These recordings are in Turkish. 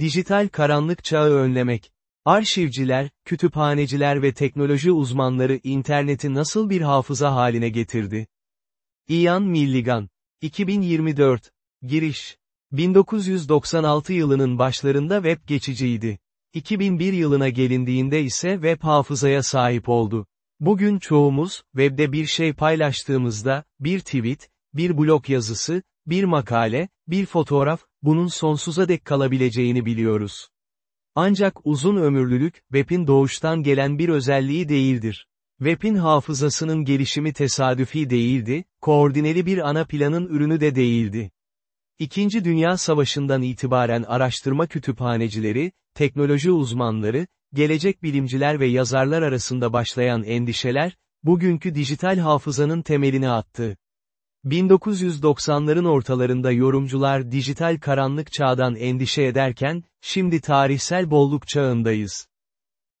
Dijital karanlık çağı önlemek. Arşivciler, kütüphaneciler ve teknoloji uzmanları interneti nasıl bir hafıza haline getirdi? Ian Milligan. 2024. Giriş. 1996 yılının başlarında web geçiciydi. 2001 yılına gelindiğinde ise web hafızaya sahip oldu. Bugün çoğumuz, webde bir şey paylaştığımızda, bir tweet, bir blog yazısı, bir makale, bir fotoğraf, bunun sonsuza dek kalabileceğini biliyoruz. Ancak uzun ömürlülük, web'in doğuştan gelen bir özelliği değildir. Web'in hafızasının gelişimi tesadüfi değildi, koordineli bir ana planın ürünü de değildi. İkinci Dünya Savaşı'ndan itibaren araştırma kütüphanecileri, teknoloji uzmanları, gelecek bilimciler ve yazarlar arasında başlayan endişeler, bugünkü dijital hafızanın temelini attı. 1990'ların ortalarında yorumcular dijital karanlık çağdan endişe ederken, şimdi tarihsel bolluk çağındayız.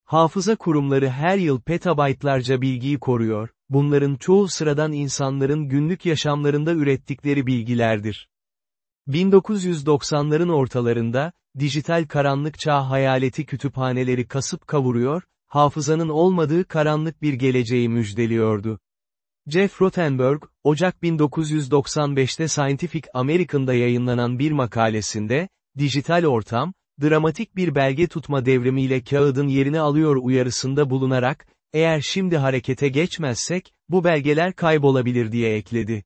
Hafıza kurumları her yıl petabaytlarca bilgiyi koruyor, bunların çoğu sıradan insanların günlük yaşamlarında ürettikleri bilgilerdir. 1990'ların ortalarında, dijital karanlık çağ hayaleti kütüphaneleri kasıp kavuruyor, hafızanın olmadığı karanlık bir geleceği müjdeliyordu. Jeff Rothenberg, Ocak 1995'te Scientific American'da yayınlanan bir makalesinde, dijital ortam, dramatik bir belge tutma devrimiyle kağıdın yerini alıyor uyarısında bulunarak, eğer şimdi harekete geçmezsek, bu belgeler kaybolabilir diye ekledi.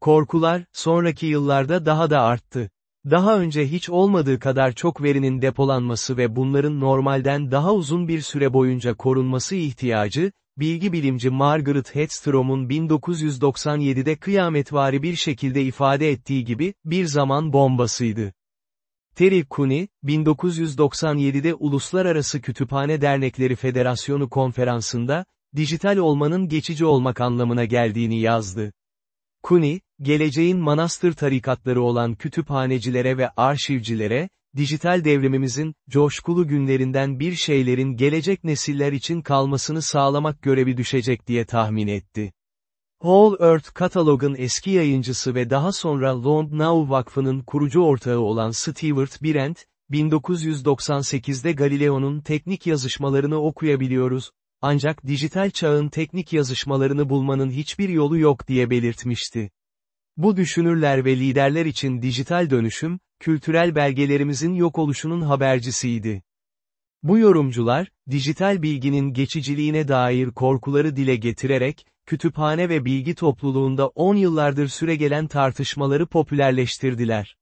Korkular, sonraki yıllarda daha da arttı. Daha önce hiç olmadığı kadar çok verinin depolanması ve bunların normalden daha uzun bir süre boyunca korunması ihtiyacı, bilgi bilimci Margaret Hedstrom'un 1997'de kıyametvari bir şekilde ifade ettiği gibi, bir zaman bombasıydı. Terry Cooney, 1997'de Uluslararası Kütüphane Dernekleri Federasyonu konferansında, dijital olmanın geçici olmak anlamına geldiğini yazdı. Cooney, geleceğin manastır tarikatları olan kütüphanecilere ve arşivcilere, dijital devrimimizin, coşkulu günlerinden bir şeylerin gelecek nesiller için kalmasını sağlamak görevi düşecek diye tahmin etti. Whole Earth Catalog'un eski yayıncısı ve daha sonra Long Now Vakfı'nın kurucu ortağı olan Stewart Brent, 1998'de Galileo'nun teknik yazışmalarını okuyabiliyoruz, ancak dijital çağın teknik yazışmalarını bulmanın hiçbir yolu yok diye belirtmişti. Bu düşünürler ve liderler için dijital dönüşüm, kültürel belgelerimizin yok oluşunun habercisiydi. Bu yorumcular, dijital bilginin geçiciliğine dair korkuları dile getirerek, kütüphane ve bilgi topluluğunda 10 yıllardır süregelen tartışmaları popülerleştirdiler.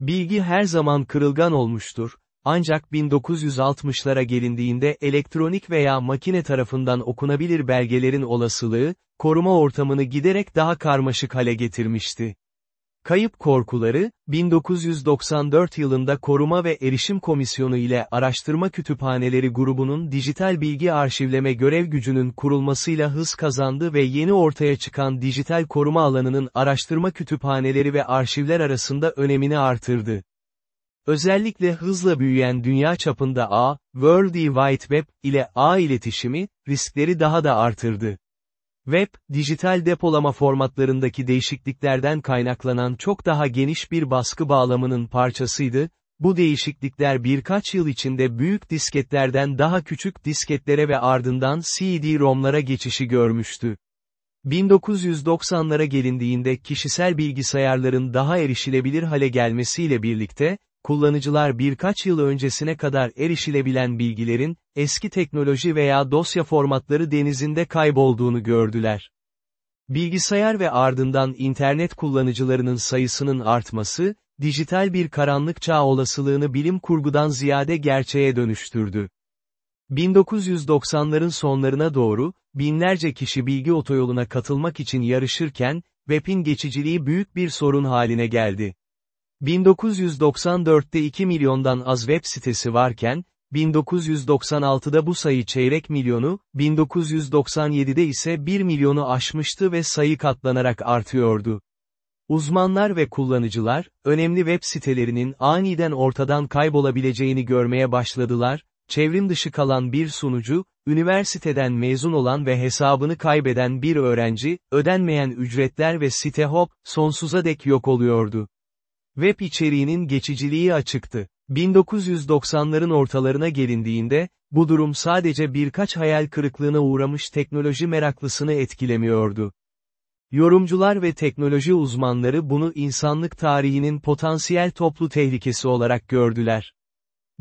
Bilgi her zaman kırılgan olmuştur, ancak 1960'lara gelindiğinde elektronik veya makine tarafından okunabilir belgelerin olasılığı, koruma ortamını giderek daha karmaşık hale getirmişti. Kayıp korkuları, 1994 yılında Koruma ve Erişim Komisyonu ile Araştırma Kütüphaneleri grubunun dijital bilgi arşivleme görev gücünün kurulmasıyla hız kazandı ve yeni ortaya çıkan dijital koruma alanının araştırma kütüphaneleri ve arşivler arasında önemini artırdı. Özellikle hızla büyüyen dünya çapında ağ, World Wide Web ile ağ iletişimi, riskleri daha da artırdı. Web, dijital depolama formatlarındaki değişikliklerden kaynaklanan çok daha geniş bir baskı bağlamının parçasıydı, bu değişiklikler birkaç yıl içinde büyük disketlerden daha küçük disketlere ve ardından CD-ROM'lara geçişi görmüştü. 1990'lara gelindiğinde kişisel bilgisayarların daha erişilebilir hale gelmesiyle birlikte, kullanıcılar birkaç yıl öncesine kadar erişilebilen bilgilerin, eski teknoloji veya dosya formatları denizinde kaybolduğunu gördüler. Bilgisayar ve ardından internet kullanıcılarının sayısının artması, dijital bir karanlık çağ olasılığını bilim kurgudan ziyade gerçeğe dönüştürdü. 1990'ların sonlarına doğru, binlerce kişi bilgi otoyoluna katılmak için yarışırken, web'in geçiciliği büyük bir sorun haline geldi. 1994'te 2 milyondan az web sitesi varken, 1996'da bu sayı çeyrek milyonu, 1997'de ise 1 milyonu aşmıştı ve sayı katlanarak artıyordu. Uzmanlar ve kullanıcılar, önemli web sitelerinin aniden ortadan kaybolabileceğini görmeye başladılar, çevrim dışı kalan bir sunucu, üniversiteden mezun olan ve hesabını kaybeden bir öğrenci, ödenmeyen ücretler ve site hop, sonsuza dek yok oluyordu. Web içeriğinin geçiciliği açıktı. 1990'ların ortalarına gelindiğinde, bu durum sadece birkaç hayal kırıklığına uğramış teknoloji meraklısını etkilemiyordu. Yorumcular ve teknoloji uzmanları bunu insanlık tarihinin potansiyel toplu tehlikesi olarak gördüler.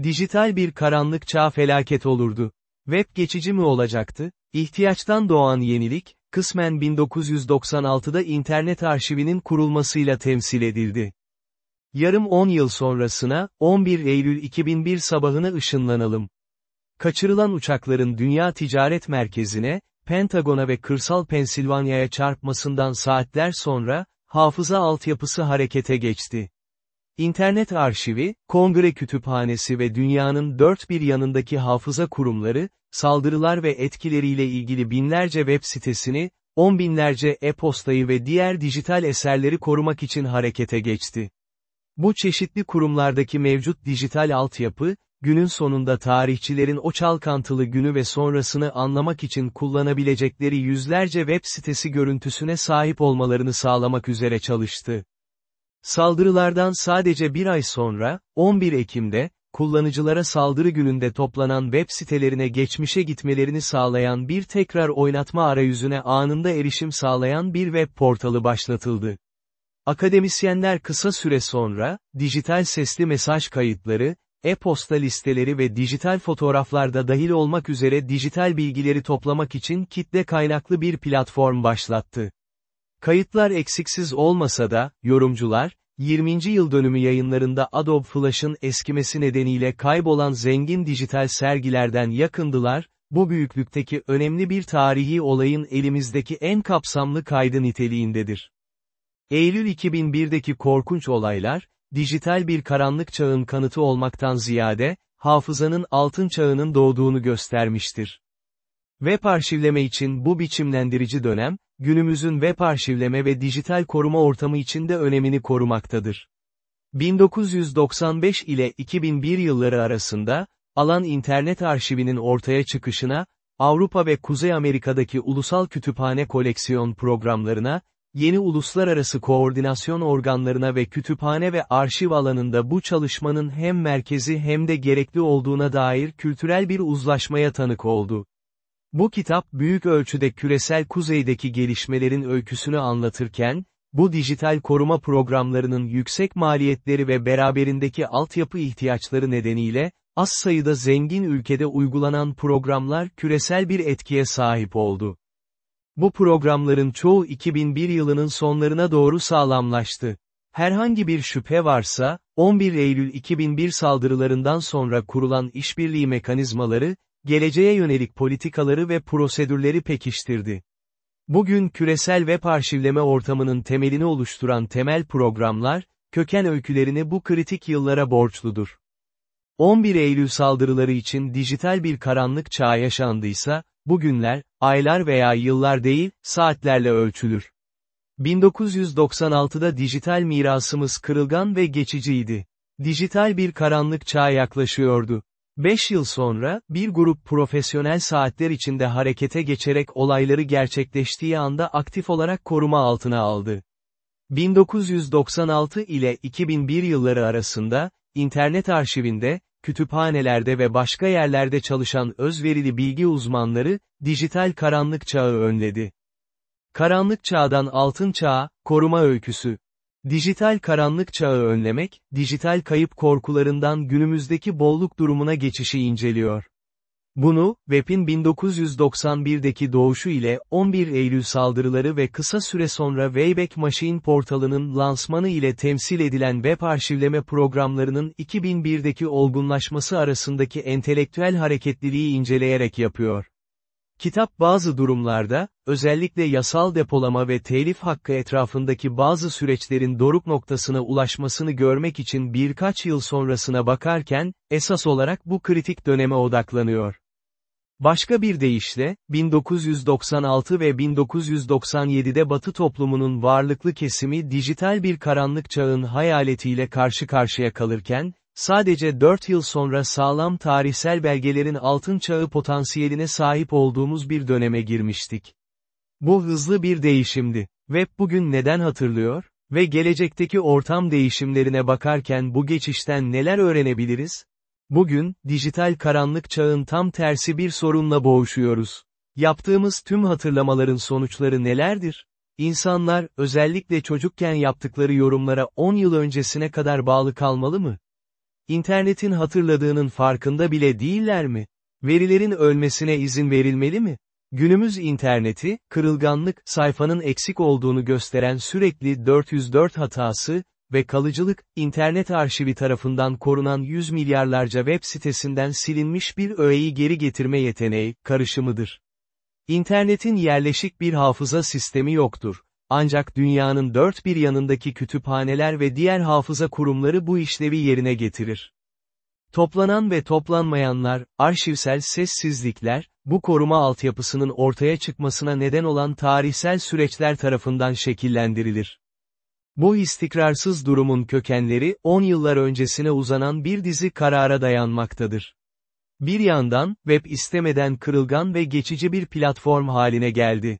Dijital bir karanlık çağ felaket olurdu. Web geçici mi olacaktı? İhtiyaçtan doğan yenilik, kısmen 1996'da internet arşivinin kurulmasıyla temsil edildi. Yarım 10 yıl sonrasına, 11 Eylül 2001 sabahına ışınlanalım. Kaçırılan uçakların Dünya Ticaret Merkezi'ne, Pentagon'a ve kırsal Pensilvanya'ya çarpmasından saatler sonra, hafıza altyapısı harekete geçti. İnternet arşivi, kongre kütüphanesi ve dünyanın dört bir yanındaki hafıza kurumları, saldırılar ve etkileriyle ilgili binlerce web sitesini, on binlerce e-postayı ve diğer dijital eserleri korumak için harekete geçti. Bu çeşitli kurumlardaki mevcut dijital altyapı, günün sonunda tarihçilerin o çalkantılı günü ve sonrasını anlamak için kullanabilecekleri yüzlerce web sitesi görüntüsüne sahip olmalarını sağlamak üzere çalıştı. Saldırılardan sadece bir ay sonra, 11 Ekim'de, kullanıcılara saldırı gününde toplanan web sitelerine geçmişe gitmelerini sağlayan bir tekrar oynatma arayüzüne anında erişim sağlayan bir web portalı başlatıldı. Akademisyenler kısa süre sonra, dijital sesli mesaj kayıtları, e-posta listeleri ve dijital fotoğraflarda dahil olmak üzere dijital bilgileri toplamak için kitle kaynaklı bir platform başlattı. Kayıtlar eksiksiz olmasa da, yorumcular, 20. yıl dönümü yayınlarında Adobe Flash'ın eskimesi nedeniyle kaybolan zengin dijital sergilerden yakındılar, bu büyüklükteki önemli bir tarihi olayın elimizdeki en kapsamlı kaydı niteliğindedir. Eylül 2001'deki korkunç olaylar, dijital bir karanlık çağın kanıtı olmaktan ziyade, hafızanın altın çağının doğduğunu göstermiştir. Web arşivleme için bu biçimlendirici dönem, günümüzün web arşivleme ve dijital koruma ortamı içinde önemini korumaktadır. 1995 ile 2001 yılları arasında, alan internet arşivinin ortaya çıkışına, Avrupa ve Kuzey Amerika'daki ulusal kütüphane koleksiyon programlarına, yeni uluslararası koordinasyon organlarına ve kütüphane ve arşiv alanında bu çalışmanın hem merkezi hem de gerekli olduğuna dair kültürel bir uzlaşmaya tanık oldu. Bu kitap büyük ölçüde küresel kuzeydeki gelişmelerin öyküsünü anlatırken, bu dijital koruma programlarının yüksek maliyetleri ve beraberindeki altyapı ihtiyaçları nedeniyle, az sayıda zengin ülkede uygulanan programlar küresel bir etkiye sahip oldu. Bu programların çoğu 2001 yılının sonlarına doğru sağlamlaştı. Herhangi bir şüphe varsa, 11 Eylül 2001 saldırılarından sonra kurulan işbirliği mekanizmaları, geleceğe yönelik politikaları ve prosedürleri pekiştirdi. Bugün küresel web arşivleme ortamının temelini oluşturan temel programlar, köken öykülerini bu kritik yıllara borçludur. 11 Eylül saldırıları için dijital bir karanlık çağ yaşandıysa, bugünler, aylar veya yıllar değil, saatlerle ölçülür. 1996'da dijital mirasımız kırılgan ve geçiciydi. Dijital bir karanlık çağ yaklaşıyordu. 5 yıl sonra, bir grup profesyonel saatler içinde harekete geçerek olayları gerçekleştiği anda aktif olarak koruma altına aldı. 1996 ile 2001 yılları arasında, internet arşivinde, kütüphanelerde ve başka yerlerde çalışan özverili bilgi uzmanları, dijital karanlık çağı önledi. Karanlık çağdan altın çağa, koruma öyküsü. Dijital karanlık çağı önlemek, dijital kayıp korkularından günümüzdeki bolluk durumuna geçişi inceliyor. Bunu, Web'in 1991'deki doğuşu ile 11 Eylül saldırıları ve kısa süre sonra Wayback Machine portalının lansmanı ile temsil edilen web arşivleme programlarının 2001'deki olgunlaşması arasındaki entelektüel hareketliliği inceleyerek yapıyor. Kitap bazı durumlarda, özellikle yasal depolama ve telif hakkı etrafındaki bazı süreçlerin doruk noktasına ulaşmasını görmek için birkaç yıl sonrasına bakarken, esas olarak bu kritik döneme odaklanıyor. Başka bir deyişle, 1996 ve 1997'de Batı toplumunun varlıklı kesimi dijital bir karanlık çağın hayaletiyle karşı karşıya kalırken, sadece 4 yıl sonra sağlam tarihsel belgelerin altın çağı potansiyeline sahip olduğumuz bir döneme girmiştik. Bu hızlı bir değişimdi. Web bugün neden hatırlıyor? Ve gelecekteki ortam değişimlerine bakarken bu geçişten neler öğrenebiliriz? Bugün, dijital karanlık çağın tam tersi bir sorunla boğuşuyoruz. Yaptığımız tüm hatırlamaların sonuçları nelerdir? İnsanlar, özellikle çocukken yaptıkları yorumlara 10 yıl öncesine kadar bağlı kalmalı mı? İnternetin hatırladığının farkında bile değiller mi? Verilerin ölmesine izin verilmeli mi? Günümüz interneti, kırılganlık, sayfanın eksik olduğunu gösteren sürekli 404 hatası ve kalıcılık, internet arşivi tarafından korunan yüz milyarlarca web sitesinden silinmiş bir öğeyi geri getirme yeteneği, karışımıdır. İnternetin yerleşik bir hafıza sistemi yoktur. Ancak dünyanın dört bir yanındaki kütüphaneler ve diğer hafıza kurumları bu işlevi yerine getirir. Toplanan ve toplanmayanlar, arşivsel sessizlikler, bu koruma altyapısının ortaya çıkmasına neden olan tarihsel süreçler tarafından şekillendirilir. Bu istikrarsız durumun kökenleri, 10 yıllar öncesine uzanan bir dizi karara dayanmaktadır. Bir yandan, web istemeden kırılgan ve geçici bir platform haline geldi.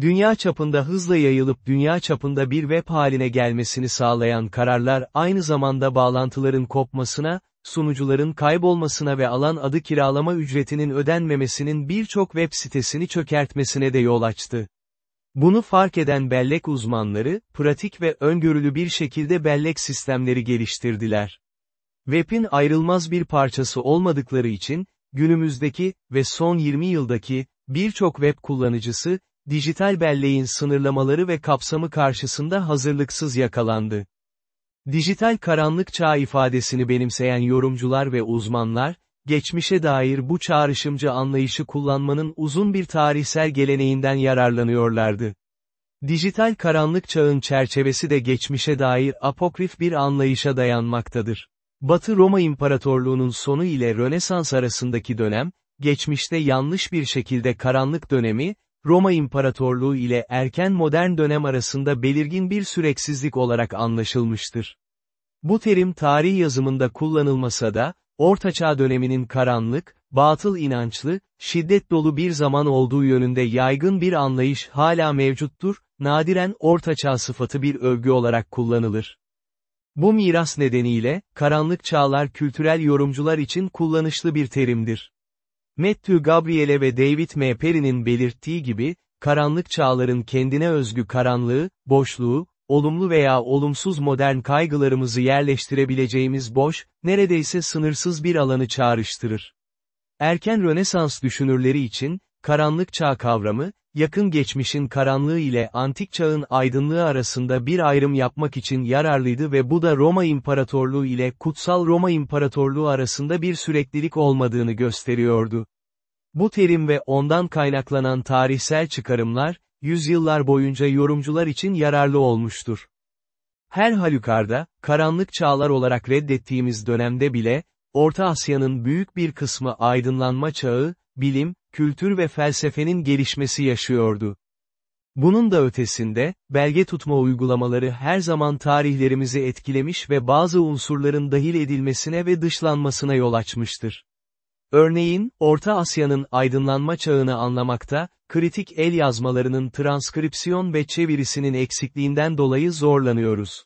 Dünya çapında hızla yayılıp dünya çapında bir web haline gelmesini sağlayan kararlar aynı zamanda bağlantıların kopmasına, sunucuların kaybolmasına ve alan adı kiralama ücretinin ödenmemesinin birçok web sitesini çökertmesine de yol açtı. Bunu fark eden bellek uzmanları, pratik ve öngörülü bir şekilde bellek sistemleri geliştirdiler. Web'in ayrılmaz bir parçası olmadıkları için, günümüzdeki ve son 20 yıldaki, birçok web kullanıcısı, dijital belleğin sınırlamaları ve kapsamı karşısında hazırlıksız yakalandı. Dijital karanlık çağ ifadesini benimseyen yorumcular ve uzmanlar, geçmişe dair bu çağrışımcı anlayışı kullanmanın uzun bir tarihsel geleneğinden yararlanıyorlardı. Dijital karanlık çağın çerçevesi de geçmişe dair apokrif bir anlayışa dayanmaktadır. Batı Roma İmparatorluğu'nun sonu ile Rönesans arasındaki dönem, geçmişte yanlış bir şekilde karanlık dönemi, Roma İmparatorluğu ile erken modern dönem arasında belirgin bir süreksizlik olarak anlaşılmıştır. Bu terim tarih yazımında kullanılmasa da, Ortaçağ döneminin karanlık, batıl inançlı, şiddet dolu bir zaman olduğu yönünde yaygın bir anlayış hala mevcuttur, nadiren Ortaçağ sıfatı bir övgü olarak kullanılır. Bu miras nedeniyle, karanlık çağlar kültürel yorumcular için kullanışlı bir terimdir. Matthew Gabriele ve David M. Perry'nin belirttiği gibi, karanlık çağların kendine özgü karanlığı, boşluğu, olumlu veya olumsuz modern kaygılarımızı yerleştirebileceğimiz boş, neredeyse sınırsız bir alanı çağrıştırır. Erken Rönesans düşünürleri için, karanlık çağ kavramı, yakın geçmişin karanlığı ile antik çağın aydınlığı arasında bir ayrım yapmak için yararlıydı ve bu da Roma İmparatorluğu ile Kutsal Roma İmparatorluğu arasında bir süreklilik olmadığını gösteriyordu. Bu terim ve ondan kaynaklanan tarihsel çıkarımlar, yüzyıllar boyunca yorumcular için yararlı olmuştur. Her halükarda, karanlık çağlar olarak reddettiğimiz dönemde bile, Orta Asya'nın büyük bir kısmı aydınlanma çağı, bilim, kültür ve felsefenin gelişmesi yaşıyordu. Bunun da ötesinde, belge tutma uygulamaları her zaman tarihlerimizi etkilemiş ve bazı unsurların dahil edilmesine ve dışlanmasına yol açmıştır. Örneğin, Orta Asya'nın aydınlanma çağını anlamakta, kritik el yazmalarının transkripsiyon ve çevirisinin eksikliğinden dolayı zorlanıyoruz.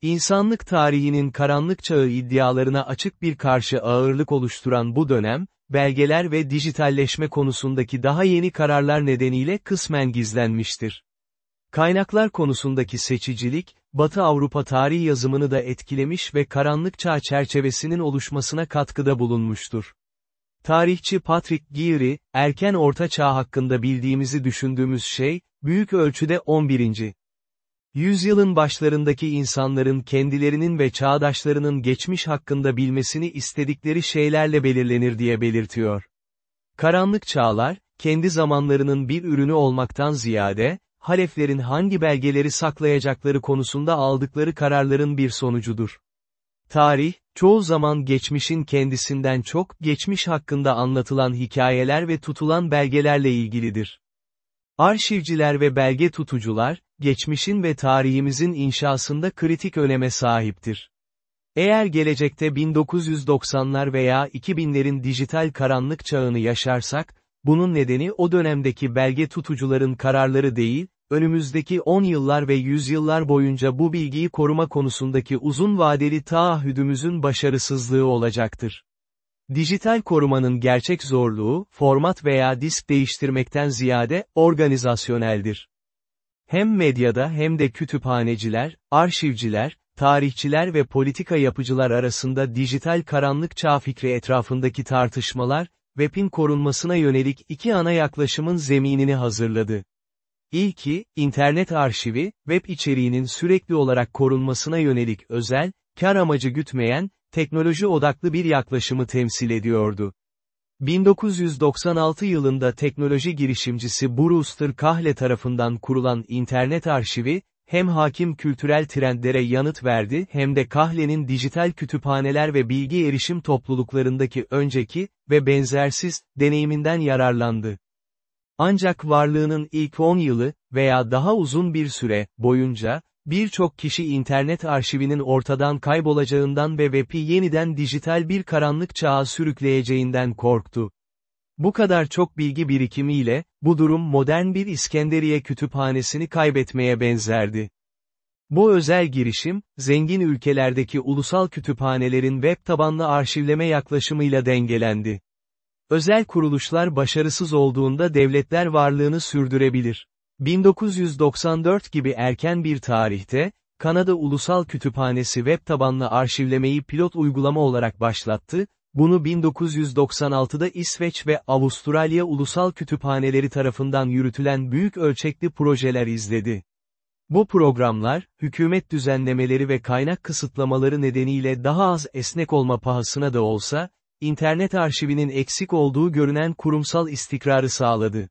İnsanlık tarihinin karanlık çağı iddialarına açık bir karşı ağırlık oluşturan bu dönem, belgeler ve dijitalleşme konusundaki daha yeni kararlar nedeniyle kısmen gizlenmiştir. Kaynaklar konusundaki seçicilik, Batı Avrupa tarih yazımını da etkilemiş ve karanlık çağ çerçevesinin oluşmasına katkıda bulunmuştur. Tarihçi Patrick Geary, erken orta çağ hakkında bildiğimizi düşündüğümüz şey, büyük ölçüde 11. Yüzyılın başlarındaki insanların kendilerinin ve çağdaşlarının geçmiş hakkında bilmesini istedikleri şeylerle belirlenir diye belirtiyor. Karanlık çağlar, kendi zamanlarının bir ürünü olmaktan ziyade, haleflerin hangi belgeleri saklayacakları konusunda aldıkları kararların bir sonucudur. Tarih, çoğu zaman geçmişin kendisinden çok, geçmiş hakkında anlatılan hikayeler ve tutulan belgelerle ilgilidir. Arşivciler ve belge tutucular, geçmişin ve tarihimizin inşasında kritik öneme sahiptir. Eğer gelecekte 1990'lar veya 2000'lerin dijital karanlık çağını yaşarsak, bunun nedeni o dönemdeki belge tutucuların kararları değil, önümüzdeki 10 yıllar ve yüzyıllar boyunca bu bilgiyi koruma konusundaki uzun vadeli taahhüdümüzün başarısızlığı olacaktır. Dijital korumanın gerçek zorluğu, format veya disk değiştirmekten ziyade, organizasyoneldir. Hem medyada hem de kütüphaneciler, arşivciler, tarihçiler ve politika yapıcılar arasında dijital karanlık çağ fikri etrafındaki tartışmalar, web'in korunmasına yönelik iki ana yaklaşımın zeminini hazırladı. İlki, internet arşivi, web içeriğinin sürekli olarak korunmasına yönelik özel, kar amacı gütmeyen, teknoloji odaklı bir yaklaşımı temsil ediyordu. 1996 yılında teknoloji girişimcisi Brewster Kahle tarafından kurulan internet arşivi, hem hakim kültürel trendlere yanıt verdi hem de Kahle'nin dijital kütüphaneler ve bilgi erişim topluluklarındaki önceki ve benzersiz deneyiminden yararlandı. Ancak varlığının ilk 10 yılı veya daha uzun bir süre boyunca, birçok kişi internet arşivinin ortadan kaybolacağından ve web'i yeniden dijital bir karanlık çağa sürükleyeceğinden korktu. Bu kadar çok bilgi birikimiyle, bu durum modern bir İskenderiye kütüphanesini kaybetmeye benzerdi. Bu özel girişim, zengin ülkelerdeki ulusal kütüphanelerin web tabanlı arşivleme yaklaşımıyla dengelendi. Özel kuruluşlar başarısız olduğunda devletler varlığını sürdürebilir. 1994 gibi erken bir tarihte, Kanada Ulusal Kütüphanesi web tabanlı arşivlemeyi pilot uygulama olarak başlattı, bunu 1996'da İsveç ve Avustralya Ulusal Kütüphaneleri tarafından yürütülen büyük ölçekli projeler izledi. Bu programlar, hükümet düzenlemeleri ve kaynak kısıtlamaları nedeniyle daha az esnek olma pahasına da olsa, internet arşivinin eksik olduğu görünen kurumsal istikrarı sağladı.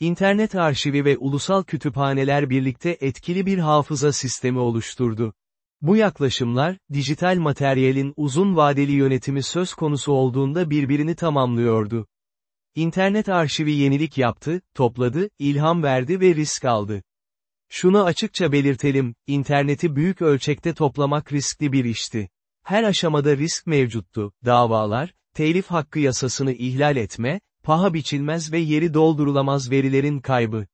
İnternet arşivi ve ulusal kütüphaneler birlikte etkili bir hafıza sistemi oluşturdu. Bu yaklaşımlar, dijital materyalin uzun vadeli yönetimi söz konusu olduğunda birbirini tamamlıyordu. İnternet arşivi yenilik yaptı, topladı, ilham verdi ve risk aldı. Şunu açıkça belirtelim, interneti büyük ölçekte toplamak riskli bir işti. Her aşamada risk mevcuttu, davalar, telif hakkı yasasını ihlal etme, paha biçilmez ve yeri doldurulamaz verilerin kaybı.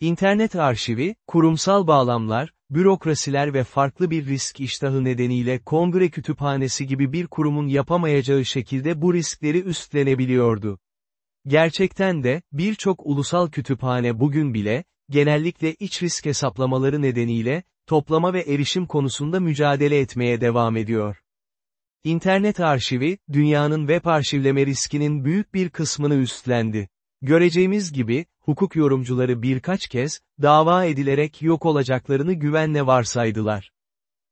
İnternet arşivi, kurumsal bağlamlar, bürokrasiler ve farklı bir risk iştahı nedeniyle kongre kütüphanesi gibi bir kurumun yapamayacağı şekilde bu riskleri üstlenebiliyordu. Gerçekten de, birçok ulusal kütüphane bugün bile, genellikle iç risk hesaplamaları nedeniyle, toplama ve erişim konusunda mücadele etmeye devam ediyor. İnternet arşivi, dünyanın web arşivleme riskinin büyük bir kısmını üstlendi. Göreceğimiz gibi, hukuk yorumcuları birkaç kez, dava edilerek yok olacaklarını güvenle varsaydılar.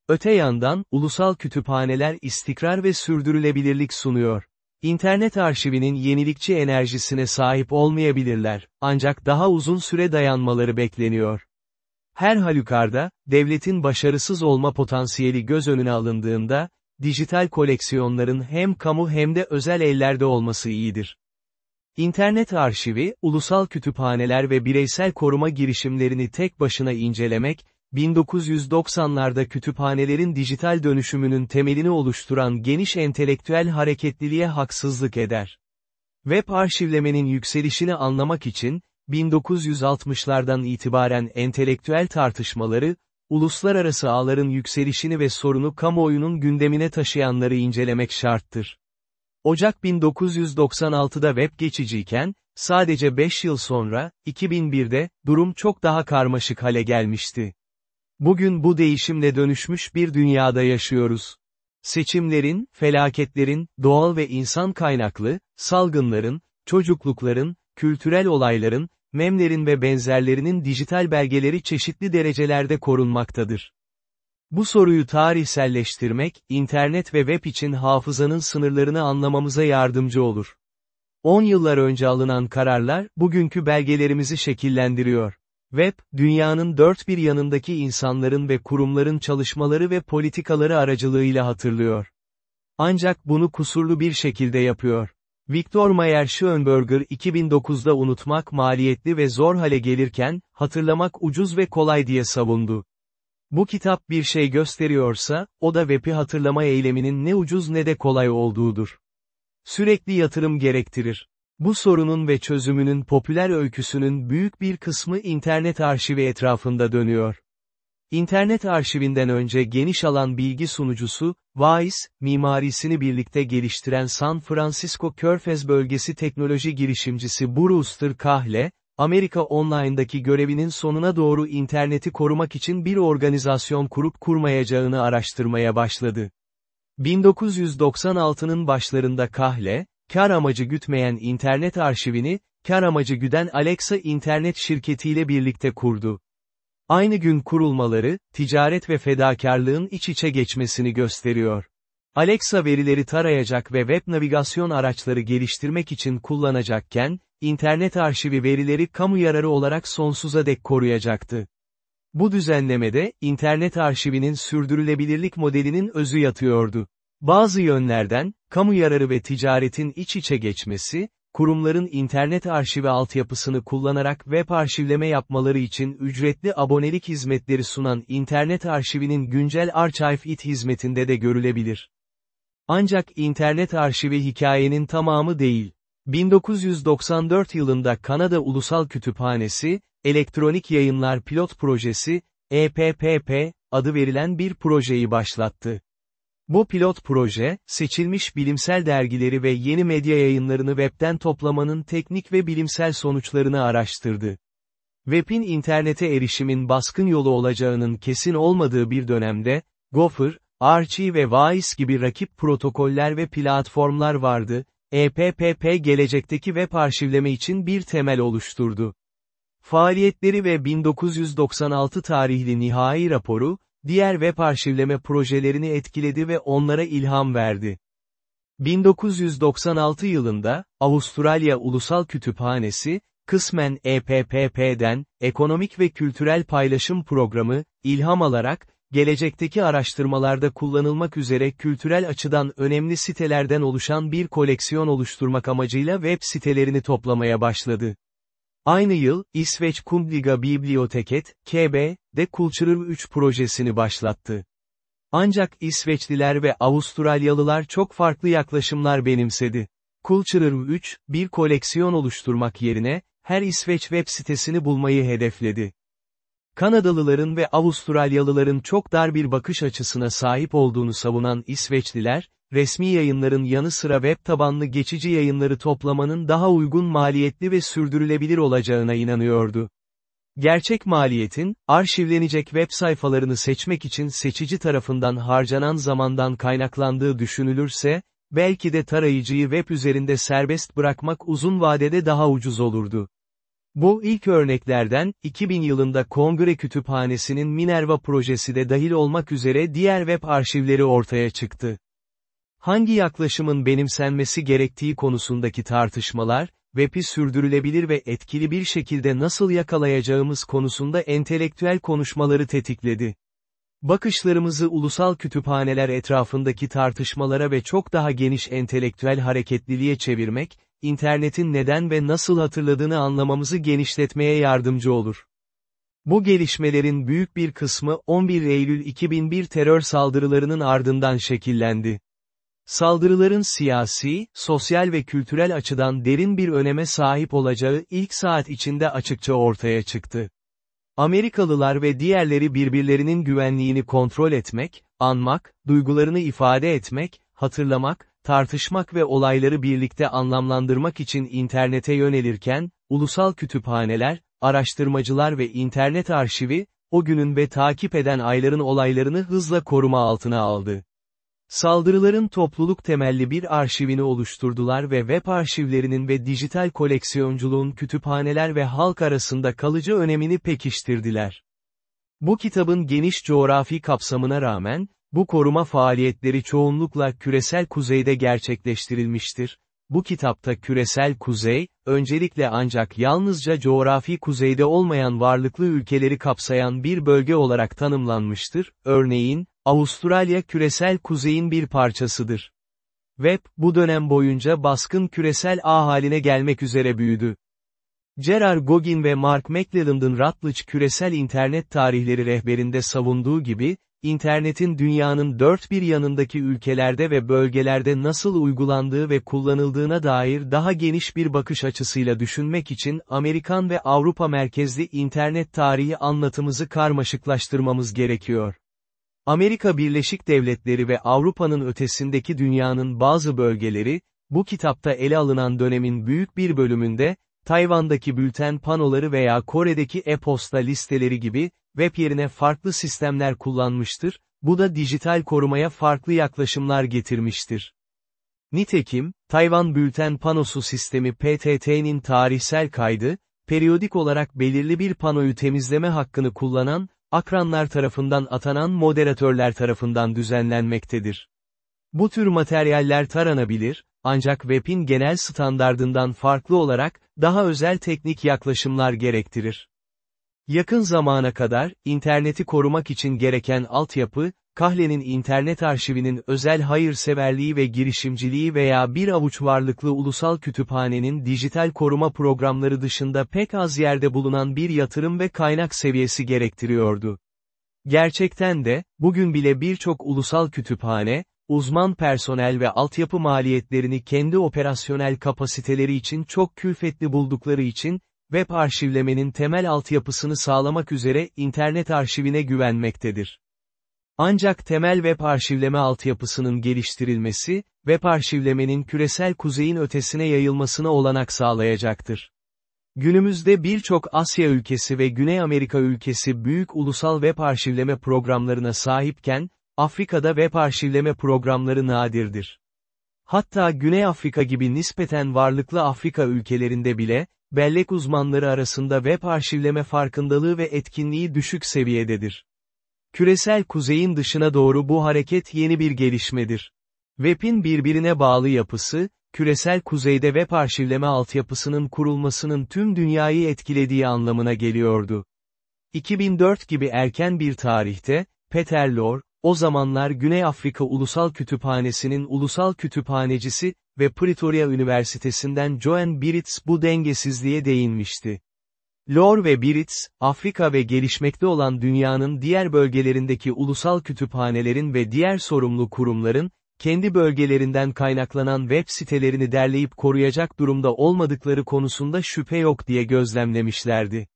Öte yandan, ulusal kütüphaneler istikrar ve sürdürülebilirlik sunuyor. İnternet arşivinin yenilikçi enerjisine sahip olmayabilirler, ancak daha uzun süre dayanmaları bekleniyor. Her halükarda, devletin başarısız olma potansiyeli göz önüne alındığında, dijital koleksiyonların hem kamu hem de özel ellerde olması iyidir. İnternet arşivi, ulusal kütüphaneler ve bireysel koruma girişimlerini tek başına incelemek, 1990'larda kütüphanelerin dijital dönüşümünün temelini oluşturan geniş entelektüel hareketliliğe haksızlık eder. Web arşivlemenin yükselişini anlamak için, 1960'lardan itibaren entelektüel tartışmaları, uluslararası ağların yükselişini ve sorunu kamuoyunun gündemine taşıyanları incelemek şarttır. Ocak 1996'da web geçiciyken, sadece 5 yıl sonra, 2001'de, durum çok daha karmaşık hale gelmişti. Bugün bu değişimle dönüşmüş bir dünyada yaşıyoruz. Seçimlerin, felaketlerin, doğal ve insan kaynaklı, salgınların, çocuklukların, kültürel olayların, memlerin ve benzerlerinin dijital belgeleri çeşitli derecelerde korunmaktadır. Bu soruyu tarihselleştirmek, internet ve web için hafızanın sınırlarını anlamamıza yardımcı olur. 10 yıllar önce alınan kararlar, bugünkü belgelerimizi şekillendiriyor. Web, dünyanın dört bir yanındaki insanların ve kurumların çalışmaları ve politikaları aracılığıyla hatırlıyor. Ancak bunu kusurlu bir şekilde yapıyor. Viktor Mayer Schoenberger 2009'da unutmak maliyetli ve zor hale gelirken, hatırlamak ucuz ve kolay diye savundu. Bu kitap bir şey gösteriyorsa, o da web'i hatırlama eyleminin ne ucuz ne de kolay olduğudur. Sürekli yatırım gerektirir. Bu sorunun ve çözümünün popüler öyküsünün büyük bir kısmı internet arşivi etrafında dönüyor. İnternet arşivinden önce geniş alan bilgi sunucusu, Weiss, mimarisini birlikte geliştiren San Francisco Körfez bölgesi teknoloji girişimcisi Brewster Kahle, Amerika Online'daki görevinin sonuna doğru interneti korumak için bir organizasyon kurup kurmayacağını araştırmaya başladı. 1996'nın başlarında Kahle, kar amacı gütmeyen internet arşivini, kar amacı güden Alexa internet şirketiyle birlikte kurdu. Aynı gün kurulmaları, ticaret ve fedakarlığın iç içe geçmesini gösteriyor. Alexa verileri tarayacak ve web navigasyon araçları geliştirmek için kullanacakken, internet arşivi verileri kamu yararı olarak sonsuza dek koruyacaktı. Bu düzenlemede, internet arşivinin sürdürülebilirlik modelinin özü yatıyordu. Bazı yönlerden, kamu yararı ve ticaretin iç içe geçmesi, kurumların internet arşivi altyapısını kullanarak web arşivleme yapmaları için ücretli abonelik hizmetleri sunan internet arşivinin güncel Archive-It hizmetinde de görülebilir. Ancak internet arşivi hikayenin tamamı değil. 1994 yılında Kanada Ulusal Kütüphanesi, Elektronik Yayınlar Pilot Projesi, EPPP, adı verilen bir projeyi başlattı. Bu pilot proje, seçilmiş bilimsel dergileri ve yeni medya yayınlarını webten toplamanın teknik ve bilimsel sonuçlarını araştırdı. Web'in internete erişimin baskın yolu olacağının kesin olmadığı bir dönemde, Gopher, Archie ve Weiss gibi rakip protokoller ve platformlar vardı, EPPP gelecekteki web arşivleme için bir temel oluşturdu. Faaliyetleri ve 1996 tarihli nihai raporu, diğer web arşivleme projelerini etkiledi ve onlara ilham verdi. 1996 yılında, Avustralya Ulusal Kütüphanesi, kısmen EPPP'den, Ekonomik ve Kültürel Paylaşım Programı, ilham alarak, gelecekteki araştırmalarda kullanılmak üzere kültürel açıdan önemli sitelerden oluşan bir koleksiyon oluşturmak amacıyla web sitelerini toplamaya başladı. Aynı yıl, İsveç Kungliga Biblioteket, KB, de Cultural 3 projesini başlattı. Ancak İsveçliler ve Avustralyalılar çok farklı yaklaşımlar benimsedi. Cultural 3, bir koleksiyon oluşturmak yerine, her İsveç web sitesini bulmayı hedefledi. Kanadalıların ve Avustralyalıların çok dar bir bakış açısına sahip olduğunu savunan İsveçliler, resmi yayınların yanı sıra web tabanlı geçici yayınları toplamanın daha uygun maliyetli ve sürdürülebilir olacağına inanıyordu. Gerçek maliyetin, arşivlenecek web sayfalarını seçmek için seçici tarafından harcanan zamandan kaynaklandığı düşünülürse, belki de tarayıcıyı web üzerinde serbest bırakmak uzun vadede daha ucuz olurdu. Bu ilk örneklerden, 2000 yılında Kongre Kütüphanesi'nin Minerva projesi de dahil olmak üzere diğer web arşivleri ortaya çıktı. Hangi yaklaşımın benimsenmesi gerektiği konusundaki tartışmalar, web'i sürdürülebilir ve etkili bir şekilde nasıl yakalayacağımız konusunda entelektüel konuşmaları tetikledi. Bakışlarımızı ulusal kütüphaneler etrafındaki tartışmalara ve çok daha geniş entelektüel hareketliliğe çevirmek, internetin neden ve nasıl hatırladığını anlamamızı genişletmeye yardımcı olur. Bu gelişmelerin büyük bir kısmı 11 Eylül 2001 terör saldırılarının ardından şekillendi. Saldırıların siyasi, sosyal ve kültürel açıdan derin bir öneme sahip olacağı ilk saat içinde açıkça ortaya çıktı. Amerikalılar ve diğerleri birbirlerinin güvenliğini kontrol etmek, anmak, duygularını ifade etmek, hatırlamak, tartışmak ve olayları birlikte anlamlandırmak için internete yönelirken, ulusal kütüphaneler, araştırmacılar ve internet arşivi, o günün ve takip eden ayların olaylarını hızla koruma altına aldı. Saldırıların topluluk temelli bir arşivini oluşturdular ve web arşivlerinin ve dijital koleksiyonculuğun kütüphaneler ve halk arasında kalıcı önemini pekiştirdiler. Bu kitabın geniş coğrafi kapsamına rağmen, bu koruma faaliyetleri çoğunlukla küresel kuzeyde gerçekleştirilmiştir. Bu kitapta küresel kuzey, öncelikle ancak yalnızca coğrafi kuzeyde olmayan varlıklı ülkeleri kapsayan bir bölge olarak tanımlanmıştır, örneğin, Avustralya küresel kuzeyin bir parçasıdır. Web, bu dönem boyunca baskın küresel ağ haline gelmek üzere büyüdü. Gerard Gogin ve Mark McClelland'ın Routledge Küresel İnternet Tarihleri rehberinde savunduğu gibi, internetin dünyanın dört bir yanındaki ülkelerde ve bölgelerde nasıl uygulandığı ve kullanıldığına dair daha geniş bir bakış açısıyla düşünmek için Amerikan ve Avrupa merkezli internet tarihi anlatımızı karmaşıklaştırmamız gerekiyor. Amerika Birleşik Devletleri ve Avrupa'nın ötesindeki dünyanın bazı bölgeleri, bu kitapta ele alınan dönemin büyük bir bölümünde, Tayvan'daki bülten panoları veya Kore'deki e-posta listeleri gibi, web yerine farklı sistemler kullanmıştır, bu da dijital korumaya farklı yaklaşımlar getirmiştir. Nitekim, Tayvan Bülten Panosu Sistemi PTT'nin tarihsel kaydı, periyodik olarak belirli bir panoyu temizleme hakkını kullanan, akranlar tarafından atanan moderatörler tarafından düzenlenmektedir. Bu tür materyaller taranabilir, ancak web'in genel standardından farklı olarak, daha özel teknik yaklaşımlar gerektirir. Yakın zamana kadar, interneti korumak için gereken altyapı, Kahle'nin internet arşivinin özel hayırseverliği ve girişimciliği veya bir avuç varlıklı ulusal kütüphanenin dijital koruma programları dışında pek az yerde bulunan bir yatırım ve kaynak seviyesi gerektiriyordu. Gerçekten de, bugün bile birçok ulusal kütüphane, uzman personel ve altyapı maliyetlerini kendi operasyonel kapasiteleri için çok külfetli buldukları için, web arşivlemenin temel altyapısını sağlamak üzere internet arşivine güvenmektedir. Ancak temel web arşivleme altyapısının geliştirilmesi, web arşivlemenin küresel kuzeyin ötesine yayılmasına olanak sağlayacaktır. Günümüzde birçok Asya ülkesi ve Güney Amerika ülkesi büyük ulusal web arşivleme programlarına sahipken, Afrika'da web arşivleme programları nadirdir. Hatta Güney Afrika gibi nispeten varlıklı Afrika ülkelerinde bile, bellek uzmanları arasında web arşivleme farkındalığı ve etkinliği düşük seviyededir. Küresel kuzeyin dışına doğru bu hareket yeni bir gelişmedir. Web'in birbirine bağlı yapısı, küresel kuzeyde web arşivleme altyapısının kurulmasının tüm dünyayı etkilediği anlamına geliyordu. 2004 gibi erken bir tarihte, Peter Lor, o zamanlar Güney Afrika Ulusal Kütüphanesi'nin ulusal kütüphanecisi ve Pretoria Üniversitesi'nden Joan Biritz bu dengesizliğe değinmişti. Lor ve Biritz, Afrika ve gelişmekte olan dünyanın diğer bölgelerindeki ulusal kütüphanelerin ve diğer sorumlu kurumların, kendi bölgelerinden kaynaklanan web sitelerini derleyip koruyacak durumda olmadıkları konusunda şüphe yok diye gözlemlemişlerdi.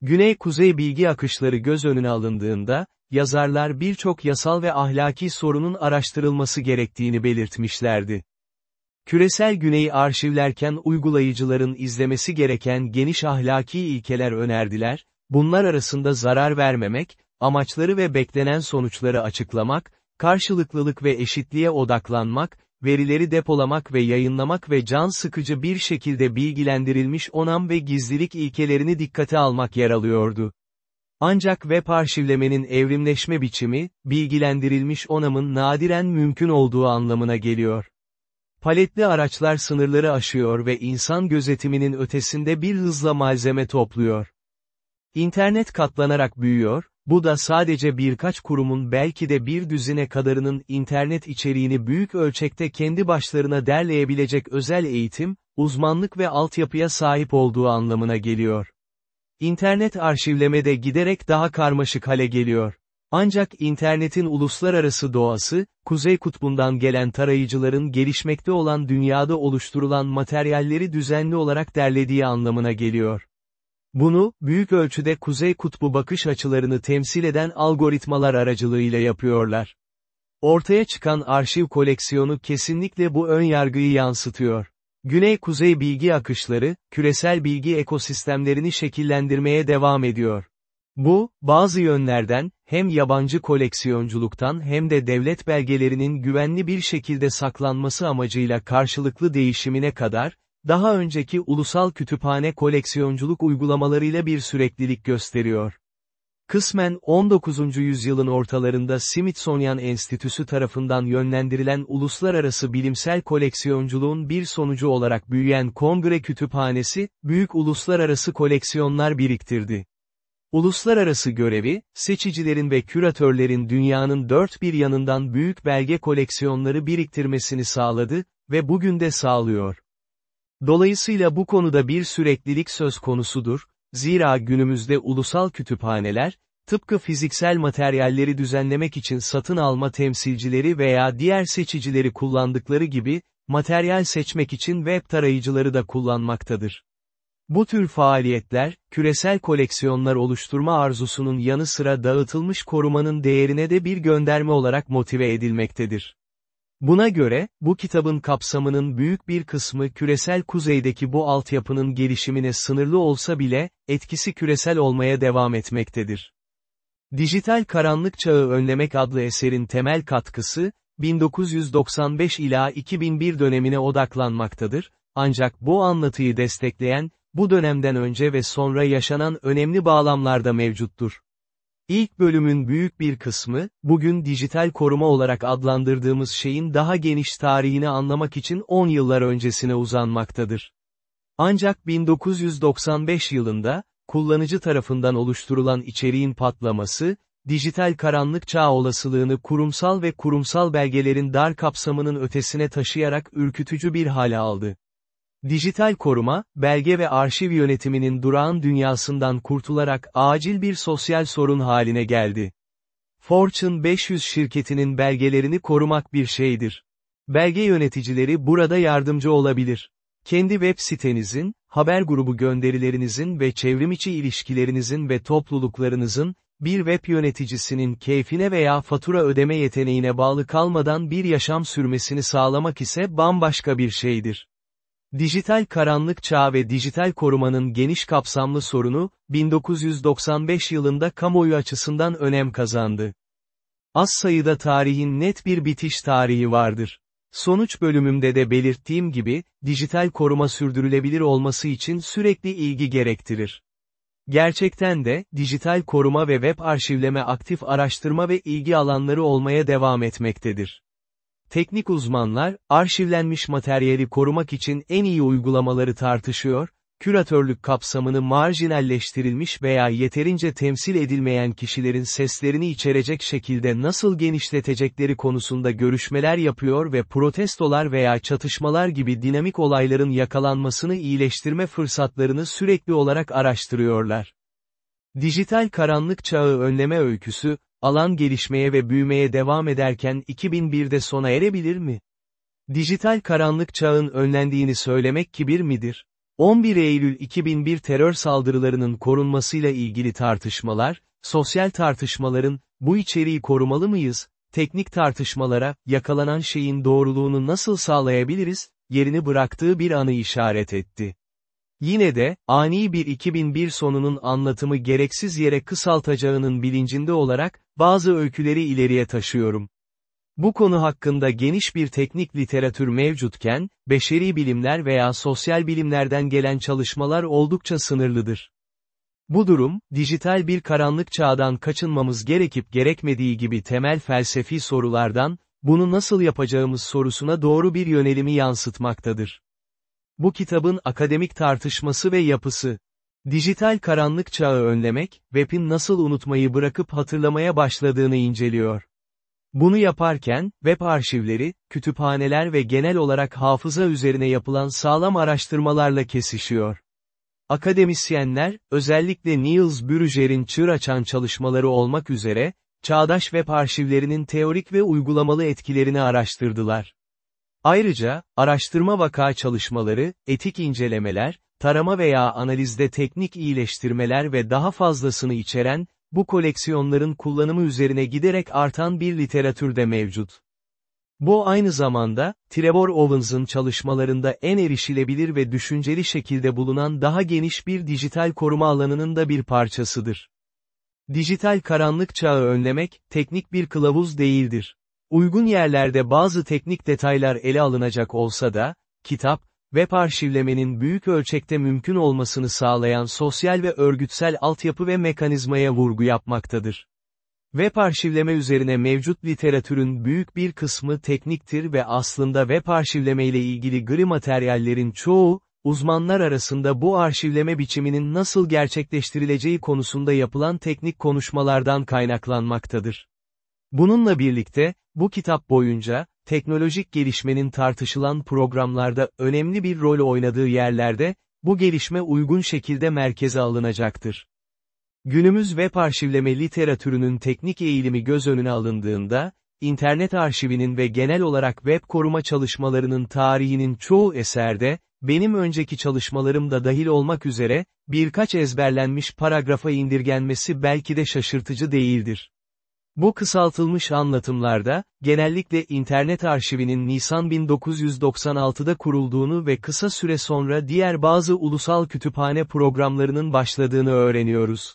Güney-kuzey bilgi akışları göz önüne alındığında, yazarlar birçok yasal ve ahlaki sorunun araştırılması gerektiğini belirtmişlerdi. Küresel güneyi arşivlerken uygulayıcıların izlemesi gereken geniş ahlaki ilkeler önerdiler, bunlar arasında zarar vermemek, amaçları ve beklenen sonuçları açıklamak, karşılıklılık ve eşitliğe odaklanmak, verileri depolamak ve yayınlamak ve can sıkıcı bir şekilde bilgilendirilmiş onam ve gizlilik ilkelerini dikkate almak yer alıyordu. Ancak web arşivlemenin evrimleşme biçimi, bilgilendirilmiş onamın nadiren mümkün olduğu anlamına geliyor. Paletli araçlar sınırları aşıyor ve insan gözetiminin ötesinde bir hızla malzeme topluyor. İnternet katlanarak büyüyor, bu da sadece birkaç kurumun belki de bir düzine kadarının internet içeriğini büyük ölçekte kendi başlarına derleyebilecek özel eğitim, uzmanlık ve altyapıya sahip olduğu anlamına geliyor. İnternet arşivlemede giderek daha karmaşık hale geliyor. Ancak internetin uluslararası doğası, Kuzey Kutbu'ndan gelen tarayıcıların gelişmekte olan dünyada oluşturulan materyalleri düzenli olarak derlediği anlamına geliyor. Bunu, büyük ölçüde Kuzey Kutbu bakış açılarını temsil eden algoritmalar aracılığıyla yapıyorlar. Ortaya çıkan arşiv koleksiyonu kesinlikle bu ön yargıyı yansıtıyor. Güney-kuzey bilgi akışları, küresel bilgi ekosistemlerini şekillendirmeye devam ediyor. Bu, bazı yönlerden, hem yabancı koleksiyonculuktan hem de devlet belgelerinin güvenli bir şekilde saklanması amacıyla karşılıklı değişimine kadar, daha önceki ulusal kütüphane koleksiyonculuk uygulamalarıyla bir süreklilik gösteriyor. Kısmen 19. yüzyılın ortalarında Smithsonian Enstitüsü tarafından yönlendirilen uluslararası bilimsel koleksiyonculuğun bir sonucu olarak büyüyen Kongre Kütüphanesi, büyük uluslararası koleksiyonlar biriktirdi. Uluslararası görevi, seçicilerin ve küratörlerin dünyanın dört bir yanından büyük belge koleksiyonları biriktirmesini sağladı ve bugün de sağlıyor. Dolayısıyla bu konuda bir süreklilik söz konusudur, zira günümüzde ulusal kütüphaneler, Tıpkı fiziksel materyalleri düzenlemek için satın alma temsilcileri veya diğer seçicileri kullandıkları gibi, materyal seçmek için web tarayıcıları da kullanmaktadır. Bu tür faaliyetler, küresel koleksiyonlar oluşturma arzusunun yanı sıra dağıtılmış korumanın değerine de bir gönderme olarak motive edilmektedir. Buna göre, bu kitabın kapsamının büyük bir kısmı küresel kuzeydeki bu altyapının gelişimine sınırlı olsa bile, etkisi küresel olmaya devam etmektedir. Dijital Karanlık Çağı Önlemek adlı eserin temel katkısı, 1995 ila 2001 dönemine odaklanmaktadır, ancak bu anlatıyı destekleyen, bu dönemden önce ve sonra yaşanan önemli bağlamlarda mevcuttur. İlk bölümün büyük bir kısmı, bugün dijital koruma olarak adlandırdığımız şeyin daha geniş tarihini anlamak için 10 yıllar öncesine uzanmaktadır. Ancak 1995 yılında, kullanıcı tarafından oluşturulan içeriğin patlaması, dijital karanlık çağ olasılığını kurumsal ve kurumsal belgelerin dar kapsamının ötesine taşıyarak ürkütücü bir hale aldı. Dijital koruma, belge ve arşiv yönetiminin durağan dünyasından kurtularak acil bir sosyal sorun haline geldi. Fortune 500 şirketinin belgelerini korumak bir şeydir. Belge yöneticileri burada yardımcı olabilir. Kendi web sitenizin, haber grubu gönderilerinizin ve çevrimiçi ilişkilerinizin ve topluluklarınızın, bir web yöneticisinin keyfine veya fatura ödeme yeteneğine bağlı kalmadan bir yaşam sürmesini sağlamak ise bambaşka bir şeydir. Dijital karanlık çağ ve dijital korumanın geniş kapsamlı sorunu, 1995 yılında kamuoyu açısından önem kazandı. Az sayıda tarihin net bir bitiş tarihi vardır. Sonuç bölümümde de belirttiğim gibi, dijital koruma sürdürülebilir olması için sürekli ilgi gerektirir. Gerçekten de, dijital koruma ve web arşivleme aktif araştırma ve ilgi alanları olmaya devam etmektedir. Teknik uzmanlar, arşivlenmiş materyali korumak için en iyi uygulamaları tartışıyor, küratörlük kapsamını marjinalleştirilmiş veya yeterince temsil edilmeyen kişilerin seslerini içerecek şekilde nasıl genişletecekleri konusunda görüşmeler yapıyor ve protestolar veya çatışmalar gibi dinamik olayların yakalanmasını iyileştirme fırsatlarını sürekli olarak araştırıyorlar. Dijital karanlık çağı önleme öyküsü, alan gelişmeye ve büyümeye devam ederken 2001'de sona erebilir mi? Dijital karanlık çağın önlendiğini söylemek kibir midir? 11 Eylül 2001 terör saldırılarının korunmasıyla ilgili tartışmalar, sosyal tartışmaların, bu içeriği korumalı mıyız, teknik tartışmalara, yakalanan şeyin doğruluğunu nasıl sağlayabiliriz, yerini bıraktığı bir anı işaret etti. Yine de, ani bir 2001 sonunun anlatımı gereksiz yere kısaltacağının bilincinde olarak, bazı öyküleri ileriye taşıyorum. Bu konu hakkında geniş bir teknik literatür mevcutken, beşeri bilimler veya sosyal bilimlerden gelen çalışmalar oldukça sınırlıdır. Bu durum, dijital bir karanlık çağdan kaçınmamız gerekip gerekmediği gibi temel felsefi sorulardan, bunu nasıl yapacağımız sorusuna doğru bir yönelimi yansıtmaktadır. Bu kitabın akademik tartışması ve yapısı. Dijital karanlık çağı önlemek, web'in nasıl unutmayı bırakıp hatırlamaya başladığını inceliyor. Bunu yaparken, web arşivleri, kütüphaneler ve genel olarak hafıza üzerine yapılan sağlam araştırmalarla kesişiyor. Akademisyenler, özellikle Niels Bürger'in çığır açan çalışmaları olmak üzere, çağdaş web arşivlerinin teorik ve uygulamalı etkilerini araştırdılar. Ayrıca, araştırma vaka çalışmaları, etik incelemeler, tarama veya analizde teknik iyileştirmeler ve daha fazlasını içeren, bu koleksiyonların kullanımı üzerine giderek artan bir literatür de mevcut. Bu aynı zamanda, Trevor Owens'ın çalışmalarında en erişilebilir ve düşünceli şekilde bulunan daha geniş bir dijital koruma alanının da bir parçasıdır. Dijital karanlık çağı önlemek, teknik bir kılavuz değildir. Uygun yerlerde bazı teknik detaylar ele alınacak olsa da, kitap, web arşivlemenin büyük ölçekte mümkün olmasını sağlayan sosyal ve örgütsel altyapı ve mekanizmaya vurgu yapmaktadır. Web arşivleme üzerine mevcut literatürün büyük bir kısmı tekniktir ve aslında web arşivleme ile ilgili gri materyallerin çoğu, uzmanlar arasında bu arşivleme biçiminin nasıl gerçekleştirileceği konusunda yapılan teknik konuşmalardan kaynaklanmaktadır. Bununla birlikte, bu kitap boyunca, teknolojik gelişmenin tartışılan programlarda önemli bir rol oynadığı yerlerde, bu gelişme uygun şekilde merkeze alınacaktır. Günümüz web arşivleme literatürünün teknik eğilimi göz önüne alındığında, internet arşivinin ve genel olarak web koruma çalışmalarının tarihinin çoğu eserde, benim önceki çalışmalarım da dahil olmak üzere, birkaç ezberlenmiş paragrafa indirgenmesi belki de şaşırtıcı değildir. Bu kısaltılmış anlatımlarda, genellikle internet arşivinin Nisan 1996'da kurulduğunu ve kısa süre sonra diğer bazı ulusal kütüphane programlarının başladığını öğreniyoruz.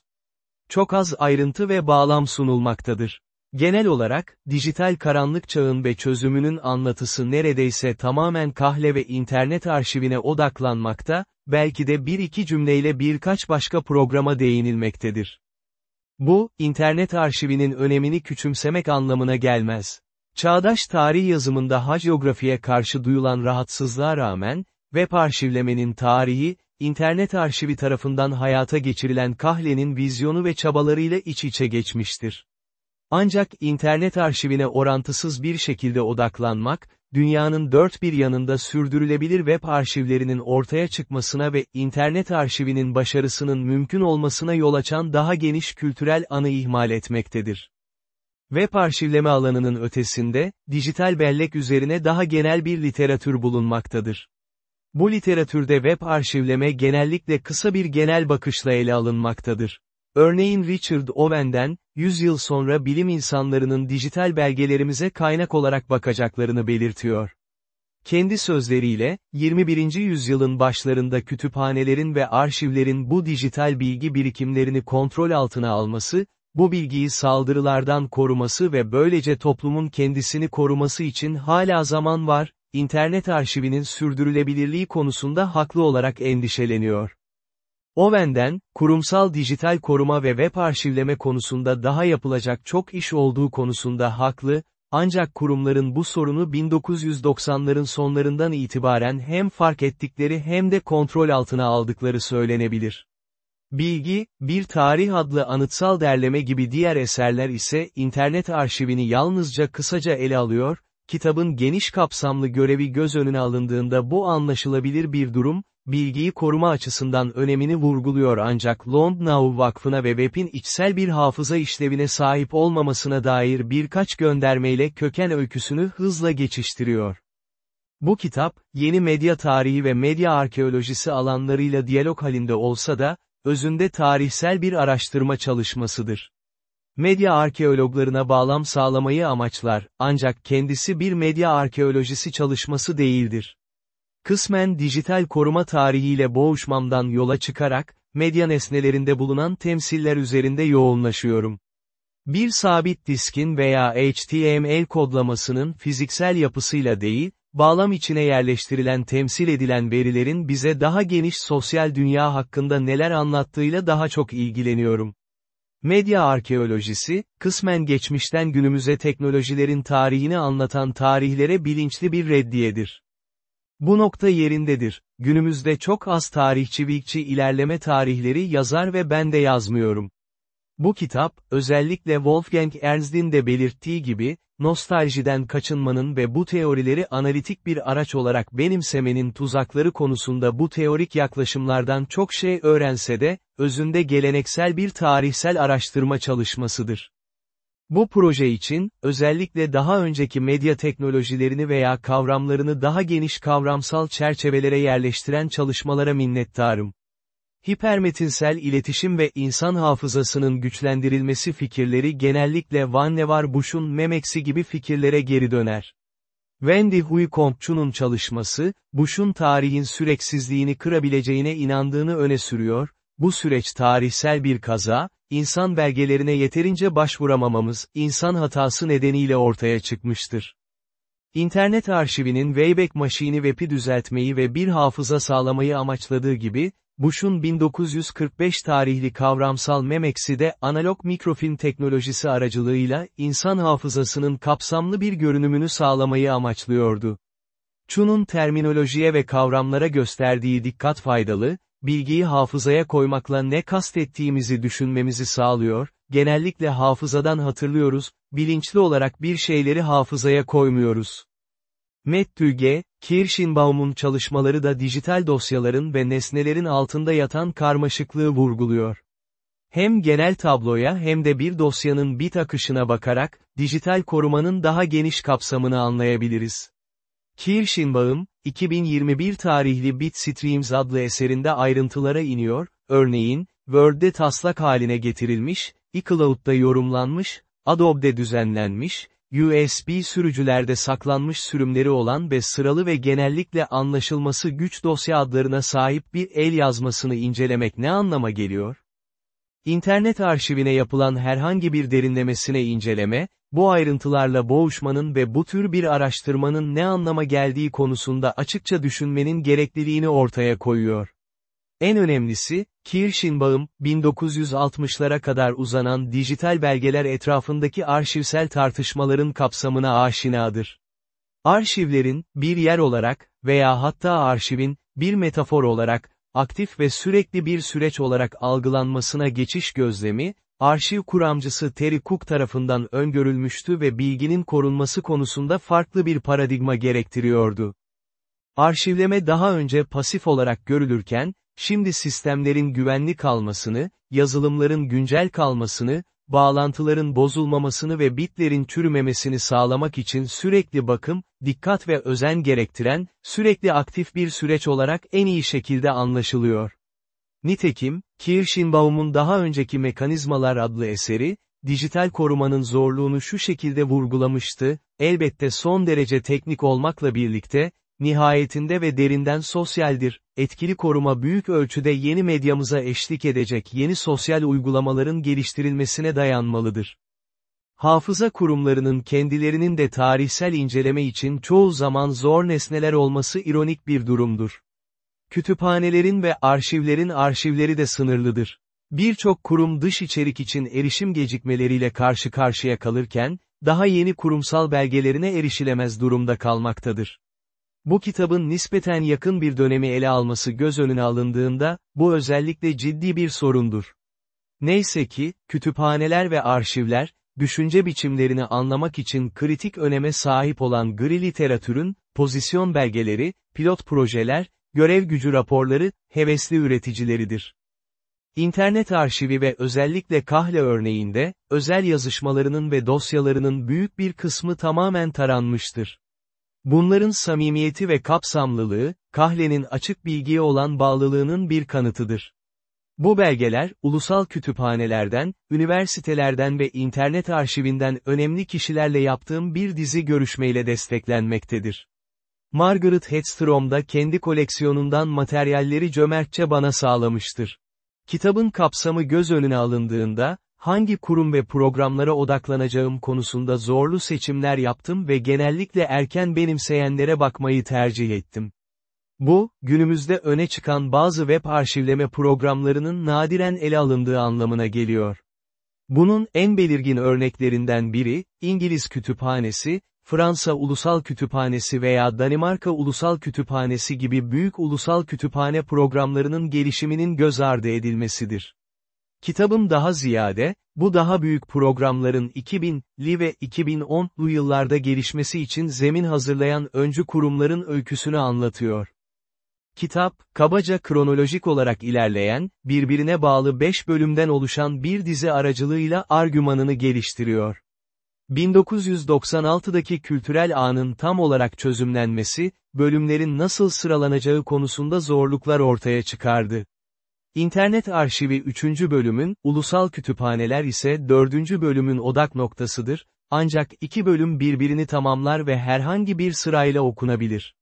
Çok az ayrıntı ve bağlam sunulmaktadır. Genel olarak, dijital karanlık çağın ve çözümünün anlatısı neredeyse tamamen kahle ve internet arşivine odaklanmakta, belki de bir iki cümleyle birkaç başka programa değinilmektedir. Bu, internet arşivinin önemini küçümsemek anlamına gelmez. Çağdaş tarih yazımında haciografiye karşı duyulan rahatsızlığa rağmen, web arşivlemenin tarihi, internet arşivi tarafından hayata geçirilen Kahle'nin vizyonu ve çabalarıyla iç içe geçmiştir. Ancak internet arşivine orantısız bir şekilde odaklanmak, dünyanın dört bir yanında sürdürülebilir web arşivlerinin ortaya çıkmasına ve internet arşivinin başarısının mümkün olmasına yol açan daha geniş kültürel anı ihmal etmektedir. Web arşivleme alanının ötesinde, dijital bellek üzerine daha genel bir literatür bulunmaktadır. Bu literatürde web arşivleme genellikle kısa bir genel bakışla ele alınmaktadır. Örneğin Richard Owen'den, 100 yıl sonra bilim insanlarının dijital belgelerimize kaynak olarak bakacaklarını belirtiyor. Kendi sözleriyle, 21. yüzyılın başlarında kütüphanelerin ve arşivlerin bu dijital bilgi birikimlerini kontrol altına alması, bu bilgiyi saldırılardan koruması ve böylece toplumun kendisini koruması için hala zaman var, internet arşivinin sürdürülebilirliği konusunda haklı olarak endişeleniyor. Owen'den, kurumsal dijital koruma ve web arşivleme konusunda daha yapılacak çok iş olduğu konusunda haklı, ancak kurumların bu sorunu 1990'ların sonlarından itibaren hem fark ettikleri hem de kontrol altına aldıkları söylenebilir. Bilgi, Bir Tarih adlı anıtsal derleme gibi diğer eserler ise internet arşivini yalnızca kısaca ele alıyor, kitabın geniş kapsamlı görevi göz önüne alındığında bu anlaşılabilir bir durum, bilgiyi koruma açısından önemini vurguluyor ancak Long Now Vakfı'na ve web'in içsel bir hafıza işlevine sahip olmamasına dair birkaç göndermeyle köken öyküsünü hızla geçiştiriyor. Bu kitap, yeni medya tarihi ve medya arkeolojisi alanlarıyla diyalog halinde olsa da, özünde tarihsel bir araştırma çalışmasıdır. Medya arkeologlarına bağlam sağlamayı amaçlar, ancak kendisi bir medya arkeolojisi çalışması değildir. Kısmen dijital koruma tarihiyle boğuşmamdan yola çıkarak, medya nesnelerinde bulunan temsiller üzerinde yoğunlaşıyorum. Bir sabit diskin veya HTML kodlamasının fiziksel yapısıyla değil, bağlam içine yerleştirilen temsil edilen verilerin bize daha geniş sosyal dünya hakkında neler anlattığıyla daha çok ilgileniyorum. Medya arkeolojisi, kısmen geçmişten günümüze teknolojilerin tarihini anlatan tarihlere bilinçli bir reddiyedir. Bu nokta yerindedir. Günümüzde çok az tarihçi vikçi ilerleme tarihleri yazar ve ben de yazmıyorum. Bu kitap, özellikle Wolfgang Ernst'in de belirttiği gibi, nostaljiden kaçınmanın ve bu teorileri analitik bir araç olarak benimsemenin tuzakları konusunda bu teorik yaklaşımlardan çok şey öğrense de, özünde geleneksel bir tarihsel araştırma çalışmasıdır. Bu proje için, özellikle daha önceki medya teknolojilerini veya kavramlarını daha geniş kavramsal çerçevelere yerleştiren çalışmalara minnettarım. Hipermetinsel iletişim ve insan hafızasının güçlendirilmesi fikirleri genellikle Van Nevar Bush'un Memeksi gibi fikirlere geri döner. Wendy Hui Kongchu'nun çalışması, Bush'un tarihin süreksizliğini kırabileceğine inandığını öne sürüyor, bu süreç tarihsel bir kaza, insan belgelerine yeterince başvuramamamız, insan hatası nedeniyle ortaya çıkmıştır. İnternet arşivinin Wayback Machine'i web'i düzeltmeyi ve bir hafıza sağlamayı amaçladığı gibi, Bush'un 1945 tarihli kavramsal Memex'i de analog mikrofilm teknolojisi aracılığıyla insan hafızasının kapsamlı bir görünümünü sağlamayı amaçlıyordu. Chu'nun terminolojiye ve kavramlara gösterdiği dikkat faydalı, bilgiyi hafızaya koymakla ne kastettiğimizi düşünmemizi sağlıyor, genellikle hafızadan hatırlıyoruz, bilinçli olarak bir şeyleri hafızaya koymuyoruz. Mettüge, Kirschenbaum'un çalışmaları da dijital dosyaların ve nesnelerin altında yatan karmaşıklığı vurguluyor. hem genel tabloya hem de bir dosyanın bit akışına bakarak, dijital korumanın daha geniş kapsamını anlayabiliriz. Kirschenbaum, 2021 tarihli Bitstreams adlı eserinde ayrıntılara iniyor, örneğin, Word'de taslak haline getirilmiş, iCloud'da yorumlanmış, Adobe'de düzenlenmiş, USB sürücülerde saklanmış sürümleri olan ve sıralı ve genellikle anlaşılması güç dosya adlarına sahip bir el yazmasını incelemek ne anlama geliyor? İnternet arşivine yapılan herhangi bir derinlemesine inceleme, bu ayrıntılarla boğuşmanın ve bu tür bir araştırmanın ne anlama geldiği konusunda açıkça düşünmenin gerekliliğini ortaya koyuyor. En önemlisi, Kirschenbaum, 1960'lara kadar uzanan dijital belgeler etrafındaki arşivsel tartışmaların kapsamına aşinadır. Arşivlerin, bir yer olarak, veya hatta arşivin, bir metafor olarak, aktif ve sürekli bir süreç olarak algılanmasına geçiş gözlemi, arşiv kuramcısı Terry Cook tarafından öngörülmüştü ve bilginin korunması konusunda farklı bir paradigma gerektiriyordu. Arşivleme daha önce pasif olarak görülürken, şimdi sistemlerin güvenli kalmasını, yazılımların güncel kalmasını, bağlantıların bozulmamasını ve bitlerin çürümemesini sağlamak için sürekli bakım, dikkat ve özen gerektiren, sürekli aktif bir süreç olarak en iyi şekilde anlaşılıyor. Nitekim, Kirschenbaum'un daha önceki Mekanizmalar adlı eseri, dijital korumanın zorluğunu şu şekilde vurgulamıştı, elbette son derece teknik olmakla birlikte, nihayetinde ve derinden sosyaldir, etkili koruma büyük ölçüde yeni medyamıza eşlik edecek yeni sosyal uygulamaların geliştirilmesine dayanmalıdır. Hafıza kurumlarının kendilerinin de tarihsel inceleme için çoğu zaman zor nesneler olması ironik bir durumdur. Kütüphanelerin ve arşivlerin arşivleri de sınırlıdır. Birçok kurum dış içerik için erişim gecikmeleriyle karşı karşıya kalırken, daha yeni kurumsal belgelerine erişilemez durumda kalmaktadır. Bu kitabın nispeten yakın bir dönemi ele alması göz önüne alındığında, bu özellikle ciddi bir sorundur. Neyse ki, kütüphaneler ve arşivler, düşünce biçimlerini anlamak için kritik öneme sahip olan gri literatürün, pozisyon belgeleri, pilot projeler, görev gücü raporları, hevesli üreticileridir. İnternet arşivi ve özellikle kahle örneğinde, özel yazışmalarının ve dosyalarının büyük bir kısmı tamamen taranmıştır. Bunların samimiyeti ve kapsamlılığı, kahlenin açık bilgiye olan bağlılığının bir kanıtıdır. Bu belgeler, ulusal kütüphanelerden, üniversitelerden ve internet arşivinden önemli kişilerle yaptığım bir dizi görüşmeyle desteklenmektedir. Margaret Hedstrom da kendi koleksiyonundan materyalleri cömertçe bana sağlamıştır. Kitabın kapsamı göz önüne alındığında, hangi kurum ve programlara odaklanacağım konusunda zorlu seçimler yaptım ve genellikle erken benimseyenlere bakmayı tercih ettim. Bu, günümüzde öne çıkan bazı web arşivleme programlarının nadiren ele alındığı anlamına geliyor. Bunun en belirgin örneklerinden biri, İngiliz Kütüphanesi, Fransa Ulusal Kütüphanesi veya Danimarka Ulusal Kütüphanesi gibi büyük ulusal kütüphane programlarının gelişiminin göz ardı edilmesidir. Kitabım daha ziyade, bu daha büyük programların 2000'li ve 2010'lu yıllarda gelişmesi için zemin hazırlayan öncü kurumların öyküsünü anlatıyor. Kitap, kabaca kronolojik olarak ilerleyen, birbirine bağlı 5 bölümden oluşan bir dizi aracılığıyla argümanını geliştiriyor. 1996'daki kültürel anın tam olarak çözümlenmesi, bölümlerin nasıl sıralanacağı konusunda zorluklar ortaya çıkardı. İnternet arşivi 3. bölümün, ulusal kütüphaneler ise 4. bölümün odak noktasıdır, ancak iki bölüm birbirini tamamlar ve herhangi bir sırayla okunabilir.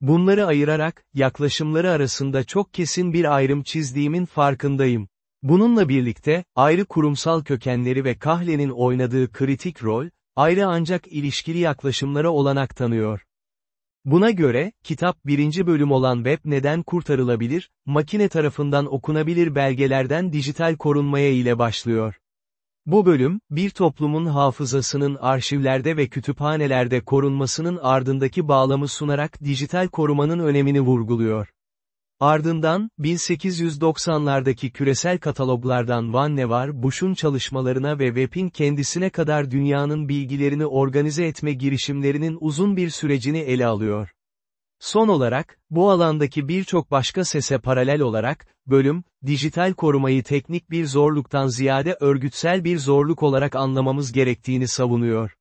Bunları ayırarak, yaklaşımları arasında çok kesin bir ayrım çizdiğimin farkındayım. Bununla birlikte, ayrı kurumsal kökenleri ve kahlenin oynadığı kritik rol, ayrı ancak ilişkili yaklaşımlara olanak tanıyor. Buna göre, kitap birinci bölüm olan web neden kurtarılabilir, makine tarafından okunabilir belgelerden dijital korunmaya ile başlıyor. Bu bölüm, bir toplumun hafızasının arşivlerde ve kütüphanelerde korunmasının ardındaki bağlamı sunarak dijital korumanın önemini vurguluyor. Ardından, 1890'lardaki küresel kataloglardan Van Nevar Bush'un çalışmalarına ve web'in kendisine kadar dünyanın bilgilerini organize etme girişimlerinin uzun bir sürecini ele alıyor. Son olarak, bu alandaki birçok başka sese paralel olarak, bölüm, dijital korumayı teknik bir zorluktan ziyade örgütsel bir zorluk olarak anlamamız gerektiğini savunuyor.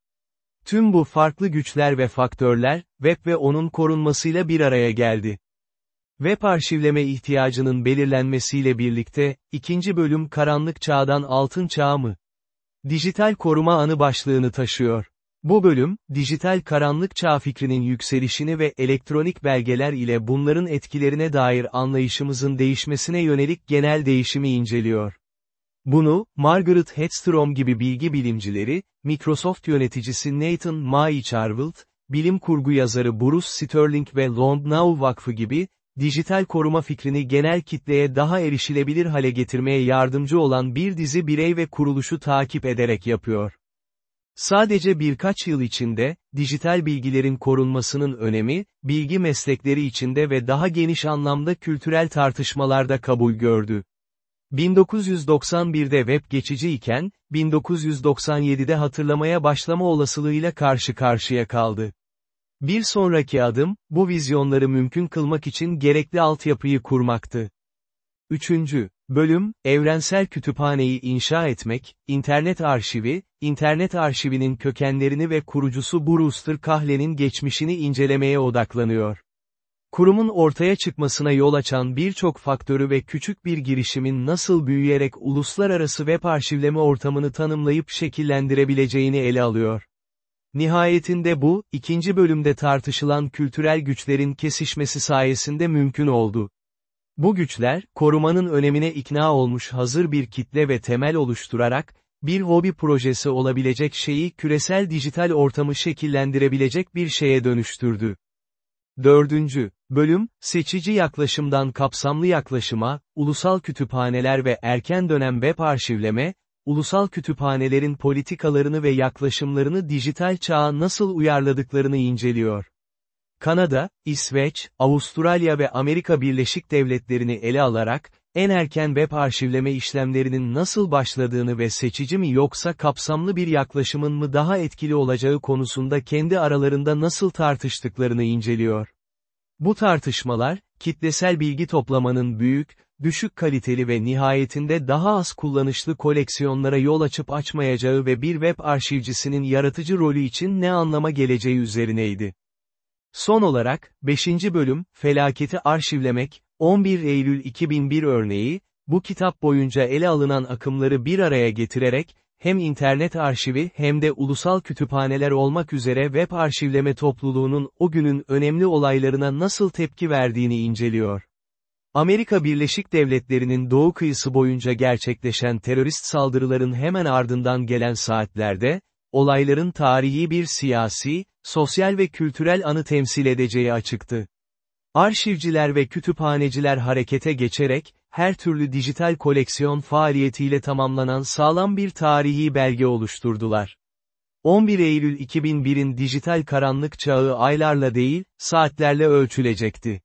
Tüm bu farklı güçler ve faktörler, web ve onun korunmasıyla bir araya geldi. Web arşivleme ihtiyacının belirlenmesiyle birlikte, ikinci bölüm karanlık çağdan altın çağ mı? Dijital koruma anı başlığını taşıyor. Bu bölüm, dijital karanlık çağ fikrinin yükselişini ve elektronik belgeler ile bunların etkilerine dair anlayışımızın değişmesine yönelik genel değişimi inceliyor. Bunu, Margaret Hedstrom gibi bilgi bilimcileri, Microsoft yöneticisi Nathan Myhrvold, bilim kurgu yazarı Bruce Sterling ve Long Now Vakfı gibi, dijital koruma fikrini genel kitleye daha erişilebilir hale getirmeye yardımcı olan bir dizi birey ve kuruluşu takip ederek yapıyor. Sadece birkaç yıl içinde, dijital bilgilerin korunmasının önemi, bilgi meslekleri içinde ve daha geniş anlamda kültürel tartışmalarda kabul gördü. 1991'de web geçici iken, 1997'de hatırlamaya başlama olasılığıyla karşı karşıya kaldı. Bir sonraki adım, bu vizyonları mümkün kılmak için gerekli altyapıyı kurmaktı. Üçüncü, bölüm, evrensel kütüphaneyi inşa etmek, internet arşivi, internet arşivinin kökenlerini ve kurucusu Brewster Kahle'nin geçmişini incelemeye odaklanıyor. Kurumun ortaya çıkmasına yol açan birçok faktörü ve küçük bir girişimin nasıl büyüyerek uluslararası web arşivleme ortamını tanımlayıp şekillendirebileceğini ele alıyor. Nihayetinde bu, ikinci bölümde tartışılan kültürel güçlerin kesişmesi sayesinde mümkün oldu. Bu güçler, korumanın önemine ikna olmuş hazır bir kitle ve temel oluşturarak, bir hobi projesi olabilecek şeyi küresel dijital ortamı şekillendirebilecek bir şeye dönüştürdü. Dördüncü, bölüm, seçici yaklaşımdan kapsamlı yaklaşıma, ulusal kütüphaneler ve erken dönem web arşivleme, ulusal kütüphanelerin politikalarını ve yaklaşımlarını dijital çağa nasıl uyarladıklarını inceliyor. Kanada, İsveç, Avustralya ve Amerika Birleşik Devletleri'ni ele alarak, en erken web arşivleme işlemlerinin nasıl başladığını ve seçici mi yoksa kapsamlı bir yaklaşımın mı daha etkili olacağı konusunda kendi aralarında nasıl tartıştıklarını inceliyor. Bu tartışmalar, kitlesel bilgi toplamanın büyük, düşük kaliteli ve nihayetinde daha az kullanışlı koleksiyonlara yol açıp açmayacağı ve bir web arşivcisinin yaratıcı rolü için ne anlama geleceği üzerineydi. Son olarak, 5. bölüm, Felaketi Arşivlemek, 11 Eylül 2001 örneği, bu kitap boyunca ele alınan akımları bir araya getirerek, hem internet arşivi hem de ulusal kütüphaneler olmak üzere web arşivleme topluluğunun o günün önemli olaylarına nasıl tepki verdiğini inceliyor. Amerika Birleşik Devletleri'nin doğu kıyısı boyunca gerçekleşen terörist saldırıların hemen ardından gelen saatlerde, olayların tarihi bir siyasi, sosyal ve kültürel anı temsil edeceği açıktı. Arşivciler ve kütüphaneciler harekete geçerek, her türlü dijital koleksiyon faaliyetiyle tamamlanan sağlam bir tarihi belge oluşturdular. 11 Eylül 2001'in dijital karanlık çağı aylarla değil, saatlerle ölçülecekti.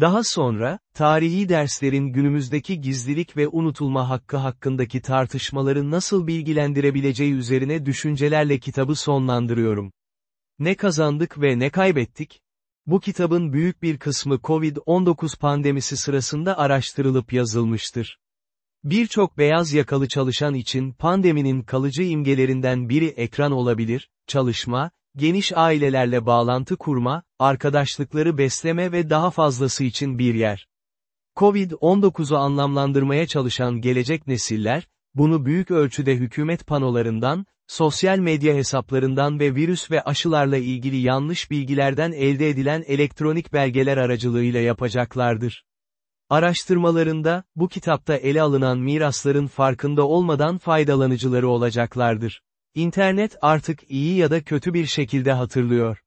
Daha sonra, tarihi derslerin günümüzdeki gizlilik ve unutulma hakkı hakkındaki tartışmaları nasıl bilgilendirebileceği üzerine düşüncelerle kitabı sonlandırıyorum. Ne kazandık ve ne kaybettik? Bu kitabın büyük bir kısmı COVID-19 pandemisi sırasında araştırılıp yazılmıştır. Birçok beyaz yakalı çalışan için pandeminin kalıcı imgelerinden biri ekran olabilir, çalışma, geniş ailelerle bağlantı kurma, arkadaşlıkları besleme ve daha fazlası için bir yer. Covid-19'u anlamlandırmaya çalışan gelecek nesiller, bunu büyük ölçüde hükümet panolarından, sosyal medya hesaplarından ve virüs ve aşılarla ilgili yanlış bilgilerden elde edilen elektronik belgeler aracılığıyla yapacaklardır. Araştırmalarında, bu kitapta ele alınan mirasların farkında olmadan faydalanıcıları olacaklardır. İnternet artık iyi ya da kötü bir şekilde hatırlıyor.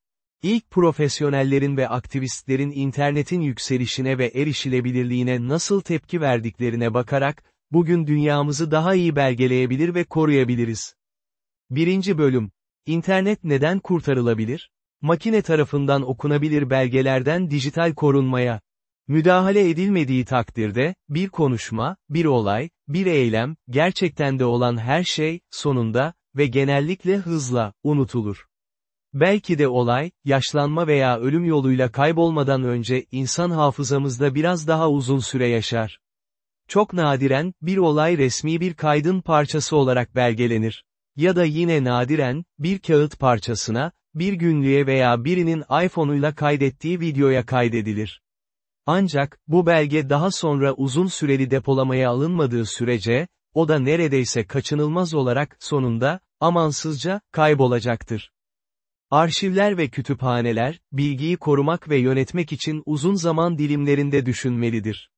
İlk profesyonellerin ve aktivistlerin internetin yükselişine ve erişilebilirliğine nasıl tepki verdiklerine bakarak, bugün dünyamızı daha iyi belgeleyebilir ve koruyabiliriz. Birinci bölüm. İnternet neden kurtarılabilir? Makine tarafından okunabilir belgelerden dijital korunmaya. Müdahale edilmediği takdirde, bir konuşma, bir olay, bir eylem, gerçekten de olan her şey, sonunda, ve genellikle hızla, unutulur. Belki de olay, yaşlanma veya ölüm yoluyla kaybolmadan önce insan hafızamızda biraz daha uzun süre yaşar. Çok nadiren, bir olay resmi bir kaydın parçası olarak belgelenir. Ya da yine nadiren, bir kağıt parçasına, bir günlüğe veya birinin iPhone'uyla kaydettiği videoya kaydedilir. Ancak, bu belge daha sonra uzun süreli depolamaya alınmadığı sürece, o da neredeyse kaçınılmaz olarak, sonunda, amansızca, kaybolacaktır. Arşivler ve kütüphaneler, bilgiyi korumak ve yönetmek için uzun zaman dilimlerinde düşünmelidir.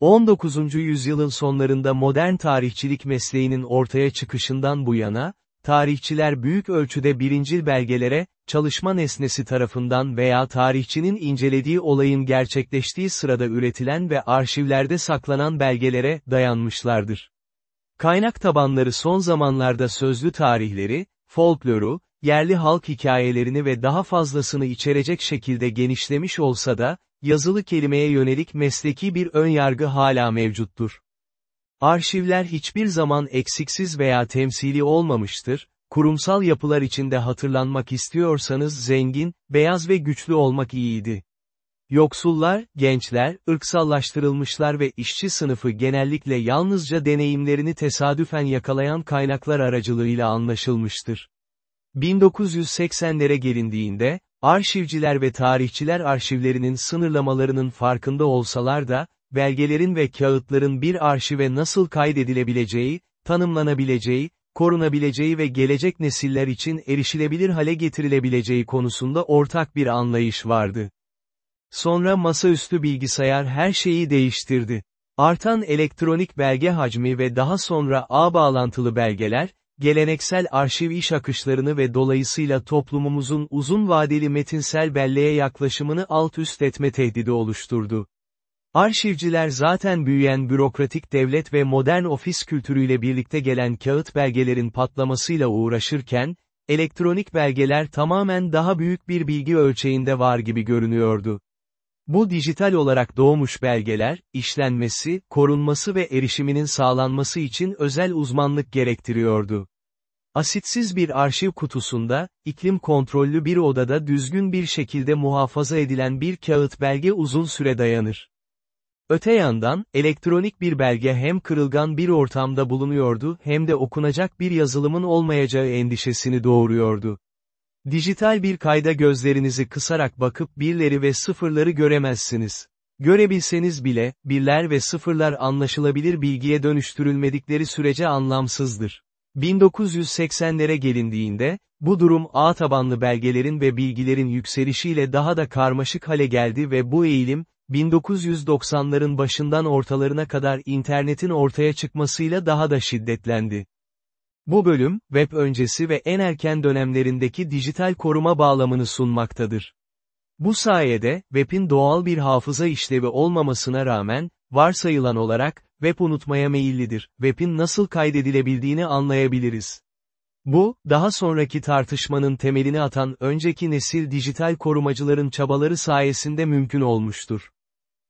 19. yüzyılın sonlarında modern tarihçilik mesleğinin ortaya çıkışından bu yana, tarihçiler büyük ölçüde birincil belgelere, çalışma nesnesi tarafından veya tarihçinin incelediği olayın gerçekleştiği sırada üretilen ve arşivlerde saklanan belgelere, dayanmışlardır. Kaynak tabanları son zamanlarda sözlü tarihleri, folkloru, yerli halk hikayelerini ve daha fazlasını içerecek şekilde genişlemiş olsa da, yazılı kelimeye yönelik mesleki bir önyargı hala mevcuttur. Arşivler hiçbir zaman eksiksiz veya temsili olmamıştır, kurumsal yapılar içinde hatırlanmak istiyorsanız zengin, beyaz ve güçlü olmak iyiydi. Yoksullar, gençler, ırksallaştırılmışlar ve işçi sınıfı genellikle yalnızca deneyimlerini tesadüfen yakalayan kaynaklar aracılığıyla anlaşılmıştır. 1980'lere gelindiğinde, arşivciler ve tarihçiler arşivlerinin sınırlamalarının farkında olsalar da, belgelerin ve kağıtların bir arşive nasıl kaydedilebileceği, tanımlanabileceği, korunabileceği ve gelecek nesiller için erişilebilir hale getirilebileceği konusunda ortak bir anlayış vardı. Sonra masaüstü bilgisayar her şeyi değiştirdi. Artan elektronik belge hacmi ve daha sonra ağ bağlantılı belgeler, geleneksel arşiv iş akışlarını ve dolayısıyla toplumumuzun uzun vadeli metinsel belleğe yaklaşımını alt üst etme tehdidi oluşturdu. Arşivciler zaten büyüyen bürokratik devlet ve modern ofis kültürüyle birlikte gelen kağıt belgelerin patlamasıyla uğraşırken, elektronik belgeler tamamen daha büyük bir bilgi ölçeğinde var gibi görünüyordu. Bu dijital olarak doğmuş belgeler, işlenmesi, korunması ve erişiminin sağlanması için özel uzmanlık gerektiriyordu. Asitsiz bir arşiv kutusunda, iklim kontrollü bir odada düzgün bir şekilde muhafaza edilen bir kağıt belge uzun süre dayanır. Öte yandan, elektronik bir belge hem kırılgan bir ortamda bulunuyordu hem de okunacak bir yazılımın olmayacağı endişesini doğuruyordu. Dijital bir kayda gözlerinizi kısarak bakıp birleri ve sıfırları göremezsiniz. Görebilseniz bile, birler ve sıfırlar anlaşılabilir bilgiye dönüştürülmedikleri sürece anlamsızdır. 1980'lere gelindiğinde, bu durum ağ tabanlı belgelerin ve bilgilerin yükselişiyle daha da karmaşık hale geldi ve bu eğilim, 1990'ların başından ortalarına kadar internetin ortaya çıkmasıyla daha da şiddetlendi. Bu bölüm, web öncesi ve en erken dönemlerindeki dijital koruma bağlamını sunmaktadır. Bu sayede, web'in doğal bir hafıza işlevi olmamasına rağmen, varsayılan olarak, web unutmaya meyillidir, web'in nasıl kaydedilebildiğini anlayabiliriz. Bu, daha sonraki tartışmanın temelini atan önceki nesil dijital korumacıların çabaları sayesinde mümkün olmuştur.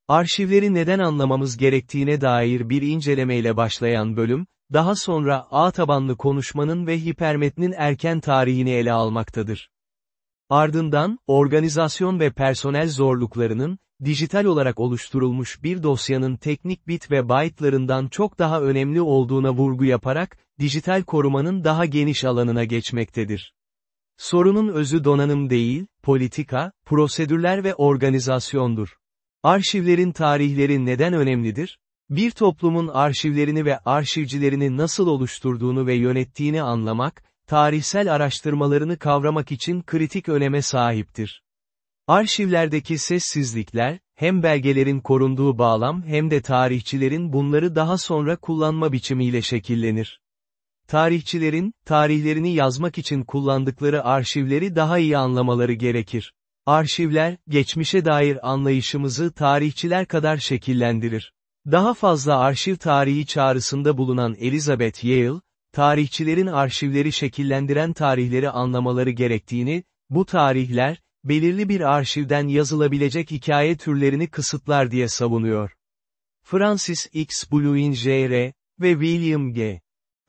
Arşivleri neden anlamamız gerektiğine dair bir incelemeyle başlayan bölüm, daha sonra ağ tabanlı konuşmanın ve hipermetnin erken tarihini ele almaktadır. Ardından, organizasyon ve personel zorluklarının, dijital olarak oluşturulmuş bir dosyanın teknik bit ve byte'larından çok daha önemli olduğuna vurgu yaparak, dijital korumanın daha geniş alanına geçmektedir. Sorunun özü donanım değil, politika, prosedürler ve organizasyondur. Arşivlerin tarihleri neden önemlidir? Bir toplumun arşivlerini ve arşivcilerini nasıl oluşturduğunu ve yönettiğini anlamak, tarihsel araştırmalarını kavramak için kritik öneme sahiptir. Arşivlerdeki sessizlikler, hem belgelerin korunduğu bağlam hem de tarihçilerin bunları daha sonra kullanma biçimiyle şekillenir. Tarihçilerin, tarihlerini yazmak için kullandıkları arşivleri daha iyi anlamaları gerekir. Arşivler, geçmişe dair anlayışımızı tarihçiler kadar şekillendirir. Daha fazla arşiv tarihi çağrısında bulunan Elizabeth Yale, tarihçilerin arşivleri şekillendiren tarihleri anlamaları gerektiğini, bu tarihler, belirli bir arşivden yazılabilecek hikaye türlerini kısıtlar diye savunuyor. Francis X. Bluin Jr. ve William G.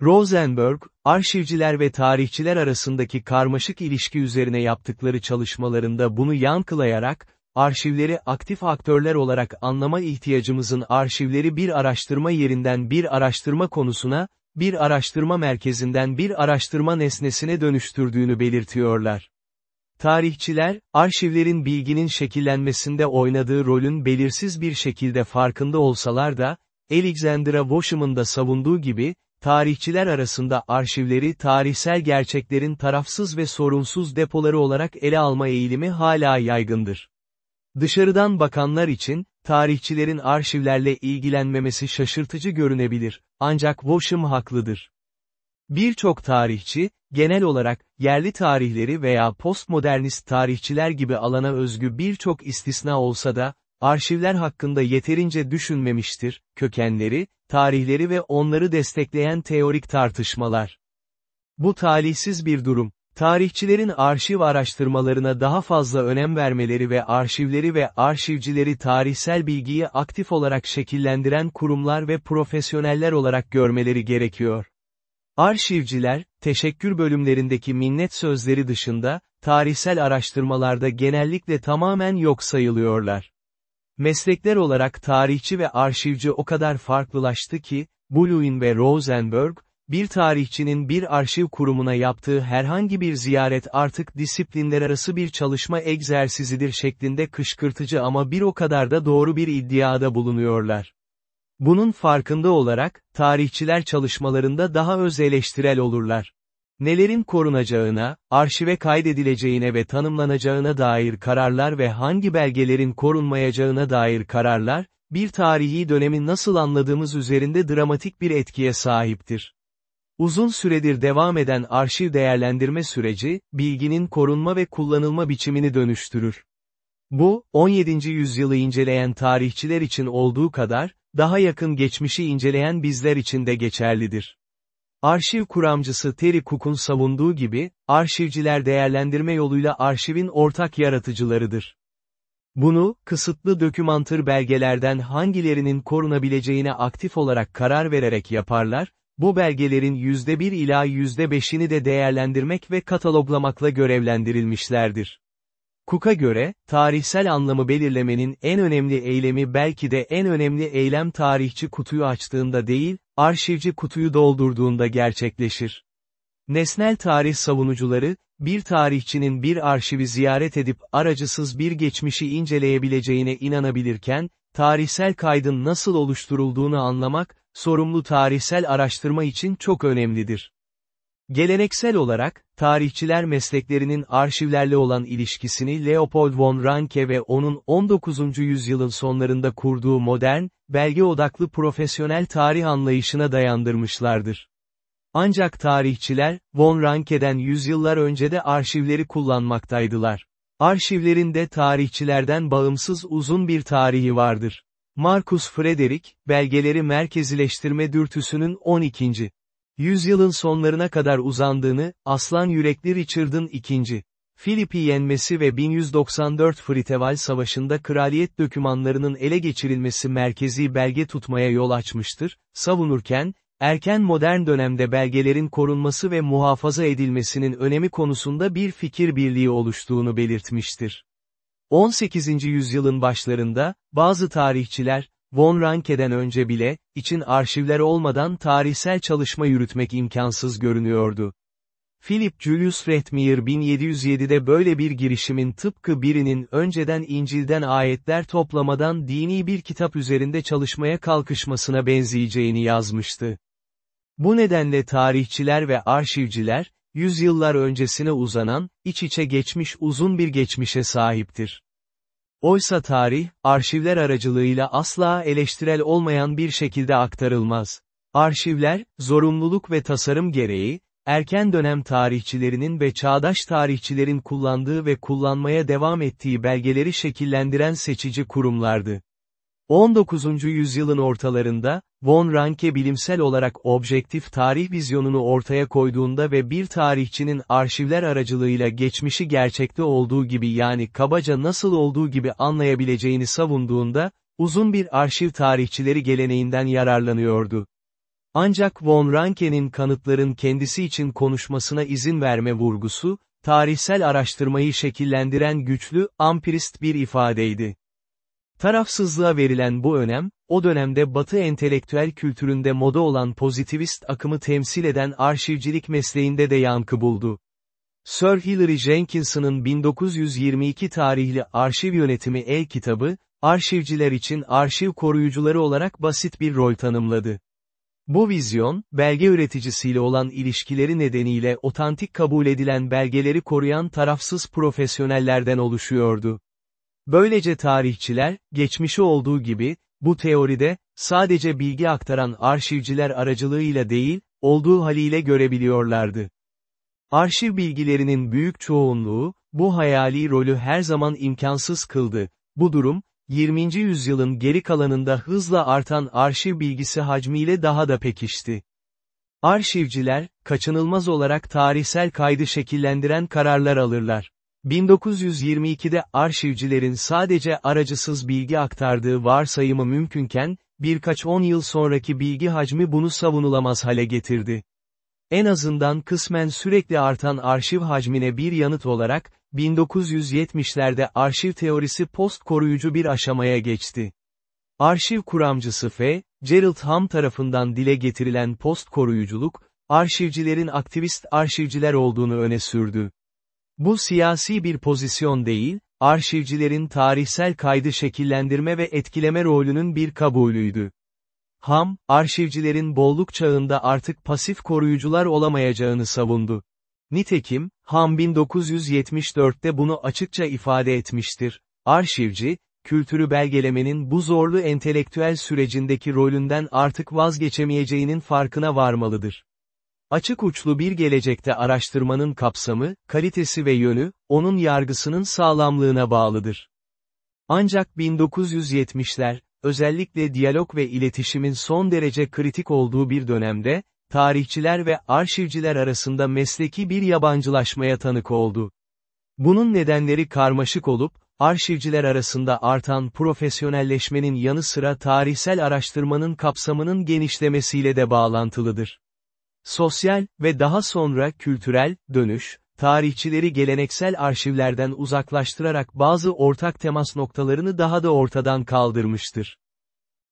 Rosenberg, arşivciler ve tarihçiler arasındaki karmaşık ilişki üzerine yaptıkları çalışmalarında bunu yankılayarak, arşivleri aktif aktörler olarak anlama ihtiyacımızın arşivleri bir araştırma yerinden bir araştırma konusuna, bir araştırma merkezinden bir araştırma nesnesine dönüştürdüğünü belirtiyorlar. Tarihçiler, arşivlerin bilginin şekillenmesinde oynadığı rolün belirsiz bir şekilde farkında olsalar da, Alexandra Washam'ın da savunduğu gibi, tarihçiler arasında arşivleri tarihsel gerçeklerin tarafsız ve sorunsuz depoları olarak ele alma eğilimi hala yaygındır. Dışarıdan bakanlar için, tarihçilerin arşivlerle ilgilenmemesi şaşırtıcı görünebilir, ancak Washam haklıdır. Birçok tarihçi, genel olarak, yerli tarihleri veya postmodernist tarihçiler gibi alana özgü birçok istisna olsa da, arşivler hakkında yeterince düşünmemiştir, kökenleri, tarihleri ve onları destekleyen teorik tartışmalar. Bu talihsiz bir durum. Tarihçilerin arşiv araştırmalarına daha fazla önem vermeleri ve arşivleri ve arşivcileri tarihsel bilgiyi aktif olarak şekillendiren kurumlar ve profesyoneller olarak görmeleri gerekiyor. Arşivciler, teşekkür bölümlerindeki minnet sözleri dışında, tarihsel araştırmalarda genellikle tamamen yok sayılıyorlar. Meslekler olarak tarihçi ve arşivci o kadar farklılaştı ki, Buluin ve Rosenberg, bir tarihçinin bir arşiv kurumuna yaptığı herhangi bir ziyaret artık disiplinler arası bir çalışma egzersizidir şeklinde kışkırtıcı ama bir o kadar da doğru bir iddiada bulunuyorlar. Bunun farkında olarak, tarihçiler çalışmalarında daha öz eleştirel olurlar. Nelerin korunacağına, arşive kaydedileceğine ve tanımlanacağına dair kararlar ve hangi belgelerin korunmayacağına dair kararlar, bir tarihi dönemi nasıl anladığımız üzerinde dramatik bir etkiye sahiptir. Uzun süredir devam eden arşiv değerlendirme süreci, bilginin korunma ve kullanılma biçimini dönüştürür. Bu, 17. yüzyılı inceleyen tarihçiler için olduğu kadar, daha yakın geçmişi inceleyen bizler için de geçerlidir. Arşiv kuramcısı Terry Cook'un savunduğu gibi, arşivciler değerlendirme yoluyla arşivin ortak yaratıcılarıdır. Bunu, kısıtlı dokümantır belgelerden hangilerinin korunabileceğine aktif olarak karar vererek yaparlar, bu belgelerin %1 ila %5'ini de değerlendirmek ve kataloglamakla görevlendirilmişlerdir. Cook'a göre, tarihsel anlamı belirlemenin en önemli eylemi belki de en önemli eylem tarihçi kutuyu açtığında değil, arşivci kutuyu doldurduğunda gerçekleşir. Nesnel tarih savunucuları, bir tarihçinin bir arşivi ziyaret edip aracısız bir geçmişi inceleyebileceğine inanabilirken, tarihsel kaydın nasıl oluşturulduğunu anlamak, sorumlu tarihsel araştırma için çok önemlidir. Geleneksel olarak, tarihçiler mesleklerinin arşivlerle olan ilişkisini Leopold von Ranke ve onun 19. yüzyılın sonlarında kurduğu modern, belge odaklı profesyonel tarih anlayışına dayandırmışlardır. Ancak tarihçiler, von Ranke'den yüzyıllar önce de arşivleri kullanmaktaydılar. Arşivlerin de tarihçilerden bağımsız uzun bir tarihi vardır. Marcus Frederick, belgeleri merkezileştirme dürtüsünün 12. Yüzyılın sonlarına kadar uzandığını, aslan yürekli Richard'ın ikinci. Filip'i yenmesi ve 1194 Friteval Savaşı'nda kraliyet dokümanlarının ele geçirilmesi merkezi belge tutmaya yol açmıştır, savunurken, erken modern dönemde belgelerin korunması ve muhafaza edilmesinin önemi konusunda bir fikir birliği oluştuğunu belirtmiştir. 18. yüzyılın başlarında, bazı tarihçiler, Von Ranke'den önce bile, için arşivler olmadan tarihsel çalışma yürütmek imkansız görünüyordu. Philip Julius Redmire 1707'de böyle bir girişimin tıpkı birinin önceden İncil'den ayetler toplamadan dini bir kitap üzerinde çalışmaya kalkışmasına benzeyeceğini yazmıştı. Bu nedenle tarihçiler ve arşivciler, yüzyıllar öncesine uzanan, iç içe geçmiş uzun bir geçmişe sahiptir. Oysa tarih, arşivler aracılığıyla asla eleştirel olmayan bir şekilde aktarılmaz. Arşivler, zorunluluk ve tasarım gereği, erken dönem tarihçilerinin ve çağdaş tarihçilerin kullandığı ve kullanmaya devam ettiği belgeleri şekillendiren seçici kurumlardı. 19. yüzyılın ortalarında, Von Ranke bilimsel olarak objektif tarih vizyonunu ortaya koyduğunda ve bir tarihçinin arşivler aracılığıyla geçmişi gerçekte olduğu gibi yani kabaca nasıl olduğu gibi anlayabileceğini savunduğunda, uzun bir arşiv tarihçileri geleneğinden yararlanıyordu. Ancak von Ranke'nin kanıtların kendisi için konuşmasına izin verme vurgusu, tarihsel araştırmayı şekillendiren güçlü, ampirist bir ifadeydi. Tarafsızlığa verilen bu önem, o dönemde Batı entelektüel kültüründe moda olan pozitivist akımı temsil eden arşivcilik mesleğinde de yankı buldu. Sir Hilary Jenkinson'ın 1922 tarihli Arşiv Yönetimi El kitabı, arşivciler için arşiv koruyucuları olarak basit bir rol tanımladı. Bu vizyon, belge üreticisiyle olan ilişkileri nedeniyle otantik kabul edilen belgeleri koruyan tarafsız profesyonellerden oluşuyordu. Böylece tarihçiler, geçmişi olduğu gibi, bu teoride, sadece bilgi aktaran arşivciler aracılığıyla değil, olduğu haliyle görebiliyorlardı. Arşiv bilgilerinin büyük çoğunluğu, bu hayali rolü her zaman imkansız kıldı. Bu durum, 20. yüzyılın geri kalanında hızla artan arşiv bilgisi hacmiyle daha da pekişti. Arşivciler, kaçınılmaz olarak tarihsel kaydı şekillendiren kararlar alırlar. 1922'de arşivcilerin sadece aracısız bilgi aktardığı varsayımı mümkünken, birkaç on yıl sonraki bilgi hacmi bunu savunulamaz hale getirdi. En azından kısmen sürekli artan arşiv hacmine bir yanıt olarak, 1970'lerde arşiv teorisi post koruyucu bir aşamaya geçti. Arşiv kuramcısı F. Gerald Ham tarafından dile getirilen post koruyuculuk, arşivcilerin aktivist arşivciler olduğunu öne sürdü. Bu siyasi bir pozisyon değil, arşivcilerin tarihsel kaydı şekillendirme ve etkileme rolünün bir kabulüydü. Ham, arşivcilerin bolluk çağında artık pasif koruyucular olamayacağını savundu. Nitekim, Ham 1974'te bunu açıkça ifade etmiştir. Arşivci, kültürü belgelemenin bu zorlu entelektüel sürecindeki rolünden artık vazgeçemeyeceğinin farkına varmalıdır. Açık uçlu bir gelecekte araştırmanın kapsamı, kalitesi ve yönü, onun yargısının sağlamlığına bağlıdır. Ancak 1970'ler, özellikle diyalog ve iletişimin son derece kritik olduğu bir dönemde, tarihçiler ve arşivciler arasında mesleki bir yabancılaşmaya tanık oldu. Bunun nedenleri karmaşık olup, arşivciler arasında artan profesyonelleşmenin yanı sıra tarihsel araştırmanın kapsamının genişlemesiyle de bağlantılıdır. Sosyal ve daha sonra kültürel dönüş, tarihçileri geleneksel arşivlerden uzaklaştırarak bazı ortak temas noktalarını daha da ortadan kaldırmıştır.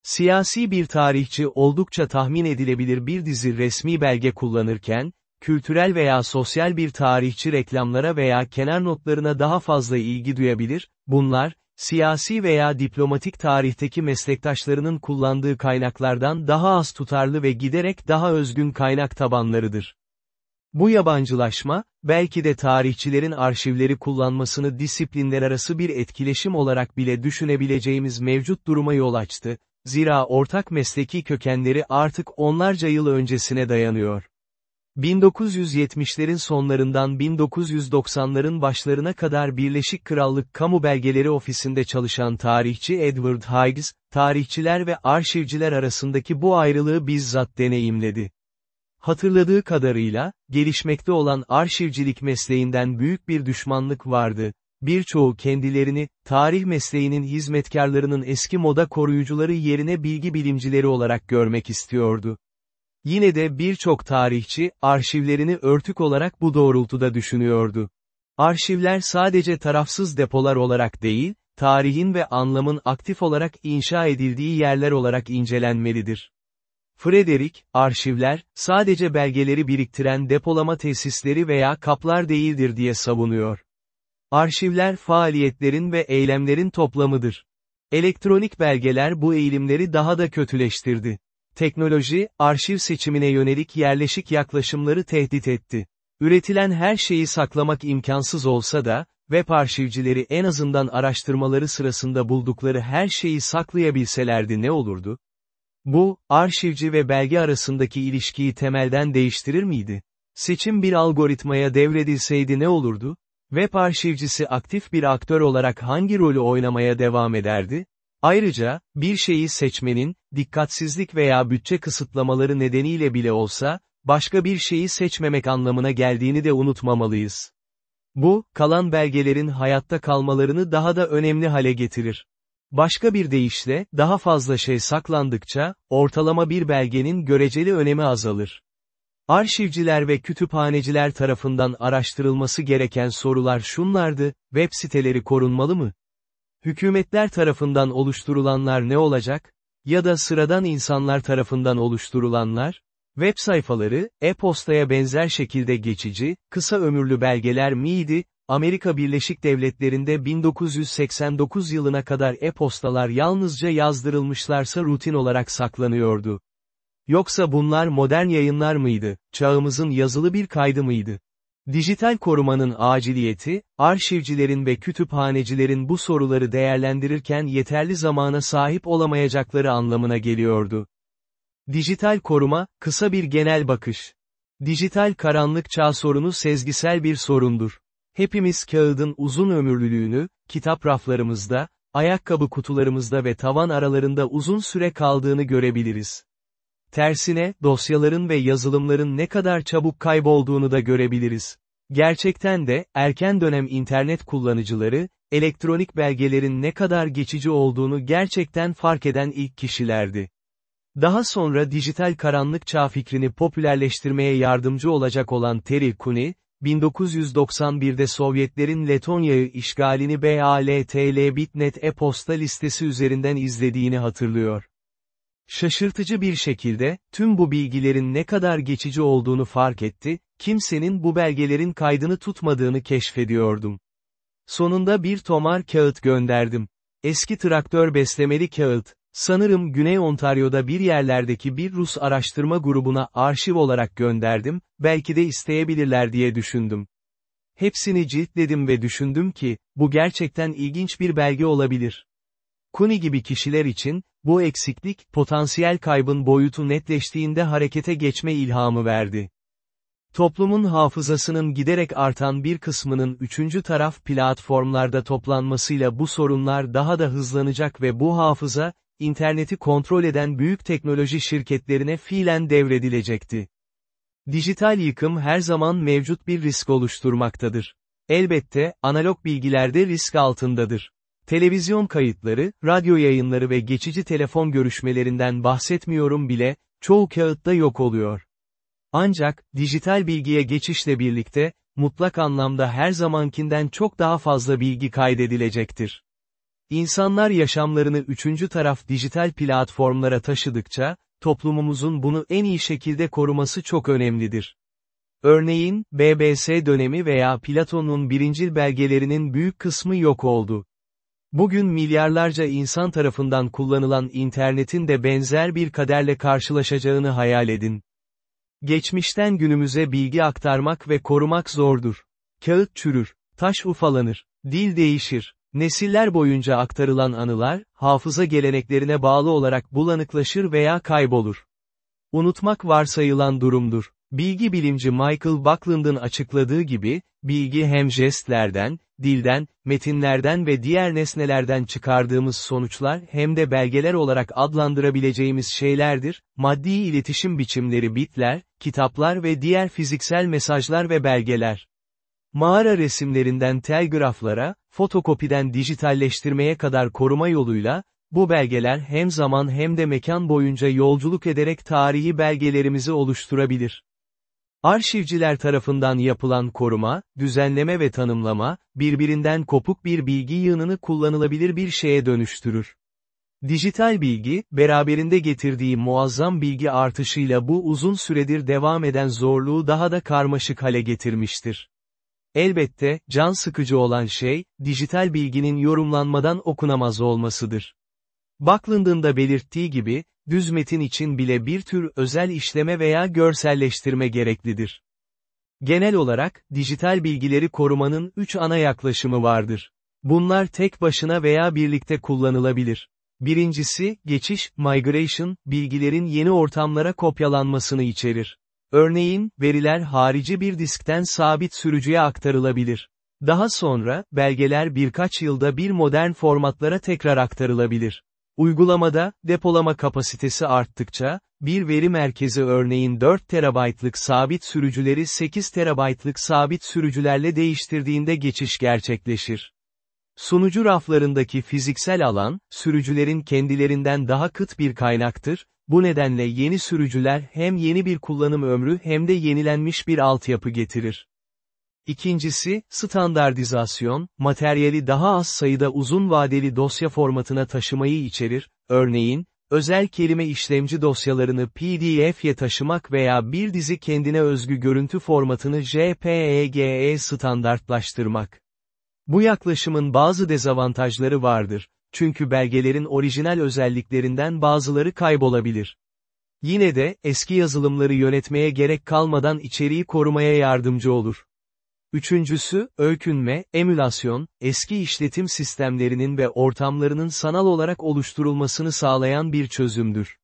Siyasi bir tarihçi oldukça tahmin edilebilir bir dizi resmi belge kullanırken, kültürel veya sosyal bir tarihçi reklamlara veya kenar notlarına daha fazla ilgi duyabilir, bunlar, siyasi veya diplomatik tarihteki meslektaşlarının kullandığı kaynaklardan daha az tutarlı ve giderek daha özgün kaynak tabanlarıdır. Bu yabancılaşma, belki de tarihçilerin arşivleri kullanmasını disiplinler arası bir etkileşim olarak bile düşünebileceğimiz mevcut duruma yol açtı, zira ortak mesleki kökenleri artık onlarca yıl öncesine dayanıyor. 1970'lerin sonlarından 1990'ların başlarına kadar Birleşik Krallık Kamu Belgeleri Ofisi'nde çalışan tarihçi Edward Higgs, tarihçiler ve arşivciler arasındaki bu ayrılığı bizzat deneyimledi. Hatırladığı kadarıyla, gelişmekte olan arşivcilik mesleğinden büyük bir düşmanlık vardı. Birçoğu kendilerini, tarih mesleğinin hizmetkarlarının eski moda koruyucuları yerine bilgi bilimcileri olarak görmek istiyordu. Yine de birçok tarihçi, arşivlerini örtük olarak bu doğrultuda düşünüyordu. Arşivler sadece tarafsız depolar olarak değil, tarihin ve anlamın aktif olarak inşa edildiği yerler olarak incelenmelidir. Frederick, arşivler, sadece belgeleri biriktiren depolama tesisleri veya kaplar değildir diye savunuyor. Arşivler faaliyetlerin ve eylemlerin toplamıdır. Elektronik belgeler bu eğilimleri daha da kötüleştirdi. Teknoloji, arşiv seçimine yönelik yerleşik yaklaşımları tehdit etti. Üretilen her şeyi saklamak imkansız olsa da, web arşivcileri en azından araştırmaları sırasında buldukları her şeyi saklayabilselerdi ne olurdu? Bu, arşivci ve belge arasındaki ilişkiyi temelden değiştirir miydi? Seçim bir algoritmaya devredilseydi ne olurdu? Web arşivcisi aktif bir aktör olarak hangi rolü oynamaya devam ederdi? Ayrıca, bir şeyi seçmenin, dikkatsizlik veya bütçe kısıtlamaları nedeniyle bile olsa, başka bir şeyi seçmemek anlamına geldiğini de unutmamalıyız. Bu, kalan belgelerin hayatta kalmalarını daha da önemli hale getirir. Başka bir deyişle, daha fazla şey saklandıkça, ortalama bir belgenin göreceli önemi azalır. Arşivciler ve kütüphaneciler tarafından araştırılması gereken sorular şunlardı, web siteleri korunmalı mı? Hükümetler tarafından oluşturulanlar ne olacak? Ya da sıradan insanlar tarafından oluşturulanlar? Web sayfaları, e-postaya benzer şekilde geçici, kısa ömürlü belgeler miydi, Amerika Birleşik Devletleri'nde 1989 yılına kadar e-postalar yalnızca yazdırılmışlarsa rutin olarak saklanıyordu. Yoksa bunlar modern yayınlar mıydı, çağımızın yazılı bir kaydı mıydı? Dijital korumanın aciliyeti, arşivcilerin ve kütüphanecilerin bu soruları değerlendirirken yeterli zamana sahip olamayacakları anlamına geliyordu. Dijital koruma, kısa bir genel bakış. Dijital karanlık çağ sorunu sezgisel bir sorundur. Hepimiz kağıdın uzun ömürlülüğünü, kitap raflarımızda, ayakkabı kutularımızda ve tavan aralarında uzun süre kaldığını görebiliriz. Tersine, dosyaların ve yazılımların ne kadar çabuk kaybolduğunu da görebiliriz. Gerçekten de, erken dönem internet kullanıcıları, elektronik belgelerin ne kadar geçici olduğunu gerçekten fark eden ilk kişilerdi. Daha sonra dijital karanlık çağ fikrini popülerleştirmeye yardımcı olacak olan Terry Cooney, 1991'de Sovyetlerin Letonya'yı işgalini BALTL Bitnet e-posta listesi üzerinden izlediğini hatırlıyor. Şaşırtıcı bir şekilde, tüm bu bilgilerin ne kadar geçici olduğunu fark etti, kimsenin bu belgelerin kaydını tutmadığını keşfediyordum. Sonunda bir tomar kağıt gönderdim. Eski traktör beslemeli kağıt, sanırım Güney Ontario'da bir yerlerdeki bir Rus araştırma grubuna arşiv olarak gönderdim, belki de isteyebilirler diye düşündüm. Hepsini ciltledim ve düşündüm ki, bu gerçekten ilginç bir belge olabilir. Kuni gibi kişiler için, bu eksiklik, potansiyel kaybın boyutu netleştiğinde harekete geçme ilhamı verdi. Toplumun hafızasının giderek artan bir kısmının üçüncü taraf platformlarda toplanmasıyla bu sorunlar daha da hızlanacak ve bu hafıza, interneti kontrol eden büyük teknoloji şirketlerine fiilen devredilecekti. Dijital yıkım her zaman mevcut bir risk oluşturmaktadır. Elbette, analog bilgilerde risk altındadır. Televizyon kayıtları, radyo yayınları ve geçici telefon görüşmelerinden bahsetmiyorum bile, çoğu kağıtta yok oluyor. Ancak, dijital bilgiye geçişle birlikte, mutlak anlamda her zamankinden çok daha fazla bilgi kaydedilecektir. İnsanlar yaşamlarını üçüncü taraf dijital platformlara taşıdıkça, toplumumuzun bunu en iyi şekilde koruması çok önemlidir. Örneğin, BBC dönemi veya Platon'un birincil belgelerinin büyük kısmı yok oldu. Bugün milyarlarca insan tarafından kullanılan internetin de benzer bir kaderle karşılaşacağını hayal edin. Geçmişten günümüze bilgi aktarmak ve korumak zordur. Kağıt çürür, taş ufalanır, dil değişir. Nesiller boyunca aktarılan anılar, hafıza geleneklerine bağlı olarak bulanıklaşır veya kaybolur. Unutmak varsayılan durumdur. Bilgi bilimci Michael Buckland'ın açıkladığı gibi, bilgi hem jestlerden, dilden, metinlerden ve diğer nesnelerden çıkardığımız sonuçlar hem de belgeler olarak adlandırabileceğimiz şeylerdir, maddi iletişim biçimleri bitler, kitaplar ve diğer fiziksel mesajlar ve belgeler. Mağara resimlerinden telgraflara, fotokopiden dijitalleştirmeye kadar koruma yoluyla, bu belgeler hem zaman hem de mekan boyunca yolculuk ederek tarihi belgelerimizi oluşturabilir. Arşivciler tarafından yapılan koruma, düzenleme ve tanımlama, birbirinden kopuk bir bilgi yığınını kullanılabilir bir şeye dönüştürür. Dijital bilgi, beraberinde getirdiği muazzam bilgi artışıyla bu uzun süredir devam eden zorluğu daha da karmaşık hale getirmiştir. Elbette, can sıkıcı olan şey, dijital bilginin yorumlanmadan okunamaz olmasıdır. Buckland'ın da belirttiği gibi, düz metin için bile bir tür özel işleme veya görselleştirme gereklidir. Genel olarak, dijital bilgileri korumanın üç ana yaklaşımı vardır. Bunlar tek başına veya birlikte kullanılabilir. Birincisi, geçiş, migration, bilgilerin yeni ortamlara kopyalanmasını içerir. Örneğin, veriler harici bir diskten sabit sürücüye aktarılabilir. Daha sonra, belgeler birkaç yılda bir modern formatlara tekrar aktarılabilir. Uygulamada, depolama kapasitesi arttıkça, bir veri merkezi örneğin 4 TB'lık sabit sürücüleri 8 TB'lık sabit sürücülerle değiştirdiğinde geçiş gerçekleşir. Sunucu raflarındaki fiziksel alan, sürücülerin kendilerinden daha kıt bir kaynaktır, bu nedenle yeni sürücüler hem yeni bir kullanım ömrü hem de yenilenmiş bir altyapı getirir. İkincisi, standartizasyon, materyali daha az sayıda uzun vadeli dosya formatına taşımayı içerir, örneğin, özel kelime işlemci dosyalarını PDF'ye taşımak veya bir dizi kendine özgü görüntü formatını JPEG'e standartlaştırmak. Bu yaklaşımın bazı dezavantajları vardır, çünkü belgelerin orijinal özelliklerinden bazıları kaybolabilir. Yine de, eski yazılımları yönetmeye gerek kalmadan içeriği korumaya yardımcı olur. Üçüncüsü, öykünme, emülasyon, eski işletim sistemlerinin ve ortamlarının sanal olarak oluşturulmasını sağlayan bir çözümdür.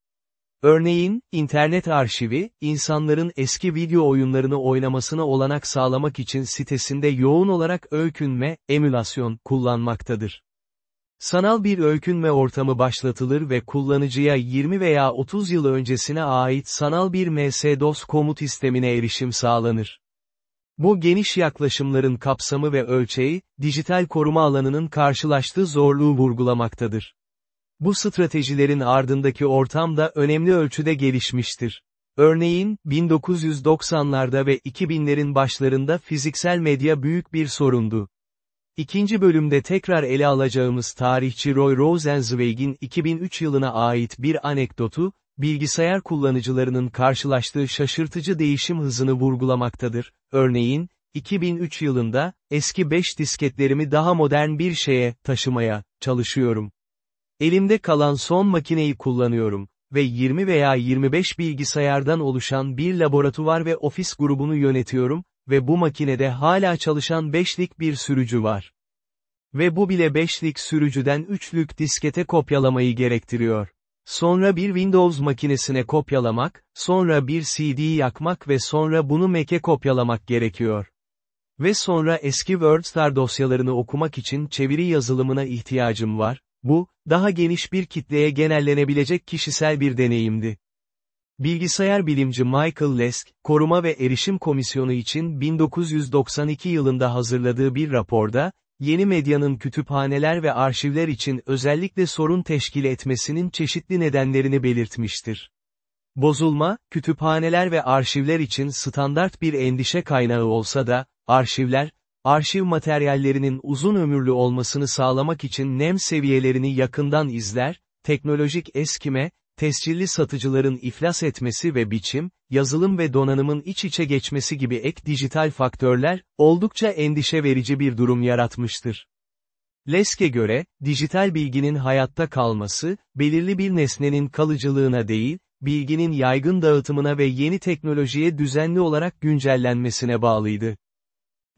Örneğin, internet arşivi, insanların eski video oyunlarını oynamasına olanak sağlamak için sitesinde yoğun olarak öykünme, emülasyon kullanmaktadır. Sanal bir öykünme ortamı başlatılır ve kullanıcıya 20 veya 30 yıl öncesine ait sanal bir MS-DOS komut sistemine erişim sağlanır. Bu geniş yaklaşımların kapsamı ve ölçeği, dijital koruma alanının karşılaştığı zorluğu vurgulamaktadır. Bu stratejilerin ardındaki ortam da önemli ölçüde gelişmiştir. Örneğin, 1990'larda ve 2000'lerin başlarında fiziksel medya büyük bir sorundu. İkinci bölümde tekrar ele alacağımız tarihçi Roy Rosenzweig'in 2003 yılına ait bir anekdotu, bilgisayar kullanıcılarının karşılaştığı şaşırtıcı değişim hızını vurgulamaktadır. Örneğin, 2003 yılında, eski 5 disketlerimi daha modern bir şeye, taşımaya, çalışıyorum. Elimde kalan son makineyi kullanıyorum ve 20 veya 25 bilgisayardan oluşan bir laboratuvar ve ofis grubunu yönetiyorum ve bu makinede hala çalışan 5'lik bir sürücü var. Ve bu bile 5'lik sürücüden 3'lük diskete kopyalamayı gerektiriyor. Sonra bir Windows makinesine kopyalamak, sonra bir CD yakmak ve sonra bunu Mac'e kopyalamak gerekiyor. Ve sonra eski WordStar dosyalarını okumak için çeviri yazılımına ihtiyacım var, bu, daha geniş bir kitleye genellenebilecek kişisel bir deneyimdi. Bilgisayar bilimci Michael Lesk, Koruma ve Erişim Komisyonu için 1992 yılında hazırladığı bir raporda, yeni medyanın kütüphaneler ve arşivler için özellikle sorun teşkil etmesinin çeşitli nedenlerini belirtmiştir. Bozulma, kütüphaneler ve arşivler için standart bir endişe kaynağı olsa da, arşivler, arşiv materyallerinin uzun ömürlü olmasını sağlamak için nem seviyelerini yakından izler, teknolojik eskime, tescilli satıcıların iflas etmesi ve biçim, yazılım ve donanımın iç içe geçmesi gibi ek dijital faktörler, oldukça endişe verici bir durum yaratmıştır. Leske göre, dijital bilginin hayatta kalması, belirli bir nesnenin kalıcılığına değil, bilginin yaygın dağıtımına ve yeni teknolojiye düzenli olarak güncellenmesine bağlıydı.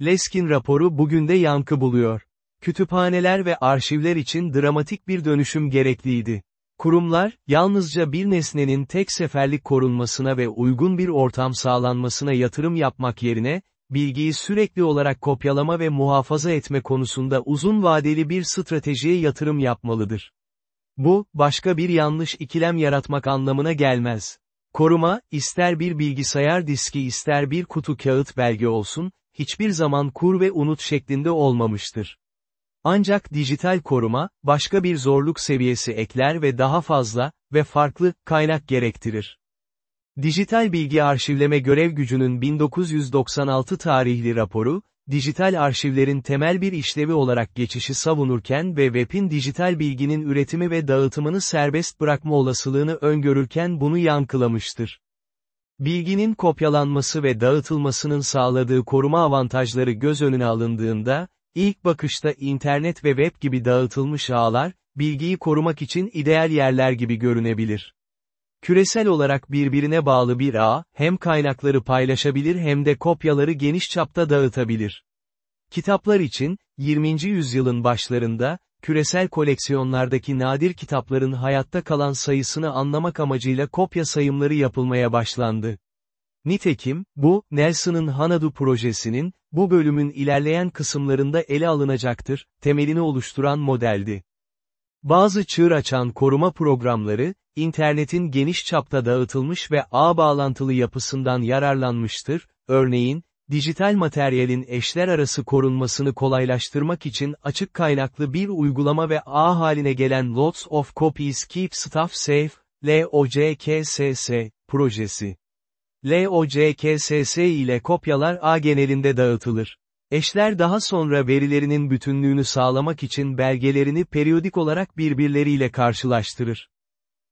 Leskin raporu bugün de yankı buluyor. Kütüphaneler ve arşivler için dramatik bir dönüşüm gerekliydi. Kurumlar, yalnızca bir nesnenin tek seferlik korunmasına ve uygun bir ortam sağlanmasına yatırım yapmak yerine, bilgiyi sürekli olarak kopyalama ve muhafaza etme konusunda uzun vadeli bir stratejiye yatırım yapmalıdır. Bu, başka bir yanlış ikilem yaratmak anlamına gelmez. Koruma, ister bir bilgisayar diski ister bir kutu kağıt belge olsun, hiçbir zaman kur ve unut şeklinde olmamıştır. Ancak dijital koruma, başka bir zorluk seviyesi ekler ve daha fazla, ve farklı, kaynak gerektirir. Dijital Bilgi Arşivleme Görev Gücü'nün 1996 tarihli raporu, dijital arşivlerin temel bir işlevi olarak geçişi savunurken ve web'in dijital bilginin üretimi ve dağıtımını serbest bırakma olasılığını öngörürken bunu yankılamıştır. Bilginin kopyalanması ve dağıtılmasının sağladığı koruma avantajları göz önüne alındığında, ilk bakışta internet ve web gibi dağıtılmış ağlar, bilgiyi korumak için ideal yerler gibi görünebilir. Küresel olarak birbirine bağlı bir ağ, hem kaynakları paylaşabilir hem de kopyaları geniş çapta dağıtabilir. Kitaplar için, 20. yüzyılın başlarında, küresel koleksiyonlardaki nadir kitapların hayatta kalan sayısını anlamak amacıyla kopya sayımları yapılmaya başlandı. Nitekim, bu, Nelson'ın Hanadu projesinin, bu bölümün ilerleyen kısımlarında ele alınacaktır, temelini oluşturan modeldi. Bazı çığır açan koruma programları, internetin geniş çapta dağıtılmış ve ağ bağlantılı yapısından yararlanmıştır, örneğin, dijital materyalin eşler arası korunmasını kolaylaştırmak için açık kaynaklı bir uygulama ve ağ haline gelen Lots of Copies Keep Stuff Safe, LOCKSS, projesi. LOCKSS ile kopyalar ağ genelinde dağıtılır. Eşler daha sonra verilerinin bütünlüğünü sağlamak için belgelerini periyodik olarak birbirleriyle karşılaştırır.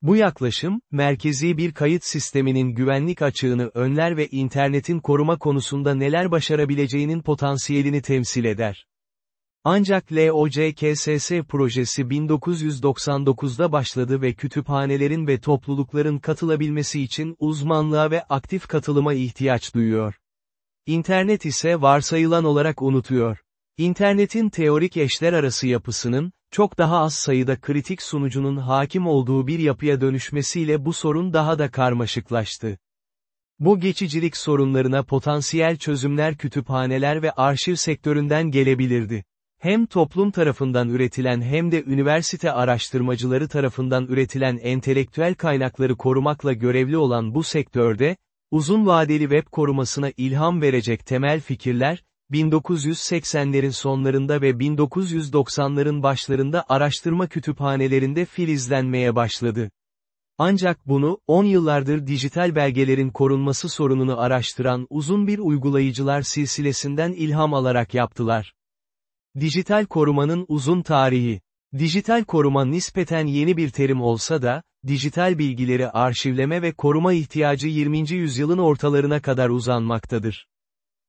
Bu yaklaşım, merkezi bir kayıt sisteminin güvenlik açığını önler ve internetin koruma konusunda neler başarabileceğinin potansiyelini temsil eder. Ancak LOCKSS projesi 1999'da başladı ve kütüphanelerin ve toplulukların katılabilmesi için uzmanlığa ve aktif katılıma ihtiyaç duyuyor. İnternet ise varsayılan olarak unutuyor. İnternetin teorik eşler arası yapısının, çok daha az sayıda kritik sunucunun hakim olduğu bir yapıya dönüşmesiyle bu sorun daha da karmaşıklaştı. Bu geçicilik sorunlarına potansiyel çözümler kütüphaneler ve arşiv sektöründen gelebilirdi. Hem toplum tarafından üretilen hem de üniversite araştırmacıları tarafından üretilen entelektüel kaynakları korumakla görevli olan bu sektörde, uzun vadeli web korumasına ilham verecek temel fikirler, 1980'lerin sonlarında ve 1990'ların başlarında araştırma kütüphanelerinde filizlenmeye başladı. Ancak bunu, 10 yıllardır dijital belgelerin korunması sorununu araştıran uzun bir uygulayıcılar silsilesinden ilham alarak yaptılar. Dijital korumanın uzun tarihi. Dijital koruma nispeten yeni bir terim olsa da, dijital bilgileri arşivleme ve koruma ihtiyacı 20. yüzyılın ortalarına kadar uzanmaktadır.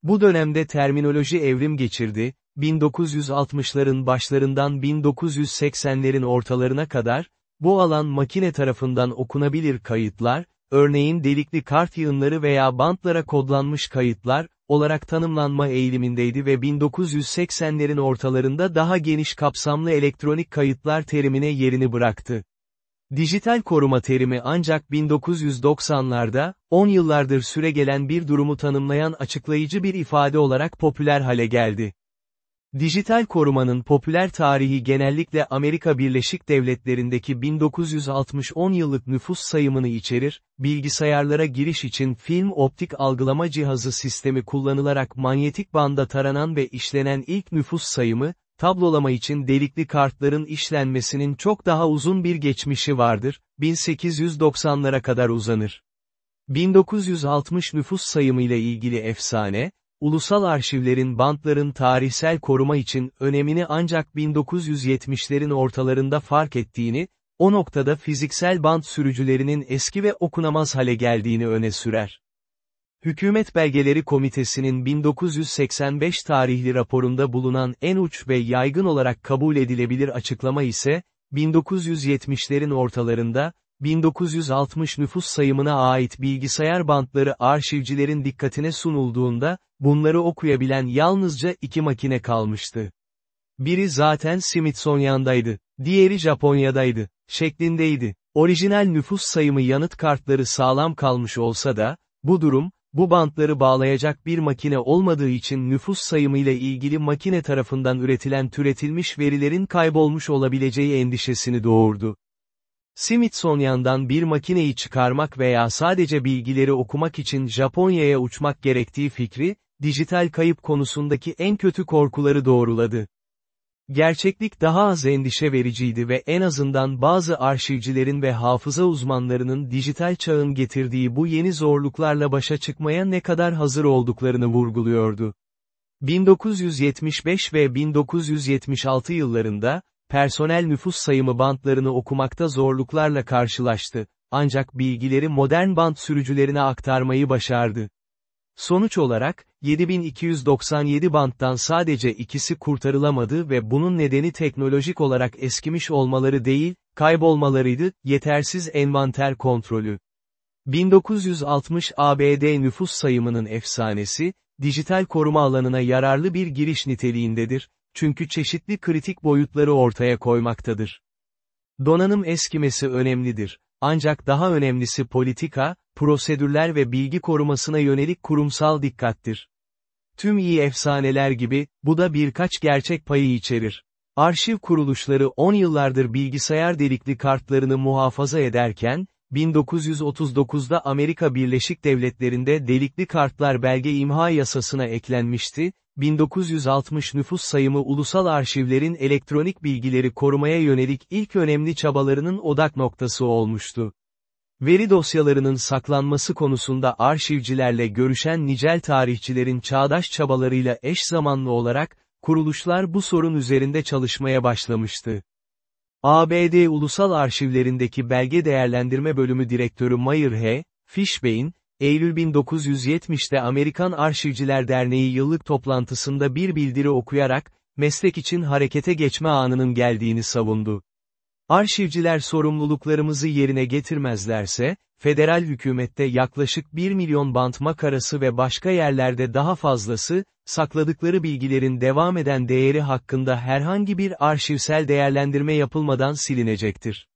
Bu dönemde terminoloji evrim geçirdi, 1960'ların başlarından 1980'lerin ortalarına kadar, bu alan makine tarafından okunabilir kayıtlar, örneğin delikli kart yığınları veya bantlara kodlanmış kayıtlar, olarak tanımlanma eğilimindeydi ve 1980'lerin ortalarında daha geniş kapsamlı elektronik kayıtlar terimine yerini bıraktı. Dijital koruma terimi ancak 1990'larda, 10 yıllardır süregelen bir durumu tanımlayan açıklayıcı bir ifade olarak popüler hale geldi. Dijital korumanın popüler tarihi genellikle Amerika Birleşik Devletleri'ndeki 1960 10 yıllık nüfus sayımını içerir, bilgisayarlara giriş için film optik algılama cihazı sistemi kullanılarak manyetik banda taranan ve işlenen ilk nüfus sayımı, tablolama için delikli kartların işlenmesinin çok daha uzun bir geçmişi vardır, 1890'lara kadar uzanır. 1960 nüfus sayımı ile ilgili efsane, ulusal arşivlerin bantların tarihsel koruma için önemini ancak 1970'lerin ortalarında fark ettiğini, o noktada fiziksel bant sürücülerinin eski ve okunamaz hale geldiğini öne sürer. Hükümet Belgeleri Komitesi'nin 1985 tarihli raporunda bulunan en uç ve yaygın olarak kabul edilebilir açıklama ise, 1970'lerin ortalarında, 1960 nüfus sayımına ait bilgisayar bantları arşivcilerin dikkatine sunulduğunda, bunları okuyabilen yalnızca iki makine kalmıştı. Biri zaten Smithsonian'daydı, diğeri Japonya'daydı, şeklindeydi. Orijinal nüfus sayımı yanıt kartları sağlam kalmış olsa da, bu durum, bu bantları bağlayacak bir makine olmadığı için nüfus sayımı ile ilgili makine tarafından üretilen türetilmiş verilerin kaybolmuş olabileceği endişesini doğurdu. Smithsonian'dan bir makineyi çıkarmak veya sadece bilgileri okumak için Japonya'ya uçmak gerektiği fikri, dijital kayıp konusundaki en kötü korkuları doğruladı. Gerçeklik daha az endişe vericiydi ve en azından bazı arşivcilerin ve hafıza uzmanlarının dijital çağın getirdiği bu yeni zorluklarla başa çıkmaya ne kadar hazır olduklarını vurguluyordu. 1975 ve 1976 yıllarında, personel nüfus sayımı bantlarını okumakta zorluklarla karşılaştı, ancak bilgileri modern bant sürücülerine aktarmayı başardı. Sonuç olarak, 7297 banttan sadece ikisi kurtarılamadı ve bunun nedeni teknolojik olarak eskimiş olmaları değil, kaybolmalarıydı, yetersiz envanter kontrolü. 1960 ABD nüfus sayımının efsanesi, dijital koruma alanına yararlı bir giriş niteliğindedir, çünkü çeşitli kritik boyutları ortaya koymaktadır. Donanım eskimesi önemlidir. Ancak daha önemlisi politika, prosedürler ve bilgi korumasına yönelik kurumsal dikkattir. Tüm iyi efsaneler gibi, bu da birkaç gerçek payı içerir. Arşiv kuruluşları 10 yıllardır bilgisayar delikli kartlarını muhafaza ederken, 1939'da Amerika Birleşik Devletleri'nde delikli kartlar belge imha yasasına eklenmişti, 1960 nüfus sayımı ulusal arşivlerin elektronik bilgileri korumaya yönelik ilk önemli çabalarının odak noktası olmuştu. Veri dosyalarının saklanması konusunda arşivcilerle görüşen nicel tarihçilerin çağdaş çabalarıyla eş zamanlı olarak, kuruluşlar bu sorun üzerinde çalışmaya başlamıştı. ABD Ulusal Arşivlerindeki Belge Değerlendirme Bölümü Direktörü Mayer H. Fishbein, Eylül 1970'te Amerikan Arşivciler Derneği yıllık toplantısında bir bildiri okuyarak, meslek için harekete geçme anının geldiğini savundu. Arşivciler sorumluluklarımızı yerine getirmezlerse, federal hükümette yaklaşık 1 milyon bant makarası ve başka yerlerde daha fazlası, sakladıkları bilgilerin devam eden değeri hakkında herhangi bir arşivsel değerlendirme yapılmadan silinecektir.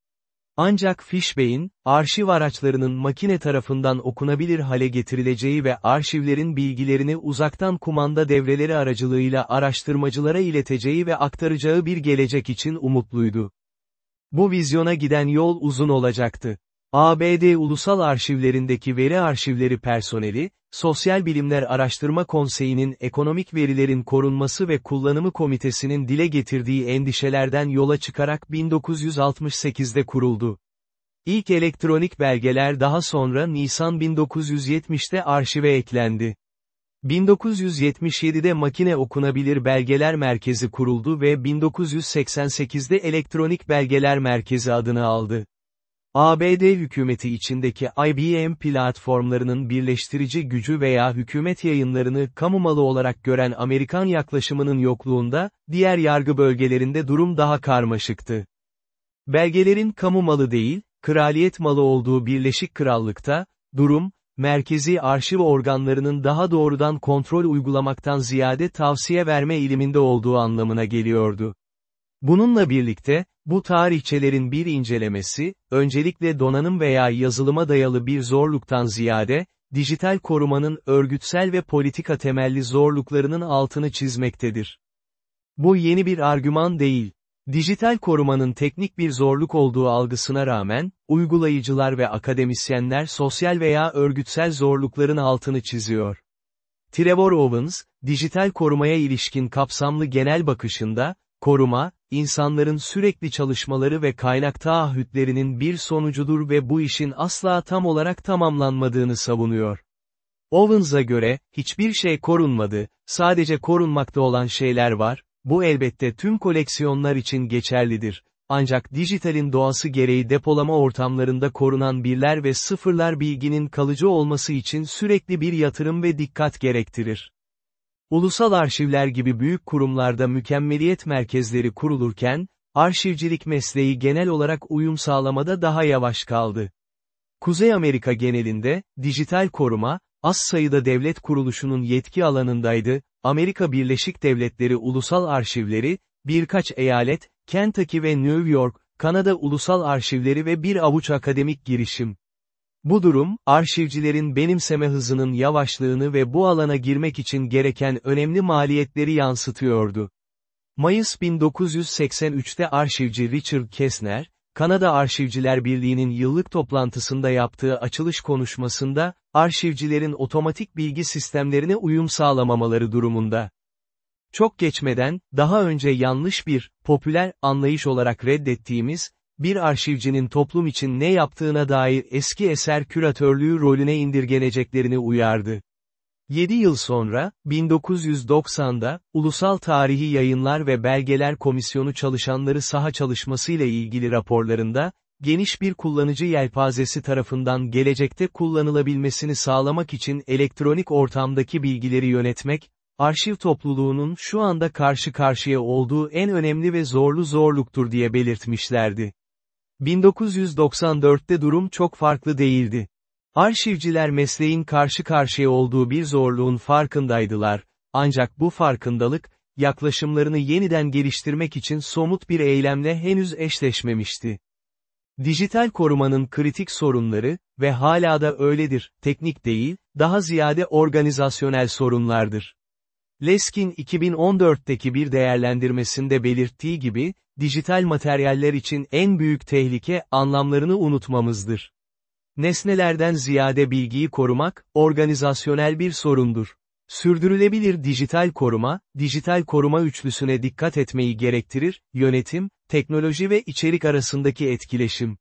Ancak Fishbein, arşiv araçlarının makine tarafından okunabilir hale getirileceği ve arşivlerin bilgilerini uzaktan kumanda devreleri aracılığıyla araştırmacılara ileteceği ve aktaracağı bir gelecek için umutluydu. Bu vizyona giden yol uzun olacaktı. ABD Ulusal Arşivlerindeki veri arşivleri personeli, Sosyal Bilimler Araştırma Konseyi'nin ekonomik verilerin korunması ve kullanımı komitesinin dile getirdiği endişelerden yola çıkarak 1968'de kuruldu. İlk elektronik belgeler daha sonra Nisan 1970'te arşive eklendi. 1977'de makine okunabilir belgeler merkezi kuruldu ve 1988'de elektronik belgeler merkezi adını aldı. ABD hükümeti içindeki IBM platformlarının birleştirici gücü veya hükümet yayınlarını kamu malı olarak gören Amerikan yaklaşımının yokluğunda, diğer yargı bölgelerinde durum daha karmaşıktı. Belgelerin kamu malı değil, kraliyet malı olduğu Birleşik Krallık'ta, durum, merkezi arşiv organlarının daha doğrudan kontrol uygulamaktan ziyade tavsiye verme iliminde olduğu anlamına geliyordu. Bununla birlikte, bu tarihçelerin bir incelemesi, öncelikle donanım veya yazılıma dayalı bir zorluktan ziyade, dijital korumanın örgütsel ve politika temelli zorluklarının altını çizmektedir. Bu yeni bir argüman değil. Dijital korumanın teknik bir zorluk olduğu algısına rağmen, uygulayıcılar ve akademisyenler sosyal veya örgütsel zorlukların altını çiziyor. Trevor Owens, dijital korumaya ilişkin kapsamlı genel bakışında, koruma, insanların sürekli çalışmaları ve kaynak taahhütlerinin bir sonucudur ve bu işin asla tam olarak tamamlanmadığını savunuyor. Owens'a göre, hiçbir şey korunmadı, sadece korunmakta olan şeyler var, bu elbette tüm koleksiyonlar için geçerlidir. Ancak dijitalin doğası gereği depolama ortamlarında korunan birler ve sıfırlar bilginin kalıcı olması için sürekli bir yatırım ve dikkat gerektirir. Ulusal arşivler gibi büyük kurumlarda mükemmeliyet merkezleri kurulurken, arşivcilik mesleği genel olarak uyum sağlamada daha yavaş kaldı. Kuzey Amerika genelinde, dijital koruma, az sayıda devlet kuruluşunun yetki alanındaydı, Amerika Birleşik Devletleri Ulusal Arşivleri, birkaç eyalet, Kentucky ve New York, Kanada Ulusal Arşivleri ve bir avuç akademik girişim. Bu durum, arşivcilerin benimseme hızının yavaşlığını ve bu alana girmek için gereken önemli maliyetleri yansıtıyordu. Mayıs 1983'te arşivci Richard Kessner, Kanada Arşivciler Birliği'nin yıllık toplantısında yaptığı açılış konuşmasında, arşivcilerin otomatik bilgi sistemlerine uyum sağlamamaları durumunda. Çok geçmeden, daha önce yanlış bir, popüler, anlayış olarak reddettiğimiz, bir arşivcinin toplum için ne yaptığına dair eski eser küratörlüğü rolüne indirgeneceklerini uyardı. 7 yıl sonra, 1990'da, Ulusal Tarihi Yayınlar ve Belgeler Komisyonu çalışanları saha çalışmasıyla ilgili raporlarında, geniş bir kullanıcı yelpazesi tarafından gelecekte kullanılabilmesini sağlamak için elektronik ortamdaki bilgileri yönetmek, arşiv topluluğunun şu anda karşı karşıya olduğu en önemli ve zorlu zorluktur diye belirtmişlerdi. 1994'te durum çok farklı değildi. Arşivciler mesleğin karşı karşıya olduğu bir zorluğun farkındaydılar, ancak bu farkındalık, yaklaşımlarını yeniden geliştirmek için somut bir eylemle henüz eşleşmemişti. Dijital korumanın kritik sorunları, ve hala da öyledir, teknik değil, daha ziyade organizasyonel sorunlardır. Leskin 2014'teki bir değerlendirmesinde belirttiği gibi, dijital materyaller için en büyük tehlike, anlamlarını unutmamızdır. Nesnelerden ziyade bilgiyi korumak, organizasyonel bir sorundur. Sürdürülebilir dijital koruma, dijital koruma üçlüsüne dikkat etmeyi gerektirir, yönetim, teknoloji ve içerik arasındaki etkileşim.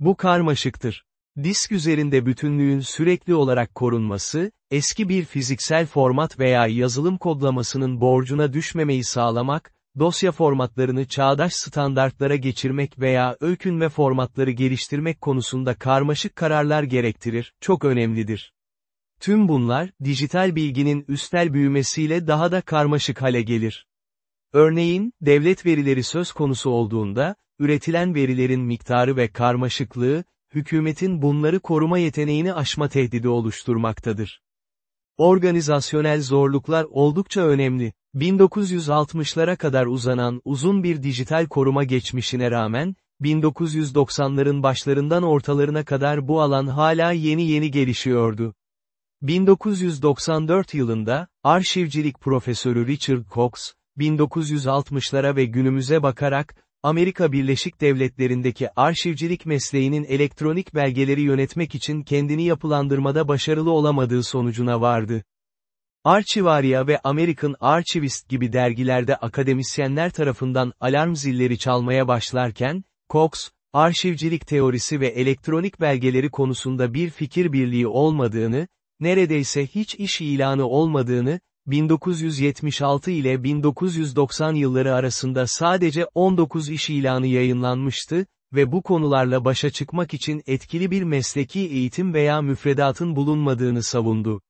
Bu karmaşıktır. Disk üzerinde bütünlüğün sürekli olarak korunması, eski bir fiziksel format veya yazılım kodlamasının borcuna düşmemeyi sağlamak, dosya formatlarını çağdaş standartlara geçirmek veya öykünme formatları geliştirmek konusunda karmaşık kararlar gerektirir, çok önemlidir. Tüm bunlar, dijital bilginin üstel büyümesiyle daha da karmaşık hale gelir. Örneğin, devlet verileri söz konusu olduğunda, üretilen verilerin miktarı ve karmaşıklığı, hükümetin bunları koruma yeteneğini aşma tehdidi oluşturmaktadır. Organizasyonel zorluklar oldukça önemli. 1960'lara kadar uzanan uzun bir dijital koruma geçmişine rağmen, 1990'ların başlarından ortalarına kadar bu alan hala yeni yeni gelişiyordu. 1994 yılında, arşivcilik profesörü Richard Cox, 1960'lara ve günümüze bakarak, Amerika Birleşik Devletleri'ndeki arşivcilik mesleğinin elektronik belgeleri yönetmek için kendini yapılandırmada başarılı olamadığı sonucuna vardı. Archivaria ve American Archivist gibi dergilerde akademisyenler tarafından alarm zilleri çalmaya başlarken, Cox, arşivcilik teorisi ve elektronik belgeleri konusunda bir fikir birliği olmadığını, neredeyse hiç iş ilanı olmadığını, 1976 ile 1990 yılları arasında sadece 19 iş ilanı yayınlanmıştı ve bu konularla başa çıkmak için etkili bir mesleki eğitim veya müfredatın bulunmadığını savundu.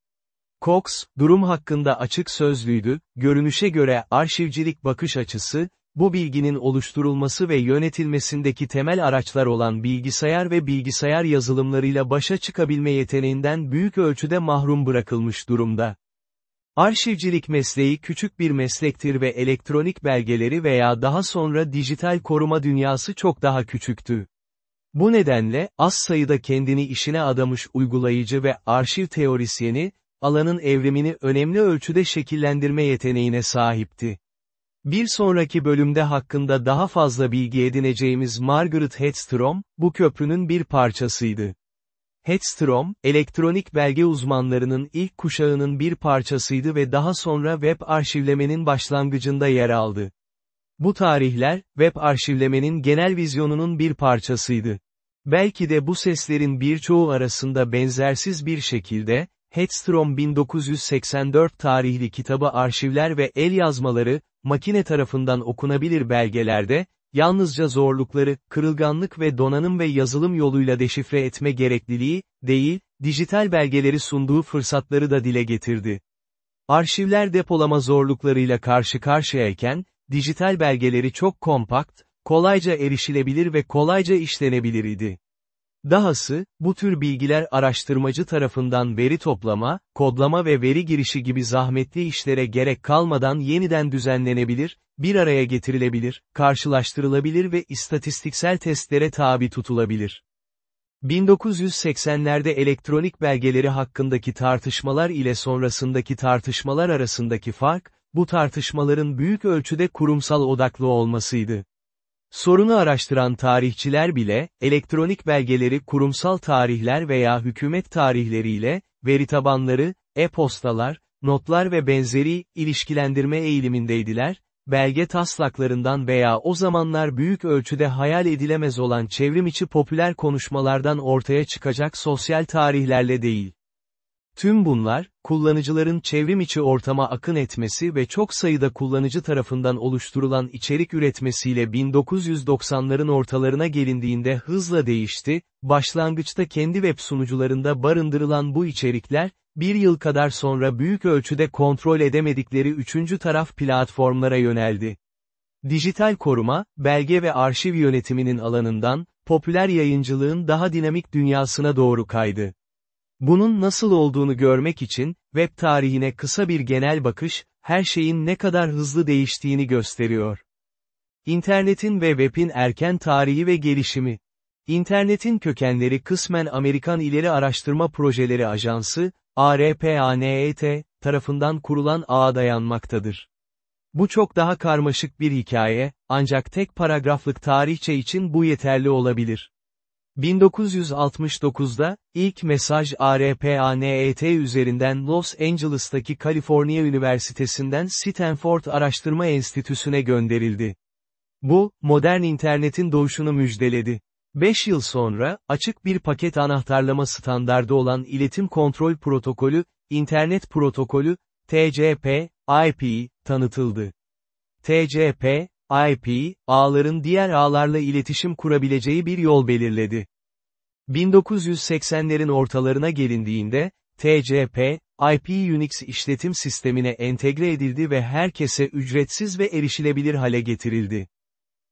Cox, durum hakkında açık sözlüydü, görünüşe göre arşivcilik bakış açısı, bu bilginin oluşturulması ve yönetilmesindeki temel araçlar olan bilgisayar ve bilgisayar yazılımlarıyla başa çıkabilme yeteneğinden büyük ölçüde mahrum bırakılmış durumda. Arşivcilik mesleği küçük bir meslektir ve elektronik belgeleri veya daha sonra dijital koruma dünyası çok daha küçüktü. Bu nedenle, az sayıda kendini işine adamış uygulayıcı ve arşiv teorisyeni, alanın evrimini önemli ölçüde şekillendirme yeteneğine sahipti. Bir sonraki bölümde hakkında daha fazla bilgi edineceğimiz Margaret Hedstrom, bu köprünün bir parçasıydı. Hedstrom, elektronik belge uzmanlarının ilk kuşağının bir parçasıydı ve daha sonra web arşivlemenin başlangıcında yer aldı. Bu tarihler, web arşivlemenin genel vizyonunun bir parçasıydı. Belki de bu seslerin birçoğu arasında benzersiz bir şekilde, Hedstrom 1984 tarihli kitabı arşivler ve el yazmaları, makine tarafından okunabilir belgelerde, yalnızca zorlukları, kırılganlık ve donanım ve yazılım yoluyla deşifre etme gerekliliği, değil, dijital belgeleri sunduğu fırsatları da dile getirdi. Arşivler depolama zorluklarıyla karşı karşıyayken, dijital belgeleri çok kompakt, kolayca erişilebilir ve kolayca işlenebilir idi. Dahası, bu tür bilgiler araştırmacı tarafından veri toplama, kodlama ve veri girişi gibi zahmetli işlere gerek kalmadan yeniden düzenlenebilir, bir araya getirilebilir, karşılaştırılabilir ve istatistiksel testlere tabi tutulabilir. 1980'lerde elektronik belgeleri hakkındaki tartışmalar ile sonrasındaki tartışmalar arasındaki fark, bu tartışmaların büyük ölçüde kurumsal odaklı olmasıydı. Sorunu araştıran tarihçiler bile, elektronik belgeleri kurumsal tarihler veya hükümet tarihleriyle, veri tabanları, e-postalar, notlar ve benzeri, ilişkilendirme eğilimindeydiler, belge taslaklarından veya o zamanlar büyük ölçüde hayal edilemez olan çevrimiçi popüler konuşmalardan ortaya çıkacak sosyal tarihlerle değil. Tüm bunlar, kullanıcıların çevrim içi ortama akın etmesi ve çok sayıda kullanıcı tarafından oluşturulan içerik üretmesiyle 1990'ların ortalarına gelindiğinde hızla değişti, başlangıçta kendi web sunucularında barındırılan bu içerikler, bir yıl kadar sonra büyük ölçüde kontrol edemedikleri üçüncü taraf platformlara yöneldi. Dijital koruma, belge ve arşiv yönetiminin alanından, popüler yayıncılığın daha dinamik dünyasına doğru kaydı. Bunun nasıl olduğunu görmek için, web tarihine kısa bir genel bakış, her şeyin ne kadar hızlı değiştiğini gösteriyor. İnternetin ve web'in erken tarihi ve gelişimi. İnternetin kökenleri kısmen Amerikan İleri Araştırma Projeleri Ajansı, ARPANET, tarafından kurulan ağa dayanmaktadır. Bu çok daha karmaşık bir hikaye, ancak tek paragraflık tarihçe için bu yeterli olabilir. 1969'da, ilk mesaj ARPANET üzerinden Los Angeles'taki Kaliforniya Üniversitesi'nden Stanford Araştırma Enstitüsü'ne gönderildi. Bu, modern internetin doğuşunu müjdeledi. 5 yıl sonra, açık bir paket anahtarlama standardı olan İletim Kontrol Protokolü, İnternet Protokolü, TCP, IP, tanıtıldı. TCP, IP, ağların diğer ağlarla iletişim kurabileceği bir yol belirledi. 1980'lerin ortalarına gelindiğinde, TCP, IP Unix işletim sistemine entegre edildi ve herkese ücretsiz ve erişilebilir hale getirildi.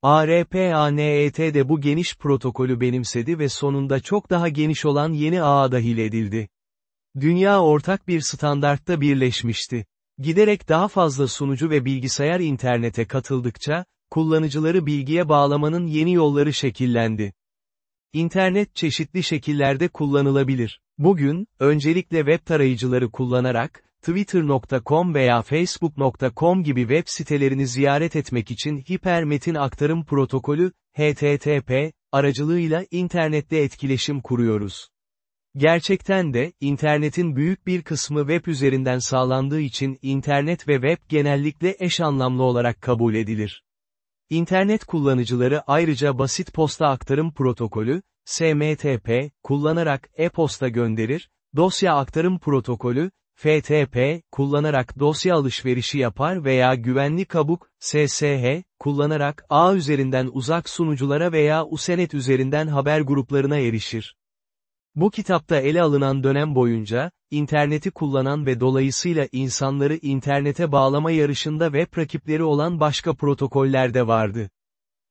ARPANET de bu geniş protokolü benimsedi ve sonunda çok daha geniş olan yeni ağa dahil edildi. Dünya ortak bir standartta birleşmişti. Giderek daha fazla sunucu ve bilgisayar internete katıldıkça, kullanıcıları bilgiye bağlamanın yeni yolları şekillendi. İnternet çeşitli şekillerde kullanılabilir. Bugün, öncelikle web tarayıcıları kullanarak, Twitter.com veya Facebook.com gibi web sitelerini ziyaret etmek için hipermetin aktarım protokolü, HTTP, aracılığıyla internette etkileşim kuruyoruz. Gerçekten de, internetin büyük bir kısmı web üzerinden sağlandığı için internet ve web genellikle eş anlamlı olarak kabul edilir. İnternet kullanıcıları ayrıca basit posta aktarım protokolü, SMTP, kullanarak e-posta gönderir, dosya aktarım protokolü, FTP, kullanarak dosya alışverişi yapar veya güvenli kabuk, SSH, kullanarak ağ üzerinden uzak sunuculara veya usenet üzerinden haber gruplarına erişir. Bu kitapta ele alınan dönem boyunca, interneti kullanan ve dolayısıyla insanları internete bağlama yarışında web rakipleri olan başka protokoller de vardı.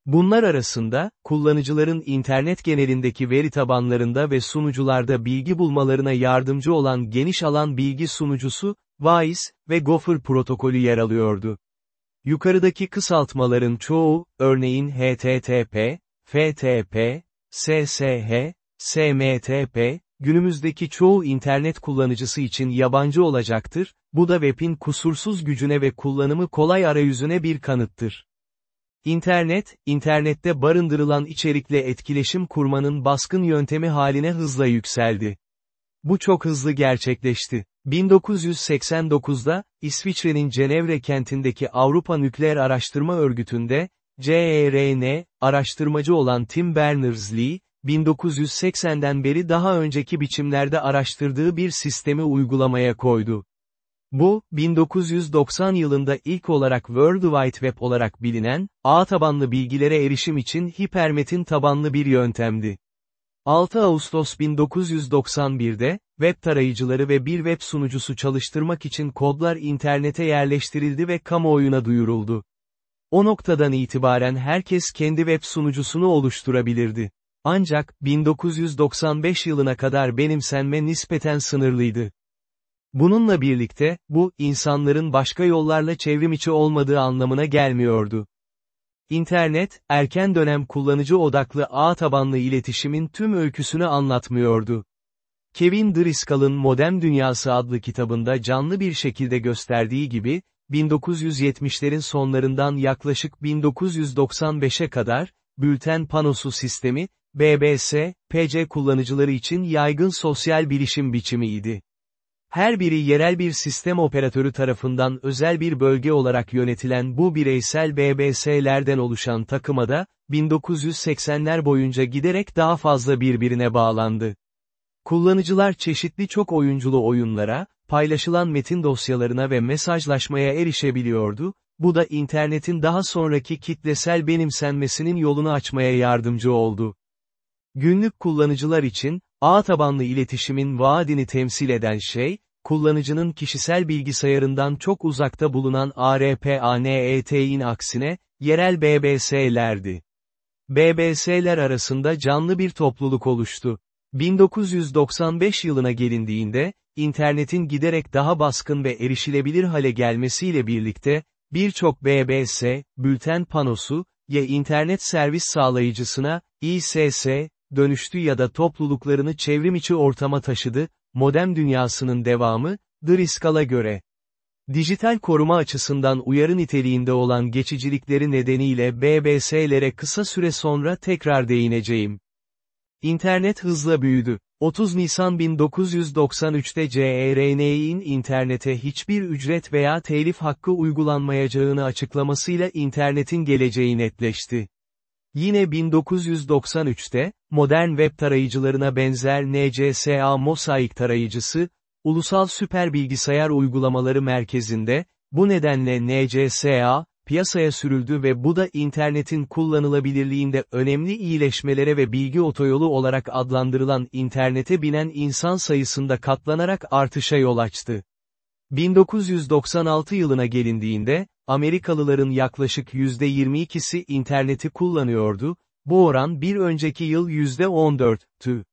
Bunlar arasında, kullanıcıların internet genelindeki veri tabanlarında ve sunucularda bilgi bulmalarına yardımcı olan geniş alan bilgi sunucusu, WISE ve Gopher protokolü yer alıyordu. Yukarıdaki kısaltmaların çoğu, örneğin HTTP, FTP, SSH, SMTP, günümüzdeki çoğu internet kullanıcısı için yabancı olacaktır, bu da web'in kusursuz gücüne ve kullanımı kolay arayüzüne bir kanıttır. İnternet, internette barındırılan içerikle etkileşim kurmanın baskın yöntemi haline hızla yükseldi. Bu çok hızlı gerçekleşti. 1989'da, İsviçre'nin Cenevre kentindeki Avrupa Nükleer Araştırma Örgütü'nde, CERN, araştırmacı olan Tim Berners-Lee, 1980'den beri daha önceki biçimlerde araştırdığı bir sistemi uygulamaya koydu. Bu, 1990 yılında ilk olarak World Wide Web olarak bilinen, ağ tabanlı bilgilere erişim için hipermetin tabanlı bir yöntemdi. 6 Ağustos 1991'de, web tarayıcıları ve bir web sunucusu çalıştırmak için kodlar internete yerleştirildi ve kamuoyuna duyuruldu. O noktadan itibaren herkes kendi web sunucusunu oluşturabilirdi. Ancak, 1995 yılına kadar benimsenme nispeten sınırlıydı. Bununla birlikte, bu, insanların başka yollarla çevrimiçi olmadığı anlamına gelmiyordu. İnternet, erken dönem kullanıcı odaklı ağ tabanlı iletişimin tüm öyküsünü anlatmıyordu. Kevin Driscoll'ın Modem Dünyası adlı kitabında canlı bir şekilde gösterdiği gibi, 1970'lerin sonlarından yaklaşık 1995'e kadar, bülten panosu sistemi, BBC, PC kullanıcıları için yaygın sosyal bilişim biçimiydi. Her biri yerel bir sistem operatörü tarafından özel bir bölge olarak yönetilen bu bireysel BBS'lerden oluşan takıma da, 1980'ler boyunca giderek daha fazla birbirine bağlandı. Kullanıcılar çeşitli çok oyunculu oyunlara, paylaşılan metin dosyalarına ve mesajlaşmaya erişebiliyordu, bu da internetin daha sonraki kitlesel benimsenmesinin yolunu açmaya yardımcı oldu. Günlük kullanıcılar için, ağ tabanlı iletişimin vaadini temsil eden şey, kullanıcının kişisel bilgisayarından çok uzakta bulunan ARPANET'in aksine, yerel BBS'lerdi. BBS'ler arasında canlı bir topluluk oluştu. 1995 yılına gelindiğinde, internetin giderek daha baskın ve erişilebilir hale gelmesiyle birlikte, birçok BBS, bülten panosu, ya internet servis sağlayıcısına, ISS, dönüştü ya da topluluklarını çevrimiçi ortama taşıdı, modem dünyasının devamı, Driscoll'a göre. Dijital koruma açısından uyarı niteliğinde olan geçicilikleri nedeniyle BBS'lere kısa süre sonra tekrar değineceğim. İnternet hızla büyüdü. 30 Nisan 1993'te CERN'in internete hiçbir ücret veya telif hakkı uygulanmayacağını açıklamasıyla internetin geleceği netleşti. Yine 1993'te, modern web tarayıcılarına benzer NCSA Mosaic tarayıcısı, Ulusal Süper Bilgisayar Uygulamaları Merkezi'nde, bu nedenle NCSA, piyasaya sürüldü ve bu da internetin kullanılabilirliğinde önemli iyileşmelere ve bilgi otoyolu olarak adlandırılan internete binen insan sayısında katlanarak artışa yol açtı. 1996 yılına gelindiğinde, Amerikalıların yaklaşık %22'si interneti kullanıyordu, bu oran bir önceki yıl %14'tü.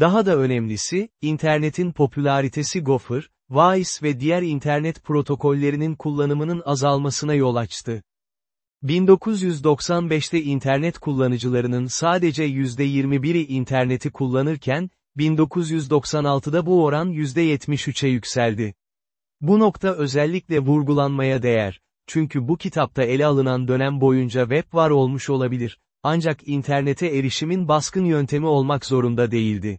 Daha da önemlisi, internetin popülaritesi Gopher, Vice ve diğer internet protokollerinin kullanımının azalmasına yol açtı. 1995'te internet kullanıcılarının sadece %21'i interneti kullanırken, 1996'da bu oran %73'e yükseldi. Bu nokta özellikle vurgulanmaya değer, çünkü bu kitapta ele alınan dönem boyunca web var olmuş olabilir, ancak internete erişimin baskın yöntemi olmak zorunda değildi.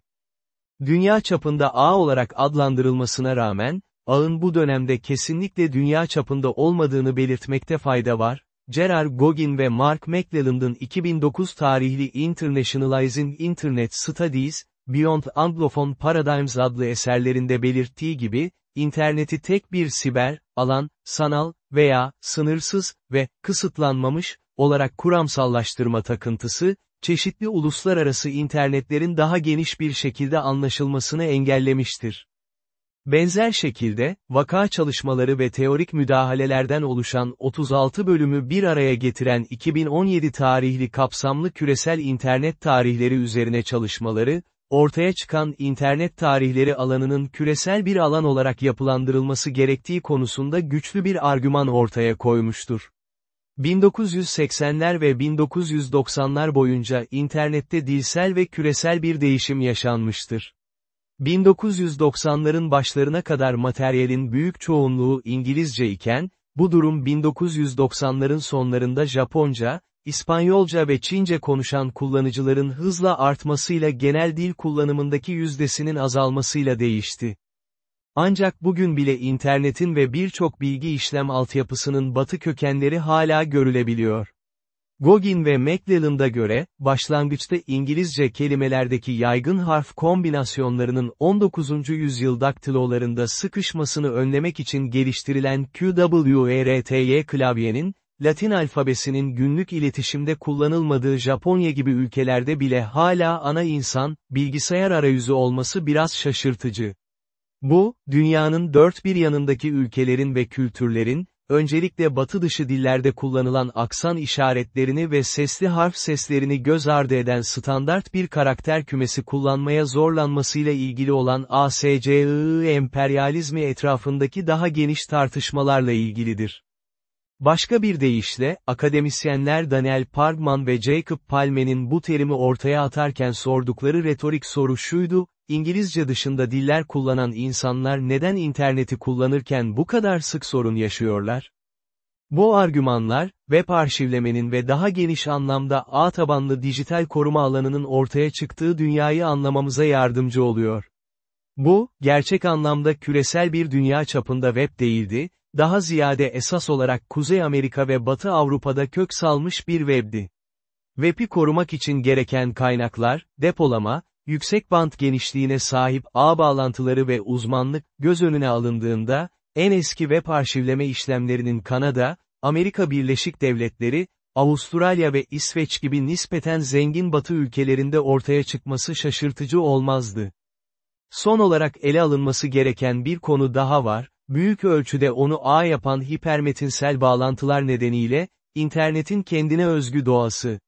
Dünya çapında ağ olarak adlandırılmasına rağmen, ağın bu dönemde kesinlikle dünya çapında olmadığını belirtmekte fayda var, Gerard Gogin ve Mark McClelland'ın 2009 tarihli Internationalizing Internet Studies, Beyond Anglophone Paradigms adlı eserlerinde belirttiği gibi, interneti tek bir siber, alan, sanal veya sınırsız ve kısıtlanmamış olarak kuramsallaştırma takıntısı, çeşitli uluslararası internetlerin daha geniş bir şekilde anlaşılmasını engellemiştir. Benzer şekilde, vaka çalışmaları ve teorik müdahalelerden oluşan 36 bölümü bir araya getiren 2017 tarihli kapsamlı küresel internet tarihleri üzerine çalışmaları, ortaya çıkan internet tarihleri alanının küresel bir alan olarak yapılandırılması gerektiği konusunda güçlü bir argüman ortaya koymuştur. 1980'ler ve 1990'lar boyunca internette dilsel ve küresel bir değişim yaşanmıştır. 1990'ların başlarına kadar materyalin büyük çoğunluğu İngilizce iken, bu durum 1990'ların sonlarında Japonca, İspanyolca ve Çince konuşan kullanıcıların hızla artmasıyla genel dil kullanımındaki yüzdesinin azalmasıyla değişti. Ancak bugün bile internetin ve birçok bilgi işlem altyapısının batı kökenleri hala görülebiliyor. Gogin ve McLelland'a göre, başlangıçta İngilizce kelimelerdeki yaygın harf kombinasyonlarının 19. yüzyıl daktilolarında sıkışmasını önlemek için geliştirilen QWERTY klavyenin, Latin alfabesinin günlük iletişimde kullanılmadığı Japonya gibi ülkelerde bile hala ana insan, bilgisayar arayüzü olması biraz şaşırtıcı. Bu, dünyanın dört bir yanındaki ülkelerin ve kültürlerin, öncelikle batı dışı dillerde kullanılan aksan işaretlerini ve sesli harf seslerini göz ardı eden standart bir karakter kümesi kullanmaya zorlanmasıyla ilgili olan ASCII emperyalizmi etrafındaki daha geniş tartışmalarla ilgilidir. Başka bir deyişle, akademisyenler Daniel Pargman ve Jacob Palme'nin bu terimi ortaya atarken sordukları retorik soru şuydu, İngilizce dışında diller kullanan insanlar neden interneti kullanırken bu kadar sık sorun yaşıyorlar? Bu argümanlar, web arşivlemenin ve daha geniş anlamda ağ tabanlı dijital koruma alanının ortaya çıktığı dünyayı anlamamıza yardımcı oluyor. Bu, gerçek anlamda küresel bir dünya çapında web değildi, daha ziyade esas olarak Kuzey Amerika ve Batı Avrupa'da kök salmış bir webdi. Web'i korumak için gereken kaynaklar, depolama, yüksek bant genişliğine sahip ağ bağlantıları ve uzmanlık, göz önüne alındığında, en eski web arşivleme işlemlerinin Kanada, Amerika Birleşik Devletleri, Avustralya ve İsveç gibi nispeten zengin batı ülkelerinde ortaya çıkması şaşırtıcı olmazdı. Son olarak ele alınması gereken bir konu daha var, büyük ölçüde onu ağ yapan hipermetinsel bağlantılar nedeniyle, internetin kendine özgü doğası.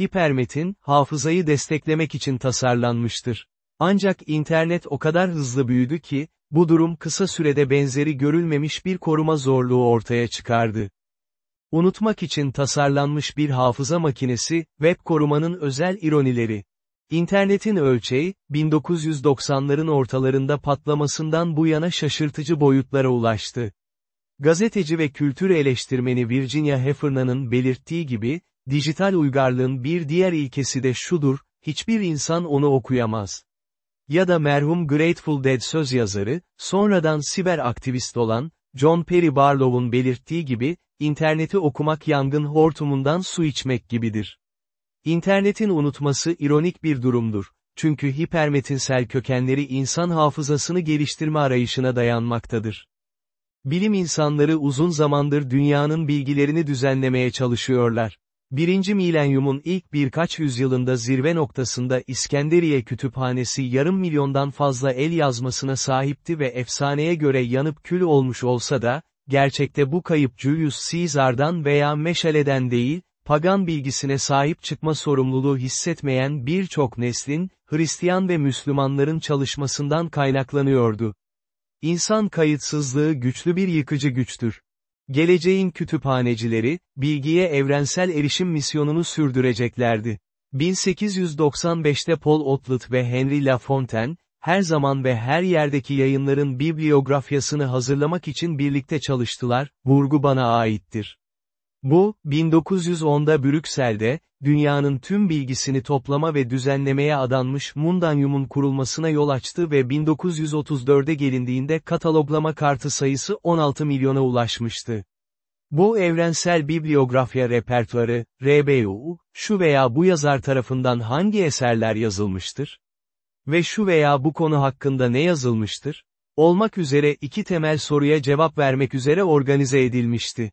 Hipermetin, hafızayı desteklemek için tasarlanmıştır. Ancak internet o kadar hızlı büyüdü ki, bu durum kısa sürede benzeri görülmemiş bir koruma zorluğu ortaya çıkardı. Unutmak için tasarlanmış bir hafıza makinesi, web korumanın özel ironileri. İnternetin ölçeği, 1990'ların ortalarında patlamasından bu yana şaşırtıcı boyutlara ulaştı. Gazeteci ve kültür eleştirmeni Virginia Heffernan'ın belirttiği gibi, dijital uygarlığın bir diğer ilkesi de şudur, hiçbir insan onu okuyamaz. Ya da merhum Grateful Dead söz yazarı, sonradan siber aktivist olan, John Perry Barlow'un belirttiği gibi, interneti okumak yangın hortumundan su içmek gibidir. İnternetin unutması ironik bir durumdur. Çünkü hipermetinsel kökenleri insan hafızasını geliştirme arayışına dayanmaktadır. Bilim insanları uzun zamandır dünyanın bilgilerini düzenlemeye çalışıyorlar. Birinci milenyumun ilk birkaç yüzyılında zirve noktasında İskenderiye Kütüphanesi yarım milyondan fazla el yazmasına sahipti ve efsaneye göre yanıp kül olmuş olsa da, gerçekte bu kayıp Julius Caesar'dan veya meşaleden değil, pagan bilgisine sahip çıkma sorumluluğu hissetmeyen birçok neslin, Hristiyan ve Müslümanların çalışmasından kaynaklanıyordu. İnsan kayıtsızlığı güçlü bir yıkıcı güçtür. Geleceğin kütüphanecileri, bilgiye evrensel erişim misyonunu sürdüreceklerdi. 1895'te Paul Otlet ve Henry Lafontaine, her zaman ve her yerdeki yayınların bibliografyasını hazırlamak için birlikte çalıştılar, vurgu bana aittir. Bu, 1910'da Brüksel'de, dünyanın tüm bilgisini toplama ve düzenlemeye adanmış Mundanyum'un kurulmasına yol açtı ve 1934'e gelindiğinde kataloglama kartı sayısı 16 milyona ulaşmıştı. Bu evrensel bibliografya repertuarı, RBU, şu veya bu yazar tarafından hangi eserler yazılmıştır? Ve şu veya bu konu hakkında ne yazılmıştır? Olmak üzere iki temel soruya cevap vermek üzere organize edilmişti.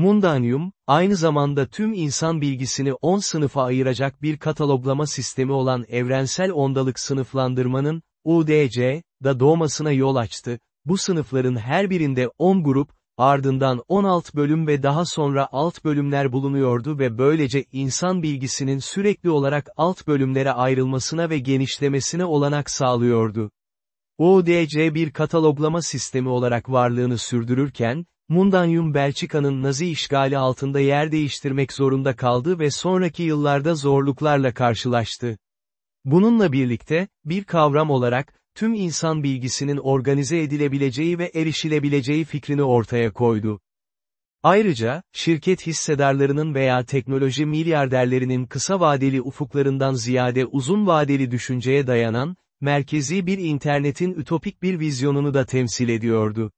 Mundanium, aynı zamanda tüm insan bilgisini 10 sınıfa ayıracak bir kataloglama sistemi olan evrensel ondalık sınıflandırmanın, UDC, da doğmasına yol açtı. Bu sınıfların her birinde 10 grup, ardından 16 bölüm ve daha sonra alt bölümler bulunuyordu ve böylece insan bilgisinin sürekli olarak alt bölümlere ayrılmasına ve genişlemesine olanak sağlıyordu. UDC bir kataloglama sistemi olarak varlığını sürdürürken, Mundanyum Belçika'nın Nazi işgali altında yer değiştirmek zorunda kaldı ve sonraki yıllarda zorluklarla karşılaştı. Bununla birlikte, bir kavram olarak, tüm insan bilgisinin organize edilebileceği ve erişilebileceği fikrini ortaya koydu. Ayrıca, şirket hissedarlarının veya teknoloji milyarderlerinin kısa vadeli ufuklarından ziyade uzun vadeli düşünceye dayanan, merkezi bir internetin ütopik bir vizyonunu da temsil ediyordu.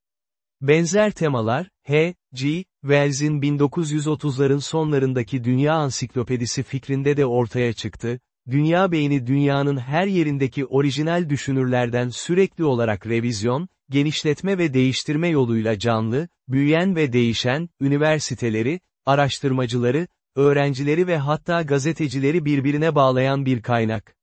Benzer temalar, H. G. Wells'in 1930'ların sonlarındaki Dünya Ansiklopedisi fikrinde de ortaya çıktı, dünya beyni dünyanın her yerindeki orijinal düşünürlerden sürekli olarak revizyon, genişletme ve değiştirme yoluyla canlı, büyüyen ve değişen, üniversiteleri, araştırmacıları, öğrencileri ve hatta gazetecileri birbirine bağlayan bir kaynak.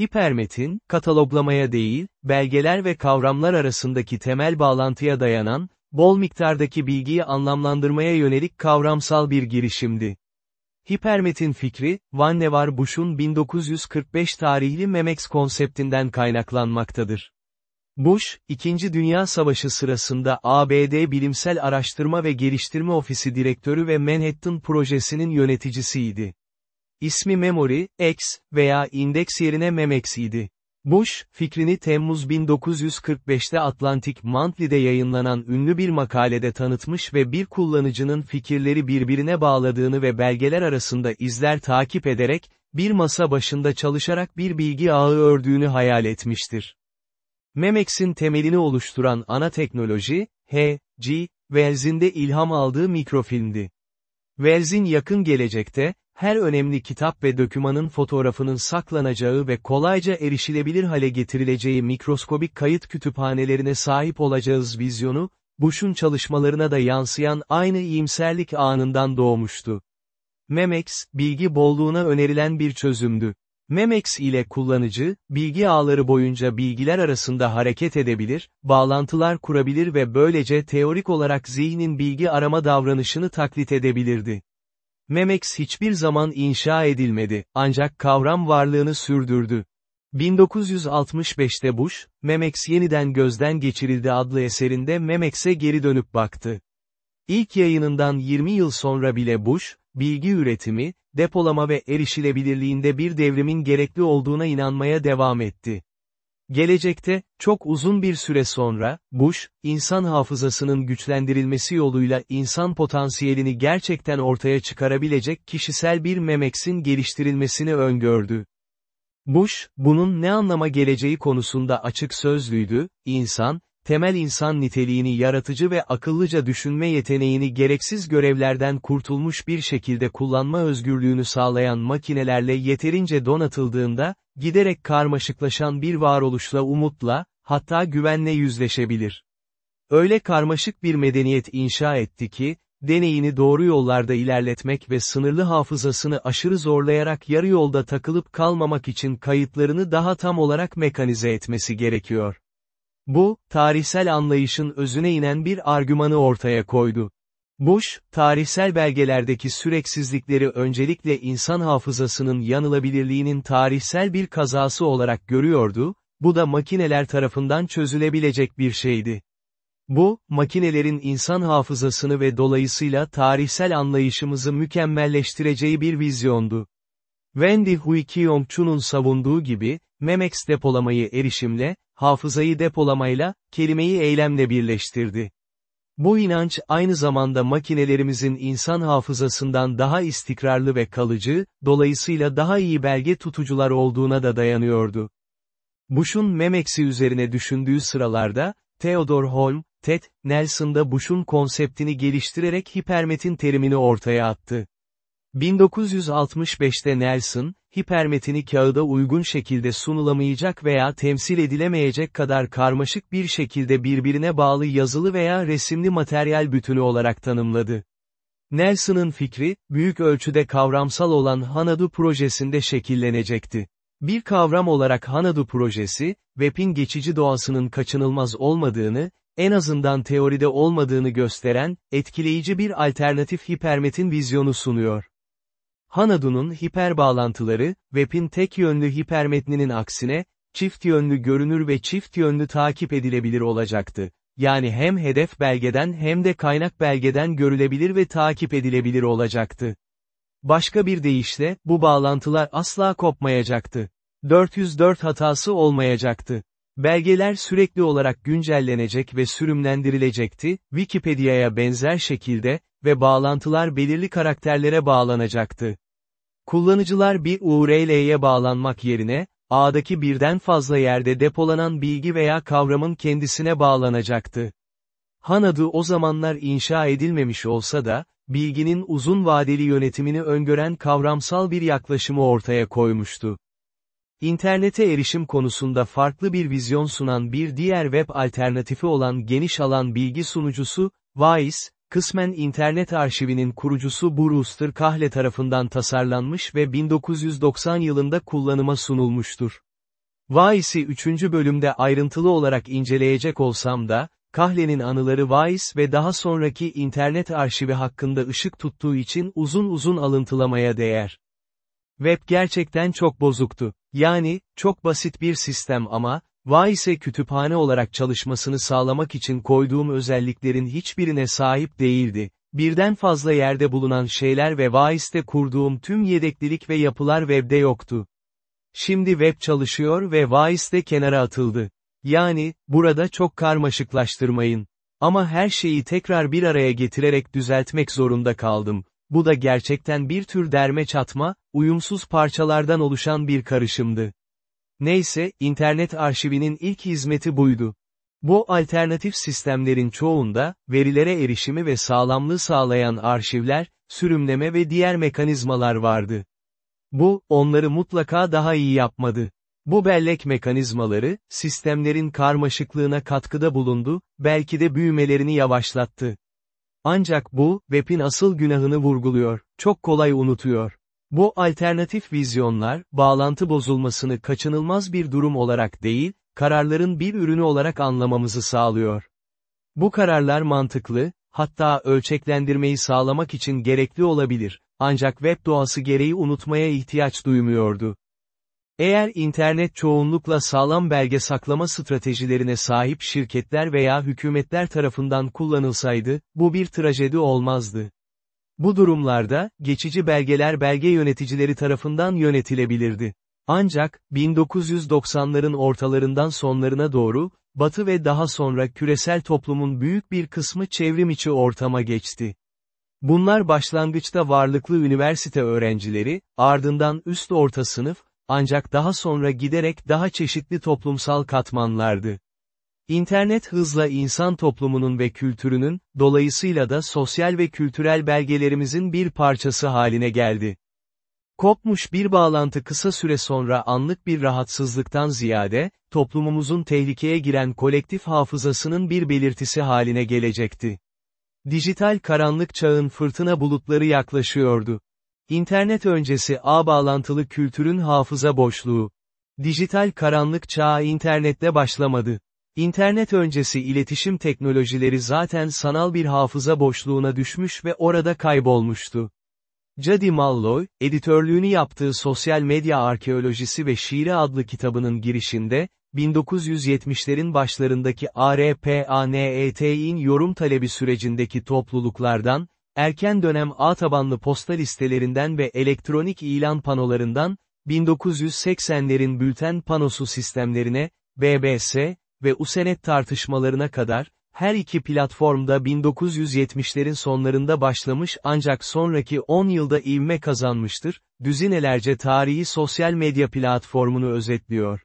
Hipermetin, kataloglamaya değil, belgeler ve kavramlar arasındaki temel bağlantıya dayanan, bol miktardaki bilgiyi anlamlandırmaya yönelik kavramsal bir girişimdi. Hipermetin fikri, Vannevar Bush'un 1945 tarihli Memex konseptinden kaynaklanmaktadır. Bush, İkinci Dünya Savaşı sırasında ABD Bilimsel Araştırma ve Geliştirme Ofisi Direktörü ve Manhattan Projesi'nin yöneticisiydi. İsmi Memory, X veya Index yerine Memex idi. Bush, fikrini Temmuz 1945'te Atlantic Monthly'de yayınlanan ünlü bir makalede tanıtmış ve bir kullanıcının fikirleri birbirine bağladığını ve belgeler arasında izler takip ederek, bir masa başında çalışarak bir bilgi ağı ördüğünü hayal etmiştir. Memex'in temelini oluşturan ana teknoloji, H. G. Wells'in de ilham aldığı mikrofilmdi. Wells'in yakın gelecekte, her önemli kitap ve dökümanın fotoğrafının saklanacağı ve kolayca erişilebilir hale getirileceği mikroskobik kayıt kütüphanelerine sahip olacağız vizyonu, Bush'un çalışmalarına da yansıyan aynı iyimserlik anından doğmuştu. Memex, bilgi bolluğuna önerilen bir çözümdü. Memex ile kullanıcı, bilgi ağları boyunca bilgiler arasında hareket edebilir, bağlantılar kurabilir ve böylece teorik olarak zihnin bilgi arama davranışını taklit edebilirdi. Memex hiçbir zaman inşa edilmedi, ancak kavram varlığını sürdürdü. 1965'te Bush, Memex yeniden gözden geçirildi adlı eserinde Memex'e geri dönüp baktı. İlk yayınından 20 yıl sonra bile Bush, bilgi üretimi, depolama ve erişilebilirliğinde bir devrimin gerekli olduğuna inanmaya devam etti. Gelecekte, çok uzun bir süre sonra, Bush, insan hafızasının güçlendirilmesi yoluyla insan potansiyelini gerçekten ortaya çıkarabilecek kişisel bir memeksin geliştirilmesini öngördü. Bush, bunun ne anlama geleceği konusunda açık sözlüydü, insan, temel insan niteliğini yaratıcı ve akıllıca düşünme yeteneğini gereksiz görevlerden kurtulmuş bir şekilde kullanma özgürlüğünü sağlayan makinelerle yeterince donatıldığında, giderek karmaşıklaşan bir varoluşla umutla, hatta güvenle yüzleşebilir. Öyle karmaşık bir medeniyet inşa etti ki, deneyini doğru yollarda ilerletmek ve sınırlı hafızasını aşırı zorlayarak yarı yolda takılıp kalmamak için kayıtlarını daha tam olarak mekanize etmesi gerekiyor. Bu, tarihsel anlayışın özüne inen bir argümanı ortaya koydu. Bush, tarihsel belgelerdeki süreksizlikleri öncelikle insan hafızasının yanılabilirliğinin tarihsel bir kazası olarak görüyordu, bu da makineler tarafından çözülebilecek bir şeydi. Bu, makinelerin insan hafızasını ve dolayısıyla tarihsel anlayışımızı mükemmelleştireceği bir vizyondu. Wendy Hui Kyong-chun'un savunduğu gibi, Memex depolamayı erişimle, hafızayı depolamayla, kelimeyi eylemle birleştirdi. Bu inanç aynı zamanda makinelerimizin insan hafızasından daha istikrarlı ve kalıcı, dolayısıyla daha iyi belge tutucular olduğuna da dayanıyordu. Bush'un Memex'i üzerine düşündüğü sıralarda, Theodore Holm, Ted, Nelson da Bush'un konseptini geliştirerek hipermetin terimini ortaya attı. 1965'te Nelson, hipermetini kağıda uygun şekilde sunulamayacak veya temsil edilemeyecek kadar karmaşık bir şekilde birbirine bağlı yazılı veya resimli materyal bütünü olarak tanımladı. Nelson'ın fikri, büyük ölçüde kavramsal olan Hanadu projesinde şekillenecekti. Bir kavram olarak Hanadu projesi, web'in geçici doğasının kaçınılmaz olmadığını, en azından teoride olmadığını gösteren, etkileyici bir alternatif hipermetin vizyonu sunuyor. Hanadu'nun hiper bağlantıları, web'in tek yönlü hipermetninin aksine, çift yönlü görünür ve çift yönlü takip edilebilir olacaktı. Yani hem hedef belgeden hem de kaynak belgeden görülebilir ve takip edilebilir olacaktı. Başka bir deyişle, bu bağlantılar asla kopmayacaktı. 404 hatası olmayacaktı. Belgeler sürekli olarak güncellenecek ve sürümlendirilecekti, Wikipedia'ya benzer şekilde, ve bağlantılar belirli karakterlere bağlanacaktı. Kullanıcılar bir URL'ye bağlanmak yerine, ağdaki birden fazla yerde depolanan bilgi veya kavramın kendisine bağlanacaktı. Hanadu o zamanlar inşa edilmemiş olsa da, bilginin uzun vadeli yönetimini öngören kavramsal bir yaklaşımı ortaya koymuştu. İnternete erişim konusunda farklı bir vizyon sunan bir diğer web alternatifi olan geniş alan bilgi sunucusu, Vice, kısmen internet arşivinin kurucusu Brewster Kahle tarafından tasarlanmış ve 1990 yılında kullanıma sunulmuştur. Vice'i 3. bölümde ayrıntılı olarak inceleyecek olsam da, Kahle'nin anıları Vice ve daha sonraki internet arşivi hakkında ışık tuttuğu için uzun uzun alıntılamaya değer. Web gerçekten çok bozuktu. Yani, çok basit bir sistem ama, Vice kütüphane olarak çalışmasını sağlamak için koyduğum özelliklerin hiçbirine sahip değildi. Birden fazla yerde bulunan şeyler ve Vice'de kurduğum tüm yedeklilik ve yapılar webde yoktu. Şimdi web çalışıyor ve Vice'de kenara atıldı. Yani, burada çok karmaşıklaştırmayın. Ama her şeyi tekrar bir araya getirerek düzeltmek zorunda kaldım. Bu da gerçekten bir tür derme çatma, uyumsuz parçalardan oluşan bir karışımdı. Neyse, internet arşivinin ilk hizmeti buydu. Bu alternatif sistemlerin çoğunda, verilere erişimi ve sağlamlığı sağlayan arşivler, sürümleme ve diğer mekanizmalar vardı. Bu, onları mutlaka daha iyi yapmadı. Bu bellek mekanizmaları, sistemlerin karmaşıklığına katkıda bulundu, belki de büyümelerini yavaşlattı. Ancak bu, web'in asıl günahını vurguluyor, çok kolay unutuyor. Bu alternatif vizyonlar, bağlantı bozulmasını kaçınılmaz bir durum olarak değil, kararların bir ürünü olarak anlamamızı sağlıyor. Bu kararlar mantıklı, hatta ölçeklendirmeyi sağlamak için gerekli olabilir, ancak web doğası gereği unutmaya ihtiyaç duymuyordu. Eğer internet çoğunlukla sağlam belge saklama stratejilerine sahip şirketler veya hükümetler tarafından kullanılsaydı, bu bir trajedi olmazdı. Bu durumlarda, geçici belgeler belge yöneticileri tarafından yönetilebilirdi. Ancak, 1990'ların ortalarından sonlarına doğru, Batı ve daha sonra küresel toplumun büyük bir kısmı çevrim içi ortama geçti. Bunlar başlangıçta varlıklı üniversite öğrencileri, ardından üst orta sınıf, ancak daha sonra giderek daha çeşitli toplumsal katmanlardı. İnternet hızla insan toplumunun ve kültürünün, dolayısıyla da sosyal ve kültürel belgelerimizin bir parçası haline geldi. Kopmuş bir bağlantı kısa süre sonra anlık bir rahatsızlıktan ziyade, toplumumuzun tehlikeye giren kolektif hafızasının bir belirtisi haline gelecekti. Dijital karanlık çağın fırtına bulutları yaklaşıyordu. İnternet öncesi ağ bağlantılı kültürün hafıza boşluğu. Dijital karanlık çağı internette başlamadı. İnternet öncesi iletişim teknolojileri zaten sanal bir hafıza boşluğuna düşmüş ve orada kaybolmuştu. Jody Malloy, editörlüğünü yaptığı Sosyal Medya Arkeolojisi ve Şiiri adlı kitabının girişinde, 1970'lerin başlarındaki ARPANET'in yorum talebi sürecindeki topluluklardan, erken dönem ağ tabanlı posta listelerinden ve elektronik ilan panolarından, 1980'lerin bülten panosu sistemlerine, BBS ve USENET tartışmalarına kadar, her iki platformda 1970'lerin sonlarında başlamış ancak sonraki 10 yılda ivme kazanmıştır, düzinelerce tarihi sosyal medya platformunu özetliyor.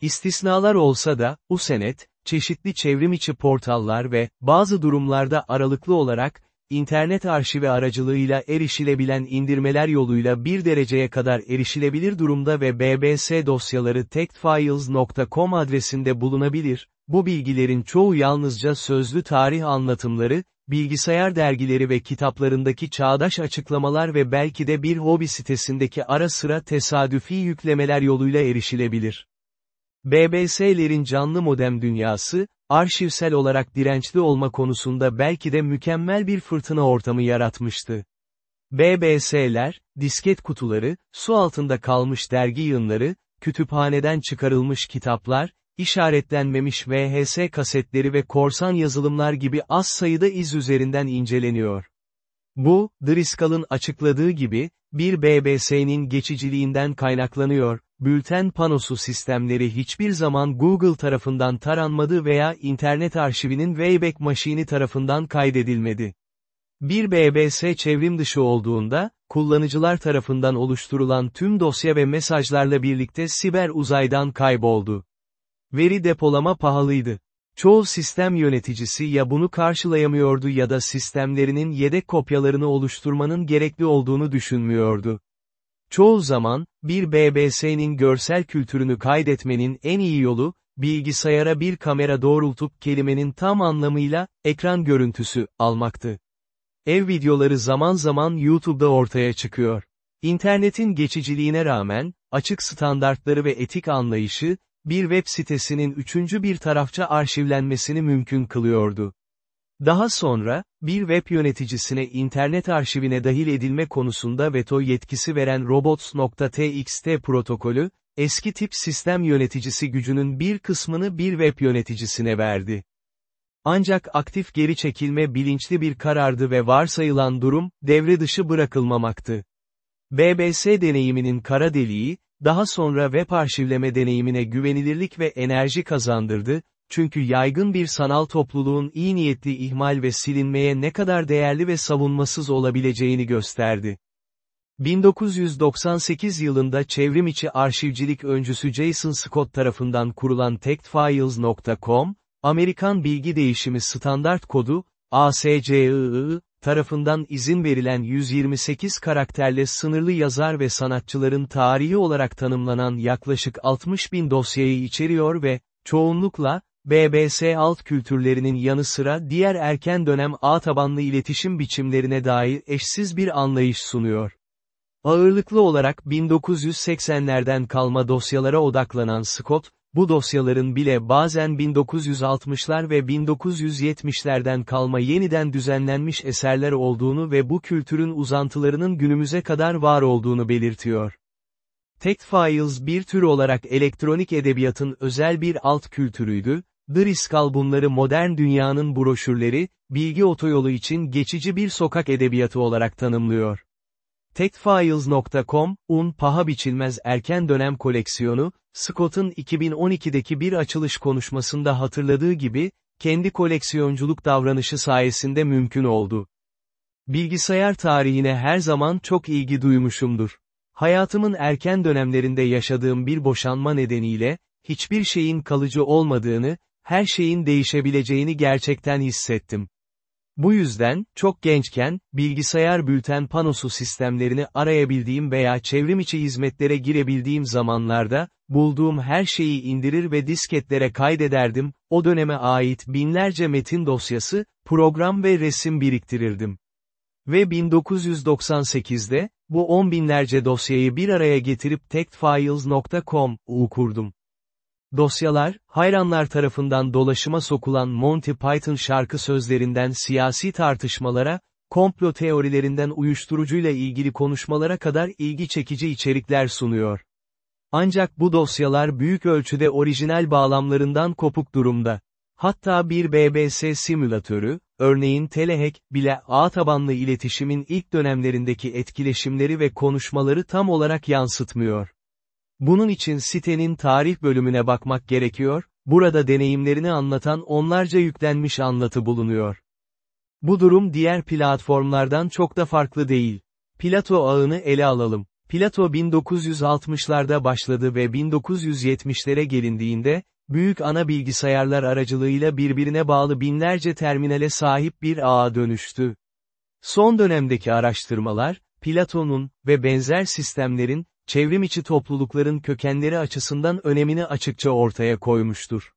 İstisnalar olsa da, USENET, çeşitli çevrimiçi portallar ve, bazı durumlarda aralıklı olarak, internet arşivi aracılığıyla erişilebilen indirmeler yoluyla bir dereceye kadar erişilebilir durumda ve BBS dosyaları textfiles.com adresinde bulunabilir, bu bilgilerin çoğu yalnızca sözlü tarih anlatımları, bilgisayar dergileri ve kitaplarındaki çağdaş açıklamalar ve belki de bir hobi sitesindeki ara sıra tesadüfi yüklemeler yoluyla erişilebilir. BBS'lerin canlı modem dünyası, arşivsel olarak dirençli olma konusunda belki de mükemmel bir fırtına ortamı yaratmıştı. BBS'ler, disket kutuları, su altında kalmış dergi yığınları, kütüphaneden çıkarılmış kitaplar, işaretlenmemiş VHS kasetleri ve korsan yazılımlar gibi az sayıda iz üzerinden inceleniyor. Bu, Driscoll'ın açıkladığı gibi, bir BBS'nin geçiciliğinden kaynaklanıyor, bülten panosu sistemleri hiçbir zaman Google tarafından taranmadı veya internet arşivinin Wayback Machine'i tarafından kaydedilmedi. Bir BBS çevrim dışı olduğunda, kullanıcılar tarafından oluşturulan tüm dosya ve mesajlarla birlikte siber uzaydan kayboldu. Veri depolama pahalıydı. Çoğu sistem yöneticisi ya bunu karşılayamıyordu ya da sistemlerinin yedek kopyalarını oluşturmanın gerekli olduğunu düşünmüyordu. Çoğu zaman, bir BBS'nin görsel kültürünü kaydetmenin en iyi yolu, bilgisayara bir kamera doğrultup kelimenin tam anlamıyla, ekran görüntüsü, almaktı. Ev videoları zaman zaman YouTube'da ortaya çıkıyor. İnternetin geçiciliğine rağmen, açık standartları ve etik anlayışı, bir web sitesinin üçüncü bir tarafça arşivlenmesini mümkün kılıyordu. Daha sonra, bir web yöneticisine internet arşivine dahil edilme konusunda veto yetkisi veren robots.txt protokolü, eski tip sistem yöneticisi gücünün bir kısmını bir web yöneticisine verdi. Ancak aktif geri çekilme bilinçli bir karardı ve varsayılan durum, devre dışı bırakılmamaktı. BBC deneyiminin kara deliği, daha sonra web arşivleme deneyimine güvenilirlik ve enerji kazandırdı, çünkü yaygın bir sanal topluluğun iyi niyetli ihmal ve silinmeye ne kadar değerli ve savunmasız olabileceğini gösterdi. 1998 yılında çevrimiçi arşivcilik öncüsü Jason Scott tarafından kurulan textfiles.com, Amerikan Bilgi Değişimi Standart Kodu, ASCII, tarafından izin verilen 128 karakterle sınırlı yazar ve sanatçıların tarihi olarak tanımlanan yaklaşık 60 bin dosyayı içeriyor ve, çoğunlukla, BBS alt kültürlerinin yanı sıra diğer erken dönem ağ tabanlı iletişim biçimlerine dair eşsiz bir anlayış sunuyor. Ağırlıklı olarak 1980'lerden kalma dosyalara odaklanan Scott, bu dosyaların bile bazen 1960'lar ve 1970'lerden kalma yeniden düzenlenmiş eserler olduğunu ve bu kültürün uzantılarının günümüze kadar var olduğunu belirtiyor. Files bir tür olarak elektronik edebiyatın özel bir alt kültürüydü, Driscoll bunları modern dünyanın broşürleri, bilgi otoyolu için geçici bir sokak edebiyatı olarak tanımlıyor. Techfiles.com, un paha biçilmez erken dönem koleksiyonu, Scott'ın 2012'deki bir açılış konuşmasında hatırladığı gibi, kendi koleksiyonculuk davranışı sayesinde mümkün oldu. Bilgisayar tarihine her zaman çok ilgi duymuşumdur. hayatımın erken dönemlerinde yaşadığım bir boşanma nedeniyle, hiçbir şeyin kalıcı olmadığını, her şeyin değişebileceğini gerçekten hissettim. Bu yüzden, çok gençken, bilgisayar bülten panosu sistemlerini arayabildiğim veya çevrimiçi hizmetlere girebildiğim zamanlarda, bulduğum her şeyi indirir ve disketlere kaydederdim, o döneme ait binlerce metin dosyası, program ve resim biriktirirdim. Ve 1998'de, bu on binlerce dosyayı bir araya getirip textfiles.com kurdum. Dosyalar, hayranlar tarafından dolaşıma sokulan Monty Python şarkı sözlerinden siyasi tartışmalara, komplo teorilerinden uyuşturucuyla ilgili konuşmalara kadar ilgi çekici içerikler sunuyor. Ancak bu dosyalar büyük ölçüde orijinal bağlamlarından kopuk durumda. Hatta bir BBC simülatörü, örneğin Telehack, bile ağ tabanlı iletişimin ilk dönemlerindeki etkileşimleri ve konuşmaları tam olarak yansıtmıyor. Bunun için sitenin tarih bölümüne bakmak gerekiyor, burada deneyimlerini anlatan onlarca yüklenmiş anlatı bulunuyor. Bu durum diğer platformlardan çok da farklı değil. Plato ağını ele alalım. Plato 1960'larda başladı ve 1970'lere gelindiğinde, büyük ana bilgisayarlar aracılığıyla birbirine bağlı binlerce terminale sahip bir ağa dönüştü. Son dönemdeki araştırmalar, Platon'un ve benzer sistemlerin, çevrimiçi toplulukların kökenleri açısından önemini açıkça ortaya koymuştur.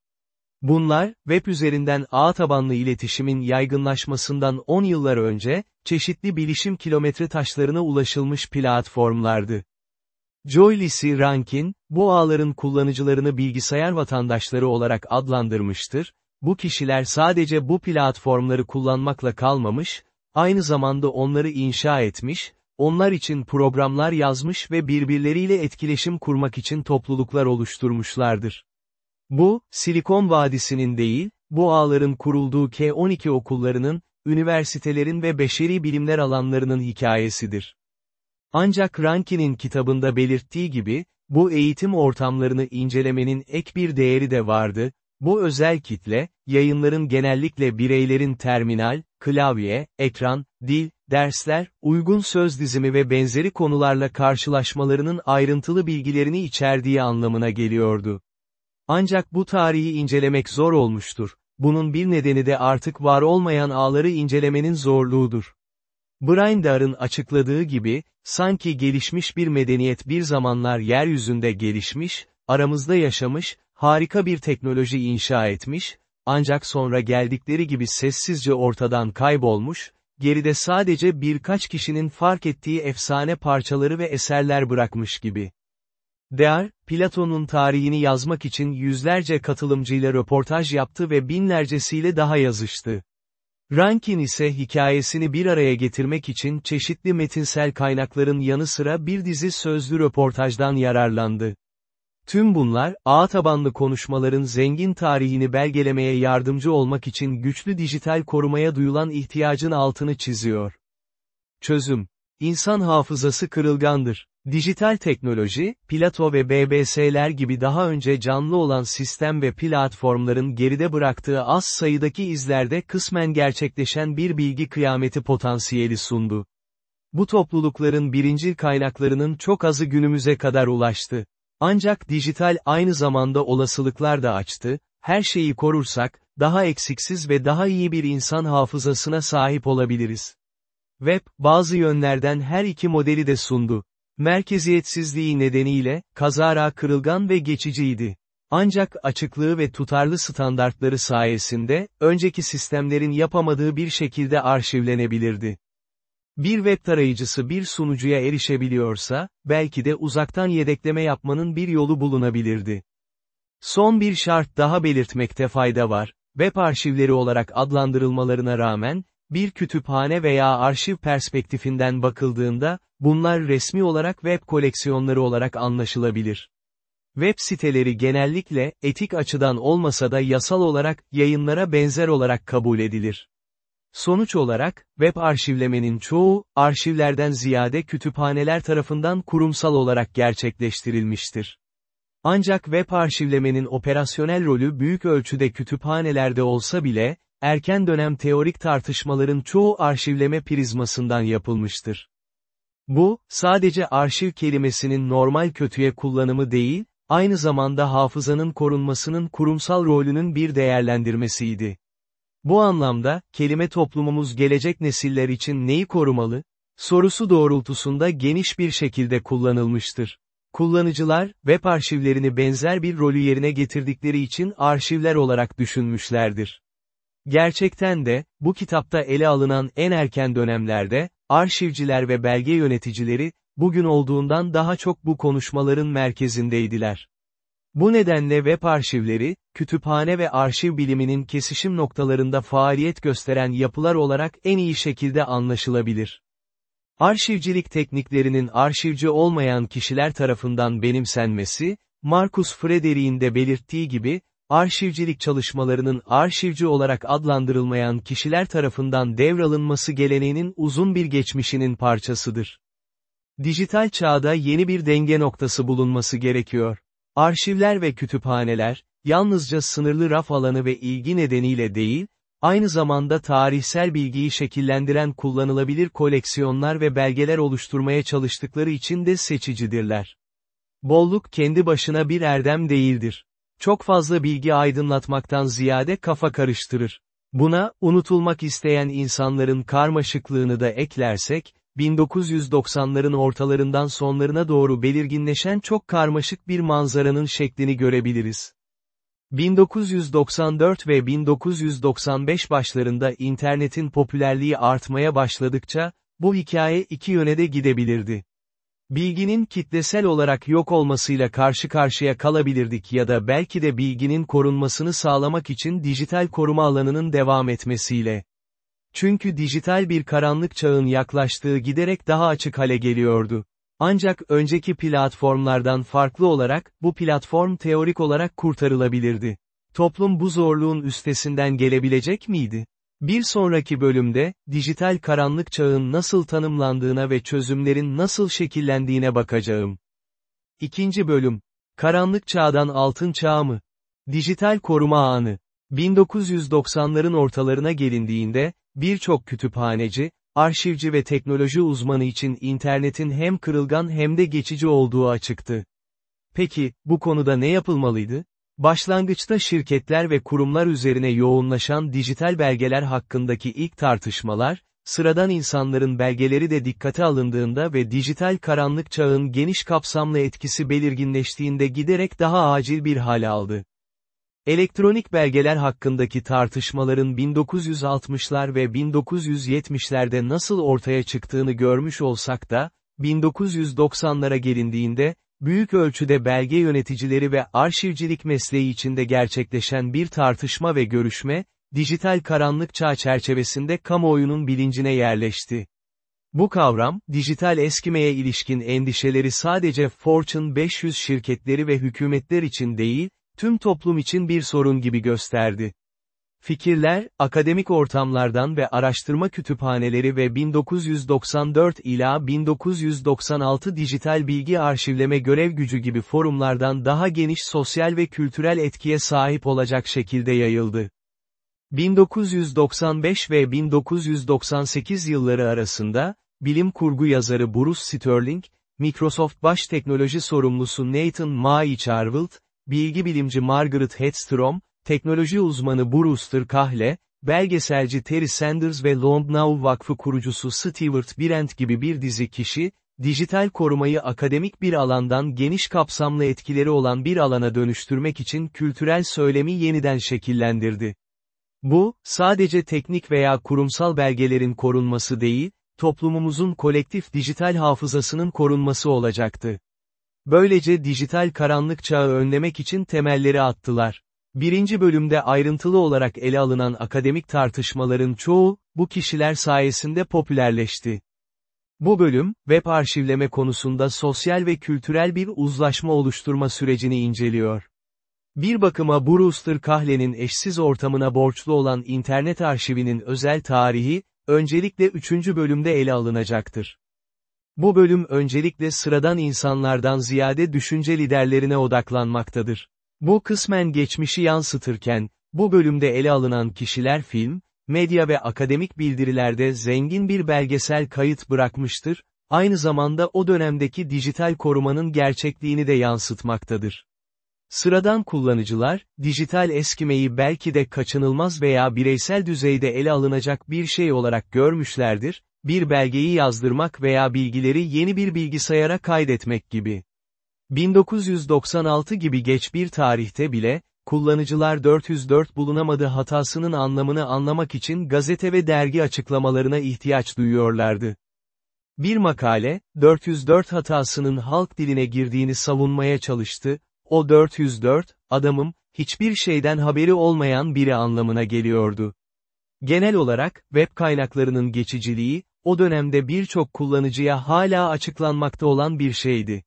Bunlar, web üzerinden ağ tabanlı iletişimin yaygınlaşmasından 10 yıllar önce, çeşitli bilişim kilometre taşlarına ulaşılmış platformlardı. Joy Lisi Rankin, bu ağların kullanıcılarını bilgisayar vatandaşları olarak adlandırmıştır, bu kişiler sadece bu platformları kullanmakla kalmamış, aynı zamanda onları inşa etmiş, onlar için programlar yazmış ve birbirleriyle etkileşim kurmak için topluluklar oluşturmuşlardır. Bu, Silikon Vadisi'nin değil, bu ağların kurulduğu K-12 okullarının, üniversitelerin ve beşeri bilimler alanlarının hikayesidir. Ancak Rankin'in kitabında belirttiği gibi, bu eğitim ortamlarını incelemenin ek bir değeri de vardı, bu özel kitle, yayınların genellikle bireylerin terminal, klavye, ekran, dil, dersler, uygun söz dizimi ve benzeri konularla karşılaşmalarının ayrıntılı bilgilerini içerdiği anlamına geliyordu. Ancak bu tarihi incelemek zor olmuştur. Bunun bir nedeni de artık var olmayan ağları incelemenin zorluğudur. Brindar'ın açıkladığı gibi, sanki gelişmiş bir medeniyet bir zamanlar yeryüzünde gelişmiş, aramızda yaşamış, harika bir teknoloji inşa etmiş, ancak sonra geldikleri gibi sessizce ortadan kaybolmuş, geride sadece birkaç kişinin fark ettiği efsane parçaları ve eserler bırakmış gibi. Dear, Platon'un tarihini yazmak için yüzlerce katılımcıyla röportaj yaptı ve binlercesiyle daha yazıştı. Rankin ise hikayesini bir araya getirmek için çeşitli metinsel kaynakların yanı sıra bir dizi sözlü röportajdan yararlandı. Tüm bunlar, ağ tabanlı konuşmaların zengin tarihini belgelemeye yardımcı olmak için güçlü dijital korumaya duyulan ihtiyacın altını çiziyor. Çözüm. İnsan hafızası kırılgandır. Dijital teknoloji, Plato ve BBS'ler gibi daha önce canlı olan sistem ve platformların geride bıraktığı az sayıdaki izlerde kısmen gerçekleşen bir bilgi kıyameti potansiyeli sundu. Bu toplulukların birincil kaynaklarının çok azı günümüze kadar ulaştı. Ancak dijital aynı zamanda olasılıklar da açtı, her şeyi korursak, daha eksiksiz ve daha iyi bir insan hafızasına sahip olabiliriz. Web, bazı yönlerden her iki modeli de sundu. Merkeziyetsizliği nedeniyle, kazara kırılgan ve geçiciydi. Ancak açıklığı ve tutarlı standartları sayesinde, önceki sistemlerin yapamadığı bir şekilde arşivlenebilirdi. Bir web tarayıcısı bir sunucuya erişebiliyorsa, belki de uzaktan yedekleme yapmanın bir yolu bulunabilirdi. Son bir şart daha belirtmekte fayda var, web arşivleri olarak adlandırılmalarına rağmen, bir kütüphane veya arşiv perspektifinden bakıldığında, bunlar resmi olarak web koleksiyonları olarak anlaşılabilir. Web siteleri genellikle, etik açıdan olmasa da yasal olarak, yayınlara benzer olarak kabul edilir. Sonuç olarak, web arşivlemenin çoğu, arşivlerden ziyade kütüphaneler tarafından kurumsal olarak gerçekleştirilmiştir. Ancak web arşivlemenin operasyonel rolü büyük ölçüde kütüphanelerde olsa bile, erken dönem teorik tartışmaların çoğu arşivleme prizmasından yapılmıştır. Bu, sadece arşiv kelimesinin normal kötüye kullanımı değil, aynı zamanda hafızanın korunmasının kurumsal rolünün bir değerlendirmesiydi. Bu anlamda, kelime toplumumuz gelecek nesiller için neyi korumalı? Sorusu doğrultusunda geniş bir şekilde kullanılmıştır. Kullanıcılar, web arşivlerini benzer bir rolü yerine getirdikleri için arşivler olarak düşünmüşlerdir. Gerçekten de, bu kitapta ele alınan en erken dönemlerde, arşivciler ve belge yöneticileri, bugün olduğundan daha çok bu konuşmaların merkezindeydiler. Bu nedenle web arşivleri, kütüphane ve arşiv biliminin kesişim noktalarında faaliyet gösteren yapılar olarak en iyi şekilde anlaşılabilir. Arşivcilik tekniklerinin arşivci olmayan kişiler tarafından benimsenmesi, Marcus Frederick'in de belirttiği gibi, arşivcilik çalışmalarının arşivci olarak adlandırılmayan kişiler tarafından devralınması geleneğinin uzun bir geçmişinin parçasıdır. Dijital çağda yeni bir denge noktası bulunması gerekiyor. Arşivler ve kütüphaneler, yalnızca sınırlı raf alanı ve ilgi nedeniyle değil, aynı zamanda tarihsel bilgiyi şekillendiren kullanılabilir koleksiyonlar ve belgeler oluşturmaya çalıştıkları için de seçicidirler. Bolluk kendi başına bir erdem değildir. Çok fazla bilgi aydınlatmaktan ziyade kafa karıştırır. Buna, unutulmak isteyen insanların karmaşıklığını da eklersek, 1990'ların ortalarından sonlarına doğru belirginleşen çok karmaşık bir manzaranın şeklini görebiliriz. 1994 ve 1995 başlarında internetin popülerliği artmaya başladıkça, bu hikaye iki yöne de gidebilirdi. Bilginin kitlesel olarak yok olmasıyla karşı karşıya kalabilirdik ya da belki de bilginin korunmasını sağlamak için dijital koruma alanının devam etmesiyle. Çünkü dijital bir karanlık çağın yaklaştığı giderek daha açık hale geliyordu. Ancak önceki platformlardan farklı olarak, bu platform teorik olarak kurtarılabilirdi. Toplum bu zorluğun üstesinden gelebilecek miydi? Bir sonraki bölümde, dijital karanlık çağın nasıl tanımlandığına ve çözümlerin nasıl şekillendiğine bakacağım. İkinci bölüm. Karanlık çağdan altın çağ mı? Dijital koruma anı. 1990'ların ortalarına gelindiğinde, birçok kütüphaneci, arşivci ve teknoloji uzmanı için internetin hem kırılgan hem de geçici olduğu açıktı. Peki, bu konuda ne yapılmalıydı? Başlangıçta şirketler ve kurumlar üzerine yoğunlaşan dijital belgeler hakkındaki ilk tartışmalar, sıradan insanların belgeleri de dikkate alındığında ve dijital karanlık çağın geniş kapsamlı etkisi belirginleştiğinde giderek daha acil bir hal aldı. Elektronik belgeler hakkındaki tartışmaların 1960'lar ve 1970'lerde nasıl ortaya çıktığını görmüş olsak da, 1990'lara gelindiğinde, büyük ölçüde belge yöneticileri ve arşivcilik mesleği içinde gerçekleşen bir tartışma ve görüşme, dijital karanlık çağ çerçevesinde kamuoyunun bilincine yerleşti. Bu kavram, dijital eskimeye ilişkin endişeleri sadece Fortune 500 şirketleri ve hükümetler için değil, tüm toplum için bir sorun gibi gösterdi. Fikirler, akademik ortamlardan ve araştırma kütüphaneleri ve 1994 ila 1996 dijital bilgi arşivleme görev gücü gibi forumlardan daha geniş sosyal ve kültürel etkiye sahip olacak şekilde yayıldı. 1995 ve 1998 yılları arasında, bilim kurgu yazarı Bruce Sterling, Microsoft baş teknoloji sorumlusu Nathan Maicharveld, bilgi bilimci Margaret Hedstrom, teknoloji uzmanı Brewster Kahle, belgeselci Terry Sanders ve Long Now Vakfı kurucusu Stewart Brent gibi bir dizi kişi, dijital korumayı akademik bir alandan geniş kapsamlı etkileri olan bir alana dönüştürmek için kültürel söylemi yeniden şekillendirdi. Bu, sadece teknik veya kurumsal belgelerin korunması değil, toplumumuzun kolektif dijital hafızasının korunması olacaktı. Böylece dijital karanlık çağı önlemek için temelleri attılar. Birinci bölümde ayrıntılı olarak ele alınan akademik tartışmaların çoğu, bu kişiler sayesinde popülerleşti. Bu bölüm, web arşivleme konusunda sosyal ve kültürel bir uzlaşma oluşturma sürecini inceliyor. Bir bakıma Brewster Kahle'nin eşsiz ortamına borçlu olan internet arşivinin özel tarihi, öncelikle üçüncü bölümde ele alınacaktır. Bu bölüm öncelikle sıradan insanlardan ziyade düşünce liderlerine odaklanmaktadır. Bu kısmen geçmişi yansıtırken, bu bölümde ele alınan kişiler film, medya ve akademik bildirilerde zengin bir belgesel kayıt bırakmıştır, aynı zamanda o dönemdeki dijital korumanın gerçekliğini de yansıtmaktadır. Sıradan kullanıcılar, dijital eskimeyi belki de kaçınılmaz veya bireysel düzeyde ele alınacak bir şey olarak görmüşlerdir, bir belgeyi yazdırmak veya bilgileri yeni bir bilgisayara kaydetmek gibi. 1996 gibi geç bir tarihte bile, kullanıcılar 404 bulunamadı hatasının anlamını anlamak için gazete ve dergi açıklamalarına ihtiyaç duyuyorlardı. Bir makale, 404 hatasının halk diline girdiğini savunmaya çalıştı, o 404, adamım, hiçbir şeyden haberi olmayan biri anlamına geliyordu. Genel olarak, web kaynaklarının geçiciliği, o dönemde birçok kullanıcıya hala açıklanmakta olan bir şeydi.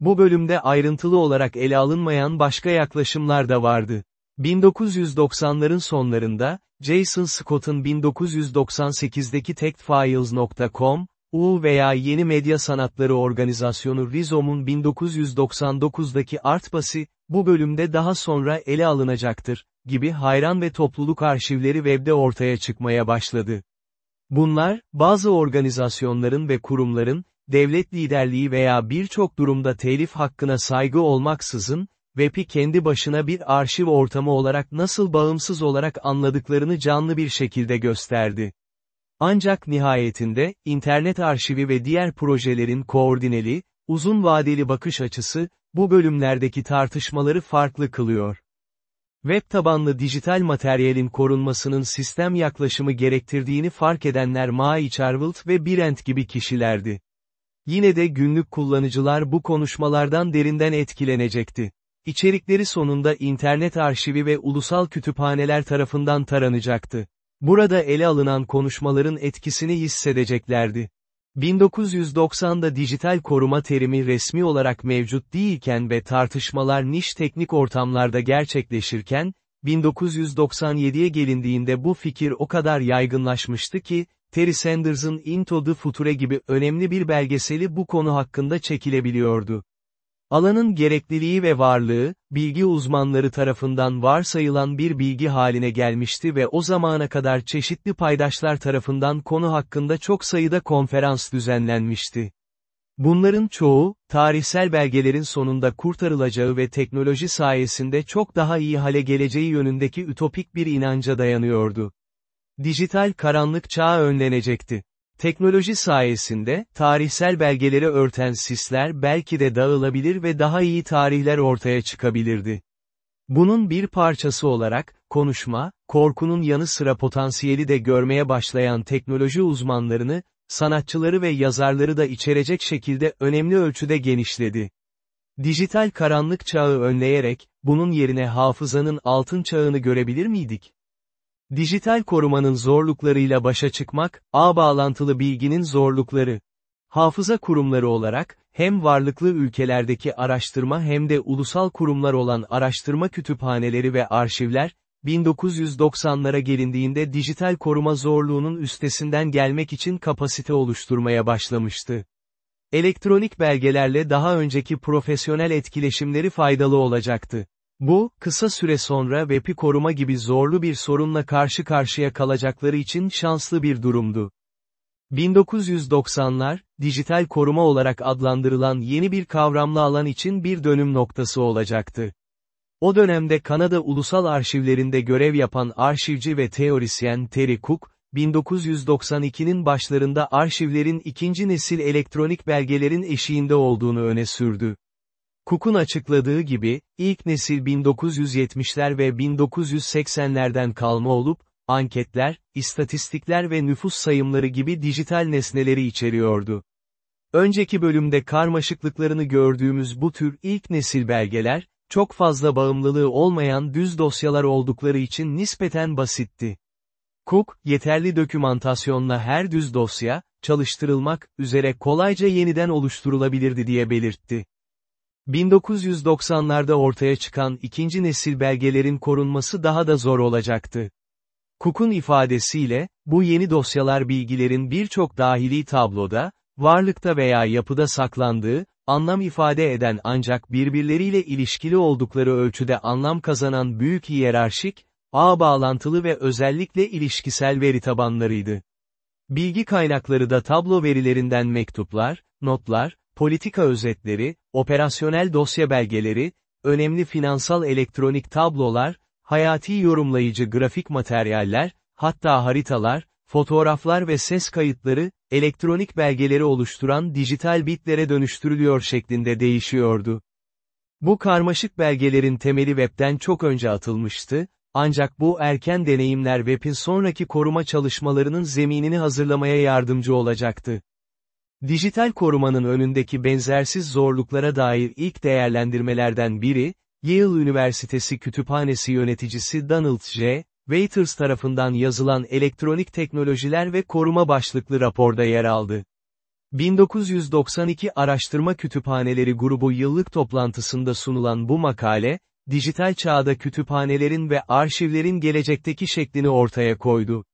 Bu bölümde ayrıntılı olarak ele alınmayan başka yaklaşımlar da vardı. 1990'ların sonlarında, Jason Scott'ın 1998'deki TechFiles.com, U veya Yeni Medya Sanatları Organizasyonu Rizom'un 1999'daki Artbas'i, bu bölümde daha sonra ele alınacaktır, gibi hayran ve topluluk arşivleri webde ortaya çıkmaya başladı. Bunlar, bazı organizasyonların ve kurumların, devlet liderliği veya birçok durumda telif hakkına saygı olmaksızın, web'i kendi başına bir arşiv ortamı olarak nasıl bağımsız olarak anladıklarını canlı bir şekilde gösterdi. Ancak nihayetinde, internet arşivi ve diğer projelerin koordineli, uzun vadeli bakış açısı, bu bölümlerdeki tartışmaları farklı kılıyor. Web tabanlı dijital materyalin korunmasının sistem yaklaşımı gerektirdiğini fark edenler Mai Charvelt ve Birent gibi kişilerdi. Yine de günlük kullanıcılar bu konuşmalardan derinden etkilenecekti. İçerikleri sonunda internet arşivi ve ulusal kütüphaneler tarafından taranacaktı. Burada ele alınan konuşmaların etkisini hissedeceklerdi. 1990'da dijital koruma terimi resmi olarak mevcut değilken ve tartışmalar niş teknik ortamlarda gerçekleşirken, 1997'ye gelindiğinde bu fikir o kadar yaygınlaşmıştı ki, Terry Sanders'ın Into the Future gibi önemli bir belgeseli bu konu hakkında çekilebiliyordu. Alanın gerekliliği ve varlığı, bilgi uzmanları tarafından varsayılan bir bilgi haline gelmişti ve o zamana kadar çeşitli paydaşlar tarafından konu hakkında çok sayıda konferans düzenlenmişti. Bunların çoğu, tarihsel belgelerin sonunda kurtarılacağı ve teknoloji sayesinde çok daha iyi hale geleceği yönündeki ütopik bir inanca dayanıyordu. Dijital karanlık çağı önlenecekti. Teknoloji sayesinde, tarihsel belgeleri örten sisler belki de dağılabilir ve daha iyi tarihler ortaya çıkabilirdi. Bunun bir parçası olarak, konuşma, korkunun yanı sıra potansiyeli de görmeye başlayan teknoloji uzmanlarını, sanatçıları ve yazarları da içerecek şekilde önemli ölçüde genişledi. Dijital karanlık çağı önleyerek, bunun yerine hafızanın altın çağını görebilir miydik? Dijital korumanın zorluklarıyla başa çıkmak, ağ bağlantılı bilginin zorlukları. Hafıza kurumları olarak, hem varlıklı ülkelerdeki araştırma hem de ulusal kurumlar olan araştırma kütüphaneleri ve arşivler, 1990'lara gelindiğinde dijital koruma zorluğunun üstesinden gelmek için kapasite oluşturmaya başlamıştı. Elektronik belgelerle daha önceki profesyonel etkileşimleri faydalı olacaktı. Bu, kısa süre sonra web'i koruma gibi zorlu bir sorunla karşı karşıya kalacakları için şanslı bir durumdu. 1990'lar, dijital koruma olarak adlandırılan yeni bir kavramlı alan için bir dönüm noktası olacaktı. O dönemde Kanada Ulusal Arşivlerinde görev yapan arşivci ve teorisyen Terry Cook, 1992'nin başlarında arşivlerin ikinci nesil elektronik belgelerin eşiğinde olduğunu öne sürdü. Cook'un açıkladığı gibi, ilk nesil 1970'ler ve 1980'lerden kalma olup, anketler, istatistikler ve nüfus sayımları gibi dijital nesneleri içeriyordu. Önceki bölümde karmaşıklıklarını gördüğümüz bu tür ilk nesil belgeler, çok fazla bağımlılığı olmayan düz dosyalar oldukları için nispeten basitti. Cook, yeterli dokümantasyonla her düz dosya, çalıştırılmak üzere kolayca yeniden oluşturulabilirdi diye belirtti. 1990'larda ortaya çıkan ikinci nesil belgelerin korunması daha da zor olacaktı. Cook'un ifadesiyle, bu yeni dosyalar bilgilerin birçok dahili tabloda, varlıkta veya yapıda saklandığı, anlam ifade eden ancak birbirleriyle ilişkili oldukları ölçüde anlam kazanan büyük hiyerarşik, ağ bağlantılı ve özellikle ilişkisel veri tabanlarıydı. Bilgi kaynakları da tablo verilerinden mektuplar, notlar, politika özetleri, operasyonel dosya belgeleri, önemli finansal elektronik tablolar, hayati yorumlayıcı grafik materyaller, hatta haritalar, fotoğraflar ve ses kayıtları, elektronik belgeleri oluşturan dijital bitlere dönüştürülüyor şeklinde değişiyordu. Bu karmaşık belgelerin temeli webten çok önce atılmıştı, ancak bu erken deneyimler web'in sonraki koruma çalışmalarının zeminini hazırlamaya yardımcı olacaktı. Dijital korumanın önündeki benzersiz zorluklara dair ilk değerlendirmelerden biri, Yale Üniversitesi Kütüphanesi yöneticisi Donald J. Waiters tarafından yazılan Elektronik Teknolojiler ve Koruma başlıklı raporda yer aldı. 1992 Araştırma Kütüphaneleri grubu yıllık toplantısında sunulan bu makale, dijital çağda kütüphanelerin ve arşivlerin gelecekteki şeklini ortaya koydu.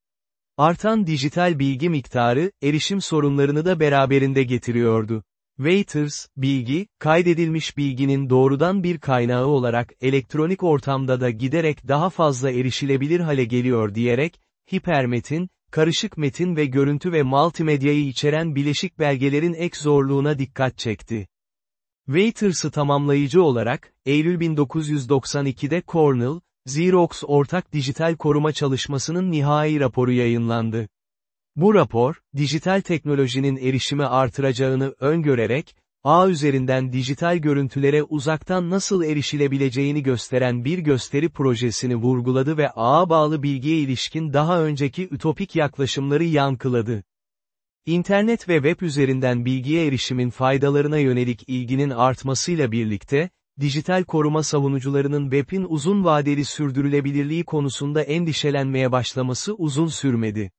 Artan dijital bilgi miktarı, erişim sorunlarını da beraberinde getiriyordu. Waiters, bilgi, kaydedilmiş bilginin doğrudan bir kaynağı olarak elektronik ortamda da giderek daha fazla erişilebilir hale geliyor diyerek, hipermetin, karışık metin ve görüntü ve multimedyayı içeren bileşik belgelerin ek zorluğuna dikkat çekti. Waiters'ı tamamlayıcı olarak, Eylül 1992'de Cornell, Xerox ortak dijital koruma çalışmasının nihai raporu yayınlandı. Bu rapor, dijital teknolojinin erişimi artıracağını öngörerek, ağ üzerinden dijital görüntülere uzaktan nasıl erişilebileceğini gösteren bir gösteri projesini vurguladı ve ağa bağlı bilgiye ilişkin daha önceki ütopik yaklaşımları yankıladı. İnternet ve web üzerinden bilgiye erişimin faydalarına yönelik ilginin artmasıyla birlikte, dijital koruma savunucularının web'in uzun vadeli sürdürülebilirliği konusunda endişelenmeye başlaması uzun sürmedi.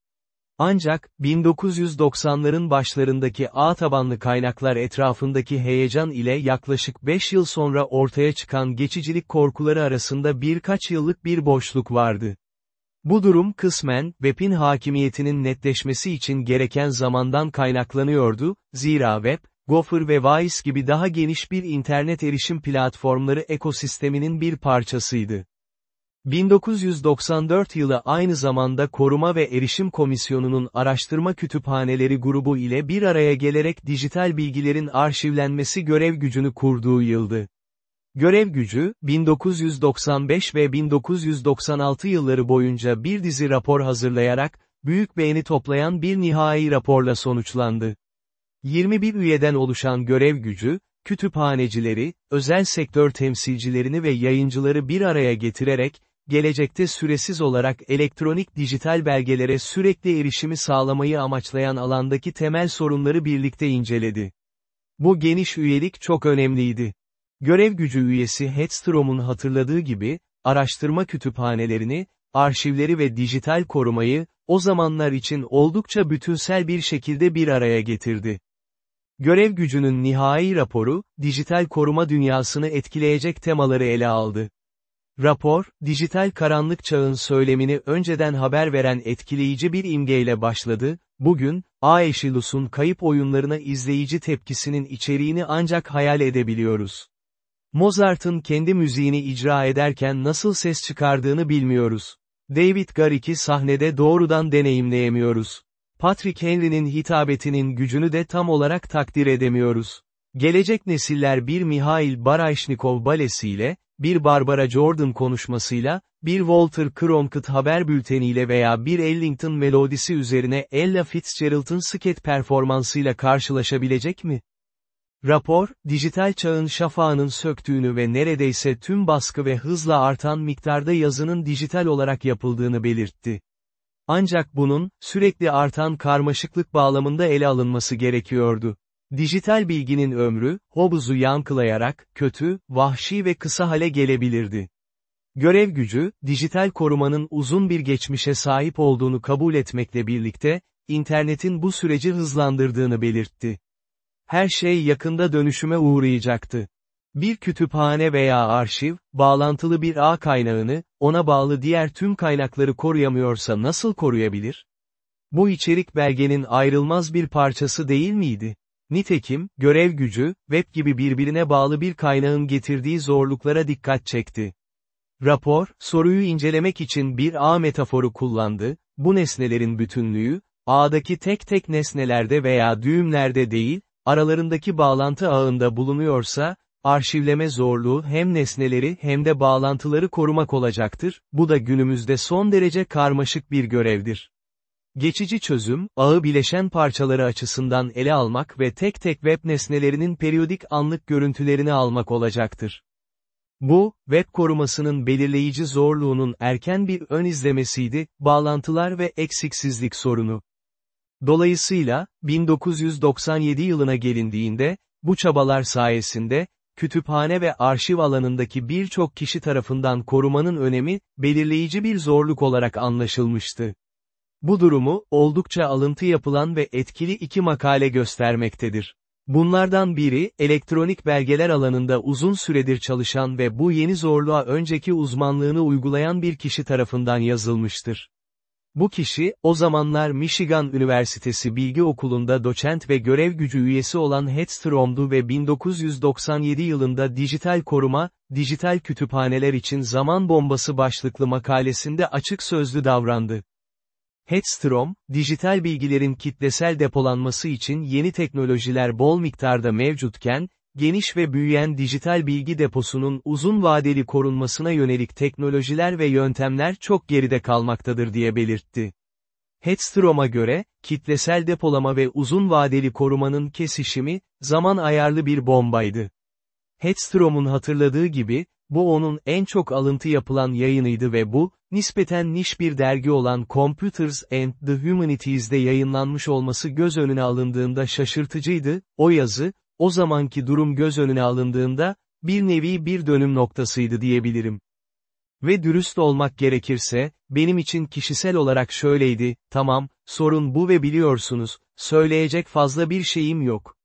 Ancak, 1990'ların başlarındaki ağ tabanlı kaynaklar etrafındaki heyecan ile yaklaşık 5 yıl sonra ortaya çıkan geçicilik korkuları arasında birkaç yıllık bir boşluk vardı. Bu durum kısmen, web'in hakimiyetinin netleşmesi için gereken zamandan kaynaklanıyordu, zira web, Gopher ve Vice gibi daha geniş bir internet erişim platformları ekosisteminin bir parçasıydı. 1994 yılı aynı zamanda Koruma ve Erişim Komisyonu'nun araştırma kütüphaneleri grubu ile bir araya gelerek dijital bilgilerin arşivlenmesi görev gücünü kurduğu yıldı. Görev gücü, 1995 ve 1996 yılları boyunca bir dizi rapor hazırlayarak, büyük beğeni toplayan bir nihai raporla sonuçlandı. 21 üyeden oluşan görev gücü, kütüphanecileri, özel sektör temsilcilerini ve yayıncıları bir araya getirerek, gelecekte süresiz olarak elektronik dijital belgelere sürekli erişimi sağlamayı amaçlayan alandaki temel sorunları birlikte inceledi. Bu geniş üyelik çok önemliydi. Görev gücü üyesi Hedstrom'un hatırladığı gibi, araştırma kütüphanelerini, arşivleri ve dijital korumayı, o zamanlar için oldukça bütünsel bir şekilde bir araya getirdi. Görev gücünün nihai raporu, dijital koruma dünyasını etkileyecek temaları ele aldı. Rapor, dijital karanlık çağın söylemini önceden haber veren etkileyici bir imgeyle başladı, bugün, Aeschylus'un kayıp oyunlarına izleyici tepkisinin içeriğini ancak hayal edebiliyoruz. Mozart'ın kendi müziğini icra ederken nasıl ses çıkardığını bilmiyoruz. David Garrick'i sahnede doğrudan deneyimleyemiyoruz. Patrick Henry'nin hitabetinin gücünü de tam olarak takdir edemiyoruz. Gelecek nesiller bir Mihail Barayşnikov balesiyle, bir Barbara Jordan konuşmasıyla, bir Walter Cronkite haber bülteniyle veya bir Ellington melodisi üzerine Ella Fitzgerald'ın sket performansıyla karşılaşabilecek mi? Rapor, dijital çağın şafağının söktüğünü ve neredeyse tüm baskı ve hızla artan miktarda yazının dijital olarak yapıldığını belirtti. Ancak bunun, sürekli artan karmaşıklık bağlamında ele alınması gerekiyordu. Dijital bilginin ömrü, Hobbes'u yankılayarak, kötü, vahşi ve kısa hale gelebilirdi. Görev gücü, dijital korumanın uzun bir geçmişe sahip olduğunu kabul etmekle birlikte, internetin bu süreci hızlandırdığını belirtti. Her şey yakında dönüşüme uğrayacaktı. Bir kütüphane veya arşiv, bağlantılı bir ağ kaynağını, ona bağlı diğer tüm kaynakları koruyamıyorsa nasıl koruyabilir? Bu içerik belgenin ayrılmaz bir parçası değil miydi? Nitekim, görev gücü, web gibi birbirine bağlı bir kaynağın getirdiği zorluklara dikkat çekti. Rapor, soruyu incelemek için bir ağ metaforu kullandı, bu nesnelerin bütünlüğü, ağdaki tek tek nesnelerde veya düğümlerde değil, aralarındaki bağlantı ağında bulunuyorsa, arşivleme zorluğu hem nesneleri hem de bağlantıları korumak olacaktır, bu da günümüzde son derece karmaşık bir görevdir. Geçici çözüm, ağı bileşen parçaları açısından ele almak ve tek tek web nesnelerinin periyodik anlık görüntülerini almak olacaktır. Bu, web korumasının belirleyici zorluğunun erken bir ön izlemesiydi, bağlantılar ve eksiksizlik sorunu. Dolayısıyla, 1997 yılına gelindiğinde, bu çabalar sayesinde, kütüphane ve arşiv alanındaki birçok kişi tarafından korumanın önemi, belirleyici bir zorluk olarak anlaşılmıştı. Bu durumu, oldukça alıntı yapılan ve etkili iki makale göstermektedir. Bunlardan biri, elektronik belgeler alanında uzun süredir çalışan ve bu yeni zorluğa önceki uzmanlığını uygulayan bir kişi tarafından yazılmıştır. Bu kişi, o zamanlar Michigan Üniversitesi Bilgi Okulu'nda doçent ve görev gücü üyesi olan Hedstrom'du ve 1997 yılında Dijital Koruma, Dijital Kütüphaneler için Zaman Bombası başlıklı makalesinde açık sözlü davrandı. Hedstrom, dijital bilgilerin kitlesel depolanması için yeni teknolojiler bol miktarda mevcutken, geniş ve büyüyen dijital bilgi deposunun uzun vadeli korunmasına yönelik teknolojiler ve yöntemler çok geride kalmaktadır diye belirtti. Hedstrom'a göre, kitlesel depolama ve uzun vadeli korumanın kesişimi, zaman ayarlı bir bombaydı. Hedstrom'un hatırladığı gibi, bu onun en çok alıntı yapılan yayınıydı ve bu, nispeten niş bir dergi olan Computers and the Humanities'de yayınlanmış olması göz önüne alındığında şaşırtıcıydı, o yazı, o zamanki durum göz önüne alındığında, bir nevi bir dönüm noktasıydı diyebilirim. Ve dürüst olmak gerekirse, benim için kişisel olarak şöyleydi, tamam, sorun bu ve biliyorsunuz, söyleyecek fazla bir şeyim yok.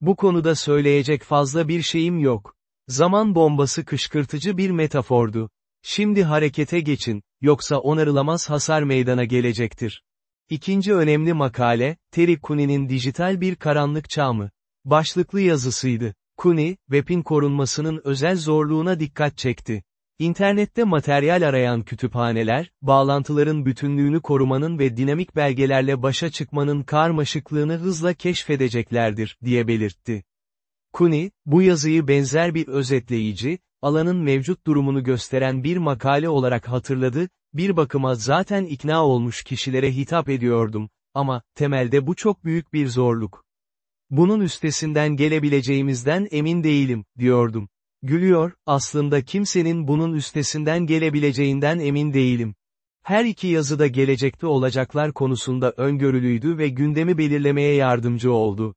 Bu konuda söyleyecek fazla bir şeyim yok. Zaman bombası kışkırtıcı bir metafordu. Şimdi harekete geçin, yoksa onarılamaz hasar meydana gelecektir. İkinci önemli makale, Terry Cooney'nin dijital bir karanlık çağ mı? Başlıklı yazısıydı. Cooney, web'in korunmasının özel zorluğuna dikkat çekti. İnternette materyal arayan kütüphaneler, bağlantıların bütünlüğünü korumanın ve dinamik belgelerle başa çıkmanın karmaşıklığını hızla keşfedeceklerdir, diye belirtti. Cooney, bu yazıyı benzer bir özetleyici, alanın mevcut durumunu gösteren bir makale olarak hatırladı, bir bakıma zaten ikna olmuş kişilere hitap ediyordum, ama, temelde bu çok büyük bir zorluk. Bunun üstesinden gelebileceğimizden emin değilim, diyordum. Gülüyor, aslında kimsenin bunun üstesinden gelebileceğinden emin değilim. Her iki yazıda gelecekte olacaklar konusunda öngörülüydü ve gündemi belirlemeye yardımcı oldu.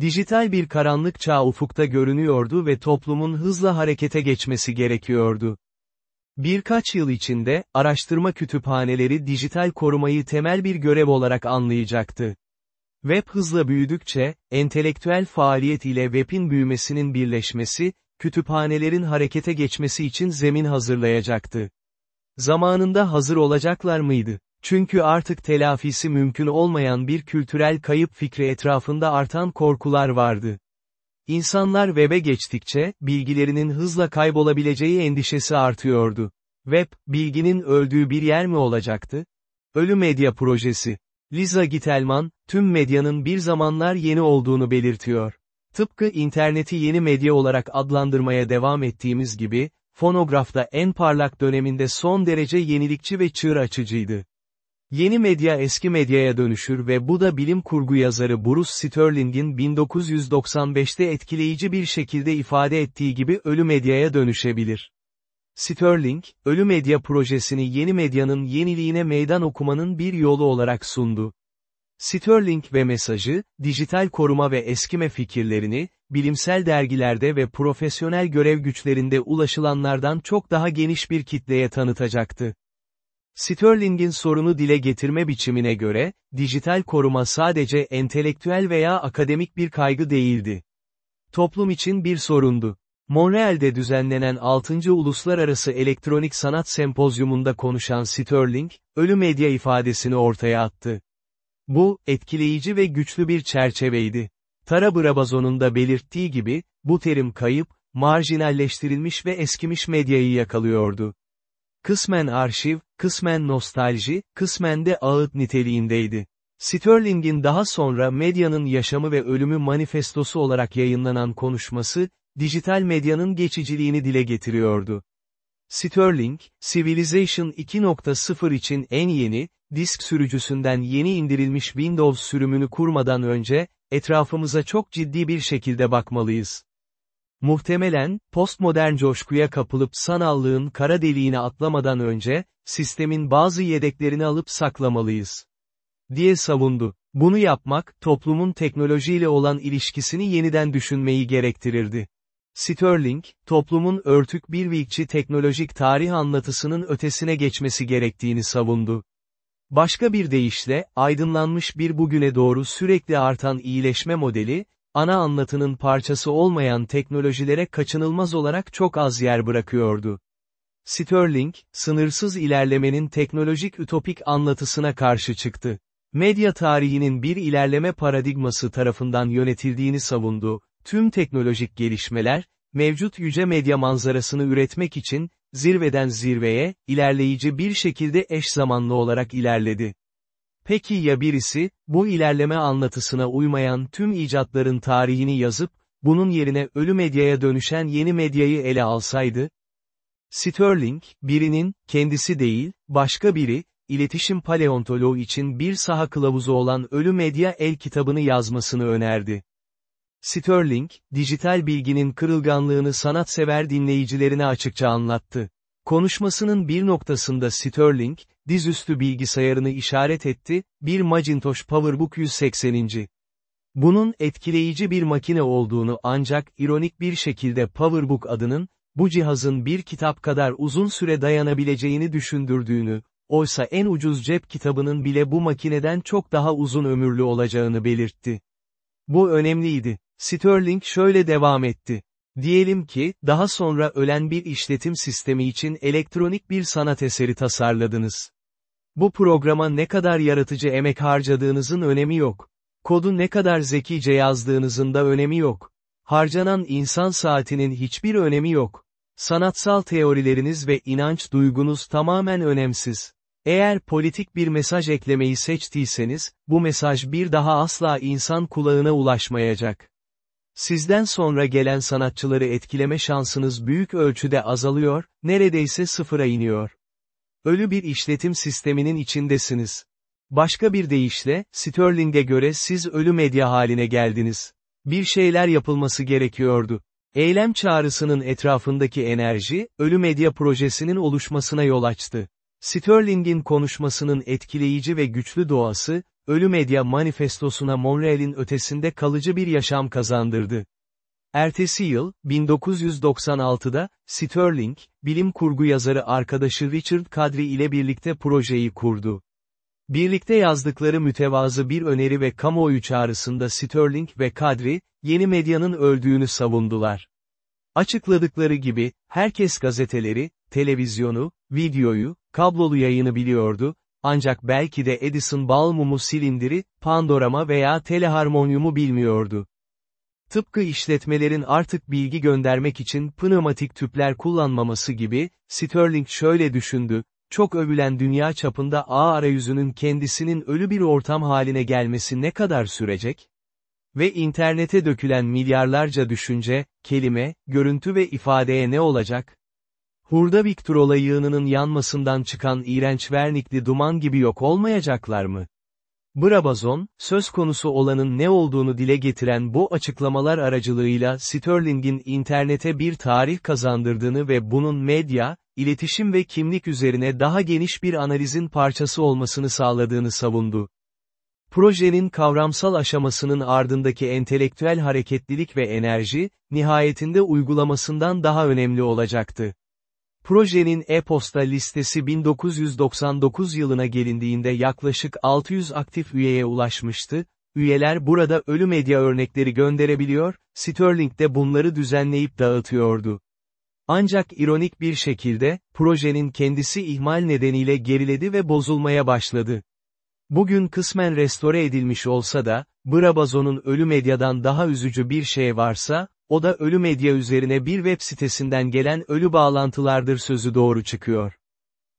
Dijital bir karanlık çağ ufukta görünüyordu ve toplumun hızla harekete geçmesi gerekiyordu. Birkaç yıl içinde, araştırma kütüphaneleri dijital korumayı temel bir görev olarak anlayacaktı. Web hızla büyüdükçe, entelektüel faaliyet ile web'in büyümesinin birleşmesi, kütüphanelerin harekete geçmesi için zemin hazırlayacaktı. Zamanında hazır olacaklar mıydı? Çünkü artık telafisi mümkün olmayan bir kültürel kayıp fikri etrafında artan korkular vardı. İnsanlar web'e geçtikçe, bilgilerinin hızla kaybolabileceği endişesi artıyordu. Web, bilginin öldüğü bir yer mi olacaktı? Ölü Medya Projesi. Liza Gitelman, tüm medyanın bir zamanlar yeni olduğunu belirtiyor. Tıpkı interneti yeni medya olarak adlandırmaya devam ettiğimiz gibi, fonografta en parlak döneminde son derece yenilikçi ve çığır açıcıydı. Yeni medya eski medyaya dönüşür ve bu da bilim kurgu yazarı Bruce Sterling'in 1995'te etkileyici bir şekilde ifade ettiği gibi ölü medyaya dönüşebilir. Sterling, ölü medya projesini yeni medyanın yeniliğine meydan okumanın bir yolu olarak sundu. Sterling ve mesajı, dijital koruma ve eskime fikirlerini, bilimsel dergilerde ve profesyonel görev güçlerinde ulaşılanlardan çok daha geniş bir kitleye tanıtacaktı. Sterling'in sorunu dile getirme biçimine göre, dijital koruma sadece entelektüel veya akademik bir kaygı değildi. Toplum için bir sorundu. Montreal'de düzenlenen 6. Uluslararası Elektronik Sanat Sempozyumunda konuşan Sterling, ölü medya ifadesini ortaya attı. Bu, etkileyici ve güçlü bir çerçeveydi. Tara Brabazon'un da belirttiği gibi, bu terim kayıp, marjinalleştirilmiş ve eskimiş medyayı yakalıyordu. Kısmen arşiv, kısmen nostalji, kısmen de ağıt niteliğindeydi. Sterling'in daha sonra Medyanın Yaşamı ve Ölümü Manifestosu olarak yayınlanan konuşması, dijital medyanın geçiciliğini dile getiriyordu. Sterling, Civilization 2.0 için en yeni, disk sürücüsünden yeni indirilmiş Windows sürümünü kurmadan önce, etrafımıza çok ciddi bir şekilde bakmalıyız. Muhtemelen, postmodern coşkuya kapılıp sanallığın kara deliğine atlamadan önce, sistemin bazı yedeklerini alıp saklamalıyız. Diye savundu. Bunu yapmak, toplumun teknolojiyle olan ilişkisini yeniden düşünmeyi gerektirirdi. Sterling, toplumun örtük bir vikçi teknolojik tarih anlatısının ötesine geçmesi gerektiğini savundu. Başka bir deyişle, aydınlanmış bir bugüne doğru sürekli artan iyileşme modeli, ana anlatının parçası olmayan teknolojilere kaçınılmaz olarak çok az yer bırakıyordu. Sterling, sınırsız ilerlemenin teknolojik ütopik anlatısına karşı çıktı. Medya tarihinin bir ilerleme paradigması tarafından yönetildiğini savundu, tüm teknolojik gelişmeler, mevcut yüce medya manzarasını üretmek için, zirveden zirveye, ilerleyici bir şekilde eş zamanlı olarak ilerledi. Peki ya birisi, bu ilerleme anlatısına uymayan tüm icatların tarihini yazıp, bunun yerine ölü medyaya dönüşen yeni medyayı ele alsaydı? Sterling, birinin, kendisi değil, başka biri, iletişim paleontoloğu için bir saha kılavuzu olan Ölü Medya El kitabını yazmasını önerdi. Sterling, dijital bilginin kırılganlığını sanatsever dinleyicilerine açıkça anlattı. Konuşmasının bir noktasında Sterling, dizüstü bilgisayarını işaret etti, bir Macintosh PowerBook 180. Bunun etkileyici bir makine olduğunu ancak ironik bir şekilde PowerBook adının, bu cihazın bir kitap kadar uzun süre dayanabileceğini düşündürdüğünü, oysa en ucuz cep kitabının bile bu makineden çok daha uzun ömürlü olacağını belirtti. Bu önemliydi. Sterling şöyle devam etti. Diyelim ki, daha sonra ölen bir işletim sistemi için elektronik bir sanat eseri tasarladınız. Bu programa ne kadar yaratıcı emek harcadığınızın önemi yok. Kodu ne kadar zekice yazdığınızın da önemi yok. Harcanan insan saatinin hiçbir önemi yok. Sanatsal teorileriniz ve inanç duygunuz tamamen önemsiz. Eğer politik bir mesaj eklemeyi seçtiyseniz, bu mesaj bir daha asla insan kulağına ulaşmayacak. Sizden sonra gelen sanatçıları etkileme şansınız büyük ölçüde azalıyor, neredeyse sıfıra iniyor. Ölü bir işletim sisteminin içindesiniz. Başka bir deyişle, Sterling'e göre siz ölü medya haline geldiniz. Bir şeyler yapılması gerekiyordu. Eylem çağrısının etrafındaki enerji, ölü medya projesinin oluşmasına yol açtı. Sterling'in konuşmasının etkileyici ve güçlü doğası, Ölü Medya Manifestosuna Monreal'in ötesinde kalıcı bir yaşam kazandırdı. Ertesi yıl, 1996'da, Sterling, bilim kurgu yazarı arkadaşı Richard Kadri ile birlikte projeyi kurdu. Birlikte yazdıkları mütevazı bir öneri ve kamuoyu çağrısında Sterling ve Kadri, yeni medyanın öldüğünü savundular. Açıkladıkları gibi, herkes gazeteleri, televizyonu, videoyu, kablolu yayını biliyordu, ancak belki de Edison bal mumu silindiri, Pandorama veya teleharmonyumu bilmiyordu. Tıpkı işletmelerin artık bilgi göndermek için pneumatik tüpler kullanmaması gibi, Sterling şöyle düşündü, çok övülen dünya çapında ağ arayüzünün kendisinin ölü bir ortam haline gelmesi ne kadar sürecek? Ve internete dökülen milyarlarca düşünce, kelime, görüntü ve ifadeye ne olacak? Hurda Victrola yığınının yanmasından çıkan iğrenç vernikli duman gibi yok olmayacaklar mı? Brabazon, söz konusu olanın ne olduğunu dile getiren bu açıklamalar aracılığıyla Sterling'in internete bir tarih kazandırdığını ve bunun medya, iletişim ve kimlik üzerine daha geniş bir analizin parçası olmasını sağladığını savundu. Projenin kavramsal aşamasının ardındaki entelektüel hareketlilik ve enerji, nihayetinde uygulamasından daha önemli olacaktı. Projenin e-posta listesi 1999 yılına gelindiğinde yaklaşık 600 aktif üyeye ulaşmıştı, üyeler burada ölü medya örnekleri gönderebiliyor, Sterling de bunları düzenleyip dağıtıyordu. Ancak ironik bir şekilde, projenin kendisi ihmal nedeniyle geriledi ve bozulmaya başladı. Bugün kısmen restore edilmiş olsa da, Brabazon'un ölü medyadan daha üzücü bir şey varsa, o da ölü medya üzerine bir web sitesinden gelen ölü bağlantılardır sözü doğru çıkıyor.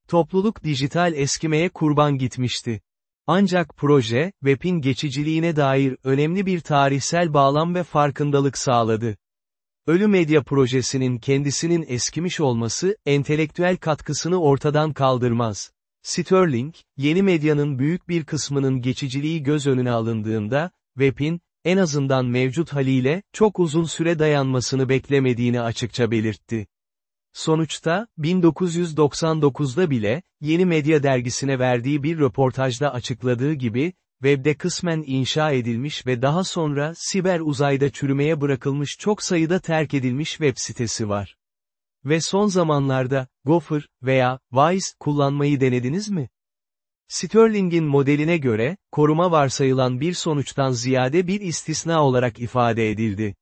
Topluluk dijital eskimeye kurban gitmişti. Ancak proje, web'in geçiciliğine dair önemli bir tarihsel bağlam ve farkındalık sağladı. Ölü medya projesinin kendisinin eskimiş olması, entelektüel katkısını ortadan kaldırmaz. Sterling, yeni medyanın büyük bir kısmının geçiciliği göz önüne alındığında, web'in, en azından mevcut haliyle, çok uzun süre dayanmasını beklemediğini açıkça belirtti. Sonuçta, 1999'da bile, Yeni Medya dergisine verdiği bir röportajda açıkladığı gibi, webde kısmen inşa edilmiş ve daha sonra siber uzayda çürümeye bırakılmış çok sayıda terk edilmiş web sitesi var. Ve son zamanlarda, Gopher veya Wise kullanmayı denediniz mi? Sterling'in modeline göre, koruma varsayılan bir sonuçtan ziyade bir istisna olarak ifade edildi.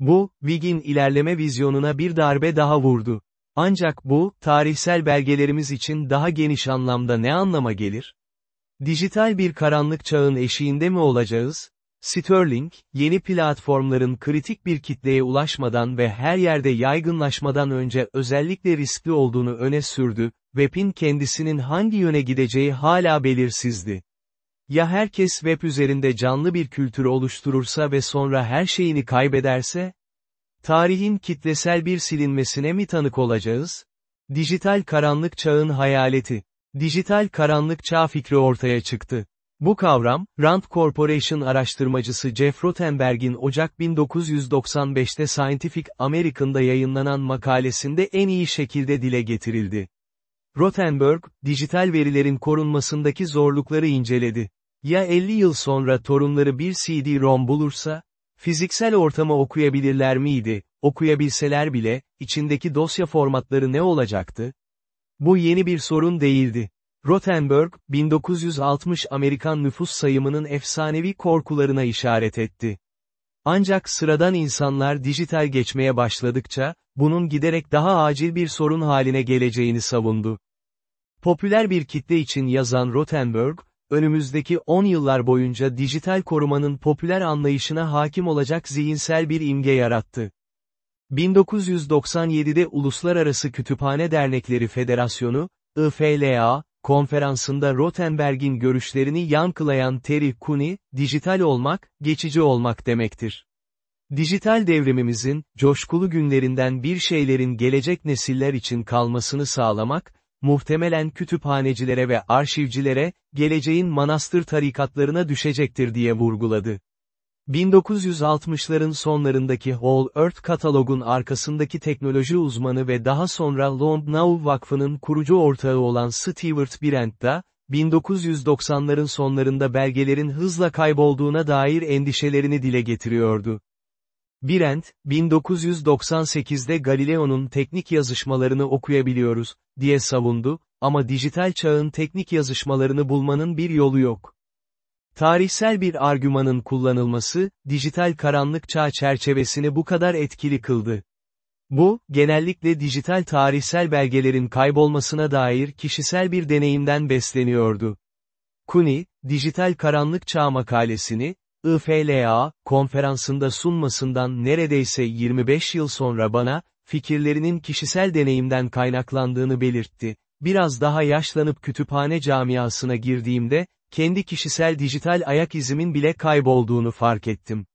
Bu, Wiggin ilerleme vizyonuna bir darbe daha vurdu. Ancak bu, tarihsel belgelerimiz için daha geniş anlamda ne anlama gelir? Dijital bir karanlık çağın eşiğinde mi olacağız? Sterling, yeni platformların kritik bir kitleye ulaşmadan ve her yerde yaygınlaşmadan önce özellikle riskli olduğunu öne sürdü, web'in kendisinin hangi yöne gideceği hala belirsizdi. Ya herkes web üzerinde canlı bir kültür oluşturursa ve sonra her şeyini kaybederse? Tarihin kitlesel bir silinmesine mi tanık olacağız? Dijital karanlık çağın hayaleti. Dijital karanlık çağ fikri ortaya çıktı. Bu kavram, Rand Corporation araştırmacısı Jeff Rothenberg'in Ocak 1995'te Scientific American'da yayınlanan makalesinde en iyi şekilde dile getirildi. Rothenberg, dijital verilerin korunmasındaki zorlukları inceledi. Ya 50 yıl sonra torunları bir CD-ROM bulursa? Fiziksel ortamı okuyabilirler miydi, okuyabilseler bile, içindeki dosya formatları ne olacaktı? Bu yeni bir sorun değildi. Rothenberg, 1960 Amerikan nüfus sayımının efsanevi korkularına işaret etti. Ancak sıradan insanlar dijital geçmeye başladıkça, bunun giderek daha acil bir sorun haline geleceğini savundu. Popüler bir kitle için yazan Rothenberg, önümüzdeki 10 yıllar boyunca dijital korumanın popüler anlayışına hakim olacak zihinsel bir imge yarattı. 1997'de Uluslararası Kütüphane Dernekleri Federasyonu, IFLA, konferansında Rothenberg'in görüşlerini yankılayan Terry Cooney, dijital olmak, geçici olmak demektir. Dijital devrimimizin, coşkulu günlerinden bir şeylerin gelecek nesiller için kalmasını sağlamak, muhtemelen kütüphanecilere ve arşivcilere, geleceğin manastır tarikatlarına düşecektir diye vurguladı. 1960'ların sonlarındaki Whole Earth katalogun arkasındaki teknoloji uzmanı ve daha sonra Now Vakfı'nın kurucu ortağı olan Stewart Brand da, 1990'ların sonlarında belgelerin hızla kaybolduğuna dair endişelerini dile getiriyordu. Brand, 1998'de Galileo'nun teknik yazışmalarını okuyabiliyoruz, diye savundu, ama dijital çağın teknik yazışmalarını bulmanın bir yolu yok. Tarihsel bir argümanın kullanılması, dijital karanlık çağ çerçevesini bu kadar etkili kıldı. Bu, genellikle dijital tarihsel belgelerin kaybolmasına dair kişisel bir deneyimden besleniyordu. Kuni, dijital karanlık çağ makalesini, IFLA, konferansında sunmasından neredeyse 25 yıl sonra bana, fikirlerinin kişisel deneyimden kaynaklandığını belirtti. Biraz daha yaşlanıp kütüphane camiasına girdiğimde, kendi kişisel dijital ayak izimin bile kaybolduğunu fark ettim.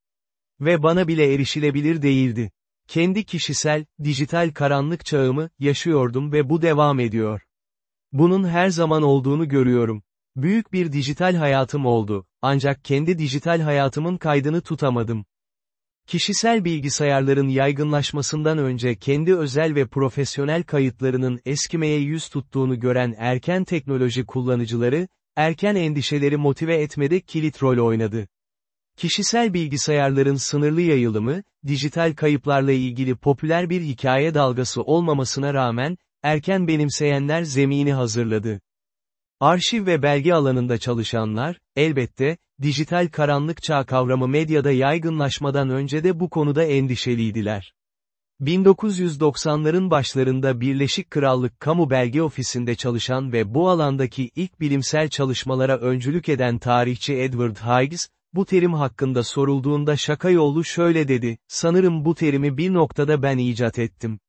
Ve bana bile erişilebilir değildi. Kendi kişisel, dijital karanlık çağımı, yaşıyordum ve bu devam ediyor. Bunun her zaman olduğunu görüyorum. Büyük bir dijital hayatım oldu, ancak kendi dijital hayatımın kaydını tutamadım. Kişisel bilgisayarların yaygınlaşmasından önce kendi özel ve profesyonel kayıtlarının eskimeye yüz tuttuğunu gören erken teknoloji kullanıcıları, erken endişeleri motive etmede kilit rol oynadı. Kişisel bilgisayarların sınırlı yayılımı, dijital kayıplarla ilgili popüler bir hikaye dalgası olmamasına rağmen, erken benimseyenler zemini hazırladı. Arşiv ve belge alanında çalışanlar, elbette, dijital karanlık çağ kavramı medyada yaygınlaşmadan önce de bu konuda endişeliydiler. 1990'ların başlarında Birleşik Krallık Kamu Belge Ofisi'nde çalışan ve bu alandaki ilk bilimsel çalışmalara öncülük eden tarihçi Edward Higgs, bu terim hakkında sorulduğunda şaka yolu şöyle dedi, sanırım bu terimi bir noktada ben icat ettim.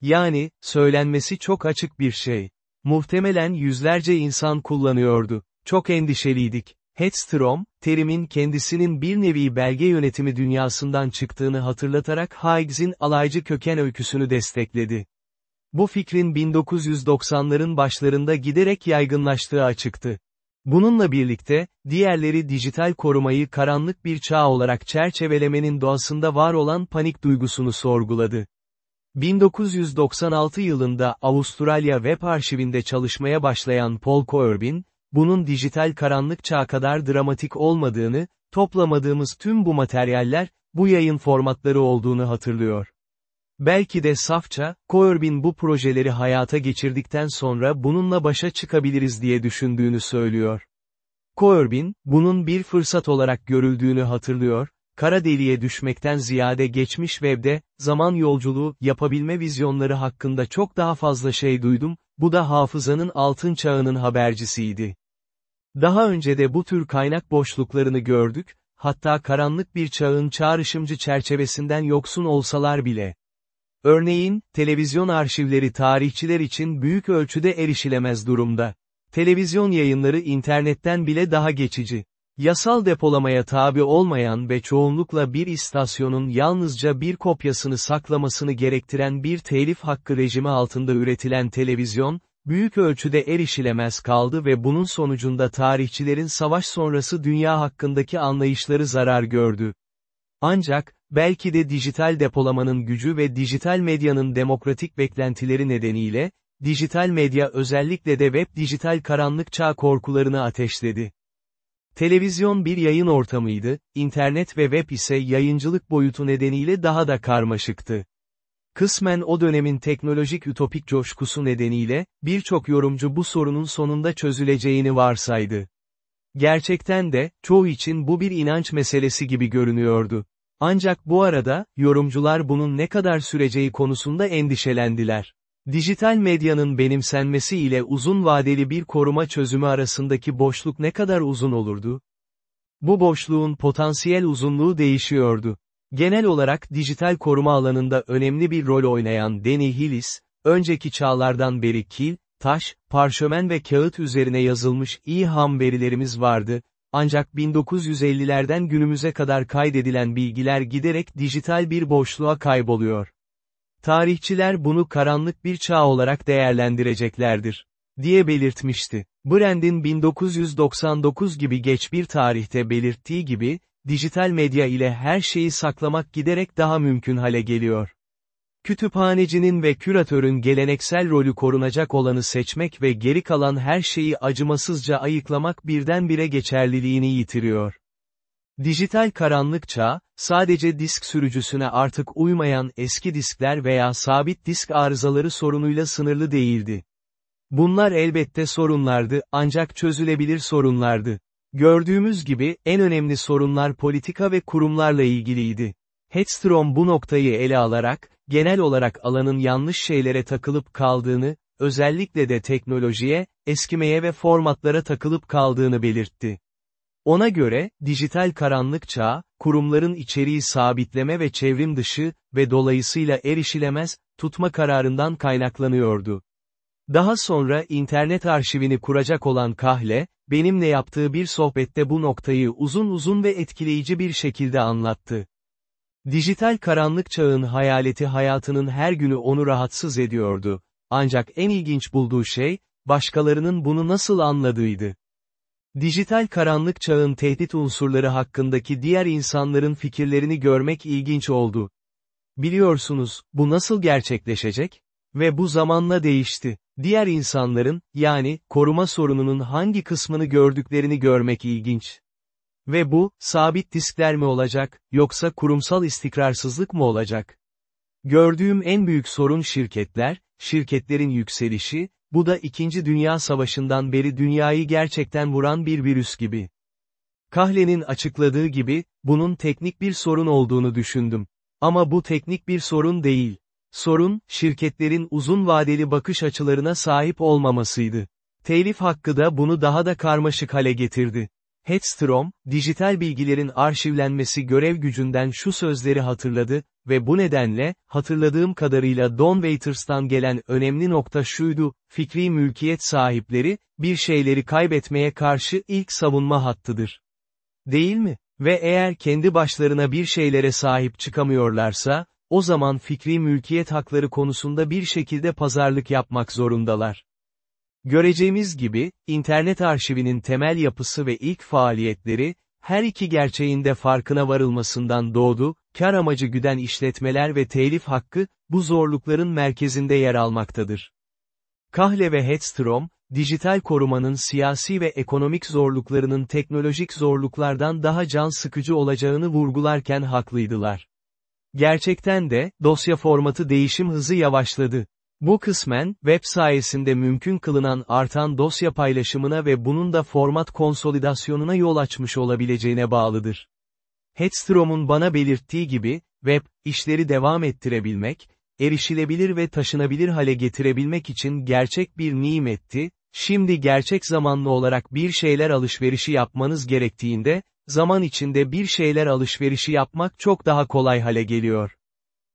Yani, söylenmesi çok açık bir şey. Muhtemelen yüzlerce insan kullanıyordu. çok endişeliydik. Headstrom, terimin kendisinin bir nevi belge yönetimi dünyasından çıktığını hatırlatarak Higgs'in alaycı köken öyküsünü destekledi. Bu fikrin 1990'ların başlarında giderek yaygınlaştığı açıktı. Bununla birlikte, diğerleri dijital korumayı karanlık bir çağ olarak çerçevelemenin doğasında var olan panik duygusunu sorguladı. 1996 yılında Avustralya Web Arşivinde çalışmaya başlayan Paul Corbin, bunun dijital karanlık çağ kadar dramatik olmadığını, toplamadığımız tüm bu materyaller, bu yayın formatları olduğunu hatırlıyor. Belki de safça, Corbin bu projeleri hayata geçirdikten sonra bununla başa çıkabiliriz diye düşündüğünü söylüyor. Corbin, bunun bir fırsat olarak görüldüğünü hatırlıyor, kara deliğe düşmekten ziyade geçmiş webde, zaman yolculuğu, yapabilme vizyonları hakkında çok daha fazla şey duydum, bu da hafızanın altın çağının habercisiydi. Daha önce de bu tür kaynak boşluklarını gördük, hatta karanlık bir çağın çağrışımcı çerçevesinden yoksun olsalar bile. Örneğin, televizyon arşivleri tarihçiler için büyük ölçüde erişilemez durumda. Televizyon yayınları internetten bile daha geçici. Yasal depolamaya tabi olmayan ve çoğunlukla bir istasyonun yalnızca bir kopyasını saklamasını gerektiren bir telif hakkı rejimi altında üretilen televizyon, büyük ölçüde erişilemez kaldı ve bunun sonucunda tarihçilerin savaş sonrası dünya hakkındaki anlayışları zarar gördü. Ancak, belki de dijital depolamanın gücü ve dijital medyanın demokratik beklentileri nedeniyle, dijital medya özellikle de web dijital karanlık çağ korkularını ateşledi. Televizyon bir yayın ortamıydı, internet ve web ise yayıncılık boyutu nedeniyle daha da karmaşıktı. Kısmen o dönemin teknolojik ütopik coşkusu nedeniyle, birçok yorumcu bu sorunun sonunda çözüleceğini varsaydı. Gerçekten de, çoğu için bu bir inanç meselesi gibi görünüyordu. Ancak bu arada, yorumcular bunun ne kadar süreceği konusunda endişelendiler. Dijital medyanın benimsenmesi ile uzun vadeli bir koruma çözümü arasındaki boşluk ne kadar uzun olurdu? Bu boşluğun potansiyel uzunluğu değişiyordu. Genel olarak dijital koruma alanında önemli bir rol oynayan Danny Hillis, önceki çağlardan beri kil, taş, parşömen ve kağıt üzerine yazılmış iyi ham verilerimiz vardı, ancak 1950'lerden günümüze kadar kaydedilen bilgiler giderek dijital bir boşluğa kayboluyor. Tarihçiler bunu karanlık bir çağ olarak değerlendireceklerdir, diye belirtmişti. Brand'in 1999 gibi geç bir tarihte belirttiği gibi, dijital medya ile her şeyi saklamak giderek daha mümkün hale geliyor. Kütüphanecinin ve küratörün geleneksel rolü korunacak olanı seçmek ve geri kalan her şeyi acımasızca ayıklamak birdenbire geçerliliğini yitiriyor. Dijital karanlık çağ, sadece disk sürücüsüne artık uymayan eski diskler veya sabit disk arızaları sorunuyla sınırlı değildi. Bunlar elbette sorunlardı, ancak çözülebilir sorunlardı. Gördüğümüz gibi, en önemli sorunlar politika ve kurumlarla ilgiliydi. Headstrom bu noktayı ele alarak, genel olarak alanın yanlış şeylere takılıp kaldığını, özellikle de teknolojiye, eskimeye ve formatlara takılıp kaldığını belirtti. Ona göre, dijital karanlık çağ, kurumların içeriği sabitleme ve çevrim dışı ve dolayısıyla erişilemez, tutma kararından kaynaklanıyordu. Daha sonra internet arşivini kuracak olan Kahle, benimle yaptığı bir sohbette bu noktayı uzun uzun ve etkileyici bir şekilde anlattı. Dijital karanlık çağın hayaleti hayatının her günü onu rahatsız ediyordu. Ancak en ilginç bulduğu şey, başkalarının bunu nasıl anladığıydı. Dijital karanlık çağın tehdit unsurları hakkındaki diğer insanların fikirlerini görmek ilginç oldu. Biliyorsunuz, bu nasıl gerçekleşecek? Ve bu zamanla değişti. Diğer insanların, yani, koruma sorununun hangi kısmını gördüklerini görmek ilginç. Ve bu, sabit diskler mi olacak, yoksa kurumsal istikrarsızlık mı olacak? Gördüğüm en büyük sorun şirketler, şirketlerin yükselişi, bu da 2. Dünya Savaşı'ndan beri dünyayı gerçekten vuran bir virüs gibi. Kahle'nin açıkladığı gibi, bunun teknik bir sorun olduğunu düşündüm. Ama bu teknik bir sorun değil. Sorun, şirketlerin uzun vadeli bakış açılarına sahip olmamasıydı. Telif hakkı da bunu daha da karmaşık hale getirdi. Headstrom, dijital bilgilerin arşivlenmesi görev gücünden şu sözleri hatırladı, ve bu nedenle, hatırladığım kadarıyla Don Waiters'tan gelen önemli nokta şuydu, fikri mülkiyet sahipleri, bir şeyleri kaybetmeye karşı ilk savunma hattıdır. Değil mi? Ve eğer kendi başlarına bir şeylere sahip çıkamıyorlarsa, o zaman fikri mülkiyet hakları konusunda bir şekilde pazarlık yapmak zorundalar. Göreceğimiz gibi, internet arşivinin temel yapısı ve ilk faaliyetleri, her iki gerçeğin de farkına varılmasından doğdu, kar amacı güden işletmeler ve telif hakkı, bu zorlukların merkezinde yer almaktadır. Kahle ve Hedstrom, dijital korumanın siyasi ve ekonomik zorluklarının teknolojik zorluklardan daha can sıkıcı olacağını vurgularken haklıydılar. Gerçekten de, dosya formatı değişim hızı yavaşladı. Bu kısmen, web sayesinde mümkün kılınan artan dosya paylaşımına ve bunun da format konsolidasyonuna yol açmış olabileceğine bağlıdır. Headstrom'un bana belirttiği gibi, web, işleri devam ettirebilmek, erişilebilir ve taşınabilir hale getirebilmek için gerçek bir nimetti, şimdi gerçek zamanlı olarak bir şeyler alışverişi yapmanız gerektiğinde, zaman içinde bir şeyler alışverişi yapmak çok daha kolay hale geliyor.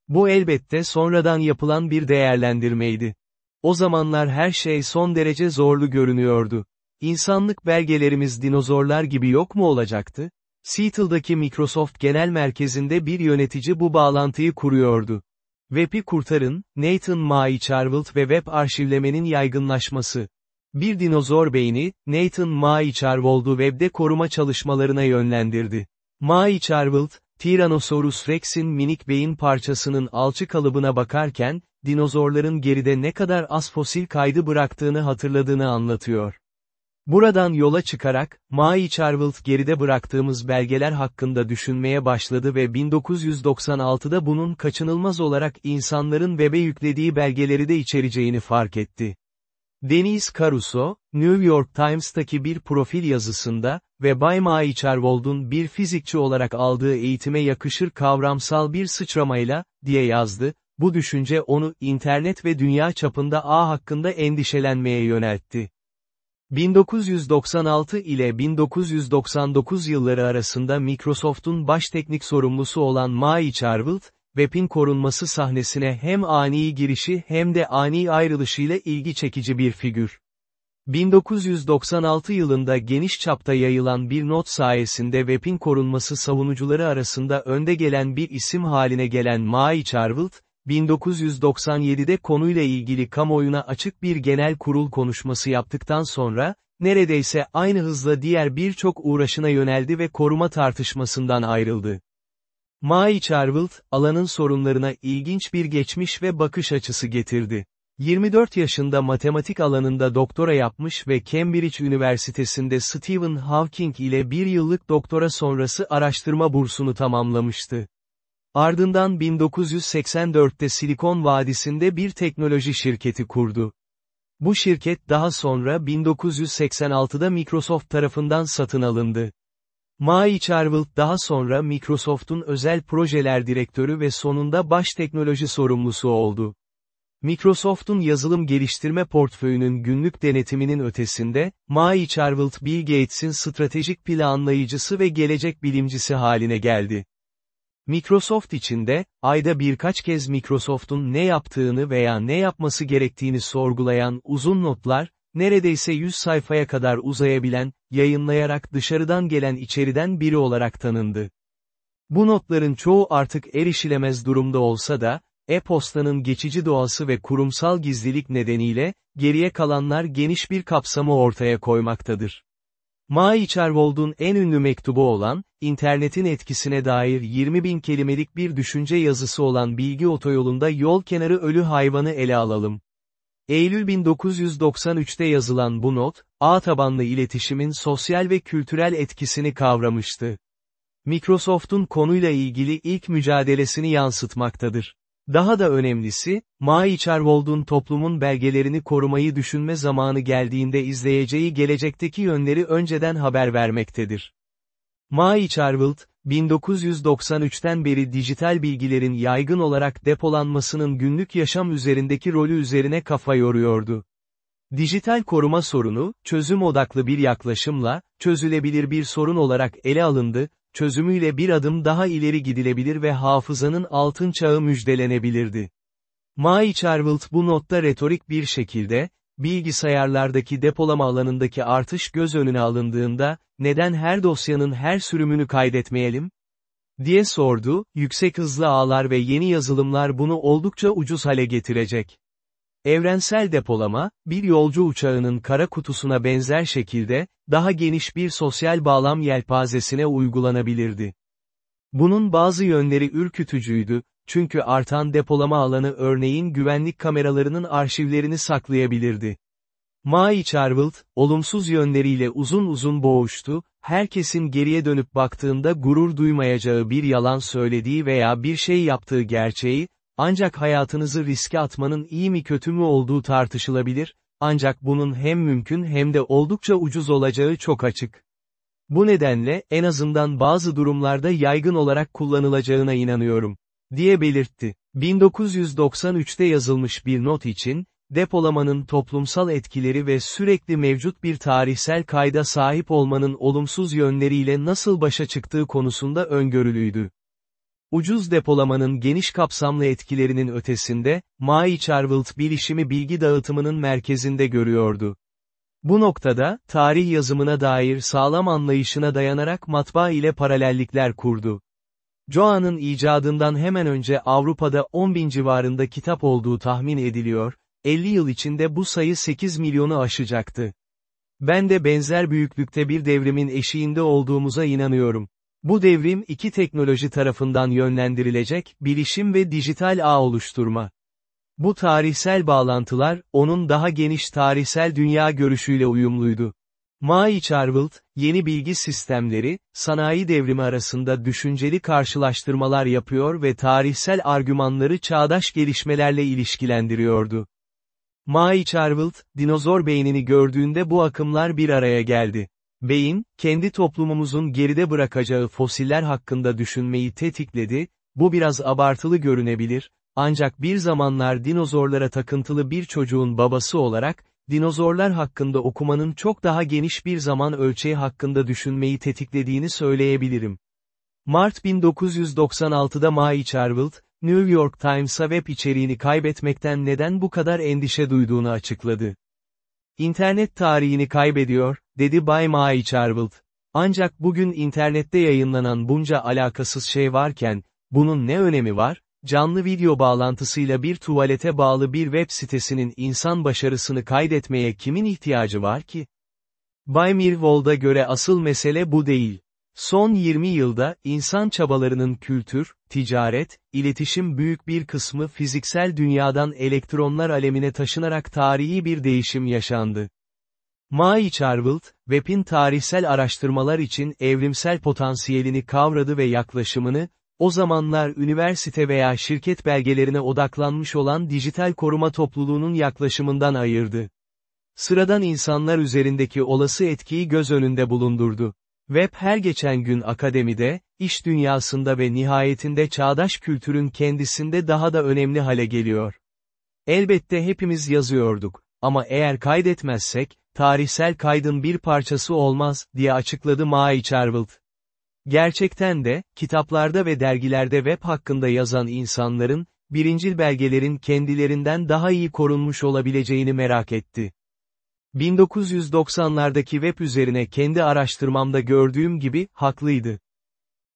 Bu elbette sonradan yapılan bir değerlendirmeydi. O zamanlar her şey son derece zorlu görünüyordu. İnsanlık belgelerimiz dinozorlar gibi yok mu olacaktı? Seattle'daki Microsoft Genel Merkezi'nde bir yönetici bu bağlantıyı kuruyordu. Web'i kurtarın, Nathan Maicharvelt ve web arşivlemenin yaygınlaşması. Bir dinozor beyni, Nathan Maicharvold'u webde koruma çalışmalarına yönlendirdi. Maicharvold, Tyrannosaurus Rex'in minik beyin parçasının alçı kalıbına bakarken, dinozorların geride ne kadar az fosil kaydı bıraktığını hatırladığını anlatıyor. Buradan yola çıkarak, Maicharvold geride bıraktığımız belgeler hakkında düşünmeye başladı ve 1996'da bunun kaçınılmaz olarak insanların web'e yüklediği belgeleri de içereceğini fark etti. Deniz Caruso, New York Times'taki bir profil yazısında, ve Bay Maicherwold'un bir fizikçi olarak aldığı eğitime yakışır kavramsal bir sıçramayla, diye yazdı, bu düşünce onu internet ve dünya çapında ağ hakkında endişelenmeye yöneltti. 1996 ile 1999 yılları arasında Microsoft'un baş teknik sorumlusu olan Mai Charvelt, web'in korunması sahnesine hem ani girişi hem de ani ayrılışıyla ilgi çekici bir figür. 1996 yılında geniş çapta yayılan bir not sayesinde web'in korunması savunucuları arasında önde gelen bir isim haline gelen Mai Charvelt, 1997'de konuyla ilgili kamuoyuna açık bir genel kurul konuşması yaptıktan sonra, neredeyse aynı hızla diğer birçok uğraşına yöneldi ve koruma tartışmasından ayrıldı. Mai Charvelt, alanın sorunlarına ilginç bir geçmiş ve bakış açısı getirdi. 24 yaşında matematik alanında doktora yapmış ve Cambridge Üniversitesi'nde Stephen Hawking ile bir yıllık doktora sonrası araştırma bursunu tamamlamıştı. Ardından 1984'te Silikon Vadisi'nde bir teknoloji şirketi kurdu. Bu şirket daha sonra 1986'da Microsoft tarafından satın alındı. Mai Charvelt daha sonra Microsoft'un özel projeler direktörü ve sonunda baş teknoloji sorumlusu oldu. Microsoft'un yazılım geliştirme portföyünün günlük denetiminin ötesinde, Mai Charvelt Bill Gates'in stratejik planlayıcısı ve gelecek bilimcisi haline geldi. Microsoft içinde, ayda birkaç kez Microsoft'un ne yaptığını veya ne yapması gerektiğini sorgulayan uzun notlar, neredeyse 100 sayfaya kadar uzayabilen, yayınlayarak dışarıdan gelen içeriden biri olarak tanındı. Bu notların çoğu artık erişilemez durumda olsa da, e-postanın geçici doğası ve kurumsal gizlilik nedeniyle, geriye kalanlar geniş bir kapsamı ortaya koymaktadır. Mai Cherwold'un en ünlü mektubu olan, internetin etkisine dair 20 bin kelimelik bir düşünce yazısı olan bilgi otoyolunda yol kenarı ölü hayvanı ele alalım. Eylül 1993'te yazılan bu not, ağ tabanlı iletişimin sosyal ve kültürel etkisini kavramıştı. Microsoft'un konuyla ilgili ilk mücadelesini yansıtmaktadır. Daha da önemlisi, Mai Cherwold'un toplumun belgelerini korumayı düşünme zamanı geldiğinde izleyeceği gelecekteki yönleri önceden haber vermektedir. Mai Cherwold, 1993'ten beri dijital bilgilerin yaygın olarak depolanmasının günlük yaşam üzerindeki rolü üzerine kafa yoruyordu. Dijital koruma sorunu, çözüm odaklı bir yaklaşımla, çözülebilir bir sorun olarak ele alındı, çözümüyle bir adım daha ileri gidilebilir ve hafızanın altın çağı müjdelenebilirdi. Maicherwald bu notta retorik bir şekilde, bilgisayarlardaki depolama alanındaki artış göz önüne alındığında, neden her dosyanın her sürümünü kaydetmeyelim? diye sordu, yüksek hızlı ağlar ve yeni yazılımlar bunu oldukça ucuz hale getirecek. Evrensel depolama, bir yolcu uçağının kara kutusuna benzer şekilde, daha geniş bir sosyal bağlam yelpazesine uygulanabilirdi. Bunun bazı yönleri ürkütücüydü, çünkü artan depolama alanı örneğin güvenlik kameralarının arşivlerini saklayabilirdi. Mai Charwald, olumsuz yönleriyle uzun uzun boğuştu, herkesin geriye dönüp baktığında gurur duymayacağı bir yalan söylediği veya bir şey yaptığı gerçeği, ancak hayatınızı riske atmanın iyi mi kötü mü olduğu tartışılabilir, ancak bunun hem mümkün hem de oldukça ucuz olacağı çok açık. Bu nedenle, en azından bazı durumlarda yaygın olarak kullanılacağına inanıyorum, diye belirtti. 1993'te yazılmış bir not için, depolamanın toplumsal etkileri ve sürekli mevcut bir tarihsel kayda sahip olmanın olumsuz yönleriyle nasıl başa çıktığı konusunda öngörülüydü. Ucuz depolamanın geniş kapsamlı etkilerinin ötesinde, Maicherwald bilişimi bilgi dağıtımının merkezinde görüyordu. Bu noktada, tarih yazımına dair sağlam anlayışına dayanarak matbaa ile paralellikler kurdu. Joa'nın icadından hemen önce Avrupa'da 10 bin civarında kitap olduğu tahmin ediliyor, 50 yıl içinde bu sayı 8 milyonu aşacaktı. Ben de benzer büyüklükte bir devrimin eşiğinde olduğumuza inanıyorum. Bu devrim iki teknoloji tarafından yönlendirilecek, bilişim ve dijital ağ oluşturma. Bu tarihsel bağlantılar, onun daha geniş tarihsel dünya görüşüyle uyumluydu. Mai Charwald, yeni bilgi sistemleri, sanayi devrimi arasında düşünceli karşılaştırmalar yapıyor ve tarihsel argümanları çağdaş gelişmelerle ilişkilendiriyordu. Mai Charwald, dinozor beynini gördüğünde bu akımlar bir araya geldi. Beyin, kendi toplumumuzun geride bırakacağı fosiller hakkında düşünmeyi tetikledi, bu biraz abartılı görünebilir, ancak bir zamanlar dinozorlara takıntılı bir çocuğun babası olarak, dinozorlar hakkında okumanın çok daha geniş bir zaman ölçeği hakkında düşünmeyi tetiklediğini söyleyebilirim. Mart 1996'da Mai Charwald, New York Times'a web içeriğini kaybetmekten neden bu kadar endişe duyduğunu açıkladı. İnternet tarihini kaybediyor, dedi Bay Mai Charwald. Ancak bugün internette yayınlanan bunca alakasız şey varken, bunun ne önemi var? Canlı video bağlantısıyla bir tuvalete bağlı bir web sitesinin insan başarısını kaydetmeye kimin ihtiyacı var ki? Bay Mirvold'a göre asıl mesele bu değil. Son 20 yılda, insan çabalarının kültür, ticaret, iletişim büyük bir kısmı fiziksel dünyadan elektronlar alemine taşınarak tarihi bir değişim yaşandı. Mai Charwald, web'in tarihsel araştırmalar için evrimsel potansiyelini kavradı ve yaklaşımını, o zamanlar üniversite veya şirket belgelerine odaklanmış olan dijital koruma topluluğunun yaklaşımından ayırdı. Sıradan insanlar üzerindeki olası etkiyi göz önünde bulundurdu. Web her geçen gün akademide, iş dünyasında ve nihayetinde çağdaş kültürün kendisinde daha da önemli hale geliyor. Elbette hepimiz yazıyorduk, ama eğer kaydetmezsek, tarihsel kaydın bir parçası olmaz, diye açıkladı Mai Charwald. Gerçekten de, kitaplarda ve dergilerde web hakkında yazan insanların, birincil belgelerin kendilerinden daha iyi korunmuş olabileceğini merak etti. 1990'lardaki web üzerine kendi araştırmamda gördüğüm gibi, haklıydı.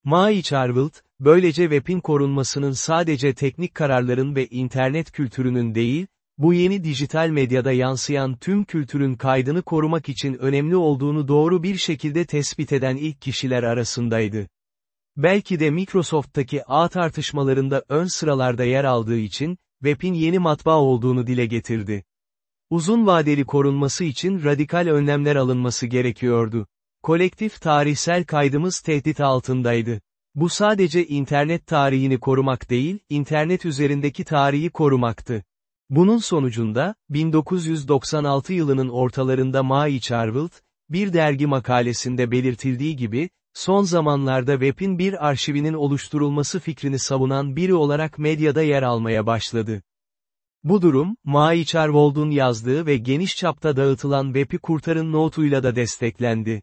Mai Charwald, böylece web'in korunmasının sadece teknik kararların ve internet kültürünün değil, bu yeni dijital medyada yansıyan tüm kültürün kaydını korumak için önemli olduğunu doğru bir şekilde tespit eden ilk kişiler arasındaydı. Belki de Microsoft'taki ağ tartışmalarında ön sıralarda yer aldığı için, web'in yeni matbaa olduğunu dile getirdi. Uzun vadeli korunması için radikal önlemler alınması gerekiyordu. Kolektif tarihsel kaydımız tehdit altındaydı. Bu sadece internet tarihini korumak değil, internet üzerindeki tarihi korumaktı. Bunun sonucunda, 1996 yılının ortalarında Mai Charwald, bir dergi makalesinde belirtildiği gibi, son zamanlarda web'in bir arşivinin oluşturulması fikrini savunan biri olarak medyada yer almaya başladı. Bu durum, Mai Charwold'un yazdığı ve geniş çapta dağıtılan web'i kurtarın notuyla da desteklendi.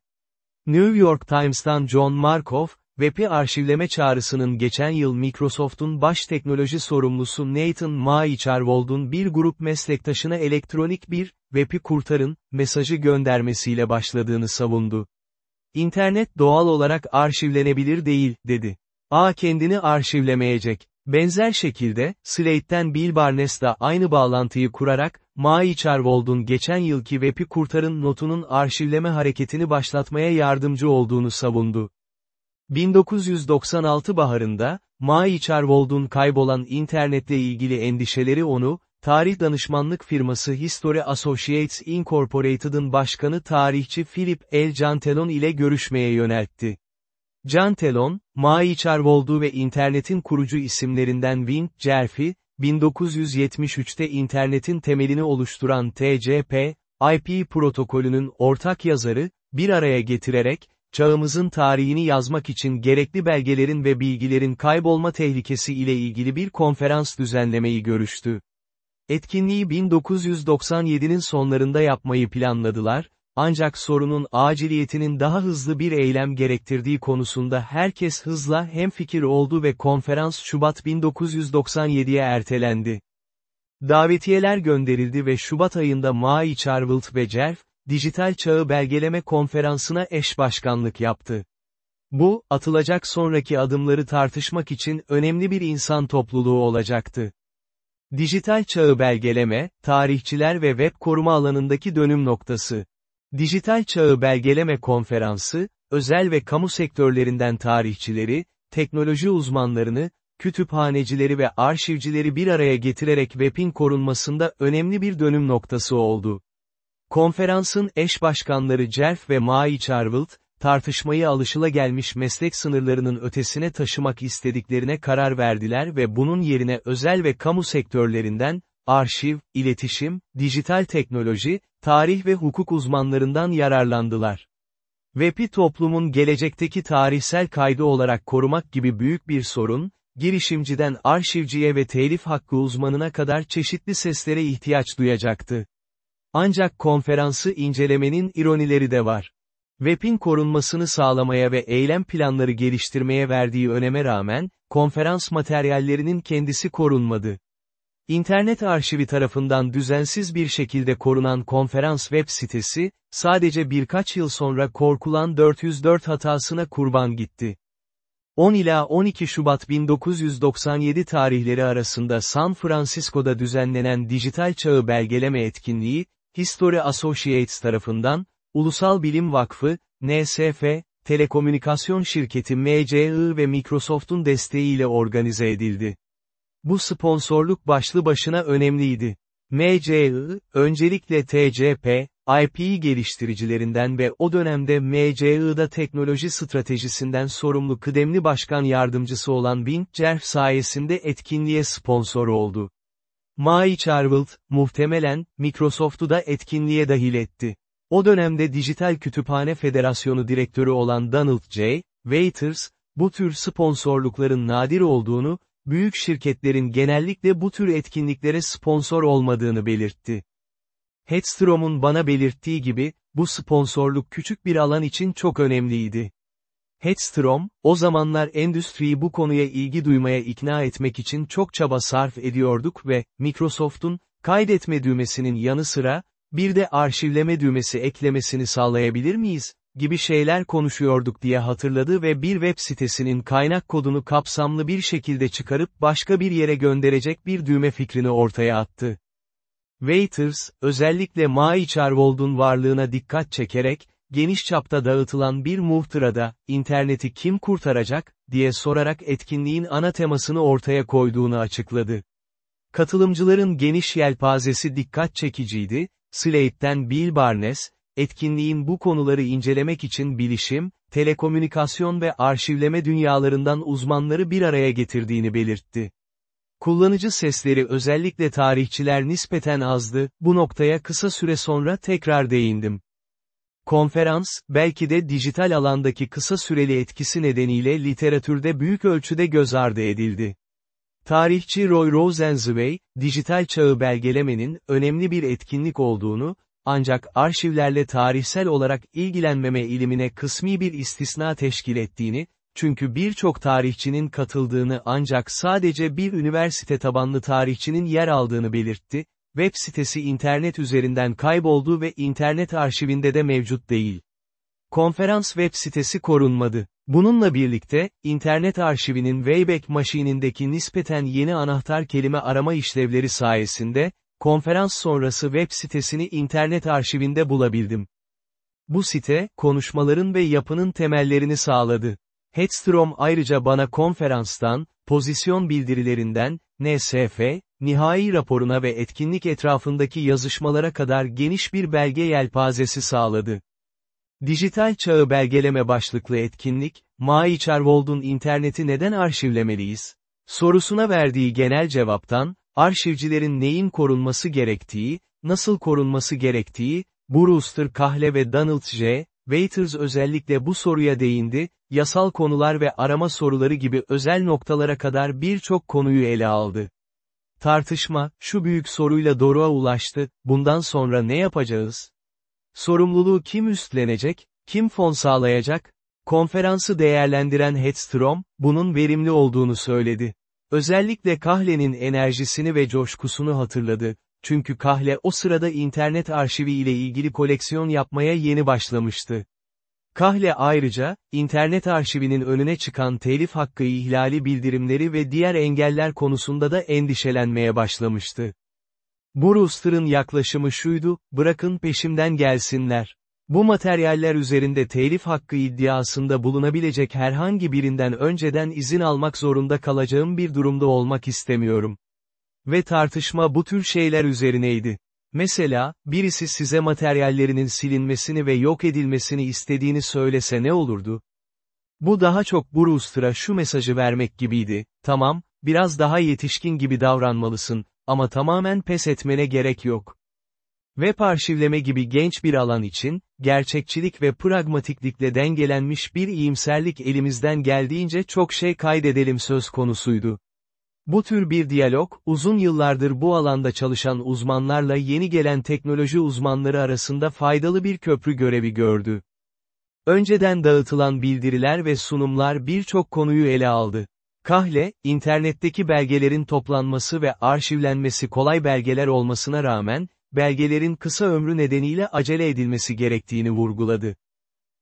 New York Times'tan John Markov, Web'i arşivleme çağrısının geçen yıl Microsoft'un baş teknoloji sorumlusu Nathan Myhrvold'un bir grup meslektaşına elektronik bir, web'i kurtarın, mesajı göndermesiyle başladığını savundu. İnternet doğal olarak arşivlenebilir değil, dedi. A kendini arşivlemeyecek. Benzer şekilde, Slate'den Bill Barnes da aynı bağlantıyı kurarak, Myhrvold'un geçen yılki web'i kurtarın notunun arşivleme hareketini başlatmaya yardımcı olduğunu savundu. 1996 baharında, Myhrvold'un kaybolan internetle ilgili endişeleri onu, tarih danışmanlık firması History Associates Incorporated'ın başkanı tarihçi Philip L. Jantelon ile görüşmeye yöneltti. Jantelon, Myhrvold'u ve internetin kurucu isimlerinden Win Cerfi, 1973'te internetin temelini oluşturan TCP, IP protokolünün ortak yazarı, bir araya getirerek, çağımızın tarihini yazmak için gerekli belgelerin ve bilgilerin kaybolma tehlikesi ile ilgili bir konferans düzenlemeyi görüştü. Etkinliği 1997'nin sonlarında yapmayı planladılar, ancak sorunun aciliyetinin daha hızlı bir eylem gerektirdiği konusunda herkes hızla hemfikir oldu ve konferans Şubat 1997'ye ertelendi. Davetiyeler gönderildi ve Şubat ayında Mai Charvelt ve Cerf, Dijital Çağı Belgeleme Konferansı'na eş başkanlık yaptı. Bu, atılacak sonraki adımları tartışmak için önemli bir insan topluluğu olacaktı. Dijital çağı belgeleme, tarihçiler ve web koruma alanındaki dönüm noktası. Dijital Çağı Belgeleme Konferansı, özel ve kamu sektörlerinden tarihçileri, teknoloji uzmanlarını, kütüphanecileri ve arşivcileri bir araya getirerek web'in korunmasında önemli bir dönüm noktası oldu. Konferansın eş başkanları Cerf ve Mai Charvelt, tartışmayı alışılagelmiş meslek sınırlarının ötesine taşımak istediklerine karar verdiler ve bunun yerine özel ve kamu sektörlerinden, arşiv, iletişim, dijital teknoloji, tarih ve hukuk uzmanlarından yararlandılar. Web'i toplumun gelecekteki tarihsel kaydı olarak korumak gibi büyük bir sorun, girişimciden arşivciye ve telif hakkı uzmanına kadar çeşitli seslere ihtiyaç duyacaktı. Ancak konferansı incelemenin ironileri de var. Web'in korunmasını sağlamaya ve eylem planları geliştirmeye verdiği öneme rağmen, konferans materyallerinin kendisi korunmadı. İnternet arşivi tarafından düzensiz bir şekilde korunan konferans web sitesi, sadece birkaç yıl sonra korkulan 404 hatasına kurban gitti. 10 ila 12 Şubat 1997 tarihleri arasında San Francisco'da düzenlenen dijital çağı belgeleme etkinliği, History Associates tarafından, Ulusal Bilim Vakfı, NSF, telekomünikasyon şirketi MCI ve Microsoft'un desteğiyle organize edildi. Bu sponsorluk başlı başına önemliydi. MCI, öncelikle TCP, IP geliştiricilerinden ve o dönemde MCI'da teknoloji stratejisinden sorumlu kıdemli başkan yardımcısı olan Bing Cerf sayesinde etkinliğe sponsor oldu. Mai Charvelt, muhtemelen, Microsoft'u da etkinliğe dahil etti. O dönemde Dijital Kütüphane Federasyonu Direktörü olan Donald J. Waiters, bu tür sponsorlukların nadir olduğunu, büyük şirketlerin genellikle bu tür etkinliklere sponsor olmadığını belirtti. Hedstrom'un bana belirttiği gibi, bu sponsorluk küçük bir alan için çok önemliydi. Hedstrom, o zamanlar endüstriyi bu konuya ilgi duymaya ikna etmek için çok çaba sarf ediyorduk ve, Microsoft'un, kaydetme düğmesinin yanı sıra, bir de arşivleme düğmesi eklemesini sağlayabilir miyiz? gibi şeyler konuşuyorduk diye hatırladı ve bir web sitesinin kaynak kodunu kapsamlı bir şekilde çıkarıp başka bir yere gönderecek bir düğme fikrini ortaya attı. Waiters, özellikle Maiçarvold'un varlığına dikkat çekerek, geniş çapta dağıtılan bir muhtırada, interneti kim kurtaracak, diye sorarak etkinliğin ana temasını ortaya koyduğunu açıkladı. Katılımcıların geniş yelpazesi dikkat çekiciydi, Slate'den Bill Barnes, etkinliğin bu konuları incelemek için bilişim, telekomünikasyon ve arşivleme dünyalarından uzmanları bir araya getirdiğini belirtti. Kullanıcı sesleri özellikle tarihçiler nispeten azdı, bu noktaya kısa süre sonra tekrar değindim. Konferans, belki de dijital alandaki kısa süreli etkisi nedeniyle literatürde büyük ölçüde göz ardı edildi. Tarihçi Roy Rosenzweig, dijital çağı belgelemenin önemli bir etkinlik olduğunu, ancak arşivlerle tarihsel olarak ilgilenmeme ilimine kısmi bir istisna teşkil ettiğini, çünkü birçok tarihçinin katıldığını ancak sadece bir üniversite tabanlı tarihçinin yer aldığını belirtti, web sitesi internet üzerinden kayboldu ve internet arşivinde de mevcut değil. Konferans web sitesi korunmadı. Bununla birlikte, internet arşivinin Wayback Machine'indeki nispeten yeni anahtar kelime arama işlevleri sayesinde, konferans sonrası web sitesini internet arşivinde bulabildim. Bu site, konuşmaların ve yapının temellerini sağladı. Headstrom ayrıca bana konferanstan, pozisyon bildirilerinden, NSF, nihai raporuna ve etkinlik etrafındaki yazışmalara kadar geniş bir belge yelpazesi sağladı. Dijital Çağı Belgeleme başlıklı etkinlik, Mai Çervold'un interneti neden arşivlemeliyiz? Sorusuna verdiği genel cevaptan, arşivcilerin neyin korunması gerektiği, nasıl korunması gerektiği, Brewster Kahle ve Donald J. Waiters özellikle bu soruya değindi, yasal konular ve arama soruları gibi özel noktalara kadar birçok konuyu ele aldı. Tartışma, şu büyük soruyla doruğa ulaştı, bundan sonra ne yapacağız? Sorumluluğu kim üstlenecek, kim fon sağlayacak? Konferansı değerlendiren Hedstrom, bunun verimli olduğunu söyledi. Özellikle Kahle'nin enerjisini ve coşkusunu hatırladı, çünkü Kahle o sırada internet arşivi ile ilgili koleksiyon yapmaya yeni başlamıştı. Kahle ayrıca, internet arşivinin önüne çıkan telif hakkı ihlali bildirimleri ve diğer engeller konusunda da endişelenmeye başlamıştı. Brewster'ın yaklaşımı şuydu, bırakın peşimden gelsinler. Bu materyaller üzerinde telif hakkı iddiasında bulunabilecek herhangi birinden önceden izin almak zorunda kalacağım bir durumda olmak istemiyorum. Ve tartışma bu tür şeyler üzerineydi. Mesela, birisi size materyallerinin silinmesini ve yok edilmesini istediğini söylese ne olurdu? Bu daha çok Brewster'a şu mesajı vermek gibiydi, tamam, biraz daha yetişkin gibi davranmalısın, ama tamamen pes etmene gerek yok. Web arşivleme gibi genç bir alan için, gerçekçilik ve pragmatiklikle dengelenmiş bir iyimserlik elimizden geldiğince çok şey kaydedelim söz konusuydu. Bu tür bir diyalog, uzun yıllardır bu alanda çalışan uzmanlarla yeni gelen teknoloji uzmanları arasında faydalı bir köprü görevi gördü. Önceden dağıtılan bildiriler ve sunumlar birçok konuyu ele aldı. Kahle, internetteki belgelerin toplanması ve arşivlenmesi kolay belgeler olmasına rağmen, belgelerin kısa ömrü nedeniyle acele edilmesi gerektiğini vurguladı.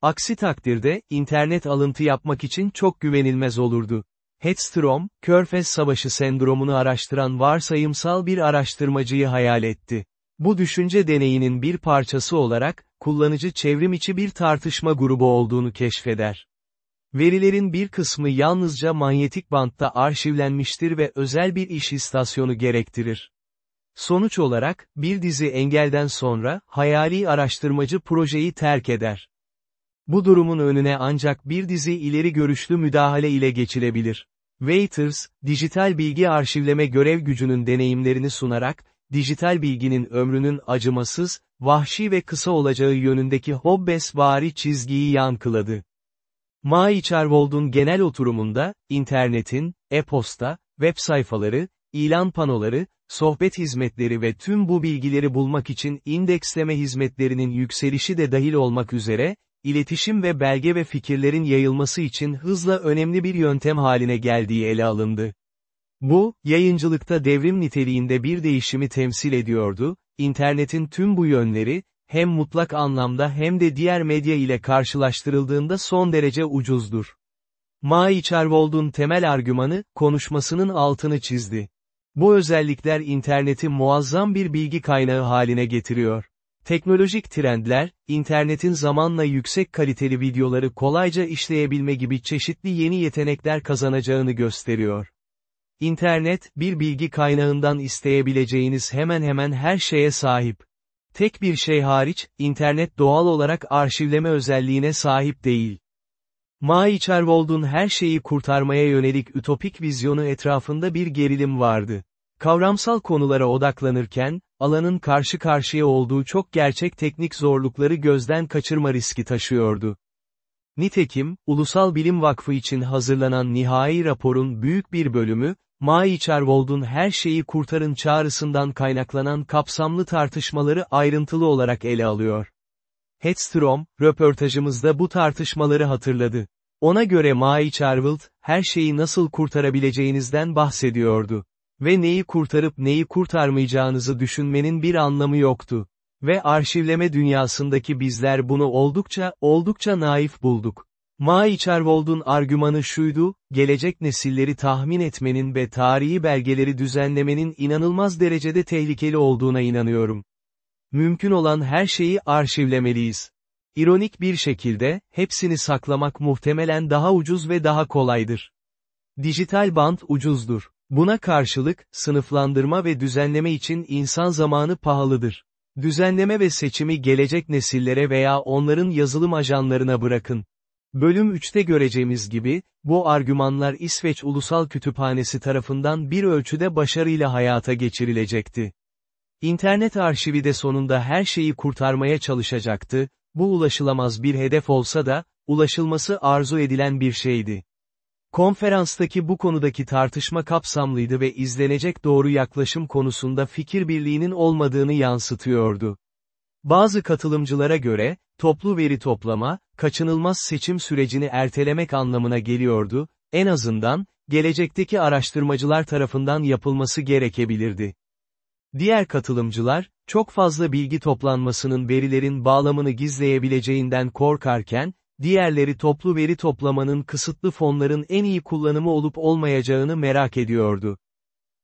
Aksi takdirde, internet alıntı yapmak için çok güvenilmez olurdu. Hedstrom, Körfez Savaşı sendromunu araştıran varsayımsal bir araştırmacıyı hayal etti. Bu düşünce deneyinin bir parçası olarak, kullanıcı çevrim içi bir tartışma grubu olduğunu keşfeder. Verilerin bir kısmı yalnızca manyetik bantta arşivlenmiştir ve özel bir iş istasyonu gerektirir. Sonuç olarak, bir dizi engelden sonra, hayali araştırmacı projeyi terk eder. Bu durumun önüne ancak bir dizi ileri görüşlü müdahale ile geçilebilir. Waiters, dijital bilgi arşivleme görev gücünün deneyimlerini sunarak, dijital bilginin ömrünün acımasız, vahşi ve kısa olacağı yönündeki Hobbes-vari çizgiyi yankıladı. Mai Cherwold'un genel oturumunda, internetin, e-posta, web sayfaları, ilan panoları, sohbet hizmetleri ve tüm bu bilgileri bulmak için indeksleme hizmetlerinin yükselişi de dahil olmak üzere, iletişim ve belge ve fikirlerin yayılması için hızla önemli bir yöntem haline geldiği ele alındı. Bu, yayıncılıkta devrim niteliğinde bir değişimi temsil ediyordu, internetin tüm bu yönleri, hem mutlak anlamda hem de diğer medya ile karşılaştırıldığında son derece ucuzdur. Mai Cherwold'un temel argümanı, konuşmasının altını çizdi. Bu özellikler interneti muazzam bir bilgi kaynağı haline getiriyor. Teknolojik trendler, internetin zamanla yüksek kaliteli videoları kolayca işleyebilme gibi çeşitli yeni yetenekler kazanacağını gösteriyor. İnternet, bir bilgi kaynağından isteyebileceğiniz hemen hemen her şeye sahip. Tek bir şey hariç, internet doğal olarak arşivleme özelliğine sahip değil. Mai Cherwold'un her şeyi kurtarmaya yönelik ütopik vizyonu etrafında bir gerilim vardı. Kavramsal konulara odaklanırken, alanın karşı karşıya olduğu çok gerçek teknik zorlukları gözden kaçırma riski taşıyordu. Nitekim, Ulusal Bilim Vakfı için hazırlanan nihai raporun büyük bir bölümü, Mai Cherwold'un her şeyi kurtarın çağrısından kaynaklanan kapsamlı tartışmaları ayrıntılı olarak ele alıyor. Hedstrom, röportajımızda bu tartışmaları hatırladı. Ona göre Mai Charvelt, her şeyi nasıl kurtarabileceğinizden bahsediyordu. Ve neyi kurtarıp neyi kurtarmayacağınızı düşünmenin bir anlamı yoktu. Ve arşivleme dünyasındaki bizler bunu oldukça, oldukça naif bulduk. Mai Charwold'un argümanı şuydu, gelecek nesilleri tahmin etmenin ve tarihi belgeleri düzenlemenin inanılmaz derecede tehlikeli olduğuna inanıyorum. Mümkün olan her şeyi arşivlemeliyiz. İronik bir şekilde, hepsini saklamak muhtemelen daha ucuz ve daha kolaydır. Dijital bant ucuzdur. Buna karşılık, sınıflandırma ve düzenleme için insan zamanı pahalıdır. Düzenleme ve seçimi gelecek nesillere veya onların yazılım ajanlarına bırakın. Bölüm 3'te göreceğimiz gibi, bu argümanlar İsveç Ulusal Kütüphanesi tarafından bir ölçüde başarıyla hayata geçirilecekti. İnternet arşivi de sonunda her şeyi kurtarmaya çalışacaktı, bu ulaşılamaz bir hedef olsa da, ulaşılması arzu edilen bir şeydi. Konferanstaki bu konudaki tartışma kapsamlıydı ve izlenecek doğru yaklaşım konusunda fikir birliğinin olmadığını yansıtıyordu. Bazı katılımcılara göre, toplu veri toplama, kaçınılmaz seçim sürecini ertelemek anlamına geliyordu, en azından, gelecekteki araştırmacılar tarafından yapılması gerekebilirdi. Diğer katılımcılar, çok fazla bilgi toplanmasının verilerin bağlamını gizleyebileceğinden korkarken, diğerleri toplu veri toplamanın kısıtlı fonların en iyi kullanımı olup olmayacağını merak ediyordu.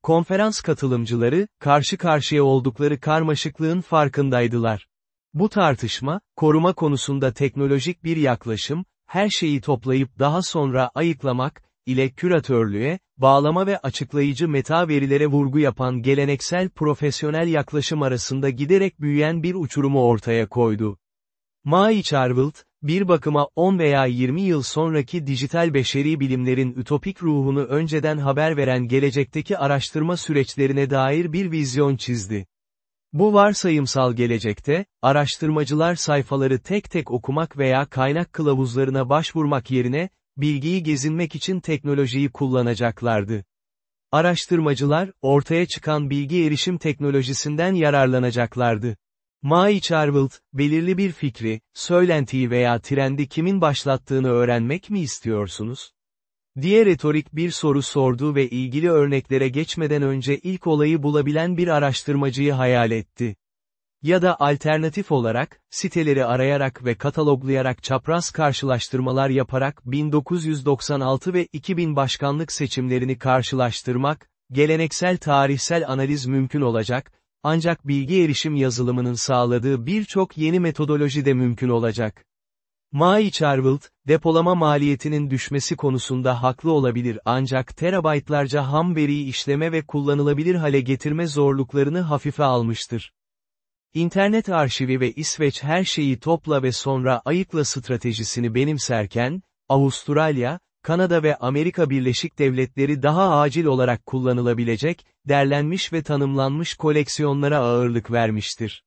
Konferans katılımcıları, karşı karşıya oldukları karmaşıklığın farkındaydılar. Bu tartışma, koruma konusunda teknolojik bir yaklaşım, her şeyi toplayıp daha sonra ayıklamak, ile küratörlüğe, bağlama ve açıklayıcı meta verilere vurgu yapan geleneksel profesyonel yaklaşım arasında giderek büyüyen bir uçurumu ortaya koydu. Mai Charvelt, bir bakıma 10 veya 20 yıl sonraki dijital beşeri bilimlerin ütopik ruhunu önceden haber veren gelecekteki araştırma süreçlerine dair bir vizyon çizdi. Bu varsayımsal gelecekte, araştırmacılar sayfaları tek tek okumak veya kaynak kılavuzlarına başvurmak yerine, bilgiyi gezinmek için teknolojiyi kullanacaklardı. Araştırmacılar, ortaya çıkan bilgi erişim teknolojisinden yararlanacaklardı. Mai Charvelt, belirli bir fikri, söylentiyi veya trendi kimin başlattığını öğrenmek mi istiyorsunuz? Diye retorik bir soru sordu ve ilgili örneklere geçmeden önce ilk olayı bulabilen bir araştırmacıyı hayal etti. Ya da alternatif olarak, siteleri arayarak ve kataloglayarak çapraz karşılaştırmalar yaparak 1996 ve 2000 başkanlık seçimlerini karşılaştırmak, geleneksel tarihsel analiz mümkün olacak, ancak bilgi erişim yazılımının sağladığı birçok yeni metodoloji de mümkün olacak. Mai Charvelt, depolama maliyetinin düşmesi konusunda haklı olabilir ancak terabaytlarca ham veriyi işleme ve kullanılabilir hale getirme zorluklarını hafife almıştır. İnternet arşivi ve İsveç her şeyi topla ve sonra ayıkla stratejisini benimserken, Avustralya, Kanada ve Amerika Birleşik Devletleri daha acil olarak kullanılabilecek, derlenmiş ve tanımlanmış koleksiyonlara ağırlık vermiştir.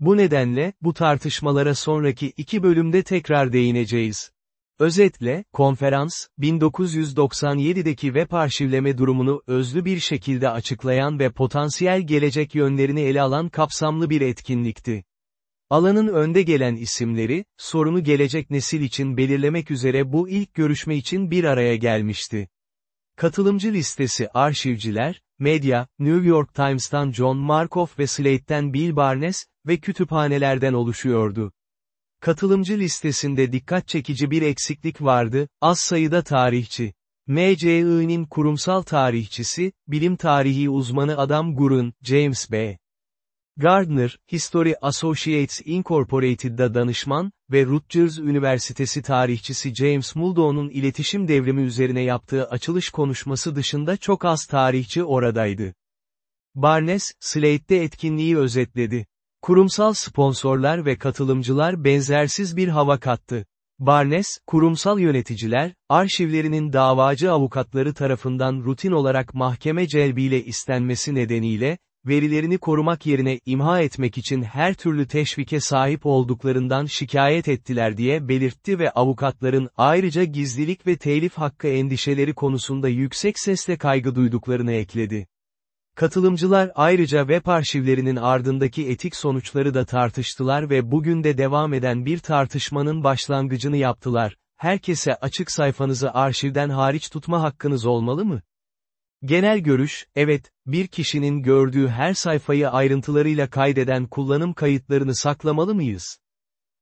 Bu nedenle, bu tartışmalara sonraki iki bölümde tekrar değineceğiz. Özetle, konferans, 1997'deki web arşivleme durumunu özlü bir şekilde açıklayan ve potansiyel gelecek yönlerini ele alan kapsamlı bir etkinlikti. Alanın önde gelen isimleri, sorunu gelecek nesil için belirlemek üzere bu ilk görüşme için bir araya gelmişti. Katılımcı listesi arşivciler, medya, New York Times'tan John Markoff ve Slate'den Bill Barnes ve kütüphanelerden oluşuyordu. Katılımcı listesinde dikkat çekici bir eksiklik vardı, az sayıda tarihçi. MCI'nin kurumsal tarihçisi, bilim tarihi uzmanı Adam Gurun, James B. Gardner, History Associates Incorporated'da danışman ve Rutgers Üniversitesi tarihçisi James Muldoon'un iletişim devrimi üzerine yaptığı açılış konuşması dışında çok az tarihçi oradaydı. Barnes, Slate'de etkinliği özetledi. Kurumsal sponsorlar ve katılımcılar benzersiz bir hava kattı. Barnes, kurumsal yöneticiler, arşivlerinin davacı avukatları tarafından rutin olarak mahkeme celbiyle istenmesi nedeniyle, verilerini korumak yerine imha etmek için her türlü teşvike sahip olduklarından şikayet ettiler diye belirtti ve avukatların ayrıca gizlilik ve telif hakkı endişeleri konusunda yüksek sesle kaygı duyduklarını ekledi. Katılımcılar ayrıca web arşivlerinin ardındaki etik sonuçları da tartıştılar ve bugün de devam eden bir tartışmanın başlangıcını yaptılar. herkese açık sayfanızı arşivden hariç tutma hakkınız olmalı mı? Genel görüş, evet, bir kişinin gördüğü her sayfayı ayrıntılarıyla kaydeden kullanım kayıtlarını saklamalı mıyız?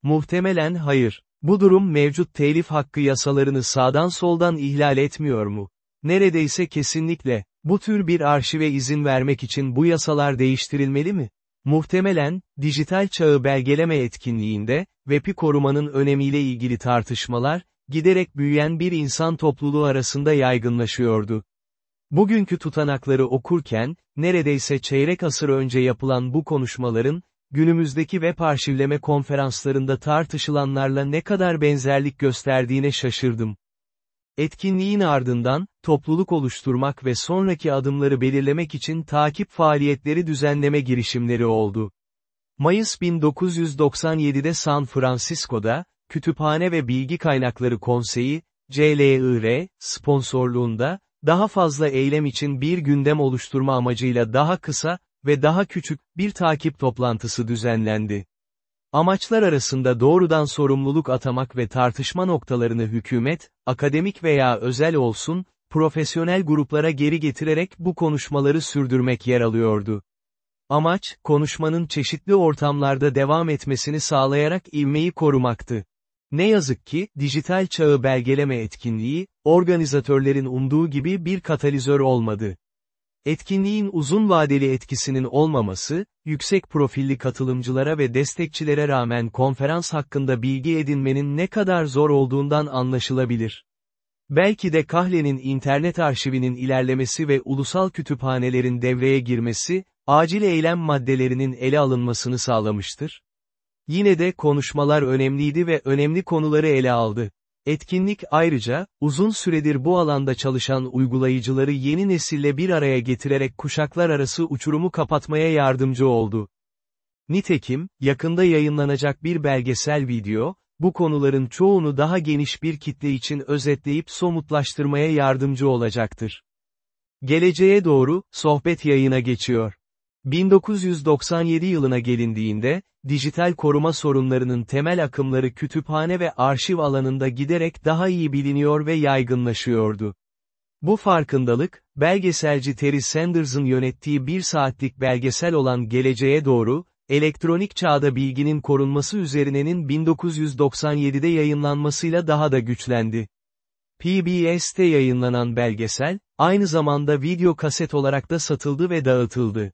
Muhtemelen hayır. Bu durum mevcut telif hakkı yasalarını sağdan soldan ihlal etmiyor mu? Neredeyse kesinlikle. Bu tür bir arşive izin vermek için bu yasalar değiştirilmeli mi? Muhtemelen, dijital çağı belgeleme etkinliğinde, web'i korumanın önemiyle ilgili tartışmalar, giderek büyüyen bir insan topluluğu arasında yaygınlaşıyordu. Bugünkü tutanakları okurken, neredeyse çeyrek asır önce yapılan bu konuşmaların, günümüzdeki web arşivleme konferanslarında tartışılanlarla ne kadar benzerlik gösterdiğine şaşırdım. Etkinliğin ardından, topluluk oluşturmak ve sonraki adımları belirlemek için takip faaliyetleri düzenleme girişimleri oldu. Mayıs 1997'de San Francisco'da, Kütüphane ve Bilgi Kaynakları Konseyi, CLIR, sponsorluğunda, daha fazla eylem için bir gündem oluşturma amacıyla daha kısa ve daha küçük bir takip toplantısı düzenlendi. Amaçlar arasında doğrudan sorumluluk atamak ve tartışma noktalarını hükümet, akademik veya özel olsun, profesyonel gruplara geri getirerek bu konuşmaları sürdürmek yer alıyordu. Amaç, konuşmanın çeşitli ortamlarda devam etmesini sağlayarak ivmeyi korumaktı. Ne yazık ki, dijital çağı belgeleme etkinliği, organizatörlerin umduğu gibi bir katalizör olmadı. Etkinliğin uzun vadeli etkisinin olmaması, yüksek profilli katılımcılara ve destekçilere rağmen konferans hakkında bilgi edinmenin ne kadar zor olduğundan anlaşılabilir. Belki de Kahle'nin internet arşivinin ilerlemesi ve ulusal kütüphanelerin devreye girmesi, acil eylem maddelerinin ele alınmasını sağlamıştır. Yine de konuşmalar önemliydi ve önemli konuları ele aldı. Etkinlik ayrıca, uzun süredir bu alanda çalışan uygulayıcıları yeni nesille bir araya getirerek kuşaklar arası uçurumu kapatmaya yardımcı oldu. Nitekim, yakında yayınlanacak bir belgesel video, bu konuların çoğunu daha geniş bir kitle için özetleyip somutlaştırmaya yardımcı olacaktır. Geleceğe doğru, sohbet yayına geçiyor. 1997 yılına gelindiğinde, dijital koruma sorunlarının temel akımları kütüphane ve arşiv alanında giderek daha iyi biliniyor ve yaygınlaşıyordu. Bu farkındalık, belgeselci Terry Sanders'ın yönettiği bir saatlik belgesel olan Geleceğe Doğru, elektronik çağda bilginin korunması üzerinenin 1997'de yayınlanmasıyla daha da güçlendi. PBS'te yayınlanan belgesel, aynı zamanda video kaset olarak da satıldı ve dağıtıldı.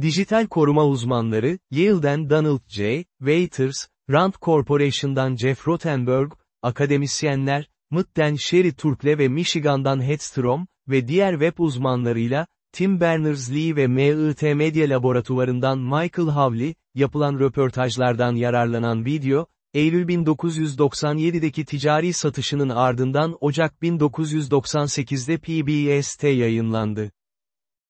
Dijital koruma uzmanları, Yale'den Donald J. Waiters, Rand Corporation'dan Jeff Rothenberg, akademisyenler, MIT'den Sherry Turkle ve Michigan'dan Hedstrom, ve diğer web uzmanlarıyla, Tim Berners-Lee ve MIT Medya Laboratuvarından Michael Havli, yapılan röportajlardan yararlanan video, Eylül 1997'deki ticari satışının ardından Ocak 1998'de PBS'te yayınlandı.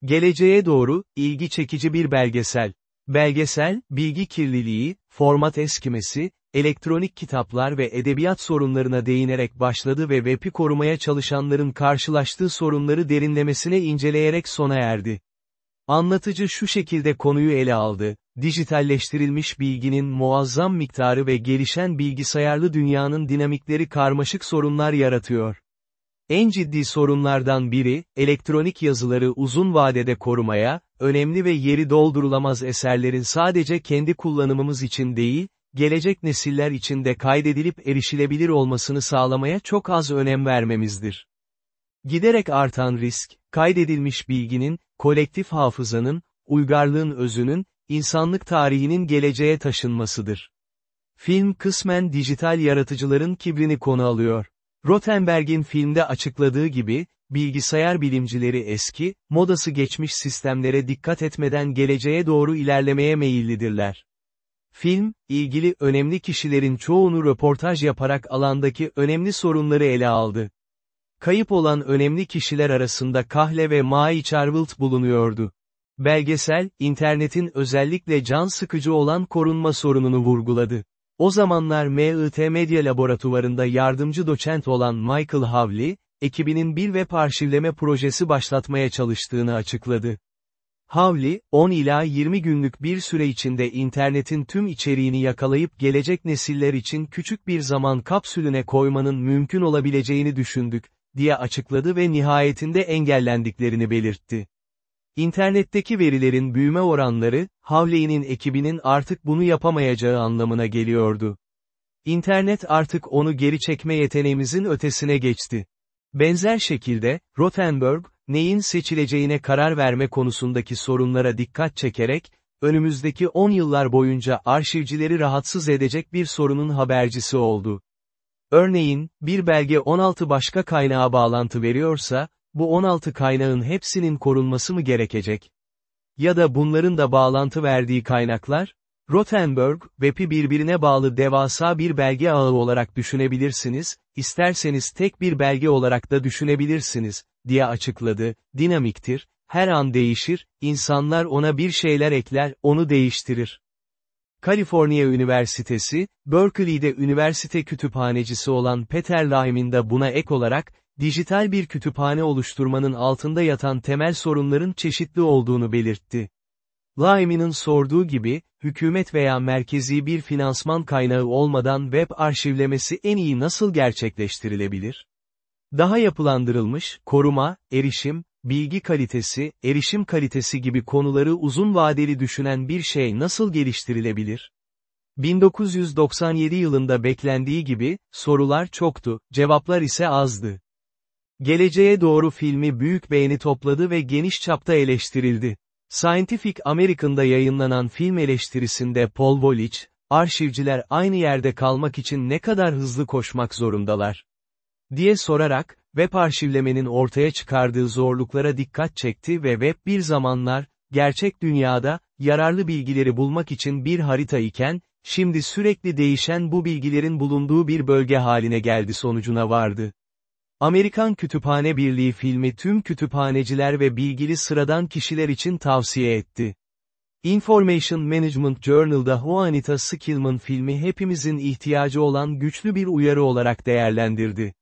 Geleceğe doğru, ilgi çekici bir belgesel. Belgesel, bilgi kirliliği, format eskimesi, elektronik kitaplar ve edebiyat sorunlarına değinerek başladı ve web'i korumaya çalışanların karşılaştığı sorunları derinlemesine inceleyerek sona erdi. Anlatıcı şu şekilde konuyu ele aldı, dijitalleştirilmiş bilginin muazzam miktarı ve gelişen bilgisayarlı dünyanın dinamikleri karmaşık sorunlar yaratıyor. En ciddi sorunlardan biri, elektronik yazıları uzun vadede korumaya, önemli ve yeri doldurulamaz eserlerin sadece kendi kullanımımız için değil, gelecek nesiller için de kaydedilip erişilebilir olmasını sağlamaya çok az önem vermemizdir. Giderek artan risk, kaydedilmiş bilginin, kolektif hafızanın, uygarlığın özünün, insanlık tarihinin geleceğe taşınmasıdır. Film kısmen dijital yaratıcıların kibrini konu alıyor. Rothenberg'in filmde açıkladığı gibi, bilgisayar bilimcileri eski, modası geçmiş sistemlere dikkat etmeden geleceğe doğru ilerlemeye meyillidirler. Film, ilgili önemli kişilerin çoğunu röportaj yaparak alandaki önemli sorunları ele aldı. Kayıp olan önemli kişiler arasında Kahle ve Mai Charwilt bulunuyordu. Belgesel, internetin özellikle can sıkıcı olan korunma sorununu vurguladı. O zamanlar MIT Medya Laboratuvarında yardımcı doçent olan Michael Havli, ekibinin bir web arşivleme projesi başlatmaya çalıştığını açıkladı. Havli, 10 ila 20 günlük bir süre içinde internetin tüm içeriğini yakalayıp gelecek nesiller için küçük bir zaman kapsülüne koymanın mümkün olabileceğini düşündük, diye açıkladı ve nihayetinde engellendiklerini belirtti. İnternetteki verilerin büyüme oranları, Havley'nin ekibinin artık bunu yapamayacağı anlamına geliyordu. İnternet artık onu geri çekme yeteneğimizin ötesine geçti. Benzer şekilde, Rothenberg, neyin seçileceğine karar verme konusundaki sorunlara dikkat çekerek, önümüzdeki 10 yıllar boyunca arşivcileri rahatsız edecek bir sorunun habercisi oldu. Örneğin, bir belge 16 başka kaynağa bağlantı veriyorsa, bu 16 kaynağın hepsinin korunması mı gerekecek? Ya da bunların da bağlantı verdiği kaynaklar? Rothenberg, web'i birbirine bağlı devasa bir belge ağı olarak düşünebilirsiniz, isterseniz tek bir belge olarak da düşünebilirsiniz, diye açıkladı, dinamiktir, her an değişir, insanlar ona bir şeyler ekler, onu değiştirir. Kaliforniya Üniversitesi, Berkeley'de üniversite kütüphanecisi olan Peter Lyman da buna ek olarak, dijital bir kütüphane oluşturmanın altında yatan temel sorunların çeşitli olduğunu belirtti. Lyman'ın sorduğu gibi, hükümet veya merkezi bir finansman kaynağı olmadan web arşivlemesi en iyi nasıl gerçekleştirilebilir? Daha yapılandırılmış, koruma, erişim, bilgi kalitesi, erişim kalitesi gibi konuları uzun vadeli düşünen bir şey nasıl geliştirilebilir? 1997 yılında beklendiği gibi, sorular çoktu, cevaplar ise azdı. Geleceğe doğru filmi büyük beğeni topladı ve geniş çapta eleştirildi. Scientific American'da yayınlanan film eleştirisinde Paul Wolich, arşivciler aynı yerde kalmak için ne kadar hızlı koşmak zorundalar? diye sorarak, web arşivlemenin ortaya çıkardığı zorluklara dikkat çekti ve web bir zamanlar, gerçek dünyada, yararlı bilgileri bulmak için bir harita iken, şimdi sürekli değişen bu bilgilerin bulunduğu bir bölge haline geldi sonucuna vardı. Amerikan Kütüphane Birliği filmi tüm kütüphaneciler ve bilgili sıradan kişiler için tavsiye etti. Information Management Journal'da Juanita Skillman filmi hepimizin ihtiyacı olan güçlü bir uyarı olarak değerlendirdi.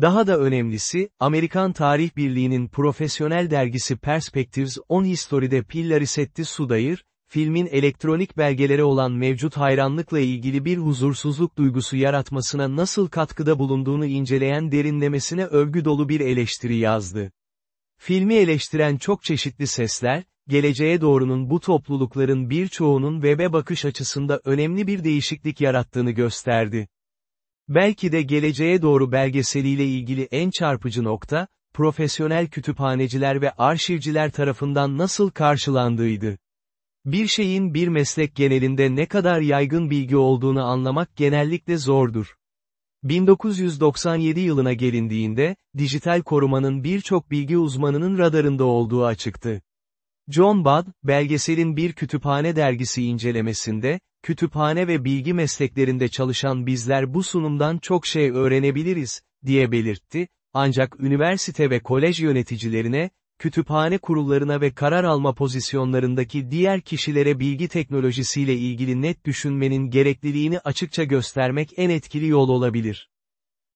Daha da önemlisi, Amerikan Tarih Birliği'nin profesyonel dergisi Perspectives on History'de Pillarisetti Sudayır, filmin elektronik belgelere olan mevcut hayranlıkla ilgili bir huzursuzluk duygusu yaratmasına nasıl katkıda bulunduğunu inceleyen derinlemesine övgü dolu bir eleştiri yazdı. Filmi eleştiren çok çeşitli sesler, geleceğe doğrunun bu toplulukların birçoğunun web'e bakış açısında önemli bir değişiklik yarattığını gösterdi. Belki de geleceğe doğru belgeseliyle ilgili en çarpıcı nokta, profesyonel kütüphaneciler ve arşivciler tarafından nasıl karşılandığıydı. Bir şeyin bir meslek genelinde ne kadar yaygın bilgi olduğunu anlamak genellikle zordur. 1997 yılına gelindiğinde, dijital korumanın birçok bilgi uzmanının radarında olduğu açıktı. John Budd, belgeselin bir kütüphane dergisi incelemesinde, kütüphane ve bilgi mesleklerinde çalışan bizler bu sunumdan çok şey öğrenebiliriz, diye belirtti, ancak üniversite ve kolej yöneticilerine, kütüphane kurullarına ve karar alma pozisyonlarındaki diğer kişilere bilgi teknolojisiyle ilgili net düşünmenin gerekliliğini açıkça göstermek en etkili yol olabilir.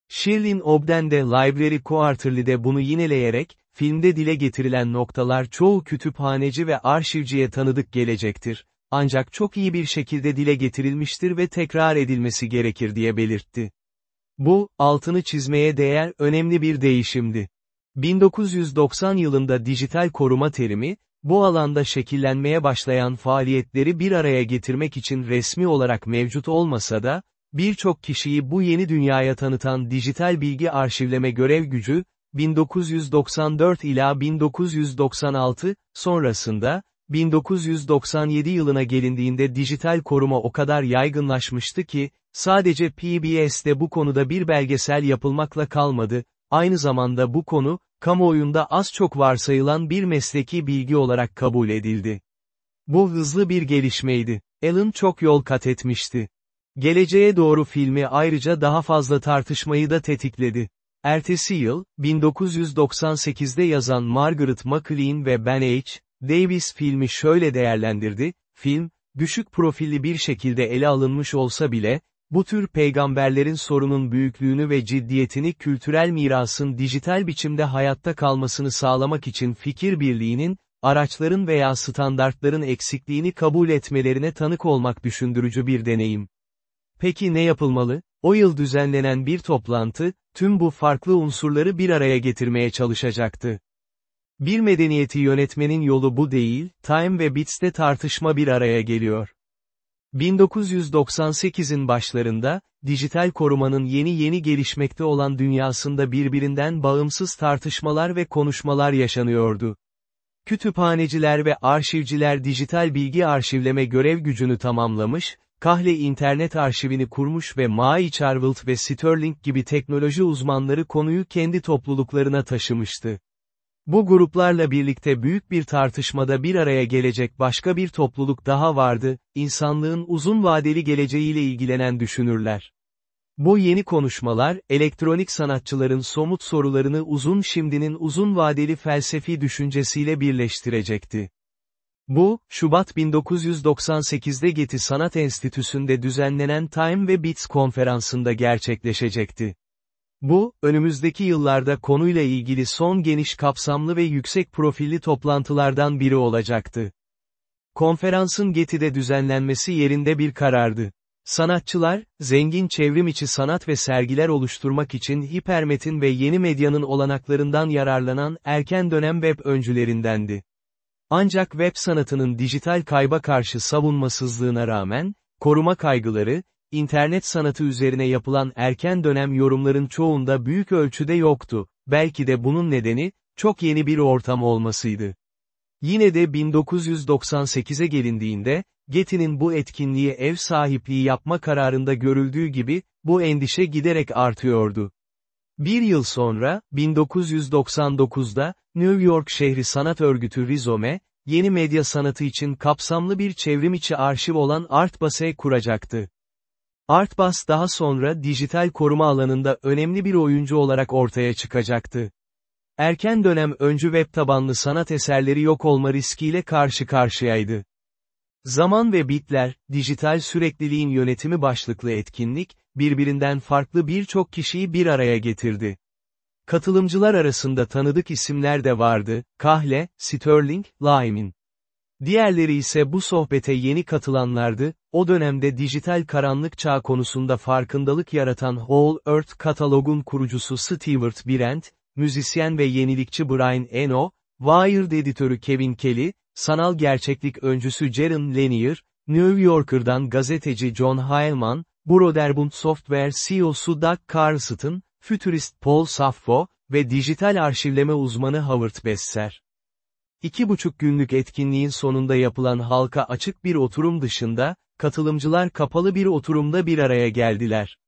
Shirlin Obden de Library Quarterly'de bunu yineleyerek, filmde dile getirilen noktalar çoğu kütüphaneci ve arşivciye tanıdık gelecektir, ancak çok iyi bir şekilde dile getirilmiştir ve tekrar edilmesi gerekir diye belirtti. Bu, altını çizmeye değer önemli bir değişimdi. 1990 yılında dijital koruma terimi, bu alanda şekillenmeye başlayan faaliyetleri bir araya getirmek için resmi olarak mevcut olmasa da, birçok kişiyi bu yeni dünyaya tanıtan dijital bilgi arşivleme görev gücü, 1994 ila 1996, sonrasında, 1997 yılına gelindiğinde dijital koruma o kadar yaygınlaşmıştı ki, sadece PBS'de bu konuda bir belgesel yapılmakla kalmadı, aynı zamanda bu konu, kamuoyunda az çok varsayılan bir mesleki bilgi olarak kabul edildi. Bu hızlı bir gelişmeydi. Alan çok yol kat etmişti. Geleceğe doğru filmi ayrıca daha fazla tartışmayı da tetikledi. Ertesi yıl, 1998'de yazan Margaret MacLean ve Ben H. Davis filmi şöyle değerlendirdi, film, düşük profilli bir şekilde ele alınmış olsa bile, bu tür peygamberlerin sorunun büyüklüğünü ve ciddiyetini kültürel mirasın dijital biçimde hayatta kalmasını sağlamak için fikir birliğinin, araçların veya standartların eksikliğini kabul etmelerine tanık olmak düşündürücü bir deneyim. Peki ne yapılmalı? O yıl düzenlenen bir toplantı, tüm bu farklı unsurları bir araya getirmeye çalışacaktı. Bir medeniyeti yönetmenin yolu bu değil, Time ve Bits'te tartışma bir araya geliyor. 1998'in başlarında, dijital korumanın yeni yeni gelişmekte olan dünyasında birbirinden bağımsız tartışmalar ve konuşmalar yaşanıyordu. Kütüphaneciler ve arşivciler dijital bilgi arşivleme görev gücünü tamamlamış, Kahle internet arşivini kurmuş ve Mai Charvelt ve Sterling gibi teknoloji uzmanları konuyu kendi topluluklarına taşımıştı. Bu gruplarla birlikte büyük bir tartışmada bir araya gelecek başka bir topluluk daha vardı, insanlığın uzun vadeli geleceğiyle ilgilenen düşünürler. Bu yeni konuşmalar, elektronik sanatçıların somut sorularını uzun şimdinin uzun vadeli felsefi düşüncesiyle birleştirecekti. Bu, Şubat 1998'de Getty Sanat Enstitüsü'nde düzenlenen Time ve Bits konferansında gerçekleşecekti. Bu, önümüzdeki yıllarda konuyla ilgili son geniş kapsamlı ve yüksek profilli toplantılardan biri olacaktı. Konferansın Getty'de düzenlenmesi yerinde bir karardı. Sanatçılar, zengin çevrim içi sanat ve sergiler oluşturmak için hipermetin ve yeni medyanın olanaklarından yararlanan erken dönem web öncülerindendi. Ancak web sanatının dijital kayba karşı savunmasızlığına rağmen, koruma kaygıları, internet sanatı üzerine yapılan erken dönem yorumların çoğunda büyük ölçüde yoktu, belki de bunun nedeni, çok yeni bir ortam olmasıydı. Yine de 1998'e gelindiğinde, Getty'nin bu etkinliğe ev sahipliği yapma kararında görüldüğü gibi, bu endişe giderek artıyordu. Bir yıl sonra, 1999'da, New York şehri sanat örgütü Rizome, yeni medya sanatı için kapsamlı bir çevrimiçi arşiv olan Artbas'e kuracaktı. Artbas daha sonra dijital koruma alanında önemli bir oyuncu olarak ortaya çıkacaktı. Erken dönem öncü web tabanlı sanat eserleri yok olma riskiyle karşı karşıyaydı. Zaman ve bitler, dijital sürekliliğin yönetimi başlıklı etkinlik, birbirinden farklı birçok kişiyi bir araya getirdi. Katılımcılar arasında tanıdık isimler de vardı, Kahle, Sterling, Lyman. Diğerleri ise bu sohbete yeni katılanlardı, o dönemde dijital karanlık çağ konusunda farkındalık yaratan Whole Earth katalogun kurucusu Stewart Brent, müzisyen ve yenilikçi Brian Eno, Wired editörü Kevin Kelly, sanal gerçeklik öncüsü Jaron Lanier, New Yorker'dan gazeteci John Heilman, Broderbund Software CEO'su Doug Carlston, fütürist Paul Saffo ve dijital arşivleme uzmanı Howard Besser. İki buçuk günlük etkinliğin sonunda yapılan halka açık bir oturum dışında, katılımcılar kapalı bir oturumda bir araya geldiler.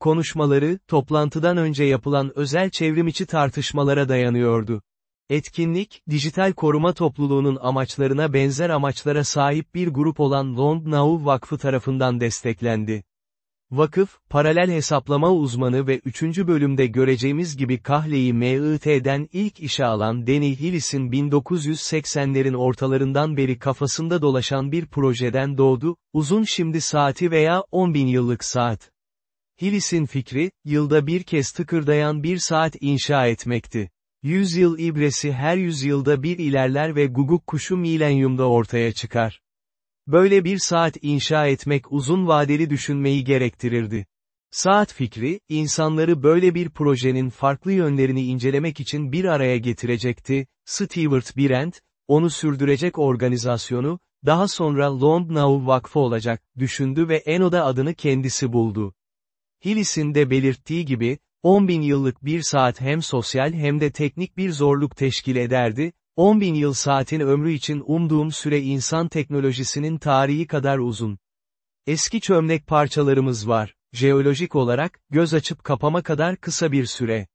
Konuşmaları, toplantıdan önce yapılan özel çevrimiçi tartışmalara dayanıyordu. Etkinlik, dijital koruma topluluğunun amaçlarına benzer amaçlara sahip bir grup olan Long Now Vakfı tarafından desteklendi. Vakıf, paralel hesaplama uzmanı ve 3. bölümde göreceğimiz gibi Kahle'yi MIT'den ilk işe alan Danny Hillis'in 1980'lerin ortalarından beri kafasında dolaşan bir projeden doğdu, uzun şimdi saati veya 10 bin yıllık saat. Hillis'in fikri, yılda bir kez tıkırdayan bir saat inşa etmekti. Yüzyıl ibresi her yüzyılda bir ilerler ve guguk kuşu milenyumda ortaya çıkar. Böyle bir saat inşa etmek uzun vadeli düşünmeyi gerektirirdi. Saat fikri, insanları böyle bir projenin farklı yönlerini incelemek için bir araya getirecekti, Stewart Brent, onu sürdürecek organizasyonu, daha sonra Now Vakfı olacak, düşündü ve Eno'da adını kendisi buldu. Hillis'in de belirttiği gibi, 10 bin yıllık bir saat hem sosyal hem de teknik bir zorluk teşkil ederdi, 10 bin yıl saatin ömrü için umduğum süre insan teknolojisinin tarihi kadar uzun. Eski çömlek parçalarımız var, jeolojik olarak, göz açıp kapama kadar kısa bir süre.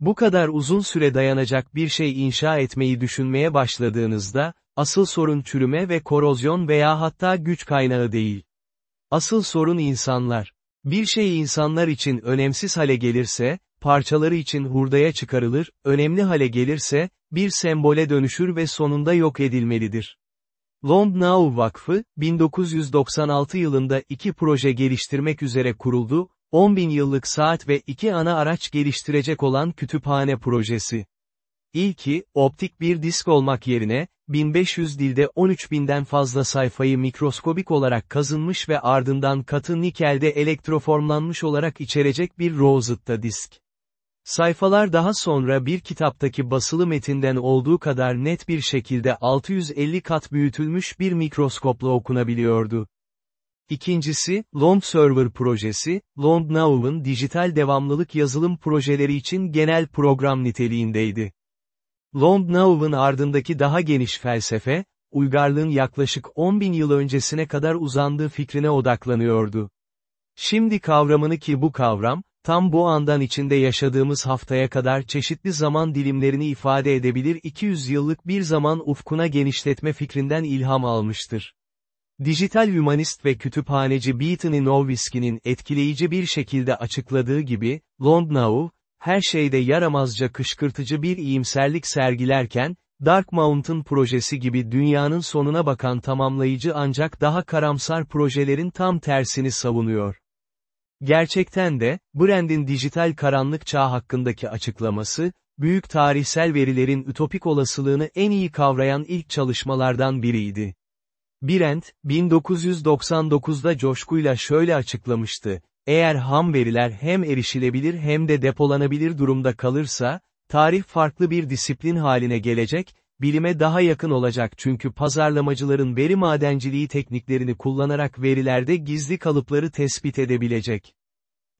Bu kadar uzun süre dayanacak bir şey inşa etmeyi düşünmeye başladığınızda, asıl sorun çürüme ve korozyon veya hatta güç kaynağı değil. Asıl sorun insanlar. Bir şey insanlar için önemsiz hale gelirse, parçaları için hurdaya çıkarılır, önemli hale gelirse, bir sembole dönüşür ve sonunda yok edilmelidir. Long Now Vakfı, 1996 yılında iki proje geliştirmek üzere kuruldu, 10 bin yıllık saat ve iki ana araç geliştirecek olan kütüphane projesi. İlki, optik bir disk olmak yerine, 1500 dilde 13.000'den fazla sayfayı mikroskobik olarak kazınmış ve ardından katı nikelde elektroformlanmış olarak içerecek bir Rosetta disk. Sayfalar daha sonra bir kitaptaki basılı metinden olduğu kadar net bir şekilde 650 kat büyütülmüş bir mikroskopla okunabiliyordu. İkincisi, Long Server projesi, Long Now'ın dijital devamlılık yazılım projeleri için genel program niteliğindeydi. Long Now'ın ardındaki daha geniş felsefe, uygarlığın yaklaşık 10.000 yıl öncesine kadar uzandığı fikrine odaklanıyordu. Şimdi kavramını ki bu kavram, tam bu andan içinde yaşadığımız haftaya kadar çeşitli zaman dilimlerini ifade edebilir 200 yıllık bir zaman ufkuna genişletme fikrinden ilham almıştır. Dijital hümanist ve kütüphaneci Beaton Nowitzki'nin etkileyici bir şekilde açıkladığı gibi, Longnow, her şeyde yaramazca kışkırtıcı bir iyimserlik sergilerken, Dark Mountain projesi gibi dünyanın sonuna bakan tamamlayıcı ancak daha karamsar projelerin tam tersini savunuyor. Gerçekten de, Brand'in dijital karanlık çağ hakkındaki açıklaması, büyük tarihsel verilerin ütopik olasılığını en iyi kavrayan ilk çalışmalardan biriydi. Brand, 1999'da coşkuyla şöyle açıklamıştı, eğer ham veriler hem erişilebilir hem de depolanabilir durumda kalırsa, tarih farklı bir disiplin haline gelecek, bilime daha yakın olacak çünkü pazarlamacıların veri madenciliği tekniklerini kullanarak verilerde gizli kalıpları tespit edebilecek.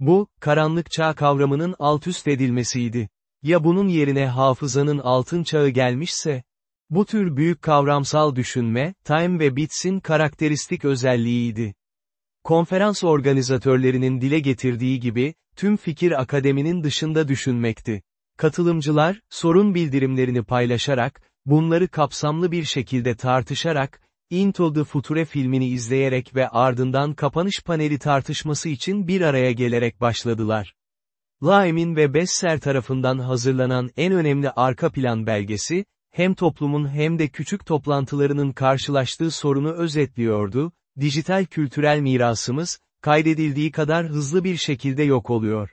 Bu, karanlık çağ kavramının altüst edilmesiydi. Ya bunun yerine hafızanın altın çağı gelmişse? Bu tür büyük kavramsal düşünme, Time ve Bits'in karakteristik özelliğiydi. Konferans organizatörlerinin dile getirdiği gibi, tüm fikir akademinin dışında düşünmekti. Katılımcılar, sorun bildirimlerini paylaşarak, bunları kapsamlı bir şekilde tartışarak, Into the Future filmini izleyerek ve ardından kapanış paneli tartışması için bir araya gelerek başladılar. Lyman ve Besser tarafından hazırlanan en önemli arka plan belgesi, hem toplumun hem de küçük toplantılarının karşılaştığı sorunu özetliyordu, dijital kültürel mirasımız, kaydedildiği kadar hızlı bir şekilde yok oluyor.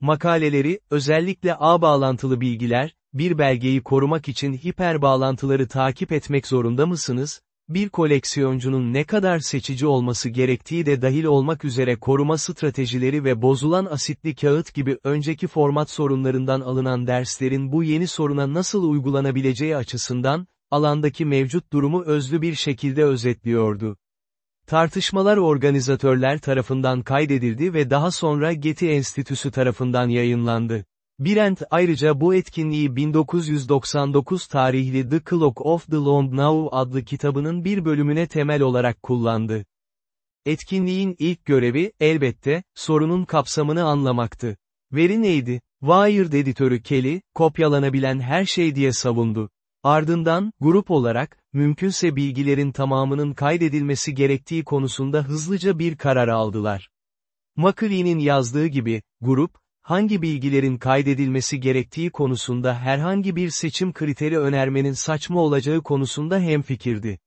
Makaleleri, özellikle ağ bağlantılı bilgiler, bir belgeyi korumak için hiper bağlantıları takip etmek zorunda mısınız? Bir koleksiyoncunun ne kadar seçici olması gerektiği de dahil olmak üzere koruma stratejileri ve bozulan asitli kağıt gibi önceki format sorunlarından alınan derslerin bu yeni soruna nasıl uygulanabileceği açısından, alandaki mevcut durumu özlü bir şekilde özetliyordu. Tartışmalar organizatörler tarafından kaydedildi ve daha sonra Getty Enstitüsü tarafından yayınlandı. Birent ayrıca bu etkinliği 1999 tarihli The Clock of the Long Now adlı kitabının bir bölümüne temel olarak kullandı. Etkinliğin ilk görevi, elbette, sorunun kapsamını anlamaktı. Veri neydi? Wired editörü Kelly, kopyalanabilen her şey diye savundu. Ardından, grup olarak, mümkünse bilgilerin tamamının kaydedilmesi gerektiği konusunda hızlıca bir karar aldılar. McLean'in yazdığı gibi, grup, hangi bilgilerin kaydedilmesi gerektiği konusunda herhangi bir seçim kriteri önermenin saçma olacağı konusunda hemfikirdi.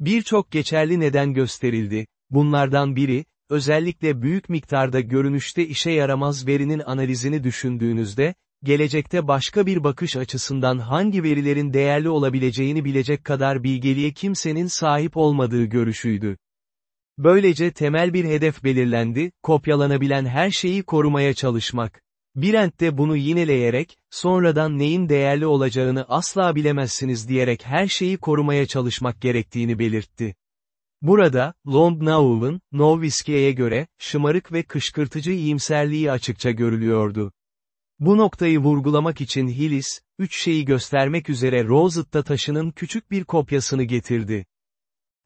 Birçok geçerli neden gösterildi, bunlardan biri, özellikle büyük miktarda görünüşte işe yaramaz verinin analizini düşündüğünüzde, gelecekte başka bir bakış açısından hangi verilerin değerli olabileceğini bilecek kadar bilgeliğe kimsenin sahip olmadığı görüşüydü. Böylece temel bir hedef belirlendi, kopyalanabilen her şeyi korumaya çalışmak. Birent de bunu yineleyerek, sonradan neyin değerli olacağını asla bilemezsiniz diyerek her şeyi korumaya çalışmak gerektiğini belirtti. Burada, Longnauv'un, Noviski'ye göre, şımarık ve kışkırtıcı iyimserliği açıkça görülüyordu. Bu noktayı vurgulamak için Hillis, üç şeyi göstermek üzere Rosetta taşının küçük bir kopyasını getirdi.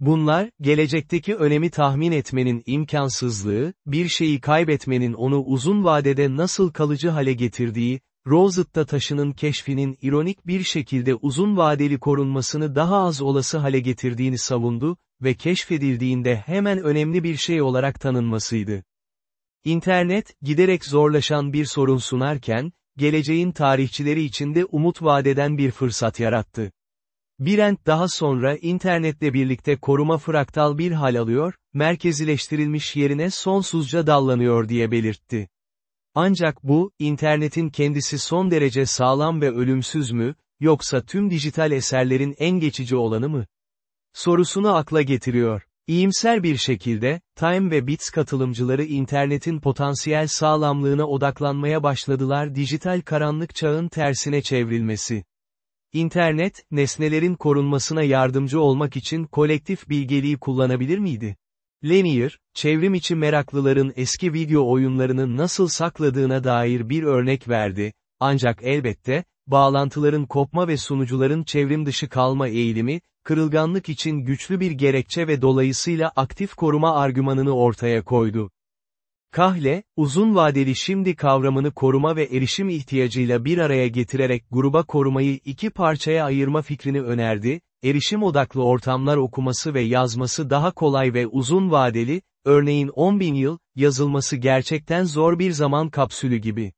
Bunlar, gelecekteki önemi tahmin etmenin imkansızlığı, bir şeyi kaybetmenin onu uzun vadede nasıl kalıcı hale getirdiği, Rosetta taşının keşfinin ironik bir şekilde uzun vadeli korunmasını daha az olası hale getirdiğini savundu ve keşfedildiğinde hemen önemli bir şey olarak tanınmasıydı. İnternet, giderek zorlaşan bir sorun sunarken, geleceğin tarihçileri için de umut vadeden bir fırsat yarattı. Birent daha sonra internetle birlikte koruma fraktal bir hal alıyor, merkezileştirilmiş yerine sonsuzca dallanıyor diye belirtti. Ancak bu, internetin kendisi son derece sağlam ve ölümsüz mü, yoksa tüm dijital eserlerin en geçici olanı mı? Sorusunu akla getiriyor. İyimser bir şekilde, Time ve Bits katılımcıları internetin potansiyel sağlamlığına odaklanmaya başladılar dijital karanlık çağın tersine çevrilmesi. İnternet, nesnelerin korunmasına yardımcı olmak için kolektif bilgeliği kullanabilir miydi? Lanier, çevrim içi meraklıların eski video oyunlarını nasıl sakladığına dair bir örnek verdi, ancak elbette, bağlantıların kopma ve sunucuların çevrim dışı kalma eğilimi, kırılganlık için güçlü bir gerekçe ve dolayısıyla aktif koruma argümanını ortaya koydu. Kahle, uzun vadeli şimdi kavramını koruma ve erişim ihtiyacıyla bir araya getirerek gruba korumayı iki parçaya ayırma fikrini önerdi, erişim odaklı ortamlar okuması ve yazması daha kolay ve uzun vadeli, örneğin 10.000 yıl, yazılması gerçekten zor bir zaman kapsülü gibi.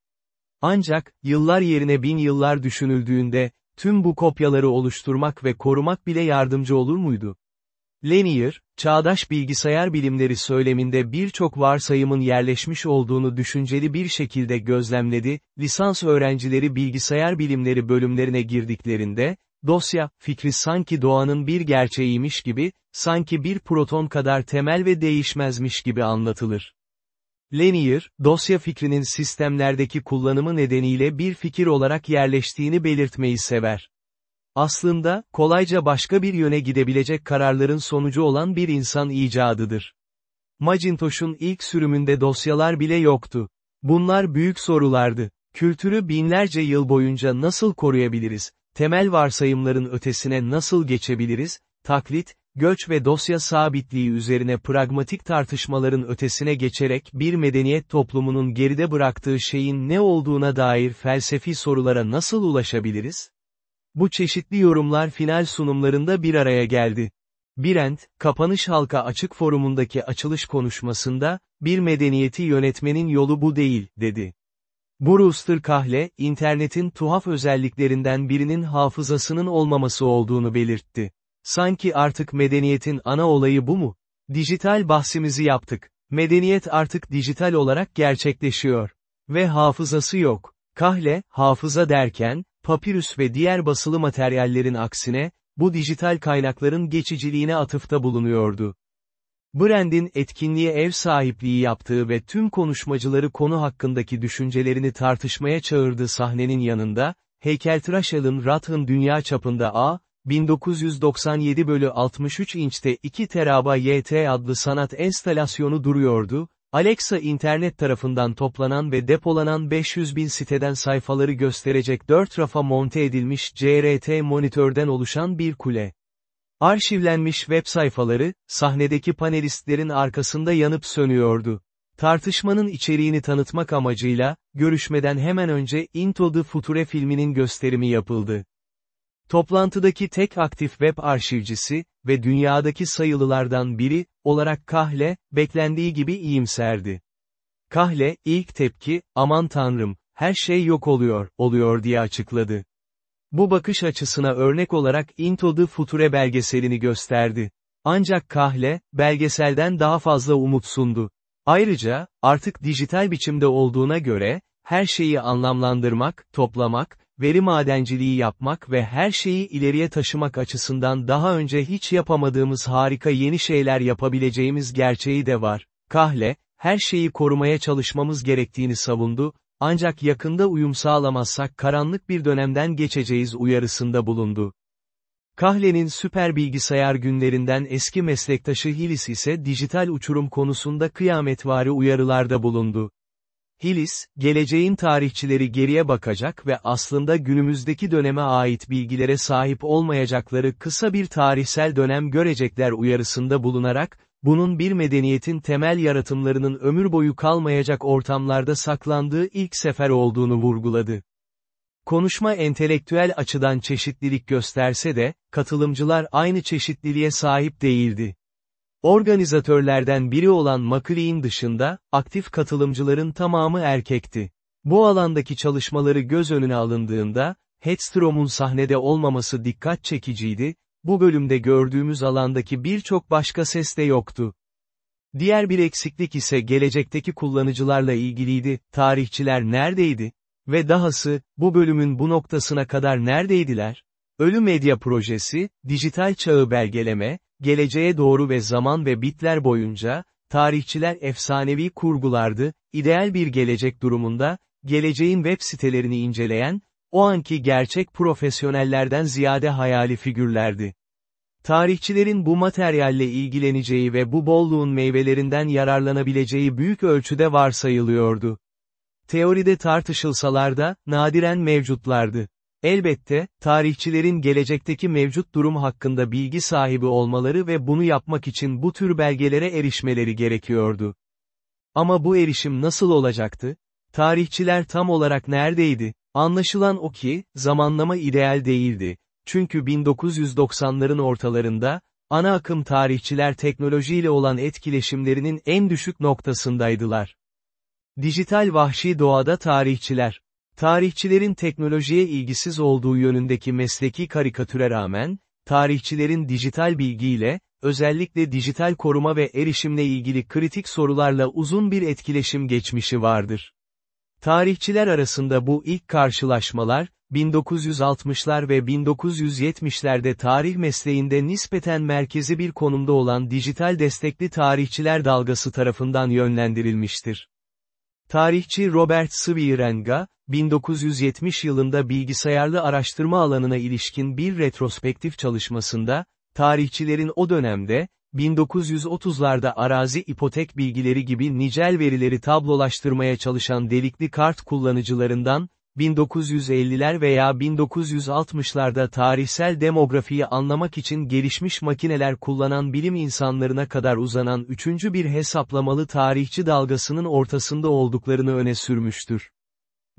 Ancak, yıllar yerine bin yıllar düşünüldüğünde, tüm bu kopyaları oluşturmak ve korumak bile yardımcı olur muydu? Lanier, çağdaş bilgisayar bilimleri söyleminde birçok varsayımın yerleşmiş olduğunu düşünceli bir şekilde gözlemledi, lisans öğrencileri bilgisayar bilimleri bölümlerine girdiklerinde, dosya, fikri sanki doğanın bir gerçeğiymiş gibi, sanki bir proton kadar temel ve değişmezmiş gibi anlatılır. Lanier, dosya fikrinin sistemlerdeki kullanımı nedeniyle bir fikir olarak yerleştiğini belirtmeyi sever. Aslında, kolayca başka bir yöne gidebilecek kararların sonucu olan bir insan icadıdır. Macintosh'un ilk sürümünde dosyalar bile yoktu. Bunlar büyük sorulardı. Kültürü binlerce yıl boyunca nasıl koruyabiliriz? Temel varsayımların ötesine nasıl geçebiliriz? Taklit, göç ve dosya sabitliği üzerine pragmatik tartışmaların ötesine geçerek bir medeniyet toplumunun geride bıraktığı şeyin ne olduğuna dair felsefi sorulara nasıl ulaşabiliriz? Bu çeşitli yorumlar final sunumlarında bir araya geldi. Birent, kapanış halka açık forumundaki açılış konuşmasında, bir medeniyeti yönetmenin yolu bu değil, dedi. Brewster Kahle, internetin tuhaf özelliklerinden birinin hafızasının olmaması olduğunu belirtti. Sanki artık medeniyetin ana olayı bu mu? Dijital bahsimizi yaptık. Medeniyet artık dijital olarak gerçekleşiyor. Ve hafızası yok. Kahle, hafıza derken, papirüs ve diğer basılı materyallerin aksine, bu dijital kaynakların geçiciliğine atıfta bulunuyordu. Brand'in etkinliğe ev sahipliği yaptığı ve tüm konuşmacıları konu hakkındaki düşüncelerini tartışmaya çağırdığı sahnenin yanında, heykeltıraş Alan Rath'ın dünya çapında A, 1997 bölü 63 inçte 2 teraba YT adlı sanat enstalasyonu duruyordu, Alexa internet tarafından toplanan ve depolanan 500 bin siteden sayfaları gösterecek 4 rafa monte edilmiş CRT monitörden oluşan bir kule. Arşivlenmiş web sayfaları, sahnedeki panelistlerin arkasında yanıp sönüyordu. Tartışmanın içeriğini tanıtmak amacıyla, görüşmeden hemen önce Into the Future filminin gösterimi yapıldı. Toplantıdaki tek aktif web arşivcisi ve dünyadaki sayılılardan biri olarak Kahle, beklendiği gibi iyimserdi. Kahle, ilk tepki, aman tanrım, her şey yok oluyor, oluyor diye açıkladı. Bu bakış açısına örnek olarak Into the Future belgeselini gösterdi. Ancak Kahle, belgeselden daha fazla umut sundu. Ayrıca, artık dijital biçimde olduğuna göre, her şeyi anlamlandırmak, toplamak, veri madenciliği yapmak ve her şeyi ileriye taşımak açısından daha önce hiç yapamadığımız harika yeni şeyler yapabileceğimiz gerçeği de var. Kahle, her şeyi korumaya çalışmamız gerektiğini savundu, ancak yakında uyum sağlamazsak karanlık bir dönemden geçeceğiz uyarısında bulundu. Kahle'nin süper bilgisayar günlerinden eski meslektaşı Hillis ise dijital uçurum konusunda kıyametvari uyarılarda bulundu. Hillis, geleceğin tarihçileri geriye bakacak ve aslında günümüzdeki döneme ait bilgilere sahip olmayacakları kısa bir tarihsel dönem görecekler uyarısında bulunarak, bunun bir medeniyetin temel yaratımlarının ömür boyu kalmayacak ortamlarda saklandığı ilk sefer olduğunu vurguladı. Konuşma entelektüel açıdan çeşitlilik gösterse de, katılımcılar aynı çeşitliliğe sahip değildi. Organizatörlerden biri olan McLean dışında, aktif katılımcıların tamamı erkekti. Bu alandaki çalışmaları göz önüne alındığında, Hedstrom'un sahnede olmaması dikkat çekiciydi, bu bölümde gördüğümüz alandaki birçok başka ses de yoktu. Diğer bir eksiklik ise gelecekteki kullanıcılarla ilgiliydi, tarihçiler neredeydi? Ve dahası, bu bölümün bu noktasına kadar neredeydiler? Ölü Medya Projesi, dijital çağı belgeleme, geleceğe doğru ve zaman ve bitler boyunca, tarihçiler efsanevi kurgulardı, ideal bir gelecek durumunda, geleceğin web sitelerini inceleyen, o anki gerçek profesyonellerden ziyade hayali figürlerdi. Tarihçilerin bu materyalle ilgileneceği ve bu bolluğun meyvelerinden yararlanabileceği büyük ölçüde varsayılıyordu. Teoride tartışılsalar da, nadiren mevcutlardı. Elbette, tarihçilerin gelecekteki mevcut durum hakkında bilgi sahibi olmaları ve bunu yapmak için bu tür belgelere erişmeleri gerekiyordu. Ama bu erişim nasıl olacaktı? Tarihçiler tam olarak neredeydi? Anlaşılan o ki, zamanlama ideal değildi. Çünkü 1990'ların ortalarında, ana akım tarihçiler teknolojiyle olan etkileşimlerinin en düşük noktasındaydılar. Dijital vahşi doğada tarihçiler. Tarihçilerin teknolojiye ilgisiz olduğu yönündeki mesleki karikatüre rağmen, tarihçilerin dijital bilgiyle, özellikle dijital koruma ve erişimle ilgili kritik sorularla uzun bir etkileşim geçmişi vardır. Tarihçiler arasında bu ilk karşılaşmalar, 1960'lar ve 1970'lerde tarih mesleğinde nispeten merkezi bir konumda olan dijital destekli tarihçiler dalgası tarafından yönlendirilmiştir. Tarihçi Robert Swierenga, 1970 yılında bilgisayarlı araştırma alanına ilişkin bir retrospektif çalışmasında, tarihçilerin o dönemde, 1930'larda arazi ipotek bilgileri gibi nicel verileri tablolaştırmaya çalışan delikli kart kullanıcılarından, 1950'ler veya 1960'larda tarihsel demografiyi anlamak için gelişmiş makineler kullanan bilim insanlarına kadar uzanan üçüncü bir hesaplamalı tarihçi dalgasının ortasında olduklarını öne sürmüştür.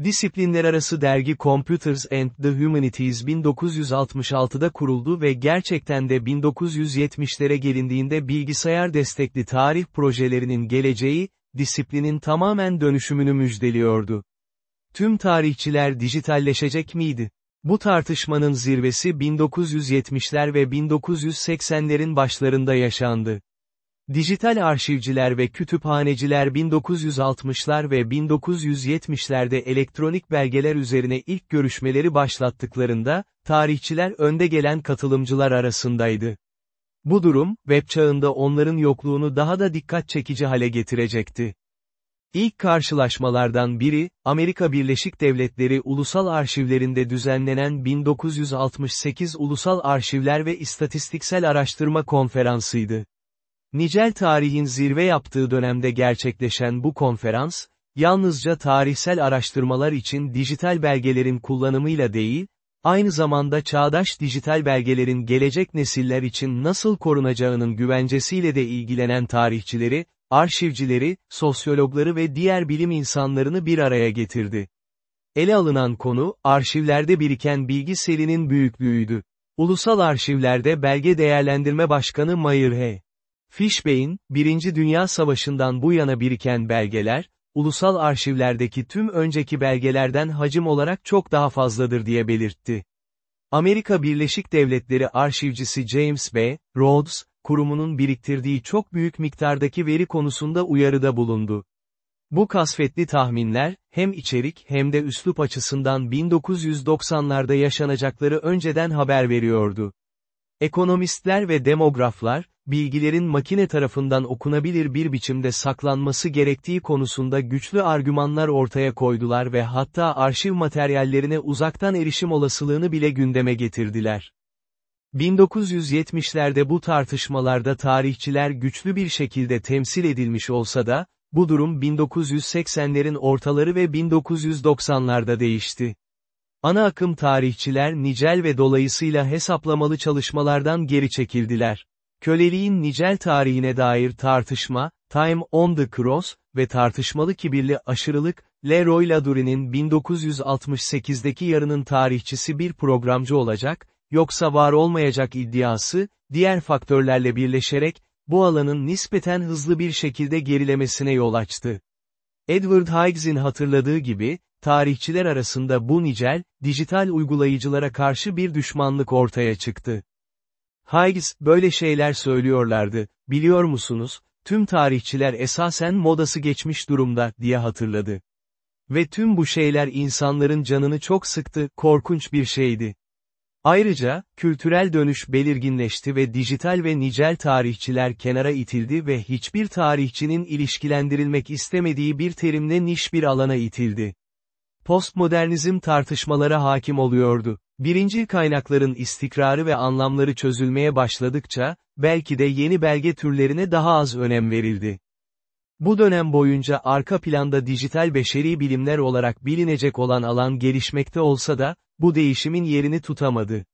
Disiplinler arası dergi Computers and the Humanities 1966'da kuruldu ve gerçekten de 1970'lere gelindiğinde bilgisayar destekli tarih projelerinin geleceği, disiplinin tamamen dönüşümünü müjdeliyordu. Tüm tarihçiler dijitalleşecek miydi? Bu tartışmanın zirvesi 1970'ler ve 1980'lerin başlarında yaşandı. Dijital arşivciler ve kütüphaneciler 1960'lar ve 1970'lerde elektronik belgeler üzerine ilk görüşmeleri başlattıklarında, tarihçiler önde gelen katılımcılar arasındaydı. Bu durum, web çağında onların yokluğunu daha da dikkat çekici hale getirecekti. İlk karşılaşmalardan biri, Amerika Birleşik Devletleri Ulusal Arşivlerinde düzenlenen 1968 Ulusal Arşivler ve İstatistiksel Araştırma Konferansıydı. Nicel tarihin zirve yaptığı dönemde gerçekleşen bu konferans, yalnızca tarihsel araştırmalar için dijital belgelerin kullanımıyla değil, aynı zamanda çağdaş dijital belgelerin gelecek nesiller için nasıl korunacağının güvencesiyle de ilgilenen tarihçileri, arşivcileri, sosyologları ve diğer bilim insanlarını bir araya getirdi. Ele alınan konu, arşivlerde biriken bilgi selinin büyüklüğüydü. Ulusal Arşivlerde Belge Değerlendirme Başkanı Mayer H. Fishbein, Birinci Dünya Savaşı'ndan bu yana biriken belgeler, ulusal arşivlerdeki tüm önceki belgelerden hacim olarak çok daha fazladır diye belirtti. Amerika Birleşik Devletleri arşivcisi James B. Rhodes, kurumunun biriktirdiği çok büyük miktardaki veri konusunda uyarıda bulundu. Bu kasvetli tahminler, hem içerik hem de üslup açısından 1990'larda yaşanacakları önceden haber veriyordu. Ekonomistler ve demograflar, bilgilerin makine tarafından okunabilir bir biçimde saklanması gerektiği konusunda güçlü argümanlar ortaya koydular ve hatta arşiv materyallerine uzaktan erişim olasılığını bile gündeme getirdiler. 1970'lerde bu tartışmalarda tarihçiler güçlü bir şekilde temsil edilmiş olsa da, bu durum 1980'lerin ortaları ve 1990'larda değişti. Ana akım tarihçiler nicel ve dolayısıyla hesaplamalı çalışmalardan geri çekildiler. Köleliğin nicel tarihine dair tartışma, Time on the Cross ve tartışmalı kibirli aşırılık, Leroy Ladury'nin 1968'deki yarının tarihçisi bir programcı olacak, yoksa var olmayacak iddiası, diğer faktörlerle birleşerek, bu alanın nispeten hızlı bir şekilde gerilemesine yol açtı. Edward Higgs'in hatırladığı gibi, tarihçiler arasında bu nicel, dijital uygulayıcılara karşı bir düşmanlık ortaya çıktı. Higgs, böyle şeyler söylüyorlardı, biliyor musunuz, tüm tarihçiler esasen modası geçmiş durumda, diye hatırladı. Ve tüm bu şeyler insanların canını çok sıktı, korkunç bir şeydi. Ayrıca, kültürel dönüş belirginleşti ve dijital ve nicel tarihçiler kenara itildi ve hiçbir tarihçinin ilişkilendirilmek istemediği bir terimle niş bir alana itildi. Postmodernizm tartışmalara hakim oluyordu. Birinci kaynakların istikrarı ve anlamları çözülmeye başladıkça, belki de yeni belge türlerine daha az önem verildi. Bu dönem boyunca arka planda dijital beşeri bilimler olarak bilinecek olan alan gelişmekte olsa da, bu değişimin yerini tutamadı.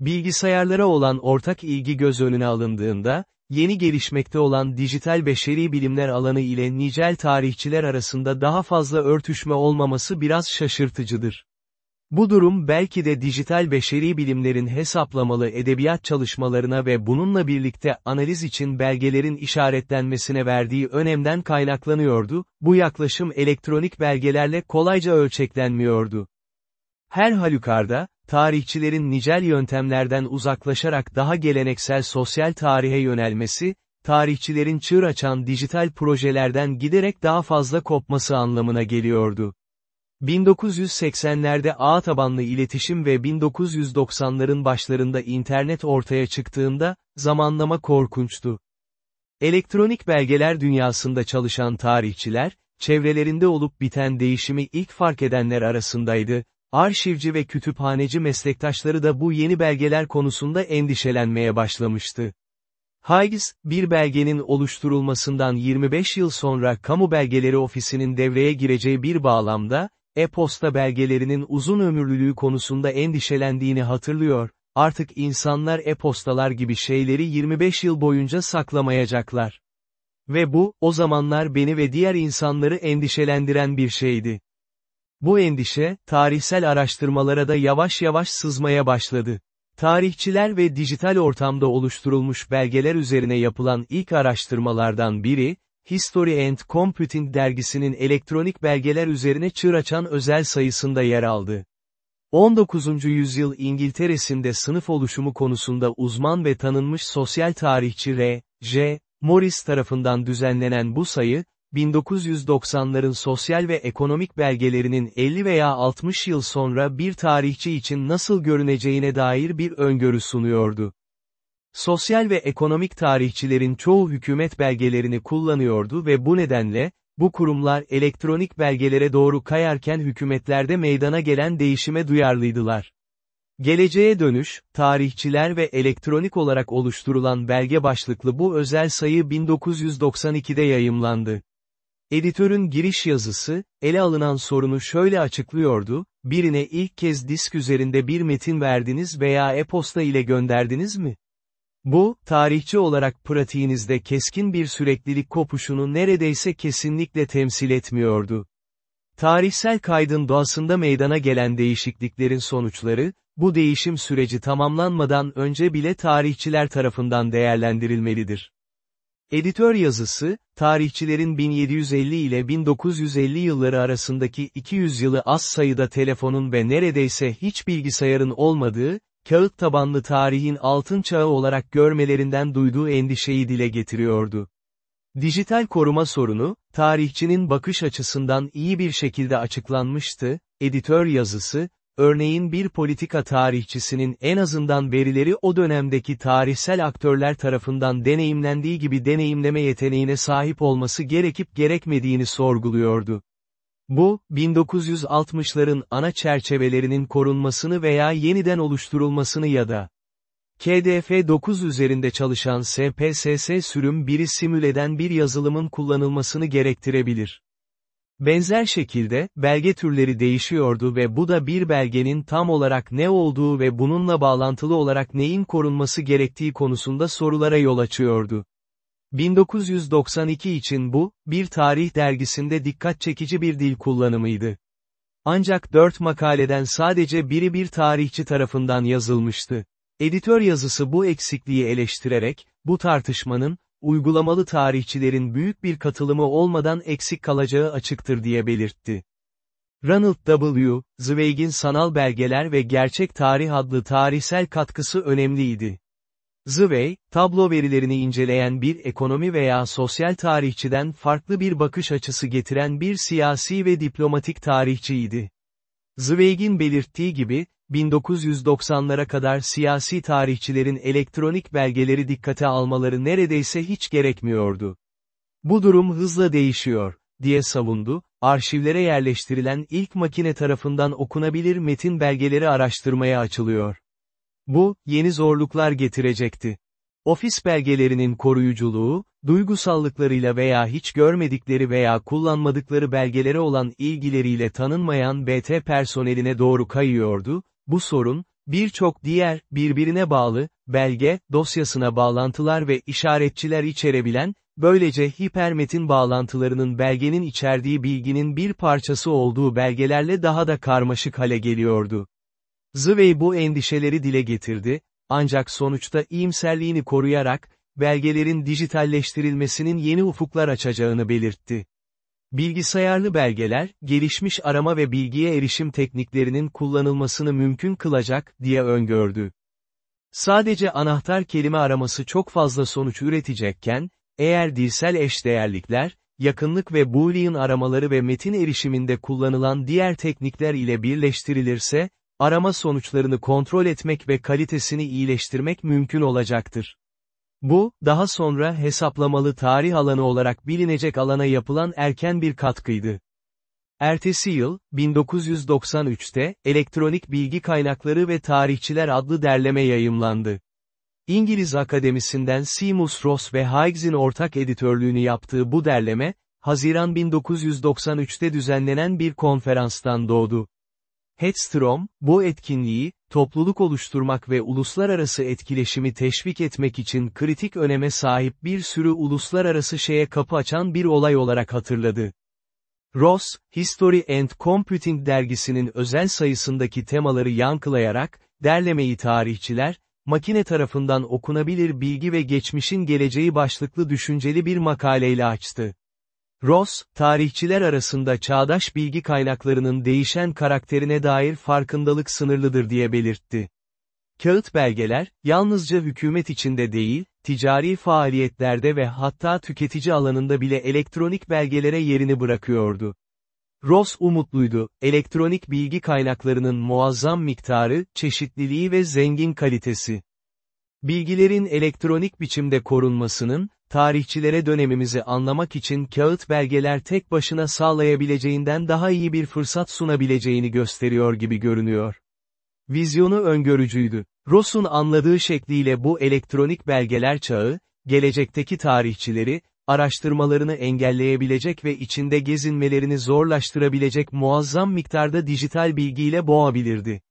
Bilgisayarlara olan ortak ilgi göz önüne alındığında, yeni gelişmekte olan dijital beşeri bilimler alanı ile nicel tarihçiler arasında daha fazla örtüşme olmaması biraz şaşırtıcıdır. Bu durum belki de dijital beşeri bilimlerin hesaplamalı edebiyat çalışmalarına ve bununla birlikte analiz için belgelerin işaretlenmesine verdiği önemden kaynaklanıyordu, bu yaklaşım elektronik belgelerle kolayca ölçeklenmiyordu. Her halükarda, tarihçilerin nicel yöntemlerden uzaklaşarak daha geleneksel sosyal tarihe yönelmesi, tarihçilerin çığır açan dijital projelerden giderek daha fazla kopması anlamına geliyordu. 1980'lerde ağ tabanlı iletişim ve 1990'ların başlarında internet ortaya çıktığında, zamanlama korkunçtu. Elektronik belgeler dünyasında çalışan tarihçiler, çevrelerinde olup biten değişimi ilk fark edenler arasındaydı, arşivci ve kütüphaneci meslektaşları da bu yeni belgeler konusunda endişelenmeye başlamıştı. Higgs, bir belgenin oluşturulmasından 25 yıl sonra Kamu Belgeleri Ofisi'nin devreye gireceği bir bağlamda, e-posta belgelerinin uzun ömürlülüğü konusunda endişelendiğini hatırlıyor, artık insanlar e-postalar gibi şeyleri 25 yıl boyunca saklamayacaklar. Ve bu, o zamanlar beni ve diğer insanları endişelendiren bir şeydi. Bu endişe, tarihsel araştırmalara da yavaş yavaş sızmaya başladı. Tarihçiler ve dijital ortamda oluşturulmuş belgeler üzerine yapılan ilk araştırmalardan biri, History and Computing dergisinin elektronik belgeler üzerine çığır açan özel sayısında yer aldı. 19. yüzyıl İngiltere'sinde sınıf oluşumu konusunda uzman ve tanınmış sosyal tarihçi R. J. Morris tarafından düzenlenen bu sayı, 1990'ların sosyal ve ekonomik belgelerinin 50 veya 60 yıl sonra bir tarihçi için nasıl görüneceğine dair bir öngörü sunuyordu. Sosyal ve ekonomik tarihçilerin çoğu hükümet belgelerini kullanıyordu ve bu nedenle, bu kurumlar elektronik belgelere doğru kayarken hükümetlerde meydana gelen değişime duyarlıydılar. Geleceğe dönüş, tarihçiler ve elektronik olarak oluşturulan belge başlıklı bu özel sayı 1992'de yayımlandı. Editörün giriş yazısı, ele alınan sorunu şöyle açıklıyordu, birine ilk kez disk üzerinde bir metin verdiniz veya e-posta ile gönderdiniz mi? Bu, tarihçi olarak pratiğinizde keskin bir süreklilik kopuşunu neredeyse kesinlikle temsil etmiyordu. Tarihsel kaydın doğasında meydana gelen değişikliklerin sonuçları, bu değişim süreci tamamlanmadan önce bile tarihçiler tarafından değerlendirilmelidir. Editör yazısı, tarihçilerin 1750 ile 1950 yılları arasındaki 200 yılı az sayıda telefonun ve neredeyse hiç bilgisayarın olmadığı, kağıt tabanlı tarihin altın çağı olarak görmelerinden duyduğu endişeyi dile getiriyordu. Dijital koruma sorunu, tarihçinin bakış açısından iyi bir şekilde açıklanmıştı, editör yazısı, örneğin bir politika tarihçisinin en azından verileri o dönemdeki tarihsel aktörler tarafından deneyimlendiği gibi deneyimleme yeteneğine sahip olması gerekip gerekmediğini sorguluyordu. Bu, 1960'ların ana çerçevelerinin korunmasını veya yeniden oluşturulmasını ya da KDF-9 üzerinde çalışan SPSS sürüm biri simüleden bir yazılımın kullanılmasını gerektirebilir. Benzer şekilde, belge türleri değişiyordu ve bu da bir belgenin tam olarak ne olduğu ve bununla bağlantılı olarak neyin korunması gerektiği konusunda sorulara yol açıyordu. 1992 için bu, bir tarih dergisinde dikkat çekici bir dil kullanımıydı. Ancak dört makaleden sadece biri bir tarihçi tarafından yazılmıştı. Editör yazısı bu eksikliği eleştirerek, bu tartışmanın, uygulamalı tarihçilerin büyük bir katılımı olmadan eksik kalacağı açıktır diye belirtti. Ronald W. Zweig'in sanal belgeler ve gerçek tarih adlı tarihsel katkısı önemliydi. Zwey, tablo verilerini inceleyen bir ekonomi veya sosyal tarihçiden farklı bir bakış açısı getiren bir siyasi ve diplomatik tarihçiydi. Zweig'in belirttiği gibi, 1990'lara kadar siyasi tarihçilerin elektronik belgeleri dikkate almaları neredeyse hiç gerekmiyordu. Bu durum hızla değişiyor, diye savundu, arşivlere yerleştirilen ilk makine tarafından okunabilir metin belgeleri araştırmaya açılıyor. Bu, yeni zorluklar getirecekti. Ofis belgelerinin koruyuculuğu, duygusallıklarıyla veya hiç görmedikleri veya kullanmadıkları belgelere olan ilgileriyle tanınmayan BT personeline doğru kayıyordu, bu sorun, birçok diğer, birbirine bağlı, belge, dosyasına bağlantılar ve işaretçiler içerebilen, böylece hipermetin bağlantılarının belgenin içerdiği bilginin bir parçası olduğu belgelerle daha da karmaşık hale geliyordu. Zwey bu endişeleri dile getirdi, ancak sonuçta iyimserliğini koruyarak, belgelerin dijitalleştirilmesinin yeni ufuklar açacağını belirtti. Bilgisayarlı belgeler, gelişmiş arama ve bilgiye erişim tekniklerinin kullanılmasını mümkün kılacak, diye öngördü. Sadece anahtar kelime araması çok fazla sonuç üretecekken, eğer dilsel eşdeğerlikler, yakınlık ve boolean aramaları ve metin erişiminde kullanılan diğer teknikler ile birleştirilirse, arama sonuçlarını kontrol etmek ve kalitesini iyileştirmek mümkün olacaktır. Bu, daha sonra hesaplamalı tarih alanı olarak bilinecek alana yapılan erken bir katkıydı. Ertesi yıl, 1993'te, Elektronik Bilgi Kaynakları ve Tarihçiler adlı derleme yayımlandı. İngiliz Akademisi'nden Seamus Ross ve Higgs'in ortak editörlüğünü yaptığı bu derleme, Haziran 1993'te düzenlenen bir konferanstan doğdu. Hedstrom, bu etkinliği, topluluk oluşturmak ve uluslararası etkileşimi teşvik etmek için kritik öneme sahip bir sürü uluslararası şeye kapı açan bir olay olarak hatırladı. Ross, History and Computing dergisinin özel sayısındaki temaları yankılayarak, derlemeyi tarihçiler, makine tarafından okunabilir bilgi ve geçmişin geleceği başlıklı düşünceli bir makaleyle açtı. Ross, tarihçiler arasında çağdaş bilgi kaynaklarının değişen karakterine dair farkındalık sınırlıdır diye belirtti. Kağıt belgeler, yalnızca hükümet içinde değil, ticari faaliyetlerde ve hatta tüketici alanında bile elektronik belgelere yerini bırakıyordu. Ross umutluydu, elektronik bilgi kaynaklarının muazzam miktarı, çeşitliliği ve zengin kalitesi. Bilgilerin elektronik biçimde korunmasının, tarihçilere dönemimizi anlamak için kağıt belgeler tek başına sağlayabileceğinden daha iyi bir fırsat sunabileceğini gösteriyor gibi görünüyor. Vizyonu öngörücüydü. Ross'un anladığı şekliyle bu elektronik belgeler çağı, gelecekteki tarihçileri, araştırmalarını engelleyebilecek ve içinde gezinmelerini zorlaştırabilecek muazzam miktarda dijital bilgiyle boğabilirdi.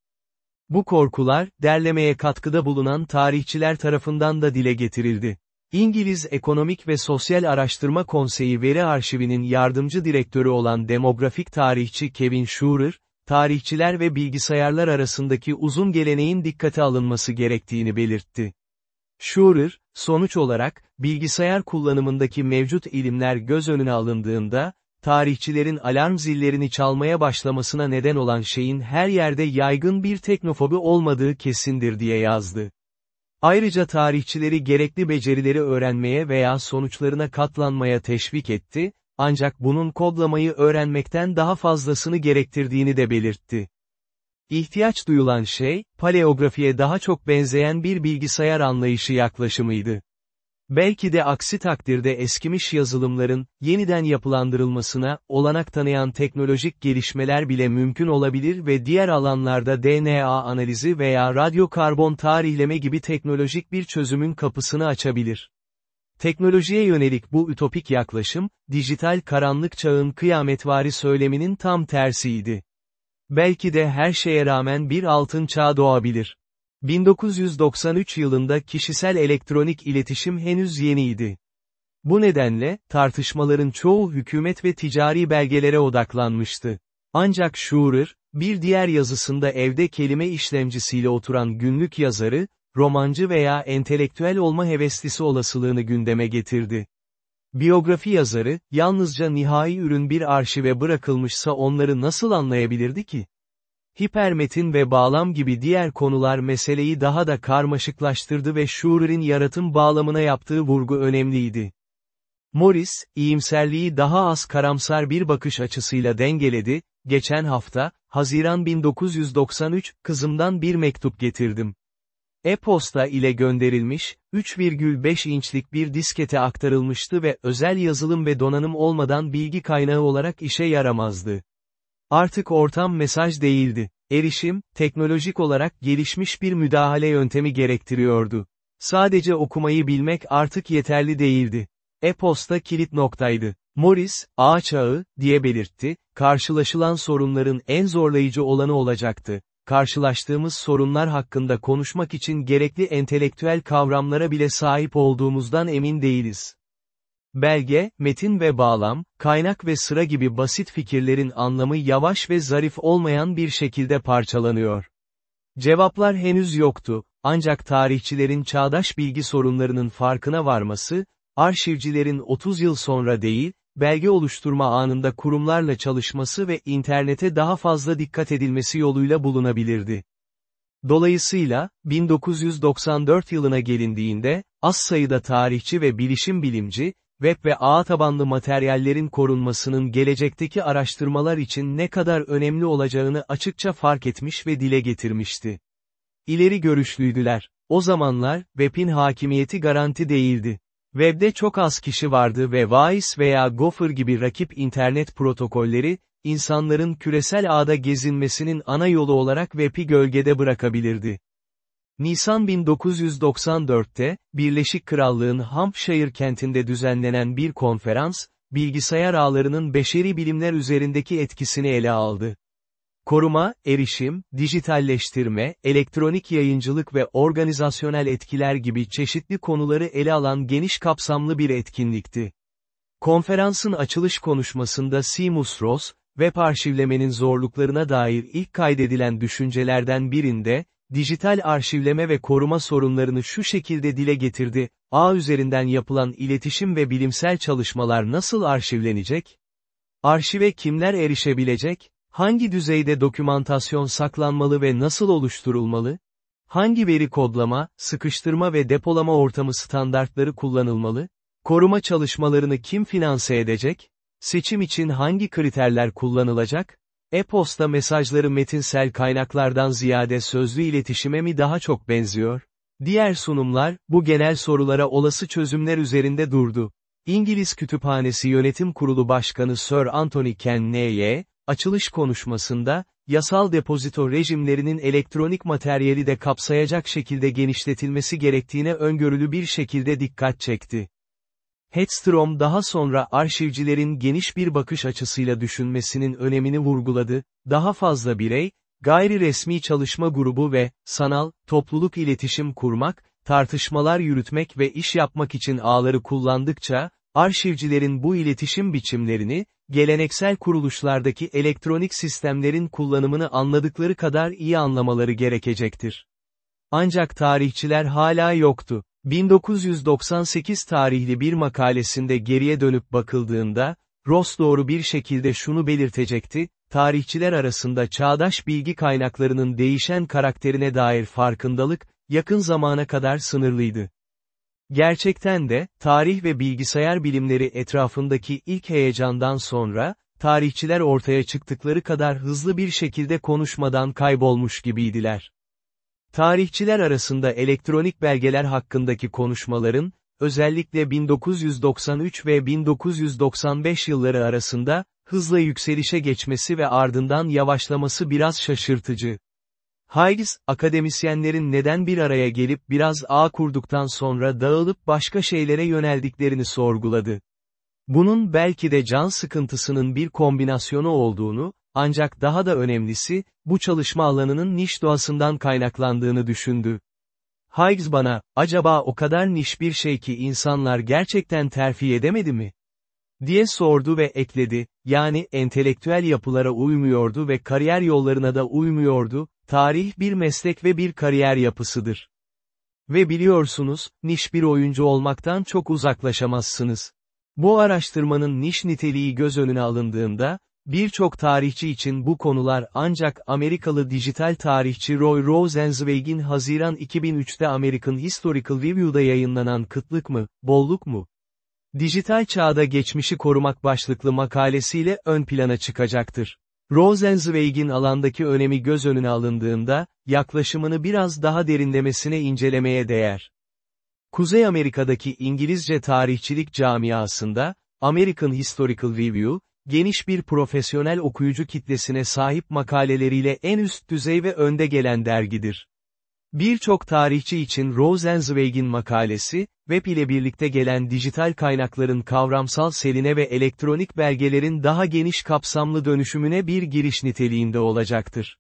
Bu korkular, derlemeye katkıda bulunan tarihçiler tarafından da dile getirildi. İngiliz Ekonomik ve Sosyal Araştırma Konseyi Veri Arşivinin yardımcı direktörü olan demografik tarihçi Kevin Schurer, tarihçiler ve bilgisayarlar arasındaki uzun geleneğin dikkate alınması gerektiğini belirtti. Schurer, sonuç olarak, bilgisayar kullanımındaki mevcut ilimler göz önüne alındığında, tarihçilerin alarm zillerini çalmaya başlamasına neden olan şeyin her yerde yaygın bir teknofobi olmadığı kesindir diye yazdı. Ayrıca tarihçileri gerekli becerileri öğrenmeye veya sonuçlarına katlanmaya teşvik etti, ancak bunun kodlamayı öğrenmekten daha fazlasını gerektirdiğini de belirtti. İhtiyaç duyulan şey, paleografiye daha çok benzeyen bir bilgisayar anlayışı yaklaşımıydı. Belki de aksi takdirde eskimiş yazılımların, yeniden yapılandırılmasına, olanak tanıyan teknolojik gelişmeler bile mümkün olabilir ve diğer alanlarda DNA analizi veya radyokarbon tarihleme gibi teknolojik bir çözümün kapısını açabilir. Teknolojiye yönelik bu ütopik yaklaşım, dijital karanlık çağın kıyametvari söyleminin tam tersiydi. Belki de her şeye rağmen bir altın çağ doğabilir. 1993 yılında kişisel elektronik iletişim henüz yeniydi. Bu nedenle, tartışmaların çoğu hükümet ve ticari belgelere odaklanmıştı. Ancak Schurer, bir diğer yazısında evde kelime işlemcisiyle oturan günlük yazarı, romancı veya entelektüel olma heveslisi olasılığını gündeme getirdi. Biyografi yazarı, yalnızca nihai ürün bir arşive bırakılmışsa onları nasıl anlayabilirdi ki? Hipermetin ve bağlam gibi diğer konular meseleyi daha da karmaşıklaştırdı ve Schurer'in yaratım bağlamına yaptığı vurgu önemliydi. Morris, iyimserliği daha az karamsar bir bakış açısıyla dengeledi, geçen hafta, Haziran 1993, kızımdan bir mektup getirdim. E-posta ile gönderilmiş, 3,5 inçlik bir diskete aktarılmıştı ve özel yazılım ve donanım olmadan bilgi kaynağı olarak işe yaramazdı. Artık ortam mesaj değildi. Erişim, teknolojik olarak gelişmiş bir müdahale yöntemi gerektiriyordu. Sadece okumayı bilmek artık yeterli değildi. E-posta kilit noktaydı. Morris, ağ çağı, diye belirtti, karşılaşılan sorunların en zorlayıcı olanı olacaktı. Karşılaştığımız sorunlar hakkında konuşmak için gerekli entelektüel kavramlara bile sahip olduğumuzdan emin değiliz. Belge, metin ve bağlam, kaynak ve sıra gibi basit fikirlerin anlamı yavaş ve zarif olmayan bir şekilde parçalanıyor. Cevaplar henüz yoktu, ancak tarihçilerin çağdaş bilgi sorunlarının farkına varması, arşivcilerin 30 yıl sonra değil, belge oluşturma anında kurumlarla çalışması ve internete daha fazla dikkat edilmesi yoluyla bulunabilirdi. Dolayısıyla, 1994 yılına gelindiğinde, az sayıda tarihçi ve bilişim bilimci, web ve ağ tabanlı materyallerin korunmasının gelecekteki araştırmalar için ne kadar önemli olacağını açıkça fark etmiş ve dile getirmişti. İleri görüşlüydüler. O zamanlar, web'in hakimiyeti garanti değildi. Web'de çok az kişi vardı ve Vice veya Gopher gibi rakip internet protokolleri, insanların küresel ağda gezinmesinin ana yolu olarak web'i gölgede bırakabilirdi. Nisan 1994'te, Birleşik Krallığın Hampshire kentinde düzenlenen bir konferans, bilgisayar ağlarının beşeri bilimler üzerindeki etkisini ele aldı. Koruma, erişim, dijitalleştirme, elektronik yayıncılık ve organizasyonel etkiler gibi çeşitli konuları ele alan geniş kapsamlı bir etkinlikti. Konferansın açılış konuşmasında Seamus Ross, web arşivlemenin zorluklarına dair ilk kaydedilen düşüncelerden birinde, dijital arşivleme ve koruma sorunlarını şu şekilde dile getirdi, ağ üzerinden yapılan iletişim ve bilimsel çalışmalar nasıl arşivlenecek? Arşive kimler erişebilecek? Hangi düzeyde dokümantasyon saklanmalı ve nasıl oluşturulmalı? Hangi veri kodlama, sıkıştırma ve depolama ortamı standartları kullanılmalı? Koruma çalışmalarını kim finanse edecek? Seçim için hangi kriterler kullanılacak? E-posta mesajları metinsel kaynaklardan ziyade sözlü iletişime mi daha çok benziyor? Diğer sunumlar, bu genel sorulara olası çözümler üzerinde durdu. İngiliz Kütüphanesi Yönetim Kurulu Başkanı Sir Anthony Kenney, açılış konuşmasında, yasal depozito rejimlerinin elektronik materyali de kapsayacak şekilde genişletilmesi gerektiğine öngörülü bir şekilde dikkat çekti. Hedstrom daha sonra arşivcilerin geniş bir bakış açısıyla düşünmesinin önemini vurguladı, daha fazla birey, gayri resmi çalışma grubu ve, sanal, topluluk iletişim kurmak, tartışmalar yürütmek ve iş yapmak için ağları kullandıkça, arşivcilerin bu iletişim biçimlerini, geleneksel kuruluşlardaki elektronik sistemlerin kullanımını anladıkları kadar iyi anlamaları gerekecektir. Ancak tarihçiler hala yoktu. 1998 tarihli bir makalesinde geriye dönüp bakıldığında, Ross doğru bir şekilde şunu belirtecekti, tarihçiler arasında çağdaş bilgi kaynaklarının değişen karakterine dair farkındalık, yakın zamana kadar sınırlıydı. Gerçekten de, tarih ve bilgisayar bilimleri etrafındaki ilk heyecandan sonra, tarihçiler ortaya çıktıkları kadar hızlı bir şekilde konuşmadan kaybolmuş gibiydiler. Tarihçiler arasında elektronik belgeler hakkındaki konuşmaların, özellikle 1993 ve 1995 yılları arasında, hızla yükselişe geçmesi ve ardından yavaşlaması biraz şaşırtıcı. Hayes, akademisyenlerin neden bir araya gelip biraz ağ kurduktan sonra dağılıp başka şeylere yöneldiklerini sorguladı. Bunun belki de can sıkıntısının bir kombinasyonu olduğunu, ancak daha da önemlisi, bu çalışma alanının niş doğasından kaynaklandığını düşündü. Higgs bana, acaba o kadar niş bir şey ki insanlar gerçekten terfi edemedi mi? diye sordu ve ekledi, yani entelektüel yapılara uymuyordu ve kariyer yollarına da uymuyordu, tarih bir meslek ve bir kariyer yapısıdır. Ve biliyorsunuz, niş bir oyuncu olmaktan çok uzaklaşamazsınız. Bu araştırmanın niş niteliği göz önüne alındığında, Birçok tarihçi için bu konular ancak Amerikalı dijital tarihçi Roy Rosenzweig'in Haziran 2003'te American Historical Review'da yayınlanan Kıtlık mı, Bolluk mu? Dijital çağda geçmişi korumak başlıklı makalesiyle ön plana çıkacaktır. Rosenzweig'in alandaki önemi göz önüne alındığında, yaklaşımını biraz daha derinlemesine incelemeye değer. Kuzey Amerika'daki İngilizce tarihçilik camiasında, American Historical Review, geniş bir profesyonel okuyucu kitlesine sahip makaleleriyle en üst düzey ve önde gelen dergidir. Birçok tarihçi için Rosenzweig'in makalesi, web ile birlikte gelen dijital kaynakların kavramsal seline ve elektronik belgelerin daha geniş kapsamlı dönüşümüne bir giriş niteliğinde olacaktır.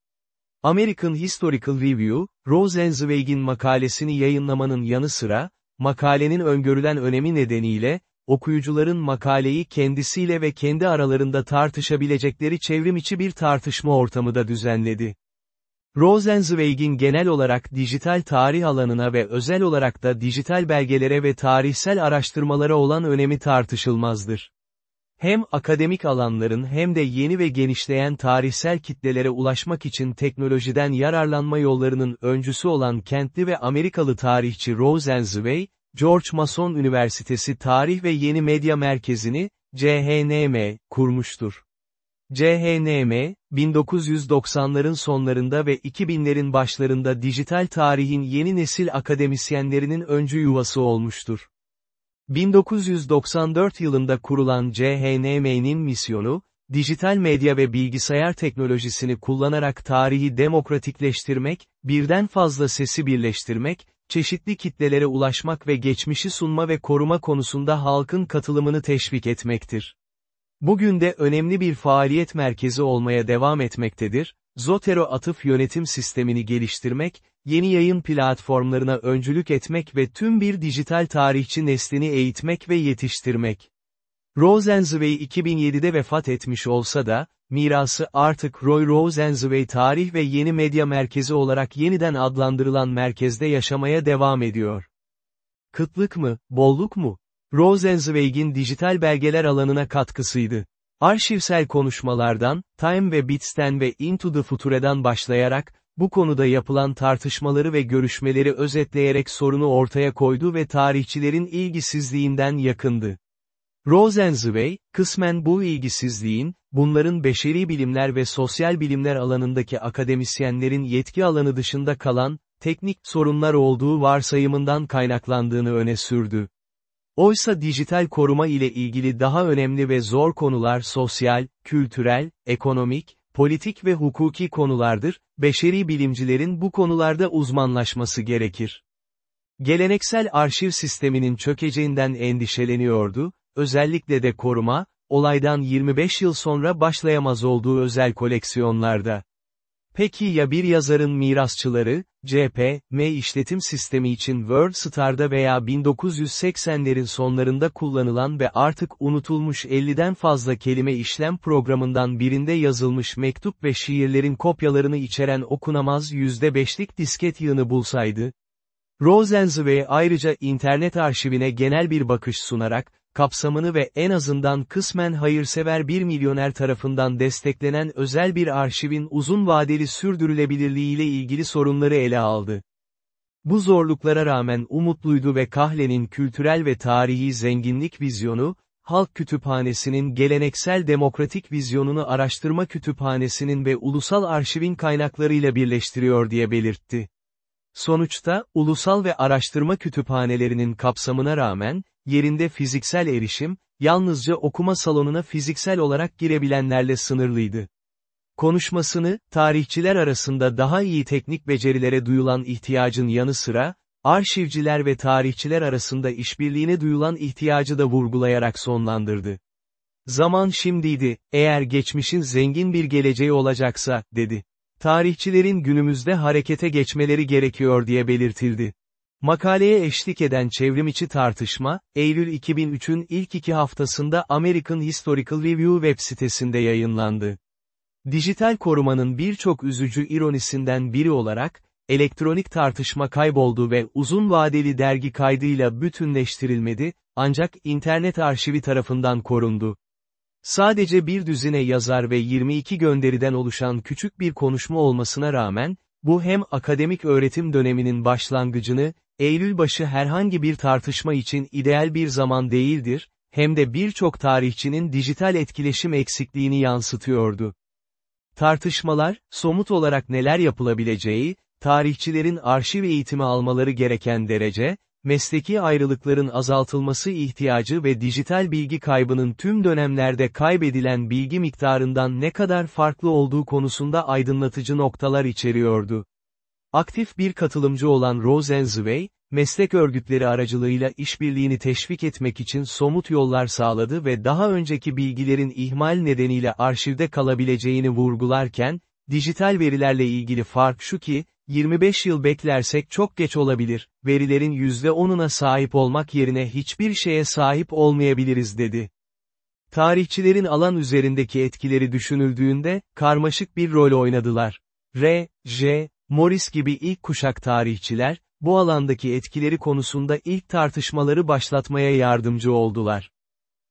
American Historical Review, Rosenzweig'in makalesini yayınlamanın yanı sıra, makalenin öngörülen önemi nedeniyle, okuyucuların makaleyi kendisiyle ve kendi aralarında tartışabilecekleri çevrimiçi bir tartışma ortamı da düzenledi. Rosenzweig'in genel olarak dijital tarih alanına ve özel olarak da dijital belgelere ve tarihsel araştırmalara olan önemi tartışılmazdır. Hem akademik alanların hem de yeni ve genişleyen tarihsel kitlelere ulaşmak için teknolojiden yararlanma yollarının öncüsü olan kentli ve Amerikalı tarihçi Rosenzweig, George Mason Üniversitesi Tarih ve Yeni Medya Merkezi'ni, CHNM, kurmuştur. CHNM, 1990'ların sonlarında ve 2000'lerin başlarında dijital tarihin yeni nesil akademisyenlerinin öncü yuvası olmuştur. 1994 yılında kurulan CHNM'nin misyonu, dijital medya ve bilgisayar teknolojisini kullanarak tarihi demokratikleştirmek, birden fazla sesi birleştirmek, çeşitli kitlelere ulaşmak ve geçmişi sunma ve koruma konusunda halkın katılımını teşvik etmektir. Bugün de önemli bir faaliyet merkezi olmaya devam etmektedir, Zotero atıf yönetim sistemini geliştirmek, yeni yayın platformlarına öncülük etmek ve tüm bir dijital tarihçi neslini eğitmek ve yetiştirmek. Rosenzweig 2007'de vefat etmiş olsa da, mirası artık Roy Rosenzweig Tarih ve Yeni Medya Merkezi olarak yeniden adlandırılan merkezde yaşamaya devam ediyor. Kıtlık mı, bolluk mu? Rosenzweig'in dijital belgeler alanına katkısıydı. Arşivsel konuşmalardan, Time ve Bits'ten ve Into the Future'dan başlayarak, bu konuda yapılan tartışmaları ve görüşmeleri özetleyerek sorunu ortaya koydu ve tarihçilerin ilgisizliğinden yakındı. Rosenzweig, kısmen bu ilgisizliğin, bunların beşeri bilimler ve sosyal bilimler alanındaki akademisyenlerin yetki alanı dışında kalan, teknik sorunlar olduğu varsayımından kaynaklandığını öne sürdü. Oysa dijital koruma ile ilgili daha önemli ve zor konular sosyal, kültürel, ekonomik, politik ve hukuki konulardır, beşeri bilimcilerin bu konularda uzmanlaşması gerekir. Geleneksel arşiv sisteminin çökeceğinden endişeleniyordu, özellikle de koruma, olaydan 25 yıl sonra başlayamaz olduğu özel koleksiyonlarda. Peki ya bir yazarın mirasçıları, CP, M işletim sistemi için WordStar'da veya 1980'lerin sonlarında kullanılan ve artık unutulmuş 50'den fazla kelime işlem programından birinde yazılmış mektup ve şiirlerin kopyalarını içeren okunamaz %5'lik disket yığını bulsaydı? Rosenzweig ayrıca internet arşivine genel bir bakış sunarak, kapsamını ve en azından kısmen hayırsever bir milyoner tarafından desteklenen özel bir arşivin uzun vadeli sürdürülebilirliği ile ilgili sorunları ele aldı. Bu zorluklara rağmen umutluydu ve Kahle'nin kültürel ve tarihi zenginlik vizyonu, Halk Kütüphanesi'nin geleneksel demokratik vizyonunu araştırma kütüphanesinin ve ulusal arşivin kaynaklarıyla birleştiriyor diye belirtti. Sonuçta, ulusal ve araştırma kütüphanelerinin kapsamına rağmen, yerinde fiziksel erişim, yalnızca okuma salonuna fiziksel olarak girebilenlerle sınırlıydı. Konuşmasını, tarihçiler arasında daha iyi teknik becerilere duyulan ihtiyacın yanı sıra, arşivciler ve tarihçiler arasında işbirliğine duyulan ihtiyacı da vurgulayarak sonlandırdı. Zaman şimdiydi, eğer geçmişin zengin bir geleceği olacaksa, dedi. Tarihçilerin günümüzde harekete geçmeleri gerekiyor diye belirtildi. Makaleye eşlik eden çevrimiçi tartışma, Eylül 2003'ün ilk iki haftasında American Historical Review web sitesinde yayınlandı. Dijital korumanın birçok üzücü ironisinden biri olarak, elektronik tartışma kayboldu ve uzun vadeli dergi kaydıyla bütünleştirilmedi, ancak internet arşivi tarafından korundu. Sadece bir düzine yazar ve 22 gönderiden oluşan küçük bir konuşma olmasına rağmen, bu hem akademik öğretim döneminin başlangıcını, Eylül başı herhangi bir tartışma için ideal bir zaman değildir, hem de birçok tarihçinin dijital etkileşim eksikliğini yansıtıyordu. Tartışmalar, somut olarak neler yapılabileceği, tarihçilerin arşiv eğitimi almaları gereken derece, mesleki ayrılıkların azaltılması ihtiyacı ve dijital bilgi kaybının tüm dönemlerde kaybedilen bilgi miktarından ne kadar farklı olduğu konusunda aydınlatıcı noktalar içeriyordu. Aktif bir katılımcı olan Rosenzweig, meslek örgütleri aracılığıyla işbirliğini teşvik etmek için somut yollar sağladı ve daha önceki bilgilerin ihmal nedeniyle arşivde kalabileceğini vurgularken, dijital verilerle ilgili fark şu ki, 25 yıl beklersek çok geç olabilir, verilerin %10'una sahip olmak yerine hiçbir şeye sahip olmayabiliriz dedi. Tarihçilerin alan üzerindeki etkileri düşünüldüğünde, karmaşık bir rol oynadılar. R. J. Morris gibi ilk kuşak tarihçiler, bu alandaki etkileri konusunda ilk tartışmaları başlatmaya yardımcı oldular.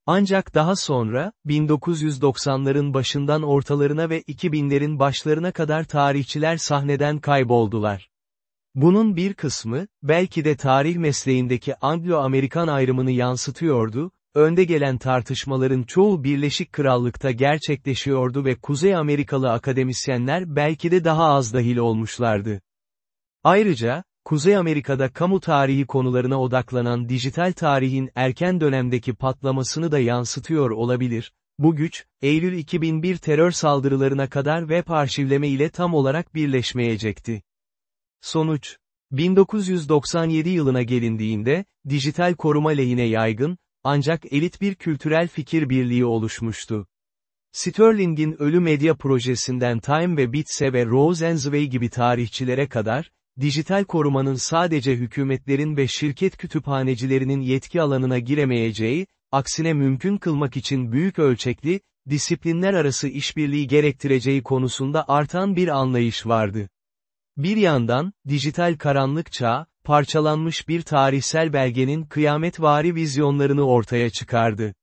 Ancak daha sonra, 1990'ların başından ortalarına ve 2000'lerin başlarına kadar tarihçiler sahneden kayboldular. Bunun bir kısmı, belki de tarih mesleğindeki Anglo-Amerikan ayrımını yansıtıyordu, önde gelen tartışmaların çoğu Birleşik Krallık'ta gerçekleşiyordu ve Kuzey Amerikalı akademisyenler belki de daha az dahil olmuşlardı. Ayrıca, Kuzey Amerika'da kamu tarihi konularına odaklanan dijital tarihin erken dönemdeki patlamasını da yansıtıyor olabilir, bu güç, Eylül 2001 terör saldırılarına kadar web arşivleme ile tam olarak birleşmeyecekti. Sonuç 1997 yılına gelindiğinde, dijital koruma lehine yaygın, ancak elit bir kültürel fikir birliği oluşmuştu. Sterling'in Ölü Medya projesinden Time ve Bitse ve Rosenzweig gibi tarihçilere kadar, dijital korumanın sadece hükümetlerin ve şirket kütüphanecilerinin yetki alanına giremeyeceği, aksine mümkün kılmak için büyük ölçekli, disiplinler arası işbirliği gerektireceği konusunda artan bir anlayış vardı. Bir yandan, dijital karanlık çağ, parçalanmış bir tarihsel belgenin kıyametvari vizyonlarını ortaya çıkardı.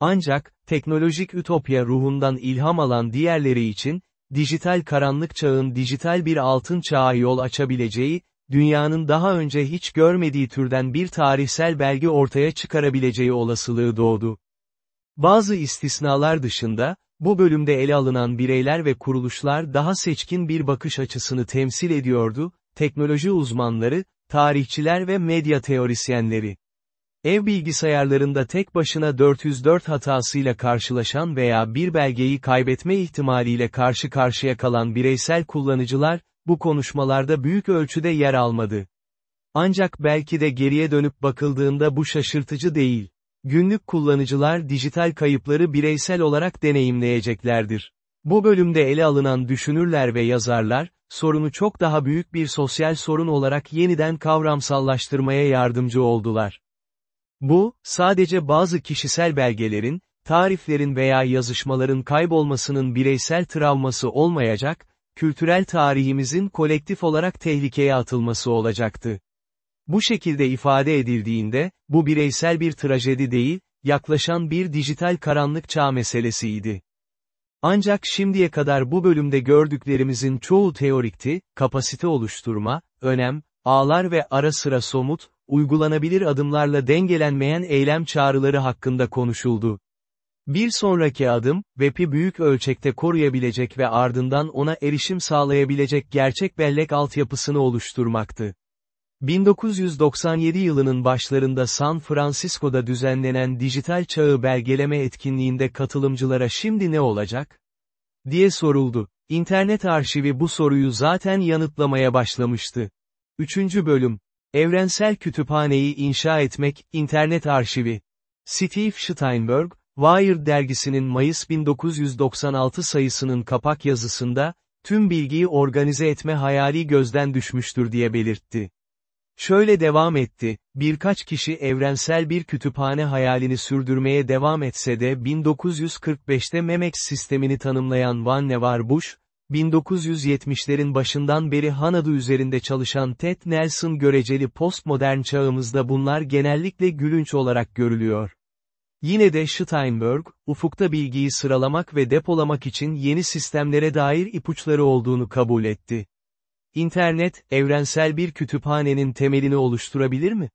Ancak, teknolojik ütopya ruhundan ilham alan diğerleri için, dijital karanlık çağın dijital bir altın çağa yol açabileceği, dünyanın daha önce hiç görmediği türden bir tarihsel belge ortaya çıkarabileceği olasılığı doğdu. Bazı istisnalar dışında, bu bölümde ele alınan bireyler ve kuruluşlar daha seçkin bir bakış açısını temsil ediyordu, teknoloji uzmanları, tarihçiler ve medya teorisyenleri. Ev bilgisayarlarında tek başına 404 hatasıyla karşılaşan veya bir belgeyi kaybetme ihtimaliyle karşı karşıya kalan bireysel kullanıcılar, bu konuşmalarda büyük ölçüde yer almadı. Ancak belki de geriye dönüp bakıldığında bu şaşırtıcı değil. Günlük kullanıcılar dijital kayıpları bireysel olarak deneyimleyeceklerdir. Bu bölümde ele alınan düşünürler ve yazarlar, sorunu çok daha büyük bir sosyal sorun olarak yeniden kavramsallaştırmaya yardımcı oldular. Bu, sadece bazı kişisel belgelerin, tariflerin veya yazışmaların kaybolmasının bireysel travması olmayacak, kültürel tarihimizin kolektif olarak tehlikeye atılması olacaktı. Bu şekilde ifade edildiğinde, bu bireysel bir trajedi değil, yaklaşan bir dijital karanlık çağ meselesiydi. Ancak şimdiye kadar bu bölümde gördüklerimizin çoğu teorikti, kapasite oluşturma, önem, ağlar ve ara sıra somut, uygulanabilir adımlarla dengelenmeyen eylem çağrıları hakkında konuşuldu. Bir sonraki adım, web'i büyük ölçekte koruyabilecek ve ardından ona erişim sağlayabilecek gerçek bellek altyapısını oluşturmaktı. 1997 yılının başlarında San Francisco'da düzenlenen dijital çağı belgeleme etkinliğinde katılımcılara şimdi ne olacak? diye soruldu. İnternet arşivi bu soruyu zaten yanıtlamaya başlamıştı. Üçüncü bölüm. Evrensel kütüphaneyi inşa etmek, internet arşivi. Steve Steinberg, Wired dergisinin Mayıs 1996 sayısının kapak yazısında, tüm bilgiyi organize etme hayali gözden düşmüştür diye belirtti. Şöyle devam etti, birkaç kişi evrensel bir kütüphane hayalini sürdürmeye devam etse de 1945'te Memex sistemini tanımlayan Van Nevar Bush, 1970'lerin başından beri Han adı üzerinde çalışan Ted Nelson göreceli postmodern çağımızda bunlar genellikle gülünç olarak görülüyor. Yine de Steinberg, ufukta bilgiyi sıralamak ve depolamak için yeni sistemlere dair ipuçları olduğunu kabul etti. İnternet, evrensel bir kütüphanenin temelini oluşturabilir mi?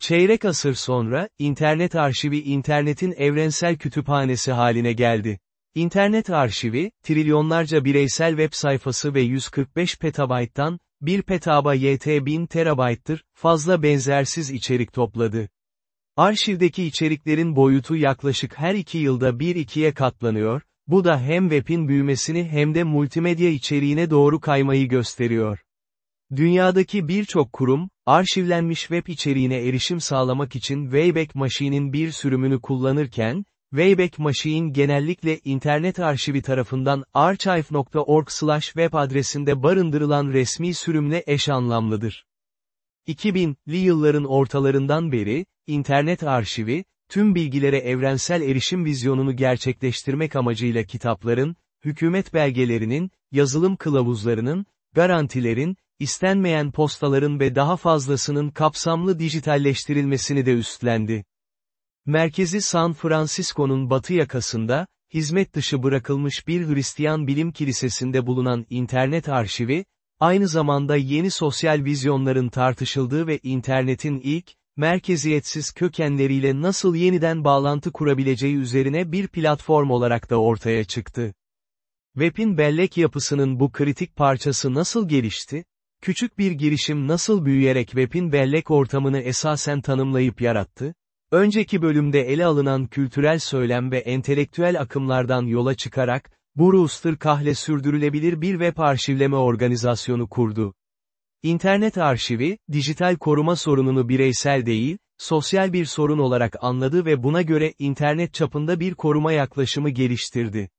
Çeyrek asır sonra, internet arşivi internetin evrensel kütüphanesi haline geldi. İnternet arşivi, trilyonlarca bireysel web sayfası ve 145 petabayttan, 1 petaba YT 1000 terabayttır, fazla benzersiz içerik topladı. Arşivdeki içeriklerin boyutu yaklaşık her iki yılda bir ikiye katlanıyor, bu da hem web'in büyümesini hem de multimedya içeriğine doğru kaymayı gösteriyor. Dünyadaki birçok kurum, arşivlenmiş web içeriğine erişim sağlamak için Wayback Machine'in bir sürümünü kullanırken, Wayback Machine genellikle internet arşivi tarafından archive.org/web adresinde barındırılan resmi sürümle eş anlamlıdır. 2000'li yılların ortalarından beri, internet arşivi, tüm bilgilere evrensel erişim vizyonunu gerçekleştirmek amacıyla kitapların, hükümet belgelerinin, yazılım kılavuzlarının, garantilerin, istenmeyen postaların ve daha fazlasının kapsamlı dijitalleştirilmesini de üstlendi. Merkezi San Francisco'nun batı yakasında, hizmet dışı bırakılmış bir Hristiyan bilim kilisesinde bulunan internet arşivi, aynı zamanda yeni sosyal vizyonların tartışıldığı ve internetin ilk, merkeziyetsiz kökenleriyle nasıl yeniden bağlantı kurabileceği üzerine bir platform olarak da ortaya çıktı. Web'in bellek yapısının bu kritik parçası nasıl gelişti? Küçük bir girişim nasıl büyüyerek web'in bellek ortamını esasen tanımlayıp yarattı? Önceki bölümde ele alınan kültürel söylem ve entelektüel akımlardan yola çıkarak, Brewster Kahle sürdürülebilir bir web arşivleme organizasyonu kurdu. İnternet arşivi, dijital koruma sorununu bireysel değil, sosyal bir sorun olarak anladı ve buna göre internet çapında bir koruma yaklaşımı geliştirdi.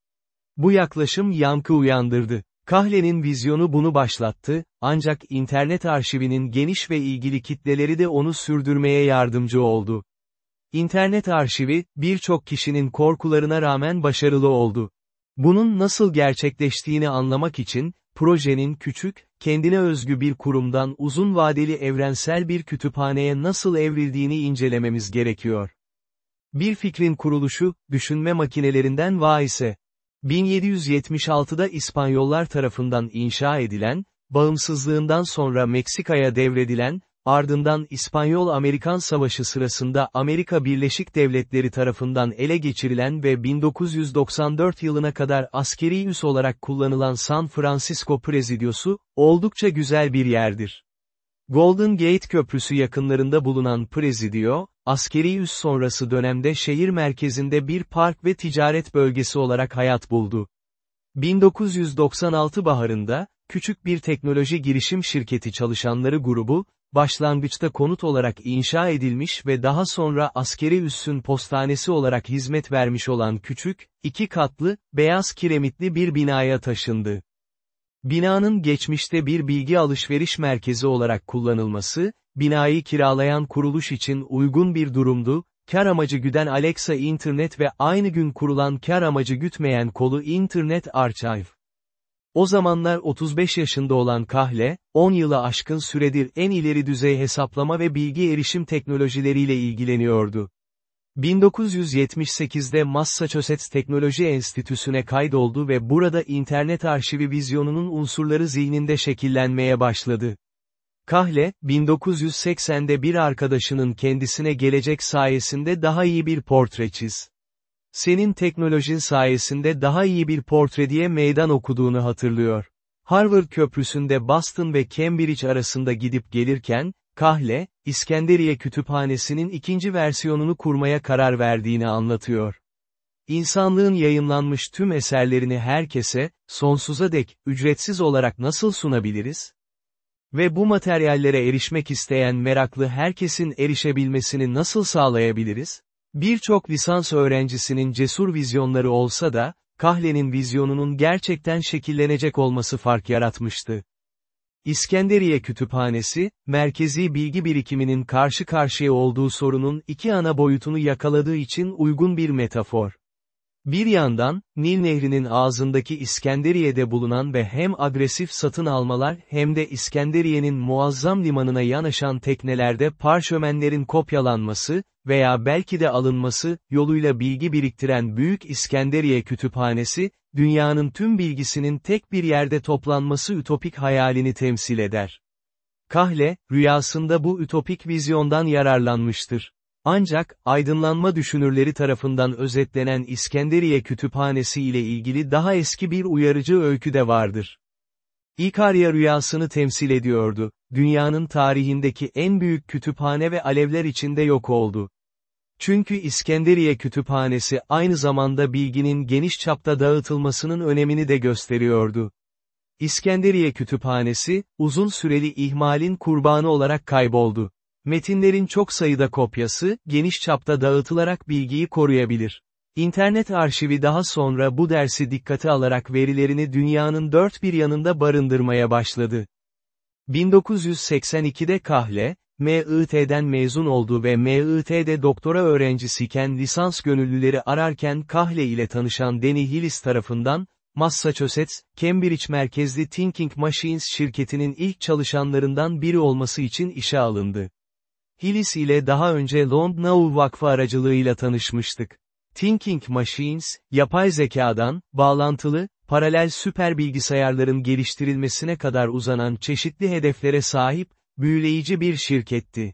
Bu yaklaşım yankı uyandırdı. Kahle'nin vizyonu bunu başlattı, ancak internet arşivinin geniş ve ilgili kitleleri de onu sürdürmeye yardımcı oldu. İnternet arşivi, birçok kişinin korkularına rağmen başarılı oldu. Bunun nasıl gerçekleştiğini anlamak için, projenin küçük, kendine özgü bir kurumdan uzun vadeli evrensel bir kütüphaneye nasıl evrildiğini incelememiz gerekiyor. Bir fikrin kuruluşu, düşünme makinelerinden va ise, 1776'da İspanyollar tarafından inşa edilen, bağımsızlığından sonra Meksika'ya devredilen, ardından İspanyol-Amerikan Savaşı sırasında Amerika Birleşik Devletleri tarafından ele geçirilen ve 1994 yılına kadar askeri üs olarak kullanılan San Francisco Prezidyosu, oldukça güzel bir yerdir. Golden Gate Köprüsü yakınlarında bulunan Prezidyo, askeri üs sonrası dönemde şehir merkezinde bir park ve ticaret bölgesi olarak hayat buldu. 1996 baharında, küçük bir teknoloji girişim şirketi çalışanları grubu, başlangıçta konut olarak inşa edilmiş ve daha sonra askeri üssün postanesi olarak hizmet vermiş olan küçük, iki katlı, beyaz kiremitli bir binaya taşındı. Binanın geçmişte bir bilgi alışveriş merkezi olarak kullanılması, binayı kiralayan kuruluş için uygun bir durumdu, kar amacı güden Alexa Internet ve aynı gün kurulan kar amacı gütmeyen kolu Internet Archive. O zamanlar 35 yaşında olan Kahle, 10 yıla aşkın süredir en ileri düzey hesaplama ve bilgi erişim teknolojileriyle ilgileniyordu. 1978'de Massachusetts Teknoloji Enstitüsü'ne kaydoldu ve burada internet arşivi vizyonunun unsurları zihninde şekillenmeye başladı. Kahle, 1980'de bir arkadaşının kendisine gelecek sayesinde daha iyi bir portre çiz. Senin teknolojin sayesinde daha iyi bir portre diye meydan okuduğunu hatırlıyor. Harvard Köprüsü'nde Boston ve Cambridge arasında gidip gelirken, Kahle, İskenderiye Kütüphanesi'nin ikinci versiyonunu kurmaya karar verdiğini anlatıyor. İnsanlığın yayınlanmış tüm eserlerini herkese, sonsuza dek, ücretsiz olarak nasıl sunabiliriz? Ve bu materyallere erişmek isteyen meraklı herkesin erişebilmesini nasıl sağlayabiliriz? Birçok lisans öğrencisinin cesur vizyonları olsa da, Kahle'nin vizyonunun gerçekten şekillenecek olması fark yaratmıştı. İskenderiye Kütüphanesi, merkezi bilgi birikiminin karşı karşıya olduğu sorunun iki ana boyutunu yakaladığı için uygun bir metafor. Bir yandan, Nil Nehri'nin ağzındaki İskenderiye'de bulunan ve hem agresif satın almalar hem de İskenderiye'nin muazzam limanına yanaşan teknelerde parşömenlerin kopyalanması veya belki de alınması yoluyla bilgi biriktiren Büyük İskenderiye Kütüphanesi, dünyanın tüm bilgisinin tek bir yerde toplanması ütopik hayalini temsil eder. Kahle, rüyasında bu ütopik vizyondan yararlanmıştır. Ancak, aydınlanma düşünürleri tarafından özetlenen İskenderiye Kütüphanesi ile ilgili daha eski bir uyarıcı öykü de vardır. İkarya rüyasını temsil ediyordu, dünyanın tarihindeki en büyük kütüphane ve alevler içinde yok oldu. Çünkü İskenderiye Kütüphanesi aynı zamanda bilginin geniş çapta dağıtılmasının önemini de gösteriyordu. İskenderiye Kütüphanesi, uzun süreli ihmalin kurbanı olarak kayboldu. Metinlerin çok sayıda kopyası, geniş çapta dağıtılarak bilgiyi koruyabilir. İnternet arşivi daha sonra bu dersi dikkate alarak verilerini dünyanın dört bir yanında barındırmaya başladı. 1982'de Kahle, MIT'den mezun oldu ve MIT'de doktora öğrencisiyken lisans gönüllüleri ararken Kahle ile tanışan Danny Hillis tarafından, Massachusetts, Cambridge merkezli Thinking Machines şirketinin ilk çalışanlarından biri olması için işe alındı. Hillis ile daha önce London Vakfı aracılığıyla tanışmıştık. Thinking Machines, yapay zekadan, bağlantılı, paralel süper bilgisayarların geliştirilmesine kadar uzanan çeşitli hedeflere sahip, büyüleyici bir şirketti.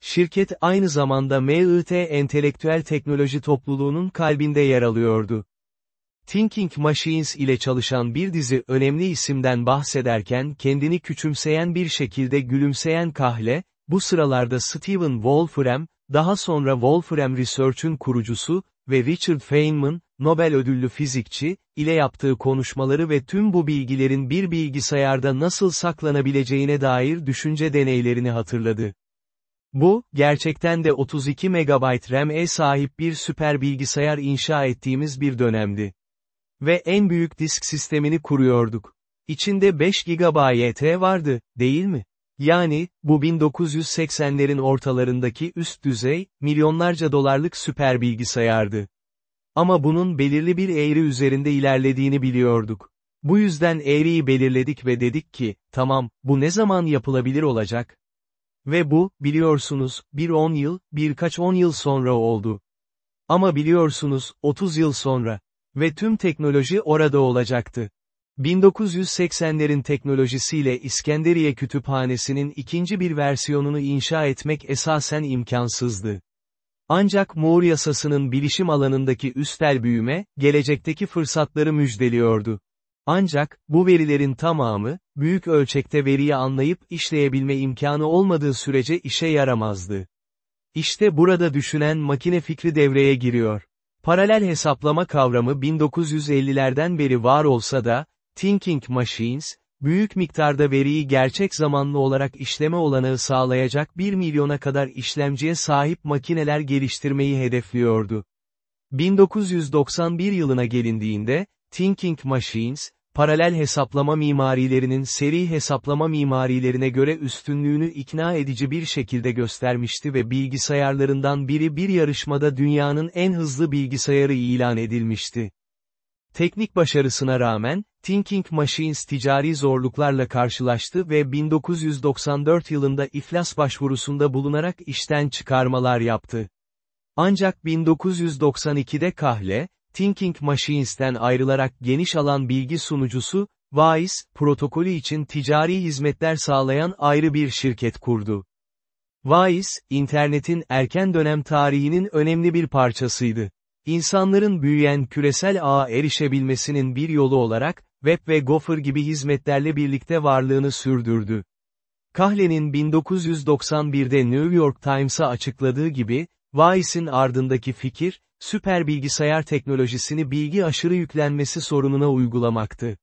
Şirket aynı zamanda MIT entelektüel teknoloji topluluğunun kalbinde yer alıyordu. Thinking Machines ile çalışan bir dizi önemli isimden bahsederken kendini küçümseyen bir şekilde gülümseyen kahle, bu sıralarda Stephen Wolfram, daha sonra Wolfram Research'ün kurucusu ve Richard Feynman, Nobel ödüllü fizikçi, ile yaptığı konuşmaları ve tüm bu bilgilerin bir bilgisayarda nasıl saklanabileceğine dair düşünce deneylerini hatırladı. Bu, gerçekten de 32 MB RAM'e sahip bir süper bilgisayar inşa ettiğimiz bir dönemdi. Ve en büyük disk sistemini kuruyorduk. İçinde 5 GB vardı, değil mi? Yani, bu 1980'lerin ortalarındaki üst düzey, milyonlarca dolarlık süper bilgisayardı. Ama bunun belirli bir eğri üzerinde ilerlediğini biliyorduk. Bu yüzden eğriyi belirledik ve dedik ki, tamam, bu ne zaman yapılabilir olacak? Ve bu, biliyorsunuz, bir 10 yıl, birkaç 10 yıl sonra oldu. Ama biliyorsunuz, 30 yıl sonra. Ve tüm teknoloji orada olacaktı. 1980'lerin teknolojisiyle İskenderiye Kütüphanesi'nin ikinci bir versiyonunu inşa etmek esasen imkansızdı. Ancak Moore yasasının bilişim alanındaki üstel büyüme, gelecekteki fırsatları müjdeliyordu. Ancak, bu verilerin tamamı, büyük ölçekte veriyi anlayıp işleyebilme imkanı olmadığı sürece işe yaramazdı. İşte burada düşünen makine fikri devreye giriyor. Paralel hesaplama kavramı 1950'lerden beri var olsa da, Thinking Machines, büyük miktarda veriyi gerçek zamanlı olarak işleme olanağı sağlayacak 1 milyona kadar işlemciye sahip makineler geliştirmeyi hedefliyordu. 1991 yılına gelindiğinde, Thinking Machines, paralel hesaplama mimarilerinin seri hesaplama mimarilerine göre üstünlüğünü ikna edici bir şekilde göstermişti ve bilgisayarlarından biri bir yarışmada dünyanın en hızlı bilgisayarı ilan edilmişti. Teknik başarısına rağmen, Thinking Machines ticari zorluklarla karşılaştı ve 1994 yılında iflas başvurusunda bulunarak işten çıkarmalar yaptı. Ancak 1992'de Kahle, Thinking Machines'ten ayrılarak geniş alan bilgi sunucusu, WISE, protokolü için ticari hizmetler sağlayan ayrı bir şirket kurdu. WISE, internetin erken dönem tarihinin önemli bir parçasıydı. İnsanların büyüyen küresel ağa erişebilmesinin bir yolu olarak, Web ve Gopher gibi hizmetlerle birlikte varlığını sürdürdü. Kahle'nin 1991'de New York Times'a açıkladığı gibi, Wise'in ardındaki fikir, süper bilgisayar teknolojisini bilgi aşırı yüklenmesi sorununa uygulamaktı.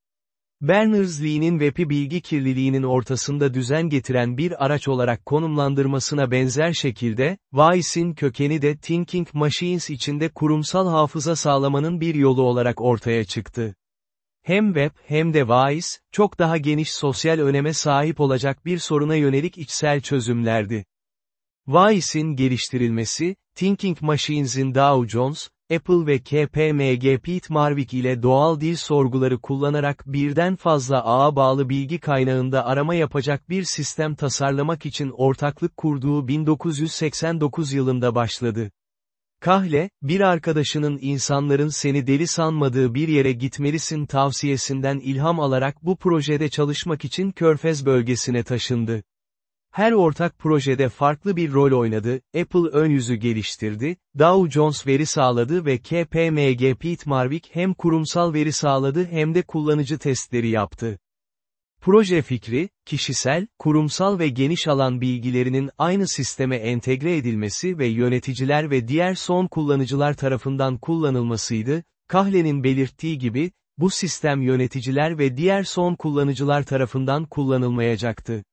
Berners-Lee'nin web'i bilgi kirliliğinin ortasında düzen getiren bir araç olarak konumlandırmasına benzer şekilde, Wise'in kökeni de Thinking Machines içinde kurumsal hafıza sağlamanın bir yolu olarak ortaya çıktı. Hem web hem de Wise, çok daha geniş sosyal öneme sahip olacak bir soruna yönelik içsel çözümlerdi. Wise'in geliştirilmesi, Thinking Machines'in Dow Jones, Apple ve KPMG Pete Marwick ile doğal dil sorguları kullanarak birden fazla ağa bağlı bilgi kaynağında arama yapacak bir sistem tasarlamak için ortaklık kurduğu 1989 yılında başladı. Kahle, bir arkadaşının insanların seni deli sanmadığı bir yere gitmelisin tavsiyesinden ilham alarak bu projede çalışmak için Körfez bölgesine taşındı. Her ortak projede farklı bir rol oynadı, Apple ön yüzü geliştirdi, Dow Jones veri sağladı ve KPMG Pete Marwick hem kurumsal veri sağladı hem de kullanıcı testleri yaptı. Proje fikri, kişisel, kurumsal ve geniş alan bilgilerinin aynı sisteme entegre edilmesi ve yöneticiler ve diğer son kullanıcılar tarafından kullanılmasıydı, Kahle'nin belirttiği gibi, bu sistem yöneticiler ve diğer son kullanıcılar tarafından kullanılmayacaktı.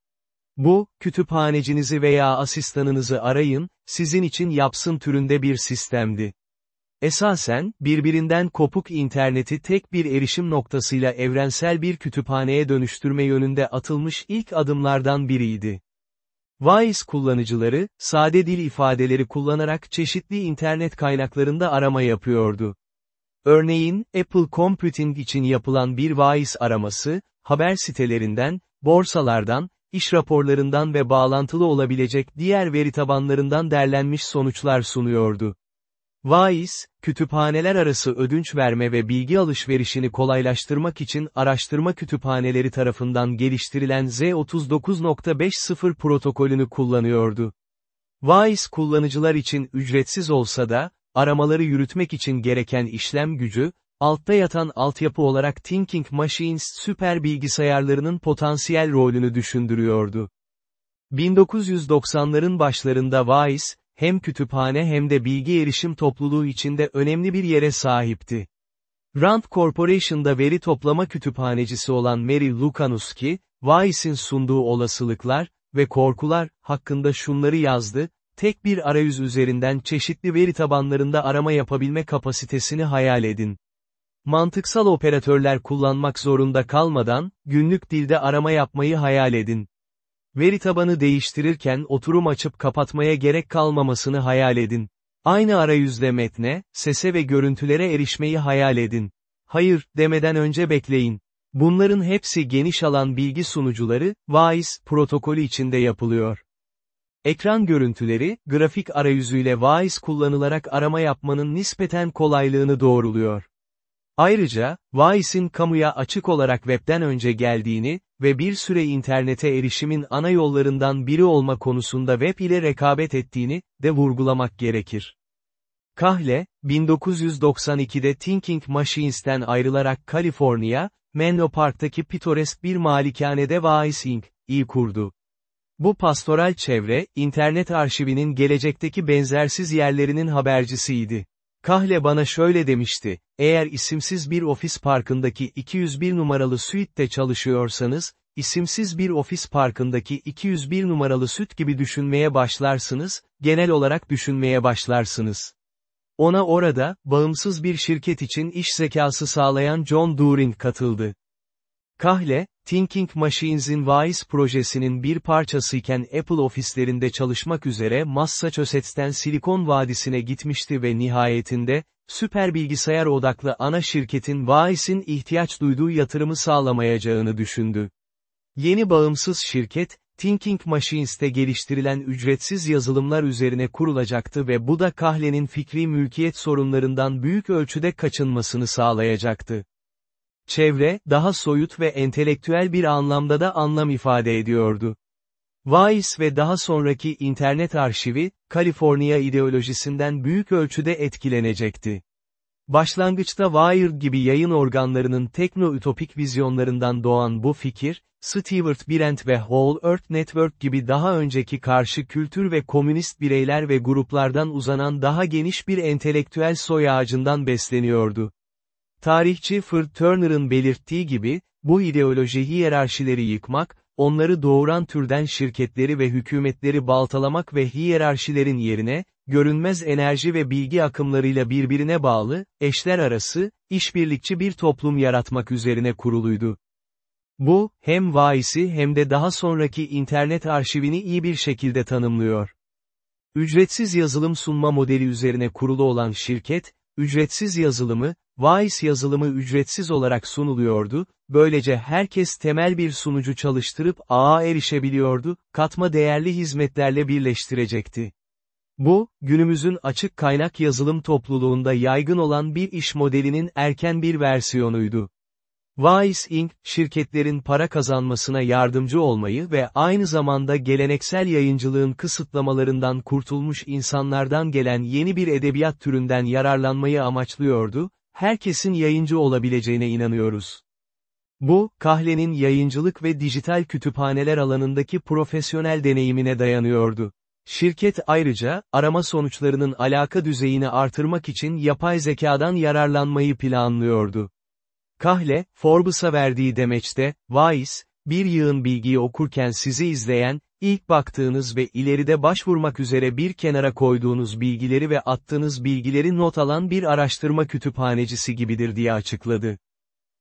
Bu, kütüphanecinizi veya asistanınızı arayın, sizin için yapsın türünde bir sistemdi. Esasen, birbirinden kopuk interneti tek bir erişim noktasıyla evrensel bir kütüphaneye dönüştürme yönünde atılmış ilk adımlardan biriydi. Wise kullanıcıları, sade dil ifadeleri kullanarak çeşitli internet kaynaklarında arama yapıyordu. Örneğin, Apple Computing için yapılan bir Wise araması, haber sitelerinden, borsalardan, iş raporlarından ve bağlantılı olabilecek diğer veri tabanlarından derlenmiş sonuçlar sunuyordu. Wise, kütüphaneler arası ödünç verme ve bilgi alışverişini kolaylaştırmak için araştırma kütüphaneleri tarafından geliştirilen Z39.50 protokolünü kullanıyordu. Wise kullanıcılar için ücretsiz olsa da, aramaları yürütmek için gereken işlem gücü, altta yatan altyapı olarak Thinking Machines süper bilgisayarlarının potansiyel rolünü düşündürüyordu. 1990'ların başlarında Wise, hem kütüphane hem de bilgi erişim topluluğu içinde önemli bir yere sahipti. Rand Corporation'da veri toplama kütüphanecisi olan Mary Lukanuski, Wise'in sunduğu olasılıklar ve korkular hakkında şunları yazdı, tek bir arayüz üzerinden çeşitli veri tabanlarında arama yapabilme kapasitesini hayal edin. Mantıksal operatörler kullanmak zorunda kalmadan, günlük dilde arama yapmayı hayal edin. Veri tabanı değiştirirken oturum açıp kapatmaya gerek kalmamasını hayal edin. Aynı arayüzle metne, sese ve görüntülere erişmeyi hayal edin. Hayır, demeden önce bekleyin. Bunların hepsi geniş alan bilgi sunucuları, WISE, protokolü içinde yapılıyor. Ekran görüntüleri, grafik arayüzüyle WISE kullanılarak arama yapmanın nispeten kolaylığını doğruluyor. Ayrıca, Wise'in kamuya açık olarak webden önce geldiğini ve bir süre internete erişimin ana yollarından biri olma konusunda web ile rekabet ettiğini de vurgulamak gerekir. Kahle, 1992'de Thinking Machines'ten ayrılarak Kaliforniya, Menlo Park'taki pitoresk bir malikanede Wise Inc.'i kurdu. Bu pastoral çevre, internet arşivinin gelecekteki benzersiz yerlerinin habercisiydi. Kahle bana şöyle demişti, eğer isimsiz bir ofis parkındaki 201 numaralı suite'de çalışıyorsanız, isimsiz bir ofis parkındaki 201 numaralı süt gibi düşünmeye başlarsınız, genel olarak düşünmeye başlarsınız. Ona orada, bağımsız bir şirket için iş zekası sağlayan John During katıldı. Kahle, Thinking Machines'in Wise projesinin bir parçasıyken Apple ofislerinde çalışmak üzere Massachusetts'ten Silikon Vadisi'ne gitmişti ve nihayetinde, süper bilgisayar odaklı ana şirketin Wise'in ihtiyaç duyduğu yatırımı sağlamayacağını düşündü. Yeni bağımsız şirket, Thinking Machines'te geliştirilen ücretsiz yazılımlar üzerine kurulacaktı ve bu da Kahle'nin fikri mülkiyet sorunlarından büyük ölçüde kaçınmasını sağlayacaktı. Çevre, daha soyut ve entelektüel bir anlamda da anlam ifade ediyordu. Weiss ve daha sonraki internet arşivi, Kaliforniya ideolojisinden büyük ölçüde etkilenecekti. Başlangıçta Wired gibi yayın organlarının tekno-ütopik vizyonlarından doğan bu fikir, Stewart Brand ve Whole Earth Network gibi daha önceki karşı kültür ve komünist bireyler ve gruplardan uzanan daha geniş bir entelektüel soy ağacından besleniyordu. Tarihçi Ferd Turner'ın belirttiği gibi, bu ideoloji hiyerarşileri yıkmak, onları doğuran türden şirketleri ve hükümetleri baltalamak ve hiyerarşilerin yerine, görünmez enerji ve bilgi akımlarıyla birbirine bağlı, eşler arası, işbirlikçi bir toplum yaratmak üzerine kuruluydu. Bu, hem Wise'i hem de daha sonraki internet arşivini iyi bir şekilde tanımlıyor. Ücretsiz yazılım sunma modeli üzerine kurulu olan şirket, ücretsiz yazılımı, Wise yazılımı ücretsiz olarak sunuluyordu, böylece herkes temel bir sunucu çalıştırıp ağa erişebiliyordu, katma değerli hizmetlerle birleştirecekti. Bu, günümüzün açık kaynak yazılım topluluğunda yaygın olan bir iş modelinin erken bir versiyonuydu. Wise Inc., şirketlerin para kazanmasına yardımcı olmayı ve aynı zamanda geleneksel yayıncılığın kısıtlamalarından kurtulmuş insanlardan gelen yeni bir edebiyat türünden yararlanmayı amaçlıyordu, herkesin yayıncı olabileceğine inanıyoruz. Bu, Kahle'nin yayıncılık ve dijital kütüphaneler alanındaki profesyonel deneyimine dayanıyordu. Şirket ayrıca, arama sonuçlarının alaka düzeyini artırmak için yapay zekadan yararlanmayı planlıyordu. Kahle, Forbes'a verdiği demeçte, Wise, bir yığın bilgiyi okurken sizi izleyen, ilk baktığınız ve ileride başvurmak üzere bir kenara koyduğunuz bilgileri ve attığınız bilgileri not alan bir araştırma kütüphanecisi gibidir diye açıkladı.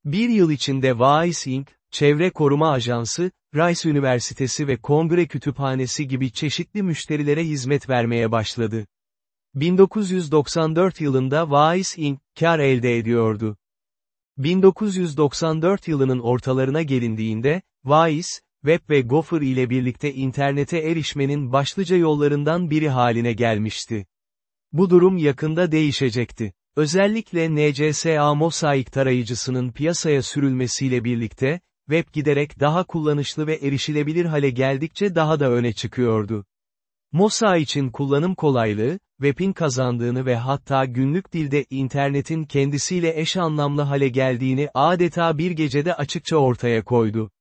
Bir yıl içinde Wise Inc., Çevre Koruma Ajansı, Rice Üniversitesi ve Kongre Kütüphanesi gibi çeşitli müşterilere hizmet vermeye başladı. 1994 yılında Wise Inc. kar elde ediyordu. 1994 yılının ortalarına gelindiğinde, Wise, Web ve Gopher ile birlikte internete erişmenin başlıca yollarından biri haline gelmişti. Bu durum yakında değişecekti. Özellikle NCSA Mosaic tarayıcısının piyasaya sürülmesiyle birlikte, web giderek daha kullanışlı ve erişilebilir hale geldikçe daha da öne çıkıyordu. Mosa için kullanım kolaylığı, web'in kazandığını ve hatta günlük dilde internetin kendisiyle eş anlamlı hale geldiğini adeta bir gecede açıkça ortaya koydu.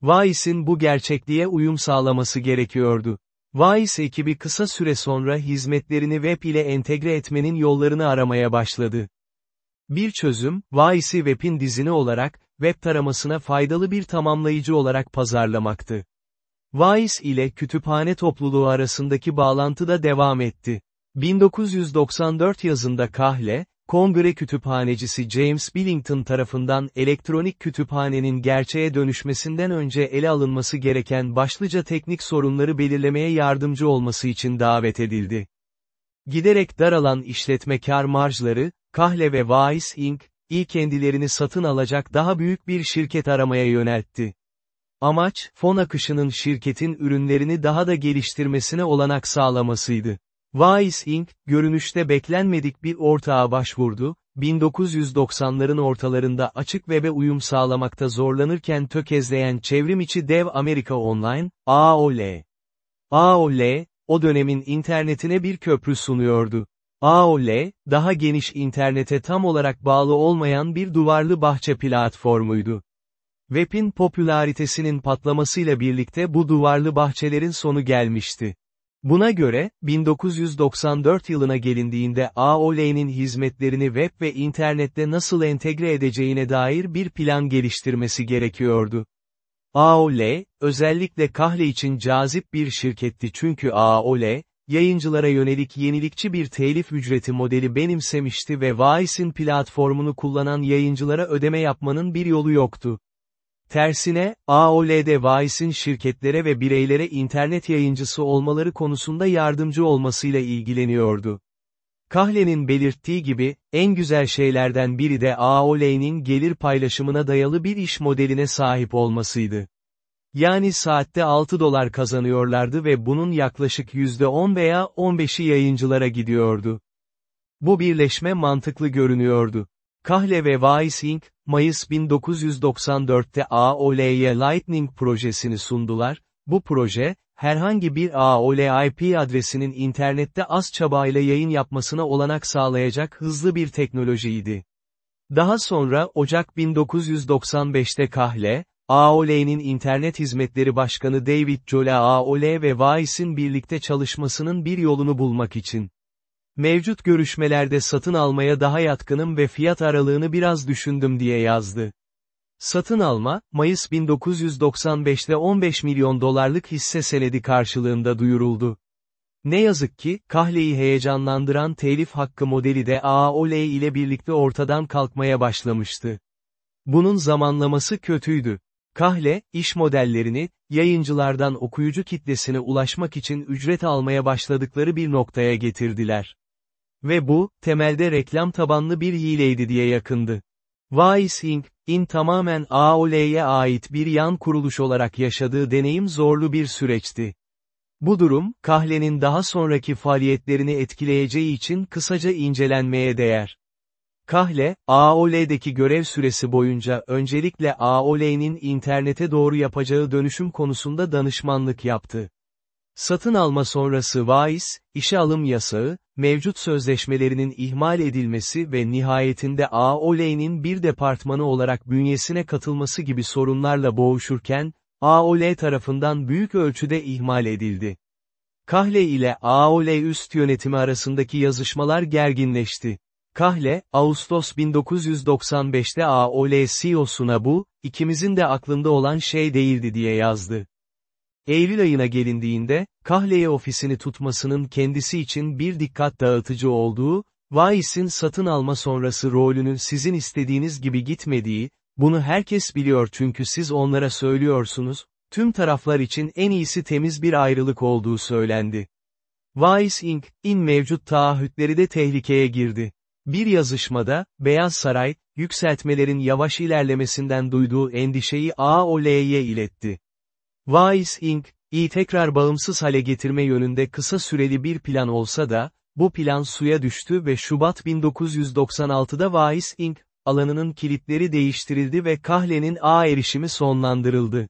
Wise'in bu gerçekliğe uyum sağlaması gerekiyordu. Wise ekibi kısa süre sonra hizmetlerini web ile entegre etmenin yollarını aramaya başladı. Bir çözüm, Wise'i web'in dizini olarak, web taramasına faydalı bir tamamlayıcı olarak pazarlamaktı. Wise ile kütüphane topluluğu arasındaki bağlantı da devam etti. 1994 yazında Kahle, Kongre kütüphanecisi James Billington tarafından elektronik kütüphanenin gerçeğe dönüşmesinden önce ele alınması gereken başlıca teknik sorunları belirlemeye yardımcı olması için davet edildi. Giderek daralan işletme kar marjları, Kahle ve Wise Inc., ilk kendilerini satın alacak daha büyük bir şirket aramaya yöneltti. Amaç, fon akışının şirketin ürünlerini daha da geliştirmesine olanak sağlamasıydı. Wise Inc., görünüşte beklenmedik bir ortağa başvurdu, 1990'ların ortalarında açık web'e uyum sağlamakta zorlanırken tökezleyen çevrimiçi dev Amerika Online, AOL. AOL, o dönemin internetine bir köprü sunuyordu. AOL, daha geniş internete tam olarak bağlı olmayan bir duvarlı bahçe platformuydu. Web'in popülaritesinin patlamasıyla birlikte bu duvarlı bahçelerin sonu gelmişti. Buna göre, 1994 yılına gelindiğinde AOL'nin hizmetlerini web ve internette nasıl entegre edeceğine dair bir plan geliştirmesi gerekiyordu. AOL, özellikle kahle için cazip bir şirketti çünkü AOL, yayıncılara yönelik yenilikçi bir telif ücreti modeli benimsemişti ve Vice'in platformunu kullanan yayıncılara ödeme yapmanın bir yolu yoktu. Tersine, AOL'de Vice'in şirketlere ve bireylere internet yayıncısı olmaları konusunda yardımcı olmasıyla ilgileniyordu. Kahle'nin belirttiği gibi, en güzel şeylerden biri de AOL'nin gelir paylaşımına dayalı bir iş modeline sahip olmasıydı. Yani saatte 6 dolar kazanıyorlardı ve bunun yaklaşık %10 veya 15'i yayıncılara gidiyordu. Bu birleşme mantıklı görünüyordu. Kahle ve Weiss Inc., Mayıs 1994'te AOL'ye Lightning projesini sundular, bu proje, herhangi bir AOL IP adresinin internette az çabayla yayın yapmasına olanak sağlayacak hızlı bir teknolojiydi. Daha sonra Ocak 1995'te Kahle, AOL'nin internet hizmetleri başkanı David Jole AOL ve Wise'in birlikte çalışmasının bir yolunu bulmak için Mevcut görüşmelerde satın almaya daha yatkınım ve fiyat aralığını biraz düşündüm diye yazdı. Satın alma, Mayıs 1995'te 15 milyon dolarlık hisse senedi karşılığında duyuruldu. Ne yazık ki, Kahle'yi heyecanlandıran telif hakkı modeli de AOL ile birlikte ortadan kalkmaya başlamıştı. Bunun zamanlaması kötüydü. Kahle, iş modellerini, yayıncılardan okuyucu kitlesine ulaşmak için ücret almaya başladıkları bir noktaya getirdiler. Ve bu, temelde reklam tabanlı bir hileydi diye yakındı. Inc., in tamamen AOL'ye ait bir yan kuruluş olarak yaşadığı deneyim zorlu bir süreçti. Bu durum, Kahle'nin daha sonraki faaliyetlerini etkileyeceği için kısaca incelenmeye değer. Kahle, AOL'deki görev süresi boyunca öncelikle AOL'nin internete doğru yapacağı dönüşüm konusunda danışmanlık yaptı. Satın alma sonrası Weiss, işe alım yasağı, mevcut sözleşmelerinin ihmal edilmesi ve nihayetinde AOL'nin bir departmanı olarak bünyesine katılması gibi sorunlarla boğuşurken, AOL tarafından büyük ölçüde ihmal edildi. Kahle ile AOL üst yönetimi arasındaki yazışmalar gerginleşti. Kahle, Ağustos 1995'te AOL CEO'suna bu, ikimizin de aklında olan şey değildi diye yazdı. Eylül ayına gelindiğinde, Kahle'ye ofisini tutmasının kendisi için bir dikkat dağıtıcı olduğu, Weiss'in satın alma sonrası rolünün sizin istediğiniz gibi gitmediği, bunu herkes biliyor çünkü siz onlara söylüyorsunuz, tüm taraflar için en iyisi temiz bir ayrılık olduğu söylendi. Weiss Inc. in mevcut taahhütleri de tehlikeye girdi. Bir yazışmada, Beyaz Saray, yükseltmelerin yavaş ilerlemesinden duyduğu endişeyi AOL'ye iletti. Weiss Inc., iyi tekrar bağımsız hale getirme yönünde kısa süreli bir plan olsa da, bu plan suya düştü ve Şubat 1996'da Weiss Inc., alanının kilitleri değiştirildi ve Kahle'nin ağ erişimi sonlandırıldı.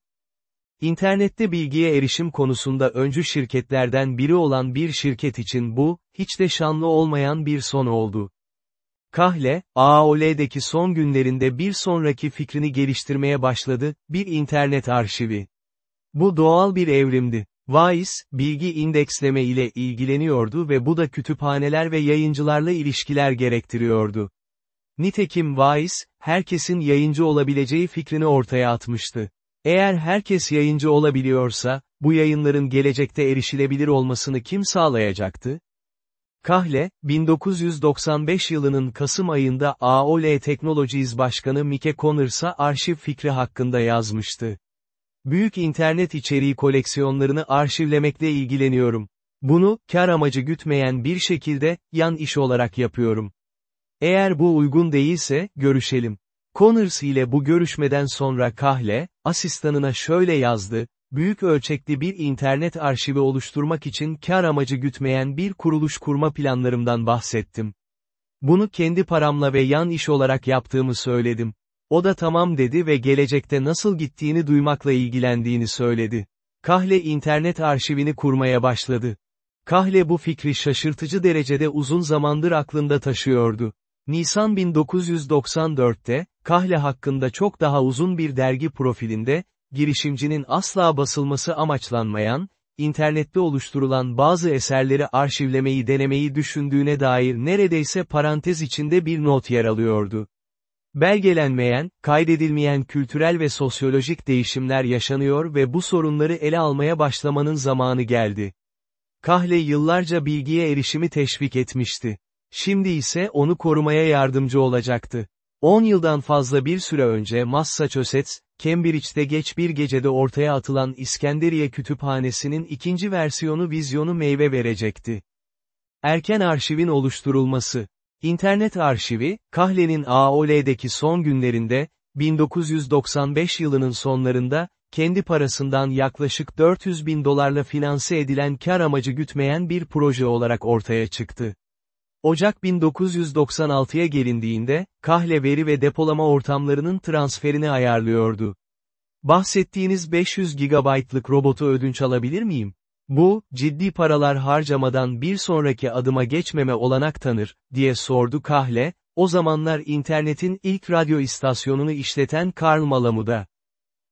İnternette bilgiye erişim konusunda öncü şirketlerden biri olan bir şirket için bu, hiç de şanlı olmayan bir son oldu. Kahle, AOL'deki son günlerinde bir sonraki fikrini geliştirmeye başladı, bir internet arşivi. Bu doğal bir evrimdi. Weiss, bilgi indeksleme ile ilgileniyordu ve bu da kütüphaneler ve yayıncılarla ilişkiler gerektiriyordu. Nitekim Weiss, herkesin yayıncı olabileceği fikrini ortaya atmıştı. Eğer herkes yayıncı olabiliyorsa, bu yayınların gelecekte erişilebilir olmasını kim sağlayacaktı? Kahle, 1995 yılının Kasım ayında AOL Technologies Başkanı Mike Connors'a arşiv fikri hakkında yazmıştı. Büyük internet içeriği koleksiyonlarını arşivlemekle ilgileniyorum. Bunu, kar amacı gütmeyen bir şekilde, yan iş olarak yapıyorum. Eğer bu uygun değilse, görüşelim. Connors ile bu görüşmeden sonra Kahle, asistanına şöyle yazdı, büyük ölçekli bir internet arşivi oluşturmak için kar amacı gütmeyen bir kuruluş kurma planlarımdan bahsettim. Bunu kendi paramla ve yan iş olarak yaptığımı söyledim. O da tamam dedi ve gelecekte nasıl gittiğini duymakla ilgilendiğini söyledi. Kahle internet arşivini kurmaya başladı. Kahle bu fikri şaşırtıcı derecede uzun zamandır aklında taşıyordu. Nisan 1994'te, Kahle hakkında çok daha uzun bir dergi profilinde, girişimcinin asla basılması amaçlanmayan, internette oluşturulan bazı eserleri arşivlemeyi denemeyi düşündüğüne dair neredeyse parantez içinde bir not yer alıyordu. Belgelenmeyen, kaydedilmeyen kültürel ve sosyolojik değişimler yaşanıyor ve bu sorunları ele almaya başlamanın zamanı geldi. Kahle yıllarca bilgiye erişimi teşvik etmişti. Şimdi ise onu korumaya yardımcı olacaktı. 10 yıldan fazla bir süre önce Massachusetts, Cambridge'de geç bir gecede ortaya atılan İskenderiye Kütüphanesi'nin ikinci versiyonu vizyonu meyve verecekti. Erken arşivin oluşturulması İnternet arşivi, Kahle'nin AOL'deki son günlerinde, 1995 yılının sonlarında, kendi parasından yaklaşık 400 bin dolarla finanse edilen kar amacı gütmeyen bir proje olarak ortaya çıktı. Ocak 1996'ya gelindiğinde, Kahle veri ve depolama ortamlarının transferini ayarlıyordu. Bahsettiğiniz 500 GB'lık robotu ödünç alabilir miyim? Bu, ciddi paralar harcamadan bir sonraki adıma geçmeme olanak tanır, diye sordu Kahle, o zamanlar internetin ilk radyo istasyonunu işleten Karl Malamud'a.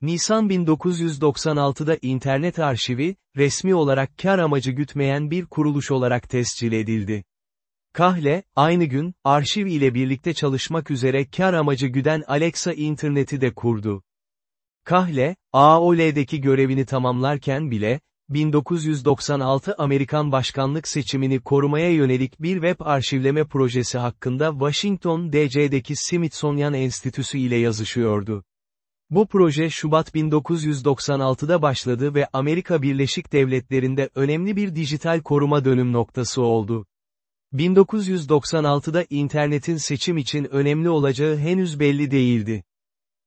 Nisan 1996'da internet arşivi, resmi olarak kar amacı gütmeyen bir kuruluş olarak tescil edildi. Kahle, aynı gün, arşiv ile birlikte çalışmak üzere kar amacı güden Alexa interneti de kurdu. Kahle, AOL'deki görevini tamamlarken bile, 1996 Amerikan başkanlık seçimini korumaya yönelik bir web arşivleme projesi hakkında Washington DC'deki Smithsonian Enstitüsü ile yazışıyordu. Bu proje Şubat 1996'da başladı ve Amerika Birleşik Devletleri'nde önemli bir dijital koruma dönüm noktası oldu. 1996'da internetin seçim için önemli olacağı henüz belli değildi.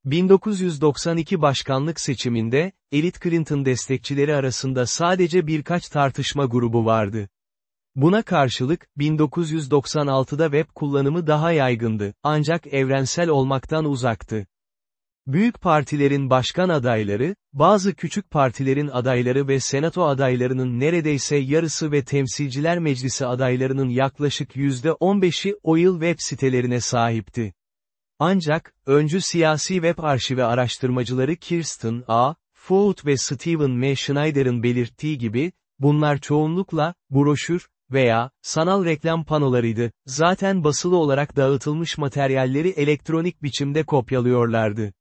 1992 başkanlık seçiminde, elit Clinton destekçileri arasında sadece birkaç tartışma grubu vardı. Buna karşılık, 1996'da web kullanımı daha yaygındı, ancak evrensel olmaktan uzaktı. Büyük partilerin başkan adayları, bazı küçük partilerin adayları ve senato adaylarının neredeyse yarısı ve temsilciler meclisi adaylarının yaklaşık %15'i o yıl web sitelerine sahipti. Ancak, öncü siyasi web arşivi araştırmacıları Kirsten A. Foot ve Steven M. Schneider'ın belirttiği gibi, bunlar çoğunlukla, broşür, veya, sanal reklam panolarıydı, zaten basılı olarak dağıtılmış materyalleri elektronik biçimde kopyalıyorlardı.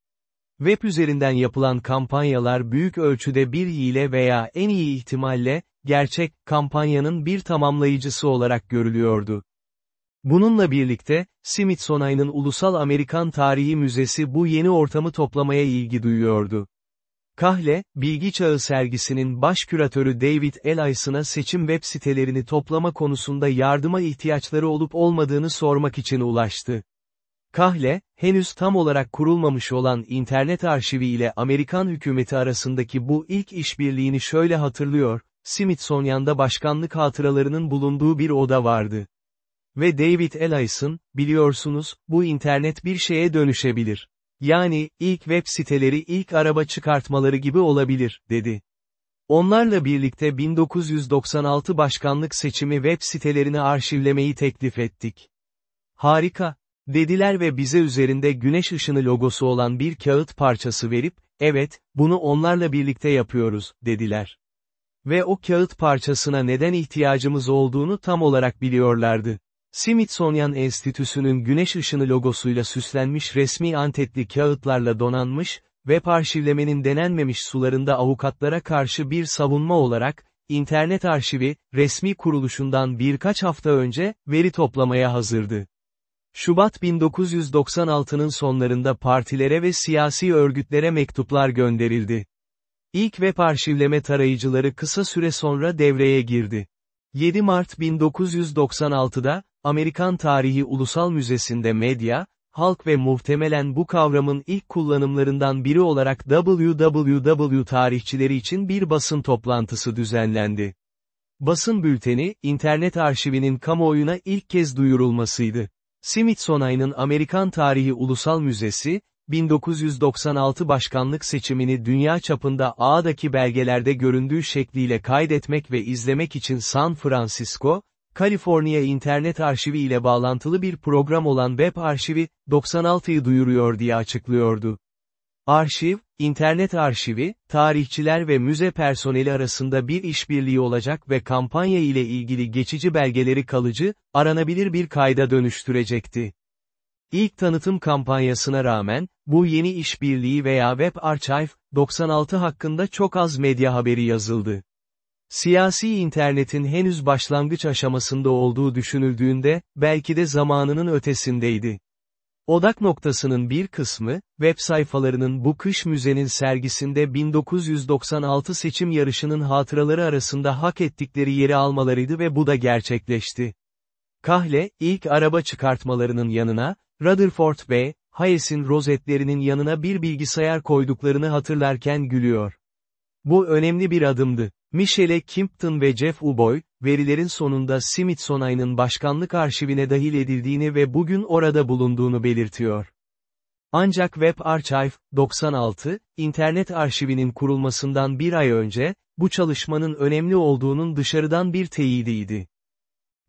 Web üzerinden yapılan kampanyalar büyük ölçüde bir hile veya en iyi ihtimalle, gerçek, kampanyanın bir tamamlayıcısı olarak görülüyordu. Bununla birlikte, Smithsonian'ın Ulusal Amerikan Tarihi Müzesi bu yeni ortamı toplamaya ilgi duyuyordu. Kahle, Bilgi Çağı sergisinin baş küratörü David Ellison'a seçim web sitelerini toplama konusunda yardıma ihtiyaçları olup olmadığını sormak için ulaştı. Kahle, henüz tam olarak kurulmamış olan internet arşivi ile Amerikan hükümeti arasındaki bu ilk işbirliğini şöyle hatırlıyor, Smithsonian'da başkanlık hatıralarının bulunduğu bir oda vardı. Ve David Ellison, biliyorsunuz, bu internet bir şeye dönüşebilir. Yani, ilk web siteleri ilk araba çıkartmaları gibi olabilir, dedi. Onlarla birlikte 1996 başkanlık seçimi web sitelerini arşivlemeyi teklif ettik. Harika, dediler ve bize üzerinde güneş ışını logosu olan bir kağıt parçası verip, evet, bunu onlarla birlikte yapıyoruz, dediler. Ve o kağıt parçasına neden ihtiyacımız olduğunu tam olarak biliyorlardı. Smithsonian Enstitüsü'nün güneş ışını logosuyla süslenmiş resmi antetli kağıtlarla donanmış, web arşivlemenin denenmemiş sularında avukatlara karşı bir savunma olarak, internet arşivi, resmi kuruluşundan birkaç hafta önce, veri toplamaya hazırdı. Şubat 1996'nın sonlarında partilere ve siyasi örgütlere mektuplar gönderildi. İlk web arşivleme tarayıcıları kısa süre sonra devreye girdi. 7 Mart 1996'da, Amerikan Tarihi Ulusal Müzesi'nde medya, halk ve muhtemelen bu kavramın ilk kullanımlarından biri olarak WWW tarihçileri için bir basın toplantısı düzenlendi. Basın bülteni, internet arşivinin kamuoyuna ilk kez duyurulmasıydı. Smithsonian'ın Amerikan Tarihi Ulusal Müzesi, 1996 başkanlık seçimini dünya çapında ağdaki belgelerde göründüğü şekliyle kaydetmek ve izlemek için San Francisco, Kaliforniya İnternet Arşivi ile bağlantılı bir program olan Web Arşivi, 96'yı duyuruyor diye açıklıyordu. Arşiv, internet arşivi, tarihçiler ve müze personeli arasında bir işbirliği olacak ve kampanya ile ilgili geçici belgeleri kalıcı, aranabilir bir kayda dönüştürecekti. İlk tanıtım kampanyasına rağmen, bu yeni işbirliği veya Web Archive, 96 hakkında çok az medya haberi yazıldı. Siyasi internetin henüz başlangıç aşamasında olduğu düşünüldüğünde, belki de zamanının ötesindeydi. Odak noktasının bir kısmı, web sayfalarının bu kış müzenin sergisinde 1996 seçim yarışının hatıraları arasında hak ettikleri yeri almalarıydı ve bu da gerçekleşti. Kahle, ilk araba çıkartmalarının yanına, Rutherford B. Hayes'in rozetlerinin yanına bir bilgisayar koyduklarını hatırlarken gülüyor. Bu önemli bir adımdı. Michelle Kimpton ve Jeff Uboy, verilerin sonunda Smithsonian'ın başkanlık arşivine dahil edildiğini ve bugün orada bulunduğunu belirtiyor. Ancak Web Archive, 96, internet arşivinin kurulmasından bir ay önce, bu çalışmanın önemli olduğunun dışarıdan bir teyidiydi.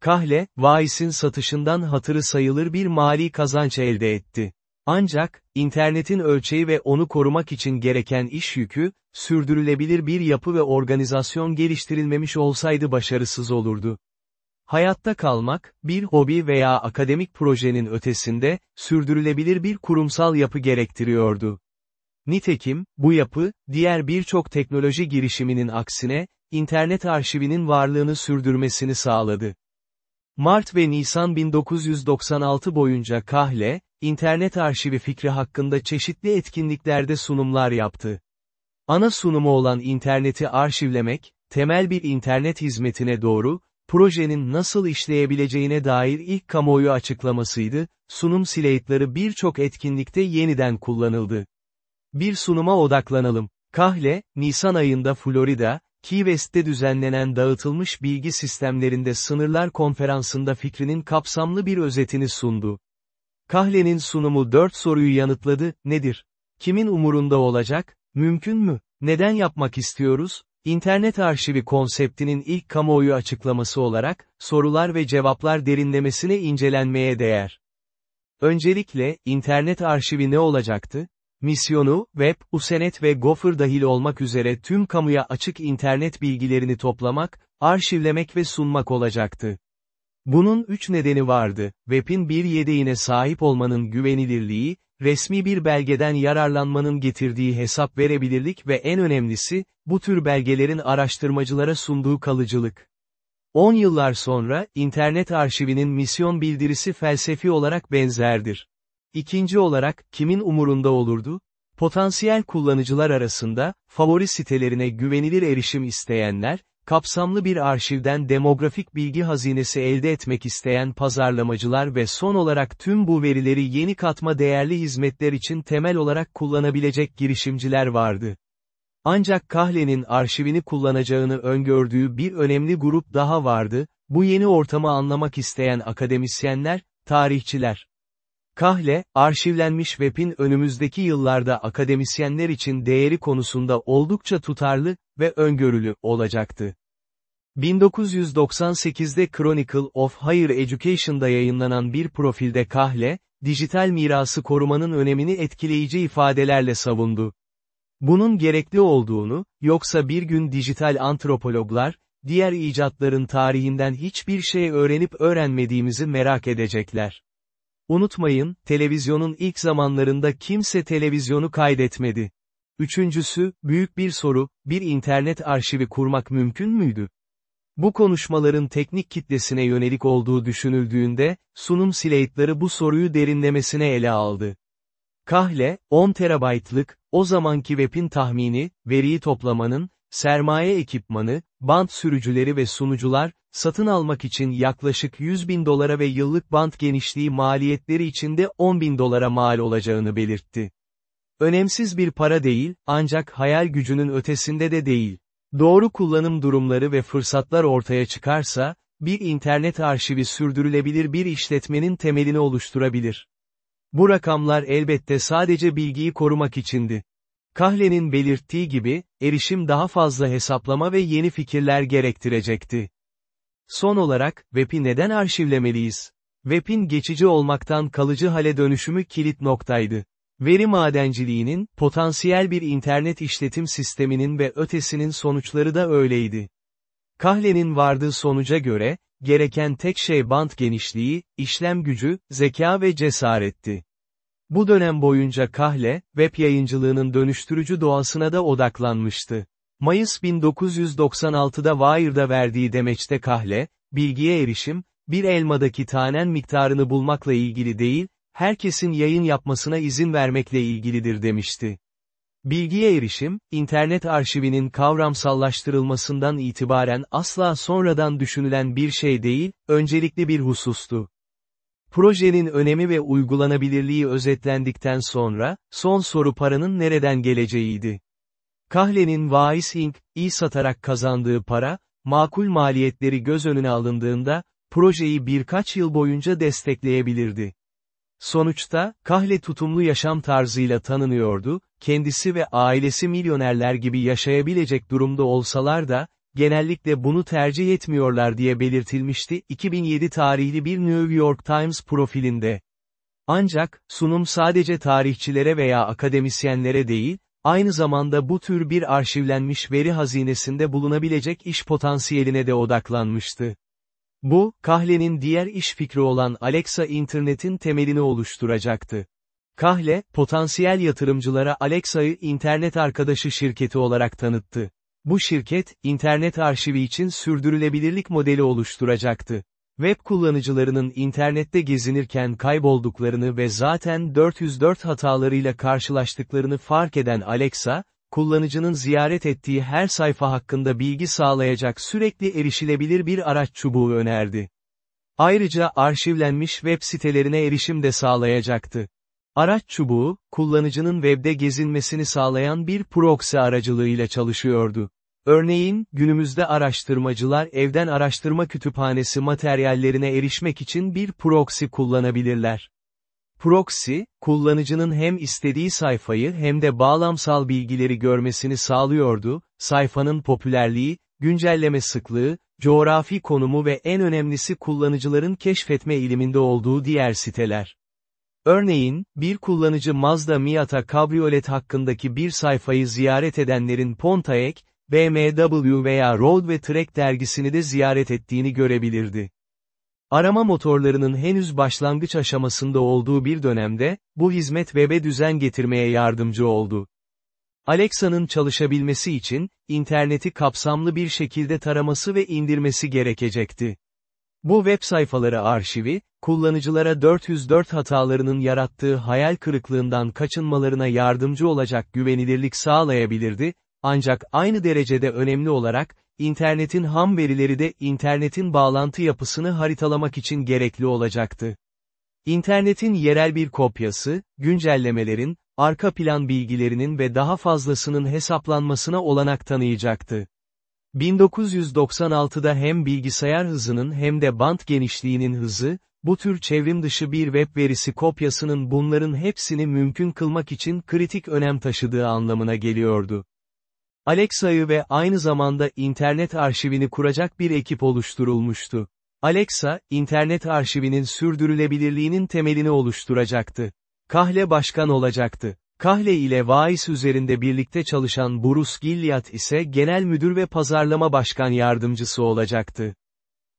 Kahle, Weiss'in satışından hatırı sayılır bir mali kazanç elde etti. Ancak, internetin ölçeği ve onu korumak için gereken iş yükü, sürdürülebilir bir yapı ve organizasyon geliştirilmemiş olsaydı başarısız olurdu. Hayatta kalmak, bir hobi veya akademik projenin ötesinde, sürdürülebilir bir kurumsal yapı gerektiriyordu. Nitekim, bu yapı, diğer birçok teknoloji girişiminin aksine, internet arşivinin varlığını sürdürmesini sağladı. Mart ve Nisan 1996 boyunca Kahle, internet arşivi fikri hakkında çeşitli etkinliklerde sunumlar yaptı. Ana sunumu olan interneti arşivlemek, temel bir internet hizmetine doğru, projenin nasıl işleyebileceğine dair ilk kamuoyu açıklamasıydı, sunum slate'ları birçok etkinlikte yeniden kullanıldı. Bir sunuma odaklanalım. Kahle, Nisan ayında Florida, Key West'te düzenlenen dağıtılmış bilgi sistemlerinde sınırlar konferansında fikrinin kapsamlı bir özetini sundu. Kahle'nin sunumu dört soruyu yanıtladı, nedir? Kimin umurunda olacak? Mümkün mü? Neden yapmak istiyoruz? İnternet arşivi konseptinin ilk kamuoyu açıklaması olarak, sorular ve cevaplar derinlemesine incelenmeye değer. Öncelikle, internet arşivi ne olacaktı? Misyonu, web, usenet ve gopher dahil olmak üzere tüm kamuya açık internet bilgilerini toplamak, arşivlemek ve sunmak olacaktı. Bunun üç nedeni vardı, web'in bir yedeğine sahip olmanın güvenilirliği, resmi bir belgeden yararlanmanın getirdiği hesap verebilirlik ve en önemlisi, bu tür belgelerin araştırmacılara sunduğu kalıcılık. 10 yıllar sonra, internet arşivinin misyon bildirisi felsefi olarak benzerdir. İkinci olarak, kimin umurunda olurdu? Potansiyel kullanıcılar arasında, favori sitelerine güvenilir erişim isteyenler, kapsamlı bir arşivden demografik bilgi hazinesi elde etmek isteyen pazarlamacılar ve son olarak tüm bu verileri yeni katma değerli hizmetler için temel olarak kullanabilecek girişimciler vardı. Ancak Kahle'nin arşivini kullanacağını öngördüğü bir önemli grup daha vardı, bu yeni ortamı anlamak isteyen akademisyenler, tarihçiler. Kahle, arşivlenmiş web'in önümüzdeki yıllarda akademisyenler için değeri konusunda oldukça tutarlı ve öngörülü olacaktı. 1998'de Chronicle of Higher Education'da yayınlanan bir profilde Kahle, dijital mirası korumanın önemini etkileyici ifadelerle savundu. Bunun gerekli olduğunu, yoksa bir gün dijital antropologlar, diğer icatların tarihinden hiçbir şey öğrenip öğrenmediğimizi merak edecekler. Unutmayın, televizyonun ilk zamanlarında kimse televizyonu kaydetmedi. Üçüncüsü, büyük bir soru, bir internet arşivi kurmak mümkün müydü? Bu konuşmaların teknik kitlesine yönelik olduğu düşünüldüğünde, sunum slate'ları bu soruyu derinlemesine ele aldı. Kahle, 10 terabaytlık, o zamanki web'in tahmini, veriyi toplamanın, sermaye ekipmanı, bant sürücüleri ve sunucular, satın almak için yaklaşık 100 bin dolara ve yıllık bant genişliği maliyetleri içinde 10 bin dolara mal olacağını belirtti. Önemsiz bir para değil, ancak hayal gücünün ötesinde de değil. Doğru kullanım durumları ve fırsatlar ortaya çıkarsa, bir internet arşivi sürdürülebilir bir işletmenin temelini oluşturabilir. Bu rakamlar elbette sadece bilgiyi korumak içindi. Kahle'nin belirttiği gibi, erişim daha fazla hesaplama ve yeni fikirler gerektirecekti. Son olarak, web'i neden arşivlemeliyiz? Web'in geçici olmaktan kalıcı hale dönüşümü kilit noktaydı. Veri madenciliğinin, potansiyel bir internet işletim sisteminin ve ötesinin sonuçları da öyleydi. Kahle'nin vardığı sonuca göre, gereken tek şey bant genişliği, işlem gücü, zeka ve cesaretti. Bu dönem boyunca Kahle, web yayıncılığının dönüştürücü doğasına da odaklanmıştı. Mayıs 1996'da Wired'a verdiği demeçte Kahle, bilgiye erişim, bir elmadaki tanen miktarını bulmakla ilgili değil, herkesin yayın yapmasına izin vermekle ilgilidir demişti. Bilgiye erişim, internet arşivinin kavramsallaştırılmasından itibaren asla sonradan düşünülen bir şey değil, öncelikli bir husustu. Projenin önemi ve uygulanabilirliği özetlendikten sonra, son soru paranın nereden geleceğiydi. Kahle'nin Weiss Inc., iyi satarak kazandığı para, makul maliyetleri göz önüne alındığında, projeyi birkaç yıl boyunca destekleyebilirdi. Sonuçta, Kahle tutumlu yaşam tarzıyla tanınıyordu, kendisi ve ailesi milyonerler gibi yaşayabilecek durumda olsalar da, genellikle bunu tercih etmiyorlar diye belirtilmişti 2007 tarihli bir New York Times profilinde. Ancak, sunum sadece tarihçilere veya akademisyenlere değil, aynı zamanda bu tür bir arşivlenmiş veri hazinesinde bulunabilecek iş potansiyeline de odaklanmıştı. Bu, Kahle'nin diğer iş fikri olan Alexa internetin temelini oluşturacaktı. Kahle, potansiyel yatırımcılara Alexa'yı internet arkadaşı şirketi olarak tanıttı. Bu şirket, internet arşivi için sürdürülebilirlik modeli oluşturacaktı. Web kullanıcılarının internette gezinirken kaybolduklarını ve zaten 404 hatalarıyla karşılaştıklarını fark eden Alexa, kullanıcının ziyaret ettiği her sayfa hakkında bilgi sağlayacak sürekli erişilebilir bir araç çubuğu önerdi. Ayrıca arşivlenmiş web sitelerine erişim de sağlayacaktı. Araç çubuğu, kullanıcının webde gezinmesini sağlayan bir proxy aracılığıyla çalışıyordu. Örneğin, günümüzde araştırmacılar evden araştırma kütüphanesi materyallerine erişmek için bir proxy kullanabilirler. Proxy, kullanıcının hem istediği sayfayı hem de bağlamsal bilgileri görmesini sağlıyordu, sayfanın popülerliği, güncelleme sıklığı, coğrafi konumu ve en önemlisi kullanıcıların keşfetme iliminde olduğu diğer siteler. Örneğin, bir kullanıcı Mazda Miata Cabriolet hakkındaki bir sayfayı ziyaret edenlerin Pontiac, BMW veya Road ve Trek dergisini de ziyaret ettiğini görebilirdi. Arama motorlarının henüz başlangıç aşamasında olduğu bir dönemde, bu hizmet web'e düzen getirmeye yardımcı oldu. Alexa'nın çalışabilmesi için, interneti kapsamlı bir şekilde taraması ve indirmesi gerekecekti. Bu web sayfaları arşivi, kullanıcılara 404 hatalarının yarattığı hayal kırıklığından kaçınmalarına yardımcı olacak güvenilirlik sağlayabilirdi, ancak aynı derecede önemli olarak, internetin ham verileri de internetin bağlantı yapısını haritalamak için gerekli olacaktı. İnternetin yerel bir kopyası, güncellemelerin, arka plan bilgilerinin ve daha fazlasının hesaplanmasına olanak tanıyacaktı. 1996'da hem bilgisayar hızının hem de bant genişliğinin hızı, bu tür çevrim dışı bir web verisi kopyasının bunların hepsini mümkün kılmak için kritik önem taşıdığı anlamına geliyordu. Alexa'yı ve aynı zamanda internet arşivini kuracak bir ekip oluşturulmuştu. Alexa, internet arşivinin sürdürülebilirliğinin temelini oluşturacaktı. Kahle başkan olacaktı. Kahle ile Weiss üzerinde birlikte çalışan Bruce Gilliat ise genel müdür ve pazarlama başkan yardımcısı olacaktı.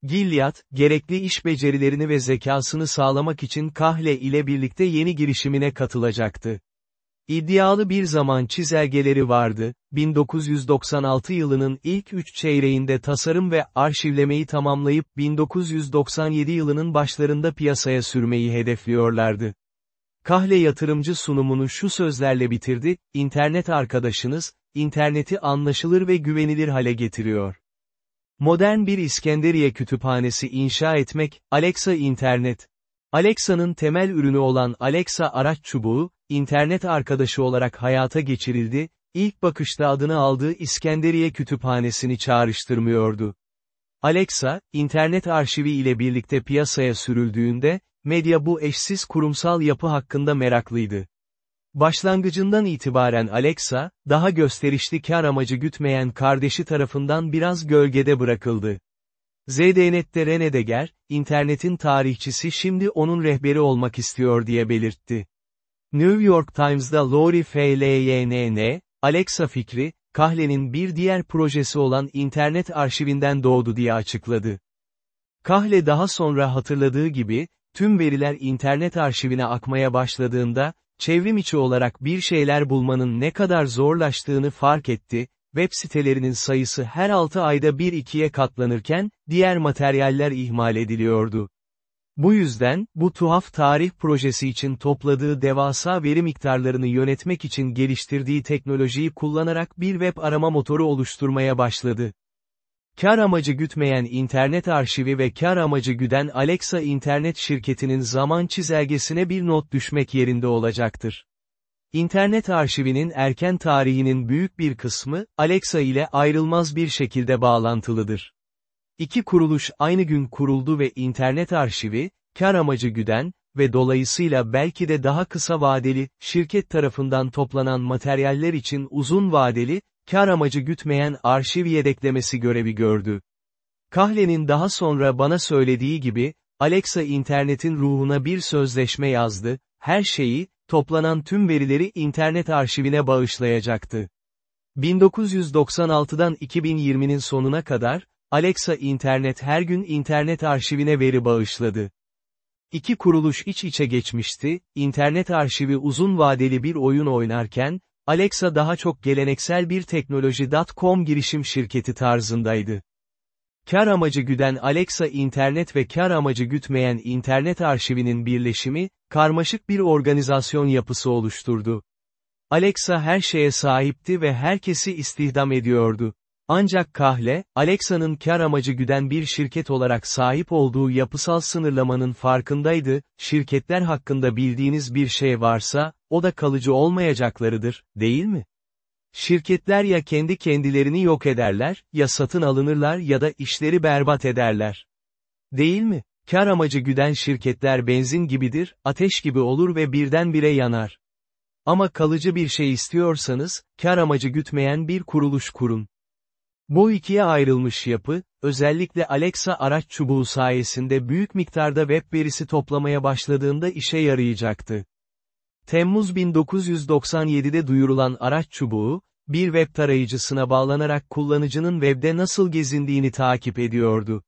Gilliat, gerekli iş becerilerini ve zekasını sağlamak için Kahle ile birlikte yeni girişimine katılacaktı. İddialı bir zaman çizelgeleri vardı, 1996 yılının ilk üç çeyreğinde tasarım ve arşivlemeyi tamamlayıp 1997 yılının başlarında piyasaya sürmeyi hedefliyorlardı. Kahle yatırımcı sunumunu şu sözlerle bitirdi, internet arkadaşınız, interneti anlaşılır ve güvenilir hale getiriyor. Modern bir İskenderiye kütüphanesi inşa etmek, Alexa İnternet. Alexa'nın temel ürünü olan Alexa araç çubuğu, internet arkadaşı olarak hayata geçirildi, ilk bakışta adını aldığı İskenderiye kütüphanesini çağrıştırmıyordu. Alexa, internet arşivi ile birlikte piyasaya sürüldüğünde, medya bu eşsiz kurumsal yapı hakkında meraklıydı. Başlangıcından itibaren Alexa, daha gösterişli kar amacı gütmeyen kardeşi tarafından biraz gölgede bırakıldı. ZDNet'te Rene Deger, internetin tarihçisi şimdi onun rehberi olmak istiyor diye belirtti. New York Times'da Lori FLYNN, Alexa fikri, Kahle'nin bir diğer projesi olan internet arşivinden doğdu diye açıkladı. Kahle daha sonra hatırladığı gibi, tüm veriler internet arşivine akmaya başladığında, çevrim içi olarak bir şeyler bulmanın ne kadar zorlaştığını fark etti, web sitelerinin sayısı her 6 ayda bir ikiye katlanırken, diğer materyaller ihmal ediliyordu. Bu yüzden, bu tuhaf tarih projesi için topladığı devasa veri miktarlarını yönetmek için geliştirdiği teknolojiyi kullanarak bir web arama motoru oluşturmaya başladı. Kar amacı gütmeyen internet arşivi ve kar amacı güden Alexa internet şirketinin zaman çizelgesine bir not düşmek yerinde olacaktır. İnternet arşivinin erken tarihinin büyük bir kısmı, Alexa ile ayrılmaz bir şekilde bağlantılıdır. İki kuruluş aynı gün kuruldu ve internet arşivi, kar amacı güden ve dolayısıyla belki de daha kısa vadeli, şirket tarafından toplanan materyaller için uzun vadeli, kar amacı gütmeyen arşiv yedeklemesi görevi gördü. Kahle'nin daha sonra bana söylediği gibi, Alexa internetin ruhuna bir sözleşme yazdı, her şeyi, toplanan tüm verileri internet arşivine bağışlayacaktı. 1996'dan 2020'nin sonuna kadar, Alexa internet her gün internet arşivine veri bağışladı. İki kuruluş iç içe geçmişti, internet arşivi uzun vadeli bir oyun oynarken, Alexa daha çok geleneksel bir teknoloji.com girişim şirketi tarzındaydı. Kar amacı güden Alexa internet ve kar amacı gütmeyen internet arşivinin birleşimi, karmaşık bir organizasyon yapısı oluşturdu. Alexa her şeye sahipti ve herkesi istihdam ediyordu. Ancak Kahle, Alexa'nın kar amacı güden bir şirket olarak sahip olduğu yapısal sınırlamanın farkındaydı, şirketler hakkında bildiğiniz bir şey varsa, o da kalıcı olmayacaklarıdır, değil mi? Şirketler ya kendi kendilerini yok ederler, ya satın alınırlar ya da işleri berbat ederler. Değil mi? Kar amacı güden şirketler benzin gibidir, ateş gibi olur ve birdenbire yanar. Ama kalıcı bir şey istiyorsanız, kar amacı gütmeyen bir kuruluş kurun. Bu ikiye ayrılmış yapı, özellikle Alexa araç çubuğu sayesinde büyük miktarda web verisi toplamaya başladığında işe yarayacaktı. Temmuz 1997'de duyurulan araç çubuğu, bir web tarayıcısına bağlanarak kullanıcının webde nasıl gezindiğini takip ediyordu.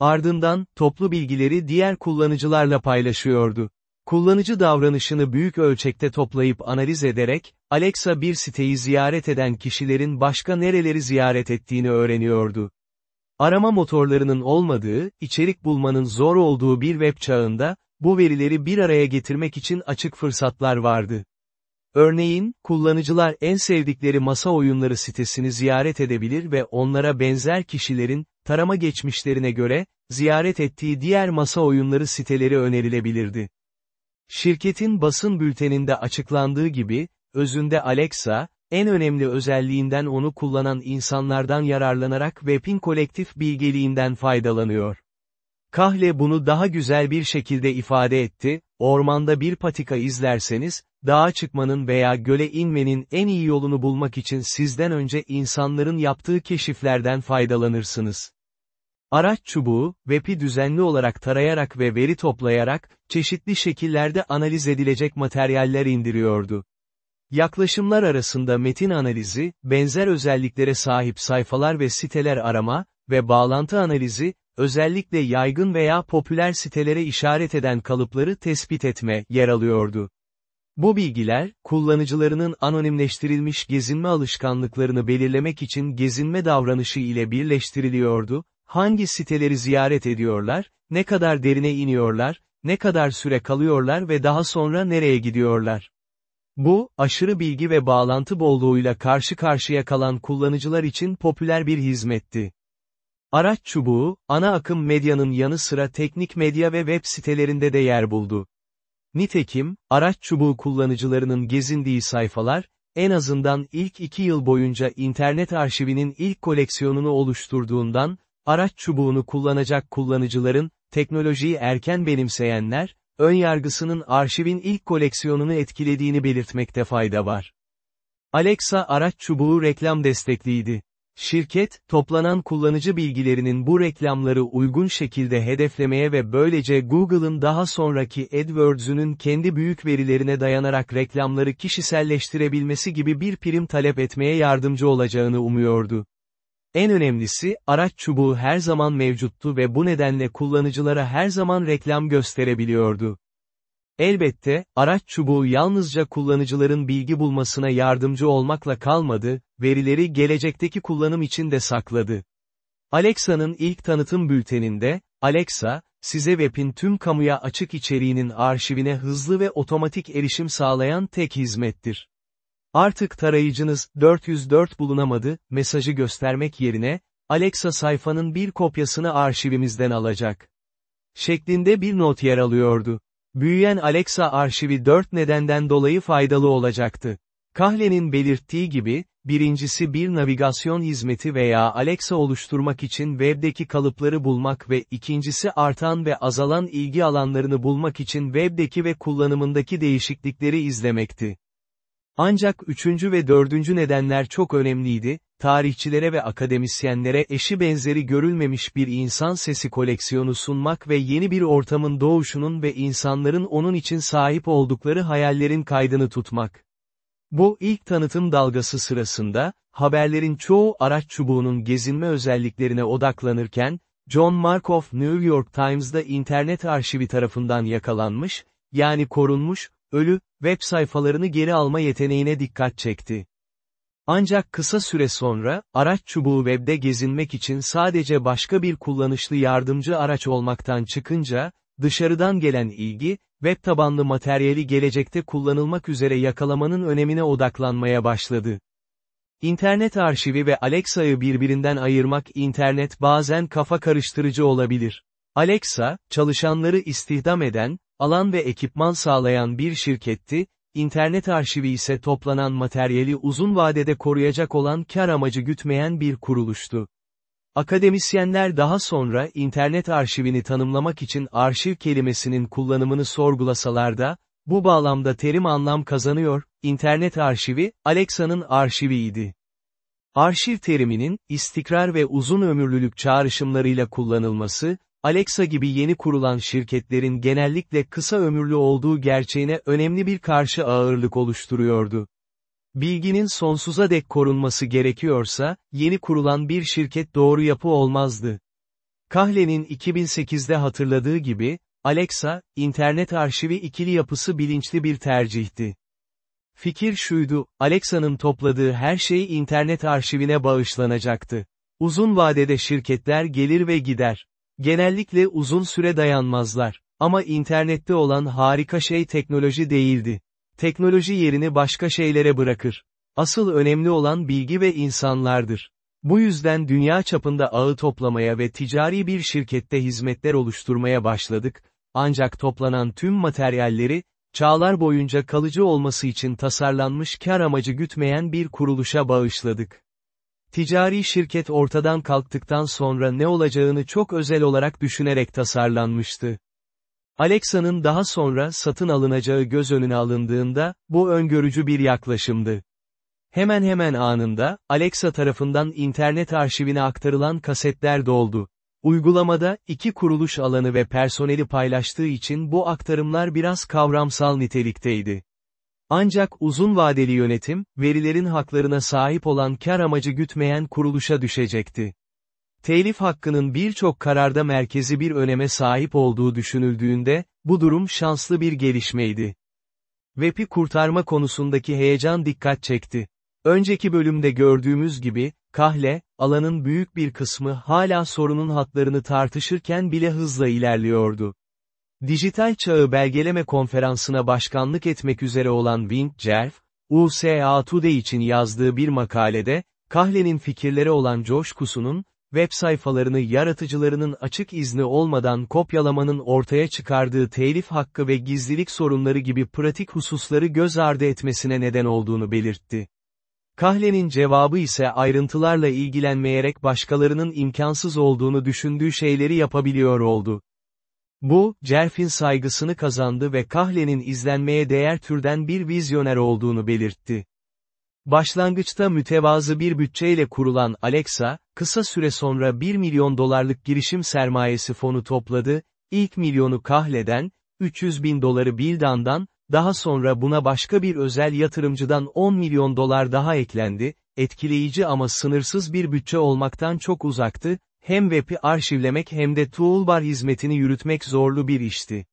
Ardından, toplu bilgileri diğer kullanıcılarla paylaşıyordu. Kullanıcı davranışını büyük ölçekte toplayıp analiz ederek, Alexa bir siteyi ziyaret eden kişilerin başka nereleri ziyaret ettiğini öğreniyordu. Arama motorlarının olmadığı, içerik bulmanın zor olduğu bir web çağında, bu verileri bir araya getirmek için açık fırsatlar vardı. Örneğin, kullanıcılar en sevdikleri masa oyunları sitesini ziyaret edebilir ve onlara benzer kişilerin, tarama geçmişlerine göre, ziyaret ettiği diğer masa oyunları siteleri önerilebilirdi. Şirketin basın bülteninde açıklandığı gibi, özünde Alexa, en önemli özelliğinden onu kullanan insanlardan yararlanarak web'in kolektif bilgeliğinden faydalanıyor. Kahle bunu daha güzel bir şekilde ifade etti, ormanda bir patika izlerseniz, dağa çıkmanın veya göle inmenin en iyi yolunu bulmak için sizden önce insanların yaptığı keşiflerden faydalanırsınız. Araç çubuğu, web'i düzenli olarak tarayarak ve veri toplayarak, çeşitli şekillerde analiz edilecek materyaller indiriyordu. Yaklaşımlar arasında metin analizi, benzer özelliklere sahip sayfalar ve siteler arama ve bağlantı analizi, özellikle yaygın veya popüler sitelere işaret eden kalıpları tespit etme, yer alıyordu. Bu bilgiler, kullanıcılarının anonimleştirilmiş gezinme alışkanlıklarını belirlemek için gezinme davranışı ile birleştiriliyordu, hangi siteleri ziyaret ediyorlar, ne kadar derine iniyorlar, ne kadar süre kalıyorlar ve daha sonra nereye gidiyorlar. Bu, aşırı bilgi ve bağlantı bolluğuyla karşı karşıya kalan kullanıcılar için popüler bir hizmetti. Araç çubuğu, ana akım medyanın yanı sıra teknik medya ve web sitelerinde de yer buldu. Nitekim, araç çubuğu kullanıcılarının gezindiği sayfalar, en azından ilk iki yıl boyunca internet arşivinin ilk koleksiyonunu oluşturduğundan, araç çubuğunu kullanacak kullanıcıların, teknolojiyi erken benimseyenler, önyargısının arşivin ilk koleksiyonunu etkilediğini belirtmekte fayda var. Alexa araç çubuğu reklam destekliydi. Şirket, toplanan kullanıcı bilgilerinin bu reklamları uygun şekilde hedeflemeye ve böylece Google'ın daha sonraki AdWords'ünün kendi büyük verilerine dayanarak reklamları kişiselleştirebilmesi gibi bir prim talep etmeye yardımcı olacağını umuyordu. En önemlisi, araç çubuğu her zaman mevcuttu ve bu nedenle kullanıcılara her zaman reklam gösterebiliyordu. Elbette, araç çubuğu yalnızca kullanıcıların bilgi bulmasına yardımcı olmakla kalmadı, verileri gelecekteki kullanım için de sakladı. Alexa'nın ilk tanıtım bülteninde, Alexa, size web'in tüm kamuya açık içeriğinin arşivine hızlı ve otomatik erişim sağlayan tek hizmettir. Artık tarayıcınız 404 bulunamadı, mesajı göstermek yerine, Alexa sayfanın bir kopyasını arşivimizden alacak. Şeklinde bir not yer alıyordu. Büyüyen Alexa arşivi dört nedenden dolayı faydalı olacaktı. Kahle'nin belirttiği gibi, birincisi bir navigasyon hizmeti veya Alexa oluşturmak için webdeki kalıpları bulmak ve ikincisi artan ve azalan ilgi alanlarını bulmak için webdeki ve kullanımındaki değişiklikleri izlemekti. Ancak üçüncü ve dördüncü nedenler çok önemliydi, tarihçilere ve akademisyenlere eşi benzeri görülmemiş bir insan sesi koleksiyonu sunmak ve yeni bir ortamın doğuşunun ve insanların onun için sahip oldukları hayallerin kaydını tutmak. Bu ilk tanıtım dalgası sırasında, haberlerin çoğu araç çubuğunun gezinme özelliklerine odaklanırken, John Markoff New York Times'da internet arşivi tarafından yakalanmış, yani korunmuş, ölü, web sayfalarını geri alma yeteneğine dikkat çekti. Ancak kısa süre sonra, araç çubuğu webde gezinmek için sadece başka bir kullanışlı yardımcı araç olmaktan çıkınca, dışarıdan gelen ilgi, web tabanlı materyali gelecekte kullanılmak üzere yakalamanın önemine odaklanmaya başladı. İnternet arşivi ve Alexa'yı birbirinden ayırmak internet bazen kafa karıştırıcı olabilir. Alexa, çalışanları istihdam eden, alan ve ekipman sağlayan bir şirketti, internet arşivi ise toplanan materyali uzun vadede koruyacak olan kar amacı gütmeyen bir kuruluştu. Akademisyenler daha sonra internet arşivini tanımlamak için arşiv kelimesinin kullanımını sorgulasalar da, bu bağlamda terim anlam kazanıyor, internet arşivi, Alexa'nın arşiviydi. Arşiv teriminin, istikrar ve uzun ömürlülük çağrışımlarıyla kullanılması, Alexa gibi yeni kurulan şirketlerin genellikle kısa ömürlü olduğu gerçeğine önemli bir karşı ağırlık oluşturuyordu. Bilginin sonsuza dek korunması gerekiyorsa, yeni kurulan bir şirket doğru yapı olmazdı. Kahle'nin 2008'de hatırladığı gibi, Alexa, internet arşivi ikili yapısı bilinçli bir tercihti. Fikir şuydu, Alexa'nın topladığı her şey internet arşivine bağışlanacaktı. Uzun vadede şirketler gelir ve gider. Genellikle uzun süre dayanmazlar. Ama internette olan harika şey teknoloji değildi. Teknoloji yerini başka şeylere bırakır. Asıl önemli olan bilgi ve insanlardır. Bu yüzden dünya çapında ağı toplamaya ve ticari bir şirkette hizmetler oluşturmaya başladık, ancak toplanan tüm materyalleri, çağlar boyunca kalıcı olması için tasarlanmış kar amacı gütmeyen bir kuruluşa bağışladık. Ticari şirket ortadan kalktıktan sonra ne olacağını çok özel olarak düşünerek tasarlanmıştı. Alexa'nın daha sonra satın alınacağı göz önüne alındığında, bu öngörücü bir yaklaşımdı. Hemen hemen anında, Alexa tarafından internet arşivine aktarılan kasetler doldu. Uygulamada, iki kuruluş alanı ve personeli paylaştığı için bu aktarımlar biraz kavramsal nitelikteydi. Ancak uzun vadeli yönetim, verilerin haklarına sahip olan kar amacı gütmeyen kuruluşa düşecekti. Telif hakkının birçok kararda merkezi bir öneme sahip olduğu düşünüldüğünde, bu durum şanslı bir gelişmeydi. Web'i kurtarma konusundaki heyecan dikkat çekti. Önceki bölümde gördüğümüz gibi, kahle, alanın büyük bir kısmı hala sorunun hatlarını tartışırken bile hızla ilerliyordu. Dijital Çağı Belgeleme Konferansı'na başkanlık etmek üzere olan Wing Cerf, USA Today için yazdığı bir makalede, Kahle'nin fikirlere olan coşkusunun, web sayfalarını yaratıcılarının açık izni olmadan kopyalamanın ortaya çıkardığı telif hakkı ve gizlilik sorunları gibi pratik hususları göz ardı etmesine neden olduğunu belirtti. Kahle'nin cevabı ise ayrıntılarla ilgilenmeyerek başkalarının imkansız olduğunu düşündüğü şeyleri yapabiliyor oldu. Bu, Cerf'in saygısını kazandı ve Kahle'nin izlenmeye değer türden bir vizyoner olduğunu belirtti. Başlangıçta mütevazı bir bütçeyle kurulan Alexa, kısa süre sonra 1 milyon dolarlık girişim sermayesi fonu topladı, ilk milyonu Kahle'den, 300 bin doları Bildan'dan, daha sonra buna başka bir özel yatırımcıdan 10 milyon dolar daha eklendi, etkileyici ama sınırsız bir bütçe olmaktan çok uzaktı, hem web'i arşivlemek hem de toolbar hizmetini yürütmek zorlu bir işti.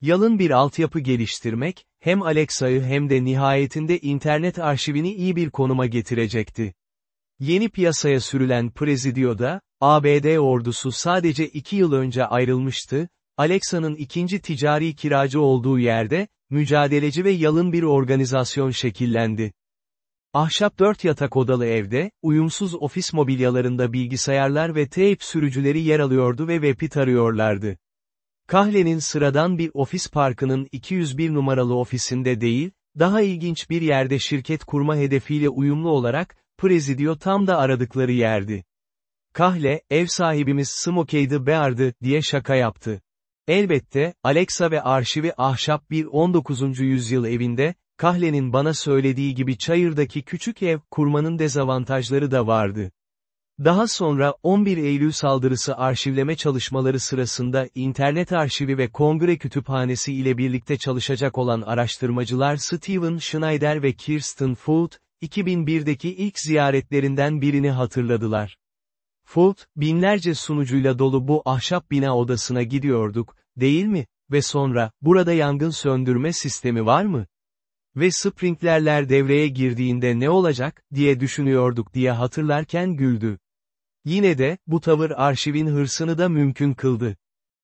Yalın bir altyapı geliştirmek, hem Alexa'yı hem de nihayetinde internet arşivini iyi bir konuma getirecekti. Yeni piyasaya sürülen Presidio'da, ABD ordusu sadece iki yıl önce ayrılmıştı, Alexa'nın ikinci ticari kiracı olduğu yerde, mücadeleci ve yalın bir organizasyon şekillendi. Ahşap dört yatak odalı evde, uyumsuz ofis mobilyalarında bilgisayarlar ve teyp sürücüleri yer alıyordu ve web'i tarıyorlardı. Kahle'nin sıradan bir ofis parkının 201 numaralı ofisinde değil, daha ilginç bir yerde şirket kurma hedefiyle uyumlu olarak, Presidio tam da aradıkları yerdi. Kahle, ev sahibimiz Smokey'di Bear'dı, diye şaka yaptı. Elbette, Alexa ve arşivi ahşap bir 19. yüzyıl evinde, Kahle'nin bana söylediği gibi çayırdaki küçük ev kurmanın dezavantajları da vardı. Daha sonra 11 Eylül saldırısı arşivleme çalışmaları sırasında internet arşivi ve kongre kütüphanesi ile birlikte çalışacak olan araştırmacılar Steven Schneider ve Kirsten Foot, 2001'deki ilk ziyaretlerinden birini hatırladılar. Foot, binlerce sunucuyla dolu bu ahşap bina odasına gidiyorduk, değil mi? Ve sonra, burada yangın söndürme sistemi var mı? Ve sprinklerler devreye girdiğinde ne olacak, diye düşünüyorduk diye hatırlarken güldü. Yine de, bu tavır arşivin hırsını da mümkün kıldı.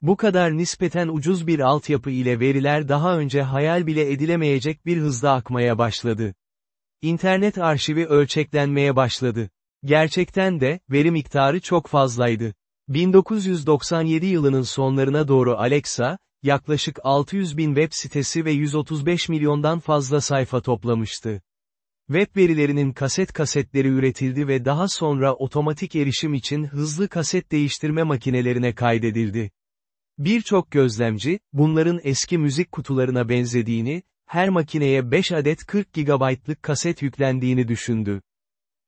Bu kadar nispeten ucuz bir altyapı ile veriler daha önce hayal bile edilemeyecek bir hızda akmaya başladı. İnternet arşivi ölçeklenmeye başladı. Gerçekten de, veri miktarı çok fazlaydı. 1997 yılının sonlarına doğru Alexa, yaklaşık 600 bin web sitesi ve 135 milyondan fazla sayfa toplamıştı. Web verilerinin kaset kasetleri üretildi ve daha sonra otomatik erişim için hızlı kaset değiştirme makinelerine kaydedildi. Birçok gözlemci, bunların eski müzik kutularına benzediğini, her makineye 5 adet 40 GB'lık kaset yüklendiğini düşündü.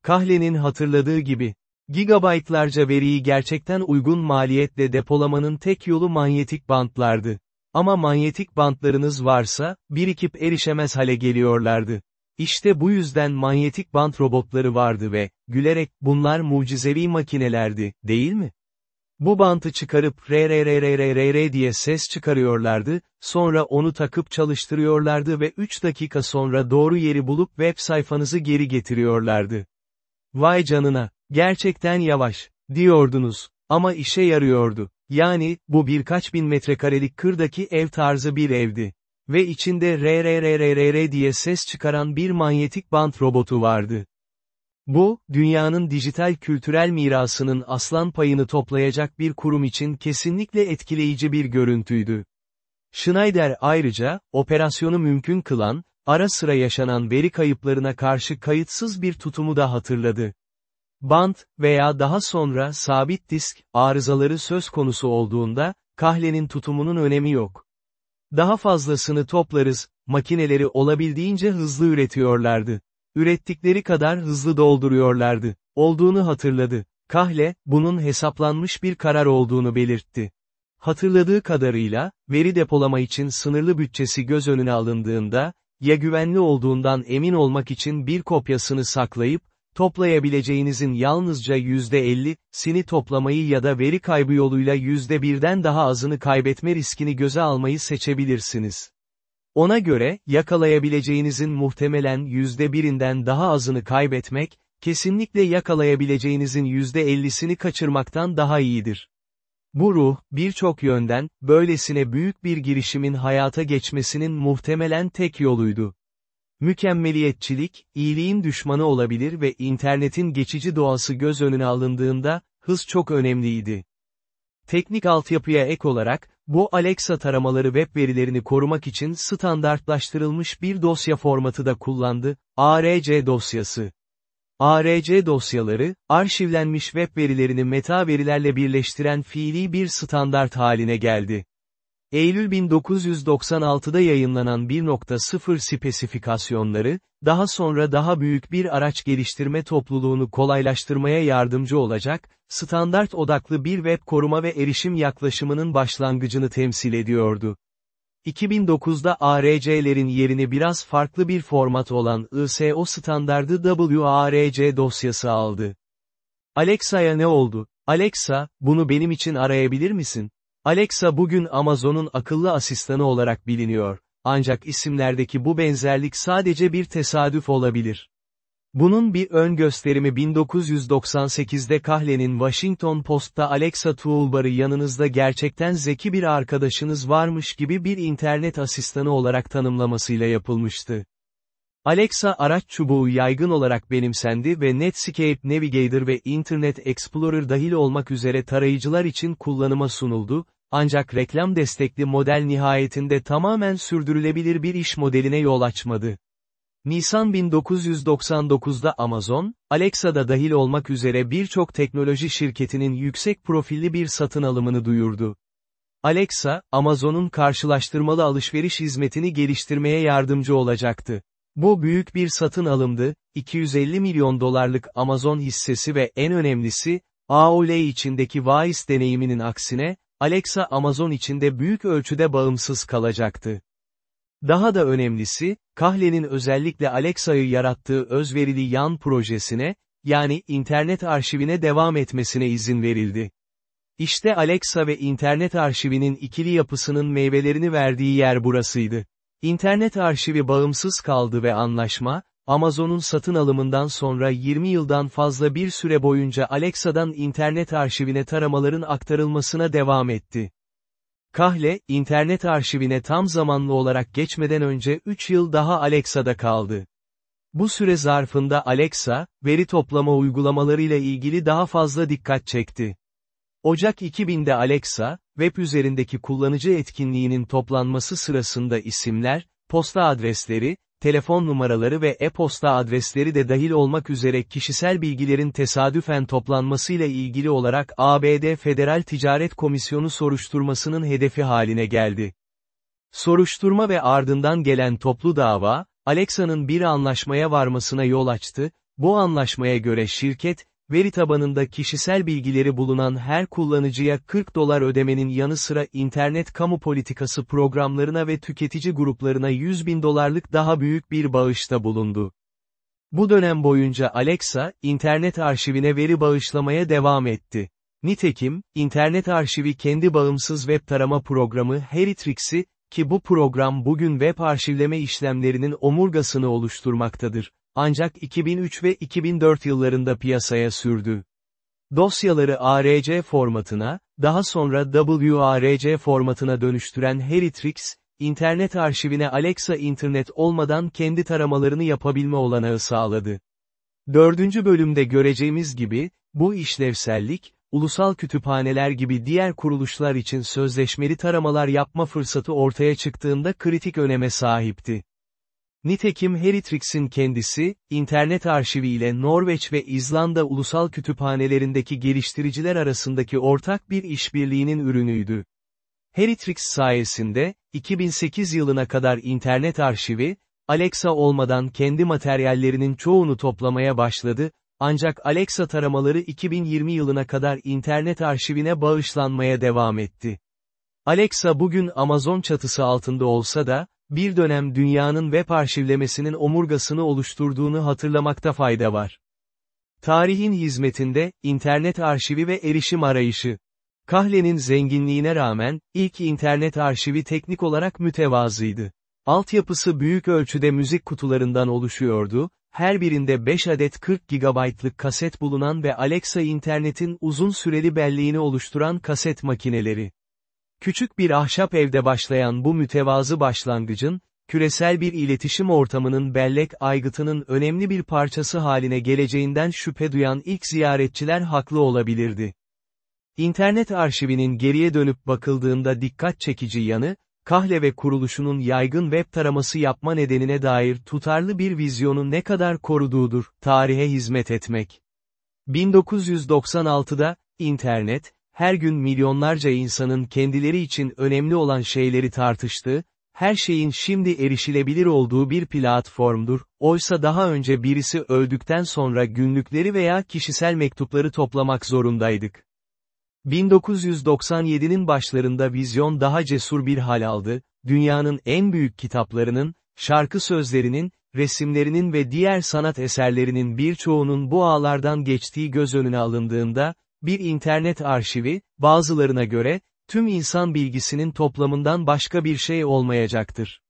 Kahle'nin hatırladığı gibi, gigabaytlarca veriyi gerçekten uygun maliyetle depolamanın tek yolu manyetik bantlardı. Ama manyetik bantlarınız varsa, birikip erişemez hale geliyorlardı. İşte bu yüzden manyetik bant robotları vardı ve, gülerek, bunlar mucizevi makinelerdi, değil mi? Bu bantı çıkarıp re diye ses çıkarıyorlardı, sonra onu takıp çalıştırıyorlardı ve 3 dakika sonra doğru yeri bulup web sayfanızı geri getiriyorlardı. Vay canına, gerçekten yavaş, diyordunuz, ama işe yarıyordu. Yani, bu birkaç bin metrekarelik kırdaki ev tarzı bir evdi. Ve içinde re diye ses çıkaran bir manyetik bant robotu vardı. Bu, dünyanın dijital kültürel mirasının aslan payını toplayacak bir kurum için kesinlikle etkileyici bir görüntüydü. Schneider ayrıca, operasyonu mümkün kılan, ara sıra yaşanan veri kayıplarına karşı kayıtsız bir tutumu da hatırladı. Bant veya daha sonra sabit disk arızaları söz konusu olduğunda, kahlenin tutumunun önemi yok. Daha fazlasını toplarız, makineleri olabildiğince hızlı üretiyorlardı. Ürettikleri kadar hızlı dolduruyorlardı. Olduğunu hatırladı. Kahle, bunun hesaplanmış bir karar olduğunu belirtti. Hatırladığı kadarıyla, veri depolama için sınırlı bütçesi göz önüne alındığında, ya güvenli olduğundan emin olmak için bir kopyasını saklayıp, toplayabileceğinizin yalnızca %50'sini toplamayı ya da veri kaybı yoluyla %1'den daha azını kaybetme riskini göze almayı seçebilirsiniz. Ona göre, yakalayabileceğinizin muhtemelen %1'inden daha azını kaybetmek, kesinlikle yakalayabileceğinizin %50'sini kaçırmaktan daha iyidir. Bu ruh, birçok yönden, böylesine büyük bir girişimin hayata geçmesinin muhtemelen tek yoluydu. Mükemmeliyetçilik, iyiliğin düşmanı olabilir ve internetin geçici doğası göz önüne alındığında, hız çok önemliydi. Teknik altyapıya ek olarak, bu Alexa taramaları web verilerini korumak için standartlaştırılmış bir dosya formatı da kullandı, ARC dosyası. ARC dosyaları, arşivlenmiş web verilerini meta verilerle birleştiren fiili bir standart haline geldi. Eylül 1996'da yayınlanan 1.0 spesifikasyonları, daha sonra daha büyük bir araç geliştirme topluluğunu kolaylaştırmaya yardımcı olacak, standart odaklı bir web koruma ve erişim yaklaşımının başlangıcını temsil ediyordu. 2009'da ARC'lerin yerini biraz farklı bir format olan ISO standardı WARC dosyası aldı. Alexa'ya ne oldu? Alexa, bunu benim için arayabilir misin? Alexa bugün Amazon'un akıllı asistanı olarak biliniyor, ancak isimlerdeki bu benzerlik sadece bir tesadüf olabilir. Bunun bir ön gösterimi 1998'de Kahle'nin Washington Post'ta Alexa toolbar'ı yanınızda gerçekten zeki bir arkadaşınız varmış gibi bir internet asistanı olarak tanımlamasıyla yapılmıştı. Alexa araç çubuğu yaygın olarak benimsendi ve Netscape Navigator ve Internet Explorer dahil olmak üzere tarayıcılar için kullanıma sunuldu, ancak reklam destekli model nihayetinde tamamen sürdürülebilir bir iş modeline yol açmadı. Nisan 1999'da Amazon, Alexa'da dahil olmak üzere birçok teknoloji şirketinin yüksek profilli bir satın alımını duyurdu. Alexa, Amazon'un karşılaştırmalı alışveriş hizmetini geliştirmeye yardımcı olacaktı. Bu büyük bir satın alımdı, 250 milyon dolarlık Amazon hissesi ve en önemlisi, AOL içindeki Voice deneyiminin aksine, Alexa Amazon içinde büyük ölçüde bağımsız kalacaktı. Daha da önemlisi, Kahle'nin özellikle Alexa'yı yarattığı özverili yan projesine, yani internet arşivine devam etmesine izin verildi. İşte Alexa ve internet arşivinin ikili yapısının meyvelerini verdiği yer burasıydı. İnternet arşivi bağımsız kaldı ve anlaşma, Amazon'un satın alımından sonra 20 yıldan fazla bir süre boyunca Alexa'dan internet arşivine taramaların aktarılmasına devam etti. Kahle, internet arşivine tam zamanlı olarak geçmeden önce 3 yıl daha Alexa'da kaldı. Bu süre zarfında Alexa, veri toplama uygulamalarıyla ilgili daha fazla dikkat çekti. Ocak 2000'de Alexa, web üzerindeki kullanıcı etkinliğinin toplanması sırasında isimler, posta adresleri, telefon numaraları ve e-posta adresleri de dahil olmak üzere kişisel bilgilerin tesadüfen toplanmasıyla ilgili olarak ABD Federal Ticaret Komisyonu soruşturmasının hedefi haline geldi. Soruşturma ve ardından gelen toplu dava, Alexa'nın bir anlaşmaya varmasına yol açtı, bu anlaşmaya göre şirket, veri tabanında kişisel bilgileri bulunan her kullanıcıya 40 dolar ödemenin yanı sıra internet kamu politikası programlarına ve tüketici gruplarına 100 bin dolarlık daha büyük bir bağışta bulundu. Bu dönem boyunca Alexa, internet arşivine veri bağışlamaya devam etti. Nitekim, internet arşivi kendi bağımsız web tarama programı Heritrix'i, ki bu program bugün web arşivleme işlemlerinin omurgasını oluşturmaktadır ancak 2003 ve 2004 yıllarında piyasaya sürdü. Dosyaları ARC formatına, daha sonra WARC formatına dönüştüren Heritrix, internet arşivine Alexa internet olmadan kendi taramalarını yapabilme olanağı sağladı. Dördüncü bölümde göreceğimiz gibi, bu işlevsellik, ulusal kütüphaneler gibi diğer kuruluşlar için sözleşmeli taramalar yapma fırsatı ortaya çıktığında kritik öneme sahipti. Nitekim Heritrix'in kendisi, internet arşivi ile Norveç ve İzlanda ulusal kütüphanelerindeki geliştiriciler arasındaki ortak bir işbirliğinin ürünüydü. Heritrix sayesinde, 2008 yılına kadar internet arşivi, Alexa olmadan kendi materyallerinin çoğunu toplamaya başladı, ancak Alexa taramaları 2020 yılına kadar internet arşivine bağışlanmaya devam etti. Alexa bugün Amazon çatısı altında olsa da, bir dönem dünyanın web arşivlemesinin omurgasını oluşturduğunu hatırlamakta fayda var. Tarihin hizmetinde, internet arşivi ve erişim arayışı. Kahle'nin zenginliğine rağmen, ilk internet arşivi teknik olarak mütevazıydı. Altyapısı büyük ölçüde müzik kutularından oluşuyordu, her birinde 5 adet 40 GB'lık kaset bulunan ve Alexa internetin uzun süreli belleğini oluşturan kaset makineleri. Küçük bir ahşap evde başlayan bu mütevazı başlangıcın, küresel bir iletişim ortamının bellek aygıtının önemli bir parçası haline geleceğinden şüphe duyan ilk ziyaretçiler haklı olabilirdi. İnternet arşivinin geriye dönüp bakıldığında dikkat çekici yanı, Kahle ve kuruluşunun yaygın web taraması yapma nedenine dair tutarlı bir vizyonu ne kadar koruduğudur, tarihe hizmet etmek. 1996'da, internet, her gün milyonlarca insanın kendileri için önemli olan şeyleri tartıştığı, her şeyin şimdi erişilebilir olduğu bir platformdur, oysa daha önce birisi öldükten sonra günlükleri veya kişisel mektupları toplamak zorundaydık. 1997'nin başlarında vizyon daha cesur bir hal aldı, dünyanın en büyük kitaplarının, şarkı sözlerinin, resimlerinin ve diğer sanat eserlerinin birçoğunun bu ağlardan geçtiği göz önüne alındığında, bir internet arşivi, bazılarına göre, tüm insan bilgisinin toplamından başka bir şey olmayacaktır.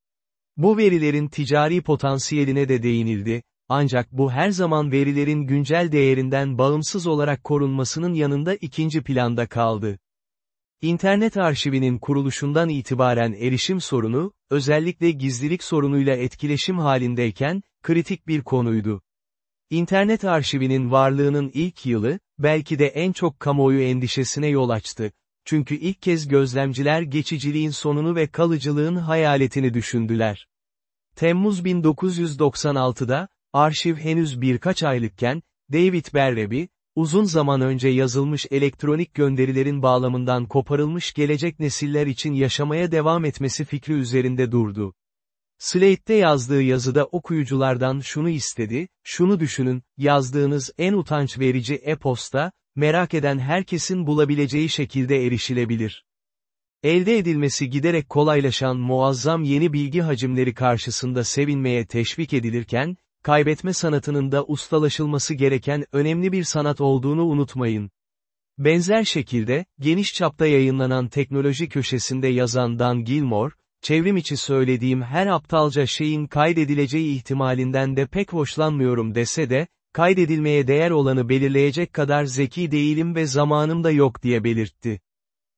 Bu verilerin ticari potansiyeline de değinildi, ancak bu her zaman verilerin güncel değerinden bağımsız olarak korunmasının yanında ikinci planda kaldı. İnternet arşivinin kuruluşundan itibaren erişim sorunu, özellikle gizlilik sorunuyla etkileşim halindeyken, kritik bir konuydu. İnternet arşivinin varlığının ilk yılı, belki de en çok kamuoyu endişesine yol açtı. Çünkü ilk kez gözlemciler geçiciliğin sonunu ve kalıcılığın hayaletini düşündüler. Temmuz 1996'da, arşiv henüz birkaç aylıkken, David Berreby, uzun zaman önce yazılmış elektronik gönderilerin bağlamından koparılmış gelecek nesiller için yaşamaya devam etmesi fikri üzerinde durdu. Slate'de yazdığı yazıda okuyuculardan şunu istedi, şunu düşünün, yazdığınız en utanç verici e-posta, merak eden herkesin bulabileceği şekilde erişilebilir. Elde edilmesi giderek kolaylaşan muazzam yeni bilgi hacimleri karşısında sevinmeye teşvik edilirken, kaybetme sanatının da ustalaşılması gereken önemli bir sanat olduğunu unutmayın. Benzer şekilde, geniş çapta yayınlanan teknoloji köşesinde yazan Dan Gilmore, çevrim içi söylediğim her aptalca şeyin kaydedileceği ihtimalinden de pek hoşlanmıyorum dese de, kaydedilmeye değer olanı belirleyecek kadar zeki değilim ve zamanım da yok diye belirtti.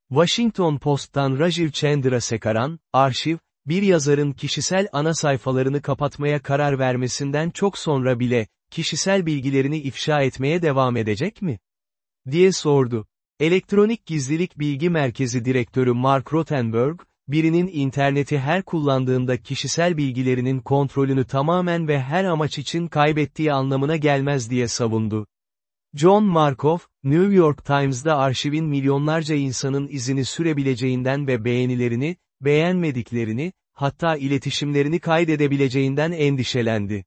Washington Post'tan Rajiv Chandrasekaran, arşiv, bir yazarın kişisel ana sayfalarını kapatmaya karar vermesinden çok sonra bile, kişisel bilgilerini ifşa etmeye devam edecek mi? diye sordu. Elektronik Gizlilik Bilgi Merkezi Direktörü Mark Rothenberg, birinin interneti her kullandığında kişisel bilgilerinin kontrolünü tamamen ve her amaç için kaybettiği anlamına gelmez diye savundu. John Markov, New York Times'da arşivin milyonlarca insanın izini sürebileceğinden ve beğenilerini, beğenmediklerini, hatta iletişimlerini kaydedebileceğinden endişelendi.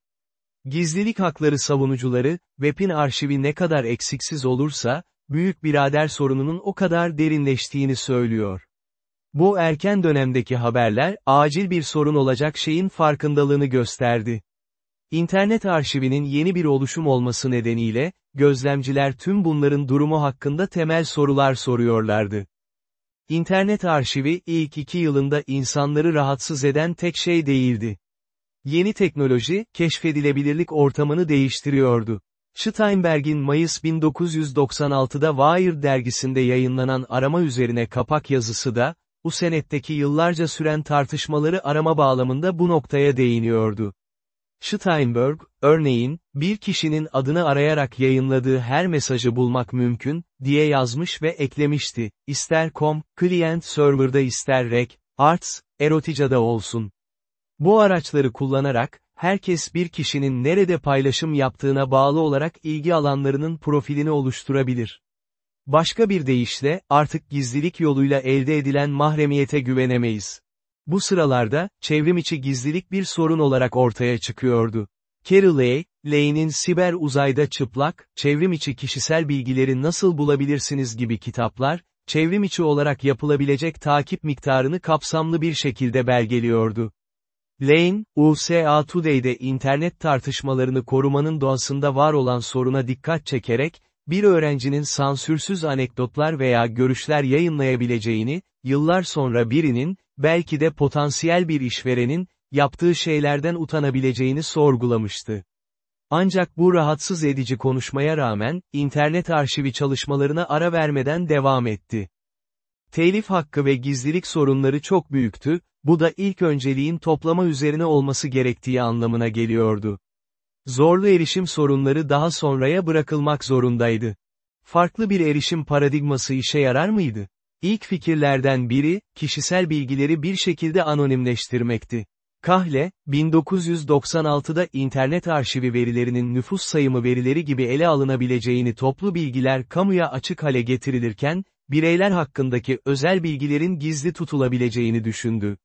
Gizlilik hakları savunucuları, web'in arşivi ne kadar eksiksiz olursa, büyük birader sorununun o kadar derinleştiğini söylüyor. Bu erken dönemdeki haberler, acil bir sorun olacak şeyin farkındalığını gösterdi. İnternet arşivinin yeni bir oluşum olması nedeniyle, gözlemciler tüm bunların durumu hakkında temel sorular soruyorlardı. İnternet arşivi ilk iki yılında insanları rahatsız eden tek şey değildi. Yeni teknoloji, keşfedilebilirlik ortamını değiştiriyordu. Steinberg'in Mayıs 1996'da Wired dergisinde yayınlanan arama üzerine kapak yazısı da, bu senetteki yıllarca süren tartışmaları arama bağlamında bu noktaya değiniyordu. Steinberg, örneğin, bir kişinin adını arayarak yayınladığı her mesajı bulmak mümkün, diye yazmış ve eklemişti, ister com, client server'da ister rec, arts, erotica'da olsun. Bu araçları kullanarak, herkes bir kişinin nerede paylaşım yaptığına bağlı olarak ilgi alanlarının profilini oluşturabilir. Başka bir deyişle, artık gizlilik yoluyla elde edilen mahremiyete güvenemeyiz. Bu sıralarda, çevrimiçi gizlilik bir sorun olarak ortaya çıkıyordu. Carol Lay, Lay'nin Siber Uzayda Çıplak, Çevrimiçi Kişisel Bilgileri Nasıl Bulabilirsiniz gibi kitaplar, çevrimiçi olarak yapılabilecek takip miktarını kapsamlı bir şekilde belgeliyordu. Lane, USA Today'de internet tartışmalarını korumanın doğasında var olan soruna dikkat çekerek, bir öğrencinin sansürsüz anekdotlar veya görüşler yayınlayabileceğini, yıllar sonra birinin, belki de potansiyel bir işverenin, yaptığı şeylerden utanabileceğini sorgulamıştı. Ancak bu rahatsız edici konuşmaya rağmen, internet arşivi çalışmalarına ara vermeden devam etti. Telif hakkı ve gizlilik sorunları çok büyüktü, bu da ilk önceliğin toplama üzerine olması gerektiği anlamına geliyordu. Zorlu erişim sorunları daha sonraya bırakılmak zorundaydı. Farklı bir erişim paradigması işe yarar mıydı? İlk fikirlerden biri, kişisel bilgileri bir şekilde anonimleştirmekti. Kahle, 1996'da internet arşivi verilerinin nüfus sayımı verileri gibi ele alınabileceğini toplu bilgiler kamuya açık hale getirilirken, bireyler hakkındaki özel bilgilerin gizli tutulabileceğini düşündü.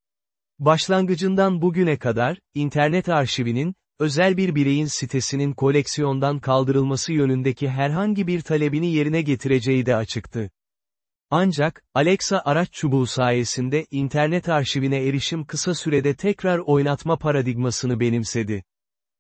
Başlangıcından bugüne kadar, internet arşivinin, özel bir bireyin sitesinin koleksiyondan kaldırılması yönündeki herhangi bir talebini yerine getireceği de açıktı. Ancak, Alexa araç çubuğu sayesinde internet arşivine erişim kısa sürede tekrar oynatma paradigmasını benimsedi.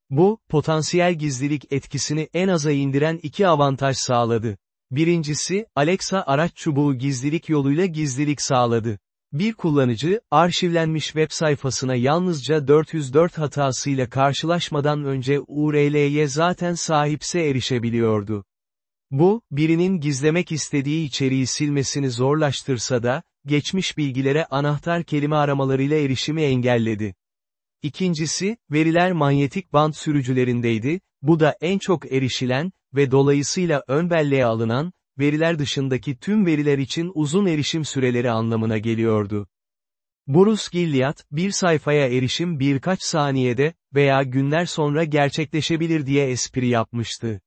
Bu, potansiyel gizlilik etkisini en aza indiren iki avantaj sağladı. Birincisi, Alexa araç çubuğu gizlilik yoluyla gizlilik sağladı. Bir kullanıcı, arşivlenmiş web sayfasına yalnızca 404 hatasıyla karşılaşmadan önce URL'ye zaten sahipse erişebiliyordu. Bu, birinin gizlemek istediği içeriği silmesini zorlaştırsa da, geçmiş bilgilere anahtar kelime aramalarıyla erişimi engelledi. İkincisi, veriler manyetik band sürücülerindeydi, bu da en çok erişilen ve dolayısıyla ön belleğe alınan, veriler dışındaki tüm veriler için uzun erişim süreleri anlamına geliyordu. Bruce Gilliat, bir sayfaya erişim birkaç saniyede veya günler sonra gerçekleşebilir diye espri yapmıştı.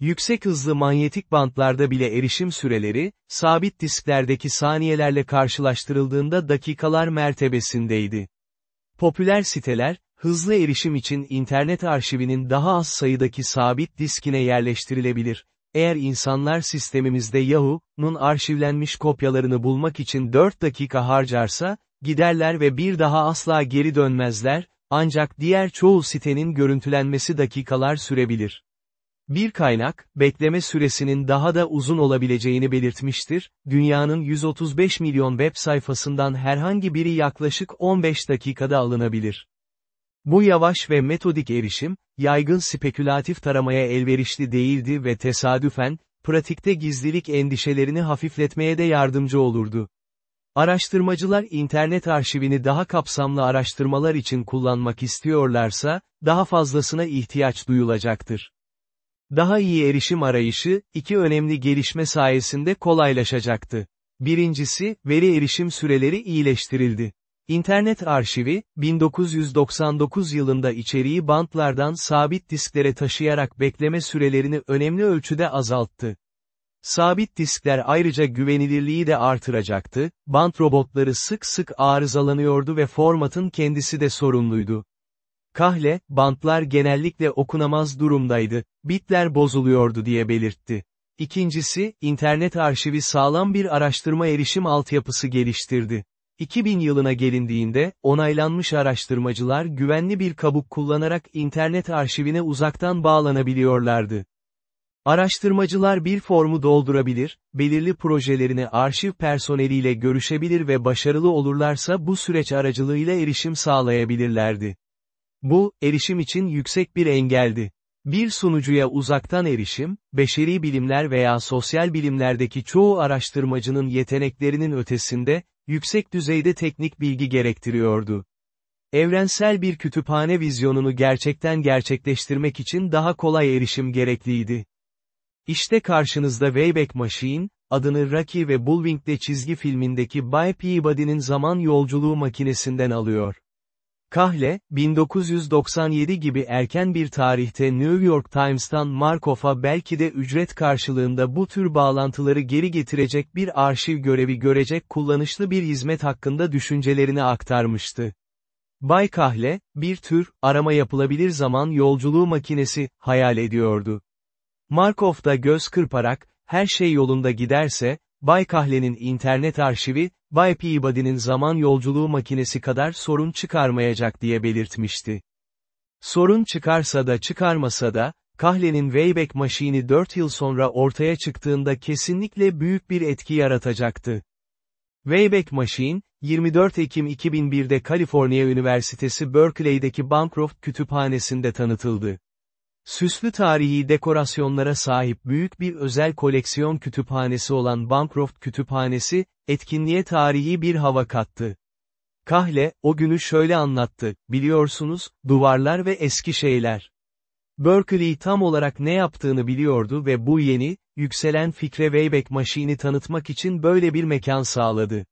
Yüksek hızlı manyetik bantlarda bile erişim süreleri, sabit disklerdeki saniyelerle karşılaştırıldığında dakikalar mertebesindeydi. Popüler siteler, hızlı erişim için internet arşivinin daha az sayıdaki sabit diskine yerleştirilebilir. Eğer insanlar sistemimizde Yahoo'nun arşivlenmiş kopyalarını bulmak için 4 dakika harcarsa, giderler ve bir daha asla geri dönmezler, ancak diğer çoğu sitenin görüntülenmesi dakikalar sürebilir. Bir kaynak, bekleme süresinin daha da uzun olabileceğini belirtmiştir, dünyanın 135 milyon web sayfasından herhangi biri yaklaşık 15 dakikada alınabilir. Bu yavaş ve metodik erişim, yaygın spekülatif taramaya elverişli değildi ve tesadüfen, pratikte gizlilik endişelerini hafifletmeye de yardımcı olurdu. Araştırmacılar internet arşivini daha kapsamlı araştırmalar için kullanmak istiyorlarsa, daha fazlasına ihtiyaç duyulacaktır. Daha iyi erişim arayışı, iki önemli gelişme sayesinde kolaylaşacaktı. Birincisi, veri erişim süreleri iyileştirildi. İnternet arşivi, 1999 yılında içeriği bantlardan sabit disklere taşıyarak bekleme sürelerini önemli ölçüde azalttı. Sabit diskler ayrıca güvenilirliği de artıracaktı, bant robotları sık sık arızalanıyordu ve formatın kendisi de sorunluydu. Kahle, bantlar genellikle okunamaz durumdaydı, bitler bozuluyordu diye belirtti. İkincisi, internet arşivi sağlam bir araştırma erişim altyapısı geliştirdi. 2000 yılına gelindiğinde, onaylanmış araştırmacılar güvenli bir kabuk kullanarak internet arşivine uzaktan bağlanabiliyorlardı. Araştırmacılar bir formu doldurabilir, belirli projelerini arşiv personeliyle görüşebilir ve başarılı olurlarsa bu süreç aracılığıyla erişim sağlayabilirlerdi. Bu, erişim için yüksek bir engeldi. Bir sunucuya uzaktan erişim, beşeri bilimler veya sosyal bilimlerdeki çoğu araştırmacının yeteneklerinin ötesinde, yüksek düzeyde teknik bilgi gerektiriyordu. Evrensel bir kütüphane vizyonunu gerçekten gerçekleştirmek için daha kolay erişim gerekliydi. İşte karşınızda Wayback Machine, adını Rocky ve Bullwink'te çizgi filmindeki Bay Peabody'nin zaman yolculuğu makinesinden alıyor. Kahle, 1997 gibi erken bir tarihte New York Times'tan Markov'a belki de ücret karşılığında bu tür bağlantıları geri getirecek bir arşiv görevi görecek kullanışlı bir hizmet hakkında düşüncelerini aktarmıştı. Bay Kahle, bir tür, arama yapılabilir zaman yolculuğu makinesi, hayal ediyordu. Markov da göz kırparak, her şey yolunda giderse, Bay Kahle'nin internet arşivi, Bay Peabody'nin zaman yolculuğu makinesi kadar sorun çıkarmayacak diye belirtmişti. Sorun çıkarsa da çıkarmasa da, Kahle'nin Wayback Machine'i 4 yıl sonra ortaya çıktığında kesinlikle büyük bir etki yaratacaktı. Wayback Machine, 24 Ekim 2001'de Kaliforniya Üniversitesi Berkeley'deki Bancroft Kütüphanesi'nde tanıtıldı. Süslü tarihi dekorasyonlara sahip büyük bir özel koleksiyon kütüphanesi olan Bancroft Kütüphanesi, etkinliğe tarihi bir hava kattı. Kahle, o günü şöyle anlattı, biliyorsunuz, duvarlar ve eski şeyler. Berkeley tam olarak ne yaptığını biliyordu ve bu yeni, yükselen fikre Wayback Machine'i tanıtmak için böyle bir mekan sağladı.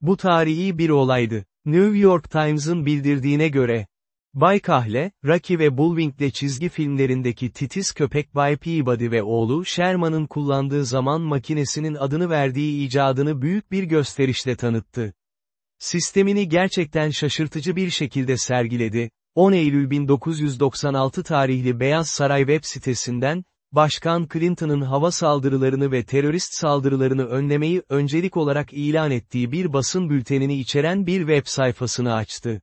Bu tarihi bir olaydı. New York Times'ın bildirdiğine göre, Bay Kahle, Rocky ve Bullwink'le çizgi filmlerindeki titiz köpek Bay Peabody ve oğlu Sherman'ın kullandığı zaman makinesinin adını verdiği icadını büyük bir gösterişle tanıttı. Sistemini gerçekten şaşırtıcı bir şekilde sergiledi. 10 Eylül 1996 tarihli Beyaz Saray web sitesinden, Başkan Clinton'ın hava saldırılarını ve terörist saldırılarını önlemeyi öncelik olarak ilan ettiği bir basın bültenini içeren bir web sayfasını açtı.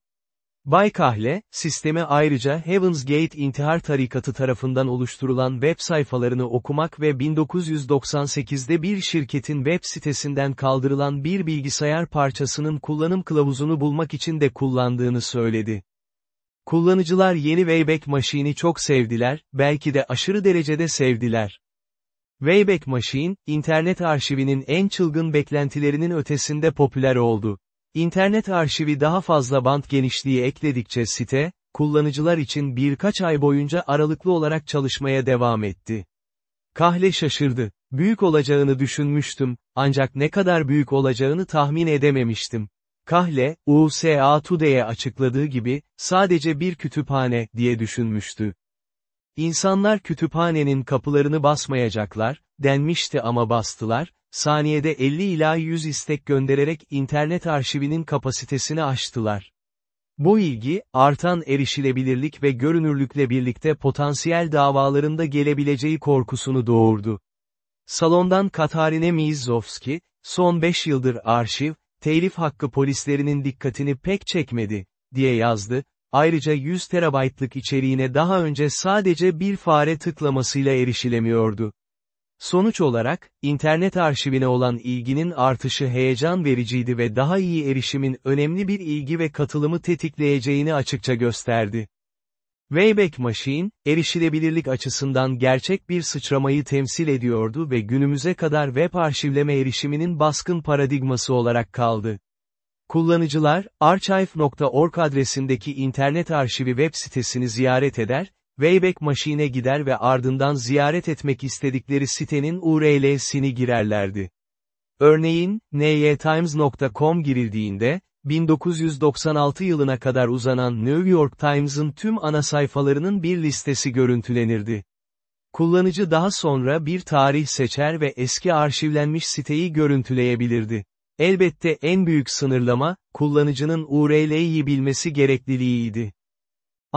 Bay Kahle, sisteme ayrıca Heaven's Gate intihar tarikatı tarafından oluşturulan web sayfalarını okumak ve 1998'de bir şirketin web sitesinden kaldırılan bir bilgisayar parçasının kullanım kılavuzunu bulmak için de kullandığını söyledi. Kullanıcılar yeni Wayback Machine'i çok sevdiler, belki de aşırı derecede sevdiler. Wayback Machine, internet arşivinin en çılgın beklentilerinin ötesinde popüler oldu. İnternet arşivi daha fazla bant genişliği ekledikçe site, kullanıcılar için birkaç ay boyunca aralıklı olarak çalışmaya devam etti. Kahle şaşırdı. Büyük olacağını düşünmüştüm, ancak ne kadar büyük olacağını tahmin edememiştim. Kahle, USA Today'e açıkladığı gibi, sadece bir kütüphane, diye düşünmüştü. İnsanlar kütüphanenin kapılarını basmayacaklar, denmişti ama bastılar, saniyede 50 ila 100 istek göndererek internet arşivinin kapasitesini aştılar. Bu ilgi, artan erişilebilirlik ve görünürlükle birlikte potansiyel davalarında gelebileceği korkusunu doğurdu. Salondan Katarine Mizovski, son 5 yıldır arşiv, telif hakkı polislerinin dikkatini pek çekmedi, diye yazdı, ayrıca 100 terabaytlık içeriğine daha önce sadece bir fare tıklamasıyla erişilemiyordu. Sonuç olarak, internet arşivine olan ilginin artışı heyecan vericiydi ve daha iyi erişimin önemli bir ilgi ve katılımı tetikleyeceğini açıkça gösterdi. Wayback Machine, erişilebilirlik açısından gerçek bir sıçramayı temsil ediyordu ve günümüze kadar web arşivleme erişiminin baskın paradigması olarak kaldı. Kullanıcılar, archive.org adresindeki internet arşivi web sitesini ziyaret eder, Wayback Machine'e gider ve ardından ziyaret etmek istedikleri sitenin URL'sini girerlerdi. Örneğin, nytimes.com girildiğinde, 1996 yılına kadar uzanan New York Times'ın tüm ana sayfalarının bir listesi görüntülenirdi. Kullanıcı daha sonra bir tarih seçer ve eski arşivlenmiş siteyi görüntüleyebilirdi. Elbette en büyük sınırlama, kullanıcının URL'yi bilmesi gerekliliğiydi.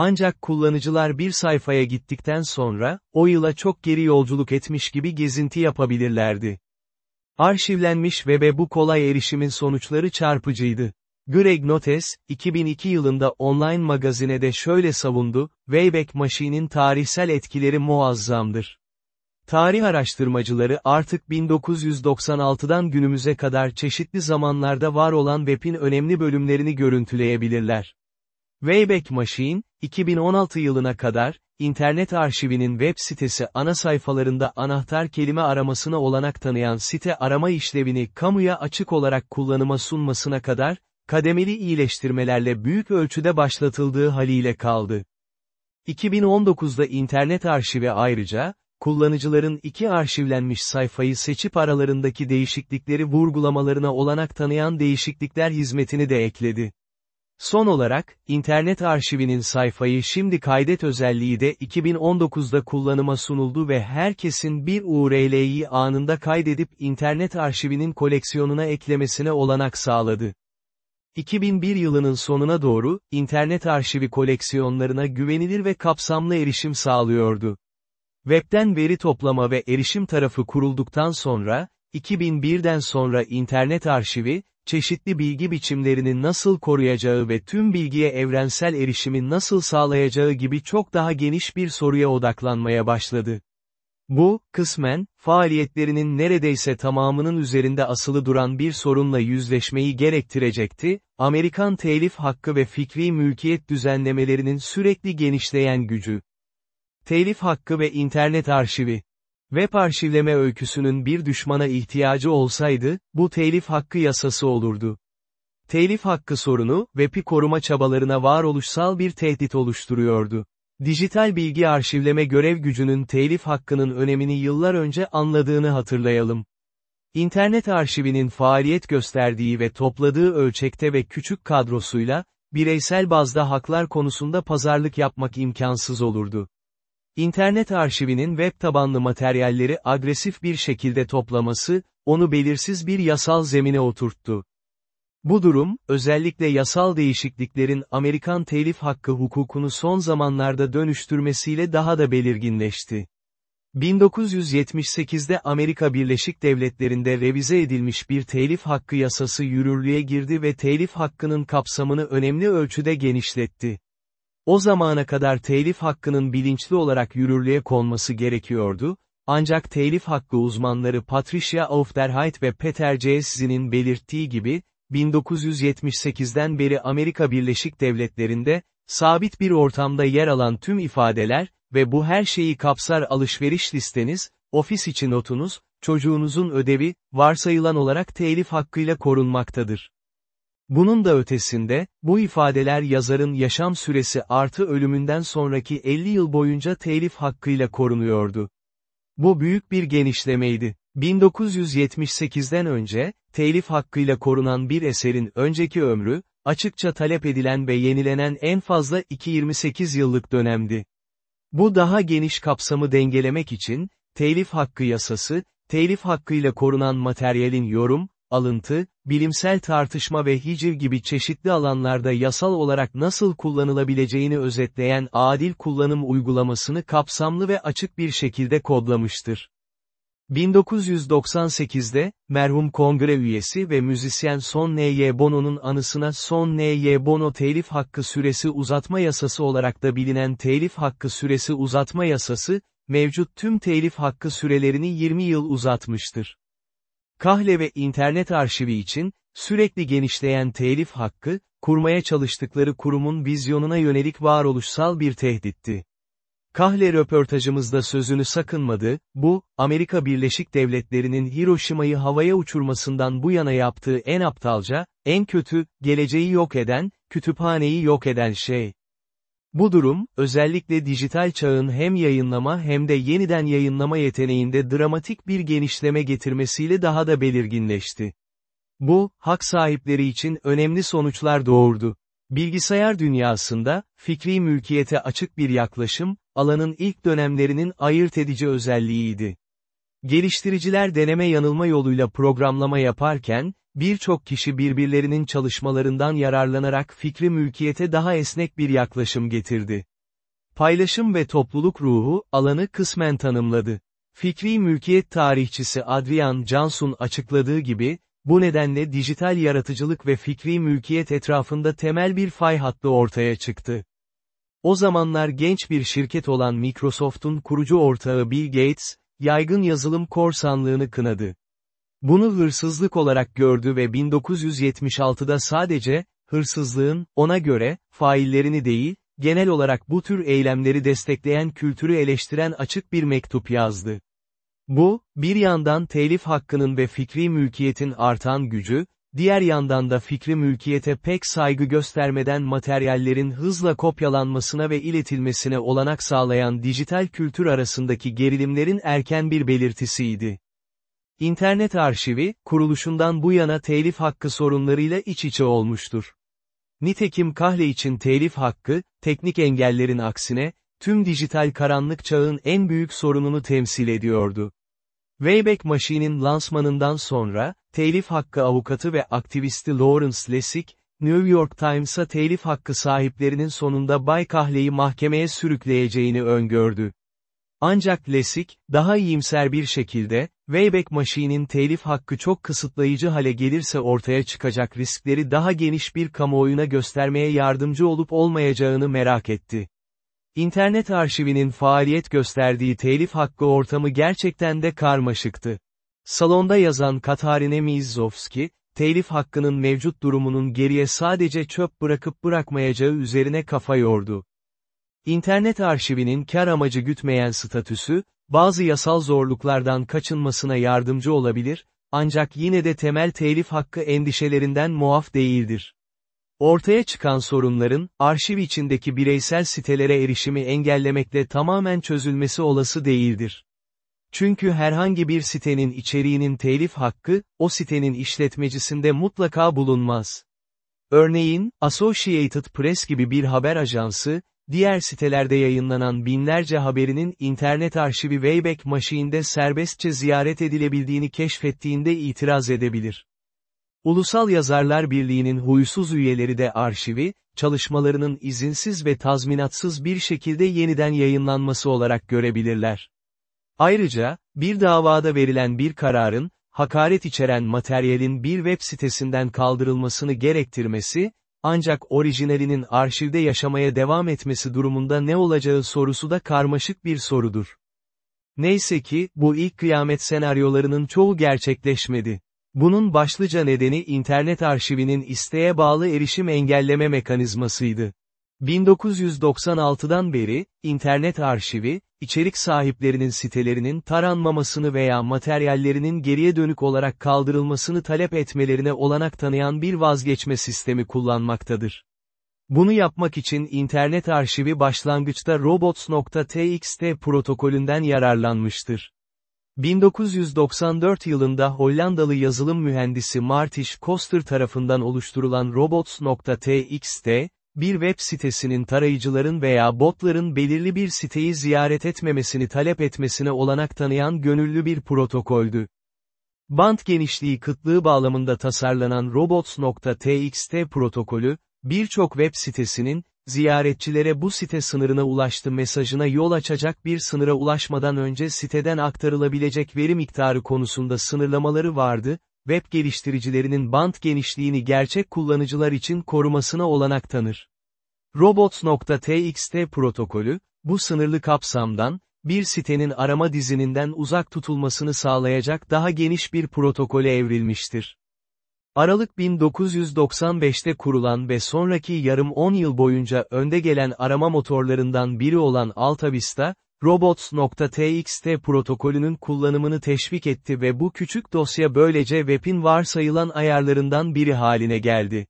Ancak kullanıcılar bir sayfaya gittikten sonra, o yıla çok geri yolculuk etmiş gibi gezinti yapabilirlerdi. Arşivlenmiş web'e bu kolay erişimin sonuçları çarpıcıydı. Greg Notes, 2002 yılında online magazine de şöyle savundu, Wayback Machine'in tarihsel etkileri muazzamdır. Tarih araştırmacıları artık 1996'dan günümüze kadar çeşitli zamanlarda var olan web'in önemli bölümlerini görüntüleyebilirler. Wayback Machine, 2016 yılına kadar, internet arşivinin web sitesi ana sayfalarında anahtar kelime aramasına olanak tanıyan site arama işlevini kamuya açık olarak kullanıma sunmasına kadar, kademeli iyileştirmelerle büyük ölçüde başlatıldığı haliyle kaldı. 2019'da internet arşivi ayrıca, kullanıcıların iki arşivlenmiş sayfayı seçip aralarındaki değişiklikleri vurgulamalarına olanak tanıyan değişiklikler hizmetini de ekledi. Son olarak, internet arşivinin sayfayı şimdi kaydet özelliği de 2019'da kullanıma sunuldu ve herkesin bir URL'yi anında kaydedip internet arşivinin koleksiyonuna eklemesine olanak sağladı. 2001 yılının sonuna doğru, internet arşivi koleksiyonlarına güvenilir ve kapsamlı erişim sağlıyordu. Web'den veri toplama ve erişim tarafı kurulduktan sonra, 2001'den sonra internet arşivi, çeşitli bilgi biçimlerini nasıl koruyacağı ve tüm bilgiye evrensel erişimi nasıl sağlayacağı gibi çok daha geniş bir soruya odaklanmaya başladı. Bu, kısmen, faaliyetlerinin neredeyse tamamının üzerinde asılı duran bir sorunla yüzleşmeyi gerektirecekti, Amerikan telif hakkı ve fikri mülkiyet düzenlemelerinin sürekli genişleyen gücü. Telif hakkı ve internet arşivi. Web arşivleme öyküsünün bir düşmana ihtiyacı olsaydı, bu telif hakkı yasası olurdu. Telif hakkı sorunu, web'i koruma çabalarına varoluşsal bir tehdit oluşturuyordu. Dijital bilgi arşivleme görev gücünün telif hakkının önemini yıllar önce anladığını hatırlayalım. İnternet arşivinin faaliyet gösterdiği ve topladığı ölçekte ve küçük kadrosuyla, bireysel bazda haklar konusunda pazarlık yapmak imkansız olurdu. İnternet arşivinin web tabanlı materyalleri agresif bir şekilde toplaması, onu belirsiz bir yasal zemine oturttu. Bu durum, özellikle yasal değişikliklerin Amerikan telif hakkı hukukunu son zamanlarda dönüştürmesiyle daha da belirginleşti. 1978'de Amerika Birleşik Devletleri'nde revize edilmiş bir telif hakkı yasası yürürlüğe girdi ve telif hakkının kapsamını önemli ölçüde genişletti. O zamana kadar telif hakkının bilinçli olarak yürürlüğe konması gerekiyordu, ancak telif hakkı uzmanları Patricia Aufderheit ve Peter Jesse'nin belirttiği gibi, 1978'den beri Amerika Birleşik Devletleri'nde, sabit bir ortamda yer alan tüm ifadeler ve bu her şeyi kapsar alışveriş listeniz, ofis içi notunuz, çocuğunuzun ödevi, varsayılan olarak telif hakkıyla korunmaktadır. Bunun da ötesinde, bu ifadeler yazarın yaşam süresi artı ölümünden sonraki 50 yıl boyunca telif hakkıyla korunuyordu. Bu büyük bir genişlemeydi. 1978'den önce, telif hakkıyla korunan bir eserin önceki ömrü, açıkça talep edilen ve yenilenen en fazla 2-28 yıllık dönemdi. Bu daha geniş kapsamı dengelemek için, telif hakkı yasası, telif hakkıyla korunan materyalin yorum, alıntı, bilimsel tartışma ve hiciv gibi çeşitli alanlarda yasal olarak nasıl kullanılabileceğini özetleyen adil kullanım uygulamasını kapsamlı ve açık bir şekilde kodlamıştır. 1998'de, merhum kongre üyesi ve müzisyen Son N.Y. Bono'nun anısına Son N.Y. Bono telif hakkı süresi uzatma yasası olarak da bilinen telif hakkı süresi uzatma yasası, mevcut tüm telif hakkı sürelerini 20 yıl uzatmıştır. Kahle ve internet arşivi için, sürekli genişleyen telif hakkı, kurmaya çalıştıkları kurumun vizyonuna yönelik varoluşsal bir tehditti. Kahle röportajımızda sözünü sakınmadı, bu, Amerika Birleşik Devletleri'nin Hiroşima'yı havaya uçurmasından bu yana yaptığı en aptalca, en kötü, geleceği yok eden, kütüphaneyi yok eden şey. Bu durum, özellikle dijital çağın hem yayınlama hem de yeniden yayınlama yeteneğinde dramatik bir genişleme getirmesiyle daha da belirginleşti. Bu, hak sahipleri için önemli sonuçlar doğurdu. Bilgisayar dünyasında, fikri mülkiyete açık bir yaklaşım, alanın ilk dönemlerinin ayırt edici özelliğiydi. Geliştiriciler deneme yanılma yoluyla programlama yaparken, birçok kişi birbirlerinin çalışmalarından yararlanarak fikri mülkiyete daha esnek bir yaklaşım getirdi. Paylaşım ve topluluk ruhu, alanı kısmen tanımladı. Fikri mülkiyet tarihçisi Adrian Johnson açıkladığı gibi, bu nedenle dijital yaratıcılık ve fikri mülkiyet etrafında temel bir fay hattı ortaya çıktı. O zamanlar genç bir şirket olan Microsoft'un kurucu ortağı Bill Gates, yaygın yazılım korsanlığını kınadı. Bunu hırsızlık olarak gördü ve 1976'da sadece, hırsızlığın, ona göre, faillerini değil, genel olarak bu tür eylemleri destekleyen kültürü eleştiren açık bir mektup yazdı. Bu, bir yandan telif hakkının ve fikri mülkiyetin artan gücü, diğer yandan da fikri mülkiyete pek saygı göstermeden materyallerin hızla kopyalanmasına ve iletilmesine olanak sağlayan dijital kültür arasındaki gerilimlerin erken bir belirtisiydi. İnternet arşivi, kuruluşundan bu yana telif hakkı sorunlarıyla iç içe olmuştur. Nitekim kahle için telif hakkı, teknik engellerin aksine, tüm dijital karanlık çağın en büyük sorununu temsil ediyordu. Wayback Machine'in lansmanından sonra, telif hakkı avukatı ve aktivisti Lawrence Lessig, New York Times'a telif hakkı sahiplerinin sonunda Bay Kahle'yi mahkemeye sürükleyeceğini öngördü. Ancak Lessig, daha iyimser bir şekilde, Wayback Machine'in telif hakkı çok kısıtlayıcı hale gelirse ortaya çıkacak riskleri daha geniş bir kamuoyuna göstermeye yardımcı olup olmayacağını merak etti. İnternet arşivinin faaliyet gösterdiği telif hakkı ortamı gerçekten de karmaşıktı. Salonda yazan Katarina Mizovski, telif hakkının mevcut durumunun geriye sadece çöp bırakıp bırakmayacağı üzerine kafa yordu. İnternet arşivinin kar amacı gütmeyen statüsü, bazı yasal zorluklardan kaçınmasına yardımcı olabilir, ancak yine de temel telif hakkı endişelerinden muaf değildir. Ortaya çıkan sorunların, arşiv içindeki bireysel sitelere erişimi engellemekle tamamen çözülmesi olası değildir. Çünkü herhangi bir sitenin içeriğinin telif hakkı, o sitenin işletmecisinde mutlaka bulunmaz. Örneğin, Associated Press gibi bir haber ajansı, diğer sitelerde yayınlanan binlerce haberinin internet arşivi Wayback Machine'de serbestçe ziyaret edilebildiğini keşfettiğinde itiraz edebilir. Ulusal Yazarlar Birliği'nin huysuz üyeleri de arşivi, çalışmalarının izinsiz ve tazminatsız bir şekilde yeniden yayınlanması olarak görebilirler. Ayrıca, bir davada verilen bir kararın, hakaret içeren materyalin bir web sitesinden kaldırılmasını gerektirmesi, ancak orijinalinin arşivde yaşamaya devam etmesi durumunda ne olacağı sorusu da karmaşık bir sorudur. Neyse ki, bu ilk kıyamet senaryolarının çoğu gerçekleşmedi. Bunun başlıca nedeni internet arşivinin isteğe bağlı erişim engelleme mekanizmasıydı. 1996'dan beri, internet arşivi, içerik sahiplerinin sitelerinin taranmamasını veya materyallerinin geriye dönük olarak kaldırılmasını talep etmelerine olanak tanıyan bir vazgeçme sistemi kullanmaktadır. Bunu yapmak için internet arşivi başlangıçta robots.txt protokolünden yararlanmıştır. 1994 yılında Hollandalı yazılım mühendisi Martish Koster tarafından oluşturulan robots.txt, bir web sitesinin tarayıcıların veya botların belirli bir siteyi ziyaret etmemesini talep etmesine olanak tanıyan gönüllü bir protokoldü. Bant genişliği kıtlığı bağlamında tasarlanan robots.txt protokolü, birçok web sitesinin, ziyaretçilere bu site sınırına ulaştı mesajına yol açacak bir sınıra ulaşmadan önce siteden aktarılabilecek veri miktarı konusunda sınırlamaları vardı, web geliştiricilerinin bant genişliğini gerçek kullanıcılar için korumasına olanak tanır. Robots.txt protokolü, bu sınırlı kapsamdan, bir sitenin arama dizininden uzak tutulmasını sağlayacak daha geniş bir protokole evrilmiştir. Aralık 1995'te kurulan ve sonraki yarım 10 yıl boyunca önde gelen arama motorlarından biri olan AltaVista, Robots.txt protokolünün kullanımını teşvik etti ve bu küçük dosya böylece web'in varsayılan ayarlarından biri haline geldi.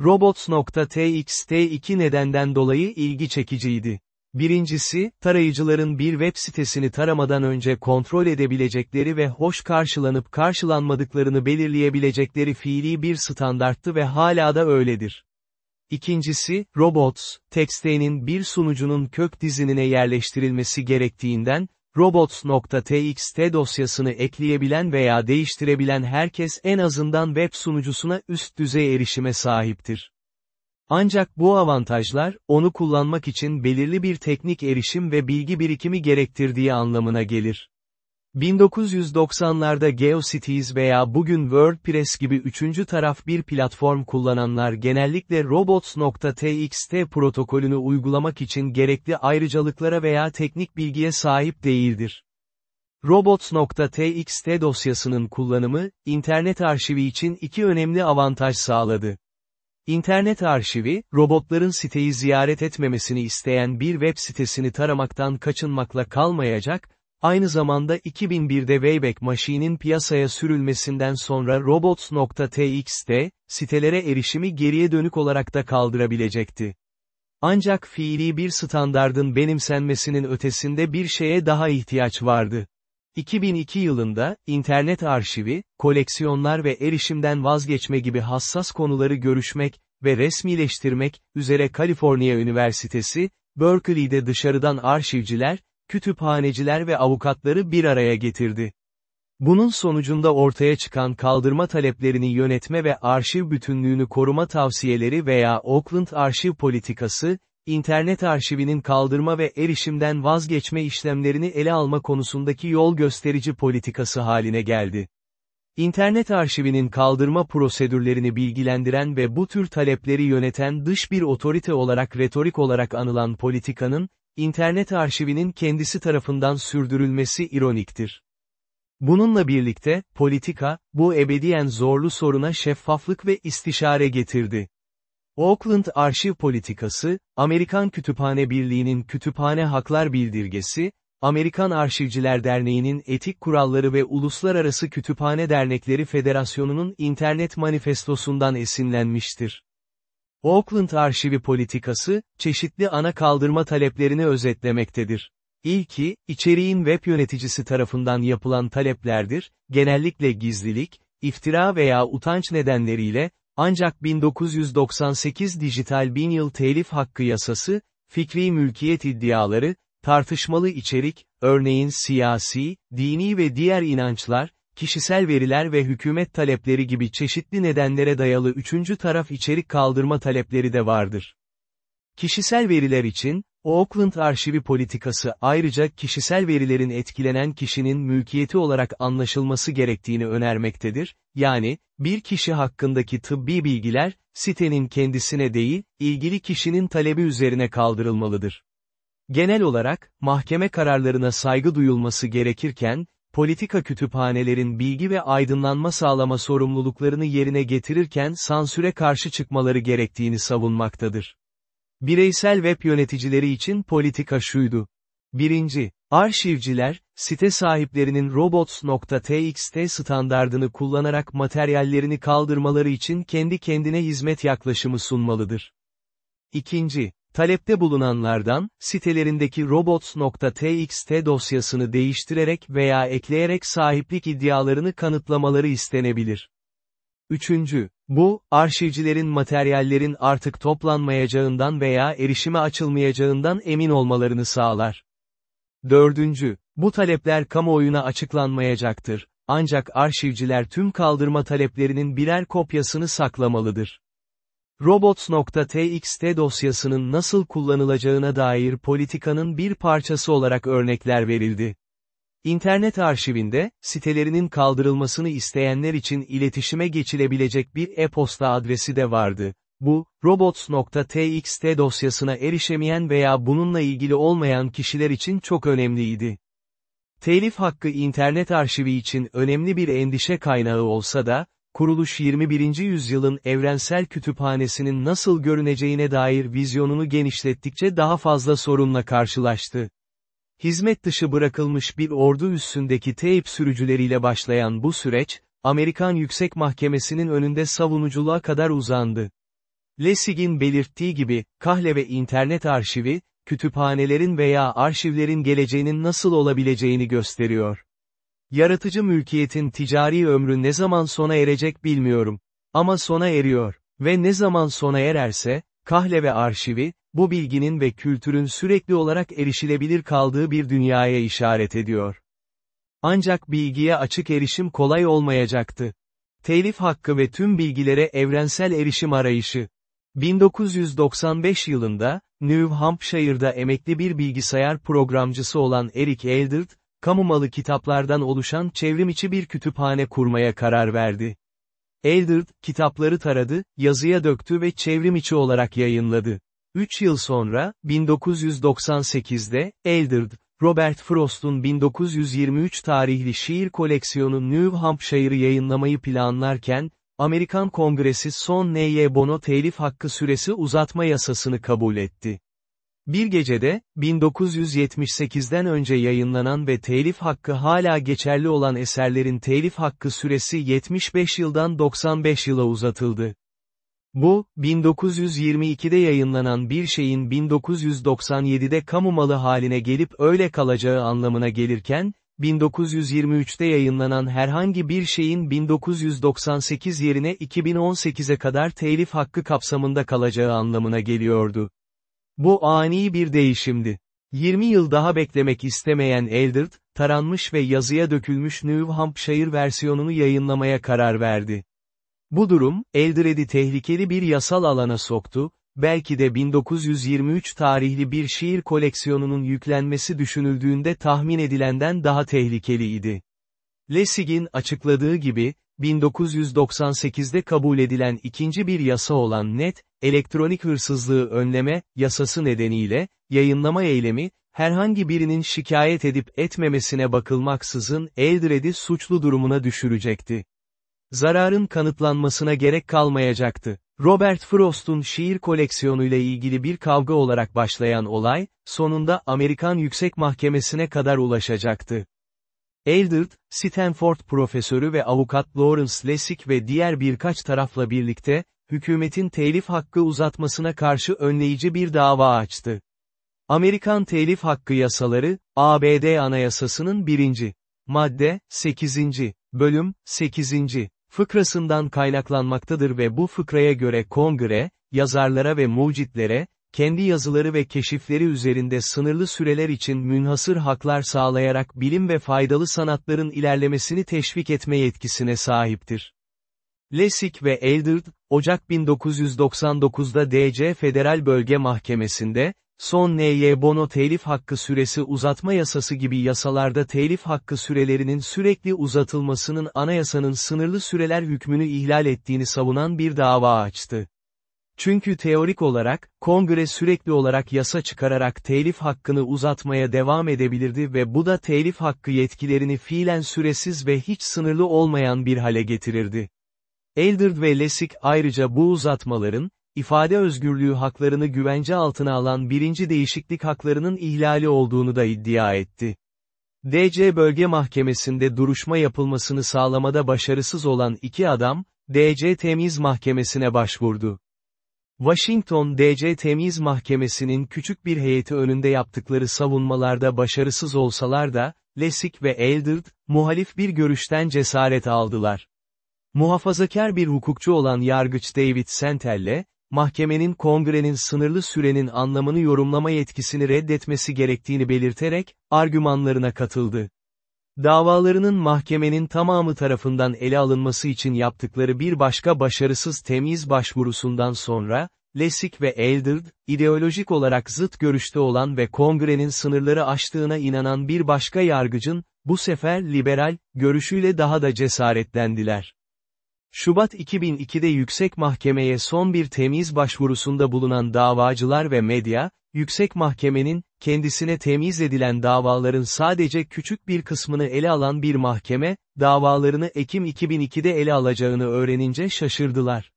Robots.txt iki nedenden dolayı ilgi çekiciydi. Birincisi, tarayıcıların bir web sitesini taramadan önce kontrol edebilecekleri ve hoş karşılanıp karşılanmadıklarını belirleyebilecekleri fiili bir standarttı ve hala da öyledir. İkincisi, robots, text'inin bir sunucunun kök dizinine yerleştirilmesi gerektiğinden, robots.txt dosyasını ekleyebilen veya değiştirebilen herkes en azından web sunucusuna üst düzey erişime sahiptir. Ancak bu avantajlar, onu kullanmak için belirli bir teknik erişim ve bilgi birikimi gerektirdiği anlamına gelir. 1990'larda GeoCities veya bugün WordPress gibi üçüncü taraf bir platform kullananlar genellikle robots.txt protokolünü uygulamak için gerekli ayrıcalıklara veya teknik bilgiye sahip değildir. Robots.txt dosyasının kullanımı, internet arşivi için iki önemli avantaj sağladı. İnternet arşivi, robotların siteyi ziyaret etmemesini isteyen bir web sitesini taramaktan kaçınmakla kalmayacak, aynı zamanda 2001'de Wayback Machine'in piyasaya sürülmesinden sonra robots.txt, sitelere erişimi geriye dönük olarak da kaldırabilecekti. Ancak fiili bir standardın benimsenmesinin ötesinde bir şeye daha ihtiyaç vardı. 2002 yılında, internet arşivi, koleksiyonlar ve erişimden vazgeçme gibi hassas konuları görüşmek ve resmileştirmek üzere Kaliforniya Üniversitesi, Berkeley'de dışarıdan arşivciler, kütüphaneciler ve avukatları bir araya getirdi. Bunun sonucunda ortaya çıkan kaldırma taleplerini yönetme ve arşiv bütünlüğünü koruma tavsiyeleri veya Oakland Arşiv Politikası, İnternet arşivinin kaldırma ve erişimden vazgeçme işlemlerini ele alma konusundaki yol gösterici politikası haline geldi. İnternet arşivinin kaldırma prosedürlerini bilgilendiren ve bu tür talepleri yöneten dış bir otorite olarak retorik olarak anılan politikanın, İnternet arşivinin kendisi tarafından sürdürülmesi ironiktir. Bununla birlikte, politika, bu ebediyen zorlu soruna şeffaflık ve istişare getirdi. Oakland Arşiv Politikası, Amerikan Kütüphane Birliği'nin Kütüphane Haklar Bildirgesi, Amerikan Arşivciler Derneği'nin Etik Kuralları ve Uluslararası Kütüphane Dernekleri Federasyonu'nun internet manifestosundan esinlenmiştir. Oakland Arşivi politikası, çeşitli ana kaldırma taleplerini özetlemektedir. İlki, içeriğin web yöneticisi tarafından yapılan taleplerdir, genellikle gizlilik, iftira veya utanç nedenleriyle, ancak 1998 Dijital Bin Yıl Telif Hakkı Yasası, fikri mülkiyet iddiaları, tartışmalı içerik, örneğin siyasi, dini ve diğer inançlar, kişisel veriler ve hükümet talepleri gibi çeşitli nedenlere dayalı üçüncü taraf içerik kaldırma talepleri de vardır. Kişisel veriler için, Oakland arşivi politikası ayrıca kişisel verilerin etkilenen kişinin mülkiyeti olarak anlaşılması gerektiğini önermektedir, yani, bir kişi hakkındaki tıbbi bilgiler, sitenin kendisine değil, ilgili kişinin talebi üzerine kaldırılmalıdır. Genel olarak, mahkeme kararlarına saygı duyulması gerekirken, politika kütüphanelerin bilgi ve aydınlanma sağlama sorumluluklarını yerine getirirken sansüre karşı çıkmaları gerektiğini savunmaktadır. Bireysel web yöneticileri için politika şuydu. 1. Arşivciler, site sahiplerinin robots.txt standardını kullanarak materyallerini kaldırmaları için kendi kendine hizmet yaklaşımı sunmalıdır. 2. Talepte bulunanlardan, sitelerindeki robots.txt dosyasını değiştirerek veya ekleyerek sahiplik iddialarını kanıtlamaları istenebilir. Üçüncü, bu, arşivcilerin materyallerin artık toplanmayacağından veya erişime açılmayacağından emin olmalarını sağlar. Dördüncü, bu talepler kamuoyuna açıklanmayacaktır, ancak arşivciler tüm kaldırma taleplerinin birer kopyasını saklamalıdır. Robots.txt dosyasının nasıl kullanılacağına dair politikanın bir parçası olarak örnekler verildi. İnternet arşivinde, sitelerinin kaldırılmasını isteyenler için iletişime geçilebilecek bir e-posta adresi de vardı. Bu, robots.txt dosyasına erişemeyen veya bununla ilgili olmayan kişiler için çok önemliydi. Telif hakkı internet arşivi için önemli bir endişe kaynağı olsa da, kuruluş 21. yüzyılın evrensel kütüphanesinin nasıl görüneceğine dair vizyonunu genişlettikçe daha fazla sorunla karşılaştı. Hizmet dışı bırakılmış bir ordu üssündeki teyp sürücüleriyle başlayan bu süreç, Amerikan Yüksek Mahkemesi'nin önünde savunuculuğa kadar uzandı. Lessig'in belirttiği gibi, kahle ve internet arşivi, kütüphanelerin veya arşivlerin geleceğinin nasıl olabileceğini gösteriyor. Yaratıcı mülkiyetin ticari ömrü ne zaman sona erecek bilmiyorum. Ama sona eriyor. Ve ne zaman sona ererse, kahle ve arşivi, bu bilginin ve kültürün sürekli olarak erişilebilir kaldığı bir dünyaya işaret ediyor. Ancak bilgiye açık erişim kolay olmayacaktı. Telif hakkı ve tüm bilgilere evrensel erişim arayışı. 1995 yılında, New Hampshire'da emekli bir bilgisayar programcısı olan Eric Eldred, kamu malı kitaplardan oluşan çevrimiçi bir kütüphane kurmaya karar verdi. Eldred, kitapları taradı, yazıya döktü ve çevrimiçi olarak yayınladı. 3 yıl sonra, 1998'de, Eldred, Robert Frost'un 1923 tarihli şiir koleksiyonu New Hampshire'ı yayınlamayı planlarken, Amerikan Kongresi son N.Y. Bono telif hakkı süresi uzatma yasasını kabul etti. Bir gecede, 1978'den önce yayınlanan ve telif hakkı hala geçerli olan eserlerin telif hakkı süresi 75 yıldan 95 yıla uzatıldı. Bu, 1922'de yayınlanan bir şeyin 1997'de kamu malı haline gelip öyle kalacağı anlamına gelirken, 1923'te yayınlanan herhangi bir şeyin 1998 yerine 2018'e kadar telif hakkı kapsamında kalacağı anlamına geliyordu. Bu ani bir değişimdi. 20 yıl daha beklemek istemeyen Eldred, taranmış ve yazıya dökülmüş New Hampshire versiyonunu yayınlamaya karar verdi. Bu durum, Eldred'i tehlikeli bir yasal alana soktu, belki de 1923 tarihli bir şiir koleksiyonunun yüklenmesi düşünüldüğünde tahmin edilenden daha tehlikeliydi. Lessig'in açıkladığı gibi, 1998'de kabul edilen ikinci bir yasa olan NET, elektronik hırsızlığı önleme, yasası nedeniyle, yayınlama eylemi, herhangi birinin şikayet edip etmemesine bakılmaksızın Eldred'i suçlu durumuna düşürecekti. Zararın kanıtlanmasına gerek kalmayacaktı. Robert Frost'un şiir koleksiyonuyla ilgili bir kavga olarak başlayan olay, sonunda Amerikan Yüksek Mahkemesi'ne kadar ulaşacaktı. Eldred, Stanford profesörü ve avukat Lawrence Lessig ve diğer birkaç tarafla birlikte, hükümetin telif hakkı uzatmasına karşı önleyici bir dava açtı. Amerikan telif hakkı yasaları, ABD Anayasası'nın 1. madde, 8. bölüm, 8 fıkrasından kaynaklanmaktadır ve bu fıkraya göre kongre, yazarlara ve mucitlere, kendi yazıları ve keşifleri üzerinde sınırlı süreler için münhasır haklar sağlayarak bilim ve faydalı sanatların ilerlemesini teşvik etme yetkisine sahiptir. Lessig ve Eldred, Ocak 1999'da DC Federal Bölge Mahkemesi'nde, Son N.Y. Bono telif hakkı süresi uzatma yasası gibi yasalarda telif hakkı sürelerinin sürekli uzatılmasının anayasanın sınırlı süreler hükmünü ihlal ettiğini savunan bir dava açtı. Çünkü teorik olarak, kongre sürekli olarak yasa çıkararak telif hakkını uzatmaya devam edebilirdi ve bu da telif hakkı yetkilerini fiilen süresiz ve hiç sınırlı olmayan bir hale getirirdi. Eldred ve Lessig ayrıca bu uzatmaların, ifade özgürlüğü haklarını güvence altına alan birinci değişiklik haklarının ihlali olduğunu da iddia etti. DC Bölge Mahkemesi'nde duruşma yapılmasını sağlamada başarısız olan iki adam, DC Temiz Mahkemesi'ne başvurdu. Washington DC Temiz Mahkemesi'nin küçük bir heyeti önünde yaptıkları savunmalarda başarısız olsalar da, Lessig ve Eldred, muhalif bir görüşten cesaret aldılar. Muhafazakar bir hukukçu olan yargıç David Sentelle, mahkemenin kongrenin sınırlı sürenin anlamını yorumlama yetkisini reddetmesi gerektiğini belirterek, argümanlarına katıldı. Davalarının mahkemenin tamamı tarafından ele alınması için yaptıkları bir başka başarısız temiz başvurusundan sonra, Lessig ve Eldred, ideolojik olarak zıt görüşte olan ve kongrenin sınırları aştığına inanan bir başka yargıcın, bu sefer liberal, görüşüyle daha da cesaretlendiler. Şubat 2002'de yüksek mahkemeye son bir temiz başvurusunda bulunan davacılar ve medya, yüksek mahkemenin, kendisine temiz edilen davaların sadece küçük bir kısmını ele alan bir mahkeme, davalarını Ekim 2002'de ele alacağını öğrenince şaşırdılar.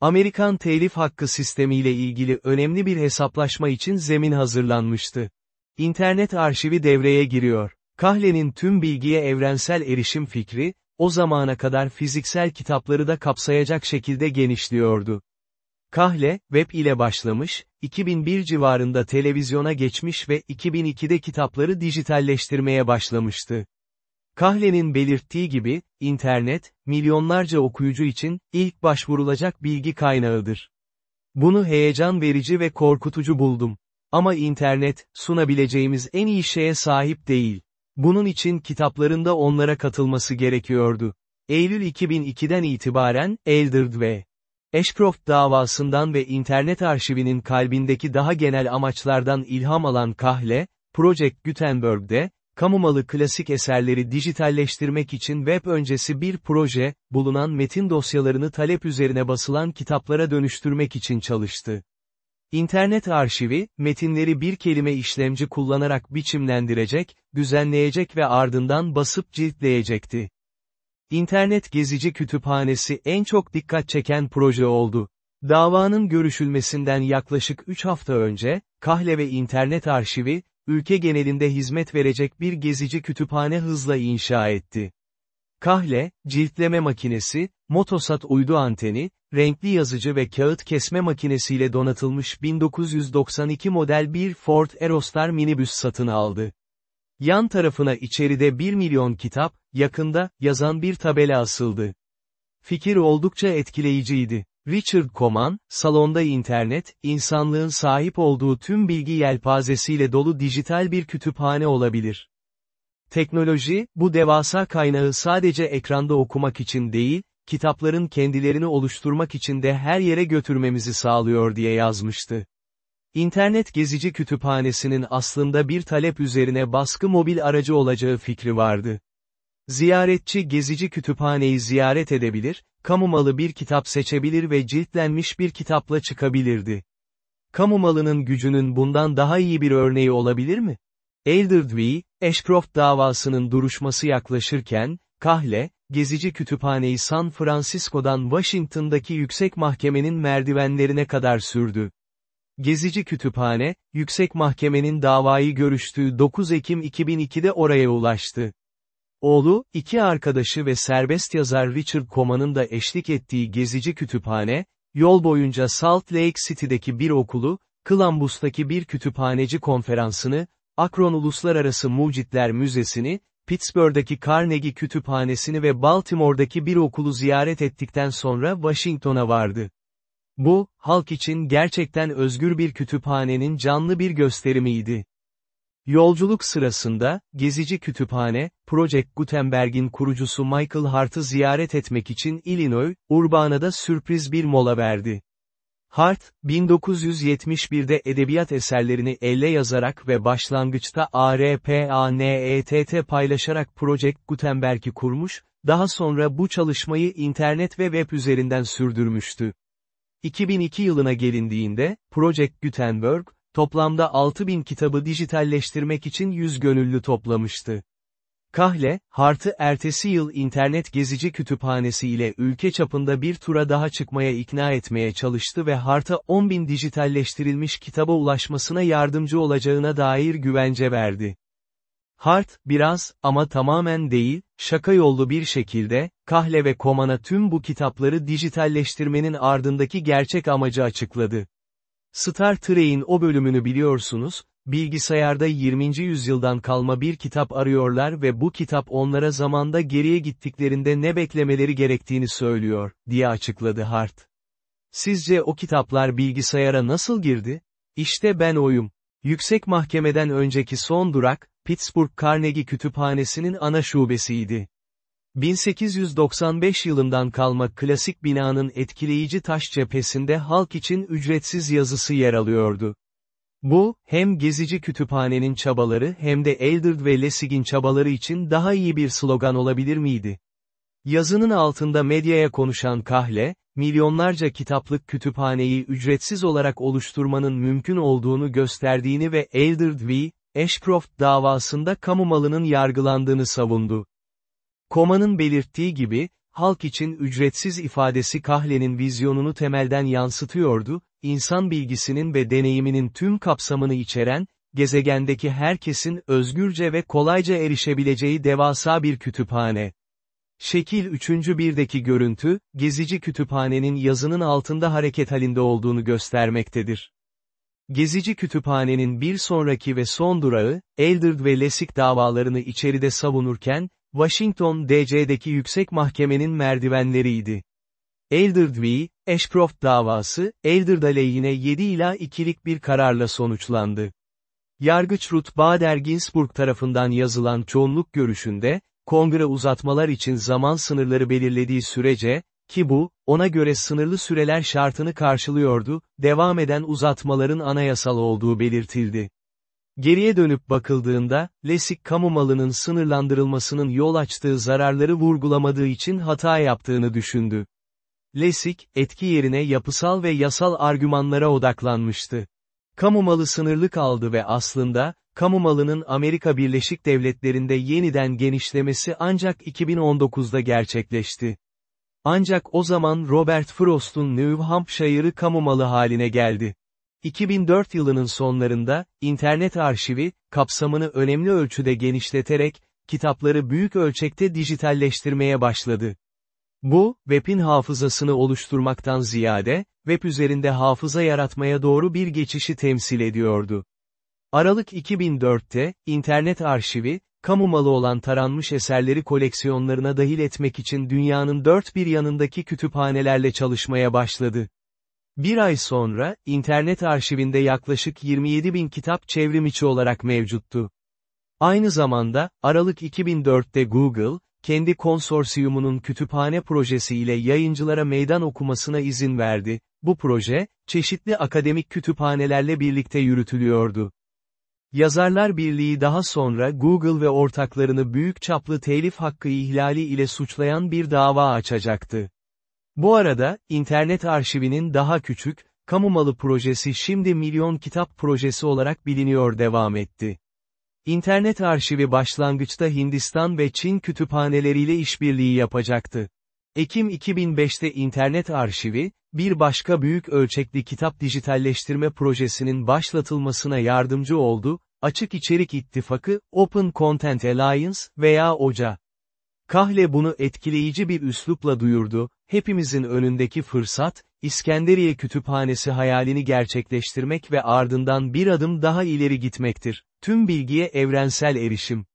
Amerikan telif hakkı sistemiyle ilgili önemli bir hesaplaşma için zemin hazırlanmıştı. İnternet arşivi devreye giriyor. Kahle'nin tüm bilgiye evrensel erişim fikri, o zamana kadar fiziksel kitapları da kapsayacak şekilde genişliyordu. Kahle, web ile başlamış, 2001 civarında televizyona geçmiş ve 2002'de kitapları dijitalleştirmeye başlamıştı. Kahle'nin belirttiği gibi, internet, milyonlarca okuyucu için, ilk başvurulacak bilgi kaynağıdır. Bunu heyecan verici ve korkutucu buldum. Ama internet, sunabileceğimiz en iyi şeye sahip değil. Bunun için kitaplarında onlara katılması gerekiyordu. Eylül 2002'den itibaren, Eldred ve Ashcroft davasından ve internet arşivinin kalbindeki daha genel amaçlardan ilham alan Kahle, Project Gutenberg'de, kamumalı klasik eserleri dijitalleştirmek için web öncesi bir proje, bulunan metin dosyalarını talep üzerine basılan kitaplara dönüştürmek için çalıştı. İnternet arşivi, metinleri bir kelime işlemci kullanarak biçimlendirecek, düzenleyecek ve ardından basıp ciltleyecekti. İnternet Gezici Kütüphanesi en çok dikkat çeken proje oldu. Davanın görüşülmesinden yaklaşık 3 hafta önce, Kahle ve İnternet Arşivi, ülke genelinde hizmet verecek bir gezici kütüphane hızla inşa etti. Kahle, ciltleme makinesi, Motosat uydu anteni, renkli yazıcı ve kağıt kesme makinesiyle donatılmış 1992 model bir Ford Aerostar minibüs satın aldı. Yan tarafına içeride 1 milyon kitap, yakında, yazan bir tabela asıldı. Fikir oldukça etkileyiciydi. Richard Coman, salonda internet, insanlığın sahip olduğu tüm bilgi yelpazesiyle dolu dijital bir kütüphane olabilir. Teknoloji, bu devasa kaynağı sadece ekranda okumak için değil, kitapların kendilerini oluşturmak için de her yere götürmemizi sağlıyor diye yazmıştı. İnternet gezici kütüphanesinin aslında bir talep üzerine baskı mobil aracı olacağı fikri vardı. Ziyaretçi gezici kütüphaneyi ziyaret edebilir, kamu malı bir kitap seçebilir ve ciltlenmiş bir kitapla çıkabilirdi. Kamu malının gücünün bundan daha iyi bir örneği olabilir mi? V. Ashcroft davasının duruşması yaklaşırken, Kahle, gezici kütüphaneyi San Francisco'dan Washington'daki yüksek mahkemenin merdivenlerine kadar sürdü. Gezici kütüphane, yüksek mahkemenin davayı görüştüğü 9 Ekim 2002'de oraya ulaştı. Oğlu, iki arkadaşı ve serbest yazar Richard Coman'ın da eşlik ettiği gezici kütüphane, yol boyunca Salt Lake City'deki bir okulu, Columbus'taki bir kütüphaneci konferansını, Akron Uluslararası Mucitler Müzesi'ni, Pittsburgh'daki Carnegie Kütüphanesi'ni ve Baltimore'daki bir okulu ziyaret ettikten sonra Washington'a vardı. Bu, halk için gerçekten özgür bir kütüphanenin canlı bir gösterimiydi. Yolculuk sırasında, gezici kütüphane, Project Gutenberg'in kurucusu Michael Hart'ı ziyaret etmek için Illinois, Urbana'da sürpriz bir mola verdi. Hart, 1971'de edebiyat eserlerini elle yazarak ve başlangıçta ARPANETT paylaşarak Project Gutenberg'i kurmuş, daha sonra bu çalışmayı internet ve web üzerinden sürdürmüştü. 2002 yılına gelindiğinde, Project Gutenberg, toplamda 6000 kitabı dijitalleştirmek için 100 gönüllü toplamıştı. Kahle, Hart'ı ertesi yıl internet gezici kütüphanesi ile ülke çapında bir tura daha çıkmaya ikna etmeye çalıştı ve Hart'a 10.000 dijitalleştirilmiş kitaba ulaşmasına yardımcı olacağına dair güvence verdi. Hart, biraz, ama tamamen değil, şaka yollu bir şekilde, Kahle ve Koman'a tüm bu kitapları dijitalleştirmenin ardındaki gerçek amacı açıkladı. Star Trek'in o bölümünü biliyorsunuz, bilgisayarda 20. yüzyıldan kalma bir kitap arıyorlar ve bu kitap onlara zamanda geriye gittiklerinde ne beklemeleri gerektiğini söylüyor, diye açıkladı Hart. Sizce o kitaplar bilgisayara nasıl girdi? İşte ben oyum. Yüksek mahkemeden önceki son durak, Pittsburgh Carnegie Kütüphanesi'nin ana şubesiydi. 1895 yılından kalma klasik binanın etkileyici taş cephesinde halk için ücretsiz yazısı yer alıyordu. Bu, hem gezici kütüphanenin çabaları hem de Eldred ve Lessig'in çabaları için daha iyi bir slogan olabilir miydi? Yazının altında medyaya konuşan Kahle, milyonlarca kitaplık kütüphaneyi ücretsiz olarak oluşturmanın mümkün olduğunu gösterdiğini ve Eldred v. Ashcroft davasında kamu malının yargılandığını savundu. Koma'nın belirttiği gibi, halk için ücretsiz ifadesi Kahle'nin vizyonunu temelden yansıtıyordu, insan bilgisinin ve deneyiminin tüm kapsamını içeren, gezegendeki herkesin özgürce ve kolayca erişebileceği devasa bir kütüphane. Şekil 3. birdeki görüntü, gezici kütüphanenin yazının altında hareket halinde olduğunu göstermektedir. Gezici kütüphanenin bir sonraki ve son durağı, Eldred ve Lessig davalarını içeride savunurken, Washington DC'deki yüksek mahkemenin merdivenleriydi. Eldred v. Ashcroft davası, Eldred aleyhine 7 ila 2'lik bir kararla sonuçlandı. Yargıç Ruth Bader Ginsburg tarafından yazılan çoğunluk görüşünde, kongre uzatmalar için zaman sınırları belirlediği sürece, ki bu, ona göre sınırlı süreler şartını karşılıyordu, devam eden uzatmaların anayasal olduğu belirtildi. Geriye dönüp bakıldığında, Lesik kamu malının sınırlandırılmasının yol açtığı zararları vurgulamadığı için hata yaptığını düşündü. Lesik, etki yerine yapısal ve yasal argümanlara odaklanmıştı. Kamu malı sınırlı kaldı ve aslında, kamu malının Amerika Birleşik Devletleri'nde yeniden genişlemesi ancak 2019'da gerçekleşti. Ancak o zaman Robert Frost'un New Hampshire'ı kamu malı haline geldi. 2004 yılının sonlarında, internet arşivi, kapsamını önemli ölçüde genişleterek, kitapları büyük ölçekte dijitalleştirmeye başladı. Bu, web'in hafızasını oluşturmaktan ziyade, web üzerinde hafıza yaratmaya doğru bir geçişi temsil ediyordu. Aralık 2004'te, internet arşivi, kamu malı olan taranmış eserleri koleksiyonlarına dahil etmek için dünyanın dört bir yanındaki kütüphanelerle çalışmaya başladı. Bir ay sonra, internet arşivinde yaklaşık 27 bin kitap çevrimiçi olarak mevcuttu. Aynı zamanda, Aralık 2004'te Google, kendi konsorsiyumunun kütüphane projesi ile yayıncılara meydan okumasına izin verdi, bu proje, çeşitli akademik kütüphanelerle birlikte yürütülüyordu. Yazarlar Birliği daha sonra Google ve ortaklarını büyük çaplı telif hakkı ihlali ile suçlayan bir dava açacaktı. Bu arada, internet arşivinin daha küçük, kamu malı projesi şimdi milyon kitap projesi olarak biliniyor devam etti. İnternet arşivi başlangıçta Hindistan ve Çin kütüphaneleriyle işbirliği yapacaktı. Ekim 2005'te internet arşivi, bir başka büyük ölçekli kitap dijitalleştirme projesinin başlatılmasına yardımcı oldu, Açık İçerik İttifakı, Open Content Alliance veya OCA. Kahle bunu etkileyici bir üslupla duyurdu, hepimizin önündeki fırsat, İskenderiye Kütüphanesi hayalini gerçekleştirmek ve ardından bir adım daha ileri gitmektir. Tüm bilgiye evrensel erişim.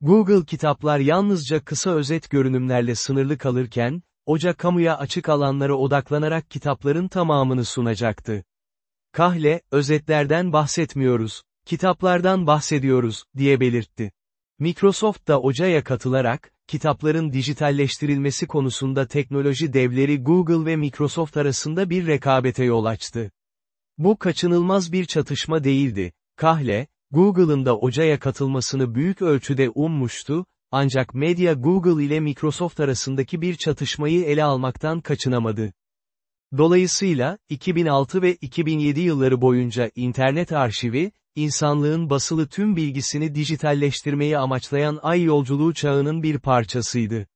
Google kitaplar yalnızca kısa özet görünümlerle sınırlı kalırken, Oca kamuya açık alanlara odaklanarak kitapların tamamını sunacaktı. Kahle, özetlerden bahsetmiyoruz, kitaplardan bahsediyoruz, diye belirtti. Microsoft da Oca'ya katılarak, kitapların dijitalleştirilmesi konusunda teknoloji devleri Google ve Microsoft arasında bir rekabete yol açtı. Bu kaçınılmaz bir çatışma değildi. Kahle, Google'ın da Oca'ya katılmasını büyük ölçüde ummuştu, ancak medya Google ile Microsoft arasındaki bir çatışmayı ele almaktan kaçınamadı. Dolayısıyla, 2006 ve 2007 yılları boyunca internet arşivi, insanlığın basılı tüm bilgisini dijitalleştirmeyi amaçlayan ay yolculuğu çağının bir parçasıydı.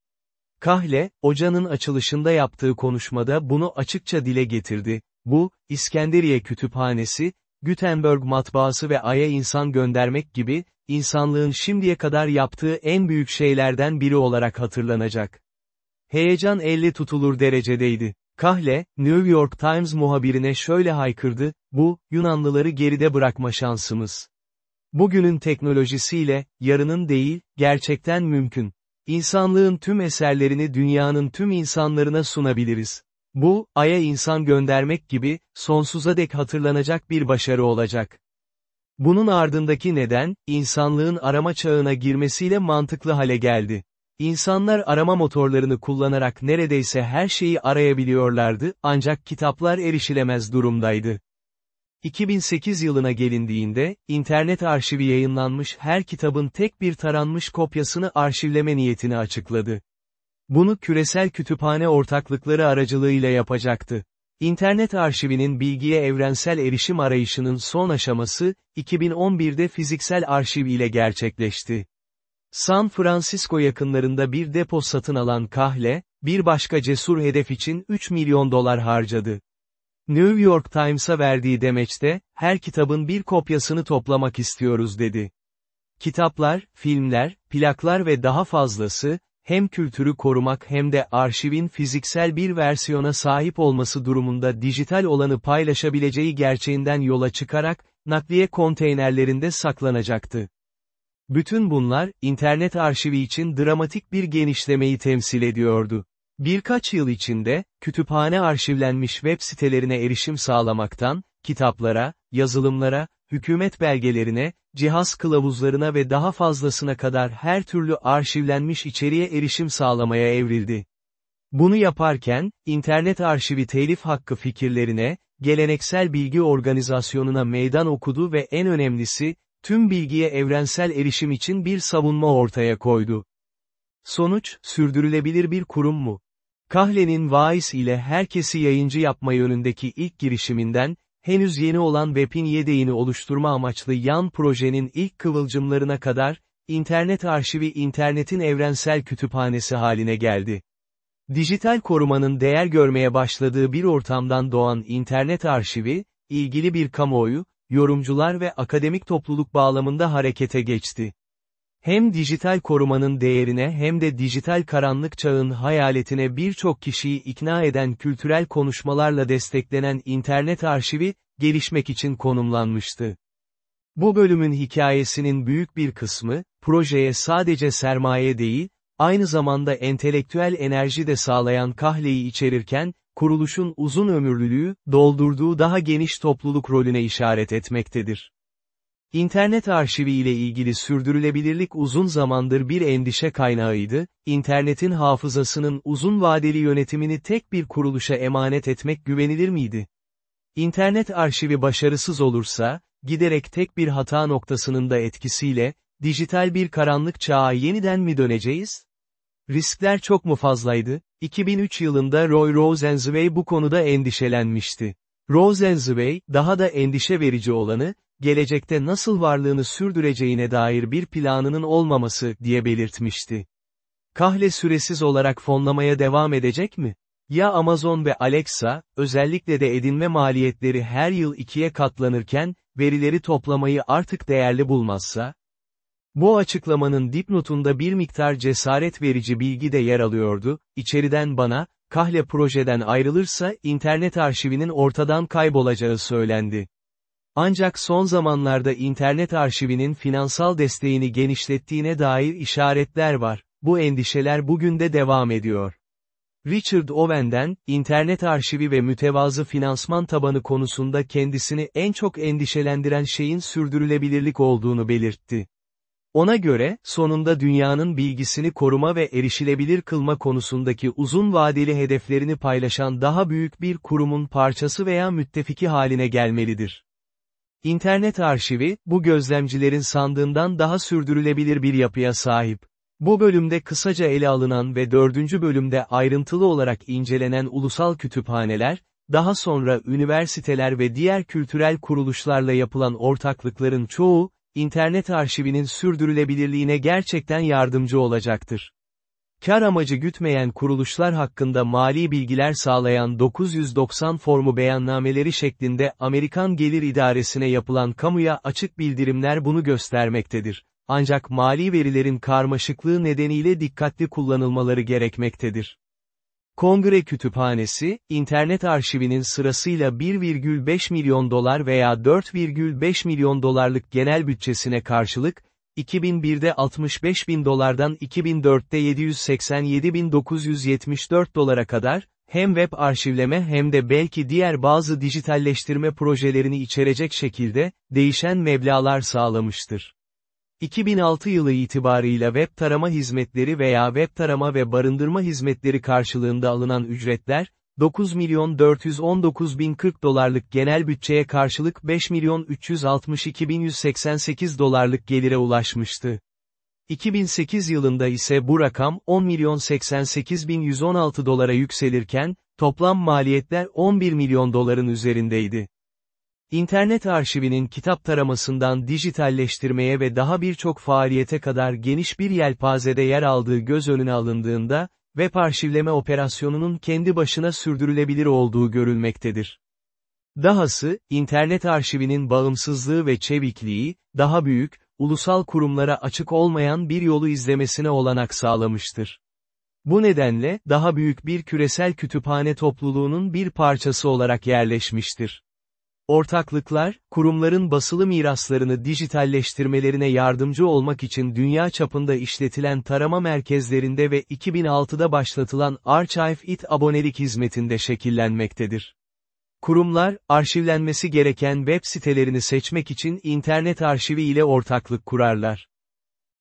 Kahle, Oca'nın açılışında yaptığı konuşmada bunu açıkça dile getirdi. Bu, İskenderiye Kütüphanesi, Gutenberg matbaası ve Ay'a insan göndermek gibi, insanlığın şimdiye kadar yaptığı en büyük şeylerden biri olarak hatırlanacak. Heyecan elle tutulur derecedeydi. Kahle, New York Times muhabirine şöyle haykırdı, bu, Yunanlıları geride bırakma şansımız. Bugünün teknolojisiyle, yarının değil, gerçekten mümkün. İnsanlığın tüm eserlerini dünyanın tüm insanlarına sunabiliriz. Bu, Ay'a insan göndermek gibi, sonsuza dek hatırlanacak bir başarı olacak. Bunun ardındaki neden, insanlığın arama çağına girmesiyle mantıklı hale geldi. İnsanlar arama motorlarını kullanarak neredeyse her şeyi arayabiliyorlardı, ancak kitaplar erişilemez durumdaydı. 2008 yılına gelindiğinde, internet arşivi yayınlanmış her kitabın tek bir taranmış kopyasını arşivleme niyetini açıkladı. Bunu küresel kütüphane ortaklıkları aracılığıyla yapacaktı. İnternet arşivinin bilgiye evrensel erişim arayışının son aşaması, 2011'de fiziksel arşiv ile gerçekleşti. San Francisco yakınlarında bir depo satın alan Kahle, bir başka cesur hedef için 3 milyon dolar harcadı. New York Times'a verdiği demeçte, her kitabın bir kopyasını toplamak istiyoruz dedi. Kitaplar, filmler, plaklar ve daha fazlası, hem kültürü korumak hem de arşivin fiziksel bir versiyona sahip olması durumunda dijital olanı paylaşabileceği gerçeğinden yola çıkarak, nakliye konteynerlerinde saklanacaktı. Bütün bunlar, internet arşivi için dramatik bir genişlemeyi temsil ediyordu. Birkaç yıl içinde, kütüphane arşivlenmiş web sitelerine erişim sağlamaktan, kitaplara, yazılımlara, hükümet belgelerine, cihaz kılavuzlarına ve daha fazlasına kadar her türlü arşivlenmiş içeriğe erişim sağlamaya evrildi. Bunu yaparken, internet arşivi telif hakkı fikirlerine, geleneksel bilgi organizasyonuna meydan okudu ve en önemlisi, tüm bilgiye evrensel erişim için bir savunma ortaya koydu. Sonuç, sürdürülebilir bir kurum mu? Kahle'nin Vais ile herkesi yayıncı yapma yönündeki ilk girişiminden, henüz yeni olan web'in yedeğini oluşturma amaçlı yan projenin ilk kıvılcımlarına kadar, internet arşivi internetin evrensel kütüphanesi haline geldi. Dijital korumanın değer görmeye başladığı bir ortamdan doğan internet arşivi, ilgili bir kamuoyu, yorumcular ve akademik topluluk bağlamında harekete geçti. Hem dijital korumanın değerine hem de dijital karanlık çağın hayaletine birçok kişiyi ikna eden kültürel konuşmalarla desteklenen internet arşivi, gelişmek için konumlanmıştı. Bu bölümün hikayesinin büyük bir kısmı, projeye sadece sermaye değil, aynı zamanda entelektüel enerji de sağlayan kahleyi içerirken, kuruluşun uzun ömürlülüğü, doldurduğu daha geniş topluluk rolüne işaret etmektedir. İnternet arşivi ile ilgili sürdürülebilirlik uzun zamandır bir endişe kaynağıydı, internetin hafızasının uzun vadeli yönetimini tek bir kuruluşa emanet etmek güvenilir miydi? İnternet arşivi başarısız olursa, giderek tek bir hata noktasının da etkisiyle, dijital bir karanlık çağa yeniden mi döneceğiz? Riskler çok mu fazlaydı? 2003 yılında Roy Rosenzweig bu konuda endişelenmişti. Rosenzweig, daha da endişe verici olanı, gelecekte nasıl varlığını sürdüreceğine dair bir planının olmaması diye belirtmişti. Kahle süresiz olarak fonlamaya devam edecek mi? Ya Amazon ve Alexa, özellikle de edinme maliyetleri her yıl ikiye katlanırken, verileri toplamayı artık değerli bulmazsa? Bu açıklamanın dipnotunda bir miktar cesaret verici bilgi de yer alıyordu, içeriden bana, Kahle projeden ayrılırsa internet arşivinin ortadan kaybolacağı söylendi. Ancak son zamanlarda internet arşivinin finansal desteğini genişlettiğine dair işaretler var. Bu endişeler bugün de devam ediyor. Richard Owen'den, internet arşivi ve mütevazı finansman tabanı konusunda kendisini en çok endişelendiren şeyin sürdürülebilirlik olduğunu belirtti. Ona göre, sonunda dünyanın bilgisini koruma ve erişilebilir kılma konusundaki uzun vadeli hedeflerini paylaşan daha büyük bir kurumun parçası veya müttefiki haline gelmelidir. İnternet arşivi, bu gözlemcilerin sandığından daha sürdürülebilir bir yapıya sahip. Bu bölümde kısaca ele alınan ve dördüncü bölümde ayrıntılı olarak incelenen ulusal kütüphaneler, daha sonra üniversiteler ve diğer kültürel kuruluşlarla yapılan ortaklıkların çoğu, internet arşivinin sürdürülebilirliğine gerçekten yardımcı olacaktır. Kar amacı gütmeyen kuruluşlar hakkında mali bilgiler sağlayan 990 formu beyannameleri şeklinde Amerikan Gelir İdaresi'ne yapılan kamuya açık bildirimler bunu göstermektedir. Ancak mali verilerin karmaşıklığı nedeniyle dikkatli kullanılmaları gerekmektedir. Kongre Kütüphanesi, internet arşivinin sırasıyla 1,5 milyon dolar veya 4,5 milyon dolarlık genel bütçesine karşılık, 2001'de 65 bin dolardan 2004'te 787 bin 974 dolara kadar, hem web arşivleme hem de belki diğer bazı dijitalleştirme projelerini içerecek şekilde, değişen meblalar sağlamıştır. 2006 yılı itibarıyla web tarama hizmetleri veya web tarama ve barındırma hizmetleri karşılığında alınan ücretler, 9 milyon 419 bin 40 dolarlık genel bütçeye karşılık 5 milyon 362 bin 188 dolarlık gelire ulaşmıştı. 2008 yılında ise bu rakam 10 milyon 88 bin 116 dolara yükselirken, toplam maliyetler 11 milyon doların üzerindeydi. İnternet arşivinin kitap taramasından dijitalleştirmeye ve daha birçok faaliyete kadar geniş bir yelpazede yer aldığı göz önüne alındığında, web arşivleme operasyonunun kendi başına sürdürülebilir olduğu görülmektedir. Dahası, internet arşivinin bağımsızlığı ve çevikliği, daha büyük, ulusal kurumlara açık olmayan bir yolu izlemesine olanak sağlamıştır. Bu nedenle, daha büyük bir küresel kütüphane topluluğunun bir parçası olarak yerleşmiştir. Ortaklıklar, kurumların basılı miraslarını dijitalleştirmelerine yardımcı olmak için dünya çapında işletilen tarama merkezlerinde ve 2006'da başlatılan Archive-It abonelik hizmetinde şekillenmektedir. Kurumlar, arşivlenmesi gereken web sitelerini seçmek için internet arşivi ile ortaklık kurarlar.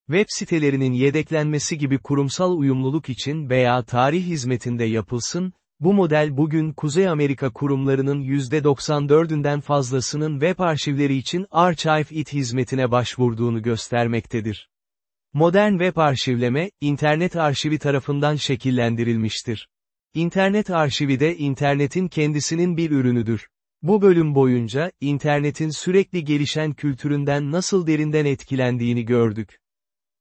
Web sitelerinin yedeklenmesi gibi kurumsal uyumluluk için veya tarih hizmetinde yapılsın, bu model bugün Kuzey Amerika kurumlarının %94'ünden fazlasının web arşivleri için Archive-It hizmetine başvurduğunu göstermektedir. Modern web arşivleme, internet arşivi tarafından şekillendirilmiştir. İnternet arşivi de internetin kendisinin bir ürünüdür. Bu bölüm boyunca, internetin sürekli gelişen kültüründen nasıl derinden etkilendiğini gördük.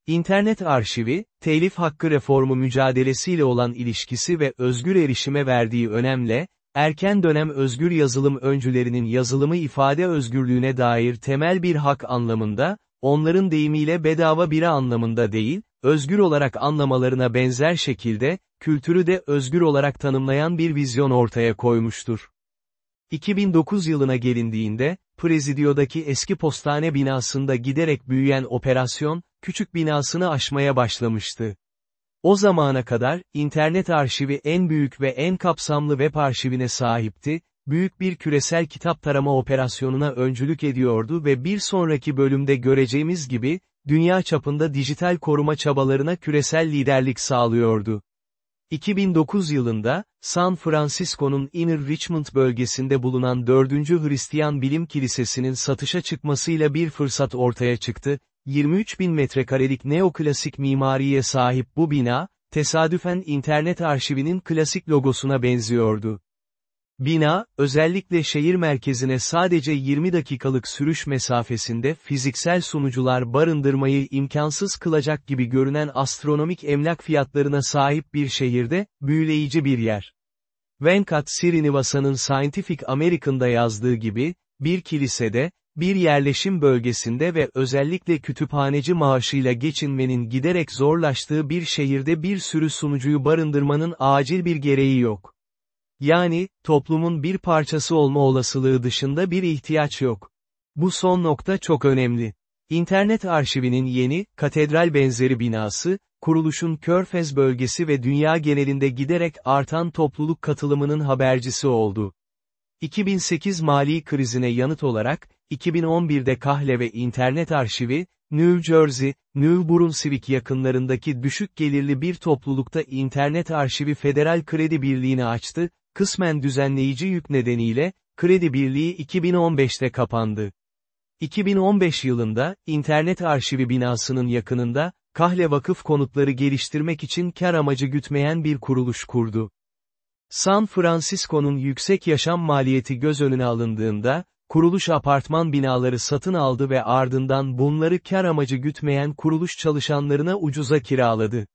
İnternet arşivi, telif hakkı reformu mücadelesiyle olan ilişkisi ve özgür erişime verdiği önemle, erken dönem özgür yazılım öncülerinin yazılımı ifade özgürlüğüne dair temel bir hak anlamında, onların deyimiyle bedava biri anlamında değil, özgür olarak anlamalarına benzer şekilde, kültürü de özgür olarak tanımlayan bir vizyon ortaya koymuştur. 2009 yılına gelindiğinde, Prezidiyo'daki eski postane binasında giderek büyüyen operasyon, küçük binasını aşmaya başlamıştı. O zamana kadar, internet arşivi en büyük ve en kapsamlı web arşivine sahipti, büyük bir küresel kitap tarama operasyonuna öncülük ediyordu ve bir sonraki bölümde göreceğimiz gibi, dünya çapında dijital koruma çabalarına küresel liderlik sağlıyordu. 2009 yılında, San Francisco'nun Inner Richmond bölgesinde bulunan 4. Hristiyan Bilim Kilisesi'nin satışa çıkmasıyla bir fırsat ortaya çıktı, 23 bin metrekarelik neoklasik mimariye sahip bu bina, tesadüfen internet arşivinin klasik logosuna benziyordu. Bina, özellikle şehir merkezine sadece 20 dakikalık sürüş mesafesinde fiziksel sunucular barındırmayı imkansız kılacak gibi görünen astronomik emlak fiyatlarına sahip bir şehirde, büyüleyici bir yer. Venkat Srinivasa'nın Scientific American'da yazdığı gibi, bir kilisede, bir yerleşim bölgesinde ve özellikle kütüphaneci maaşıyla geçinmenin giderek zorlaştığı bir şehirde bir sürü sunucuyu barındırmanın acil bir gereği yok. Yani, toplumun bir parçası olma olasılığı dışında bir ihtiyaç yok. Bu son nokta çok önemli. İnternet arşivinin yeni, katedral benzeri binası, kuruluşun Körfez bölgesi ve dünya genelinde giderek artan topluluk katılımının habercisi oldu. 2008 mali krizine yanıt olarak, 2011'de Kahle ve İnternet Arşivi, New Jersey, New Brunswick yakınlarındaki düşük gelirli bir toplulukta İnternet Arşivi Federal Kredi Birliği'ni açtı, kısmen düzenleyici yük nedeniyle, Kredi Birliği 2015'te kapandı. 2015 yılında, İnternet Arşivi binasının yakınında, Kahle Vakıf konutları geliştirmek için kar amacı gütmeyen bir kuruluş kurdu. San Francisco'nun yüksek yaşam maliyeti göz önüne alındığında, kuruluş apartman binaları satın aldı ve ardından bunları kar amacı gütmeyen kuruluş çalışanlarına ucuza kiraladı.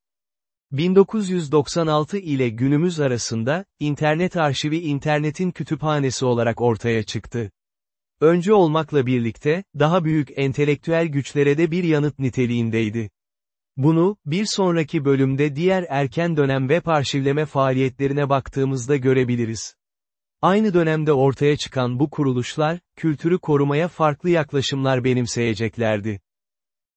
1996 ile günümüz arasında, internet arşivi internetin kütüphanesi olarak ortaya çıktı. Öncü olmakla birlikte, daha büyük entelektüel güçlere de bir yanıt niteliğindeydi. Bunu, bir sonraki bölümde diğer erken dönem web arşivleme faaliyetlerine baktığımızda görebiliriz. Aynı dönemde ortaya çıkan bu kuruluşlar, kültürü korumaya farklı yaklaşımlar benimseyeceklerdi.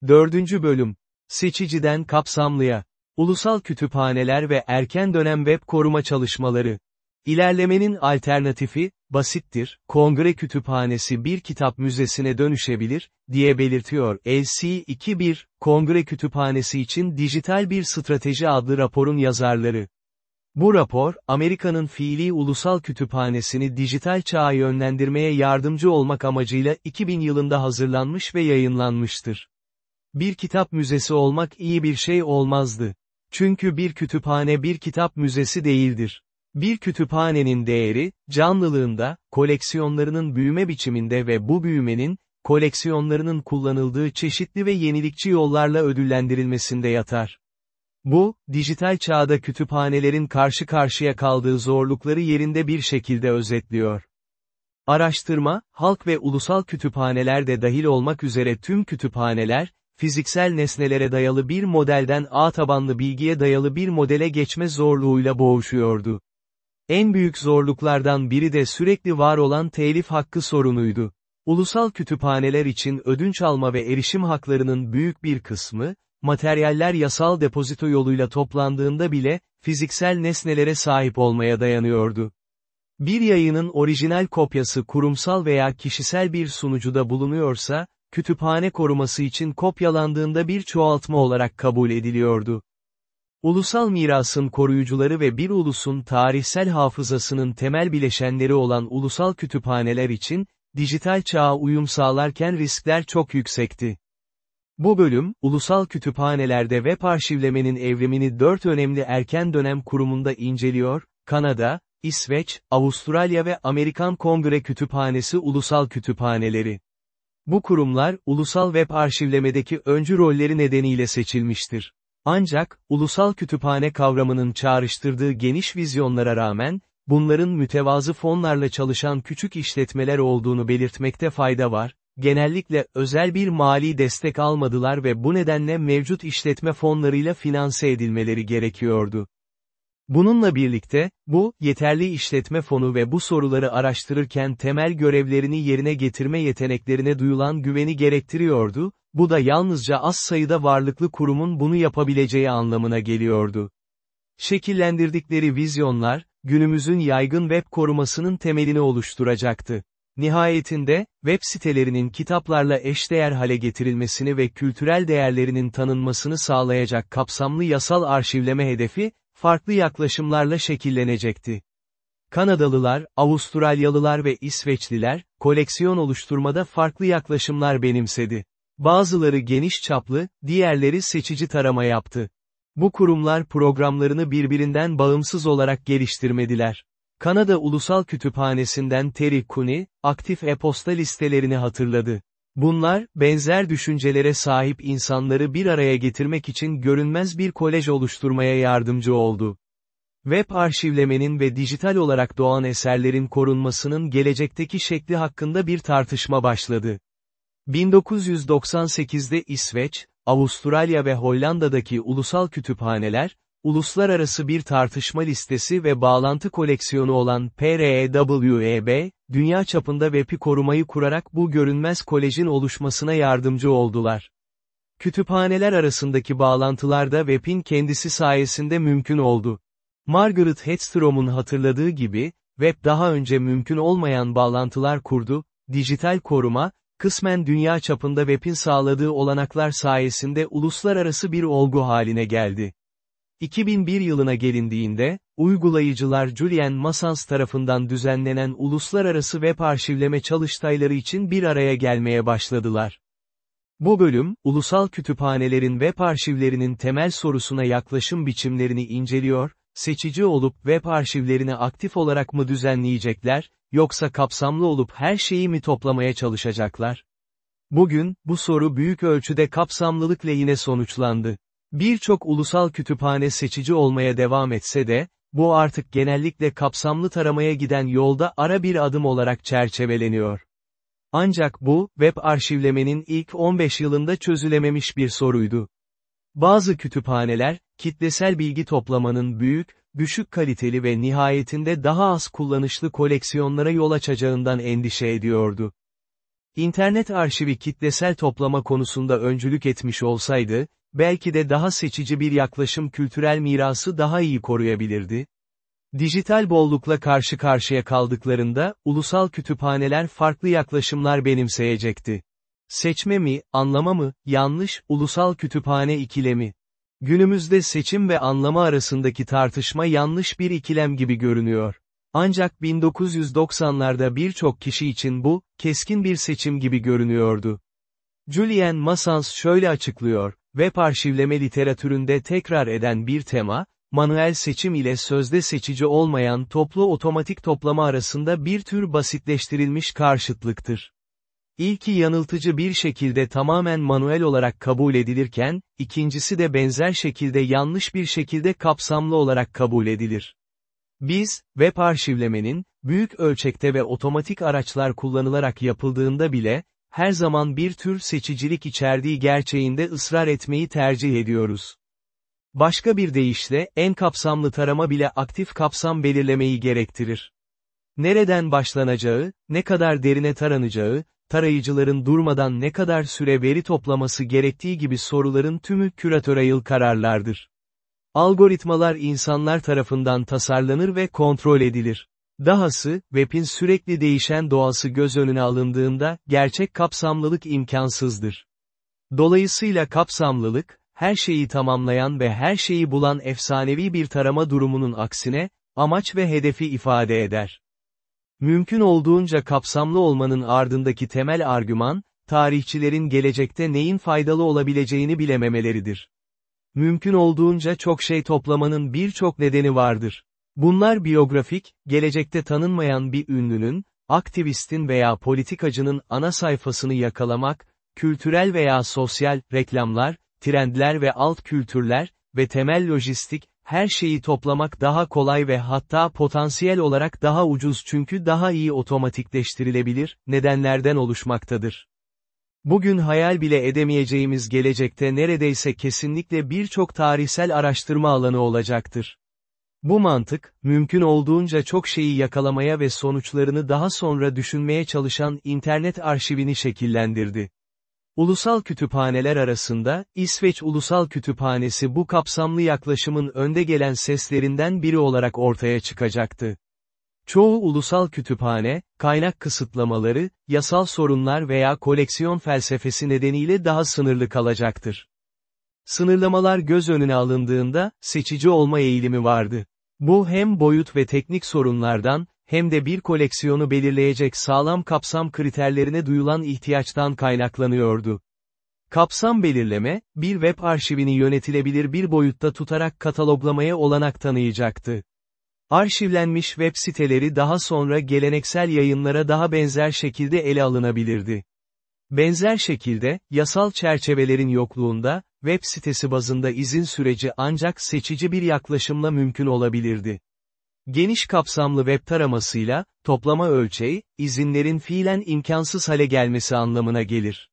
Dördüncü bölüm. Seçiciden kapsamlıya. Ulusal kütüphaneler ve erken dönem web koruma çalışmaları. İlerlemenin alternatifi, basittir, kongre kütüphanesi bir kitap müzesine dönüşebilir, diye belirtiyor LC21, Kongre Kütüphanesi için Dijital Bir Strateji adlı raporun yazarları. Bu rapor, Amerika'nın fiili ulusal kütüphanesini dijital çağa yönlendirmeye yardımcı olmak amacıyla 2000 yılında hazırlanmış ve yayınlanmıştır. Bir kitap müzesi olmak iyi bir şey olmazdı. Çünkü bir kütüphane bir kitap müzesi değildir. Bir kütüphanenin değeri, canlılığında, koleksiyonlarının büyüme biçiminde ve bu büyümenin, koleksiyonlarının kullanıldığı çeşitli ve yenilikçi yollarla ödüllendirilmesinde yatar. Bu, dijital çağda kütüphanelerin karşı karşıya kaldığı zorlukları yerinde bir şekilde özetliyor. Araştırma, halk ve ulusal kütüphaneler de dahil olmak üzere tüm kütüphaneler, fiziksel nesnelere dayalı bir modelden ağ tabanlı bilgiye dayalı bir modele geçme zorluğuyla boğuşuyordu. En büyük zorluklardan biri de sürekli var olan telif hakkı sorunuydu. Ulusal kütüphaneler için ödünç alma ve erişim haklarının büyük bir kısmı, materyaller yasal depozito yoluyla toplandığında bile, fiziksel nesnelere sahip olmaya dayanıyordu. Bir yayının orijinal kopyası kurumsal veya kişisel bir sunucuda bulunuyorsa, kütüphane koruması için kopyalandığında bir çoğaltma olarak kabul ediliyordu. Ulusal mirasın koruyucuları ve bir ulusun tarihsel hafızasının temel bileşenleri olan ulusal kütüphaneler için, dijital çağa uyum sağlarken riskler çok yüksekti. Bu bölüm, ulusal kütüphanelerde web arşivlemenin evrimini dört önemli erken dönem kurumunda inceliyor, Kanada, İsveç, Avustralya ve Amerikan Kongre Kütüphanesi Ulusal Kütüphaneleri. Bu kurumlar, ulusal web arşivlemedeki öncü rolleri nedeniyle seçilmiştir. Ancak, ulusal kütüphane kavramının çağrıştırdığı geniş vizyonlara rağmen, bunların mütevazı fonlarla çalışan küçük işletmeler olduğunu belirtmekte fayda var, genellikle özel bir mali destek almadılar ve bu nedenle mevcut işletme fonlarıyla finanse edilmeleri gerekiyordu. Bununla birlikte, bu, yeterli işletme fonu ve bu soruları araştırırken temel görevlerini yerine getirme yeteneklerine duyulan güveni gerektiriyordu, bu da yalnızca az sayıda varlıklı kurumun bunu yapabileceği anlamına geliyordu. Şekillendirdikleri vizyonlar, günümüzün yaygın web korumasının temelini oluşturacaktı. Nihayetinde, web sitelerinin kitaplarla eşdeğer hale getirilmesini ve kültürel değerlerinin tanınmasını sağlayacak kapsamlı yasal arşivleme hedefi, farklı yaklaşımlarla şekillenecekti. Kanadalılar, Avustralyalılar ve İsveçliler, koleksiyon oluşturmada farklı yaklaşımlar benimsedi. Bazıları geniş çaplı, diğerleri seçici tarama yaptı. Bu kurumlar programlarını birbirinden bağımsız olarak geliştirmediler. Kanada Ulusal Kütüphanesi'nden Terry Cooney, aktif e-posta listelerini hatırladı. Bunlar, benzer düşüncelere sahip insanları bir araya getirmek için görünmez bir kolej oluşturmaya yardımcı oldu. Web arşivlemenin ve dijital olarak doğan eserlerin korunmasının gelecekteki şekli hakkında bir tartışma başladı. 1998'de İsveç, Avustralya ve Hollanda'daki ulusal kütüphaneler, uluslararası bir tartışma listesi ve bağlantı koleksiyonu olan PREWEB, dünya çapında web'i korumayı kurarak bu görünmez kolejin oluşmasına yardımcı oldular. Kütüphaneler arasındaki bağlantılar da web'in kendisi sayesinde mümkün oldu. Margaret Hedstrom'un hatırladığı gibi, web daha önce mümkün olmayan bağlantılar kurdu, dijital koruma, kısmen dünya çapında web'in sağladığı olanaklar sayesinde uluslararası bir olgu haline geldi. 2001 yılına gelindiğinde, uygulayıcılar Julian Massans tarafından düzenlenen uluslararası web arşivleme çalıştayları için bir araya gelmeye başladılar. Bu bölüm, ulusal kütüphanelerin web arşivlerinin temel sorusuna yaklaşım biçimlerini inceliyor, seçici olup web arşivlerini aktif olarak mı düzenleyecekler, yoksa kapsamlı olup her şeyi mi toplamaya çalışacaklar? Bugün, bu soru büyük ölçüde kapsamlılık lehine sonuçlandı. Birçok ulusal kütüphane seçici olmaya devam etse de, bu artık genellikle kapsamlı taramaya giden yolda ara bir adım olarak çerçeveleniyor. Ancak bu, web arşivlemenin ilk 15 yılında çözülememiş bir soruydu. Bazı kütüphaneler, kitlesel bilgi toplamanın büyük, düşük kaliteli ve nihayetinde daha az kullanışlı koleksiyonlara yol açacağından endişe ediyordu. İnternet arşivi kitlesel toplama konusunda öncülük etmiş olsaydı, belki de daha seçici bir yaklaşım kültürel mirası daha iyi koruyabilirdi. Dijital bollukla karşı karşıya kaldıklarında, ulusal kütüphaneler farklı yaklaşımlar benimseyecekti. Seçme mi, anlama mı, yanlış, ulusal kütüphane ikilemi. Günümüzde seçim ve anlama arasındaki tartışma yanlış bir ikilem gibi görünüyor. Ancak 1990'larda birçok kişi için bu, keskin bir seçim gibi görünüyordu. Julian Massans şöyle açıklıyor, web arşivleme literatüründe tekrar eden bir tema, manuel seçim ile sözde seçici olmayan toplu otomatik toplama arasında bir tür basitleştirilmiş karşıtlıktır. İlki yanıltıcı bir şekilde tamamen manuel olarak kabul edilirken, ikincisi de benzer şekilde yanlış bir şekilde kapsamlı olarak kabul edilir. Biz, web arşivlemenin, büyük ölçekte ve otomatik araçlar kullanılarak yapıldığında bile, her zaman bir tür seçicilik içerdiği gerçeğinde ısrar etmeyi tercih ediyoruz. Başka bir deyişle, en kapsamlı tarama bile aktif kapsam belirlemeyi gerektirir. Nereden başlanacağı, ne kadar derine taranacağı, tarayıcıların durmadan ne kadar süre veri toplaması gerektiği gibi soruların tümü küratöryal kararlardır. Algoritmalar insanlar tarafından tasarlanır ve kontrol edilir. Dahası, web'in sürekli değişen doğası göz önüne alındığında, gerçek kapsamlılık imkansızdır. Dolayısıyla kapsamlılık, her şeyi tamamlayan ve her şeyi bulan efsanevi bir tarama durumunun aksine, amaç ve hedefi ifade eder. Mümkün olduğunca kapsamlı olmanın ardındaki temel argüman, tarihçilerin gelecekte neyin faydalı olabileceğini bilememeleridir. Mümkün olduğunca çok şey toplamanın birçok nedeni vardır. Bunlar biyografik, gelecekte tanınmayan bir ünlünün, aktivistin veya politikacının ana sayfasını yakalamak, kültürel veya sosyal, reklamlar, trendler ve alt kültürler, ve temel lojistik, her şeyi toplamak daha kolay ve hatta potansiyel olarak daha ucuz çünkü daha iyi otomatikleştirilebilir, nedenlerden oluşmaktadır. Bugün hayal bile edemeyeceğimiz gelecekte neredeyse kesinlikle birçok tarihsel araştırma alanı olacaktır. Bu mantık, mümkün olduğunca çok şeyi yakalamaya ve sonuçlarını daha sonra düşünmeye çalışan internet arşivini şekillendirdi. Ulusal kütüphaneler arasında, İsveç Ulusal Kütüphanesi bu kapsamlı yaklaşımın önde gelen seslerinden biri olarak ortaya çıkacaktı. Çoğu ulusal kütüphane, kaynak kısıtlamaları, yasal sorunlar veya koleksiyon felsefesi nedeniyle daha sınırlı kalacaktır. Sınırlamalar göz önüne alındığında, seçici olma eğilimi vardı. Bu hem boyut ve teknik sorunlardan, hem de bir koleksiyonu belirleyecek sağlam kapsam kriterlerine duyulan ihtiyaçtan kaynaklanıyordu. Kapsam belirleme, bir web arşivini yönetilebilir bir boyutta tutarak kataloglamaya olanak tanıyacaktı. Arşivlenmiş web siteleri daha sonra geleneksel yayınlara daha benzer şekilde ele alınabilirdi. Benzer şekilde, yasal çerçevelerin yokluğunda, web sitesi bazında izin süreci ancak seçici bir yaklaşımla mümkün olabilirdi. Geniş kapsamlı web taramasıyla, toplama ölçeği, izinlerin fiilen imkansız hale gelmesi anlamına gelir.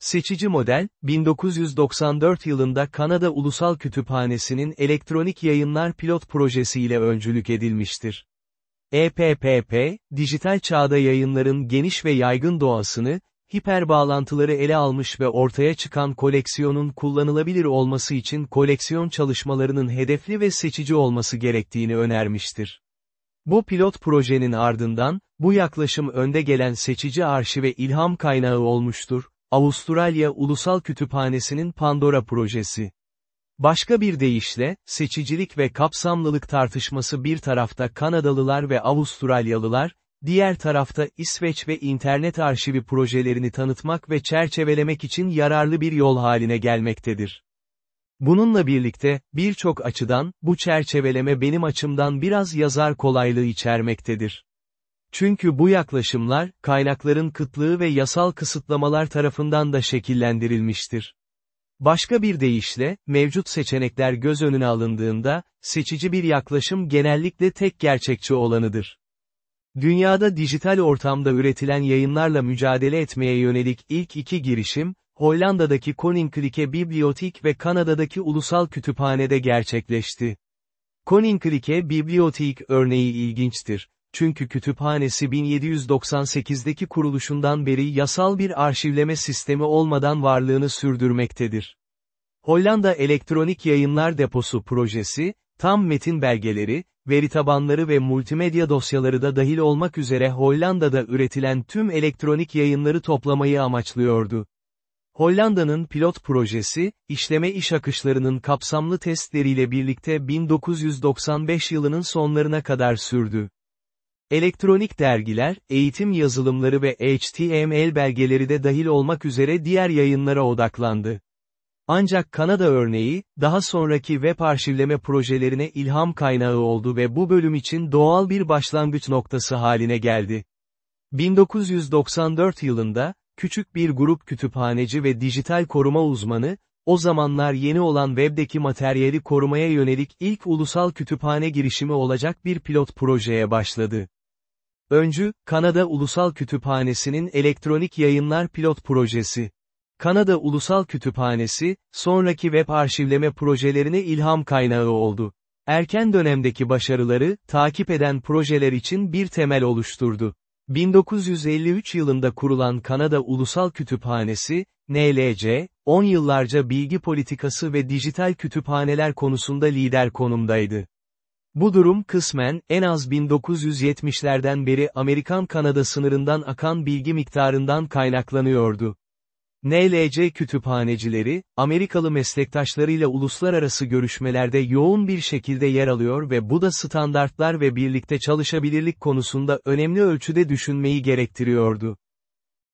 Seçici model, 1994 yılında Kanada Ulusal Kütüphanesi'nin elektronik yayınlar pilot projesiyle öncülük edilmiştir. EPPP, dijital çağda yayınların geniş ve yaygın doğasını, hiperbağlantıları ele almış ve ortaya çıkan koleksiyonun kullanılabilir olması için koleksiyon çalışmalarının hedefli ve seçici olması gerektiğini önermiştir. Bu pilot projenin ardından, bu yaklaşım önde gelen seçici arşive ilham kaynağı olmuştur, Avustralya Ulusal Kütüphanesi'nin Pandora projesi. Başka bir deyişle, seçicilik ve kapsamlılık tartışması bir tarafta Kanadalılar ve Avustralyalılar, diğer tarafta İsveç ve internet arşivi projelerini tanıtmak ve çerçevelemek için yararlı bir yol haline gelmektedir. Bununla birlikte, birçok açıdan, bu çerçeveleme benim açımdan biraz yazar kolaylığı içermektedir. Çünkü bu yaklaşımlar, kaynakların kıtlığı ve yasal kısıtlamalar tarafından da şekillendirilmiştir. Başka bir deyişle, mevcut seçenekler göz önüne alındığında, seçici bir yaklaşım genellikle tek gerçekçi olanıdır. Dünyada dijital ortamda üretilen yayınlarla mücadele etmeye yönelik ilk iki girişim, Hollanda'daki Koninklijke Bibliotheek ve Kanada'daki Ulusal Kütüphane'de gerçekleşti. Koninklijke Bibliotheek örneği ilginçtir. Çünkü kütüphanesi 1798'deki kuruluşundan beri yasal bir arşivleme sistemi olmadan varlığını sürdürmektedir. Hollanda Elektronik Yayınlar Deposu projesi, tam metin belgeleri, veri tabanları ve multimedya dosyaları da dahil olmak üzere Hollanda'da üretilen tüm elektronik yayınları toplamayı amaçlıyordu. Hollanda'nın pilot projesi, işleme iş akışlarının kapsamlı testleriyle birlikte 1995 yılının sonlarına kadar sürdü. Elektronik dergiler, eğitim yazılımları ve HTML belgeleri de dahil olmak üzere diğer yayınlara odaklandı. Ancak Kanada örneği, daha sonraki web arşivleme projelerine ilham kaynağı oldu ve bu bölüm için doğal bir başlangıç noktası haline geldi. 1994 yılında, küçük bir grup kütüphaneci ve dijital koruma uzmanı, o zamanlar yeni olan webdeki materyali korumaya yönelik ilk ulusal kütüphane girişimi olacak bir pilot projeye başladı. Öncü, Kanada Ulusal Kütüphanesi'nin elektronik yayınlar pilot projesi. Kanada Ulusal Kütüphanesi, sonraki web arşivleme projelerine ilham kaynağı oldu. Erken dönemdeki başarıları, takip eden projeler için bir temel oluşturdu. 1953 yılında kurulan Kanada Ulusal Kütüphanesi, NLC, 10 yıllarca bilgi politikası ve dijital kütüphaneler konusunda lider konumdaydı. Bu durum kısmen, en az 1970'lerden beri Amerikan-Kanada sınırından akan bilgi miktarından kaynaklanıyordu. NLC kütüphanecileri, Amerikalı meslektaşlarıyla uluslararası görüşmelerde yoğun bir şekilde yer alıyor ve bu da standartlar ve birlikte çalışabilirlik konusunda önemli ölçüde düşünmeyi gerektiriyordu.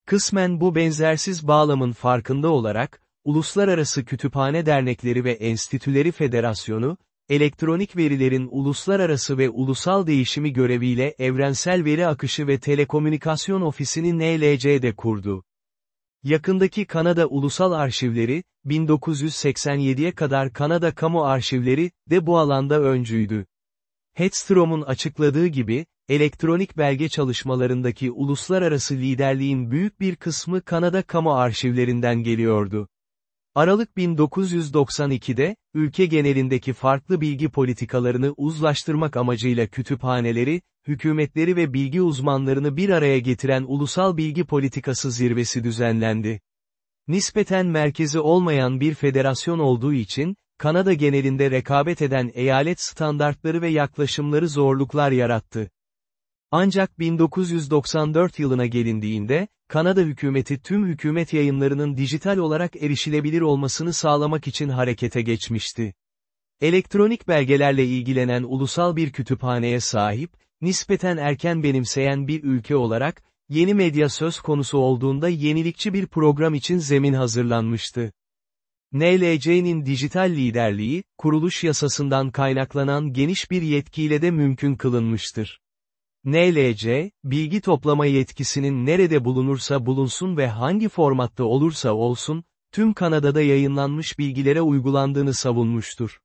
Kısmen bu benzersiz bağlamın farkında olarak, Uluslararası Kütüphane Dernekleri ve Enstitüleri Federasyonu, elektronik verilerin uluslararası ve ulusal değişimi göreviyle Evrensel Veri Akışı ve Telekomünikasyon Ofisi'ni NLC'de kurdu. Yakındaki Kanada Ulusal Arşivleri, 1987'ye kadar Kanada Kamu Arşivleri, de bu alanda öncüydü. Hedstrom'un açıkladığı gibi, elektronik belge çalışmalarındaki uluslararası liderliğin büyük bir kısmı Kanada kamu arşivlerinden geliyordu. Aralık 1992'de, ülke genelindeki farklı bilgi politikalarını uzlaştırmak amacıyla kütüphaneleri, hükümetleri ve bilgi uzmanlarını bir araya getiren Ulusal Bilgi Politikası Zirvesi düzenlendi. Nispeten merkezi olmayan bir federasyon olduğu için, Kanada genelinde rekabet eden eyalet standartları ve yaklaşımları zorluklar yarattı. Ancak 1994 yılına gelindiğinde, Kanada hükümeti tüm hükümet yayınlarının dijital olarak erişilebilir olmasını sağlamak için harekete geçmişti. Elektronik belgelerle ilgilenen ulusal bir kütüphaneye sahip, nispeten erken benimseyen bir ülke olarak, yeni medya söz konusu olduğunda yenilikçi bir program için zemin hazırlanmıştı. NLC'nin dijital liderliği, kuruluş yasasından kaynaklanan geniş bir yetkiyle de mümkün kılınmıştır. NLC, bilgi toplama yetkisinin nerede bulunursa bulunsun ve hangi formatta olursa olsun, tüm Kanada'da yayınlanmış bilgilere uygulandığını savunmuştur.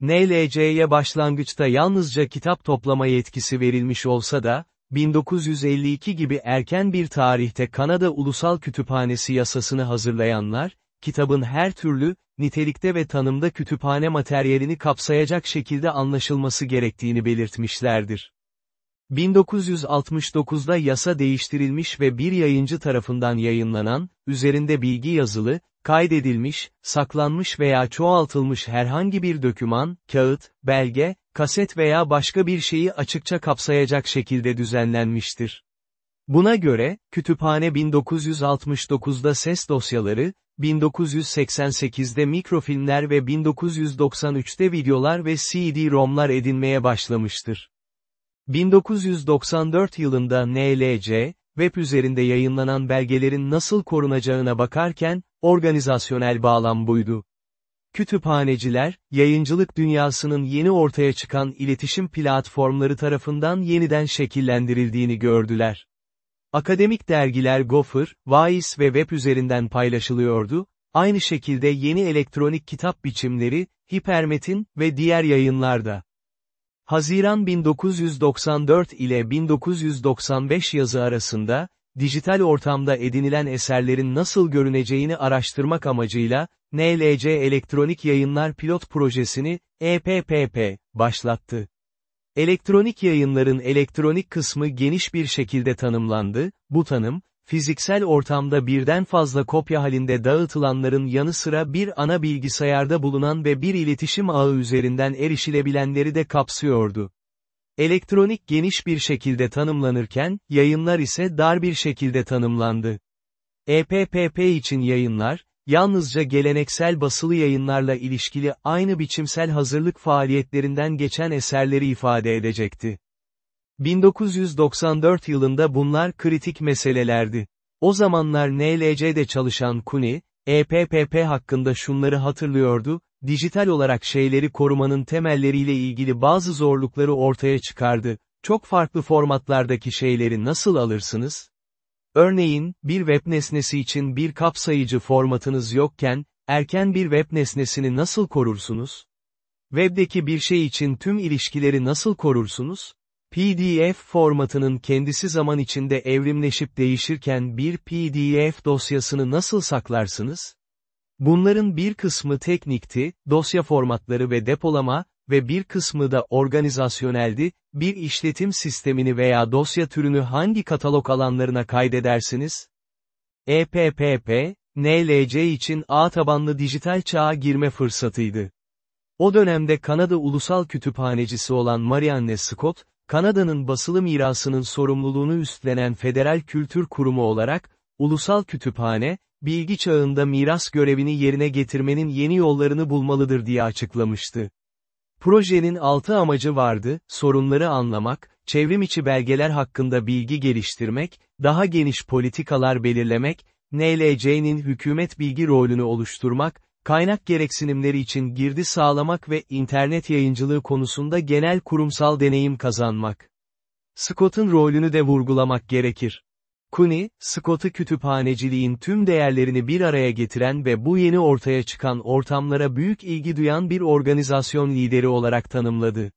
NLC'ye başlangıçta yalnızca kitap toplama yetkisi verilmiş olsa da, 1952 gibi erken bir tarihte Kanada Ulusal Kütüphanesi yasasını hazırlayanlar, kitabın her türlü, nitelikte ve tanımda kütüphane materyalini kapsayacak şekilde anlaşılması gerektiğini belirtmişlerdir. 1969'da yasa değiştirilmiş ve bir yayıncı tarafından yayınlanan, üzerinde bilgi yazılı, kaydedilmiş, saklanmış veya çoğaltılmış herhangi bir döküman, kağıt, belge, kaset veya başka bir şeyi açıkça kapsayacak şekilde düzenlenmiştir. Buna göre, kütüphane 1969'da ses dosyaları, 1988'de mikrofilmler ve 1993'te videolar ve CD-ROM'lar edinmeye başlamıştır. 1994 yılında NLC, web üzerinde yayınlanan belgelerin nasıl korunacağına bakarken, organizasyonel bağlam buydu. Kütüphaneciler, yayıncılık dünyasının yeni ortaya çıkan iletişim platformları tarafından yeniden şekillendirildiğini gördüler. Akademik dergiler Gopher, Vice ve web üzerinden paylaşılıyordu, aynı şekilde yeni elektronik kitap biçimleri, hipermetin ve diğer yayınlarda. Haziran 1994 ile 1995 yazı arasında, dijital ortamda edinilen eserlerin nasıl görüneceğini araştırmak amacıyla, NLC Elektronik Yayınlar Pilot Projesini, EPPP, başlattı. Elektronik yayınların elektronik kısmı geniş bir şekilde tanımlandı, bu tanım, fiziksel ortamda birden fazla kopya halinde dağıtılanların yanı sıra bir ana bilgisayarda bulunan ve bir iletişim ağı üzerinden erişilebilenleri de kapsıyordu. Elektronik geniş bir şekilde tanımlanırken, yayınlar ise dar bir şekilde tanımlandı. EPPP için yayınlar, yalnızca geleneksel basılı yayınlarla ilişkili aynı biçimsel hazırlık faaliyetlerinden geçen eserleri ifade edecekti. 1994 yılında bunlar kritik meselelerdi. O zamanlar NLC'de çalışan Kuni, EPPP hakkında şunları hatırlıyordu, dijital olarak şeyleri korumanın temelleriyle ilgili bazı zorlukları ortaya çıkardı. Çok farklı formatlardaki şeyleri nasıl alırsınız? Örneğin, bir web nesnesi için bir kapsayıcı formatınız yokken, erken bir web nesnesini nasıl korursunuz? Webdeki bir şey için tüm ilişkileri nasıl korursunuz? PDF formatının kendisi zaman içinde evrimleşip değişirken bir PDF dosyasını nasıl saklarsınız? Bunların bir kısmı teknikti, dosya formatları ve depolama, ve bir kısmı da organizasyoneldi, bir işletim sistemini veya dosya türünü hangi katalog alanlarına kaydedersiniz? EPPP, NLC için ağ tabanlı dijital çağa girme fırsatıydı. O dönemde Kanada Ulusal Kütüphanecisi olan Marianne Scott, Kanada'nın basılı mirasının sorumluluğunu üstlenen federal kültür kurumu olarak, Ulusal Kütüphane, bilgi çağında miras görevini yerine getirmenin yeni yollarını bulmalıdır diye açıklamıştı. Projenin altı amacı vardı, sorunları anlamak, çevrimiçi belgeler hakkında bilgi geliştirmek, daha geniş politikalar belirlemek, NLC'nin hükümet bilgi rolünü oluşturmak, kaynak gereksinimleri için girdi sağlamak ve internet yayıncılığı konusunda genel kurumsal deneyim kazanmak. Scott'un rolünü de vurgulamak gerekir. Cooney, Scott'u kütüphaneciliğin tüm değerlerini bir araya getiren ve bu yeni ortaya çıkan ortamlara büyük ilgi duyan bir organizasyon lideri olarak tanımladı.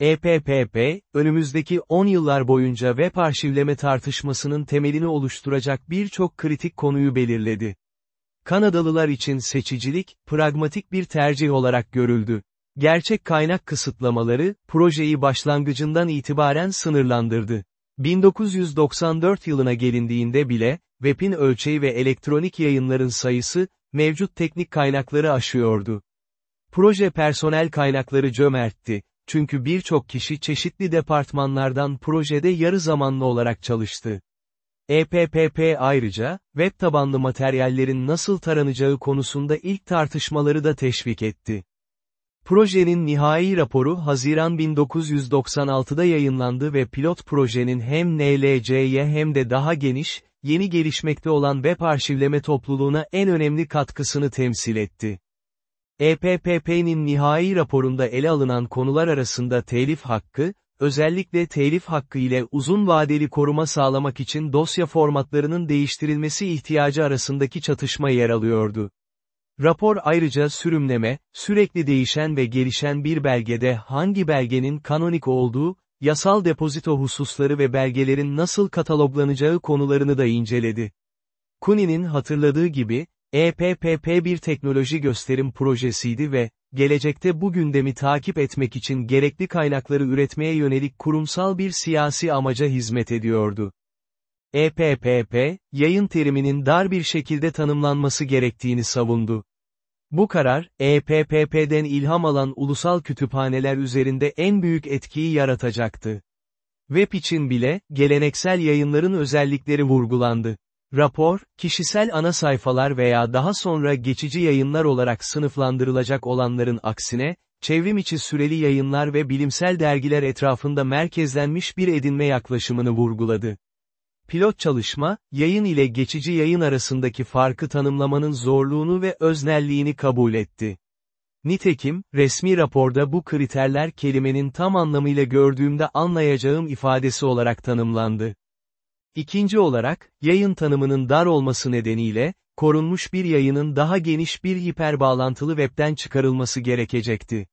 EPPP, önümüzdeki 10 yıllar boyunca web arşivleme tartışmasının temelini oluşturacak birçok kritik konuyu belirledi. Kanadalılar için seçicilik, pragmatik bir tercih olarak görüldü. Gerçek kaynak kısıtlamaları, projeyi başlangıcından itibaren sınırlandırdı. 1994 yılına gelindiğinde bile, web'in ölçeği ve elektronik yayınların sayısı, mevcut teknik kaynakları aşıyordu. Proje personel kaynakları cömertti, çünkü birçok kişi çeşitli departmanlardan projede yarı zamanlı olarak çalıştı. EPPP ayrıca, web tabanlı materyallerin nasıl taranacağı konusunda ilk tartışmaları da teşvik etti. Projenin nihai raporu Haziran 1996'da yayınlandı ve pilot projenin hem NLC'ye hem de daha geniş, yeni gelişmekte olan web arşivleme topluluğuna en önemli katkısını temsil etti. EPPP'nin nihai raporunda ele alınan konular arasında telif hakkı, özellikle telif hakkı ile uzun vadeli koruma sağlamak için dosya formatlarının değiştirilmesi ihtiyacı arasındaki çatışma yer alıyordu. Rapor ayrıca sürümleme, sürekli değişen ve gelişen bir belgede hangi belgenin kanonik olduğu, yasal depozito hususları ve belgelerin nasıl kataloglanacağı konularını da inceledi. Kuni'nin hatırladığı gibi, EPPP bir teknoloji gösterim projesiydi ve, gelecekte bu gündemi takip etmek için gerekli kaynakları üretmeye yönelik kurumsal bir siyasi amaca hizmet ediyordu. EPPP, yayın teriminin dar bir şekilde tanımlanması gerektiğini savundu. Bu karar, EPPP'den ilham alan ulusal kütüphaneler üzerinde en büyük etkiyi yaratacaktı. Web için bile, geleneksel yayınların özellikleri vurgulandı. Rapor, kişisel ana sayfalar veya daha sonra geçici yayınlar olarak sınıflandırılacak olanların aksine, çevrim içi süreli yayınlar ve bilimsel dergiler etrafında merkezlenmiş bir edinme yaklaşımını vurguladı. Pilot çalışma, yayın ile geçici yayın arasındaki farkı tanımlamanın zorluğunu ve öznelliğini kabul etti. Nitekim, resmi raporda bu kriterler kelimenin tam anlamıyla gördüğümde anlayacağım ifadesi olarak tanımlandı. İkinci olarak, yayın tanımının dar olması nedeniyle, korunmuş bir yayının daha geniş bir hiperbağlantılı webden çıkarılması gerekecekti.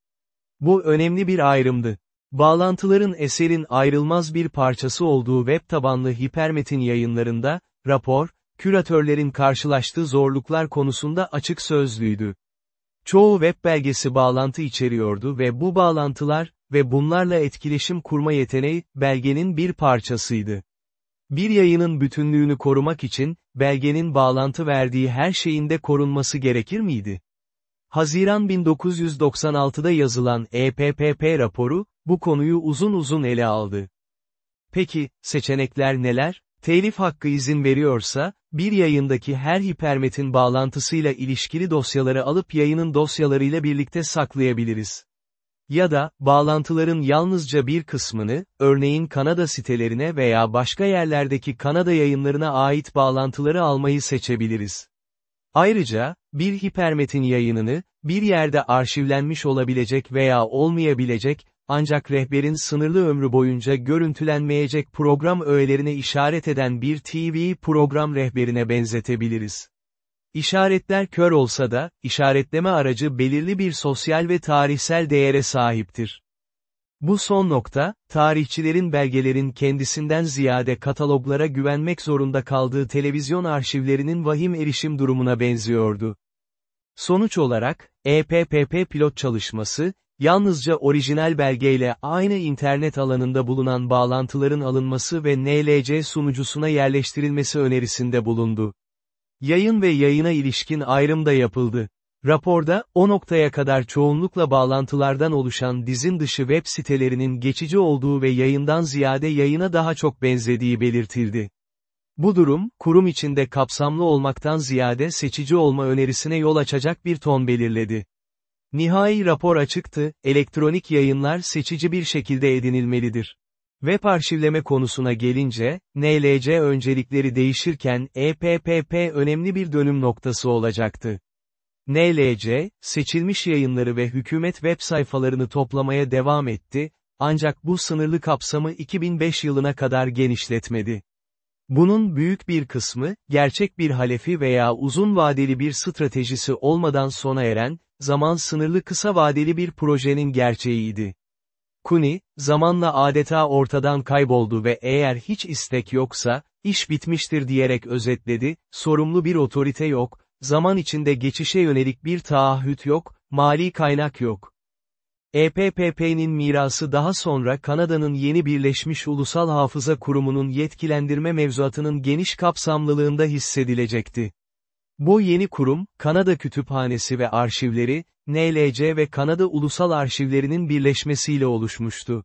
Bu önemli bir ayrımdı. Bağlantıların eserin ayrılmaz bir parçası olduğu web tabanlı hipermetin yayınlarında, rapor, küratörlerin karşılaştığı zorluklar konusunda açık sözlüydü. Çoğu web belgesi bağlantı içeriyordu ve bu bağlantılar ve bunlarla etkileşim kurma yeteneği, belgenin bir parçasıydı. Bir yayının bütünlüğünü korumak için, belgenin bağlantı verdiği her şeyin de korunması gerekir miydi? Haziran 1996'da yazılan EPPP raporu, bu konuyu uzun uzun ele aldı. Peki, seçenekler neler? Telif hakkı izin veriyorsa, bir yayındaki her hipermetin bağlantısıyla ilişkili dosyaları alıp yayının dosyalarıyla birlikte saklayabiliriz. Ya da, bağlantıların yalnızca bir kısmını, örneğin Kanada sitelerine veya başka yerlerdeki Kanada yayınlarına ait bağlantıları almayı seçebiliriz. Ayrıca, bir hipermetin yayınını, bir yerde arşivlenmiş olabilecek veya olmayabilecek, ancak rehberin sınırlı ömrü boyunca görüntülenmeyecek program öğelerine işaret eden bir TV program rehberine benzetebiliriz. İşaretler kör olsa da, işaretleme aracı belirli bir sosyal ve tarihsel değere sahiptir. Bu son nokta, tarihçilerin belgelerin kendisinden ziyade kataloglara güvenmek zorunda kaldığı televizyon arşivlerinin vahim erişim durumuna benziyordu. Sonuç olarak, EPPP pilot çalışması, yalnızca orijinal belgeyle aynı internet alanında bulunan bağlantıların alınması ve NLC sunucusuna yerleştirilmesi önerisinde bulundu. Yayın ve yayına ilişkin ayrım da yapıldı. Raporda, o noktaya kadar çoğunlukla bağlantılardan oluşan dizin dışı web sitelerinin geçici olduğu ve yayından ziyade yayına daha çok benzediği belirtildi. Bu durum, kurum içinde kapsamlı olmaktan ziyade seçici olma önerisine yol açacak bir ton belirledi. Nihai rapor açıktı, elektronik yayınlar seçici bir şekilde edinilmelidir. Web arşivleme konusuna gelince, NLC öncelikleri değişirken EPPP önemli bir dönüm noktası olacaktı. NLC, seçilmiş yayınları ve hükümet web sayfalarını toplamaya devam etti, ancak bu sınırlı kapsamı 2005 yılına kadar genişletmedi. Bunun büyük bir kısmı, gerçek bir halefi veya uzun vadeli bir stratejisi olmadan sona eren, zaman sınırlı kısa vadeli bir projenin gerçeğiydi. Kuni, zamanla adeta ortadan kayboldu ve eğer hiç istek yoksa, iş bitmiştir diyerek özetledi, sorumlu bir otorite yok, zaman içinde geçişe yönelik bir taahhüt yok, mali kaynak yok. EPPP'nin mirası daha sonra Kanada'nın yeni Birleşmiş Ulusal Hafıza Kurumu'nun yetkilendirme mevzuatının geniş kapsamlılığında hissedilecekti. Bu yeni kurum, Kanada Kütüphanesi ve Arşivleri, NLC ve Kanada Ulusal Arşivlerinin birleşmesiyle oluşmuştu.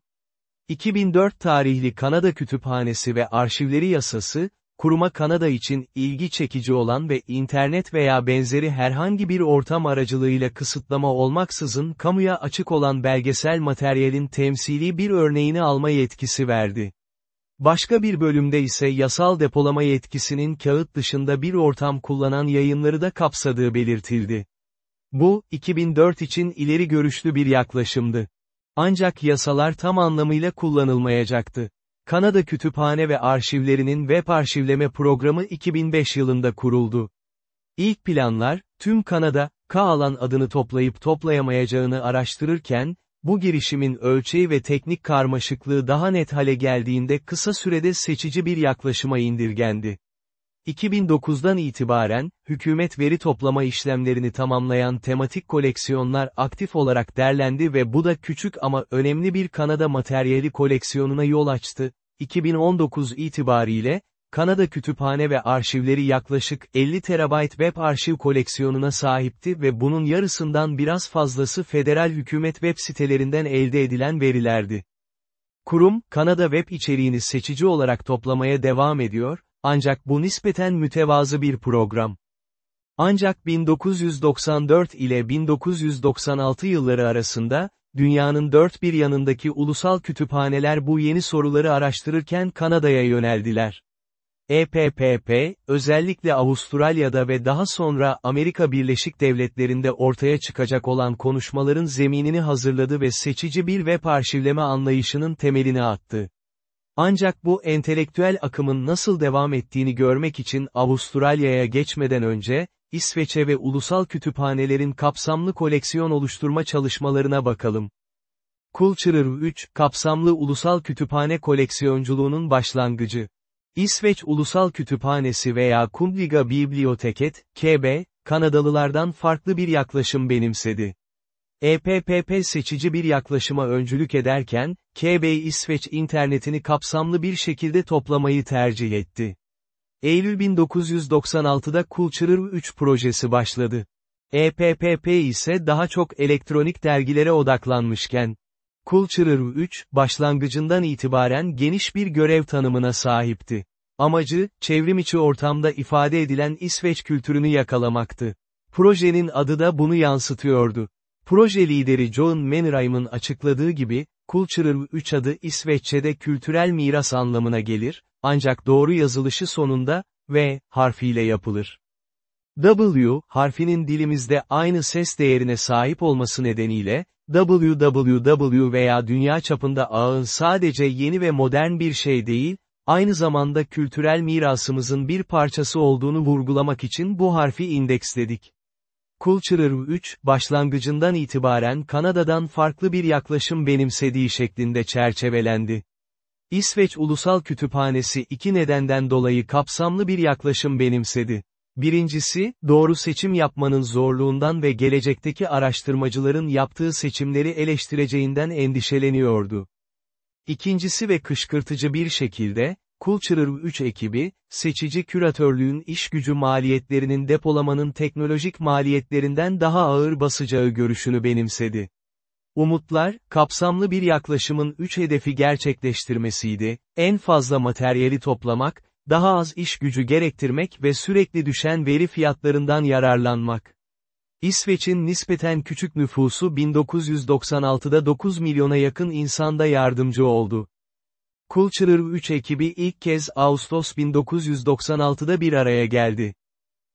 2004 tarihli Kanada Kütüphanesi ve Arşivleri Yasası, kuruma Kanada için ilgi çekici olan ve internet veya benzeri herhangi bir ortam aracılığıyla kısıtlama olmaksızın kamuya açık olan belgesel materyalin temsili bir örneğini alma yetkisi verdi. Başka bir bölümde ise yasal depolama yetkisinin kağıt dışında bir ortam kullanan yayınları da kapsadığı belirtildi. Bu, 2004 için ileri görüşlü bir yaklaşımdı. Ancak yasalar tam anlamıyla kullanılmayacaktı. Kanada Kütüphane ve Arşivlerinin web arşivleme programı 2005 yılında kuruldu. İlk planlar, tüm Kanada, K-alan adını toplayıp toplayamayacağını araştırırken, bu girişimin ölçeği ve teknik karmaşıklığı daha net hale geldiğinde kısa sürede seçici bir yaklaşıma indirgendi. 2009'dan itibaren, hükümet veri toplama işlemlerini tamamlayan tematik koleksiyonlar aktif olarak derlendi ve bu da küçük ama önemli bir Kanada materyali koleksiyonuna yol açtı. 2019 itibariyle, Kanada Kütüphane ve Arşivleri yaklaşık 50 TB web arşiv koleksiyonuna sahipti ve bunun yarısından biraz fazlası federal hükümet web sitelerinden elde edilen verilerdi. Kurum, Kanada web içeriğini seçici olarak toplamaya devam ediyor, ancak bu nispeten mütevazı bir program. Ancak 1994 ile 1996 yılları arasında, dünyanın dört bir yanındaki ulusal kütüphaneler bu yeni soruları araştırırken Kanada'ya yöneldiler. EPPP, özellikle Avustralya'da ve daha sonra Amerika Birleşik Devletleri'nde ortaya çıkacak olan konuşmaların zeminini hazırladı ve seçici bir web arşivleme anlayışının temelini attı. Ancak bu entelektüel akımın nasıl devam ettiğini görmek için Avustralya'ya geçmeden önce, İsveç'e ve ulusal kütüphanelerin kapsamlı koleksiyon oluşturma çalışmalarına bakalım. Culturer 3, kapsamlı ulusal kütüphane koleksiyonculuğunun başlangıcı. İsveç Ulusal Kütüphanesi veya Kungliga Biblioteket, KB, Kanadalılardan farklı bir yaklaşım benimsedi. EPPP seçici bir yaklaşıma öncülük ederken, KB İsveç internetini kapsamlı bir şekilde toplamayı tercih etti. Eylül 1996'da Culturer 3 projesi başladı. EPPP ise daha çok elektronik dergilere odaklanmışken, Culturer 3, başlangıcından itibaren geniş bir görev tanımına sahipti. Amacı, çevrimiçi ortamda ifade edilen İsveç kültürünü yakalamaktı. Projenin adı da bunu yansıtıyordu. Proje lideri John Mannerheim'ın açıkladığı gibi, Cultural 3 adı İsveççe'de kültürel miras anlamına gelir, ancak doğru yazılışı sonunda, V, harfiyle yapılır. W, harfinin dilimizde aynı ses değerine sahip olması nedeniyle, www veya dünya çapında ağın sadece yeni ve modern bir şey değil, aynı zamanda kültürel mirasımızın bir parçası olduğunu vurgulamak için bu harfi indeksledik. Culturer 3, başlangıcından itibaren Kanada'dan farklı bir yaklaşım benimsediği şeklinde çerçevelendi. İsveç Ulusal Kütüphanesi iki nedenden dolayı kapsamlı bir yaklaşım benimsedi. Birincisi, doğru seçim yapmanın zorluğundan ve gelecekteki araştırmacıların yaptığı seçimleri eleştireceğinden endişeleniyordu. İkincisi ve kışkırtıcı bir şekilde, Culturer 3 ekibi, seçici küratörlüğün iş gücü maliyetlerinin depolamanın teknolojik maliyetlerinden daha ağır basacağı görüşünü benimsedi. Umutlar, kapsamlı bir yaklaşımın üç hedefi gerçekleştirmesiydi, en fazla materyali toplamak, daha az iş gücü gerektirmek ve sürekli düşen veri fiyatlarından yararlanmak. İsveç'in nispeten küçük nüfusu 1996'da 9 milyona yakın insanda yardımcı oldu. Culturer 3 ekibi ilk kez Ağustos 1996'da bir araya geldi.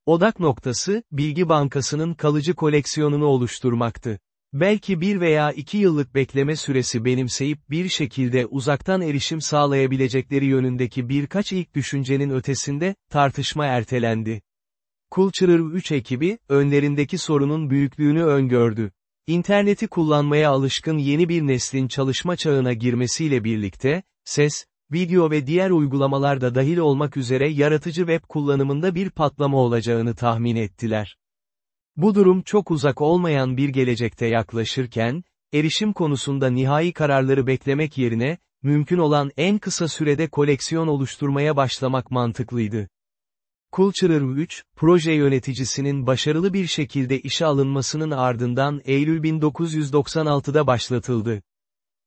Odak noktası, Bilgi Bankası'nın kalıcı koleksiyonunu oluşturmaktı. Belki bir veya iki yıllık bekleme süresi benimseyip bir şekilde uzaktan erişim sağlayabilecekleri yönündeki birkaç ilk düşüncenin ötesinde, tartışma ertelendi. Culturer 3 ekibi, önlerindeki sorunun büyüklüğünü öngördü. İnterneti kullanmaya alışkın yeni bir neslin çalışma çağına girmesiyle birlikte, ses, video ve diğer uygulamalar da dahil olmak üzere yaratıcı web kullanımında bir patlama olacağını tahmin ettiler. Bu durum çok uzak olmayan bir gelecekte yaklaşırken, erişim konusunda nihai kararları beklemek yerine, mümkün olan en kısa sürede koleksiyon oluşturmaya başlamak mantıklıydı. Culturer 3, proje yöneticisinin başarılı bir şekilde işe alınmasının ardından Eylül 1996'da başlatıldı.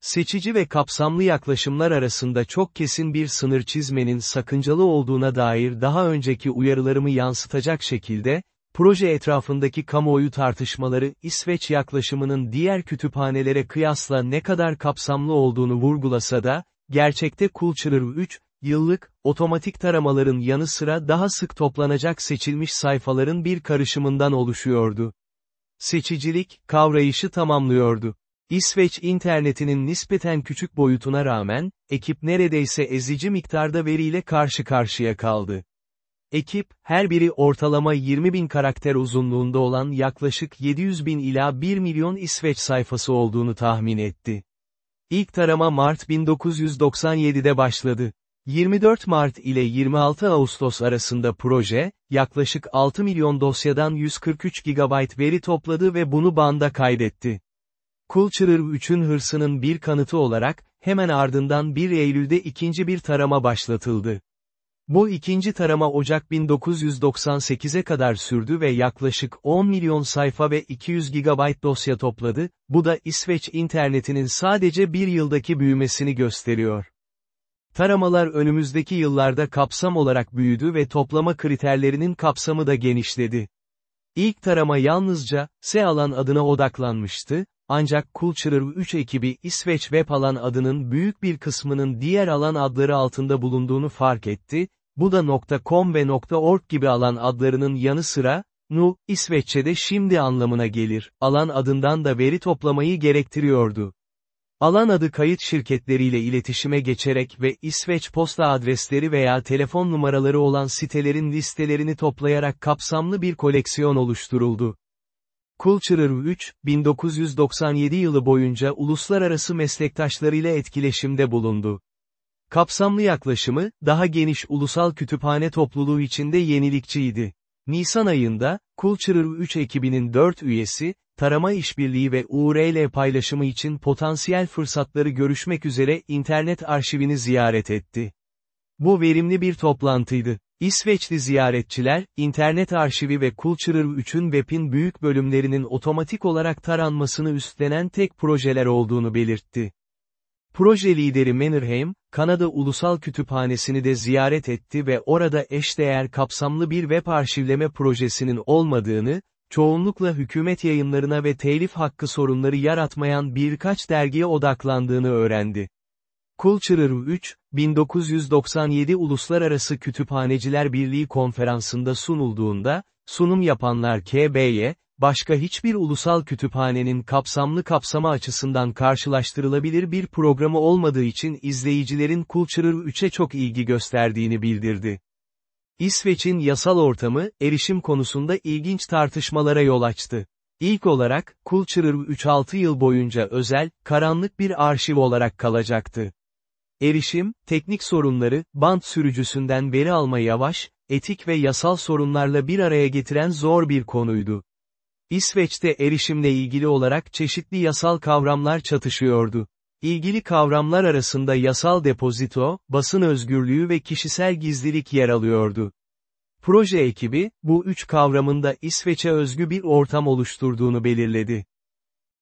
Seçici ve kapsamlı yaklaşımlar arasında çok kesin bir sınır çizmenin sakıncalı olduğuna dair daha önceki uyarılarımı yansıtacak şekilde, proje etrafındaki kamuoyu tartışmaları İsveç yaklaşımının diğer kütüphanelere kıyasla ne kadar kapsamlı olduğunu vurgulasa da, gerçekte Culturer 3, yıllık, otomatik taramaların yanı sıra daha sık toplanacak seçilmiş sayfaların bir karışımından oluşuyordu. Seçicilik, kavrayışı tamamlıyordu. İsveç internetinin nispeten küçük boyutuna rağmen, ekip neredeyse ezici miktarda veriyle karşı karşıya kaldı. Ekip, her biri ortalama 20 bin karakter uzunluğunda olan yaklaşık 700 bin ila 1 milyon İsveç sayfası olduğunu tahmin etti. İlk tarama Mart 1997'de başladı. 24 Mart ile 26 Ağustos arasında proje, yaklaşık 6 milyon dosyadan 143 GB veri topladı ve bunu banda kaydetti. Culturer 3'ün hırsının bir kanıtı olarak, hemen ardından 1 Eylül'de ikinci bir tarama başlatıldı. Bu ikinci tarama Ocak 1998'e kadar sürdü ve yaklaşık 10 milyon sayfa ve 200 GB dosya topladı, bu da İsveç internetinin sadece bir yıldaki büyümesini gösteriyor. Taramalar önümüzdeki yıllarda kapsam olarak büyüdü ve toplama kriterlerinin kapsamı da genişledi. İlk tarama yalnızca, S alan adına odaklanmıştı, ancak Culturer 3 ekibi İsveç Web alan adının büyük bir kısmının diğer alan adları altında bulunduğunu fark etti, bu da .com ve .org gibi alan adlarının yanı sıra, Nu, İsveççe'de şimdi anlamına gelir, alan adından da veri toplamayı gerektiriyordu. Alan adı kayıt şirketleriyle iletişime geçerek ve İsveç posta adresleri veya telefon numaraları olan sitelerin listelerini toplayarak kapsamlı bir koleksiyon oluşturuldu. Culturer 3, 1997 yılı boyunca uluslararası meslektaşlarıyla etkileşimde bulundu. Kapsamlı yaklaşımı, daha geniş ulusal kütüphane topluluğu içinde yenilikçiydi. Nisan ayında, Culturer 3 ekibinin 4 üyesi, tarama işbirliği ve URL paylaşımı için potansiyel fırsatları görüşmek üzere internet arşivini ziyaret etti. Bu verimli bir toplantıydı. İsveçli ziyaretçiler, internet arşivi ve Culturer 3'ün web'in büyük bölümlerinin otomatik olarak taranmasını üstlenen tek projeler olduğunu belirtti. Proje lideri Mannerheim, Kanada Ulusal Kütüphanesi'ni de ziyaret etti ve orada eşdeğer kapsamlı bir web arşivleme projesinin olmadığını, çoğunlukla hükümet yayınlarına ve telif hakkı sorunları yaratmayan birkaç dergiye odaklandığını öğrendi. Cultural 3, 1997 Uluslararası Kütüphaneciler Birliği konferansında sunulduğunda, sunum yapanlar KB'ye, başka hiçbir ulusal kütüphanenin kapsamlı kapsama açısından karşılaştırılabilir bir programı olmadığı için izleyicilerin Cultural 3'e çok ilgi gösterdiğini bildirdi. İsveç'in yasal ortamı, erişim konusunda ilginç tartışmalara yol açtı. İlk olarak, Cultural 3-6 yıl boyunca özel, karanlık bir arşiv olarak kalacaktı. Erişim, teknik sorunları, band sürücüsünden veri alma yavaş, etik ve yasal sorunlarla bir araya getiren zor bir konuydu. İsveç'te erişimle ilgili olarak çeşitli yasal kavramlar çatışıyordu. İlgili kavramlar arasında yasal depozito, basın özgürlüğü ve kişisel gizlilik yer alıyordu. Proje ekibi, bu üç kavramında İsveç'e özgü bir ortam oluşturduğunu belirledi.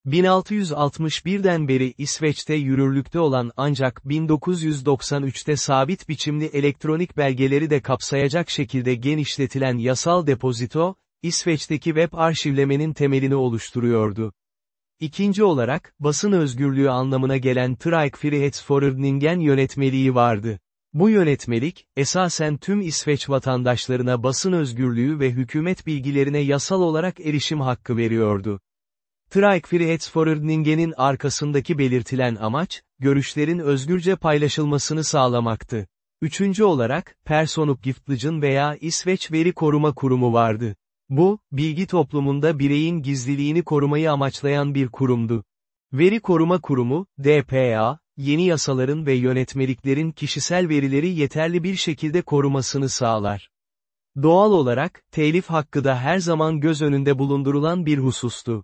1661'den beri İsveç'te yürürlükte olan ancak 1993'te sabit biçimli elektronik belgeleri de kapsayacak şekilde genişletilen yasal depozito, İsveç'teki web arşivlemenin temelini oluşturuyordu. İkinci olarak, basın özgürlüğü anlamına gelen Trygfrihetsforordningen yönetmeliği vardı. Bu yönetmelik, esasen tüm İsveç vatandaşlarına basın özgürlüğü ve hükümet bilgilerine yasal olarak erişim hakkı veriyordu. Trygfrihetsforordningen'in arkasındaki belirtilen amaç, görüşlerin özgürce paylaşılmasını sağlamaktı. Üçüncü olarak, Personuppgiftslogen veya İsveç Veri Koruma Kurumu vardı. Bu, bilgi toplumunda bireyin gizliliğini korumayı amaçlayan bir kurumdu. Veri Koruma Kurumu, DPA, yeni yasaların ve yönetmeliklerin kişisel verileri yeterli bir şekilde korumasını sağlar. Doğal olarak, telif hakkı da her zaman göz önünde bulundurulan bir husustu.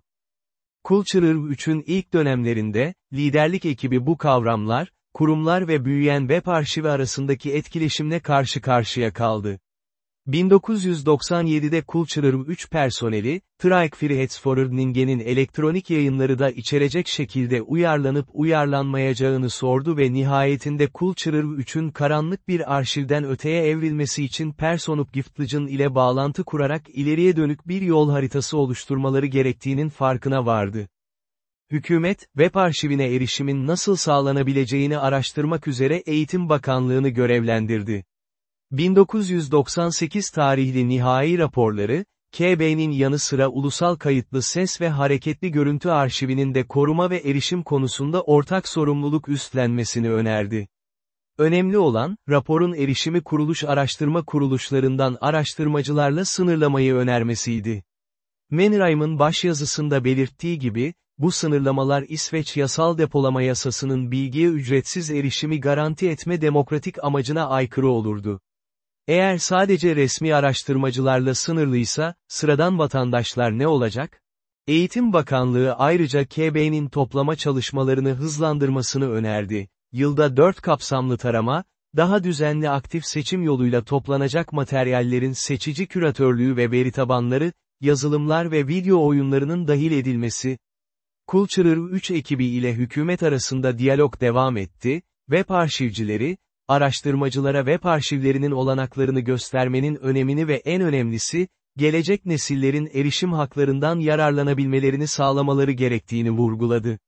Cultural 3'ün ilk dönemlerinde, liderlik ekibi bu kavramlar, kurumlar ve büyüyen web arşivi arasındaki etkileşimle karşı karşıya kaldı. 1997'de Cultural 3 personeli, Trygfrihetsforordningen'in elektronik yayınları da içerecek şekilde uyarlanıp uyarlanmayacağını sordu ve nihayetinde Cultural 3'ün karanlık bir arşivden öteye evrilmesi için Personuppgiftslogen ile bağlantı kurarak ileriye dönük bir yol haritası oluşturmaları gerektiğinin farkına vardı. Hükümet, web arşivine erişimin nasıl sağlanabileceğini araştırmak üzere Eğitim Bakanlığını görevlendirdi. 1998 tarihli nihai raporları, KB'nin yanı sıra ulusal kayıtlı ses ve hareketli görüntü arşivinin de koruma ve erişim konusunda ortak sorumluluk üstlenmesini önerdi. Önemli olan, raporun erişimi kuruluş araştırma kuruluşlarından araştırmacılarla sınırlamayı önermesiydi. Menreim'in başyazısında belirttiği gibi, bu sınırlamalar İsveç yasal depolama yasasının bilgiye ücretsiz erişimi garanti etme demokratik amacına aykırı olurdu. Eğer sadece resmi araştırmacılarla sınırlıysa, sıradan vatandaşlar ne olacak? Eğitim Bakanlığı ayrıca KB'nin toplama çalışmalarını hızlandırmasını önerdi. Yılda 4 kapsamlı tarama, daha düzenli aktif seçim yoluyla toplanacak materyallerin seçici küratörlüğü ve veri tabanları, yazılımlar ve video oyunlarının dahil edilmesi. Cultural 3 ekibi ile hükümet arasında diyalog devam etti, web arşivcileri, araştırmacılara web arşivlerinin olanaklarını göstermenin önemini ve en önemlisi, gelecek nesillerin erişim haklarından yararlanabilmelerini sağlamaları gerektiğini vurguladı.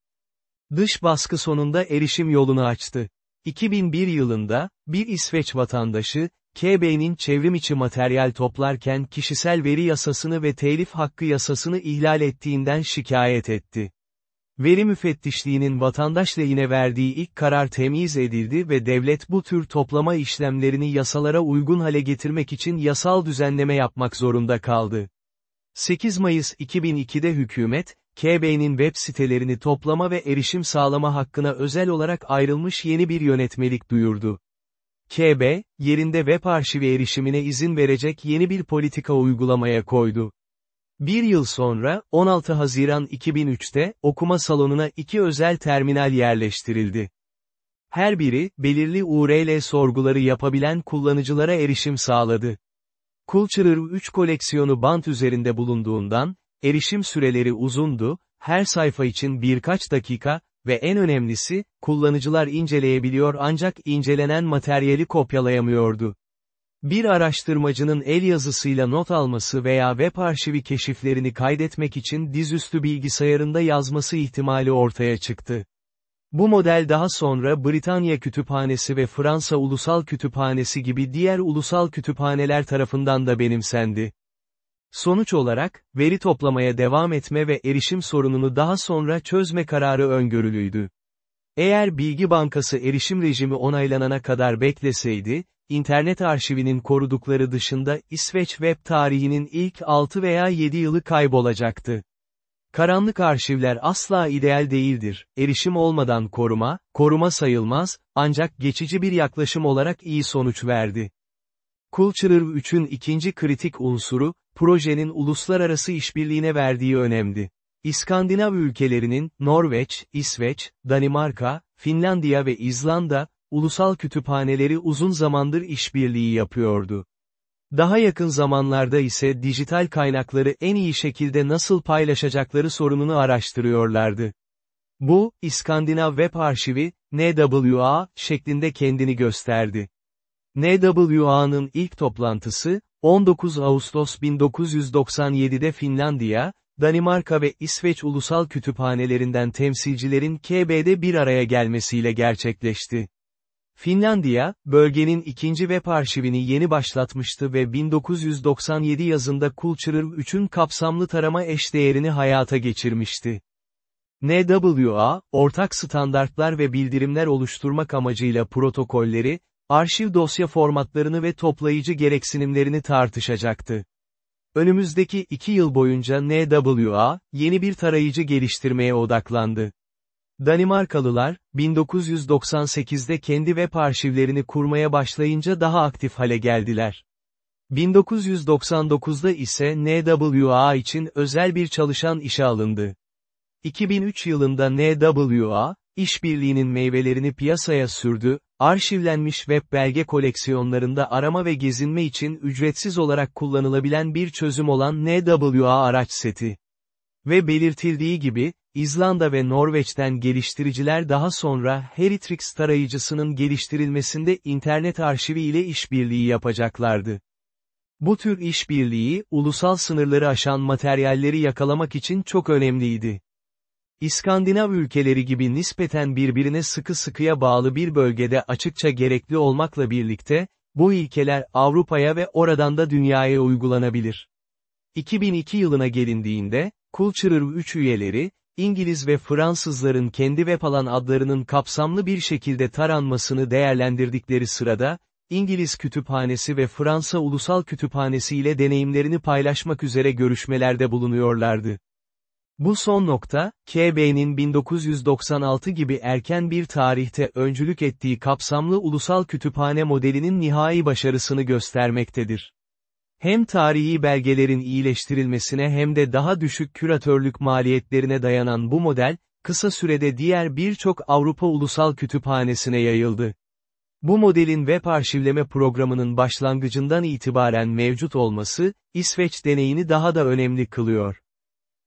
Dış baskı sonunda erişim yolunu açtı. 2001 yılında, bir İsveç vatandaşı, KB'nin çevrim içi materyal toplarken kişisel veri yasasını ve telif hakkı yasasını ihlal ettiğinden şikayet etti. Veri müfettişliğinin vatandaş lehine verdiği ilk karar temiz edildi ve devlet bu tür toplama işlemlerini yasalara uygun hale getirmek için yasal düzenleme yapmak zorunda kaldı. 8 Mayıs 2002'de hükümet, KB'nin web sitelerini toplama ve erişim sağlama hakkına özel olarak ayrılmış yeni bir yönetmelik duyurdu. KB, yerinde web arşivi erişimine izin verecek yeni bir politika uygulamaya koydu. Bir yıl sonra, 16 Haziran 2003'te, okuma salonuna iki özel terminal yerleştirildi. Her biri, belirli URL sorguları yapabilen kullanıcılara erişim sağladı. Culturer 3 koleksiyonu bant üzerinde bulunduğundan, erişim süreleri uzundu, her sayfa için birkaç dakika, ve en önemlisi, kullanıcılar inceleyebiliyor ancak incelenen materyali kopyalayamıyordu. Bir araştırmacının el yazısıyla not alması veya web arşivi keşiflerini kaydetmek için dizüstü bilgisayarında yazması ihtimali ortaya çıktı. Bu model daha sonra Britanya Kütüphanesi ve Fransa Ulusal Kütüphanesi gibi diğer ulusal kütüphaneler tarafından da benimsendi. Sonuç olarak, veri toplamaya devam etme ve erişim sorununu daha sonra çözme kararı öngörülüydü. Eğer Bilgi Bankası erişim rejimi onaylanana kadar bekleseydi, internet arşivinin korudukları dışında İsveç web tarihinin ilk 6 veya 7 yılı kaybolacaktı. Karanlık arşivler asla ideal değildir, erişim olmadan koruma, koruma sayılmaz, ancak geçici bir yaklaşım olarak iyi sonuç verdi. Culturer 3'ün ikinci kritik unsuru, projenin uluslararası işbirliğine verdiği önemdi. İskandinav ülkelerinin, Norveç, İsveç, Danimarka, Finlandiya ve İzlanda, ulusal kütüphaneleri uzun zamandır işbirliği yapıyordu. Daha yakın zamanlarda ise dijital kaynakları en iyi şekilde nasıl paylaşacakları sorununu araştırıyorlardı. Bu, İskandinav Web Arşivi, NWA, şeklinde kendini gösterdi. NWA'nın ilk toplantısı, 19 Ağustos 1997'de Finlandiya, Danimarka ve İsveç ulusal kütüphanelerinden temsilcilerin KB'de bir araya gelmesiyle gerçekleşti. Finlandiya, bölgenin ikinci web arşivini yeni başlatmıştı ve 1997 yazında Culturer 3'ün kapsamlı tarama eşdeğerini hayata geçirmişti. NWA, ortak standartlar ve bildirimler oluşturmak amacıyla protokolleri, arşiv dosya formatlarını ve toplayıcı gereksinimlerini tartışacaktı. Önümüzdeki iki yıl boyunca NWA, yeni bir tarayıcı geliştirmeye odaklandı. Danimarkalılar, 1998'de kendi web arşivlerini kurmaya başlayınca daha aktif hale geldiler. 1999'da ise NWA için özel bir çalışan işe alındı. 2003 yılında NWA, işbirliğinin meyvelerini piyasaya sürdü, arşivlenmiş web belge koleksiyonlarında arama ve gezinme için ücretsiz olarak kullanılabilen bir çözüm olan NWA araç seti. Ve belirtildiği gibi, İzlanda ve Norveç'ten geliştiriciler daha sonra Heritrix tarayıcısının geliştirilmesinde internet arşivi ile işbirliği yapacaklardı. Bu tür işbirliği, ulusal sınırları aşan materyalleri yakalamak için çok önemliydi. İskandinav ülkeleri gibi nispeten birbirine sıkı sıkıya bağlı bir bölgede açıkça gerekli olmakla birlikte, bu ilkeler Avrupa'ya ve oradan da dünyaya uygulanabilir. 2002 yılına gelindiğinde, Culturer 3 üyeleri, İngiliz ve Fransızların kendi web alan adlarının kapsamlı bir şekilde taranmasını değerlendirdikleri sırada, İngiliz Kütüphanesi ve Fransa Ulusal Kütüphanesi ile deneyimlerini paylaşmak üzere görüşmelerde bulunuyorlardı. Bu son nokta, KB'nin 1996 gibi erken bir tarihte öncülük ettiği kapsamlı ulusal kütüphane modelinin nihai başarısını göstermektedir. Hem tarihi belgelerin iyileştirilmesine hem de daha düşük küratörlük maliyetlerine dayanan bu model, kısa sürede diğer birçok Avrupa Ulusal Kütüphanesi'ne yayıldı. Bu modelin web arşivleme programının başlangıcından itibaren mevcut olması, İsveç deneyini daha da önemli kılıyor.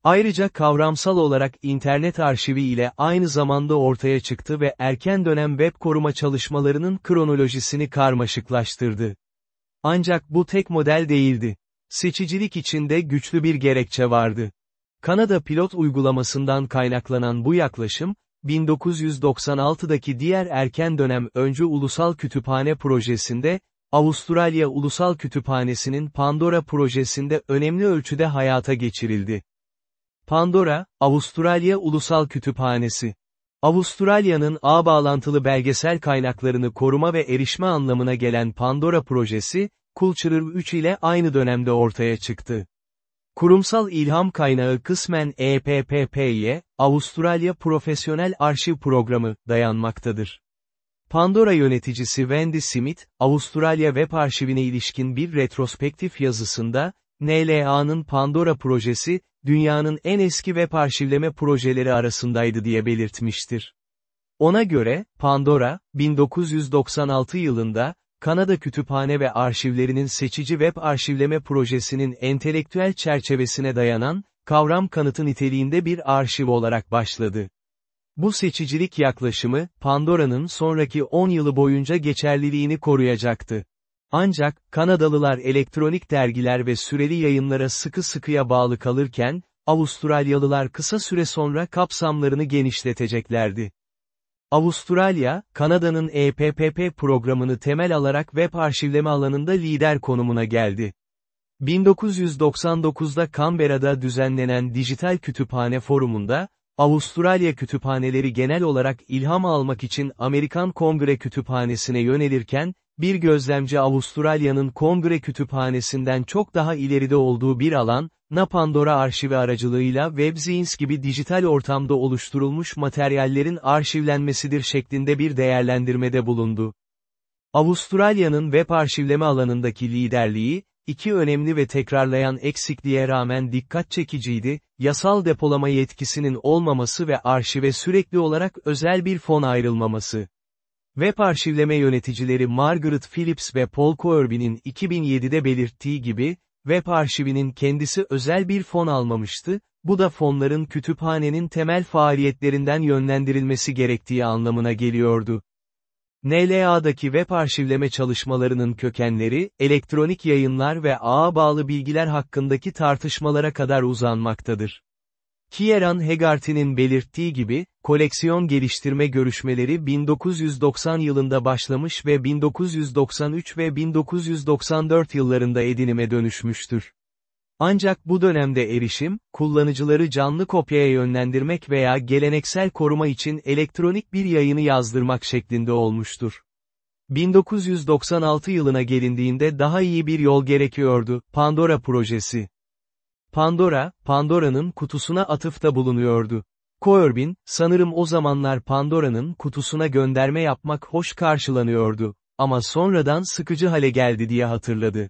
Ayrıca kavramsal olarak internet arşivi ile aynı zamanda ortaya çıktı ve erken dönem web koruma çalışmalarının kronolojisini karmaşıklaştırdı. Ancak bu tek model değildi. Seçicilik içinde güçlü bir gerekçe vardı. Kanada pilot uygulamasından kaynaklanan bu yaklaşım, 1996'daki diğer erken dönem öncü ulusal kütüphane projesinde, Avustralya Ulusal Kütüphanesi'nin Pandora projesinde önemli ölçüde hayata geçirildi. Pandora, Avustralya Ulusal Kütüphanesi. Avustralya'nın ağ bağlantılı belgesel kaynaklarını koruma ve erişme anlamına gelen Pandora projesi, Culturer 3 ile aynı dönemde ortaya çıktı. Kurumsal ilham kaynağı kısmen EPPP'ye, Avustralya Profesyonel Arşiv Programı, dayanmaktadır. Pandora yöneticisi Wendy Smith, Avustralya Web Arşivine ilişkin bir retrospektif yazısında, NLA'nın Pandora projesi, dünyanın en eski web arşivleme projeleri arasındaydı diye belirtmiştir. Ona göre, Pandora, 1996 yılında, Kanada Kütüphane ve Arşivlerinin seçici web arşivleme projesinin entelektüel çerçevesine dayanan, kavram kanıtı niteliğinde bir arşiv olarak başladı. Bu seçicilik yaklaşımı, Pandora'nın sonraki 10 yılı boyunca geçerliliğini koruyacaktı. Ancak, Kanadalılar elektronik dergiler ve süreli yayınlara sıkı sıkıya bağlı kalırken, Avustralyalılar kısa süre sonra kapsamlarını genişleteceklerdi. Avustralya, Kanada'nın EPPP programını temel alarak web arşivleme alanında lider konumuna geldi. 1999'da Canberra'da düzenlenen Dijital Kütüphane Forumunda, Avustralya kütüphaneleri genel olarak ilham almak için Amerikan Kongre Kütüphanesi'ne yönelirken, bir gözlemci Avustralya'nın Kongre Kütüphanesi'nden çok daha ileride olduğu bir alan, Na Pandora arşivi aracılığıyla WebZines gibi dijital ortamda oluşturulmuş materyallerin arşivlenmesidir şeklinde bir değerlendirmede bulundu. Avustralya'nın web arşivleme alanındaki liderliği, iki önemli ve tekrarlayan eksikliğe rağmen dikkat çekiciydi, yasal depolama yetkisinin olmaması ve arşive sürekli olarak özel bir fon ayrılmaması. Web arşivleme yöneticileri Margaret Phillips ve Paul Corbin'in 2007'de belirttiği gibi, web arşivinin kendisi özel bir fon almamıştı, bu da fonların kütüphanenin temel faaliyetlerinden yönlendirilmesi gerektiği anlamına geliyordu. NLA'daki web arşivleme çalışmalarının kökenleri, elektronik yayınlar ve ağa bağlı bilgiler hakkındaki tartışmalara kadar uzanmaktadır. Kieran Hegarty'nin belirttiği gibi, koleksiyon geliştirme görüşmeleri 1990 yılında başlamış ve 1993 ve 1994 yıllarında edinime dönüşmüştür. Ancak bu dönemde erişim, kullanıcıları canlı kopyaya yönlendirmek veya geleneksel koruma için elektronik bir yayını yazdırmak şeklinde olmuştur. 1996 yılına gelindiğinde daha iyi bir yol gerekiyordu, Pandora projesi. Pandora, Pandora'nın kutusuna atıfta bulunuyordu. Corbin, sanırım o zamanlar Pandora'nın kutusuna gönderme yapmak hoş karşılanıyordu, ama sonradan sıkıcı hale geldi diye hatırladı.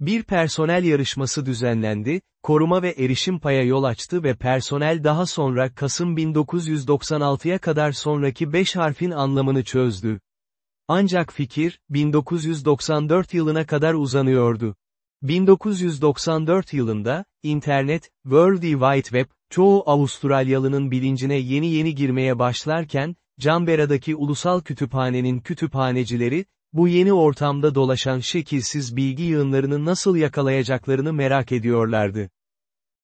Bir personel yarışması düzenlendi, koruma ve erişim paya yol açtı ve personel daha sonra Kasım 1996'ya kadar sonraki 5 harfin anlamını çözdü. Ancak fikir, 1994 yılına kadar uzanıyordu. 1994 yılında, internet, World Wide Web, çoğu Avustralyalının bilincine yeni yeni girmeye başlarken, Canberra'daki ulusal kütüphanenin kütüphanecileri, bu yeni ortamda dolaşan şekilsiz bilgi yığınlarını nasıl yakalayacaklarını merak ediyorlardı.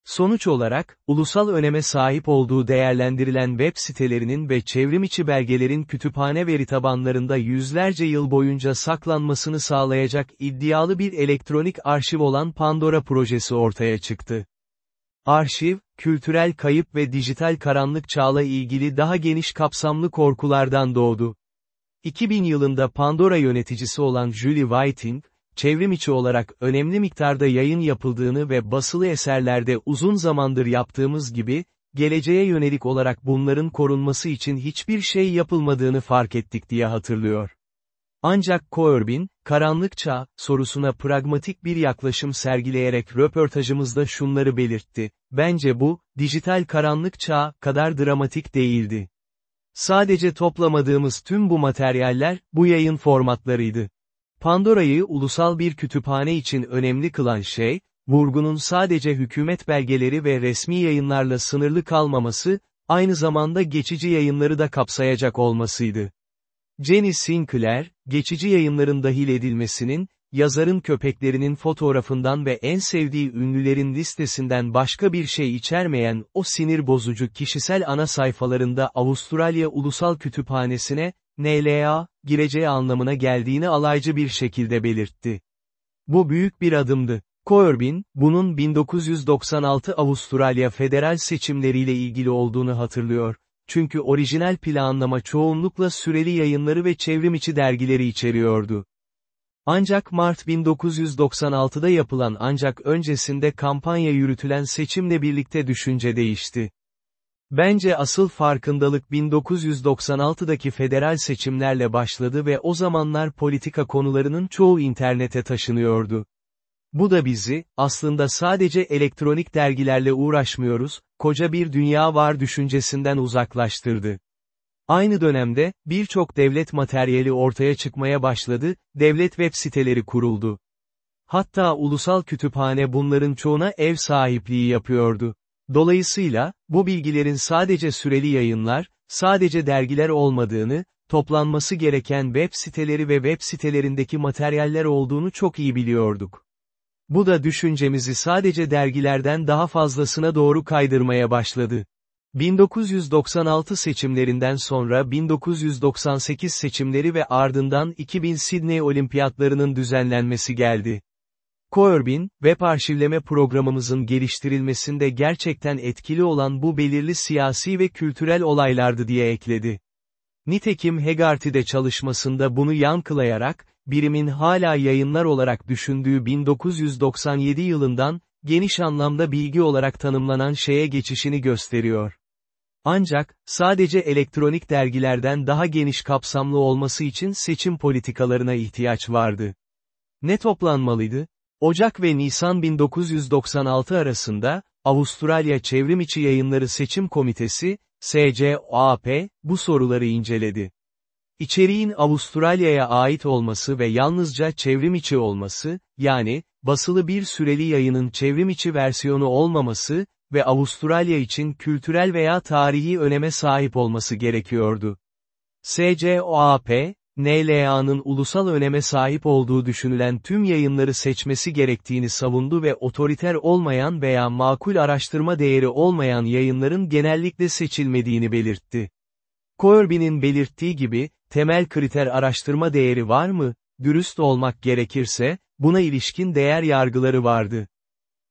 Sonuç olarak, ulusal öneme sahip olduğu değerlendirilen web sitelerinin ve çevrimiçi belgelerin kütüphane veri tabanlarında yüzlerce yıl boyunca saklanmasını sağlayacak iddialı bir elektronik arşiv olan Pandora projesi ortaya çıktı. Arşiv, kültürel kayıp ve dijital karanlık çağla ilgili daha geniş kapsamlı korkulardan doğdu. 2000 yılında Pandora yöneticisi olan Julie Whiting, çevrim içi olarak önemli miktarda yayın yapıldığını ve basılı eserlerde uzun zamandır yaptığımız gibi, geleceğe yönelik olarak bunların korunması için hiçbir şey yapılmadığını fark ettik diye hatırlıyor. Ancak Corbin, karanlık çağ, sorusuna pragmatik bir yaklaşım sergileyerek röportajımızda şunları belirtti, bence bu, dijital karanlık çağ, kadar dramatik değildi. Sadece toplamadığımız tüm bu materyaller, bu yayın formatlarıydı. Pandora'yı ulusal bir kütüphane için önemli kılan şey, vurgunun sadece hükümet belgeleri ve resmi yayınlarla sınırlı kalmaması, aynı zamanda geçici yayınları da kapsayacak olmasıydı. Jenny Sinclair, geçici yayınların dahil edilmesinin, yazarın köpeklerinin fotoğrafından ve en sevdiği ünlülerin listesinden başka bir şey içermeyen o sinir bozucu kişisel ana sayfalarında Avustralya Ulusal Kütüphanesi'ne, NLA, gireceği anlamına geldiğini alaycı bir şekilde belirtti. Bu büyük bir adımdı. Corbyn, bunun 1996 Avustralya federal seçimleriyle ilgili olduğunu hatırlıyor. Çünkü orijinal planlama çoğunlukla süreli yayınları ve çevrimiçi dergileri içeriyordu. Ancak Mart 1996'da yapılan ancak öncesinde kampanya yürütülen seçimle birlikte düşünce değişti. Bence asıl farkındalık 1996'daki federal seçimlerle başladı ve o zamanlar politika konularının çoğu internete taşınıyordu. Bu da bizi, aslında sadece elektronik dergilerle uğraşmıyoruz, koca bir dünya var düşüncesinden uzaklaştırdı. Aynı dönemde, birçok devlet materyali ortaya çıkmaya başladı, devlet web siteleri kuruldu. Hatta ulusal kütüphane bunların çoğuna ev sahipliği yapıyordu. Dolayısıyla, bu bilgilerin sadece süreli yayınlar, sadece dergiler olmadığını, toplanması gereken web siteleri ve web sitelerindeki materyaller olduğunu çok iyi biliyorduk. Bu da düşüncemizi sadece dergilerden daha fazlasına doğru kaydırmaya başladı. 1996 seçimlerinden sonra 1998 seçimleri ve ardından 2000 Sydney Olimpiyatlarının düzenlenmesi geldi. Corbyn, web arşivleme programımızın geliştirilmesinde gerçekten etkili olan bu belirli siyasi ve kültürel olaylardı diye ekledi. Nitekim Hegarty'de çalışmasında bunu yankılayarak, birimin hala yayınlar olarak düşündüğü 1997 yılından, geniş anlamda bilgi olarak tanımlanan şeye geçişini gösteriyor. Ancak, sadece elektronik dergilerden daha geniş kapsamlı olması için seçim politikalarına ihtiyaç vardı. Ne toplanmalıydı? Ocak ve Nisan 1996 arasında, Avustralya Çevrimiçi Yayınları Seçim Komitesi, SCOAP, bu soruları inceledi. İçeriğin Avustralya'ya ait olması ve yalnızca çevrimiçi olması, yani, basılı bir süreli yayının çevrimiçi versiyonu olmaması ve Avustralya için kültürel veya tarihi öneme sahip olması gerekiyordu. SCOAP, NLA'nın ulusal öneme sahip olduğu düşünülen tüm yayınları seçmesi gerektiğini savundu ve otoriter olmayan veya makul araştırma değeri olmayan yayınların genellikle seçilmediğini belirtti. Corbyn'in belirttiği gibi, temel kriter araştırma değeri var mı, dürüst olmak gerekirse, buna ilişkin değer yargıları vardı.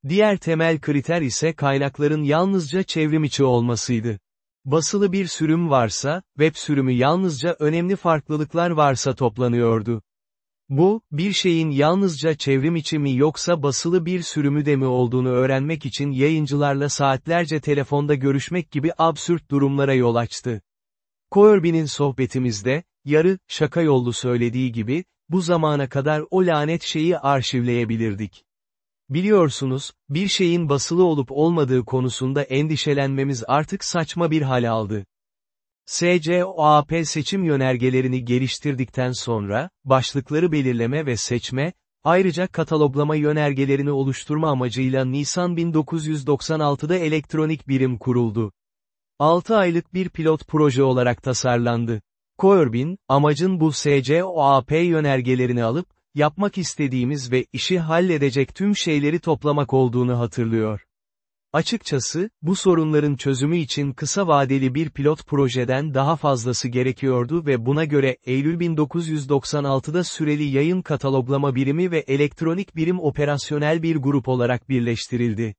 Diğer temel kriter ise kaynakların yalnızca çevrimiçi olmasıydı. Basılı bir sürüm varsa, web sürümü yalnızca önemli farklılıklar varsa toplanıyordu. Bu, bir şeyin yalnızca çevrim içi mi yoksa basılı bir sürümü de mi olduğunu öğrenmek için yayıncılarla saatlerce telefonda görüşmek gibi absürt durumlara yol açtı. Corbyn'in sohbetimizde, yarı, şaka yollu söylediği gibi, bu zamana kadar o lanet şeyi arşivleyebilirdik. Biliyorsunuz, bir şeyin basılı olup olmadığı konusunda endişelenmemiz artık saçma bir hal aldı. SCOAP seçim yönergelerini geliştirdikten sonra, başlıkları belirleme ve seçme, ayrıca kataloglama yönergelerini oluşturma amacıyla Nisan 1996'da elektronik birim kuruldu. 6 aylık bir pilot proje olarak tasarlandı. Corbyn, amacın bu SCOAP yönergelerini alıp, yapmak istediğimiz ve işi halledecek tüm şeyleri toplamak olduğunu hatırlıyor. Açıkçası, bu sorunların çözümü için kısa vadeli bir pilot projeden daha fazlası gerekiyordu ve buna göre Eylül 1996'da süreli yayın kataloglama birimi ve elektronik birim operasyonel bir grup olarak birleştirildi.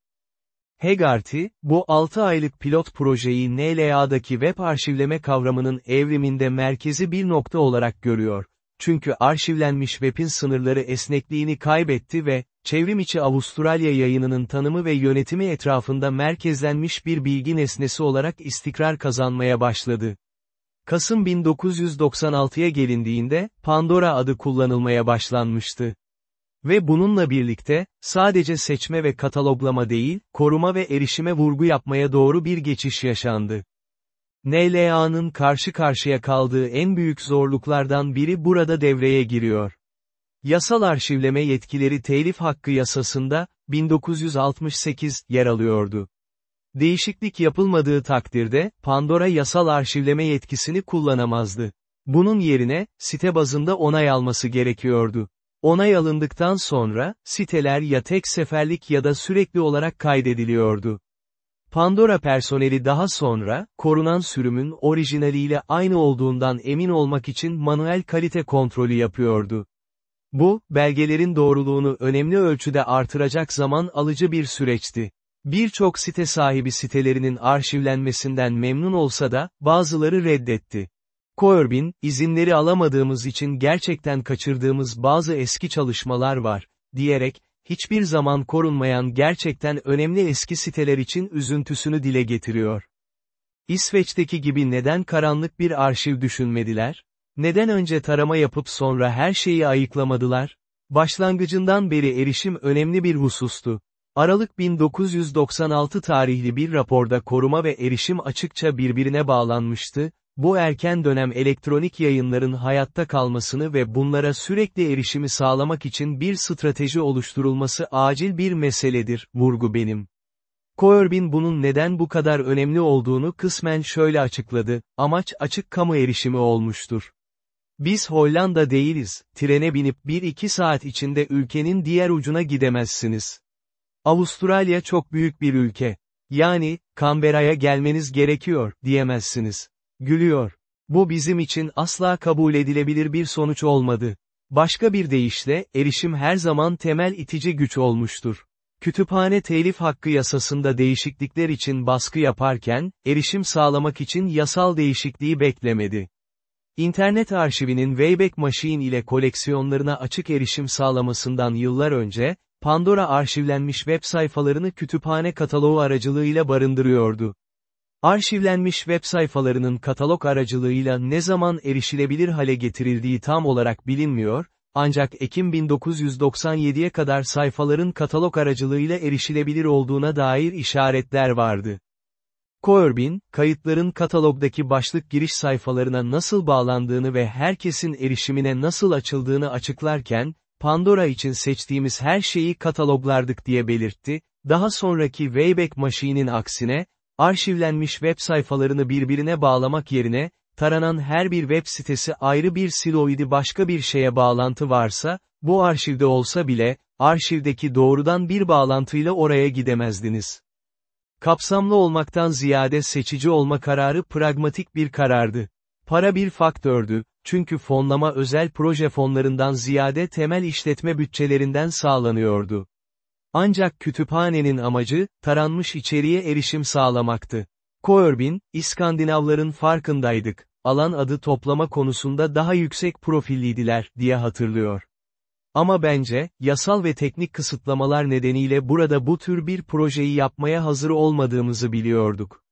Hegarty, bu 6 aylık pilot projeyi NLA'daki web arşivleme kavramının evriminde merkezi bir nokta olarak görüyor. Çünkü arşivlenmiş web'in sınırları esnekliğini kaybetti ve, çevrimiçi Avustralya yayınının tanımı ve yönetimi etrafında merkezlenmiş bir bilgi nesnesi olarak istikrar kazanmaya başladı. Kasım 1996'ya gelindiğinde, Pandora adı kullanılmaya başlanmıştı. Ve bununla birlikte, sadece seçme ve kataloglama değil, koruma ve erişime vurgu yapmaya doğru bir geçiş yaşandı. NLA'nın karşı karşıya kaldığı en büyük zorluklardan biri burada devreye giriyor. Yasal arşivleme yetkileri telif hakkı yasasında, 1968, yer alıyordu. Değişiklik yapılmadığı takdirde, Pandora yasal arşivleme yetkisini kullanamazdı. Bunun yerine, site bazında onay alması gerekiyordu. Onay alındıktan sonra, siteler ya tek seferlik ya da sürekli olarak kaydediliyordu. Pandora personeli daha sonra, korunan sürümün orijinaliyle aynı olduğundan emin olmak için manuel kalite kontrolü yapıyordu. Bu, belgelerin doğruluğunu önemli ölçüde artıracak zaman alıcı bir süreçti. Birçok site sahibi sitelerinin arşivlenmesinden memnun olsa da, bazıları reddetti. Corbyn, izinleri alamadığımız için gerçekten kaçırdığımız bazı eski çalışmalar var, diyerek, hiçbir zaman korunmayan gerçekten önemli eski siteler için üzüntüsünü dile getiriyor. İsveç'teki gibi neden karanlık bir arşiv düşünmediler? Neden önce tarama yapıp sonra her şeyi ayıklamadılar? Başlangıcından beri erişim önemli bir husustu. Aralık 1996 tarihli bir raporda koruma ve erişim açıkça birbirine bağlanmıştı, bu erken dönem elektronik yayınların hayatta kalmasını ve bunlara sürekli erişimi sağlamak için bir strateji oluşturulması acil bir meseledir, vurgu benim. Corbyn bunun neden bu kadar önemli olduğunu kısmen şöyle açıkladı, amaç açık kamu erişimi olmuştur. Biz Hollanda değiliz, trene binip 1-2 saat içinde ülkenin diğer ucuna gidemezsiniz. Avustralya çok büyük bir ülke. Yani, Canberra'ya gelmeniz gerekiyor, diyemezsiniz. Gülüyor. Bu bizim için asla kabul edilebilir bir sonuç olmadı. Başka bir deyişle, erişim her zaman temel itici güç olmuştur. Kütüphane telif hakkı yasasında değişiklikler için baskı yaparken, erişim sağlamak için yasal değişikliği beklemedi. İnternet arşivinin Wayback Machine ile koleksiyonlarına açık erişim sağlamasından yıllar önce, Pandora arşivlenmiş web sayfalarını kütüphane kataloğu aracılığıyla barındırıyordu. Arşivlenmiş web sayfalarının katalog aracılığıyla ne zaman erişilebilir hale getirildiği tam olarak bilinmiyor, ancak Ekim 1997'ye kadar sayfaların katalog aracılığıyla erişilebilir olduğuna dair işaretler vardı. Corbyn, kayıtların katalogdaki başlık giriş sayfalarına nasıl bağlandığını ve herkesin erişimine nasıl açıldığını açıklarken, Pandora için seçtiğimiz her şeyi kataloglardık diye belirtti, daha sonraki Wayback Machine'in aksine, arşivlenmiş web sayfalarını birbirine bağlamak yerine, taranan her bir web sitesi ayrı bir siloidi başka bir şeye bağlantı varsa, bu arşivde olsa bile, arşivdeki doğrudan bir bağlantıyla oraya gidemezdiniz. Kapsamlı olmaktan ziyade seçici olma kararı pragmatik bir karardı. Para bir faktördü, çünkü fonlama özel proje fonlarından ziyade temel işletme bütçelerinden sağlanıyordu. Ancak kütüphanenin amacı, taranmış içeriye erişim sağlamaktı. Corbyn, İskandinavların farkındaydık, alan adı toplama konusunda daha yüksek profilliydiler, diye hatırlıyor. Ama bence, yasal ve teknik kısıtlamalar nedeniyle burada bu tür bir projeyi yapmaya hazır olmadığımızı biliyorduk.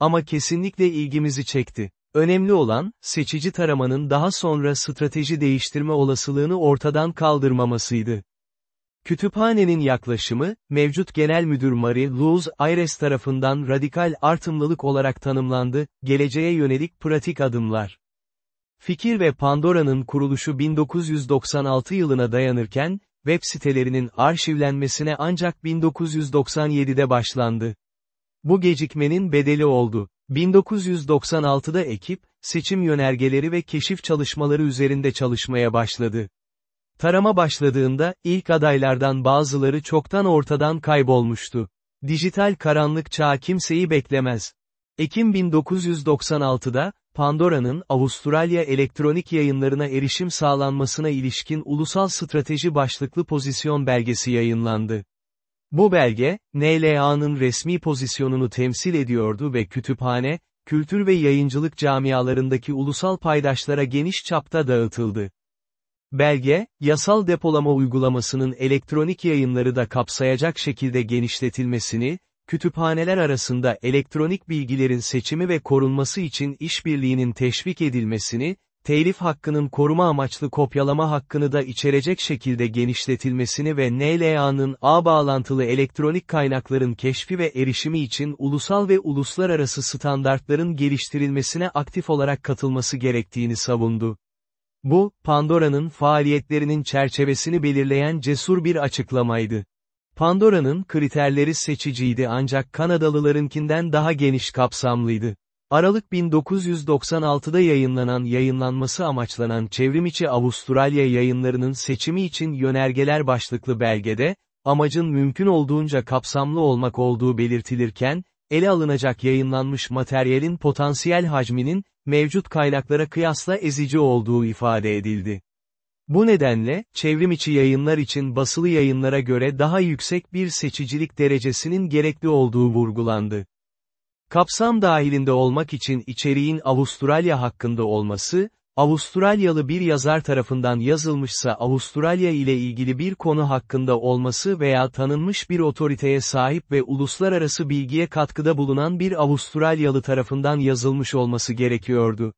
Ama kesinlikle ilgimizi çekti. Önemli olan, seçici taramanın daha sonra strateji değiştirme olasılığını ortadan kaldırmamasıydı. Kütüphanenin yaklaşımı, mevcut genel müdür Marie Louise Ayres tarafından radikal artımlılık olarak tanımlandı, geleceğe yönelik pratik adımlar. Fikir ve Pandora'nın kuruluşu 1996 yılına dayanırken, web sitelerinin arşivlenmesine ancak 1997'de başlandı. Bu gecikmenin bedeli oldu. 1996'da ekip, seçim yönergeleri ve keşif çalışmaları üzerinde çalışmaya başladı. Tarama başladığında, ilk adaylardan bazıları çoktan ortadan kaybolmuştu. Dijital karanlık çağ kimseyi beklemez. Ekim 1996'da, Pandora'nın Avustralya elektronik yayınlarına erişim sağlanmasına ilişkin ulusal strateji başlıklı pozisyon belgesi yayınlandı. Bu belge, NLA'nın resmi pozisyonunu temsil ediyordu ve kütüphane, kültür ve yayıncılık camialarındaki ulusal paydaşlara geniş çapta dağıtıldı. Belge, yasal depolama uygulamasının elektronik yayınları da kapsayacak şekilde genişletilmesini, kütüphaneler arasında elektronik bilgilerin seçimi ve korunması için işbirliğinin teşvik edilmesini, telif hakkının koruma amaçlı kopyalama hakkını da içerecek şekilde genişletilmesini ve NLA'nın ağ bağlantılı elektronik kaynakların keşfi ve erişimi için ulusal ve uluslararası standartların geliştirilmesine aktif olarak katılması gerektiğini savundu. Bu, Pandora'nın faaliyetlerinin çerçevesini belirleyen cesur bir açıklamaydı. Pandora'nın kriterleri seçiciydi ancak Kanadalılarınkinden daha geniş kapsamlıydı. Aralık 1996'da yayınlanan yayınlanması amaçlanan çevrimiçi Avustralya yayınlarının seçimi için yönergeler başlıklı belgede, amacın mümkün olduğunca kapsamlı olmak olduğu belirtilirken, ele alınacak yayınlanmış materyalin potansiyel hacminin, mevcut kaynaklara kıyasla ezici olduğu ifade edildi. Bu nedenle, çevrimiçi yayınlar için basılı yayınlara göre daha yüksek bir seçicilik derecesinin gerekli olduğu vurgulandı. Kapsam dahilinde olmak için içeriğin Avustralya hakkında olması, Avustralyalı bir yazar tarafından yazılmışsa Avustralya ile ilgili bir konu hakkında olması veya tanınmış bir otoriteye sahip ve uluslararası bilgiye katkıda bulunan bir Avustralyalı tarafından yazılmış olması gerekiyordu.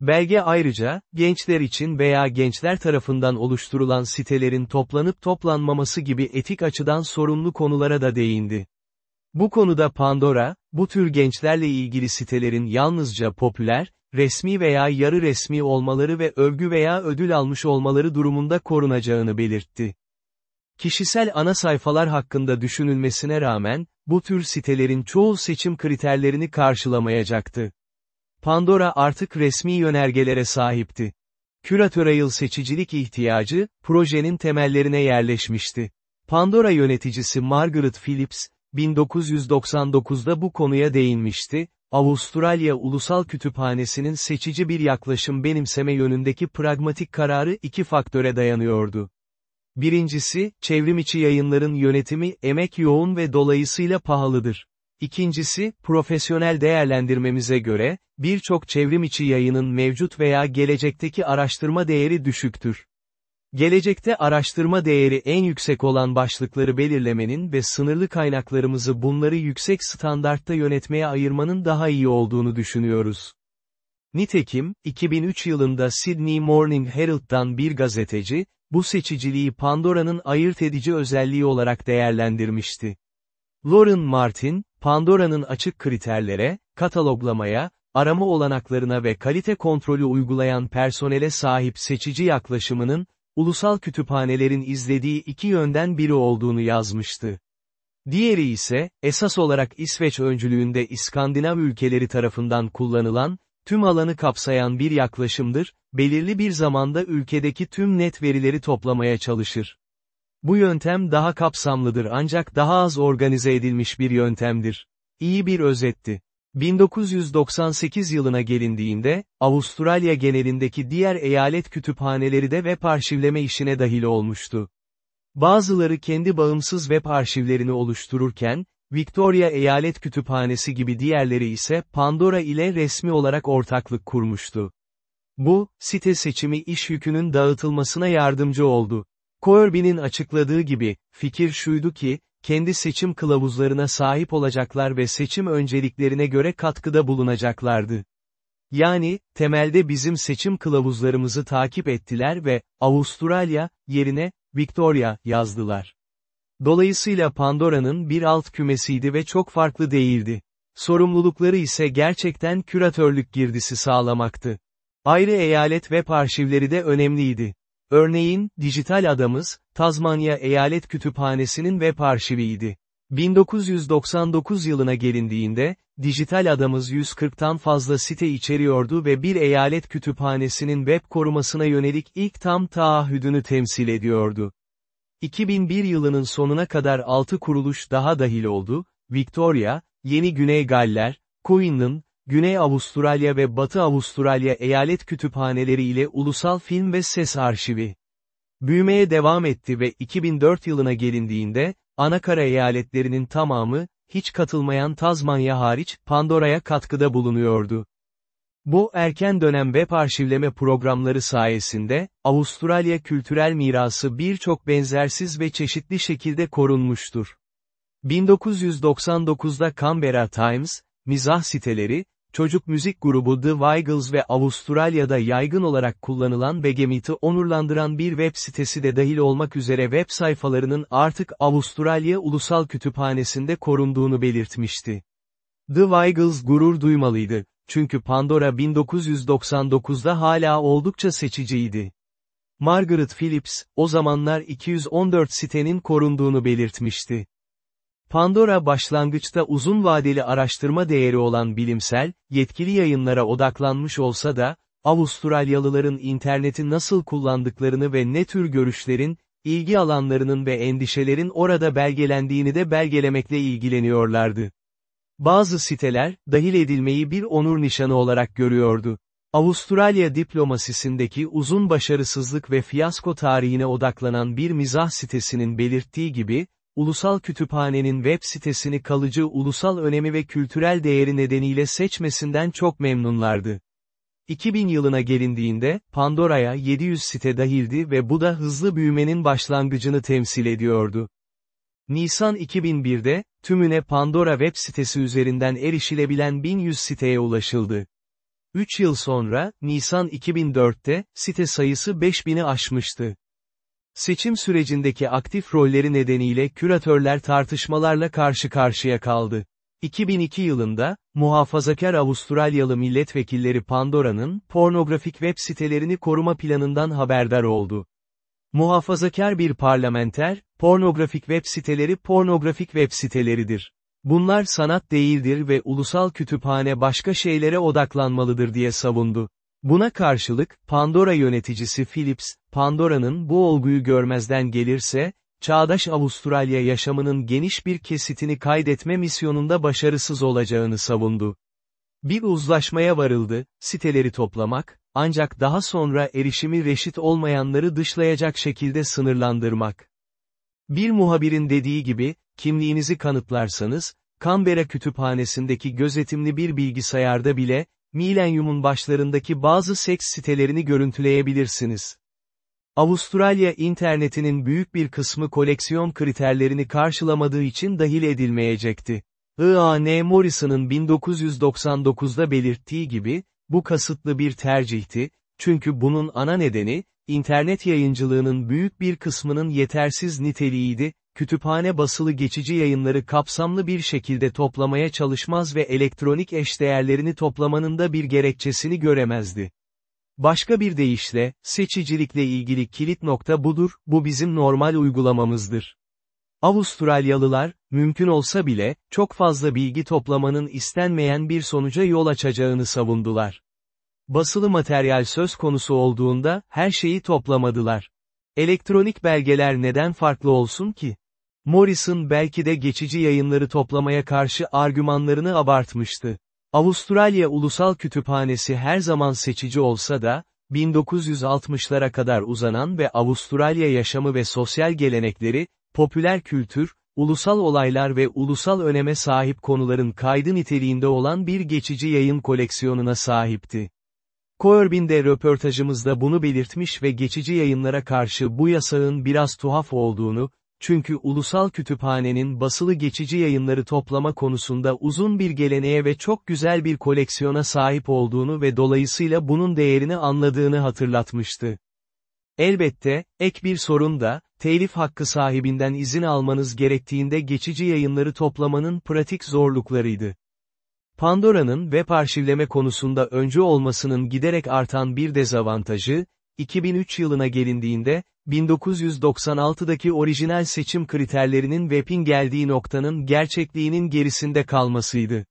Belge ayrıca, gençler için veya gençler tarafından oluşturulan sitelerin toplanıp toplanmaması gibi etik açıdan sorumlu konulara da değindi. Bu konuda Pandora, bu tür gençlerle ilgili sitelerin yalnızca popüler, resmi veya yarı resmi olmaları ve övgü veya ödül almış olmaları durumunda korunacağını belirtti. Kişisel ana sayfalar hakkında düşünülmesine rağmen, bu tür sitelerin çoğu seçim kriterlerini karşılamayacaktı. Pandora artık resmi yönergelere sahipti. Curatorial seçicilik ihtiyacı, projenin temellerine yerleşmişti. Pandora yöneticisi Margaret Phillips, 1999'da bu konuya değinmişti, Avustralya Ulusal Kütüphanesi'nin seçici bir yaklaşım benimseme yönündeki pragmatik kararı iki faktöre dayanıyordu. Birincisi, çevrimiçi yayınların yönetimi emek yoğun ve dolayısıyla pahalıdır. İkincisi, profesyonel değerlendirmemize göre, birçok çevrimiçi yayının mevcut veya gelecekteki araştırma değeri düşüktür. Gelecekte araştırma değeri en yüksek olan başlıkları belirlemenin ve sınırlı kaynaklarımızı bunları yüksek standartta yönetmeye ayırmanın daha iyi olduğunu düşünüyoruz. Nitekim, 2003 yılında Sydney Morning Herald'dan bir gazeteci, bu seçiciliği Pandora'nın ayırt edici özelliği olarak değerlendirmişti. Lauren Martin, Pandora'nın açık kriterlere, kataloglamaya, arama olanaklarına ve kalite kontrolü uygulayan personele sahip seçici yaklaşımının, ulusal kütüphanelerin izlediği iki yönden biri olduğunu yazmıştı. Diğeri ise, esas olarak İsveç öncülüğünde İskandinav ülkeleri tarafından kullanılan, tüm alanı kapsayan bir yaklaşımdır, belirli bir zamanda ülkedeki tüm net verileri toplamaya çalışır. Bu yöntem daha kapsamlıdır ancak daha az organize edilmiş bir yöntemdir. İyi bir özetti. 1998 yılına gelindiğinde, Avustralya genelindeki diğer eyalet kütüphaneleri de web arşivleme işine dahil olmuştu. Bazıları kendi bağımsız web arşivlerini oluştururken, Victoria Eyalet Kütüphanesi gibi diğerleri ise Pandora ile resmi olarak ortaklık kurmuştu. Bu, site seçimi iş yükünün dağıtılmasına yardımcı oldu. Corby'nin açıkladığı gibi, fikir şuydu ki, kendi seçim kılavuzlarına sahip olacaklar ve seçim önceliklerine göre katkıda bulunacaklardı. Yani, temelde bizim seçim kılavuzlarımızı takip ettiler ve, Avustralya, yerine, Victoria, yazdılar. Dolayısıyla Pandora'nın bir alt kümesiydi ve çok farklı değildi. Sorumlulukları ise gerçekten küratörlük girdisi sağlamaktı. Ayrı eyalet web arşivleri de önemliydi. Örneğin, Dijital Adamız, Tazmanya Eyalet Kütüphanesi'nin web arşiviydi. 1999 yılına gelindiğinde, Dijital Adamız 140'tan fazla site içeriyordu ve bir eyalet kütüphanesinin web korumasına yönelik ilk tam taahhüdünü temsil ediyordu. 2001 yılının sonuna kadar 6 kuruluş daha dahil oldu, Victoria, Yeni Güney Galler, Queensland, Güney Avustralya ve Batı Avustralya eyalet kütüphaneleri ile Ulusal Film ve Ses Arşivi. Büyümeye devam etti ve 2004 yılına gelindiğinde, Anakara eyaletlerinin tamamı, hiç katılmayan Tazmanya hariç, Pandora'ya katkıda bulunuyordu. Bu erken dönem web arşivleme programları sayesinde, Avustralya kültürel mirası birçok benzersiz ve çeşitli şekilde korunmuştur. 1999'da Canberra Times, mizah siteleri, çocuk müzik grubu The Wiggles ve Avustralya'da yaygın olarak kullanılan Begemith'i onurlandıran bir web sitesi de dahil olmak üzere web sayfalarının artık Avustralya Ulusal Kütüphanesi'nde korunduğunu belirtmişti. The Wiggles gurur duymalıydı, çünkü Pandora 1999'da hala oldukça seçiciydi. Margaret Phillips, o zamanlar 214 sitenin korunduğunu belirtmişti. Pandora başlangıçta uzun vadeli araştırma değeri olan bilimsel, yetkili yayınlara odaklanmış olsa da, Avustralyalıların interneti nasıl kullandıklarını ve ne tür görüşlerin, ilgi alanlarının ve endişelerin orada belgelendiğini de belgelemekle ilgileniyorlardı. Bazı siteler, dahil edilmeyi bir onur nişanı olarak görüyordu. Avustralya diplomasisindeki uzun başarısızlık ve fiyasko tarihine odaklanan bir mizah sitesinin belirttiği gibi, Ulusal Kütüphane'nin web sitesini kalıcı ulusal önemi ve kültürel değeri nedeniyle seçmesinden çok memnunlardı. 2000 yılına gelindiğinde, Pandora'ya 700 site dahildi ve bu da hızlı büyümenin başlangıcını temsil ediyordu. Nisan 2001'de, tümüne Pandora web sitesi üzerinden erişilebilen 1100 siteye ulaşıldı. 3 yıl sonra, Nisan 2004'te, site sayısı 5000'i aşmıştı. Seçim sürecindeki aktif rolleri nedeniyle küratörler tartışmalarla karşı karşıya kaldı. 2002 yılında, muhafazakar Avustralyalı milletvekilleri Pandora'nın, pornografik web sitelerini koruma planından haberdar oldu. Muhafazakar bir parlamenter, pornografik web siteleri pornografik web siteleridir. Bunlar sanat değildir ve ulusal kütüphane başka şeylere odaklanmalıdır diye savundu. Buna karşılık, Pandora yöneticisi Philips, Pandora'nın bu olguyu görmezden gelirse, çağdaş Avustralya yaşamının geniş bir kesitini kaydetme misyonunda başarısız olacağını savundu. Bir uzlaşmaya varıldı, siteleri toplamak, ancak daha sonra erişimi reşit olmayanları dışlayacak şekilde sınırlandırmak. Bir muhabirin dediği gibi, kimliğinizi kanıtlarsanız, Canberra kütüphanesindeki gözetimli bir bilgisayarda bile, milenyumun başlarındaki bazı seks sitelerini görüntüleyebilirsiniz. Avustralya internetinin büyük bir kısmı koleksiyon kriterlerini karşılamadığı için dahil edilmeyecekti. I.A.N. Morrison'ın 1999'da belirttiği gibi, bu kasıtlı bir tercihti, çünkü bunun ana nedeni, internet yayıncılığının büyük bir kısmının yetersiz niteliğiydi, kütüphane basılı geçici yayınları kapsamlı bir şekilde toplamaya çalışmaz ve elektronik eşdeğerlerini toplamanın da bir gerekçesini göremezdi. Başka bir deyişle, seçicilikle ilgili kilit nokta budur, bu bizim normal uygulamamızdır. Avustralyalılar, mümkün olsa bile, çok fazla bilgi toplamanın istenmeyen bir sonuca yol açacağını savundular. Basılı materyal söz konusu olduğunda, her şeyi toplamadılar. Elektronik belgeler neden farklı olsun ki? Morrison belki de geçici yayınları toplamaya karşı argümanlarını abartmıştı. Avustralya Ulusal Kütüphanesi her zaman seçici olsa da, 1960'lara kadar uzanan ve Avustralya yaşamı ve sosyal gelenekleri, popüler kültür, ulusal olaylar ve ulusal öneme sahip konuların kaydı niteliğinde olan bir geçici yayın koleksiyonuna sahipti. Corbin de röportajımızda bunu belirtmiş ve geçici yayınlara karşı bu yasağın biraz tuhaf olduğunu, çünkü ulusal kütüphanenin basılı geçici yayınları toplama konusunda uzun bir geleneğe ve çok güzel bir koleksiyona sahip olduğunu ve dolayısıyla bunun değerini anladığını hatırlatmıştı. Elbette, ek bir sorun da, telif hakkı sahibinden izin almanız gerektiğinde geçici yayınları toplamanın pratik zorluklarıydı. Pandora'nın web arşivleme konusunda öncü olmasının giderek artan bir dezavantajı, 2003 yılına gelindiğinde, 1996'daki orijinal seçim kriterlerinin web'in geldiği noktanın gerçekliğinin gerisinde kalmasıydı.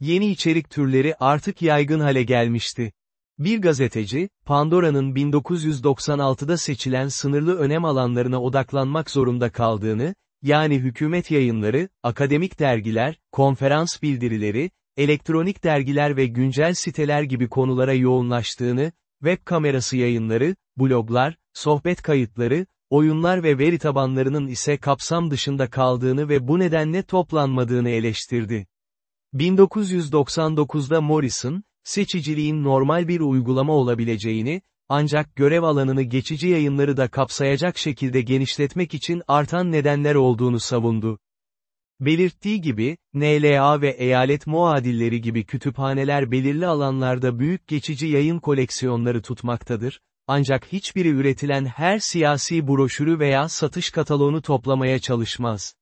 Yeni içerik türleri artık yaygın hale gelmişti. Bir gazeteci, Pandora'nın 1996'da seçilen sınırlı önem alanlarına odaklanmak zorunda kaldığını, yani hükümet yayınları, akademik dergiler, konferans bildirileri, elektronik dergiler ve güncel siteler gibi konulara yoğunlaştığını, web kamerası yayınları, bloglar, sohbet kayıtları, oyunlar ve veri tabanlarının ise kapsam dışında kaldığını ve bu nedenle toplanmadığını eleştirdi. 1999'da Morrison, seçiciliğin normal bir uygulama olabileceğini, ancak görev alanını geçici yayınları da kapsayacak şekilde genişletmek için artan nedenler olduğunu savundu. Belirttiği gibi, NLA ve eyalet muadilleri gibi kütüphaneler belirli alanlarda büyük geçici yayın koleksiyonları tutmaktadır, ancak hiçbiri üretilen her siyasi broşürü veya satış kataloğunu toplamaya çalışmaz.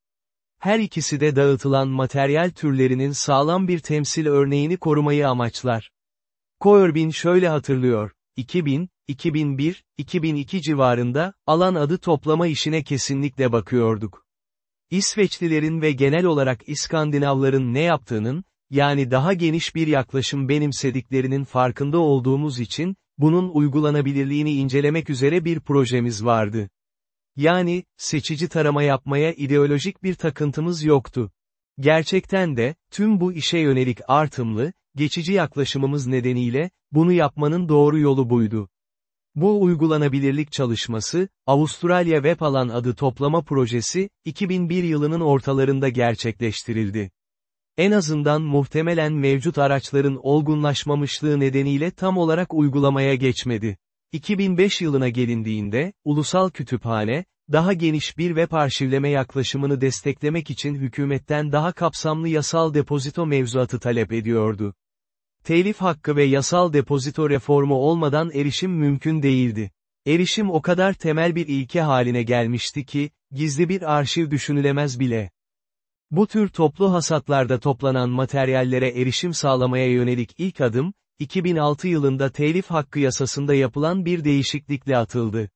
Her ikisi de dağıtılan materyal türlerinin sağlam bir temsil örneğini korumayı amaçlar. Corbin şöyle hatırlıyor, 2000, 2001, 2002 civarında, alan adı toplama işine kesinlikle bakıyorduk. İsveçlilerin ve genel olarak İskandinavların ne yaptığının, yani daha geniş bir yaklaşım benimsediklerinin farkında olduğumuz için, bunun uygulanabilirliğini incelemek üzere bir projemiz vardı. Yani, seçici tarama yapmaya ideolojik bir takıntımız yoktu. Gerçekten de, tüm bu işe yönelik artımlı, geçici yaklaşımımız nedeniyle, bunu yapmanın doğru yolu buydu. Bu uygulanabilirlik çalışması, Avustralya Web Alan adı toplama projesi, 2001 yılının ortalarında gerçekleştirildi. En azından muhtemelen mevcut araçların olgunlaşmamışlığı nedeniyle tam olarak uygulamaya geçmedi. 2005 yılına gelindiğinde, Ulusal Kütüphane, daha geniş bir web arşivleme yaklaşımını desteklemek için hükümetten daha kapsamlı yasal depozito mevzuatı talep ediyordu. Telif hakkı ve yasal depozito reformu olmadan erişim mümkün değildi. Erişim o kadar temel bir ilke haline gelmişti ki, gizli bir arşiv düşünülemez bile. Bu tür toplu hasatlarda toplanan materyallere erişim sağlamaya yönelik ilk adım, 2006 yılında telif hakkı yasasında yapılan bir değişiklikle atıldı.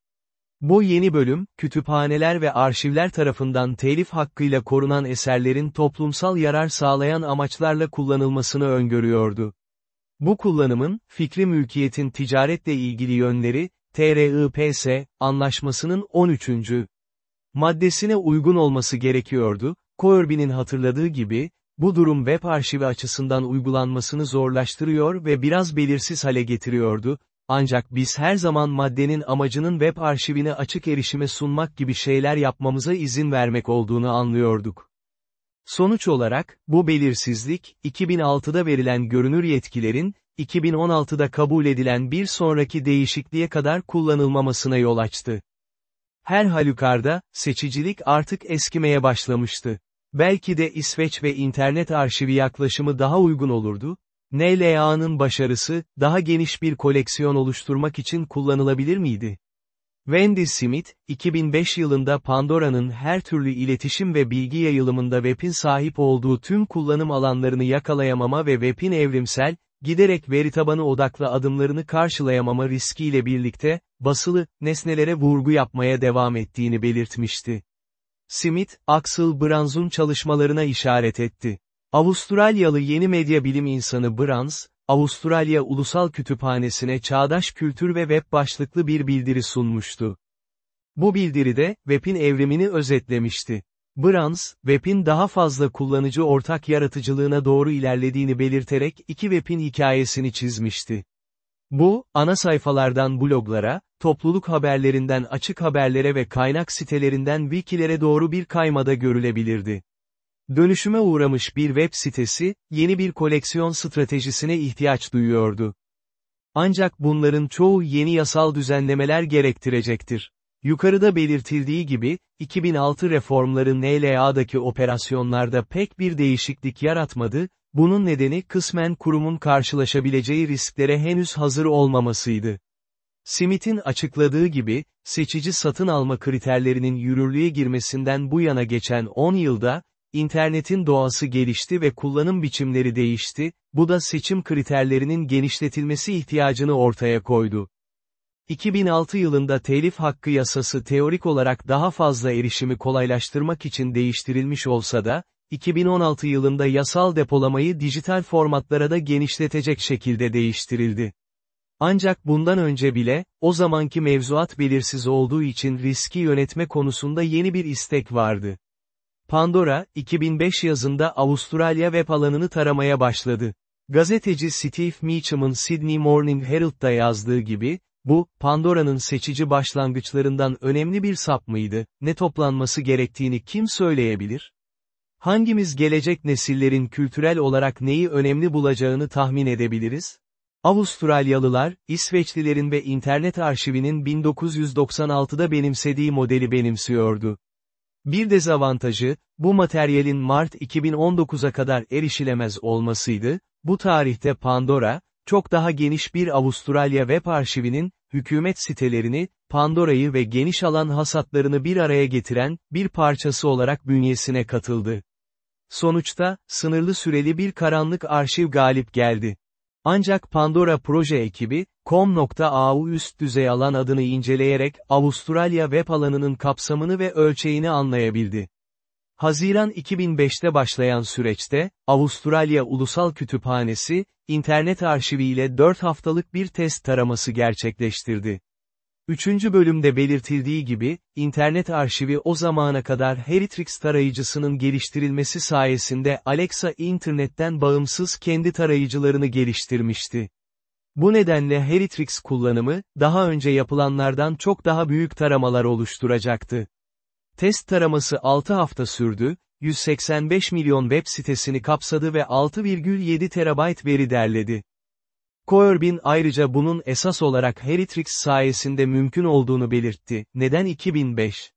Bu yeni bölüm, kütüphaneler ve arşivler tarafından telif hakkıyla korunan eserlerin toplumsal yarar sağlayan amaçlarla kullanılmasını öngörüyordu. Bu kullanımın, fikri mülkiyetin ticaretle ilgili yönleri, TRIPS, anlaşmasının 13. maddesine uygun olması gerekiyordu, Corbyn'in hatırladığı gibi, bu durum web arşivi açısından uygulanmasını zorlaştırıyor ve biraz belirsiz hale getiriyordu, ancak biz her zaman maddenin amacının web arşivine açık erişime sunmak gibi şeyler yapmamıza izin vermek olduğunu anlıyorduk. Sonuç olarak, bu belirsizlik, 2006'da verilen görünür yetkilerin, 2016'da kabul edilen bir sonraki değişikliğe kadar kullanılmamasına yol açtı. Her halükarda, seçicilik artık eskimeye başlamıştı. Belki de İsveç ve internet arşivi yaklaşımı daha uygun olurdu, NLA'nın başarısı, daha geniş bir koleksiyon oluşturmak için kullanılabilir miydi? Wendy Smith, 2005 yılında Pandora'nın her türlü iletişim ve bilgi yayılımında web'in sahip olduğu tüm kullanım alanlarını yakalayamama ve web'in evrimsel, giderek veri tabanı odaklı adımlarını karşılayamama riskiyle birlikte, basılı, nesnelere vurgu yapmaya devam ettiğini belirtmişti. Smith, Axel Brands'un çalışmalarına işaret etti. Avustralyalı yeni medya bilim insanı Brands, Avustralya Ulusal Kütüphanesi'ne çağdaş kültür ve web başlıklı bir bildiri sunmuştu. Bu bildiride, web'in evrimini özetlemişti. Brands, web'in daha fazla kullanıcı ortak yaratıcılığına doğru ilerlediğini belirterek iki web'in hikayesini çizmişti. Bu, ana sayfalardan bloglara, topluluk haberlerinden açık haberlere ve kaynak sitelerinden wikilere doğru bir kaymada görülebilirdi. Dönüşüme uğramış bir web sitesi, yeni bir koleksiyon stratejisine ihtiyaç duyuyordu. Ancak bunların çoğu yeni yasal düzenlemeler gerektirecektir. Yukarıda belirtildiği gibi, 2006 reformları NLA'daki operasyonlarda pek bir değişiklik yaratmadı, bunun nedeni kısmen kurumun karşılaşabileceği risklere henüz hazır olmamasıydı. Smith'in açıkladığı gibi, seçici satın alma kriterlerinin yürürlüğe girmesinden bu yana geçen 10 yılda, İnternetin doğası gelişti ve kullanım biçimleri değişti, bu da seçim kriterlerinin genişletilmesi ihtiyacını ortaya koydu. 2006 yılında telif hakkı yasası teorik olarak daha fazla erişimi kolaylaştırmak için değiştirilmiş olsa da, 2016 yılında yasal depolamayı dijital formatlara da genişletecek şekilde değiştirildi. Ancak bundan önce bile, o zamanki mevzuat belirsiz olduğu için riski yönetme konusunda yeni bir istek vardı. Pandora, 2005 yazında Avustralya web alanını taramaya başladı. Gazeteci Steve Meacham'ın Sydney Morning Herald'da yazdığı gibi, bu, Pandora'nın seçici başlangıçlarından önemli bir sap ne toplanması gerektiğini kim söyleyebilir? Hangimiz gelecek nesillerin kültürel olarak neyi önemli bulacağını tahmin edebiliriz? Avustralyalılar, İsveçlilerin ve internet arşivinin 1996'da benimsediği modeli benimsiyordu. Bir dezavantajı, bu materyalin Mart 2019'a kadar erişilemez olmasıydı, bu tarihte Pandora, çok daha geniş bir Avustralya web arşivinin, hükümet sitelerini, Pandora'yı ve geniş alan hasatlarını bir araya getiren, bir parçası olarak bünyesine katıldı. Sonuçta, sınırlı süreli bir karanlık arşiv galip geldi. Ancak Pandora proje ekibi, com.au üst düzey alan adını inceleyerek Avustralya web alanının kapsamını ve ölçeğini anlayabildi. Haziran 2005'te başlayan süreçte, Avustralya Ulusal Kütüphanesi, internet arşiviyle 4 haftalık bir test taraması gerçekleştirdi. Üçüncü bölümde belirtildiği gibi, internet arşivi o zamana kadar Heritrix tarayıcısının geliştirilmesi sayesinde Alexa internetten bağımsız kendi tarayıcılarını geliştirmişti. Bu nedenle Heritrix kullanımı, daha önce yapılanlardan çok daha büyük taramalar oluşturacaktı. Test taraması 6 hafta sürdü, 185 milyon web sitesini kapsadı ve 6,7 terabayt veri derledi. Corbyn ayrıca bunun esas olarak Heritrix sayesinde mümkün olduğunu belirtti. Neden 2005?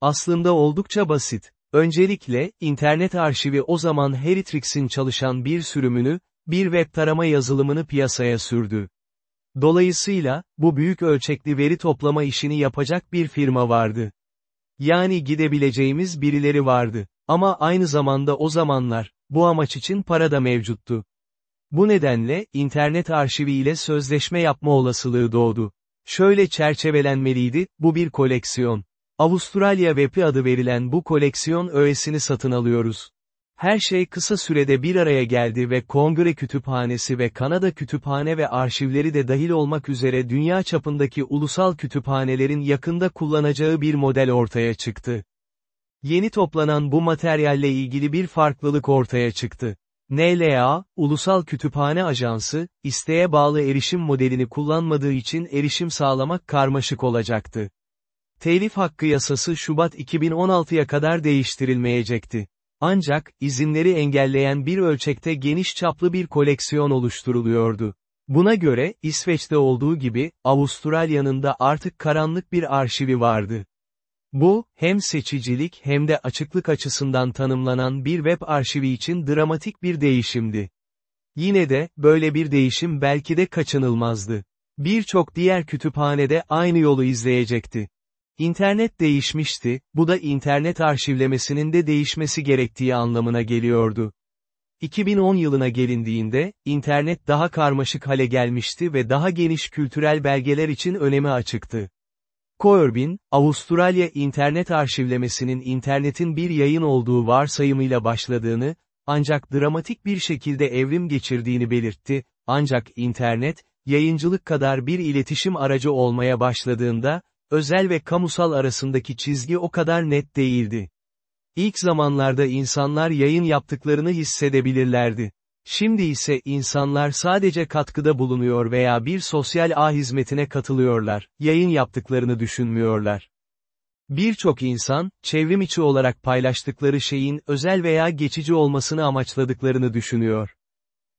Aslında oldukça basit. Öncelikle, internet arşivi o zaman Heritrix'in çalışan bir sürümünü, bir web tarama yazılımını piyasaya sürdü. Dolayısıyla, bu büyük ölçekli veri toplama işini yapacak bir firma vardı. Yani gidebileceğimiz birileri vardı. Ama aynı zamanda o zamanlar, bu amaç için para da mevcuttu. Bu nedenle, internet arşivi ile sözleşme yapma olasılığı doğdu. Şöyle çerçevelenmeliydi, bu bir koleksiyon. Avustralya Web'i adı verilen bu koleksiyon öğesini satın alıyoruz. Her şey kısa sürede bir araya geldi ve Kongre Kütüphanesi ve Kanada Kütüphane ve arşivleri de dahil olmak üzere dünya çapındaki ulusal kütüphanelerin yakında kullanacağı bir model ortaya çıktı. Yeni toplanan bu materyalle ilgili bir farklılık ortaya çıktı. NLA, Ulusal Kütüphane Ajansı, isteğe bağlı erişim modelini kullanmadığı için erişim sağlamak karmaşık olacaktı. Telif hakkı yasası Şubat 2016'ya kadar değiştirilmeyecekti. Ancak, izinleri engelleyen bir ölçekte geniş çaplı bir koleksiyon oluşturuluyordu. Buna göre, İsveç'te olduğu gibi, Avustralya'nın da artık karanlık bir arşivi vardı. Bu, hem seçicilik hem de açıklık açısından tanımlanan bir web arşivi için dramatik bir değişimdi. Yine de, böyle bir değişim belki de kaçınılmazdı. Birçok diğer kütüphanede aynı yolu izleyecekti. İnternet değişmişti, bu da internet arşivlemesinin de değişmesi gerektiği anlamına geliyordu. 2010 yılına gelindiğinde, internet daha karmaşık hale gelmişti ve daha geniş kültürel belgeler için önemi açıktı. Corbin, Avustralya internet arşivlemesinin internetin bir yayın olduğu varsayımıyla başladığını, ancak dramatik bir şekilde evrim geçirdiğini belirtti, ancak internet, yayıncılık kadar bir iletişim aracı olmaya başladığında, özel ve kamusal arasındaki çizgi o kadar net değildi. İlk zamanlarda insanlar yayın yaptıklarını hissedebilirlerdi. Şimdi ise insanlar sadece katkıda bulunuyor veya bir sosyal ağ hizmetine katılıyorlar, yayın yaptıklarını düşünmüyorlar. Birçok insan, çevrim içi olarak paylaştıkları şeyin özel veya geçici olmasını amaçladıklarını düşünüyor.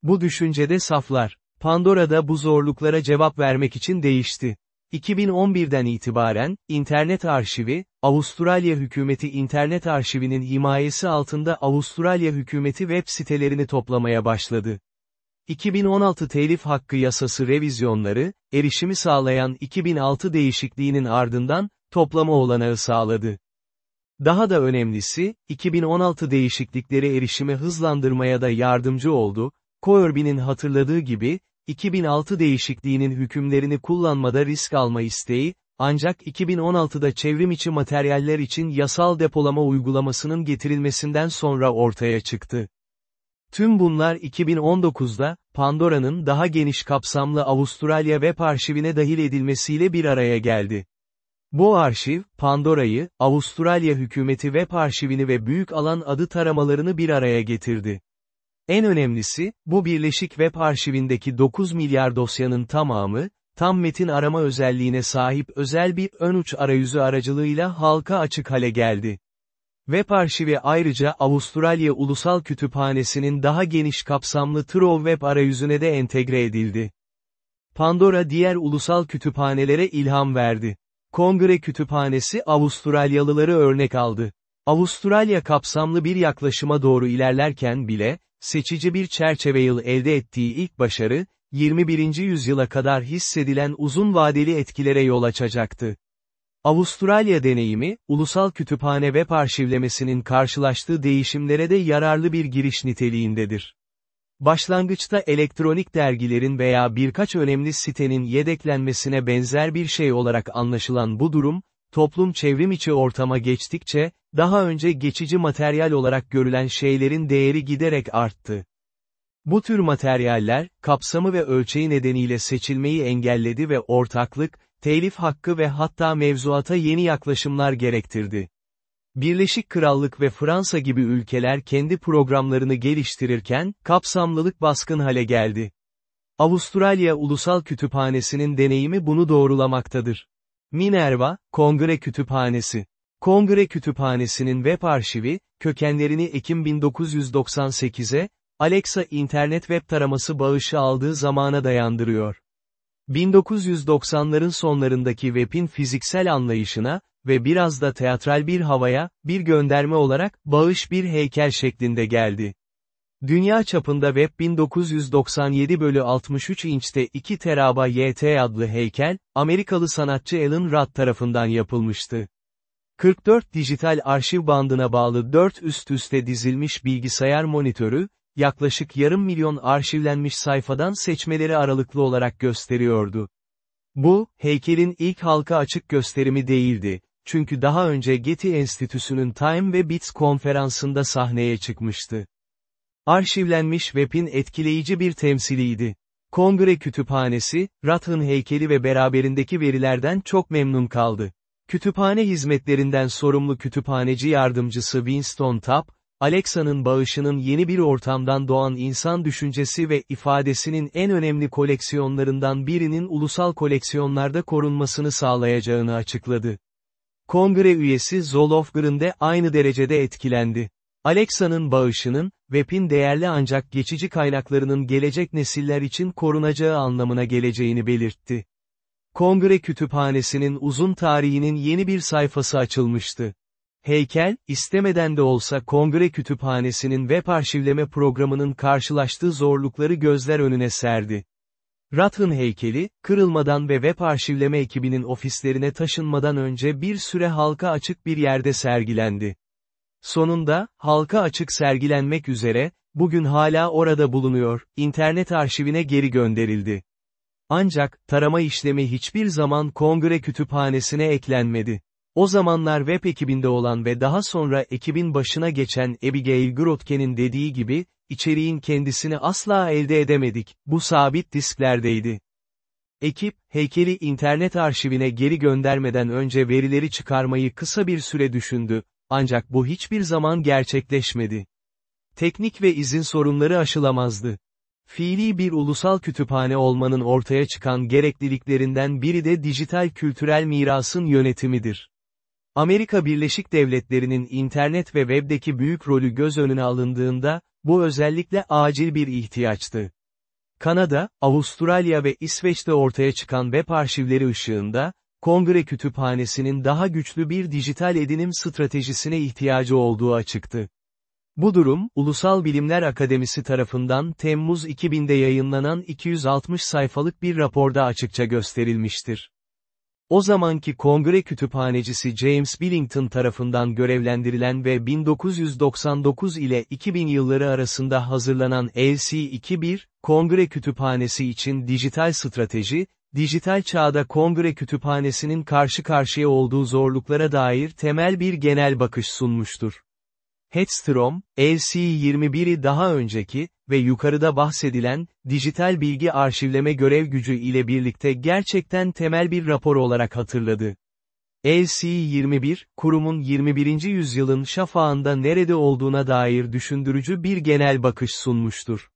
Bu düşüncede saflar. Pandora'da bu zorluklara cevap vermek için değişti. 2011'den itibaren, İnternet Arşivi, Avustralya Hükümeti İnternet Arşivinin himayesi altında Avustralya Hükümeti web sitelerini toplamaya başladı. 2016 Telif Hakkı Yasası revizyonları, erişimi sağlayan 2006 değişikliğinin ardından, toplama olanağı sağladı. Daha da önemlisi, 2016 değişiklikleri erişimi hızlandırmaya da yardımcı oldu, Corbyn'in hatırladığı gibi, 2006 değişikliğinin hükümlerini kullanmada risk alma isteği, ancak 2016'da çevrim içi materyaller için yasal depolama uygulamasının getirilmesinden sonra ortaya çıktı. Tüm bunlar 2019'da, Pandora'nın daha geniş kapsamlı Avustralya Web arşivine dahil edilmesiyle bir araya geldi. Bu arşiv, Pandora'yı, Avustralya hükümeti web arşivini ve büyük alan adı taramalarını bir araya getirdi. En önemlisi, bu birleşik web arşivindeki 9 milyar dosyanın tamamı, tam metin arama özelliğine sahip özel bir ön uç arayüzü aracılığıyla halka açık hale geldi. Web arşivi ayrıca Avustralya Ulusal Kütüphanesi'nin daha geniş kapsamlı Trove Web arayüzüne de entegre edildi. Pandora diğer ulusal kütüphanelere ilham verdi. Kongre Kütüphanesi Avustralyalıları örnek aldı. Avustralya kapsamlı bir yaklaşıma doğru ilerlerken bile, seçici bir çerçeve yıl elde ettiği ilk başarı, 21. yüzyıla kadar hissedilen uzun vadeli etkilere yol açacaktı. Avustralya deneyimi, ulusal kütüphane web arşivlemesinin karşılaştığı değişimlere de yararlı bir giriş niteliğindedir. Başlangıçta elektronik dergilerin veya birkaç önemli sitenin yedeklenmesine benzer bir şey olarak anlaşılan bu durum, toplum çevrim içi ortama geçtikçe, daha önce geçici materyal olarak görülen şeylerin değeri giderek arttı. Bu tür materyaller, kapsamı ve ölçeği nedeniyle seçilmeyi engelledi ve ortaklık, telif hakkı ve hatta mevzuata yeni yaklaşımlar gerektirdi. Birleşik Krallık ve Fransa gibi ülkeler kendi programlarını geliştirirken, kapsamlılık baskın hale geldi. Avustralya Ulusal Kütüphanesi'nin deneyimi bunu doğrulamaktadır. Minerva, Kongre Kütüphanesi. Kongre Kütüphanesi'nin web arşivi, kökenlerini Ekim 1998'e, Alexa internet web taraması bağışı aldığı zamana dayandırıyor. 1990'ların sonlarındaki web'in fiziksel anlayışına ve biraz da teatral bir havaya, bir gönderme olarak, bağış bir heykel şeklinde geldi. Dünya çapında Web 1997 bölü 63 inçte 2 teraba YT adlı heykel, Amerikalı sanatçı Alan Rudd tarafından yapılmıştı. 44 dijital arşiv bandına bağlı 4 üst üste dizilmiş bilgisayar monitörü, yaklaşık yarım milyon arşivlenmiş sayfadan seçmeleri aralıklı olarak gösteriyordu. Bu, heykelin ilk halka açık gösterimi değildi, çünkü daha önce Getty Enstitüsü'nün Time ve Bits konferansında sahneye çıkmıştı. Arşivlenmiş web'in etkileyici bir temsiliydi. Kongre Kütüphanesi, Rath'ın heykeli ve beraberindeki verilerden çok memnun kaldı. Kütüphane hizmetlerinden sorumlu kütüphaneci yardımcısı Winston Tapp, Alexa'nın bağışının yeni bir ortamdan doğan insan düşüncesi ve ifadesinin en önemli koleksiyonlarından birinin ulusal koleksiyonlarda korunmasını sağlayacağını açıkladı. Kongre üyesi Zolofgren de aynı derecede etkilendi. Alexa'nın bağışının, web'in değerli ancak geçici kaynaklarının gelecek nesiller için korunacağı anlamına geleceğini belirtti. Kongre Kütüphanesi'nin uzun tarihinin yeni bir sayfası açılmıştı. Heykel, istemeden de olsa Kongre Kütüphanesi'nin web arşivleme programının karşılaştığı zorlukları gözler önüne serdi. Rath'ın heykeli, kırılmadan ve web arşivleme ekibinin ofislerine taşınmadan önce bir süre halka açık bir yerde sergilendi. Sonunda, halka açık sergilenmek üzere, bugün hala orada bulunuyor, internet arşivine geri gönderildi. Ancak, tarama işlemi hiçbir zaman kongre kütüphanesine eklenmedi. O zamanlar web ekibinde olan ve daha sonra ekibin başına geçen Abigail Grotke'nin dediği gibi, içeriğin kendisini asla elde edemedik, bu sabit disklerdeydi. Ekip, heykeli internet arşivine geri göndermeden önce verileri çıkarmayı kısa bir süre düşündü, ancak bu hiçbir zaman gerçekleşmedi. Teknik ve izin sorunları aşılamazdı. Fiili bir ulusal kütüphane olmanın ortaya çıkan gerekliliklerinden biri de dijital kültürel mirasın yönetimidir. Amerika Birleşik Devletleri'nin internet ve webdeki büyük rolü göz önüne alındığında, bu özellikle acil bir ihtiyaçtı. Kanada, Avustralya ve İsveç'te ortaya çıkan web arşivleri ışığında, Kongre Kütüphanesi'nin daha güçlü bir dijital edinim stratejisine ihtiyacı olduğu açıktı. Bu durum, Ulusal Bilimler Akademisi tarafından Temmuz 2000'de yayınlanan 260 sayfalık bir raporda açıkça gösterilmiştir. O zamanki kongre kütüphanecisi James Billington tarafından görevlendirilen ve 1999 ile 2000 yılları arasında hazırlanan LC21, Kongre Kütüphanesi için dijital strateji, dijital çağda Kongre Kütüphanesi'nin karşı karşıya olduğu zorluklara dair temel bir genel bakış sunmuştur. Hedstrom, LC21'i daha önceki ve yukarıda bahsedilen, dijital bilgi arşivleme görev gücü ile birlikte gerçekten temel bir rapor olarak hatırladı. LC21, kurumun 21. yüzyılın şafağında nerede olduğuna dair düşündürücü bir genel bakış sunmuştur.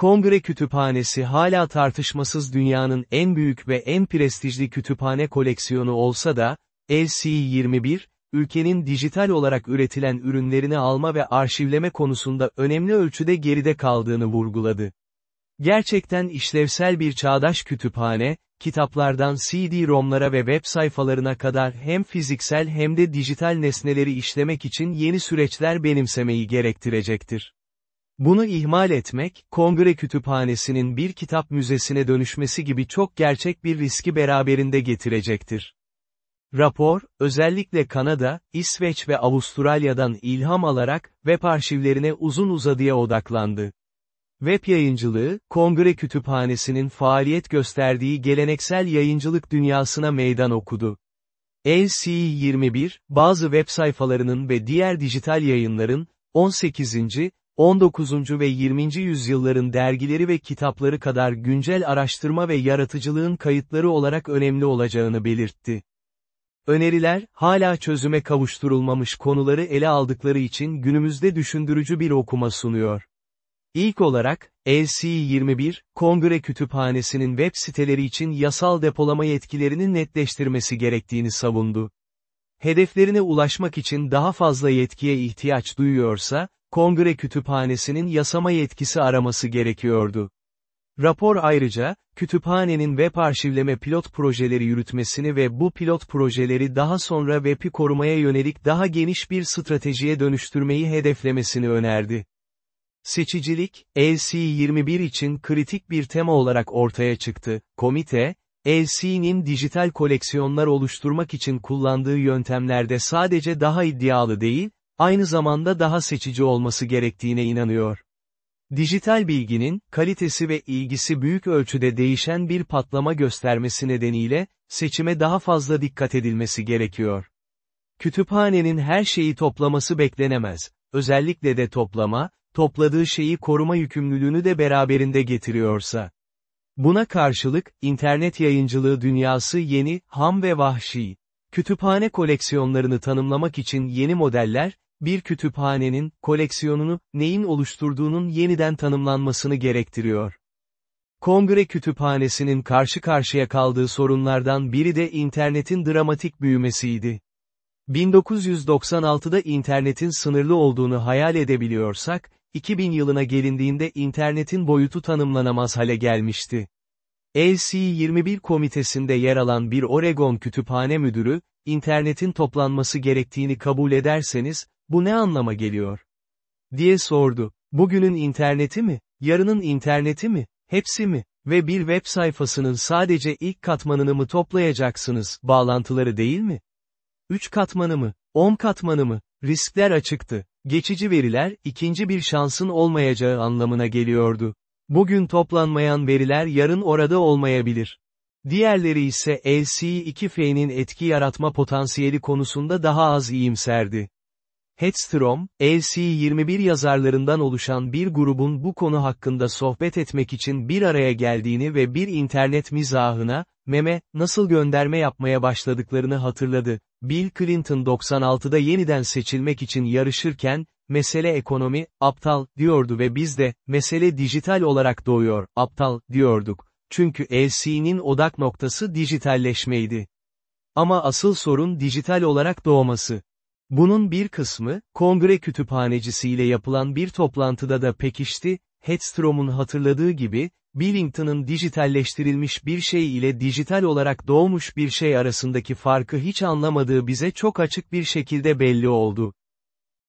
Kongre Kütüphanesi hala tartışmasız dünyanın en büyük ve en prestijli kütüphane koleksiyonu olsa da, LC21, ülkenin dijital olarak üretilen ürünlerini alma ve arşivleme konusunda önemli ölçüde geride kaldığını vurguladı. Gerçekten işlevsel bir çağdaş kütüphane, kitaplardan CD-ROM'lara ve web sayfalarına kadar hem fiziksel hem de dijital nesneleri işlemek için yeni süreçler benimsemeyi gerektirecektir. Bunu ihmal etmek, kongre kütüphanesinin bir kitap müzesine dönüşmesi gibi çok gerçek bir riski beraberinde getirecektir. Rapor, özellikle Kanada, İsveç ve Avustralya'dan ilham alarak, web arşivlerine uzun uzadıya odaklandı. Web yayıncılığı, Kongre Kütüphanesi'nin faaliyet gösterdiği geleneksel yayıncılık dünyasına meydan okudu. LC21, bazı web sayfalarının ve diğer dijital yayınların, 18. 19. ve 20. yüzyılların dergileri ve kitapları kadar güncel araştırma ve yaratıcılığın kayıtları olarak önemli olacağını belirtti. Öneriler, hala çözüme kavuşturulmamış konuları ele aldıkları için günümüzde düşündürücü bir okuma sunuyor. İlk olarak, LC21, Kongre Kütüphanesi'nin web siteleri için yasal depolama yetkilerini netleştirmesi gerektiğini savundu. Hedeflerine ulaşmak için daha fazla yetkiye ihtiyaç duyuyorsa, Kongre Kütüphanesi'nin yasama yetkisi araması gerekiyordu. Rapor ayrıca, kütüphanenin web arşivleme pilot projeleri yürütmesini ve bu pilot projeleri daha sonra web'i korumaya yönelik daha geniş bir stratejiye dönüştürmeyi hedeflemesini önerdi. Seçicilik, LC21 için kritik bir tema olarak ortaya çıktı. Komite, LC'nin dijital koleksiyonlar oluşturmak için kullandığı yöntemlerde sadece daha iddialı değil, aynı zamanda daha seçici olması gerektiğine inanıyor. Dijital bilginin, kalitesi ve ilgisi büyük ölçüde değişen bir patlama göstermesi nedeniyle, seçime daha fazla dikkat edilmesi gerekiyor. Kütüphanenin her şeyi toplaması beklenemez. Özellikle de toplama, topladığı şeyi koruma yükümlülüğünü de beraberinde getiriyorsa. Buna karşılık, internet yayıncılığı dünyası yeni, ham ve vahşi. Kütüphane koleksiyonlarını tanımlamak için yeni modeller, bir kütüphanenin, koleksiyonunu, neyin oluşturduğunun yeniden tanımlanmasını gerektiriyor. Kongre Kütüphanesi'nin karşı karşıya kaldığı sorunlardan biri de internetin dramatik büyümesiydi. 1996'da internetin sınırlı olduğunu hayal edebiliyorsak, 2000 yılına gelindiğinde internetin boyutu tanımlanamaz hale gelmişti. LC21 komitesinde yer alan bir Oregon kütüphane müdürü, internetin toplanması gerektiğini kabul ederseniz, bu ne anlama geliyor? diye sordu. Bugünün interneti mi? Yarının interneti mi? Hepsi mi? Ve bir web sayfasının sadece ilk katmanını mı toplayacaksınız, bağlantıları değil mi? 3 katmanı mı? 10 katmanı mı? Riskler açıktı. Geçici veriler, ikinci bir şansın olmayacağı anlamına geliyordu. Bugün toplanmayan veriler yarın orada olmayabilir. Diğerleri ise LC2F'nin etki yaratma potansiyeli konusunda daha az iyimserdi. Hedstrom, LC21 yazarlarından oluşan bir grubun bu konu hakkında sohbet etmek için bir araya geldiğini ve bir internet mizahına, meme, nasıl gönderme yapmaya başladıklarını hatırladı. Bill Clinton 96'da yeniden seçilmek için yarışırken, mesele ekonomi, aptal, diyordu ve biz de, mesele dijital olarak doğuyor, aptal, diyorduk. Çünkü LC'nin odak noktası dijitalleşmeydi. Ama asıl sorun dijital olarak doğması. Bunun bir kısmı, kongre kütüphanecisiyle yapılan bir toplantıda da pekişti, Hedstrom'un hatırladığı gibi, Billington'ın dijitalleştirilmiş bir şey ile dijital olarak doğmuş bir şey arasındaki farkı hiç anlamadığı bize çok açık bir şekilde belli oldu.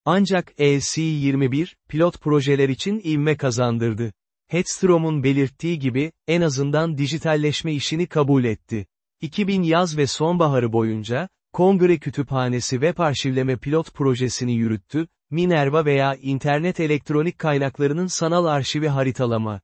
Ancak LC21, pilot projeler için ivme kazandırdı. Hedstrom'un belirttiği gibi, en azından dijitalleşme işini kabul etti. 2000 yaz ve sonbaharı boyunca, Kongre Kütüphanesi web arşivleme pilot projesini yürüttü, Minerva veya internet elektronik kaynaklarının sanal arşivi haritalama.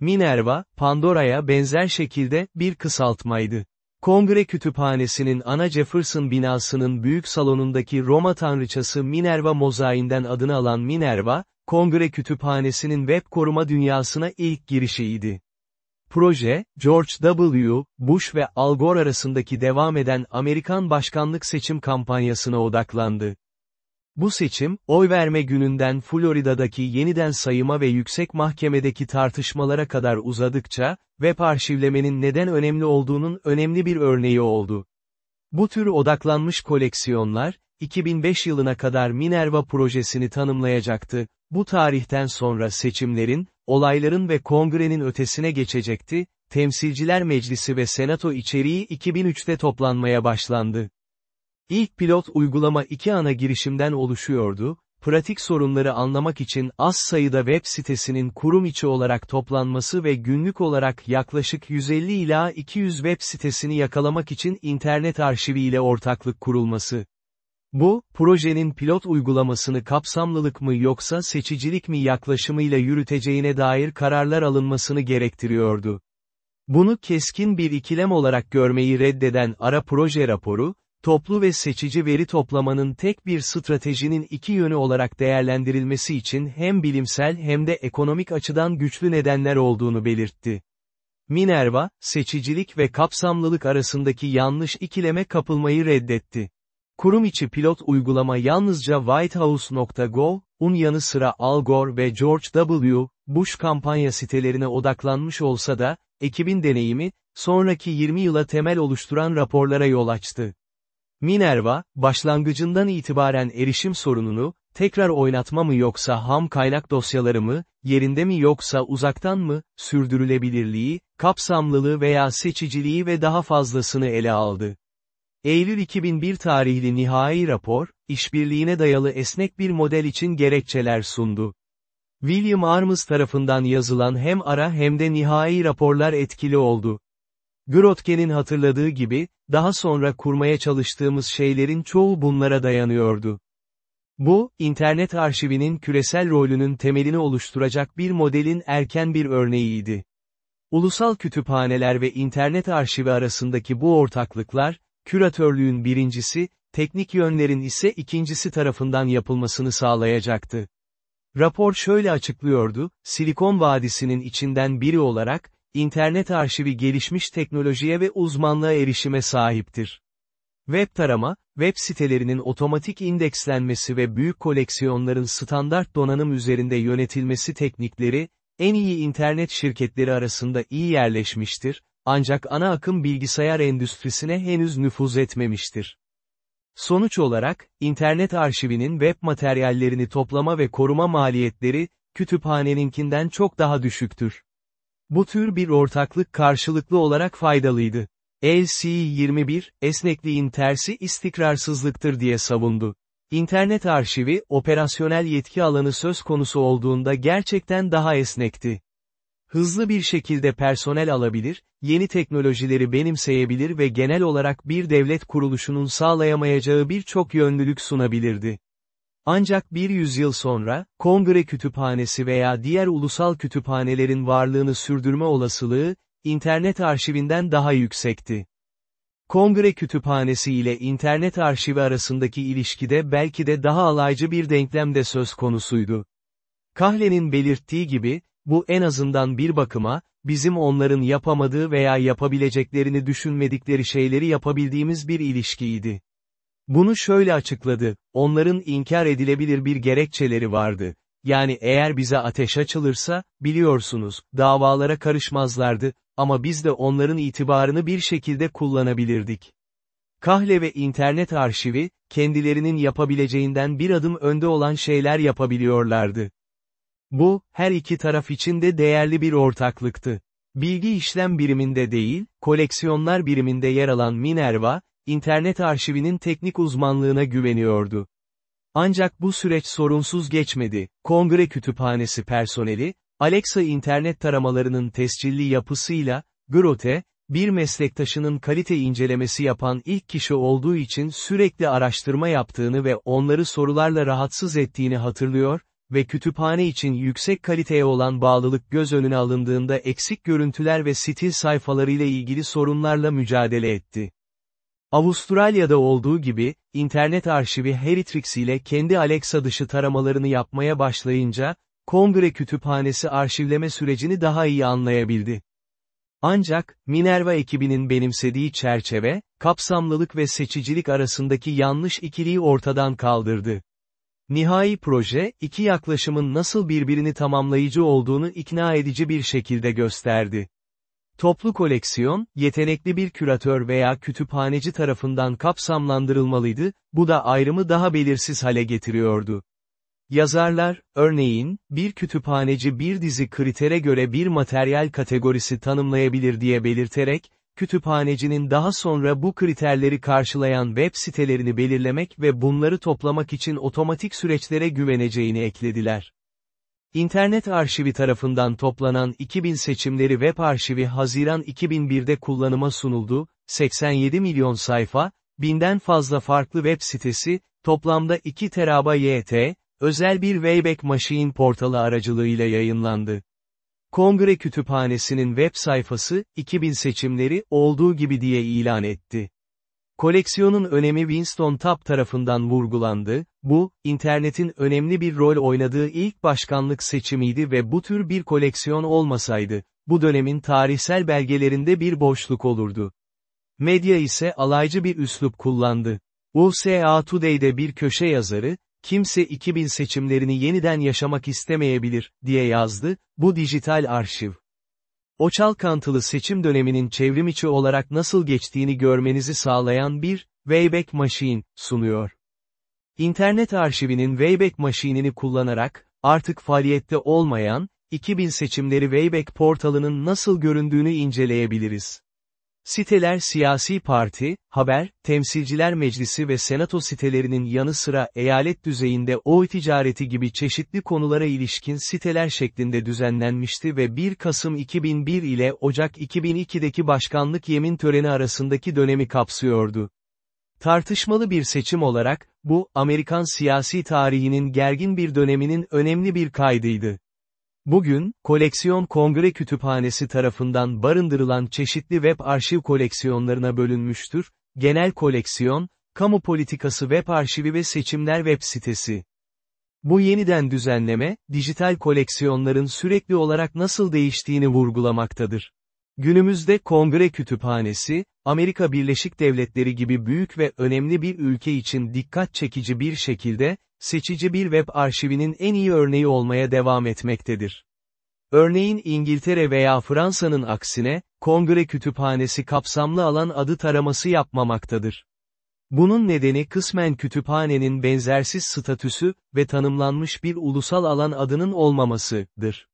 Minerva, Pandora'ya benzer şekilde bir kısaltmaydı. Kongre Kütüphanesi'nin ana Jefferson binasının büyük salonundaki Roma tanrıçası Minerva mozaiğinden adını alan Minerva, Kongre Kütüphanesi'nin web koruma dünyasına ilk girişiydi. Proje, George W. Bush ve Al Gore arasındaki devam eden Amerikan başkanlık seçim kampanyasına odaklandı. Bu seçim, oy verme gününden Florida'daki yeniden sayıma ve yüksek mahkemedeki tartışmalara kadar uzadıkça, web arşivlemenin neden önemli olduğunun önemli bir örneği oldu. Bu tür odaklanmış koleksiyonlar, 2005 yılına kadar Minerva projesini tanımlayacaktı, bu tarihten sonra seçimlerin, olayların ve kongrenin ötesine geçecekti, Temsilciler Meclisi ve Senato içeriği 2003'te toplanmaya başlandı. İlk pilot uygulama iki ana girişimden oluşuyordu, pratik sorunları anlamak için az sayıda web sitesinin kurum içi olarak toplanması ve günlük olarak yaklaşık 150 ila 200 web sitesini yakalamak için internet arşivi ile ortaklık kurulması. Bu, projenin pilot uygulamasını kapsamlılık mı yoksa seçicilik mi yaklaşımıyla yürüteceğine dair kararlar alınmasını gerektiriyordu. Bunu keskin bir ikilem olarak görmeyi reddeden ara proje raporu, toplu ve seçici veri toplamanın tek bir stratejinin iki yönü olarak değerlendirilmesi için hem bilimsel hem de ekonomik açıdan güçlü nedenler olduğunu belirtti. Minerva, seçicilik ve kapsamlılık arasındaki yanlış ikileme kapılmayı reddetti. Kurum içi pilot uygulama yalnızca whitehouse.gov, yanı sıra Al Gore ve George W. Bush kampanya sitelerine odaklanmış olsa da, ekibin deneyimi, sonraki 20 yıla temel oluşturan raporlara yol açtı. Minerva, başlangıcından itibaren erişim sorununu, tekrar oynatma mı yoksa ham kaynak dosyaları mı, yerinde mi yoksa uzaktan mı, sürdürülebilirliği, kapsamlılığı veya seçiciliği ve daha fazlasını ele aldı. Eylül 2001 tarihli nihai rapor, işbirliğine dayalı esnek bir model için gerekçeler sundu. William Arms tarafından yazılan hem ara hem de nihai raporlar etkili oldu. Grotke'nin hatırladığı gibi, daha sonra kurmaya çalıştığımız şeylerin çoğu bunlara dayanıyordu. Bu, internet arşivinin küresel rolünün temelini oluşturacak bir modelin erken bir örneğiydi. Ulusal kütüphaneler ve internet arşivi arasındaki bu ortaklıklar, küratörlüğün birincisi, teknik yönlerin ise ikincisi tarafından yapılmasını sağlayacaktı. Rapor şöyle açıklıyordu, Silikon Vadisi'nin içinden biri olarak, internet arşivi gelişmiş teknolojiye ve uzmanlığa erişime sahiptir. Web tarama, web sitelerinin otomatik indekslenmesi ve büyük koleksiyonların standart donanım üzerinde yönetilmesi teknikleri, en iyi internet şirketleri arasında iyi yerleşmiştir, ancak ana akım bilgisayar endüstrisine henüz nüfuz etmemiştir. Sonuç olarak, internet arşivinin web materyallerini toplama ve koruma maliyetleri, kütüphaneninkinden çok daha düşüktür. Bu tür bir ortaklık karşılıklı olarak faydalıydı. LC21, esnekliğin tersi istikrarsızlıktır diye savundu. İnternet arşivi, operasyonel yetki alanı söz konusu olduğunda gerçekten daha esnekti. Hızlı bir şekilde personel alabilir, yeni teknolojileri benimseyebilir ve genel olarak bir devlet kuruluşunun sağlayamayacağı birçok yönlülük sunabilirdi. Ancak bir yüzyıl sonra, kongre kütüphanesi veya diğer ulusal kütüphanelerin varlığını sürdürme olasılığı, internet arşivinden daha yüksekti. Kongre kütüphanesi ile internet arşivi arasındaki ilişkide belki de daha alaycı bir denklem de söz konusuydu. Kahle'nin belirttiği gibi, bu en azından bir bakıma, bizim onların yapamadığı veya yapabileceklerini düşünmedikleri şeyleri yapabildiğimiz bir ilişkiydi. Bunu şöyle açıkladı, onların inkar edilebilir bir gerekçeleri vardı. Yani eğer bize ateş açılırsa, biliyorsunuz, davalara karışmazlardı, ama biz de onların itibarını bir şekilde kullanabilirdik. Kahle ve internet arşivi, kendilerinin yapabileceğinden bir adım önde olan şeyler yapabiliyorlardı. Bu, her iki taraf için de değerli bir ortaklıktı. Bilgi işlem biriminde değil, koleksiyonlar biriminde yer alan Minerva, internet arşivinin teknik uzmanlığına güveniyordu. Ancak bu süreç sorunsuz geçmedi. Kongre kütüphanesi personeli, Alexa internet taramalarının tescilli yapısıyla, Grote, bir meslektaşının kalite incelemesi yapan ilk kişi olduğu için sürekli araştırma yaptığını ve onları sorularla rahatsız ettiğini hatırlıyor, ve kütüphane için yüksek kaliteye olan bağlılık göz önüne alındığında eksik görüntüler ve stil sayfalarıyla ilgili sorunlarla mücadele etti. Avustralya'da olduğu gibi, internet arşivi Heritrix ile kendi Alexa dışı taramalarını yapmaya başlayınca, Kongre Kütüphanesi arşivleme sürecini daha iyi anlayabildi. Ancak, Minerva ekibinin benimsediği çerçeve, kapsamlılık ve seçicilik arasındaki yanlış ikiliyi ortadan kaldırdı. Nihai proje, iki yaklaşımın nasıl birbirini tamamlayıcı olduğunu ikna edici bir şekilde gösterdi. Toplu koleksiyon, yetenekli bir küratör veya kütüphaneci tarafından kapsamlandırılmalıydı, bu da ayrımı daha belirsiz hale getiriyordu. Yazarlar, örneğin, bir kütüphaneci bir dizi kritere göre bir materyal kategorisi tanımlayabilir diye belirterek, kütüphanecinin daha sonra bu kriterleri karşılayan web sitelerini belirlemek ve bunları toplamak için otomatik süreçlere güveneceğini eklediler. İnternet arşivi tarafından toplanan 2000 seçimleri web arşivi Haziran 2001'de kullanıma sunuldu, 87 milyon sayfa, binden fazla farklı web sitesi, toplamda 2 TB özel bir Wayback Machine portalı aracılığıyla yayınlandı. Kongre Kütüphanesi'nin web sayfası, 2000 seçimleri, olduğu gibi diye ilan etti. Koleksiyonun önemi Winston Tapp tarafından vurgulandı, bu, internetin önemli bir rol oynadığı ilk başkanlık seçimiydi ve bu tür bir koleksiyon olmasaydı, bu dönemin tarihsel belgelerinde bir boşluk olurdu. Medya ise alaycı bir üslup kullandı. USA Today'de bir köşe yazarı, kimse 2000 seçimlerini yeniden yaşamak istemeyebilir, diye yazdı, bu dijital arşiv. O çalkantılı seçim döneminin çevrimiçi olarak nasıl geçtiğini görmenizi sağlayan bir, Wayback Machine, sunuyor. İnternet arşivinin Wayback Machine'ini kullanarak, artık faaliyette olmayan, 2000 seçimleri Wayback portalının nasıl göründüğünü inceleyebiliriz. Siteler siyasi parti, haber, temsilciler meclisi ve senato sitelerinin yanı sıra eyalet düzeyinde oy ticareti gibi çeşitli konulara ilişkin siteler şeklinde düzenlenmişti ve 1 Kasım 2001 ile Ocak 2002'deki başkanlık yemin töreni arasındaki dönemi kapsıyordu. Tartışmalı bir seçim olarak, bu, Amerikan siyasi tarihinin gergin bir döneminin önemli bir kaydıydı. Bugün, koleksiyon Kongre Kütüphanesi tarafından barındırılan çeşitli web arşiv koleksiyonlarına bölünmüştür, genel koleksiyon, kamu politikası web arşivi ve seçimler web sitesi. Bu yeniden düzenleme, dijital koleksiyonların sürekli olarak nasıl değiştiğini vurgulamaktadır. Günümüzde Kongre Kütüphanesi, Amerika Birleşik Devletleri gibi büyük ve önemli bir ülke için dikkat çekici bir şekilde, seçici bir web arşivinin en iyi örneği olmaya devam etmektedir. Örneğin İngiltere veya Fransa'nın aksine, Kongre Kütüphanesi kapsamlı alan adı taraması yapmamaktadır. Bunun nedeni kısmen kütüphanenin benzersiz statüsü ve tanımlanmış bir ulusal alan adının olmamasıdır.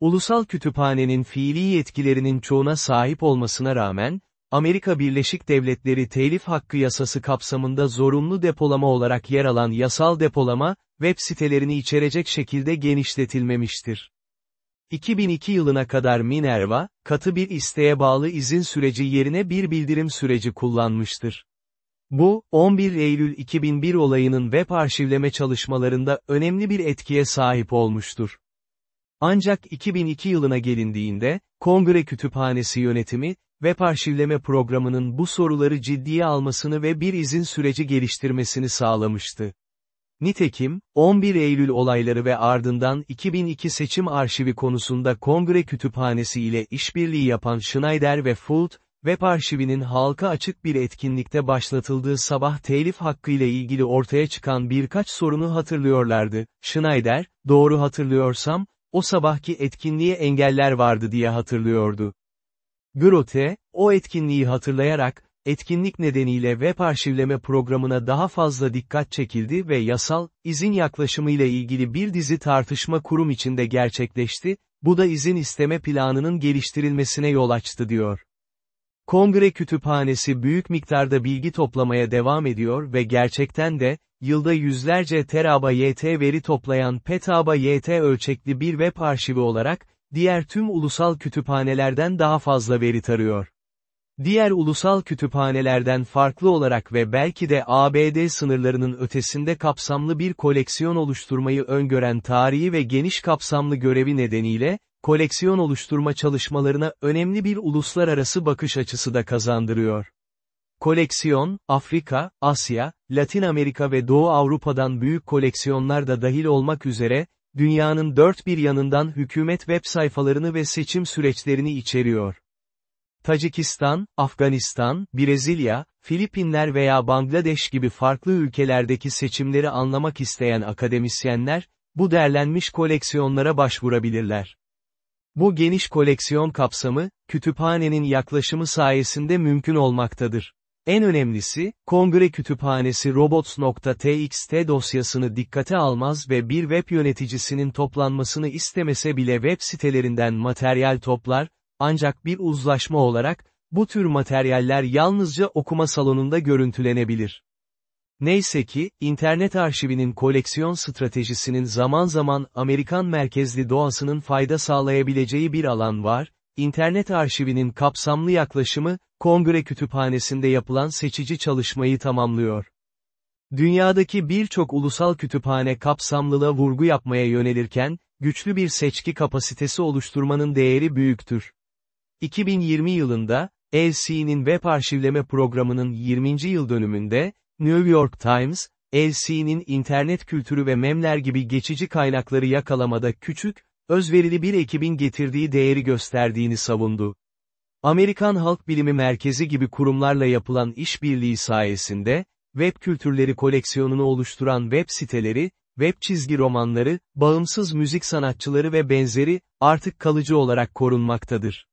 Ulusal kütüphanenin fiili yetkilerinin çoğuna sahip olmasına rağmen, Amerika Birleşik Devletleri Telif Hakkı Yasası kapsamında zorunlu depolama olarak yer alan yasal depolama, web sitelerini içerecek şekilde genişletilmemiştir. 2002 yılına kadar Minerva, katı bir isteğe bağlı izin süreci yerine bir bildirim süreci kullanmıştır. Bu, 11 Eylül 2001 olayının web arşivleme çalışmalarında önemli bir etkiye sahip olmuştur. Ancak 2002 yılına gelindiğinde, Kongre Kütüphanesi yönetimi, web arşivleme programının bu soruları ciddiye almasını ve bir izin süreci geliştirmesini sağlamıştı. Nitekim, 11 Eylül olayları ve ardından 2002 seçim arşivi konusunda Kongre Kütüphanesi ile işbirliği yapan Schneider ve Fult, web arşivinin halka açık bir etkinlikte başlatıldığı sabah telif hakkı ile ilgili ortaya çıkan birkaç sorunu hatırlıyorlardı. Schneider, doğru hatırlıyorsam, o sabahki etkinliğe engeller vardı diye hatırlıyordu. Grote, o etkinliği hatırlayarak, etkinlik nedeniyle web arşivleme programına daha fazla dikkat çekildi ve yasal, izin yaklaşımıyla ilgili bir dizi tartışma kurum içinde gerçekleşti, bu da izin isteme planının geliştirilmesine yol açtı diyor. Kongre Kütüphanesi büyük miktarda bilgi toplamaya devam ediyor ve gerçekten de, yılda yüzlerce teraba YT veri toplayan petaba YT ölçekli bir web arşivi olarak, diğer tüm ulusal kütüphanelerden daha fazla veri tarıyor. Diğer ulusal kütüphanelerden farklı olarak ve belki de ABD sınırlarının ötesinde kapsamlı bir koleksiyon oluşturmayı öngören tarihi ve geniş kapsamlı görevi nedeniyle, koleksiyon oluşturma çalışmalarına önemli bir uluslararası bakış açısı da kazandırıyor. Koleksiyon, Afrika, Asya, Latin Amerika ve Doğu Avrupa'dan büyük koleksiyonlar da dahil olmak üzere, dünyanın dört bir yanından hükümet web sayfalarını ve seçim süreçlerini içeriyor. Tacikistan, Afganistan, Brezilya, Filipinler veya Bangladeş gibi farklı ülkelerdeki seçimleri anlamak isteyen akademisyenler, bu derlenmiş koleksiyonlara başvurabilirler. Bu geniş koleksiyon kapsamı, kütüphanenin yaklaşımı sayesinde mümkün olmaktadır. En önemlisi, Kongre Kütüphanesi robots.txt dosyasını dikkate almaz ve bir web yöneticisinin toplanmasını istemese bile web sitelerinden materyal toplar, ancak bir uzlaşma olarak, bu tür materyaller yalnızca okuma salonunda görüntülenebilir. Neyse ki, internet arşivinin koleksiyon stratejisinin zaman zaman Amerikan merkezli doğasının fayda sağlayabileceği bir alan var, internet arşivinin kapsamlı yaklaşımı, Kongre Kütüphanesi'nde yapılan seçici çalışmayı tamamlıyor. Dünyadaki birçok ulusal kütüphane kapsamlılığa vurgu yapmaya yönelirken, güçlü bir seçki kapasitesi oluşturmanın değeri büyüktür. 2020 yılında, LC'nin web arşivleme programının 20. yıl dönümünde, New York Times, LC'nin internet kültürü ve memler gibi geçici kaynakları yakalamada küçük, özverili bir ekibin getirdiği değeri gösterdiğini savundu. Amerikan Halk Bilimi Merkezi gibi kurumlarla yapılan işbirliği sayesinde, web kültürleri koleksiyonunu oluşturan web siteleri, web çizgi romanları, bağımsız müzik sanatçıları ve benzeri, artık kalıcı olarak korunmaktadır.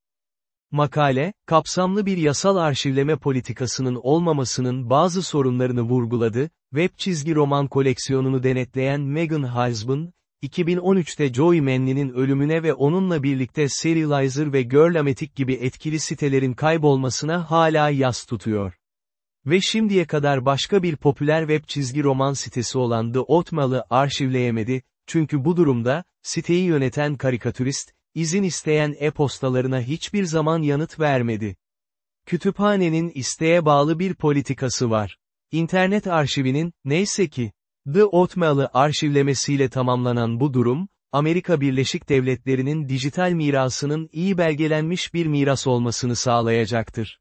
Makale, kapsamlı bir yasal arşivleme politikasının olmamasının bazı sorunlarını vurguladı, web çizgi roman koleksiyonunu denetleyen Megan Husband, 2013'te Joey Manley'nin ölümüne ve onunla birlikte Serializer ve Girlamatic gibi etkili sitelerin kaybolmasına hala yas tutuyor. Ve şimdiye kadar başka bir popüler web çizgi roman sitesi olan The Otmal'ı arşivleyemedi, çünkü bu durumda, siteyi yöneten karikatürist, izin isteyen e-postalarına hiçbir zaman yanıt vermedi. Kütüphanenin isteğe bağlı bir politikası var. İnternet arşivinin, neyse ki, The Otmail'ı arşivlemesiyle tamamlanan bu durum, Amerika Birleşik Devletleri'nin dijital mirasının iyi belgelenmiş bir miras olmasını sağlayacaktır.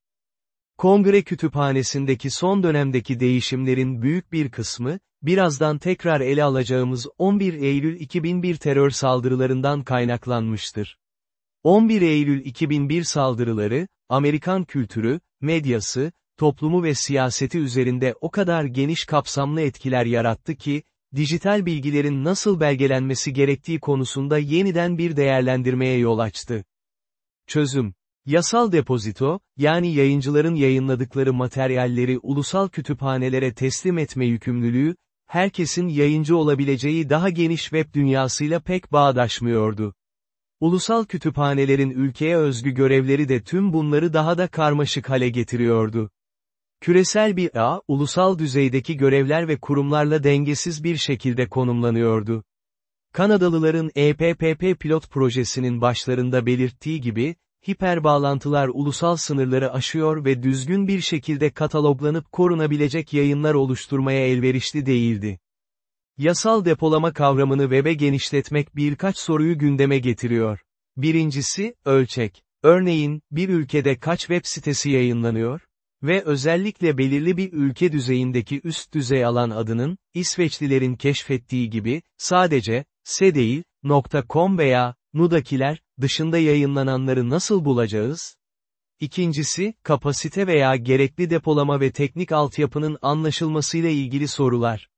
Kongre Kütüphanesi'ndeki son dönemdeki değişimlerin büyük bir kısmı, birazdan tekrar ele alacağımız 11 Eylül 2001 terör saldırılarından kaynaklanmıştır. 11 Eylül 2001 saldırıları, Amerikan kültürü, medyası, toplumu ve siyaseti üzerinde o kadar geniş kapsamlı etkiler yarattı ki, dijital bilgilerin nasıl belgelenmesi gerektiği konusunda yeniden bir değerlendirmeye yol açtı. Çözüm Yasal depozito, yani yayıncıların yayınladıkları materyalleri ulusal kütüphanelere teslim etme yükümlülüğü, herkesin yayıncı olabileceği daha geniş web dünyasıyla pek bağdaşmıyordu. Ulusal kütüphanelerin ülkeye özgü görevleri de tüm bunları daha da karmaşık hale getiriyordu. Küresel bir ağ, ulusal düzeydeki görevler ve kurumlarla dengesiz bir şekilde konumlanıyordu. Kanadalıların EPPP pilot projesinin başlarında belirttiği gibi, hiperbağlantılar ulusal sınırları aşıyor ve düzgün bir şekilde kataloglanıp korunabilecek yayınlar oluşturmaya elverişli değildi. Yasal depolama kavramını web'e genişletmek birkaç soruyu gündeme getiriyor. Birincisi, ölçek. Örneğin, bir ülkede kaç web sitesi yayınlanıyor? Ve özellikle belirli bir ülke düzeyindeki üst düzey alan adının, İsveçlilerin keşfettiği gibi, sadece, se .com veya, nu'dakiler, dışında yayınlananları nasıl bulacağız? İkincisi, kapasite veya gerekli depolama ve teknik altyapının anlaşılmasıyla ilgili sorular.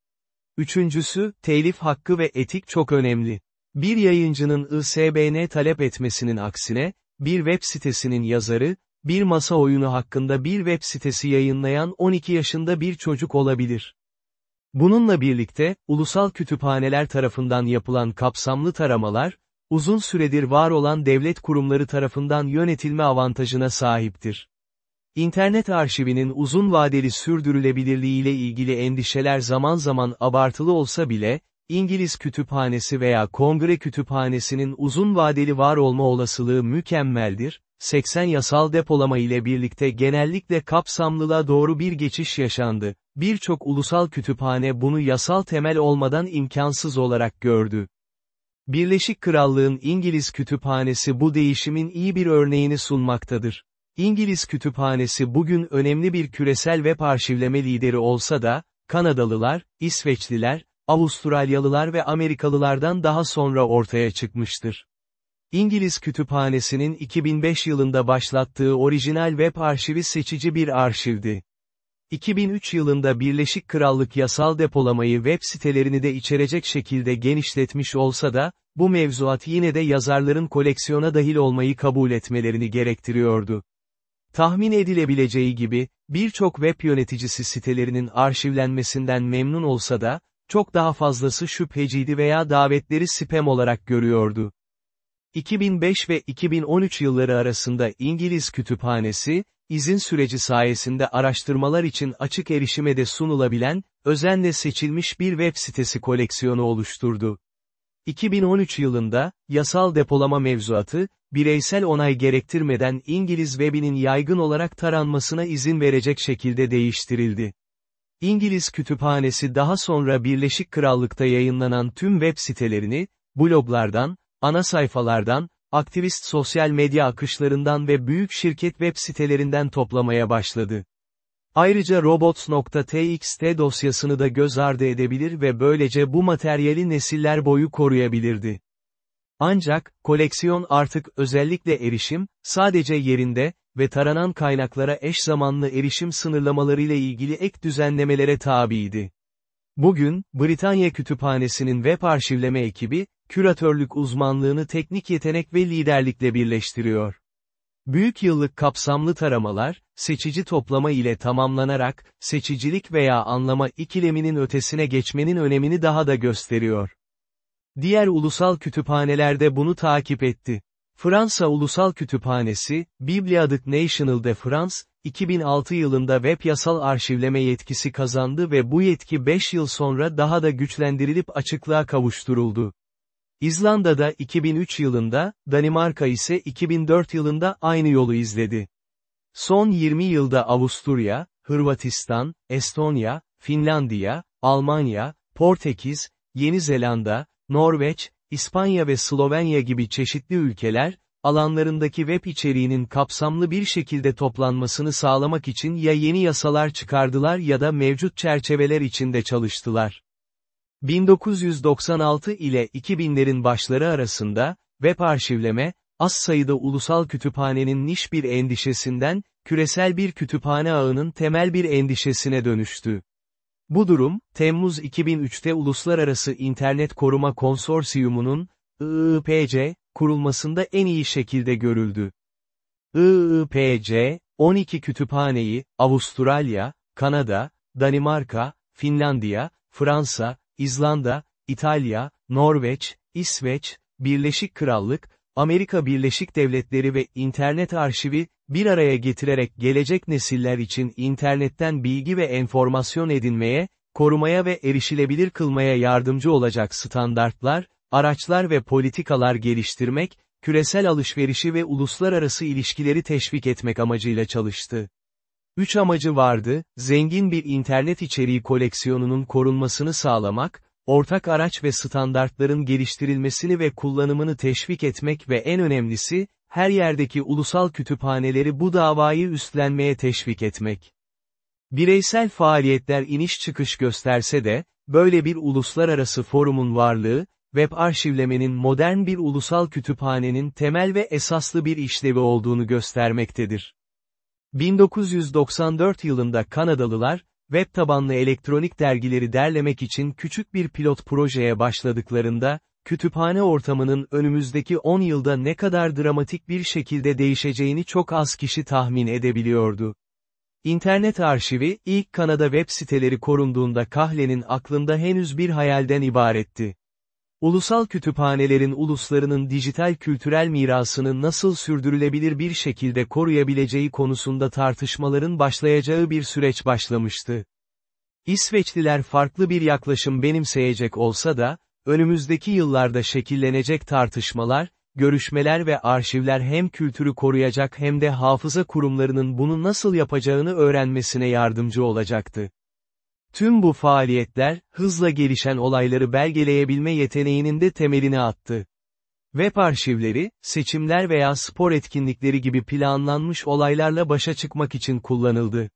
Üçüncüsü, telif hakkı ve etik çok önemli. Bir yayıncının ISBN talep etmesinin aksine, bir web sitesinin yazarı, bir masa oyunu hakkında bir web sitesi yayınlayan 12 yaşında bir çocuk olabilir. Bununla birlikte, ulusal kütüphaneler tarafından yapılan kapsamlı taramalar, uzun süredir var olan devlet kurumları tarafından yönetilme avantajına sahiptir. İnternet arşivinin uzun vadeli sürdürülebilirliği ile ilgili endişeler zaman zaman abartılı olsa bile, İngiliz kütüphanesi veya kongre kütüphanesinin uzun vadeli var olma olasılığı mükemmeldir, 80 yasal depolama ile birlikte genellikle kapsamlılığa doğru bir geçiş yaşandı. Birçok ulusal kütüphane bunu yasal temel olmadan imkansız olarak gördü. Birleşik Krallığın İngiliz kütüphanesi bu değişimin iyi bir örneğini sunmaktadır. İngiliz kütüphanesi bugün önemli bir küresel web arşivleme lideri olsa da, Kanadalılar, İsveçliler, Avustralyalılar ve Amerikalılardan daha sonra ortaya çıkmıştır. İngiliz kütüphanesinin 2005 yılında başlattığı orijinal web arşivi seçici bir arşivdi. 2003 yılında Birleşik Krallık yasal depolamayı web sitelerini de içerecek şekilde genişletmiş olsa da, bu mevzuat yine de yazarların koleksiyona dahil olmayı kabul etmelerini gerektiriyordu. Tahmin edilebileceği gibi, birçok web yöneticisi sitelerinin arşivlenmesinden memnun olsa da, çok daha fazlası şüpheciydi veya davetleri spam olarak görüyordu. 2005 ve 2013 yılları arasında İngiliz kütüphanesi, izin süreci sayesinde araştırmalar için açık erişime de sunulabilen, özenle seçilmiş bir web sitesi koleksiyonu oluşturdu. 2013 yılında, yasal depolama mevzuatı, bireysel onay gerektirmeden İngiliz webinin yaygın olarak taranmasına izin verecek şekilde değiştirildi. İngiliz kütüphanesi daha sonra Birleşik Krallık'ta yayınlanan tüm web sitelerini, bloglardan, ana sayfalardan, aktivist sosyal medya akışlarından ve büyük şirket web sitelerinden toplamaya başladı. Ayrıca robots.txt dosyasını da göz ardı edebilir ve böylece bu materyali nesiller boyu koruyabilirdi. Ancak, koleksiyon artık özellikle erişim, sadece yerinde ve taranan kaynaklara eş zamanlı erişim sınırlamalarıyla ilgili ek düzenlemelere tabiydi. Bugün, Britanya Kütüphanesi'nin web arşivleme ekibi, küratörlük uzmanlığını teknik yetenek ve liderlikle birleştiriyor. Büyük yıllık kapsamlı taramalar, seçici toplama ile tamamlanarak, seçicilik veya anlama ikileminin ötesine geçmenin önemini daha da gösteriyor. Diğer ulusal kütüphanelerde bunu takip etti. Fransa Ulusal Kütüphanesi, Bibliadık National de France, 2006 yılında web yasal arşivleme yetkisi kazandı ve bu yetki 5 yıl sonra daha da güçlendirilip açıklığa kavuşturuldu. İzlanda'da 2003 yılında, Danimarka ise 2004 yılında aynı yolu izledi. Son 20 yılda Avusturya, Hırvatistan, Estonya, Finlandiya, Almanya, Portekiz, Yeni Zelanda, Norveç, İspanya ve Slovenya gibi çeşitli ülkeler, alanlarındaki web içeriğinin kapsamlı bir şekilde toplanmasını sağlamak için ya yeni yasalar çıkardılar ya da mevcut çerçeveler içinde çalıştılar. 1996 ile 2000'lerin başları arasında, web arşivleme, az sayıda ulusal kütüphanenin niş bir endişesinden, küresel bir kütüphane ağının temel bir endişesine dönüştü. Bu durum, Temmuz 2003'te Uluslararası İnternet Koruma Konsorsiyumu'nun, IIPC, kurulmasında en iyi şekilde görüldü. IIPC, 12 kütüphaneyi, Avustralya, Kanada, Danimarka, Finlandiya, Fransa, İzlanda, İtalya, Norveç, İsveç, Birleşik Krallık, Amerika Birleşik Devletleri ve İnternet Arşivi, bir araya getirerek gelecek nesiller için internetten bilgi ve enformasyon edinmeye, korumaya ve erişilebilir kılmaya yardımcı olacak standartlar, araçlar ve politikalar geliştirmek, küresel alışverişi ve uluslararası ilişkileri teşvik etmek amacıyla çalıştı. Üç amacı vardı, zengin bir internet içeriği koleksiyonunun korunmasını sağlamak, ortak araç ve standartların geliştirilmesini ve kullanımını teşvik etmek ve en önemlisi, her yerdeki ulusal kütüphaneleri bu davayı üstlenmeye teşvik etmek. Bireysel faaliyetler iniş çıkış gösterse de, böyle bir uluslararası forumun varlığı, web arşivlemenin modern bir ulusal kütüphanenin temel ve esaslı bir işlevi olduğunu göstermektedir. 1994 yılında Kanadalılar, web tabanlı elektronik dergileri derlemek için küçük bir pilot projeye başladıklarında, kütüphane ortamının önümüzdeki 10 yılda ne kadar dramatik bir şekilde değişeceğini çok az kişi tahmin edebiliyordu. İnternet arşivi, ilk Kanada web siteleri korunduğunda Kahle'nin aklında henüz bir hayalden ibaretti. Ulusal kütüphanelerin uluslarının dijital kültürel mirasını nasıl sürdürülebilir bir şekilde koruyabileceği konusunda tartışmaların başlayacağı bir süreç başlamıştı. İsveçliler farklı bir yaklaşım benimseyecek olsa da, önümüzdeki yıllarda şekillenecek tartışmalar, görüşmeler ve arşivler hem kültürü koruyacak hem de hafıza kurumlarının bunu nasıl yapacağını öğrenmesine yardımcı olacaktı. Tüm bu faaliyetler, hızla gelişen olayları belgeleyebilme yeteneğinin de temelini attı. Web arşivleri, seçimler veya spor etkinlikleri gibi planlanmış olaylarla başa çıkmak için kullanıldı.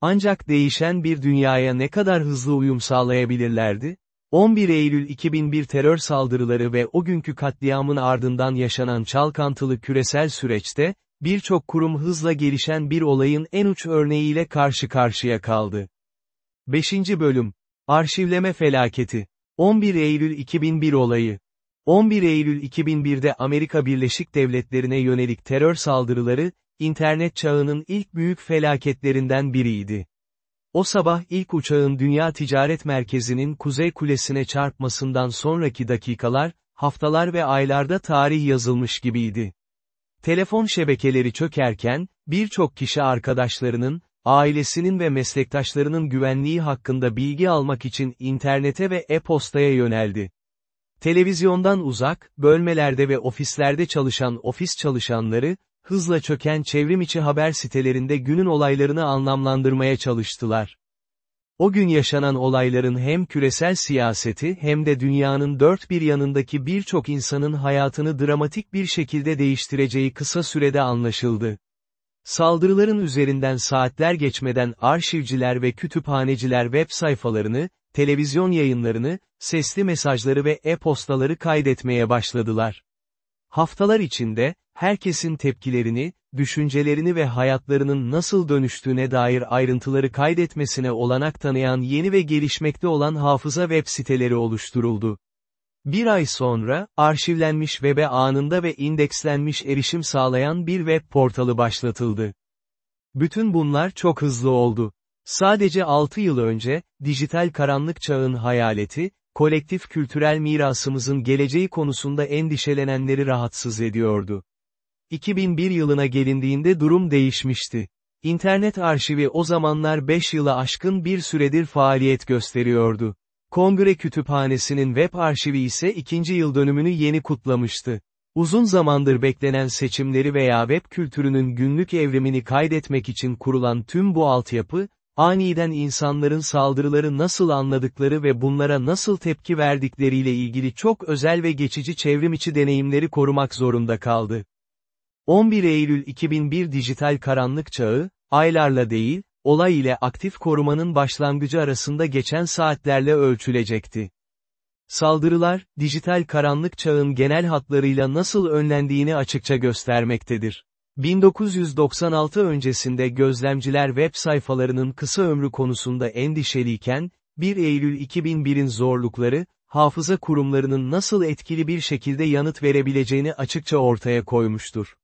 Ancak değişen bir dünyaya ne kadar hızlı uyum sağlayabilirlerdi? 11 Eylül 2001 terör saldırıları ve o günkü katliamın ardından yaşanan çalkantılı küresel süreçte, birçok kurum hızla gelişen bir olayın en uç örneğiyle karşı karşıya kaldı. 5. Bölüm. Arşivleme felaketi. 11 Eylül 2001 olayı. 11 Eylül 2001'de Amerika Birleşik Devletleri'ne yönelik terör saldırıları, internet çağının ilk büyük felaketlerinden biriydi. O sabah ilk uçağın Dünya Ticaret Merkezi'nin Kuzey Kulesi'ne çarpmasından sonraki dakikalar, haftalar ve aylarda tarih yazılmış gibiydi. Telefon şebekeleri çökerken, birçok kişi arkadaşlarının, ailesinin ve meslektaşlarının güvenliği hakkında bilgi almak için internete ve e-postaya yöneldi. Televizyondan uzak, bölmelerde ve ofislerde çalışan ofis çalışanları, hızla çöken çevrimiçi haber sitelerinde günün olaylarını anlamlandırmaya çalıştılar. O gün yaşanan olayların hem küresel siyaseti hem de dünyanın dört bir yanındaki birçok insanın hayatını dramatik bir şekilde değiştireceği kısa sürede anlaşıldı. Saldırıların üzerinden saatler geçmeden arşivciler ve kütüphaneciler web sayfalarını, televizyon yayınlarını, sesli mesajları ve e-postaları kaydetmeye başladılar. Haftalar içinde, herkesin tepkilerini, düşüncelerini ve hayatlarının nasıl dönüştüğüne dair ayrıntıları kaydetmesine olanak tanıyan yeni ve gelişmekte olan hafıza web siteleri oluşturuldu. Bir ay sonra, arşivlenmiş web'e anında ve indekslenmiş erişim sağlayan bir web portalı başlatıldı. Bütün bunlar çok hızlı oldu. Sadece 6 yıl önce, dijital karanlık çağın hayaleti, kolektif kültürel mirasımızın geleceği konusunda endişelenenleri rahatsız ediyordu. 2001 yılına gelindiğinde durum değişmişti. İnternet arşivi o zamanlar 5 yıla aşkın bir süredir faaliyet gösteriyordu. Kongre Kütüphanesi'nin web arşivi ise ikinci yıl dönümünü yeni kutlamıştı. Uzun zamandır beklenen seçimleri veya web kültürünün günlük evrimini kaydetmek için kurulan tüm bu altyapı, aniden insanların saldırıları nasıl anladıkları ve bunlara nasıl tepki verdikleriyle ilgili çok özel ve geçici çevrimiçi deneyimleri korumak zorunda kaldı. 11 Eylül 2001 dijital karanlık çağı, aylarla değil, olay ile aktif korumanın başlangıcı arasında geçen saatlerle ölçülecekti. Saldırılar, dijital karanlık çağın genel hatlarıyla nasıl önlendiğini açıkça göstermektedir. 1996 öncesinde gözlemciler web sayfalarının kısa ömrü konusunda endişeliyken, 1 Eylül 2001'in zorlukları, hafıza kurumlarının nasıl etkili bir şekilde yanıt verebileceğini açıkça ortaya koymuştur.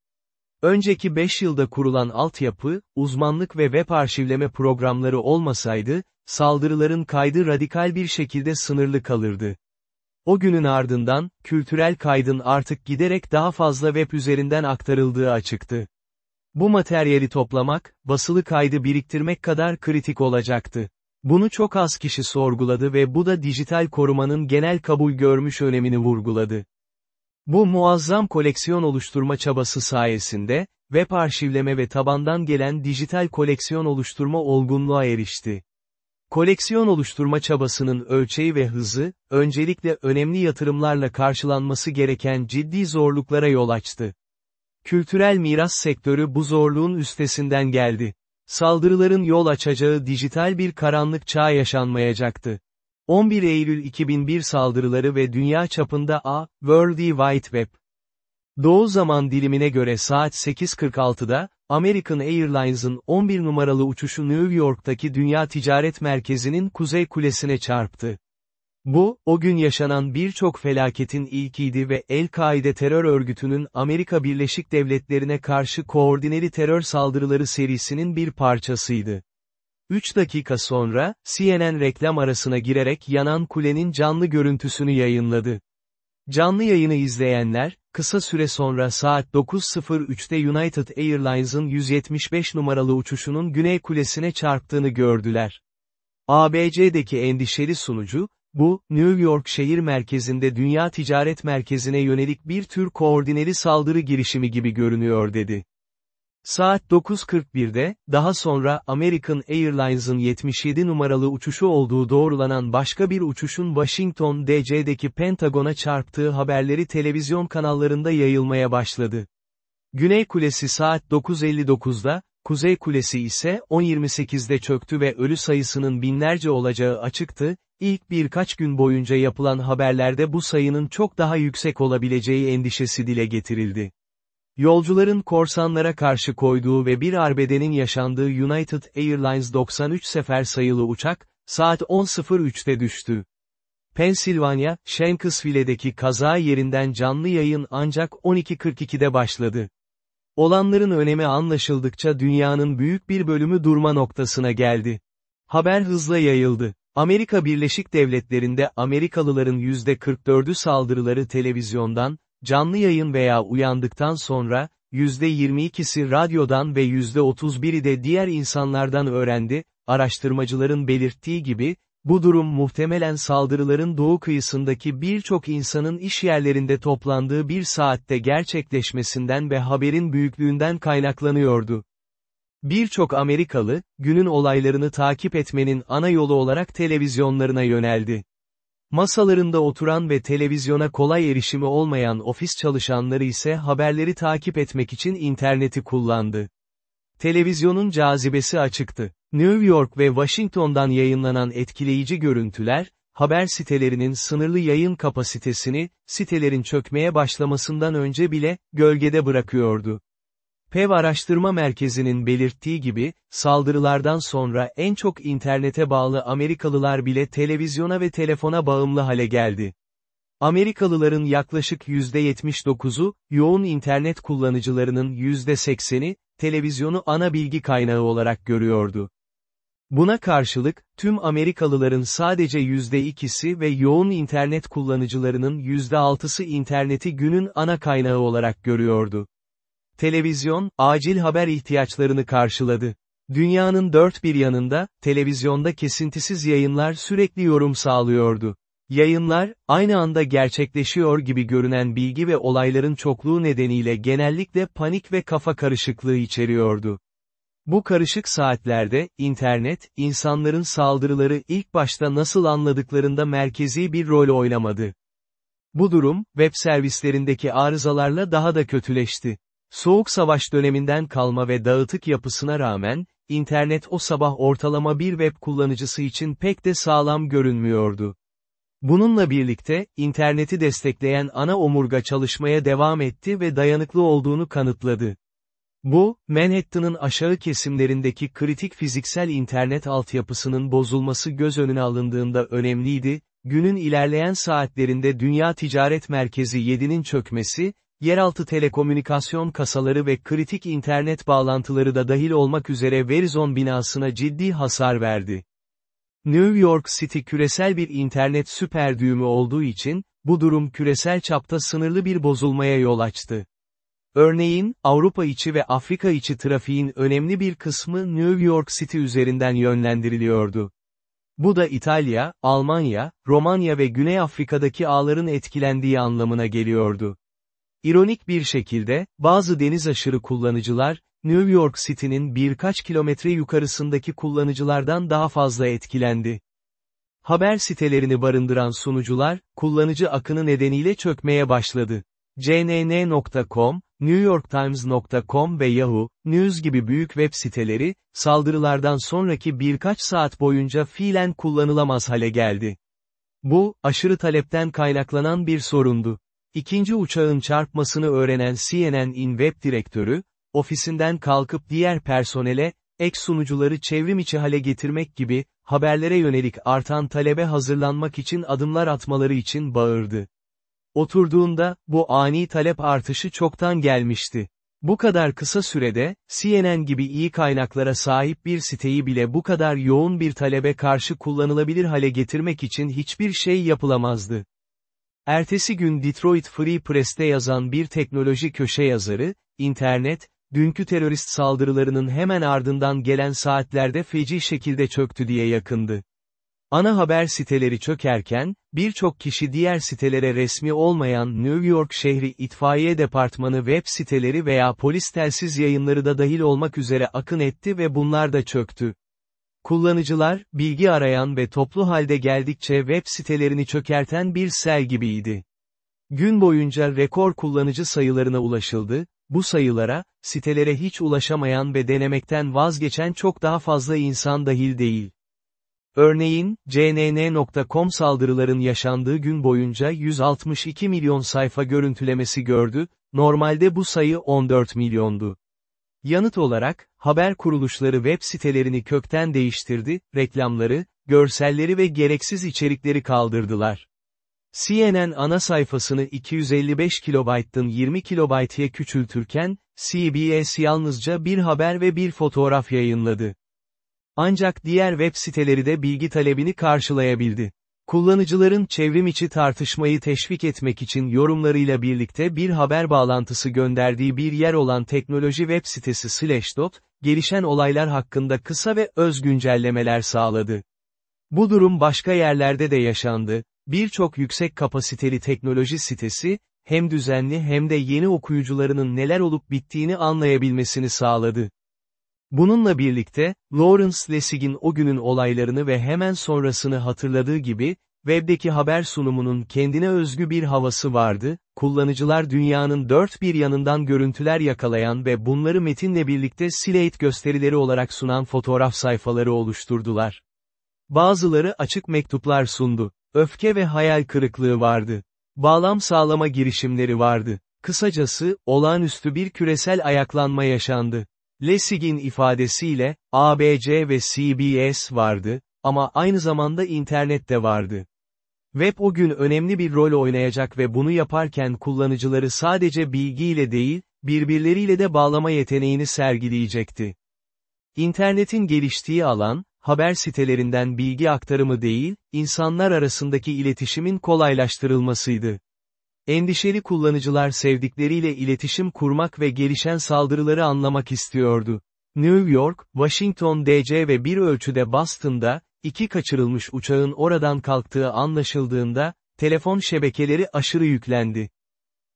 Önceki 5 yılda kurulan altyapı, uzmanlık ve web arşivleme programları olmasaydı, saldırıların kaydı radikal bir şekilde sınırlı kalırdı. O günün ardından, kültürel kaydın artık giderek daha fazla web üzerinden aktarıldığı açıktı. Bu materyali toplamak, basılı kaydı biriktirmek kadar kritik olacaktı. Bunu çok az kişi sorguladı ve bu da dijital korumanın genel kabul görmüş önemini vurguladı. Bu muazzam koleksiyon oluşturma çabası sayesinde, web arşivleme ve tabandan gelen dijital koleksiyon oluşturma olgunluğa erişti. Koleksiyon oluşturma çabasının ölçeği ve hızı, öncelikle önemli yatırımlarla karşılanması gereken ciddi zorluklara yol açtı. Kültürel miras sektörü bu zorluğun üstesinden geldi. Saldırıların yol açacağı dijital bir karanlık çağ yaşanmayacaktı. 11 Eylül 2001 saldırıları ve dünya çapında A, World Wide Web. Doğu zaman dilimine göre saat 8.46'da, American Airlines'ın 11 numaralı uçuşu New York'taki Dünya Ticaret Merkezi'nin kuzey kulesine çarptı. Bu, o gün yaşanan birçok felaketin ilkiydi ve El-Kaide terör örgütünün Amerika Birleşik Devletleri'ne karşı koordineli terör saldırıları serisinin bir parçasıydı. 3 dakika sonra, CNN reklam arasına girerek yanan kulenin canlı görüntüsünü yayınladı. Canlı yayını izleyenler, kısa süre sonra saat 9.03'te United Airlines'ın 175 numaralı uçuşunun Güney Kulesi'ne çarptığını gördüler. ABC'deki endişeli sunucu, bu, New York şehir merkezinde Dünya Ticaret Merkezi'ne yönelik bir tür koordineli saldırı girişimi gibi görünüyor dedi. Saat 9.41'de, daha sonra American Airlines'ın 77 numaralı uçuşu olduğu doğrulanan başka bir uçuşun Washington DC'deki Pentagon'a çarptığı haberleri televizyon kanallarında yayılmaya başladı. Güney Kulesi saat 9.59'da, Kuzey Kulesi ise 10.28'de çöktü ve ölü sayısının binlerce olacağı açıktı, İlk birkaç gün boyunca yapılan haberlerde bu sayının çok daha yüksek olabileceği endişesi dile getirildi. Yolcuların korsanlara karşı koyduğu ve bir arbedenin yaşandığı United Airlines 93 sefer sayılı uçak, saat 10.03'te düştü. Pensilvanya, Shanksville'deki kaza yerinden canlı yayın ancak 12.42'de başladı. Olanların önemi anlaşıldıkça dünyanın büyük bir bölümü durma noktasına geldi. Haber hızla yayıldı. Amerika Birleşik Devletleri'nde Amerikalıların %44'ü saldırıları televizyondan, canlı yayın veya uyandıktan sonra, %22'si radyodan ve %31'i de diğer insanlardan öğrendi, araştırmacıların belirttiği gibi, bu durum muhtemelen saldırıların doğu kıyısındaki birçok insanın iş yerlerinde toplandığı bir saatte gerçekleşmesinden ve haberin büyüklüğünden kaynaklanıyordu. Birçok Amerikalı, günün olaylarını takip etmenin ana yolu olarak televizyonlarına yöneldi. Masalarında oturan ve televizyona kolay erişimi olmayan ofis çalışanları ise haberleri takip etmek için interneti kullandı. Televizyonun cazibesi açıktı. New York ve Washington'dan yayınlanan etkileyici görüntüler, haber sitelerinin sınırlı yayın kapasitesini, sitelerin çökmeye başlamasından önce bile, gölgede bırakıyordu. PEV Araştırma Merkezi'nin belirttiği gibi, saldırılardan sonra en çok internete bağlı Amerikalılar bile televizyona ve telefona bağımlı hale geldi. Amerikalıların yaklaşık %79'u, yoğun internet kullanıcılarının %80'i, televizyonu ana bilgi kaynağı olarak görüyordu. Buna karşılık, tüm Amerikalıların sadece %2'si ve yoğun internet kullanıcılarının %6'sı interneti günün ana kaynağı olarak görüyordu. Televizyon, acil haber ihtiyaçlarını karşıladı. Dünyanın dört bir yanında, televizyonda kesintisiz yayınlar sürekli yorum sağlıyordu. Yayınlar, aynı anda gerçekleşiyor gibi görünen bilgi ve olayların çokluğu nedeniyle genellikle panik ve kafa karışıklığı içeriyordu. Bu karışık saatlerde, internet, insanların saldırıları ilk başta nasıl anladıklarında merkezi bir rol oynamadı. Bu durum, web servislerindeki arızalarla daha da kötüleşti. Soğuk savaş döneminden kalma ve dağıtık yapısına rağmen, internet o sabah ortalama bir web kullanıcısı için pek de sağlam görünmüyordu. Bununla birlikte, interneti destekleyen ana omurga çalışmaya devam etti ve dayanıklı olduğunu kanıtladı. Bu, Manhattan'ın aşağı kesimlerindeki kritik fiziksel internet altyapısının bozulması göz önüne alındığında önemliydi, günün ilerleyen saatlerinde Dünya Ticaret Merkezi 7'nin çökmesi, yeraltı telekomünikasyon kasaları ve kritik internet bağlantıları da dahil olmak üzere Verizon binasına ciddi hasar verdi. New York City küresel bir internet süper düğümü olduğu için, bu durum küresel çapta sınırlı bir bozulmaya yol açtı. Örneğin, Avrupa içi ve Afrika içi trafiğin önemli bir kısmı New York City üzerinden yönlendiriliyordu. Bu da İtalya, Almanya, Romanya ve Güney Afrika'daki ağların etkilendiği anlamına geliyordu. İronik bir şekilde, bazı deniz aşırı kullanıcılar, New York City'nin birkaç kilometre yukarısındaki kullanıcılardan daha fazla etkilendi. Haber sitelerini barındıran sunucular, kullanıcı akını nedeniyle çökmeye başladı. CNN.com, NewYorkTimes.com ve Yahoo, News gibi büyük web siteleri, saldırılardan sonraki birkaç saat boyunca fiilen kullanılamaz hale geldi. Bu, aşırı talepten kaynaklanan bir sorundu. İkinci uçağın çarpmasını öğrenen CNN'in web direktörü, ofisinden kalkıp diğer personele, ek sunucuları çevrim içi hale getirmek gibi, haberlere yönelik artan talebe hazırlanmak için adımlar atmaları için bağırdı. Oturduğunda, bu ani talep artışı çoktan gelmişti. Bu kadar kısa sürede, CNN gibi iyi kaynaklara sahip bir siteyi bile bu kadar yoğun bir talebe karşı kullanılabilir hale getirmek için hiçbir şey yapılamazdı. Ertesi gün Detroit Free Press'te yazan bir teknoloji köşe yazarı, internet, dünkü terörist saldırılarının hemen ardından gelen saatlerde feci şekilde çöktü diye yakındı. Ana haber siteleri çökerken, birçok kişi diğer sitelere resmi olmayan New York şehri itfaiye departmanı web siteleri veya polis telsiz yayınları da dahil olmak üzere akın etti ve bunlar da çöktü. Kullanıcılar, bilgi arayan ve toplu halde geldikçe web sitelerini çökerten bir sel gibiydi. Gün boyunca rekor kullanıcı sayılarına ulaşıldı, bu sayılara, sitelere hiç ulaşamayan ve denemekten vazgeçen çok daha fazla insan dahil değil. Örneğin, cnn.com saldırıların yaşandığı gün boyunca 162 milyon sayfa görüntülemesi gördü, normalde bu sayı 14 milyondu. Yanıt olarak, haber kuruluşları web sitelerini kökten değiştirdi, reklamları, görselleri ve gereksiz içerikleri kaldırdılar. CNN ana sayfasını 255 kilobayttan 20 kilobaytıya küçültürken, CBS yalnızca bir haber ve bir fotoğraf yayınladı. Ancak diğer web siteleri de bilgi talebini karşılayabildi. Kullanıcıların çevrim içi tartışmayı teşvik etmek için yorumlarıyla birlikte bir haber bağlantısı gönderdiği bir yer olan teknoloji web sitesi Slashdot, gelişen olaylar hakkında kısa ve öz güncellemeler sağladı. Bu durum başka yerlerde de yaşandı. Birçok yüksek kapasiteli teknoloji sitesi, hem düzenli hem de yeni okuyucularının neler olup bittiğini anlayabilmesini sağladı. Bununla birlikte, Lawrence Lessig'in o günün olaylarını ve hemen sonrasını hatırladığı gibi, webdeki haber sunumunun kendine özgü bir havası vardı, kullanıcılar dünyanın dört bir yanından görüntüler yakalayan ve bunları metinle birlikte Slate gösterileri olarak sunan fotoğraf sayfaları oluşturdular. Bazıları açık mektuplar sundu. Öfke ve hayal kırıklığı vardı. Bağlam sağlama girişimleri vardı. Kısacası, olağanüstü bir küresel ayaklanma yaşandı. Lessig'in ifadesiyle, ABC ve CBS vardı, ama aynı zamanda internet de vardı. Web o gün önemli bir rol oynayacak ve bunu yaparken kullanıcıları sadece bilgiyle değil, birbirleriyle de bağlama yeteneğini sergileyecekti. İnternetin geliştiği alan, haber sitelerinden bilgi aktarımı değil, insanlar arasındaki iletişimin kolaylaştırılmasıydı. Endişeli kullanıcılar sevdikleriyle iletişim kurmak ve gelişen saldırıları anlamak istiyordu. New York, Washington DC ve bir ölçüde Boston'da, iki kaçırılmış uçağın oradan kalktığı anlaşıldığında, telefon şebekeleri aşırı yüklendi.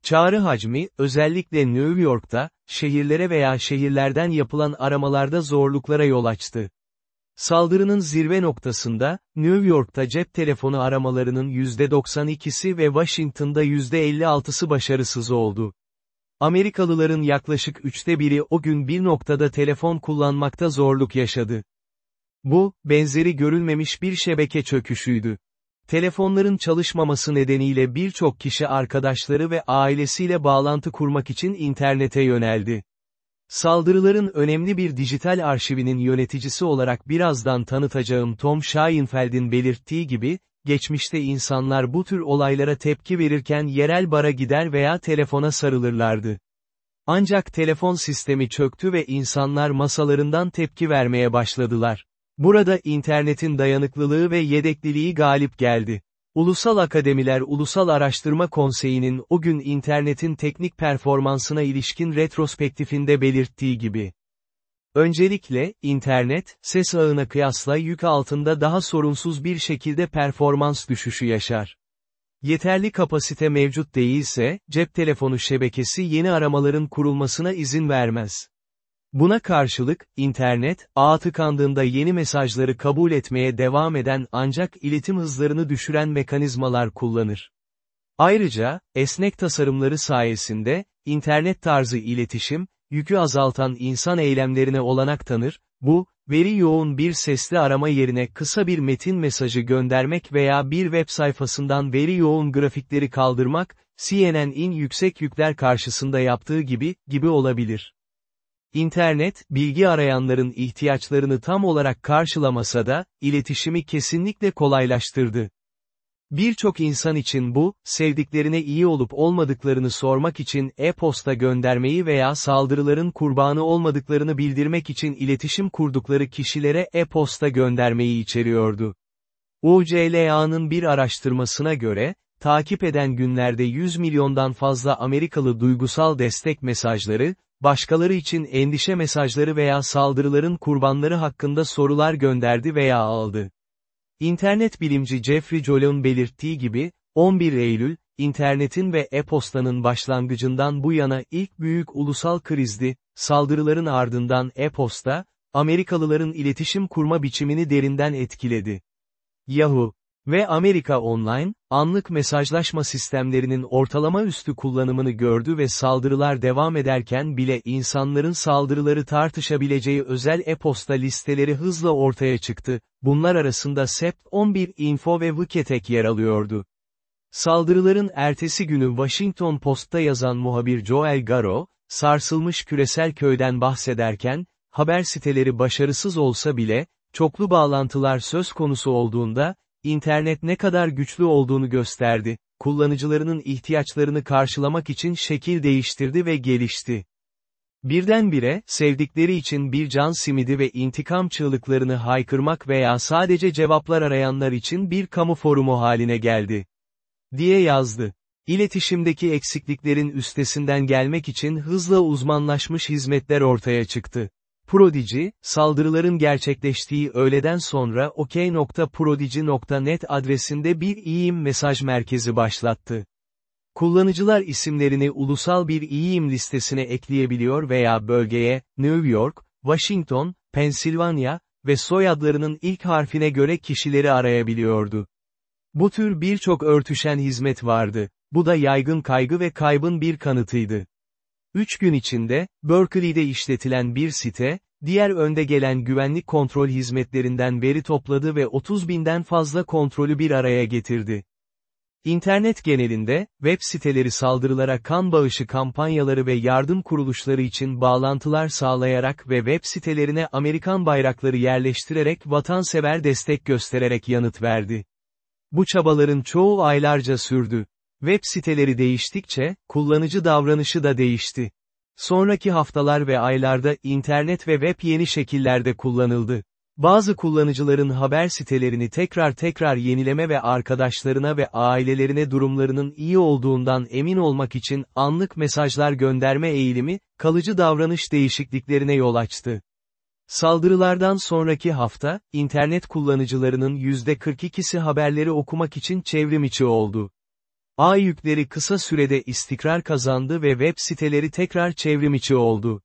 Çağrı hacmi, özellikle New York'ta, şehirlere veya şehirlerden yapılan aramalarda zorluklara yol açtı. Saldırının zirve noktasında, New York'ta cep telefonu aramalarının %92'si ve Washington'da %56'sı başarısız oldu. Amerikalıların yaklaşık üçte biri o gün bir noktada telefon kullanmakta zorluk yaşadı. Bu, benzeri görülmemiş bir şebeke çöküşüydü. Telefonların çalışmaması nedeniyle birçok kişi arkadaşları ve ailesiyle bağlantı kurmak için internete yöneldi. Saldırıların önemli bir dijital arşivinin yöneticisi olarak birazdan tanıtacağım Tom Scheinfeld'in belirttiği gibi, geçmişte insanlar bu tür olaylara tepki verirken yerel bara gider veya telefona sarılırlardı. Ancak telefon sistemi çöktü ve insanlar masalarından tepki vermeye başladılar. Burada internetin dayanıklılığı ve yedekliliği galip geldi. Ulusal Akademiler Ulusal Araştırma Konseyi'nin o gün internetin teknik performansına ilişkin retrospektifinde belirttiği gibi. Öncelikle, internet, ses ağına kıyasla yük altında daha sorunsuz bir şekilde performans düşüşü yaşar. Yeterli kapasite mevcut değilse, cep telefonu şebekesi yeni aramaların kurulmasına izin vermez. Buna karşılık, internet, ağ tıkandığında yeni mesajları kabul etmeye devam eden ancak iletim hızlarını düşüren mekanizmalar kullanır. Ayrıca, esnek tasarımları sayesinde, internet tarzı iletişim, yükü azaltan insan eylemlerine olanak tanır, bu, veri yoğun bir sesli arama yerine kısa bir metin mesajı göndermek veya bir web sayfasından veri yoğun grafikleri kaldırmak, CNN'in yüksek yükler karşısında yaptığı gibi, gibi olabilir. İnternet, bilgi arayanların ihtiyaçlarını tam olarak karşılamasa da, iletişimi kesinlikle kolaylaştırdı. Birçok insan için bu, sevdiklerine iyi olup olmadıklarını sormak için e-posta göndermeyi veya saldırıların kurbanı olmadıklarını bildirmek için iletişim kurdukları kişilere e-posta göndermeyi içeriyordu. UCLA'nın bir araştırmasına göre, takip eden günlerde 100 milyondan fazla Amerikalı duygusal destek mesajları, başkaları için endişe mesajları veya saldırıların kurbanları hakkında sorular gönderdi veya aldı. İnternet bilimci Jeffrey Jolon belirttiği gibi, 11 Eylül, internetin ve e-postanın başlangıcından bu yana ilk büyük ulusal krizdi, saldırıların ardından e-posta, Amerikalıların iletişim kurma biçimini derinden etkiledi. Yahoo! Ve Amerika Online, anlık mesajlaşma sistemlerinin ortalama üstü kullanımını gördü ve saldırılar devam ederken bile insanların saldırıları tartışabileceği özel e-posta listeleri hızla ortaya çıktı, bunlar arasında SEPT-11 Info ve Wikitek yer alıyordu. Saldırıların ertesi günü Washington Post'ta yazan muhabir Joel Garo, sarsılmış küresel köyden bahsederken, haber siteleri başarısız olsa bile, çoklu bağlantılar söz konusu olduğunda, İnternet ne kadar güçlü olduğunu gösterdi, kullanıcılarının ihtiyaçlarını karşılamak için şekil değiştirdi ve gelişti. Birdenbire, sevdikleri için bir can simidi ve intikam çığlıklarını haykırmak veya sadece cevaplar arayanlar için bir kamu forumu haline geldi. Diye yazdı. İletişimdeki eksikliklerin üstesinden gelmek için hızla uzmanlaşmış hizmetler ortaya çıktı. Prodigy, saldırıların gerçekleştiği öğleden sonra ok.prodigy.net adresinde bir iyiyim mesaj merkezi başlattı. Kullanıcılar isimlerini ulusal bir iyiyim listesine ekleyebiliyor veya bölgeye, New York, Washington, Pennsylvania ve soyadlarının ilk harfine göre kişileri arayabiliyordu. Bu tür birçok örtüşen hizmet vardı, bu da yaygın kaygı ve kaybın bir kanıtıydı. Üç gün içinde, Berkeley'de işletilen bir site, diğer önde gelen güvenlik kontrol hizmetlerinden veri topladı ve 30 binden fazla kontrolü bir araya getirdi. İnternet genelinde, web siteleri saldırılara kan bağışı kampanyaları ve yardım kuruluşları için bağlantılar sağlayarak ve web sitelerine Amerikan bayrakları yerleştirerek vatansever destek göstererek yanıt verdi. Bu çabaların çoğu aylarca sürdü. Web siteleri değiştikçe, kullanıcı davranışı da değişti. Sonraki haftalar ve aylarda internet ve web yeni şekillerde kullanıldı. Bazı kullanıcıların haber sitelerini tekrar tekrar yenileme ve arkadaşlarına ve ailelerine durumlarının iyi olduğundan emin olmak için anlık mesajlar gönderme eğilimi, kalıcı davranış değişikliklerine yol açtı. Saldırılardan sonraki hafta, internet kullanıcılarının %42'si haberleri okumak için çevrim içi oldu. Ağ yükleri kısa sürede istikrar kazandı ve web siteleri tekrar çevrimiçi oldu.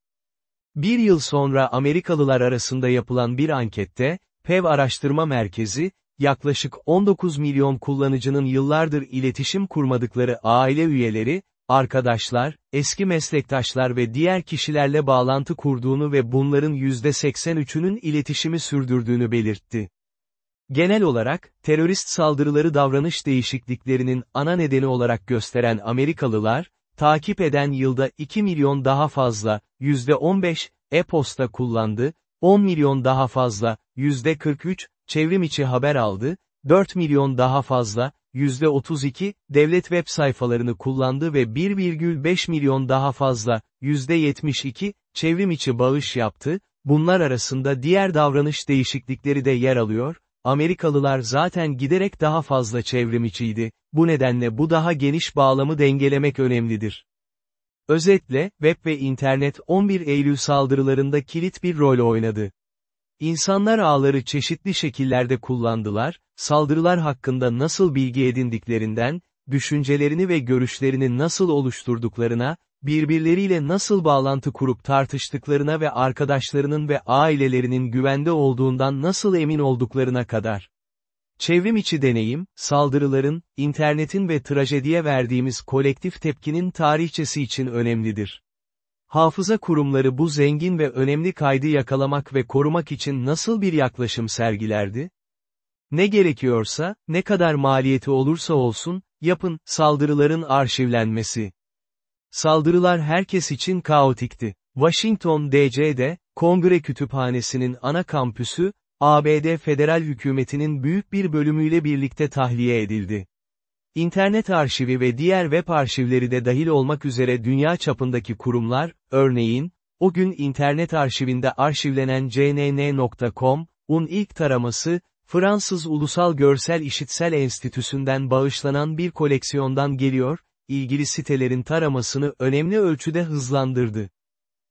Bir yıl sonra Amerikalılar arasında yapılan bir ankette, PEV Araştırma Merkezi, yaklaşık 19 milyon kullanıcının yıllardır iletişim kurmadıkları aile üyeleri, arkadaşlar, eski meslektaşlar ve diğer kişilerle bağlantı kurduğunu ve bunların %83'ünün iletişimi sürdürdüğünü belirtti. Genel olarak, terörist saldırıları davranış değişikliklerinin ana nedeni olarak gösteren Amerikalılar, takip eden yılda 2 milyon daha fazla, %15, e-posta kullandı, 10 milyon daha fazla, %43, çevrim içi haber aldı, 4 milyon daha fazla, %32, devlet web sayfalarını kullandı ve 1,5 milyon daha fazla, %72, çevrim içi bağış yaptı, bunlar arasında diğer davranış değişiklikleri de yer alıyor, Amerikalılar zaten giderek daha fazla çevrim içiydi, bu nedenle bu daha geniş bağlamı dengelemek önemlidir. Özetle, web ve internet 11 Eylül saldırılarında kilit bir rol oynadı. İnsanlar ağları çeşitli şekillerde kullandılar, saldırılar hakkında nasıl bilgi edindiklerinden, düşüncelerini ve görüşlerini nasıl oluşturduklarına, birbirleriyle nasıl bağlantı kurup tartıştıklarına ve arkadaşlarının ve ailelerinin güvende olduğundan nasıl emin olduklarına kadar. Çevrim içi deneyim, saldırıların, internetin ve trajediye verdiğimiz kolektif tepkinin tarihçesi için önemlidir. Hafıza kurumları bu zengin ve önemli kaydı yakalamak ve korumak için nasıl bir yaklaşım sergilerdi? Ne gerekiyorsa, ne kadar maliyeti olursa olsun, yapın, saldırıların arşivlenmesi. Saldırılar herkes için kaotikti. Washington DC'de, Kongre Kütüphanesi'nin ana kampüsü, ABD federal hükümetinin büyük bir bölümüyle birlikte tahliye edildi. İnternet arşivi ve diğer web arşivleri de dahil olmak üzere dünya çapındaki kurumlar, örneğin, o gün internet arşivinde arşivlenen cnn.com, ilk taraması, Fransız Ulusal Görsel İşitsel Enstitüsü'nden bağışlanan bir koleksiyondan geliyor, ilgili sitelerin taramasını önemli ölçüde hızlandırdı.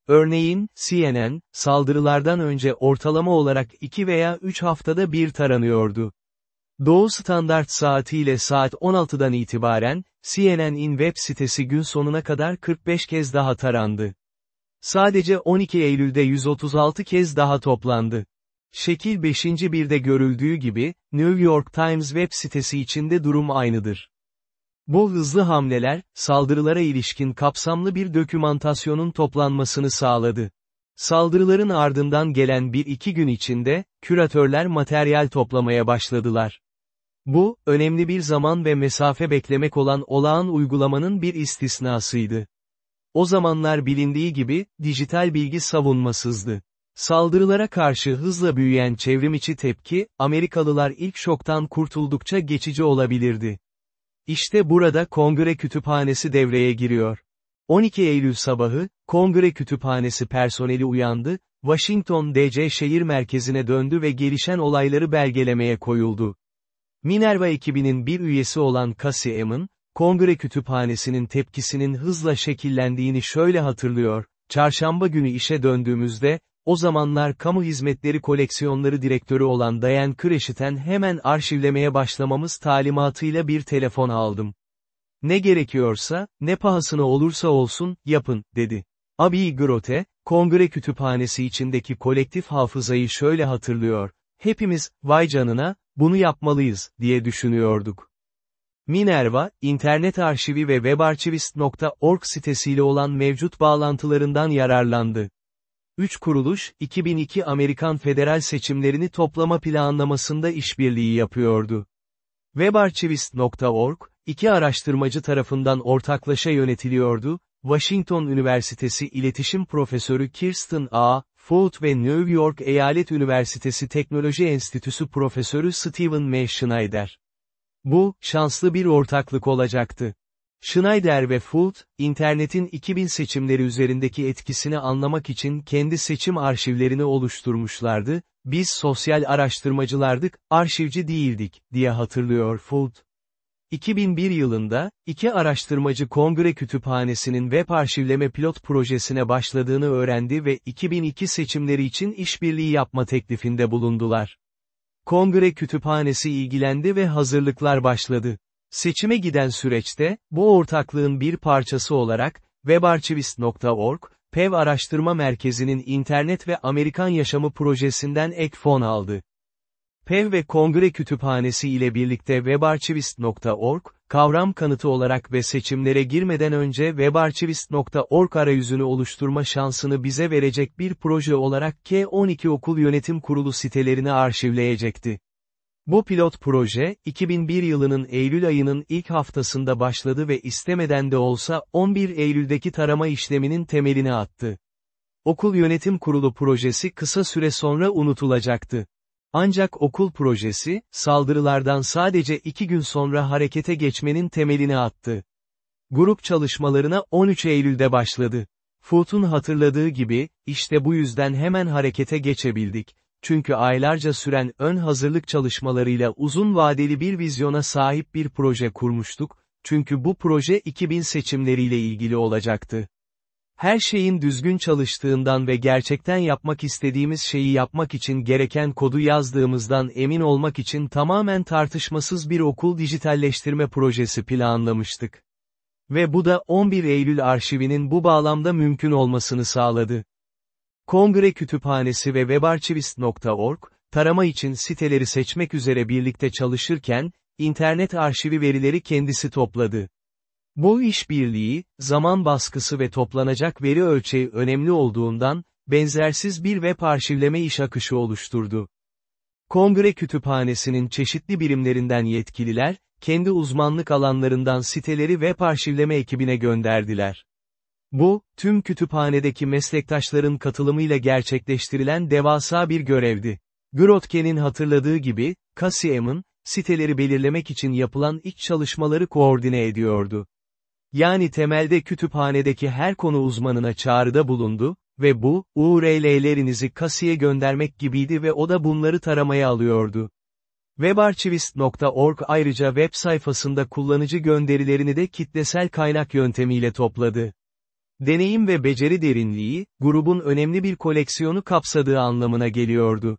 Örneğin, CNN, saldırılardan önce ortalama olarak 2 veya 3 haftada bir taranıyordu. Doğu Standart saatiyle saat 16'dan itibaren, CNN'in web sitesi gün sonuna kadar 45 kez daha tarandı. Sadece 12 Eylül'de 136 kez daha toplandı. Şekil 5. birde görüldüğü gibi, New York Times web sitesi içinde durum aynıdır. Bu hızlı hamleler, saldırılara ilişkin kapsamlı bir dokümantasyonun toplanmasını sağladı. Saldırıların ardından gelen bir iki gün içinde, küratörler materyal toplamaya başladılar. Bu, önemli bir zaman ve mesafe beklemek olan olağan uygulamanın bir istisnasıydı. O zamanlar bilindiği gibi, dijital bilgi savunmasızdı. Saldırılara karşı hızla büyüyen çevrimiçi tepki, Amerikalılar ilk şoktan kurtuldukça geçici olabilirdi. İşte burada Kongre Kütüphanesi devreye giriyor. 12 Eylül sabahı, Kongre Kütüphanesi personeli uyandı, Washington DC şehir merkezine döndü ve gelişen olayları belgelemeye koyuldu. Minerva ekibinin bir üyesi olan Cassie Emin, Kongre Kütüphanesi'nin tepkisinin hızla şekillendiğini şöyle hatırlıyor, çarşamba günü işe döndüğümüzde, o zamanlar kamu hizmetleri koleksiyonları direktörü olan Diane Kreşit'ten hemen arşivlemeye başlamamız talimatıyla bir telefon aldım. Ne gerekiyorsa, ne pahasına olursa olsun, yapın, dedi. Abi Grote, kongre kütüphanesi içindeki kolektif hafızayı şöyle hatırlıyor. Hepimiz, vay canına, bunu yapmalıyız, diye düşünüyorduk. Minerva, internet arşivi ve webarchivist.org sitesiyle olan mevcut bağlantılarından yararlandı. Üç kuruluş, 2002 Amerikan federal seçimlerini toplama planlamasında işbirliği yapıyordu. Webarchivist.org, iki araştırmacı tarafından ortaklaşa yönetiliyordu, Washington Üniversitesi İletişim Profesörü Kirsten A. Foot ve New York Eyalet Üniversitesi Teknoloji Enstitüsü Profesörü Steven M. Schneider. Bu, şanslı bir ortaklık olacaktı. Schneider ve Fult, internetin 2000 seçimleri üzerindeki etkisini anlamak için kendi seçim arşivlerini oluşturmuşlardı, biz sosyal araştırmacılardık, arşivci değildik, diye hatırlıyor Fult. 2001 yılında, iki araştırmacı Kongre Kütüphanesi'nin web arşivleme pilot projesine başladığını öğrendi ve 2002 seçimleri için işbirliği yapma teklifinde bulundular. Kongre Kütüphanesi ilgilendi ve hazırlıklar başladı. Seçime giden süreçte, bu ortaklığın bir parçası olarak, webarchivist.org, PEV Araştırma Merkezi'nin internet ve Amerikan Yaşamı projesinden ek fon aldı. PEV ve Kongre Kütüphanesi ile birlikte webarchivist.org, kavram kanıtı olarak ve seçimlere girmeden önce webarchivist.org arayüzünü oluşturma şansını bize verecek bir proje olarak K12 Okul Yönetim Kurulu sitelerini arşivleyecekti. Bu pilot proje, 2001 yılının Eylül ayının ilk haftasında başladı ve istemeden de olsa 11 Eylül'deki tarama işleminin temelini attı. Okul Yönetim Kurulu projesi kısa süre sonra unutulacaktı. Ancak okul projesi, saldırılardan sadece iki gün sonra harekete geçmenin temelini attı. Grup çalışmalarına 13 Eylül'de başladı. Foot'un hatırladığı gibi, işte bu yüzden hemen harekete geçebildik. Çünkü aylarca süren ön hazırlık çalışmalarıyla uzun vadeli bir vizyona sahip bir proje kurmuştuk, çünkü bu proje 2000 seçimleriyle ilgili olacaktı. Her şeyin düzgün çalıştığından ve gerçekten yapmak istediğimiz şeyi yapmak için gereken kodu yazdığımızdan emin olmak için tamamen tartışmasız bir okul dijitalleştirme projesi planlamıştık. Ve bu da 11 Eylül arşivinin bu bağlamda mümkün olmasını sağladı. Kongre Kütüphanesi ve webarchivist.org, tarama için siteleri seçmek üzere birlikte çalışırken, internet arşivi verileri kendisi topladı. Bu işbirliği, zaman baskısı ve toplanacak veri ölçeği önemli olduğundan, benzersiz bir web arşivleme iş akışı oluşturdu. Kongre Kütüphanesi'nin çeşitli birimlerinden yetkililer, kendi uzmanlık alanlarından siteleri web arşivleme ekibine gönderdiler. Bu, tüm kütüphanedeki meslektaşların katılımıyla gerçekleştirilen devasa bir görevdi. Grotke'nin hatırladığı gibi, Cassie'min, siteleri belirlemek için yapılan iç çalışmaları koordine ediyordu. Yani temelde kütüphanedeki her konu uzmanına çağrıda bulundu, ve bu, URL'lerinizi Kasi'ye göndermek gibiydi ve o da bunları taramaya alıyordu. Webarchivist.org ayrıca web sayfasında kullanıcı gönderilerini de kitlesel kaynak yöntemiyle topladı. Deneyim ve beceri derinliği, grubun önemli bir koleksiyonu kapsadığı anlamına geliyordu.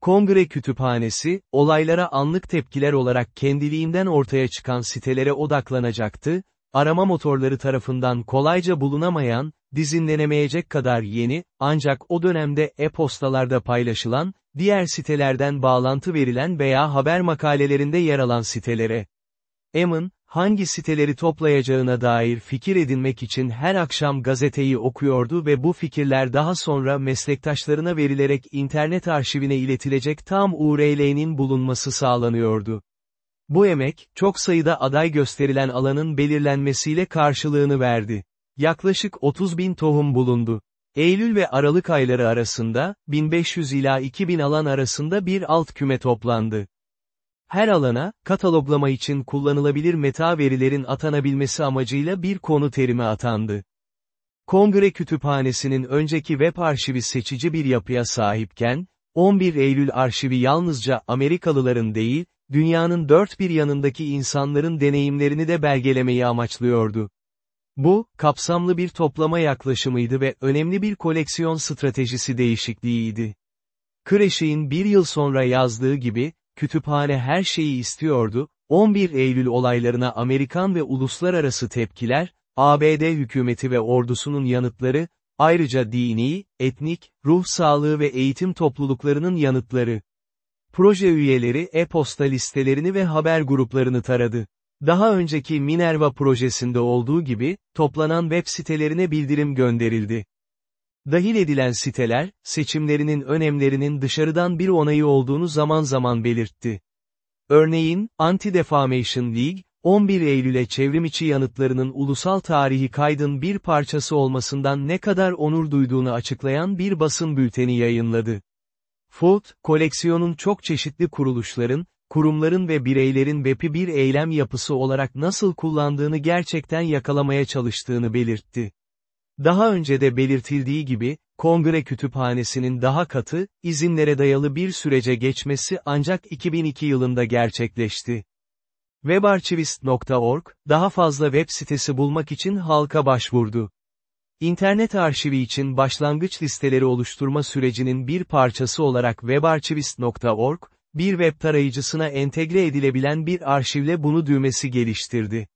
Kongre Kütüphanesi, olaylara anlık tepkiler olarak kendiliğinden ortaya çıkan sitelere odaklanacaktı, arama motorları tarafından kolayca bulunamayan, dizinlenemeyecek kadar yeni, ancak o dönemde e-postalarda paylaşılan, diğer sitelerden bağlantı verilen veya haber makalelerinde yer alan sitelere. Emin, hangi siteleri toplayacağına dair fikir edinmek için her akşam gazeteyi okuyordu ve bu fikirler daha sonra meslektaşlarına verilerek internet arşivine iletilecek tam URL'nin bulunması sağlanıyordu. Bu emek, çok sayıda aday gösterilen alanın belirlenmesiyle karşılığını verdi. Yaklaşık 30 bin tohum bulundu. Eylül ve Aralık ayları arasında, 1500 ila 2000 alan arasında bir alt küme toplandı. Her alana, kataloglama için kullanılabilir meta verilerin atanabilmesi amacıyla bir konu terimi atandı. Kongre Kütüphanesi'nin önceki web arşivi seçici bir yapıya sahipken, 11 Eylül arşivi yalnızca Amerikalıların değil, dünyanın dört bir yanındaki insanların deneyimlerini de belgelemeyi amaçlıyordu. Bu, kapsamlı bir toplama yaklaşımıydı ve önemli bir koleksiyon stratejisi değişikliğiydi. Kreşik'in bir yıl sonra yazdığı gibi, kütüphane her şeyi istiyordu, 11 Eylül olaylarına Amerikan ve uluslararası tepkiler, ABD hükümeti ve ordusunun yanıtları, ayrıca dini, etnik, ruh sağlığı ve eğitim topluluklarının yanıtları. Proje üyeleri e-posta listelerini ve haber gruplarını taradı. Daha önceki Minerva projesinde olduğu gibi, toplanan web sitelerine bildirim gönderildi. Dahil edilen siteler, seçimlerinin önemlerinin dışarıdan bir onayı olduğunu zaman zaman belirtti. Örneğin, Anti-Defamation League, 11 Eylül'e çevrimiçi yanıtlarının ulusal tarihi kaydın bir parçası olmasından ne kadar onur duyduğunu açıklayan bir basın bülteni yayınladı. Food, koleksiyonun çok çeşitli kuruluşların, kurumların ve bireylerin web'i bir eylem yapısı olarak nasıl kullandığını gerçekten yakalamaya çalıştığını belirtti. Daha önce de belirtildiği gibi, Kongre Kütüphanesi'nin daha katı, izinlere dayalı bir sürece geçmesi ancak 2002 yılında gerçekleşti. Webarchivist.org, daha fazla web sitesi bulmak için halka başvurdu. İnternet arşivi için başlangıç listeleri oluşturma sürecinin bir parçası olarak webarchivist.org, bir web tarayıcısına entegre edilebilen bir arşivle bunu düğmesi geliştirdi.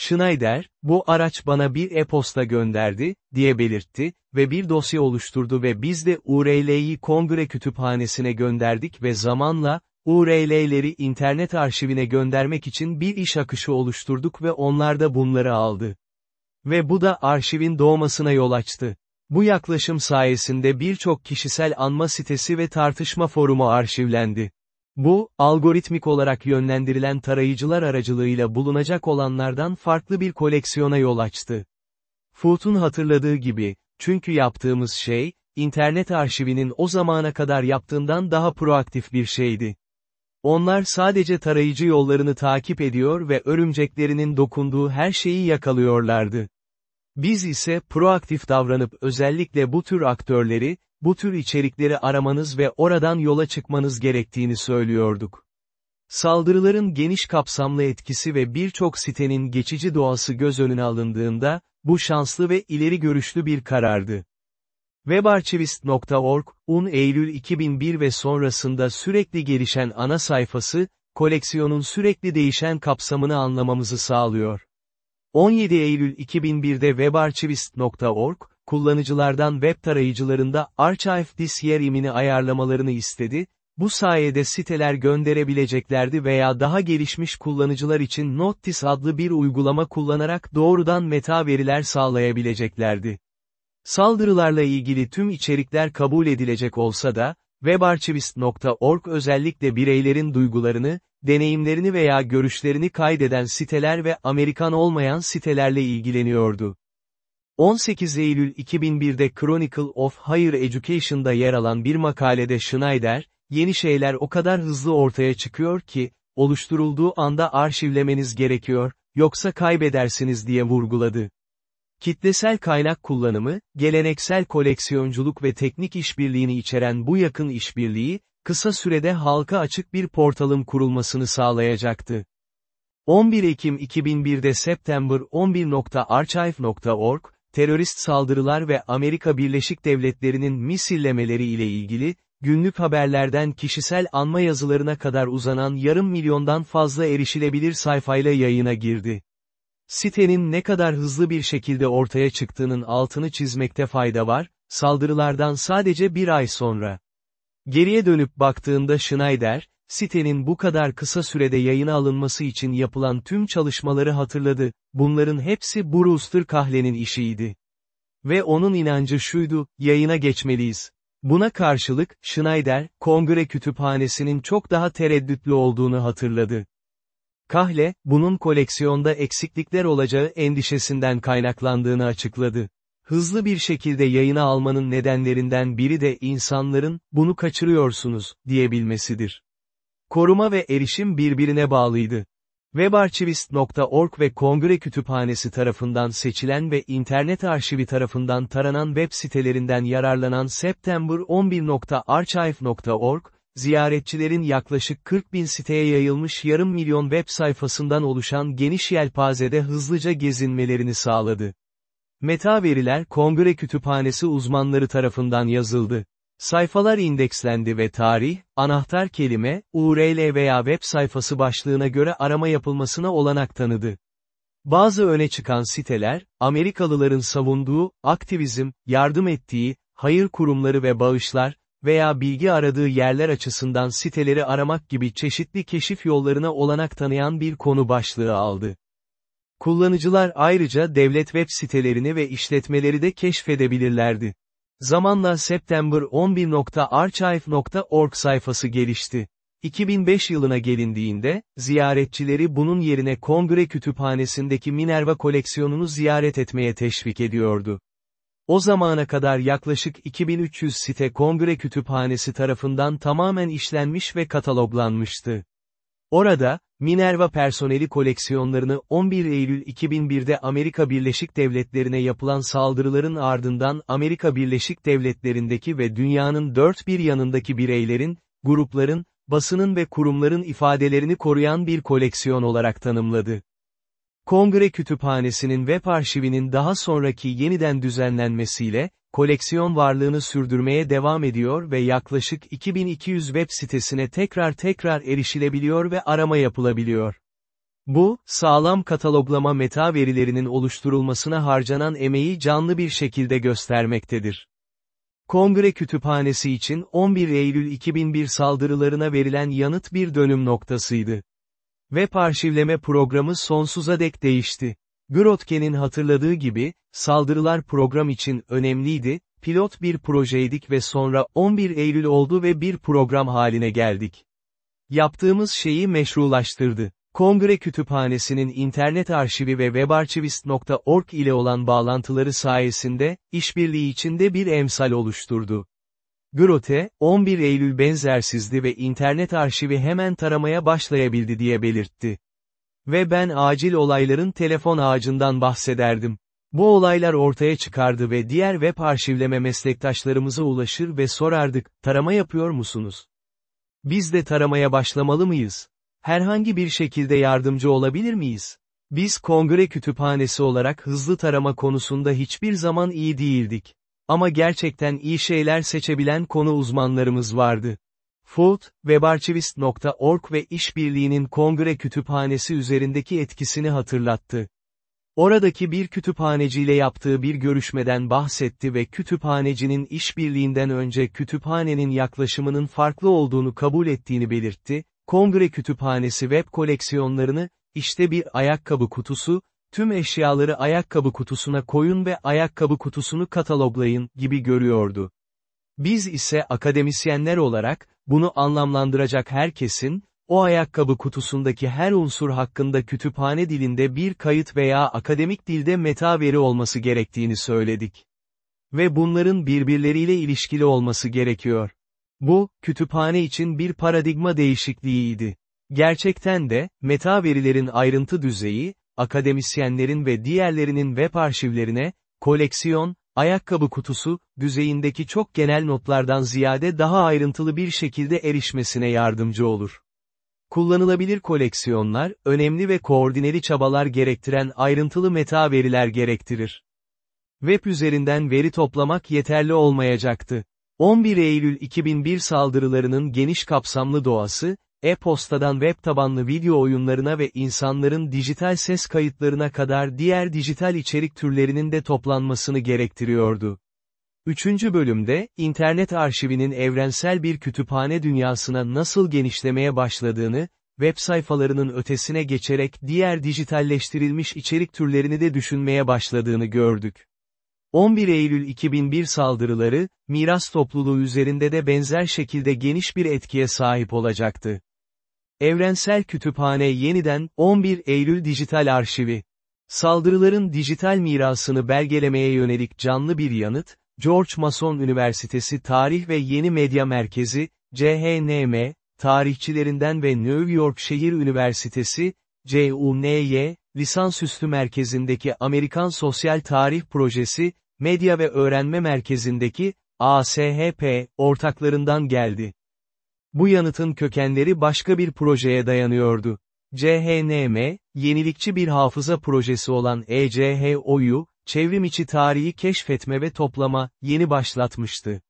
Schneider, bu araç bana bir e-posta gönderdi, diye belirtti ve bir dosya oluşturdu ve biz de URL'yi kongre kütüphanesine gönderdik ve zamanla, URL'leri internet arşivine göndermek için bir iş akışı oluşturduk ve onlar da bunları aldı. Ve bu da arşivin doğmasına yol açtı. Bu yaklaşım sayesinde birçok kişisel anma sitesi ve tartışma forumu arşivlendi. Bu, algoritmik olarak yönlendirilen tarayıcılar aracılığıyla bulunacak olanlardan farklı bir koleksiyona yol açtı. Foot'un hatırladığı gibi, çünkü yaptığımız şey, internet arşivinin o zamana kadar yaptığından daha proaktif bir şeydi. Onlar sadece tarayıcı yollarını takip ediyor ve örümceklerinin dokunduğu her şeyi yakalıyorlardı. Biz ise proaktif davranıp özellikle bu tür aktörleri, bu tür içerikleri aramanız ve oradan yola çıkmanız gerektiğini söylüyorduk. Saldırıların geniş kapsamlı etkisi ve birçok sitenin geçici doğası göz önüne alındığında, bu şanslı ve ileri görüşlü bir karardı. Webarchivist.org, un Eylül 2001 ve sonrasında sürekli gelişen ana sayfası, koleksiyonun sürekli değişen kapsamını anlamamızı sağlıyor. 17 Eylül 2001'de webarchivist.org, kullanıcılardan web tarayıcılarında Archive This Year imini ayarlamalarını istedi, bu sayede siteler gönderebileceklerdi veya daha gelişmiş kullanıcılar için Notice adlı bir uygulama kullanarak doğrudan meta veriler sağlayabileceklerdi. Saldırılarla ilgili tüm içerikler kabul edilecek olsa da, webarchivist.org özellikle bireylerin duygularını, deneyimlerini veya görüşlerini kaydeden siteler ve Amerikan olmayan sitelerle ilgileniyordu. 18 Eylül 2001'de Chronicle of Higher Education'da yer alan bir makalede Schneider, yeni şeyler o kadar hızlı ortaya çıkıyor ki, oluşturulduğu anda arşivlemeniz gerekiyor, yoksa kaybedersiniz diye vurguladı. Kitlesel kaynak kullanımı, geleneksel koleksiyonculuk ve teknik işbirliğini içeren bu yakın işbirliği, kısa sürede halka açık bir portalın kurulmasını sağlayacaktı. 11 Ekim 2001'de September 11.archive.org, terörist saldırılar ve Amerika Birleşik Devletleri'nin misillemeleri ile ilgili, günlük haberlerden kişisel anma yazılarına kadar uzanan yarım milyondan fazla erişilebilir sayfayla yayına girdi. Sitenin ne kadar hızlı bir şekilde ortaya çıktığının altını çizmekte fayda var, saldırılardan sadece bir ay sonra. Geriye dönüp baktığında Schneider, sitenin bu kadar kısa sürede yayına alınması için yapılan tüm çalışmaları hatırladı, bunların hepsi Brewster Kahle'nin işiydi. Ve onun inancı şuydu, yayına geçmeliyiz. Buna karşılık, Schneider, kongre kütüphanesinin çok daha tereddütlü olduğunu hatırladı. Kahle, bunun koleksiyonda eksiklikler olacağı endişesinden kaynaklandığını açıkladı. Hızlı bir şekilde yayına almanın nedenlerinden biri de insanların, bunu kaçırıyorsunuz, diyebilmesidir. Koruma ve erişim birbirine bağlıydı. Webarchivist.org ve Kongre Kütüphanesi tarafından seçilen ve internet arşivi tarafından taranan web sitelerinden yararlanan september11.archive.org, ziyaretçilerin yaklaşık 40 bin siteye yayılmış yarım milyon web sayfasından oluşan geniş yelpazede hızlıca gezinmelerini sağladı. Meta veriler Kongre Kütüphanesi uzmanları tarafından yazıldı. Sayfalar indekslendi ve tarih, anahtar kelime, URL veya web sayfası başlığına göre arama yapılmasına olanak tanıdı. Bazı öne çıkan siteler, Amerikalıların savunduğu, aktivizm, yardım ettiği, hayır kurumları ve bağışlar, veya bilgi aradığı yerler açısından siteleri aramak gibi çeşitli keşif yollarına olanak tanıyan bir konu başlığı aldı. Kullanıcılar ayrıca devlet web sitelerini ve işletmeleri de keşfedebilirlerdi. Zamanla September 11.archive.org sayfası gelişti. 2005 yılına gelindiğinde, ziyaretçileri bunun yerine kongre kütüphanesindeki Minerva koleksiyonunu ziyaret etmeye teşvik ediyordu. O zamana kadar yaklaşık 2300 site kongre kütüphanesi tarafından tamamen işlenmiş ve kataloglanmıştı. Orada, Minerva personeli koleksiyonlarını 11 Eylül 2001'de Amerika Birleşik Devletleri'ne yapılan saldırıların ardından Amerika Birleşik Devletleri'ndeki ve dünyanın dört bir yanındaki bireylerin, grupların, basının ve kurumların ifadelerini koruyan bir koleksiyon olarak tanımladı. Kongre Kütüphanesi'nin web arşivinin daha sonraki yeniden düzenlenmesiyle, koleksiyon varlığını sürdürmeye devam ediyor ve yaklaşık 2200 web sitesine tekrar tekrar erişilebiliyor ve arama yapılabiliyor. Bu, sağlam kataloglama meta verilerinin oluşturulmasına harcanan emeği canlı bir şekilde göstermektedir. Kongre Kütüphanesi için 11 Eylül 2001 saldırılarına verilen yanıt bir dönüm noktasıydı. Web arşivleme programı sonsuza dek değişti. Grotke'nin hatırladığı gibi, saldırılar program için önemliydi, pilot bir projeydik ve sonra 11 Eylül oldu ve bir program haline geldik. Yaptığımız şeyi meşrulaştırdı. Kongre Kütüphanesi'nin internet arşivi ve webarchivist.org ile olan bağlantıları sayesinde, işbirliği içinde bir emsal oluşturdu. Grote, 11 Eylül benzersizdi ve internet arşivi hemen taramaya başlayabildi diye belirtti. Ve ben acil olayların telefon ağacından bahsederdim. Bu olaylar ortaya çıkardı ve diğer web arşivleme meslektaşlarımıza ulaşır ve sorardık, tarama yapıyor musunuz? Biz de taramaya başlamalı mıyız? Herhangi bir şekilde yardımcı olabilir miyiz? Biz kongre kütüphanesi olarak hızlı tarama konusunda hiçbir zaman iyi değildik. Ama gerçekten iyi şeyler seçebilen konu uzmanlarımız vardı. Food, webarchivist.org ve işbirliğinin kongre kütüphanesi üzerindeki etkisini hatırlattı. Oradaki bir kütüphaneciyle yaptığı bir görüşmeden bahsetti ve kütüphanecinin işbirliğinden önce kütüphanenin yaklaşımının farklı olduğunu kabul ettiğini belirtti, Kongre Kütüphanesi web koleksiyonlarını, işte bir ayakkabı kutusu, tüm eşyaları ayakkabı kutusuna koyun ve ayakkabı kutusunu kataloglayın gibi görüyordu. Biz ise akademisyenler olarak, bunu anlamlandıracak herkesin, o ayakkabı kutusundaki her unsur hakkında kütüphane dilinde bir kayıt veya akademik dilde meta veri olması gerektiğini söyledik. Ve bunların birbirleriyle ilişkili olması gerekiyor. Bu, kütüphane için bir paradigma değişikliğiydi. Gerçekten de, meta verilerin ayrıntı düzeyi, akademisyenlerin ve diğerlerinin web arşivlerine, koleksiyon, ayakkabı kutusu, düzeyindeki çok genel notlardan ziyade daha ayrıntılı bir şekilde erişmesine yardımcı olur. Kullanılabilir koleksiyonlar, önemli ve koordineli çabalar gerektiren ayrıntılı meta veriler gerektirir. Web üzerinden veri toplamak yeterli olmayacaktı. 11 Eylül 2001 saldırılarının geniş kapsamlı doğası, e-postadan web tabanlı video oyunlarına ve insanların dijital ses kayıtlarına kadar diğer dijital içerik türlerinin de toplanmasını gerektiriyordu. Üçüncü bölümde, internet arşivinin evrensel bir kütüphane dünyasına nasıl genişlemeye başladığını, web sayfalarının ötesine geçerek diğer dijitalleştirilmiş içerik türlerini de düşünmeye başladığını gördük. 11 Eylül 2001 saldırıları, miras topluluğu üzerinde de benzer şekilde geniş bir etkiye sahip olacaktı. Evrensel Kütüphane yeniden, 11 Eylül Dijital Arşivi. Saldırıların dijital mirasını belgelemeye yönelik canlı bir yanıt, George Mason Üniversitesi Tarih ve Yeni Medya Merkezi, CHNM, tarihçilerinden ve New York Şehir Üniversitesi, CUNY, lisansüstü merkezindeki Amerikan Sosyal Tarih Projesi, Medya ve Öğrenme Merkezindeki, ASHP, ortaklarından geldi. Bu yanıtın kökenleri başka bir projeye dayanıyordu. CHNM, yenilikçi bir hafıza projesi olan ECHO'yu, çevrimiçi tarihi keşfetme ve toplama, yeni başlatmıştı.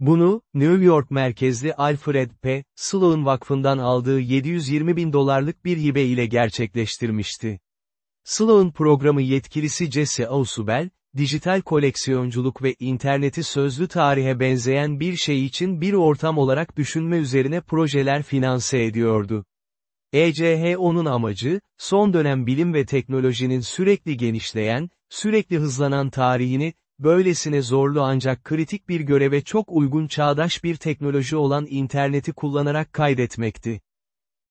Bunu, New York merkezli Alfred P. Sloan Vakfı'ndan aldığı 720 bin dolarlık bir hibe ile gerçekleştirmişti. Sloan programı yetkilisi Jesse Ausubel, dijital koleksiyonculuk ve interneti sözlü tarihe benzeyen bir şey için bir ortam olarak düşünme üzerine projeler finanse ediyordu. ECHO'nun amacı, son dönem bilim ve teknolojinin sürekli genişleyen, sürekli hızlanan tarihini, böylesine zorlu ancak kritik bir göreve çok uygun çağdaş bir teknoloji olan interneti kullanarak kaydetmekti.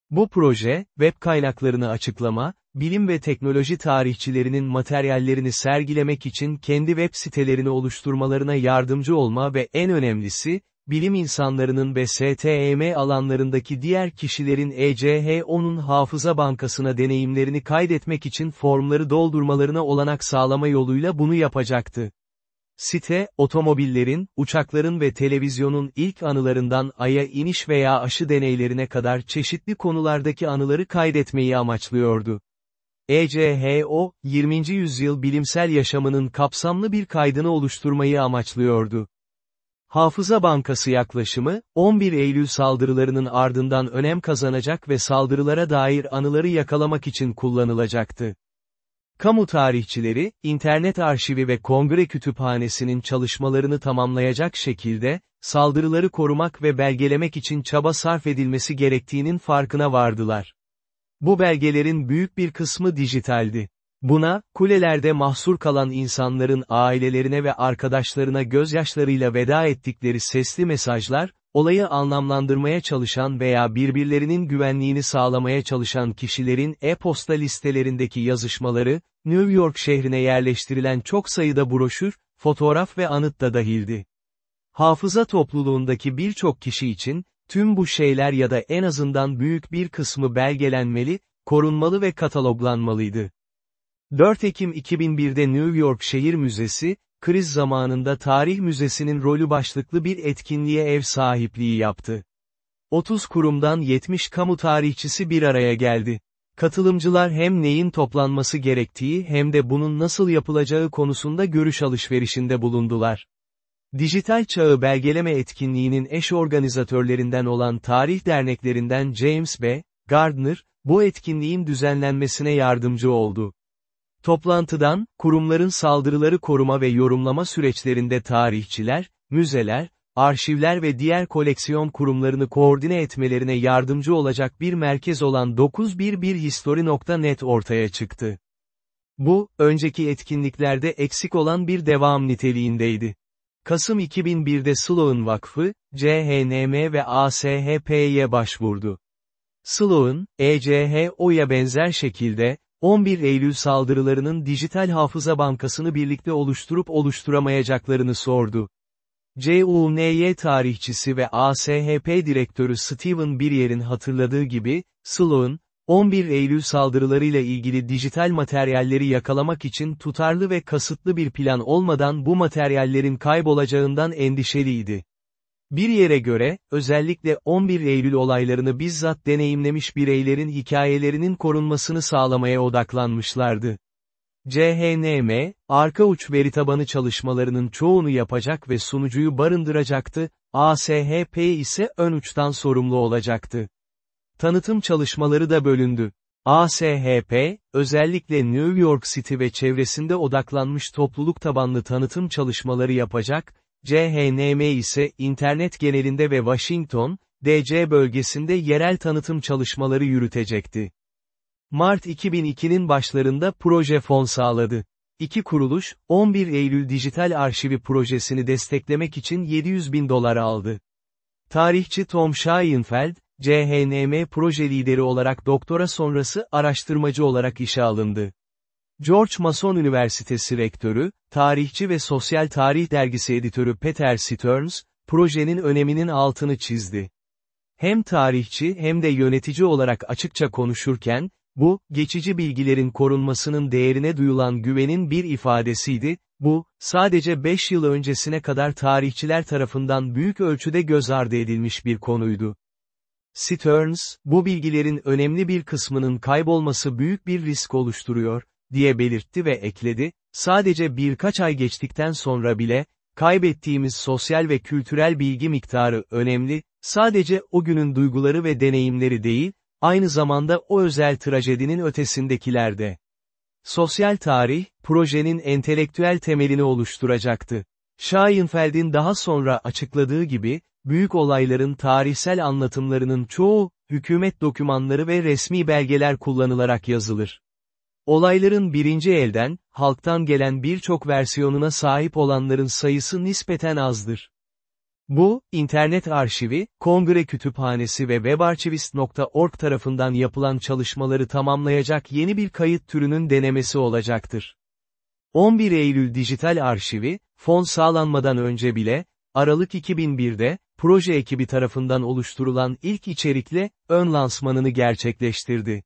Bu proje, web kaynaklarını açıklama, bilim ve teknoloji tarihçilerinin materyallerini sergilemek için kendi web sitelerini oluşturmalarına yardımcı olma ve en önemlisi, bilim insanlarının ve STEM alanlarındaki diğer kişilerin ECHO'nun hafıza bankasına deneyimlerini kaydetmek için formları doldurmalarına olanak sağlama yoluyla bunu yapacaktı. Site, otomobillerin, uçakların ve televizyonun ilk anılarından aya iniş veya aşı deneylerine kadar çeşitli konulardaki anıları kaydetmeyi amaçlıyordu. ECHO, 20. yüzyıl bilimsel yaşamının kapsamlı bir kaydını oluşturmayı amaçlıyordu. Hafıza Bankası yaklaşımı, 11 Eylül saldırılarının ardından önem kazanacak ve saldırılara dair anıları yakalamak için kullanılacaktı. Kamu tarihçileri, internet arşivi ve kongre kütüphanesinin çalışmalarını tamamlayacak şekilde, saldırıları korumak ve belgelemek için çaba sarf edilmesi gerektiğinin farkına vardılar. Bu belgelerin büyük bir kısmı dijitaldi. Buna, kulelerde mahsur kalan insanların ailelerine ve arkadaşlarına gözyaşlarıyla veda ettikleri sesli mesajlar, olayı anlamlandırmaya çalışan veya birbirlerinin güvenliğini sağlamaya çalışan kişilerin e-posta listelerindeki yazışmaları, New York şehrine yerleştirilen çok sayıda broşür, fotoğraf ve anıt da dahildi. Hafıza topluluğundaki birçok kişi için, tüm bu şeyler ya da en azından büyük bir kısmı belgelenmeli, korunmalı ve kataloglanmalıydı. 4 Ekim 2001'de New York Şehir Müzesi, kriz zamanında Tarih Müzesi'nin rolü başlıklı bir etkinliğe ev sahipliği yaptı. 30 kurumdan 70 kamu tarihçisi bir araya geldi. Katılımcılar hem neyin toplanması gerektiği hem de bunun nasıl yapılacağı konusunda görüş alışverişinde bulundular. Dijital çağı belgeleme etkinliğinin eş organizatörlerinden olan tarih derneklerinden James B. Gardner, bu etkinliğin düzenlenmesine yardımcı oldu. Toplantıdan, kurumların saldırıları koruma ve yorumlama süreçlerinde tarihçiler, müzeler, arşivler ve diğer koleksiyon kurumlarını koordine etmelerine yardımcı olacak bir merkez olan 911history.net ortaya çıktı. Bu, önceki etkinliklerde eksik olan bir devam niteliğindeydi. Kasım 2001'de Sloan Vakfı, CHNM ve ASHP'ye başvurdu. Sloan, ECHO'ya benzer şekilde, 11 Eylül saldırılarının Dijital Hafıza Bankası'nı birlikte oluşturup oluşturamayacaklarını sordu. CUNY tarihçisi ve ASHP direktörü Steven Birier'in hatırladığı gibi, Sloan, 11 Eylül saldırılarıyla ilgili dijital materyalleri yakalamak için tutarlı ve kasıtlı bir plan olmadan bu materyallerin kaybolacağından endişeliydi. Bir yere göre, özellikle 11 Eylül olaylarını bizzat deneyimlemiş bireylerin hikayelerinin korunmasını sağlamaya odaklanmışlardı. CHNM, arka uç veri tabanı çalışmalarının çoğunu yapacak ve sunucuyu barındıracaktı, ASHP ise ön uçtan sorumlu olacaktı. Tanıtım çalışmaları da bölündü. ASHP, özellikle New York City ve çevresinde odaklanmış topluluk tabanlı tanıtım çalışmaları yapacak, CHNM ise internet genelinde ve Washington, DC bölgesinde yerel tanıtım çalışmaları yürütecekti. Mart 2002'nin başlarında proje fon sağladı. İki kuruluş, 11 Eylül Dijital Arşivi projesini desteklemek için 700 bin dolar aldı. Tarihçi Tom Scheinfeld, CHNM proje lideri olarak doktora sonrası araştırmacı olarak işe alındı. George Mason Üniversitesi rektörü, tarihçi ve sosyal tarih dergisi editörü Peter Stearns, projenin öneminin altını çizdi. Hem tarihçi hem de yönetici olarak açıkça konuşurken, bu, geçici bilgilerin korunmasının değerine duyulan güvenin bir ifadesiydi, bu, sadece 5 yıl öncesine kadar tarihçiler tarafından büyük ölçüde göz ardı edilmiş bir konuydu. Stearns, bu bilgilerin önemli bir kısmının kaybolması büyük bir risk oluşturuyor, diye belirtti ve ekledi, sadece birkaç ay geçtikten sonra bile, kaybettiğimiz sosyal ve kültürel bilgi miktarı önemli, sadece o günün duyguları ve deneyimleri değil, aynı zamanda o özel trajedinin ötesindekilerde. Sosyal tarih, projenin entelektüel temelini oluşturacaktı. Scheinfeld'in daha sonra açıkladığı gibi, büyük olayların tarihsel anlatımlarının çoğu, hükümet dokümanları ve resmi belgeler kullanılarak yazılır. Olayların birinci elden, halktan gelen birçok versiyonuna sahip olanların sayısı nispeten azdır. Bu, internet arşivi, kongre kütüphanesi ve webarchivist.org tarafından yapılan çalışmaları tamamlayacak yeni bir kayıt türünün denemesi olacaktır. 11 Eylül Dijital Arşivi, fon sağlanmadan önce bile, Aralık 2001'de, proje ekibi tarafından oluşturulan ilk içerikle, ön lansmanını gerçekleştirdi.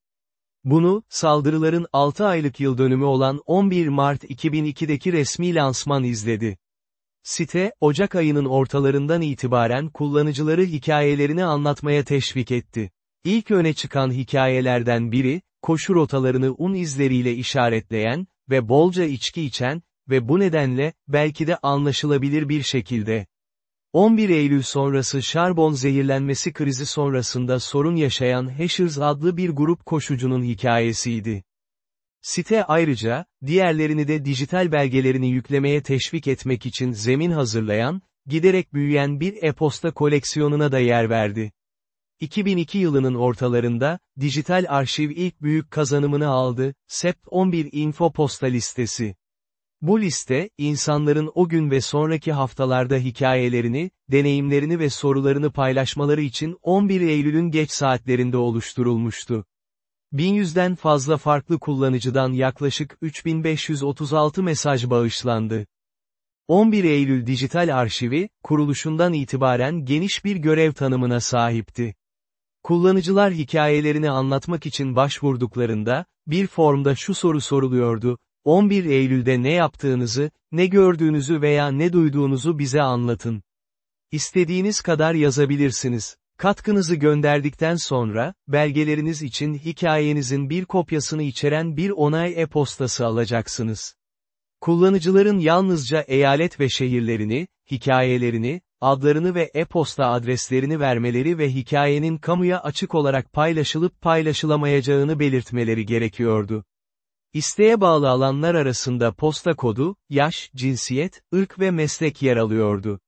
Bunu, saldırıların 6 aylık yıl dönümü olan 11 Mart 2002'deki resmi lansman izledi. Site, Ocak ayının ortalarından itibaren kullanıcıları hikayelerini anlatmaya teşvik etti. İlk öne çıkan hikayelerden biri, koşu rotalarını un izleriyle işaretleyen ve bolca içki içen ve bu nedenle, belki de anlaşılabilir bir şekilde, 11 Eylül sonrası şarbon zehirlenmesi krizi sonrasında sorun yaşayan Hashers adlı bir grup koşucunun hikayesiydi. Site ayrıca, diğerlerini de dijital belgelerini yüklemeye teşvik etmek için zemin hazırlayan, giderek büyüyen bir e-posta koleksiyonuna da yer verdi. 2002 yılının ortalarında, dijital arşiv ilk büyük kazanımını aldı, SEP 11 info posta listesi. Bu liste, insanların o gün ve sonraki haftalarda hikayelerini, deneyimlerini ve sorularını paylaşmaları için 11 Eylül'ün geç saatlerinde oluşturulmuştu. 1100'den fazla farklı kullanıcıdan yaklaşık 3536 mesaj bağışlandı. 11 Eylül Dijital Arşivi, kuruluşundan itibaren geniş bir görev tanımına sahipti. Kullanıcılar hikayelerini anlatmak için başvurduklarında, bir formda şu soru soruluyordu, 11 Eylül'de ne yaptığınızı, ne gördüğünüzü veya ne duyduğunuzu bize anlatın. İstediğiniz kadar yazabilirsiniz. Katkınızı gönderdikten sonra, belgeleriniz için hikayenizin bir kopyasını içeren bir onay e-postası alacaksınız. Kullanıcıların yalnızca eyalet ve şehirlerini, hikayelerini, adlarını ve e-posta adreslerini vermeleri ve hikayenin kamuya açık olarak paylaşılıp paylaşılamayacağını belirtmeleri gerekiyordu. İsteğe bağlı alanlar arasında posta kodu, yaş, cinsiyet, ırk ve meslek yer alıyordu.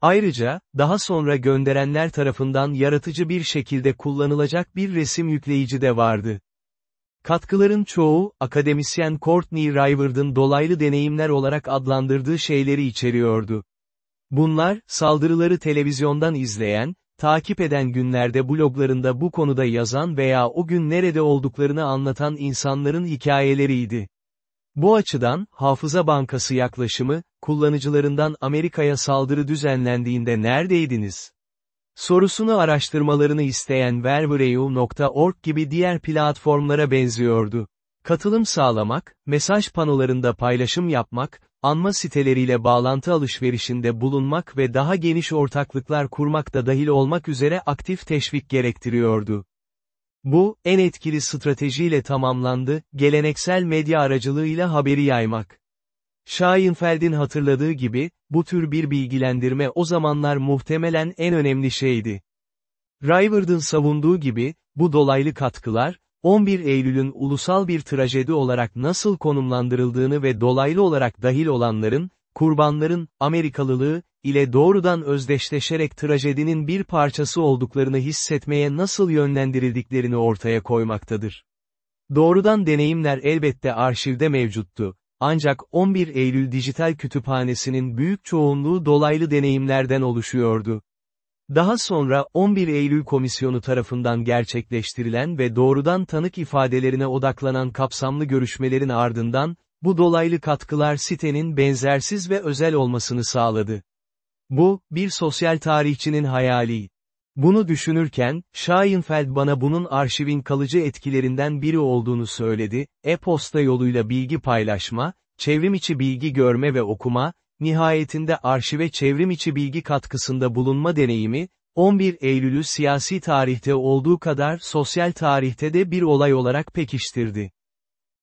Ayrıca, daha sonra gönderenler tarafından yaratıcı bir şekilde kullanılacak bir resim yükleyici de vardı. Katkıların çoğu, akademisyen Courtney Riverd'ın dolaylı deneyimler olarak adlandırdığı şeyleri içeriyordu. Bunlar, saldırıları televizyondan izleyen, takip eden günlerde bloglarında bu konuda yazan veya o gün nerede olduklarını anlatan insanların hikayeleriydi. Bu açıdan, Hafıza Bankası yaklaşımı, kullanıcılarından Amerika'ya saldırı düzenlendiğinde neredeydiniz? Sorusunu araştırmalarını isteyen verbreu.org gibi diğer platformlara benziyordu. Katılım sağlamak, mesaj panolarında paylaşım yapmak, anma siteleriyle bağlantı alışverişinde bulunmak ve daha geniş ortaklıklar kurmak da dahil olmak üzere aktif teşvik gerektiriyordu. Bu, en etkili stratejiyle tamamlandı, geleneksel medya aracılığıyla haberi yaymak. Scheinfeld'in hatırladığı gibi, bu tür bir bilgilendirme o zamanlar muhtemelen en önemli şeydi. Riverd'ın savunduğu gibi, bu dolaylı katkılar, 11 Eylül'ün ulusal bir trajedi olarak nasıl konumlandırıldığını ve dolaylı olarak dahil olanların, kurbanların, Amerikalılığı, ile doğrudan özdeşleşerek trajedinin bir parçası olduklarını hissetmeye nasıl yönlendirildiklerini ortaya koymaktadır. Doğrudan deneyimler elbette arşivde mevcuttu. Ancak 11 Eylül Dijital Kütüphanesi'nin büyük çoğunluğu dolaylı deneyimlerden oluşuyordu. Daha sonra 11 Eylül Komisyonu tarafından gerçekleştirilen ve doğrudan tanık ifadelerine odaklanan kapsamlı görüşmelerin ardından, bu dolaylı katkılar sitenin benzersiz ve özel olmasını sağladı. Bu, bir sosyal tarihçinin hayali. Bunu düşünürken, Scheinfeld bana bunun arşivin kalıcı etkilerinden biri olduğunu söyledi, e-posta yoluyla bilgi paylaşma, çevrimiçi bilgi görme ve okuma, nihayetinde arşive çevrimiçi bilgi katkısında bulunma deneyimi, 11 Eylül'ü siyasi tarihte olduğu kadar sosyal tarihte de bir olay olarak pekiştirdi.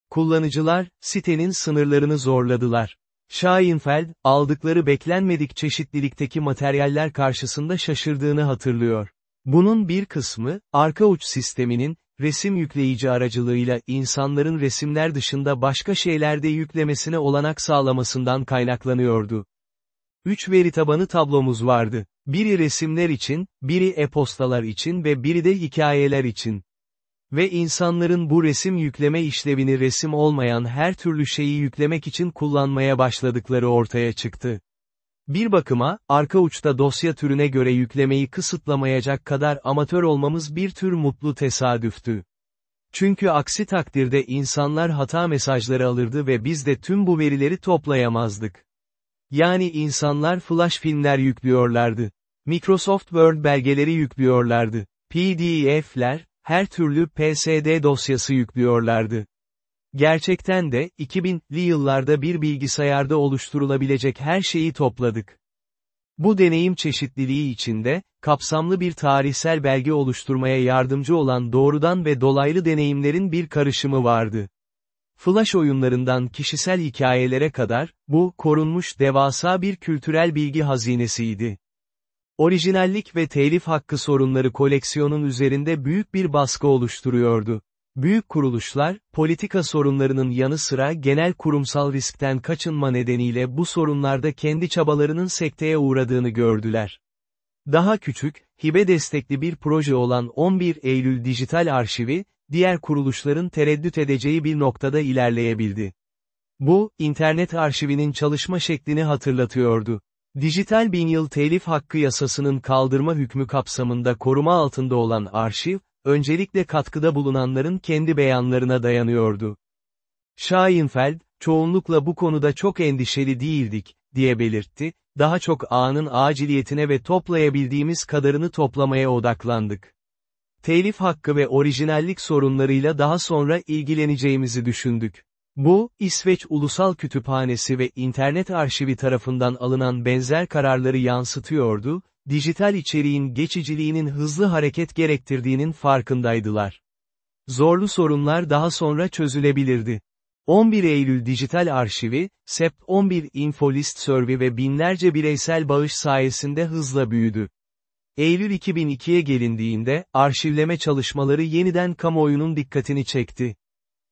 Kullanıcılar, sitenin sınırlarını zorladılar. Scheinfeld, aldıkları beklenmedik çeşitlilikteki materyaller karşısında şaşırdığını hatırlıyor. Bunun bir kısmı, arka uç sisteminin, resim yükleyici aracılığıyla insanların resimler dışında başka şeylerde yüklemesine olanak sağlamasından kaynaklanıyordu. Üç veri tabanı tablomuz vardı. Biri resimler için, biri e-postalar için ve biri de hikayeler için. Ve insanların bu resim yükleme işlevini resim olmayan her türlü şeyi yüklemek için kullanmaya başladıkları ortaya çıktı. Bir bakıma, arka uçta dosya türüne göre yüklemeyi kısıtlamayacak kadar amatör olmamız bir tür mutlu tesadüftü. Çünkü aksi takdirde insanlar hata mesajları alırdı ve biz de tüm bu verileri toplayamazdık. Yani insanlar flash filmler yüklüyorlardı. Microsoft Word belgeleri yüklüyorlardı. PDF'ler, her türlü PSD dosyası yüklüyorlardı. Gerçekten de, 2000'li yıllarda bir bilgisayarda oluşturulabilecek her şeyi topladık. Bu deneyim çeşitliliği içinde, kapsamlı bir tarihsel belge oluşturmaya yardımcı olan doğrudan ve dolaylı deneyimlerin bir karışımı vardı. Flash oyunlarından kişisel hikayelere kadar, bu, korunmuş devasa bir kültürel bilgi hazinesiydi. Orijinallik ve telif hakkı sorunları koleksiyonun üzerinde büyük bir baskı oluşturuyordu. Büyük kuruluşlar, politika sorunlarının yanı sıra genel kurumsal riskten kaçınma nedeniyle bu sorunlarda kendi çabalarının sekteye uğradığını gördüler. Daha küçük, hibe destekli bir proje olan 11 Eylül Dijital Arşivi, diğer kuruluşların tereddüt edeceği bir noktada ilerleyebildi. Bu, internet arşivinin çalışma şeklini hatırlatıyordu. Dijital bin yıl telif hakkı yasasının kaldırma hükmü kapsamında koruma altında olan arşiv, öncelikle katkıda bulunanların kendi beyanlarına dayanıyordu. Scheinfeld, çoğunlukla bu konuda çok endişeli değildik, diye belirtti, daha çok ağının aciliyetine ve toplayabildiğimiz kadarını toplamaya odaklandık. Telif hakkı ve orijinallik sorunlarıyla daha sonra ilgileneceğimizi düşündük. Bu, İsveç Ulusal Kütüphanesi ve İnternet Arşivi tarafından alınan benzer kararları yansıtıyordu, dijital içeriğin geçiciliğinin hızlı hareket gerektirdiğinin farkındaydılar. Zorlu sorunlar daha sonra çözülebilirdi. 11 Eylül Dijital Arşivi, SEP 11 Infolist Survey ve binlerce bireysel bağış sayesinde hızla büyüdü. Eylül 2002'ye gelindiğinde, arşivleme çalışmaları yeniden kamuoyunun dikkatini çekti.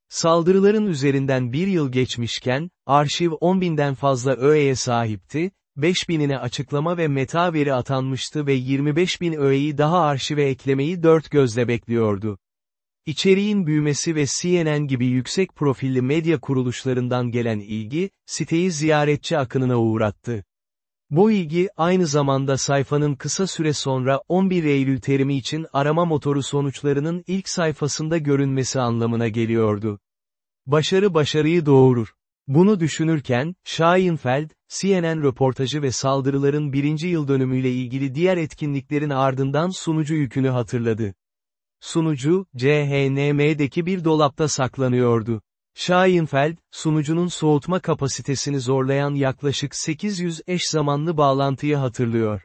Saldırıların üzerinden bir yıl geçmişken, arşiv 10.000'den fazla öğeye sahipti, 5000'ine açıklama ve meta veri atanmıştı ve 25.000 öğeyi daha arşive eklemeyi dört gözle bekliyordu. İçeriğin büyümesi ve CNN gibi yüksek profilli medya kuruluşlarından gelen ilgi, siteyi ziyaretçi akınına uğrattı. Bu ilgi aynı zamanda sayfanın kısa süre sonra 11 Eylül terimi için arama motoru sonuçlarının ilk sayfasında görünmesi anlamına geliyordu. Başarı başarıyı doğurur. Bunu düşünürken, Scheinfeld, CNN röportajı ve saldırıların birinci yıl dönümüyle ilgili diğer etkinliklerin ardından sunucu yükünü hatırladı. Sunucu, CHNM'deki bir dolapta saklanıyordu. Scheinfeld, sunucunun soğutma kapasitesini zorlayan yaklaşık 800 eş zamanlı bağlantıyı hatırlıyor.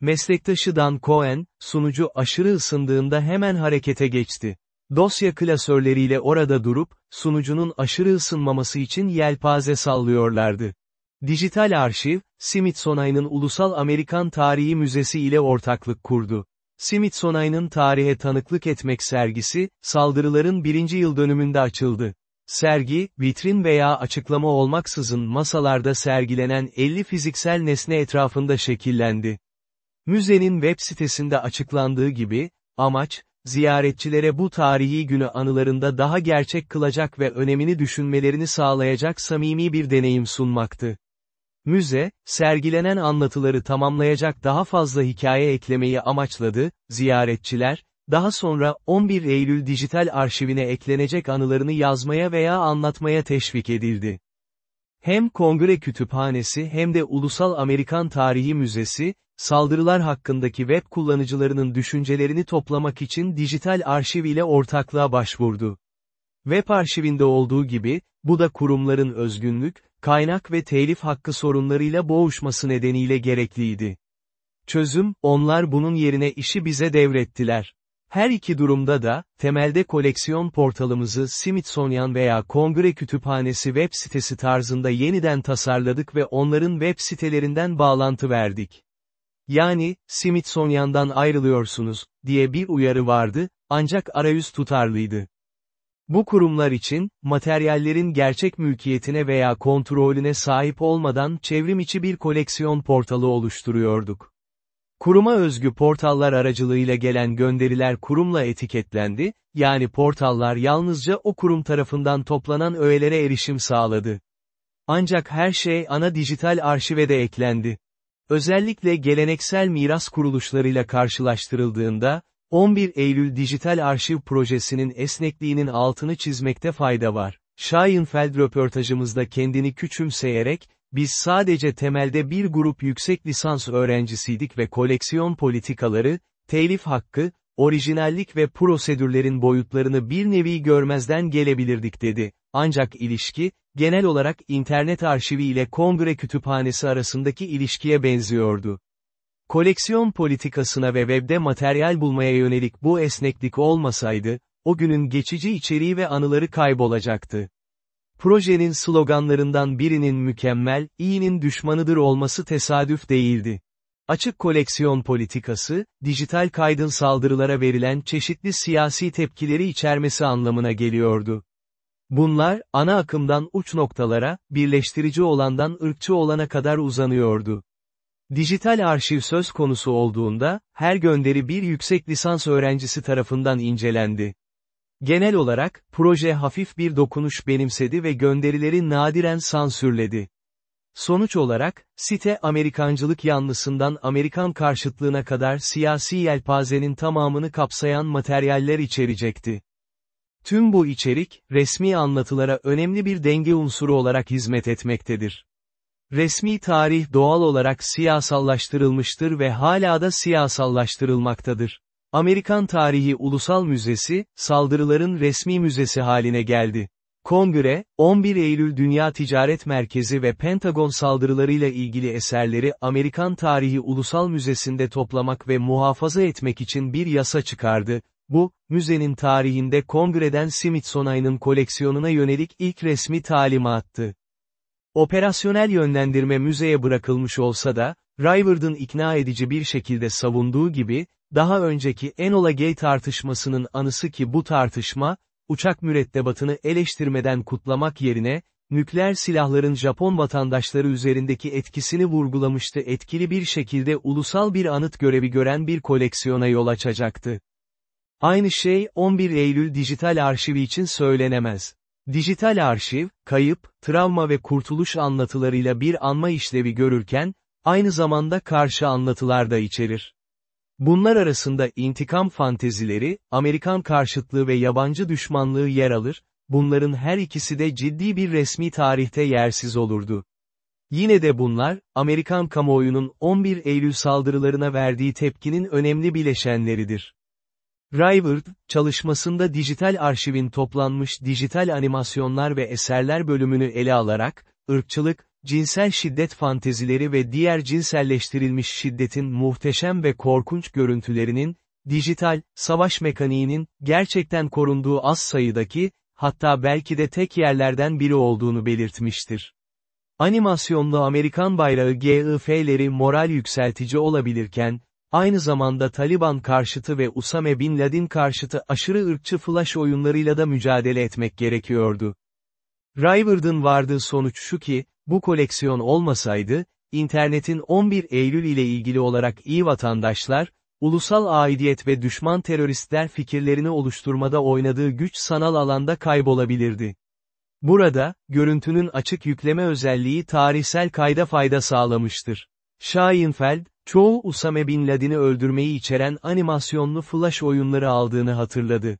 Meslektaşı Dan Cohen, sunucu aşırı ısındığında hemen harekete geçti. Dosya klasörleriyle orada durup, sunucunun aşırı ısınmaması için yelpaze sallıyorlardı. Dijital arşiv, Smithsonian'ın Ulusal Amerikan Tarihi Müzesi ile ortaklık kurdu. Smithsonian'ın tarihe tanıklık etmek sergisi, saldırıların birinci yıl dönümünde açıldı. Sergi, vitrin veya açıklama olmaksızın masalarda sergilenen 50 fiziksel nesne etrafında şekillendi. Müzenin web sitesinde açıklandığı gibi, amaç, ziyaretçilere bu tarihi günü anılarında daha gerçek kılacak ve önemini düşünmelerini sağlayacak samimi bir deneyim sunmaktı. Müze, sergilenen anlatıları tamamlayacak daha fazla hikaye eklemeyi amaçladı, ziyaretçiler, daha sonra 11 Eylül dijital arşivine eklenecek anılarını yazmaya veya anlatmaya teşvik edildi. Hem Kongre Kütüphanesi hem de Ulusal Amerikan Tarihi Müzesi, saldırılar hakkındaki web kullanıcılarının düşüncelerini toplamak için dijital arşiv ile ortaklığa başvurdu. Web arşivinde olduğu gibi, bu da kurumların özgünlük, kaynak ve telif hakkı sorunlarıyla boğuşması nedeniyle gerekliydi. Çözüm, onlar bunun yerine işi bize devrettiler. Her iki durumda da, temelde koleksiyon portalımızı Smithsonian veya Kongre Kütüphanesi web sitesi tarzında yeniden tasarladık ve onların web sitelerinden bağlantı verdik. Yani, Smithsonian'dan ayrılıyorsunuz, diye bir uyarı vardı, ancak arayüz tutarlıydı. Bu kurumlar için, materyallerin gerçek mülkiyetine veya kontrolüne sahip olmadan çevrim içi bir koleksiyon portalı oluşturuyorduk. Kuruma özgü portallar aracılığıyla gelen gönderiler kurumla etiketlendi, yani portallar yalnızca o kurum tarafından toplanan öğelere erişim sağladı. Ancak her şey ana dijital arşive de eklendi. Özellikle geleneksel miras kuruluşlarıyla karşılaştırıldığında, 11 Eylül Dijital Arşiv Projesi'nin esnekliğinin altını çizmekte fayda var. Scheinfeld röportajımızda kendini küçümseyerek, biz sadece temelde bir grup yüksek lisans öğrencisiydik ve koleksiyon politikaları, telif hakkı, orijinallik ve prosedürlerin boyutlarını bir nevi görmezden gelebilirdik dedi. Ancak ilişki, genel olarak internet arşivi ile kongre kütüphanesi arasındaki ilişkiye benziyordu. Koleksiyon politikasına ve webde materyal bulmaya yönelik bu esneklik olmasaydı, o günün geçici içeriği ve anıları kaybolacaktı. Projenin sloganlarından birinin mükemmel, iyinin düşmanıdır olması tesadüf değildi. Açık koleksiyon politikası, dijital kaydın saldırılara verilen çeşitli siyasi tepkileri içermesi anlamına geliyordu. Bunlar, ana akımdan uç noktalara, birleştirici olandan ırkçı olana kadar uzanıyordu. Dijital arşiv söz konusu olduğunda, her gönderi bir yüksek lisans öğrencisi tarafından incelendi. Genel olarak, proje hafif bir dokunuş benimsedi ve gönderileri nadiren sansürledi. Sonuç olarak, site Amerikancılık yanlısından Amerikan karşıtlığına kadar siyasi yelpazenin tamamını kapsayan materyaller içerecekti. Tüm bu içerik, resmi anlatılara önemli bir denge unsuru olarak hizmet etmektedir. Resmi tarih doğal olarak siyasallaştırılmıştır ve hala da siyasallaştırılmaktadır. Amerikan Tarihi Ulusal Müzesi, saldırıların resmi müzesi haline geldi. Kongre, 11 Eylül Dünya Ticaret Merkezi ve Pentagon saldırılarıyla ilgili eserleri Amerikan Tarihi Ulusal Müzesi'nde toplamak ve muhafaza etmek için bir yasa çıkardı. Bu, müzenin tarihinde kongreden Smithsonian'ın koleksiyonuna yönelik ilk resmi talimattı. Operasyonel yönlendirme müzeye bırakılmış olsa da, Riverd'ın ikna edici bir şekilde savunduğu gibi, daha önceki Enola Gay tartışmasının anısı ki bu tartışma, uçak mürettebatını eleştirmeden kutlamak yerine, nükleer silahların Japon vatandaşları üzerindeki etkisini vurgulamıştı etkili bir şekilde ulusal bir anıt görevi gören bir koleksiyona yol açacaktı. Aynı şey 11 Eylül dijital arşivi için söylenemez. Dijital arşiv, kayıp, travma ve kurtuluş anlatılarıyla bir anma işlevi görürken, aynı zamanda karşı anlatılar da içerir. Bunlar arasında intikam fantezileri, Amerikan karşıtlığı ve yabancı düşmanlığı yer alır, bunların her ikisi de ciddi bir resmi tarihte yersiz olurdu. Yine de bunlar, Amerikan kamuoyunun 11 Eylül saldırılarına verdiği tepkinin önemli bileşenleridir. Riverd, çalışmasında dijital arşivin toplanmış dijital animasyonlar ve eserler bölümünü ele alarak, ırkçılık, cinsel şiddet fantezileri ve diğer cinselleştirilmiş şiddetin muhteşem ve korkunç görüntülerinin, dijital, savaş mekaniğinin, gerçekten korunduğu az sayıdaki, hatta belki de tek yerlerden biri olduğunu belirtmiştir. Animasyonlu Amerikan bayrağı GIF'leri moral yükseltici olabilirken, aynı zamanda Taliban karşıtı ve Usame Bin Laden karşıtı aşırı ırkçı flash oyunlarıyla da mücadele etmek gerekiyordu. Riverd'ın vardığı sonuç şu ki, bu koleksiyon olmasaydı, internetin 11 Eylül ile ilgili olarak iyi vatandaşlar, ulusal aidiyet ve düşman teröristler fikirlerini oluşturmada oynadığı güç sanal alanda kaybolabilirdi. Burada, görüntünün açık yükleme özelliği tarihsel kayda fayda sağlamıştır. Scheinfeld, çoğu Usame Bin Laden'i öldürmeyi içeren animasyonlu flash oyunları aldığını hatırladı.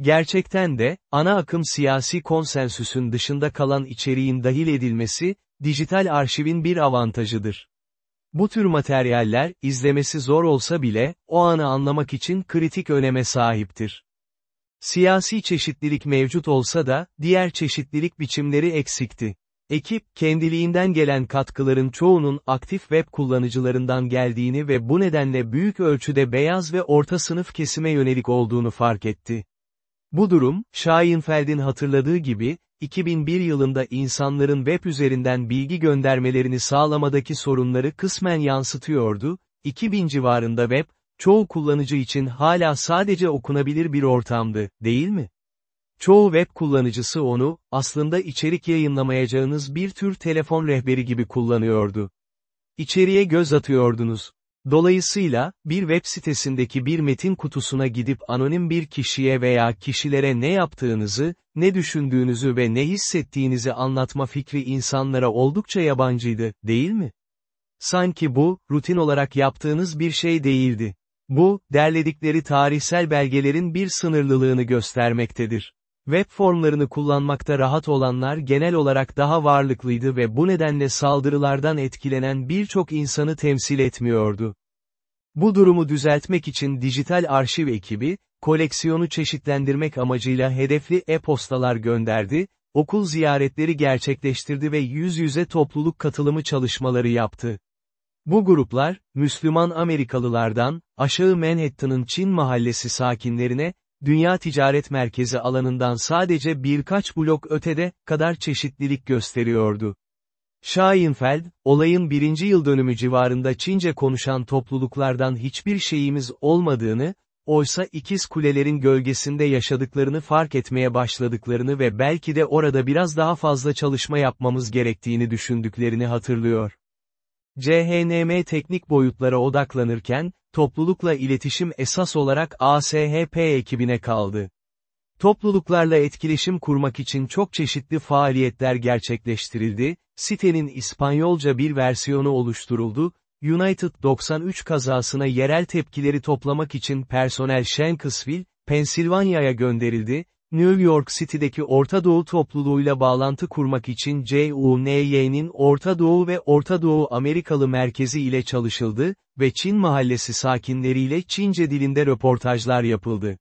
Gerçekten de, ana akım siyasi konsensüsün dışında kalan içeriğin dahil edilmesi, dijital arşivin bir avantajıdır. Bu tür materyaller, izlemesi zor olsa bile, o anı anlamak için kritik öneme sahiptir. Siyasi çeşitlilik mevcut olsa da, diğer çeşitlilik biçimleri eksikti. Ekip, kendiliğinden gelen katkıların çoğunun aktif web kullanıcılarından geldiğini ve bu nedenle büyük ölçüde beyaz ve orta sınıf kesime yönelik olduğunu fark etti. Bu durum, Scheinfeld'in hatırladığı gibi, 2001 yılında insanların web üzerinden bilgi göndermelerini sağlamadaki sorunları kısmen yansıtıyordu, 2000 civarında web, çoğu kullanıcı için hala sadece okunabilir bir ortamdı, değil mi? Çoğu web kullanıcısı onu, aslında içerik yayınlamayacağınız bir tür telefon rehberi gibi kullanıyordu. İçeriye göz atıyordunuz. Dolayısıyla, bir web sitesindeki bir metin kutusuna gidip anonim bir kişiye veya kişilere ne yaptığınızı, ne düşündüğünüzü ve ne hissettiğinizi anlatma fikri insanlara oldukça yabancıydı, değil mi? Sanki bu, rutin olarak yaptığınız bir şey değildi. Bu, derledikleri tarihsel belgelerin bir sınırlılığını göstermektedir. Web formlarını kullanmakta rahat olanlar genel olarak daha varlıklıydı ve bu nedenle saldırılardan etkilenen birçok insanı temsil etmiyordu. Bu durumu düzeltmek için dijital arşiv ekibi, koleksiyonu çeşitlendirmek amacıyla hedefli e-postalar gönderdi, okul ziyaretleri gerçekleştirdi ve yüz yüze topluluk katılımı çalışmaları yaptı. Bu gruplar, Müslüman Amerikalılardan, aşağı Manhattan'ın Çin mahallesi sakinlerine, Dünya Ticaret Merkezi alanından sadece birkaç blok ötede, kadar çeşitlilik gösteriyordu. Scheinfeld, olayın birinci yıl dönümü civarında Çince konuşan topluluklardan hiçbir şeyimiz olmadığını, oysa ikiz kulelerin gölgesinde yaşadıklarını fark etmeye başladıklarını ve belki de orada biraz daha fazla çalışma yapmamız gerektiğini düşündüklerini hatırlıyor. CHNM teknik boyutlara odaklanırken, toplulukla iletişim esas olarak ASHP ekibine kaldı. Topluluklarla etkileşim kurmak için çok çeşitli faaliyetler gerçekleştirildi, sitenin İspanyolca bir versiyonu oluşturuldu, United 93 kazasına yerel tepkileri toplamak için personel Shanksville, Pensilvanya'ya gönderildi, New York City'deki Orta Doğu topluluğuyla bağlantı kurmak için CUNY'nin Orta Doğu ve Orta Doğu Amerikalı merkezi ile çalışıldı ve Çin mahallesi sakinleriyle Çince dilinde röportajlar yapıldı.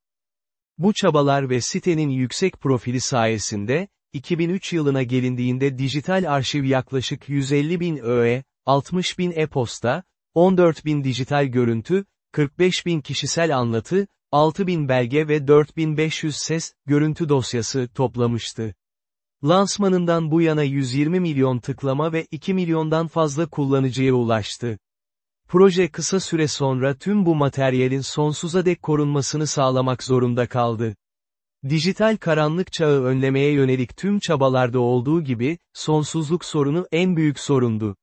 Bu çabalar ve sitenin yüksek profili sayesinde, 2003 yılına gelindiğinde dijital arşiv yaklaşık 150 bin öğe, 60 bin e-posta, 14 bin dijital görüntü, 45 bin kişisel anlatı, 6 bin belge ve 4500 ses, görüntü dosyası toplamıştı. Lansmanından bu yana 120 milyon tıklama ve 2 milyondan fazla kullanıcıya ulaştı. Proje kısa süre sonra tüm bu materyalin sonsuza dek korunmasını sağlamak zorunda kaldı. Dijital karanlık çağı önlemeye yönelik tüm çabalarda olduğu gibi, sonsuzluk sorunu en büyük sorundu.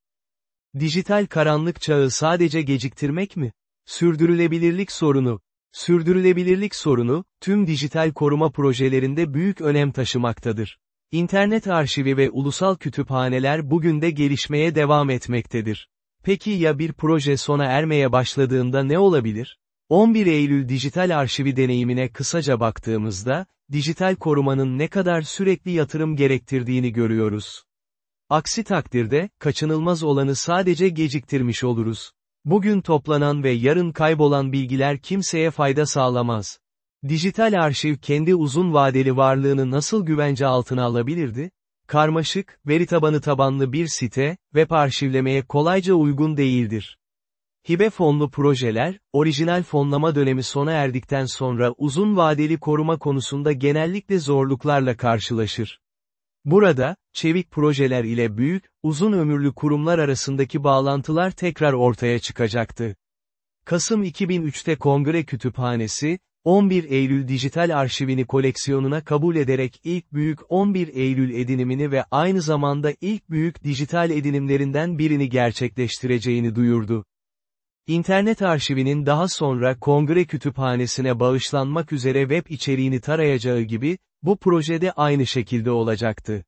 Dijital karanlık çağı sadece geciktirmek mi? Sürdürülebilirlik sorunu. Sürdürülebilirlik sorunu, tüm dijital koruma projelerinde büyük önem taşımaktadır. İnternet arşivi ve ulusal kütüphaneler bugün de gelişmeye devam etmektedir. Peki ya bir proje sona ermeye başladığında ne olabilir? 11 Eylül dijital arşivi deneyimine kısaca baktığımızda, dijital korumanın ne kadar sürekli yatırım gerektirdiğini görüyoruz. Aksi takdirde, kaçınılmaz olanı sadece geciktirmiş oluruz. Bugün toplanan ve yarın kaybolan bilgiler kimseye fayda sağlamaz. Dijital arşiv kendi uzun vadeli varlığını nasıl güvence altına alabilirdi? Karmaşık, veri tabanı tabanlı bir site, web arşivlemeye kolayca uygun değildir. Hibe fonlu projeler, orijinal fonlama dönemi sona erdikten sonra uzun vadeli koruma konusunda genellikle zorluklarla karşılaşır. Burada, çevik projeler ile büyük, uzun ömürlü kurumlar arasındaki bağlantılar tekrar ortaya çıkacaktı. Kasım 2003'te Kongre Kütüphanesi, 11 Eylül dijital arşivini koleksiyonuna kabul ederek ilk büyük 11 Eylül edinimini ve aynı zamanda ilk büyük dijital edinimlerinden birini gerçekleştireceğini duyurdu. İnternet arşivinin daha sonra Kongre Kütüphanesi'ne bağışlanmak üzere web içeriğini tarayacağı gibi, bu projede aynı şekilde olacaktı.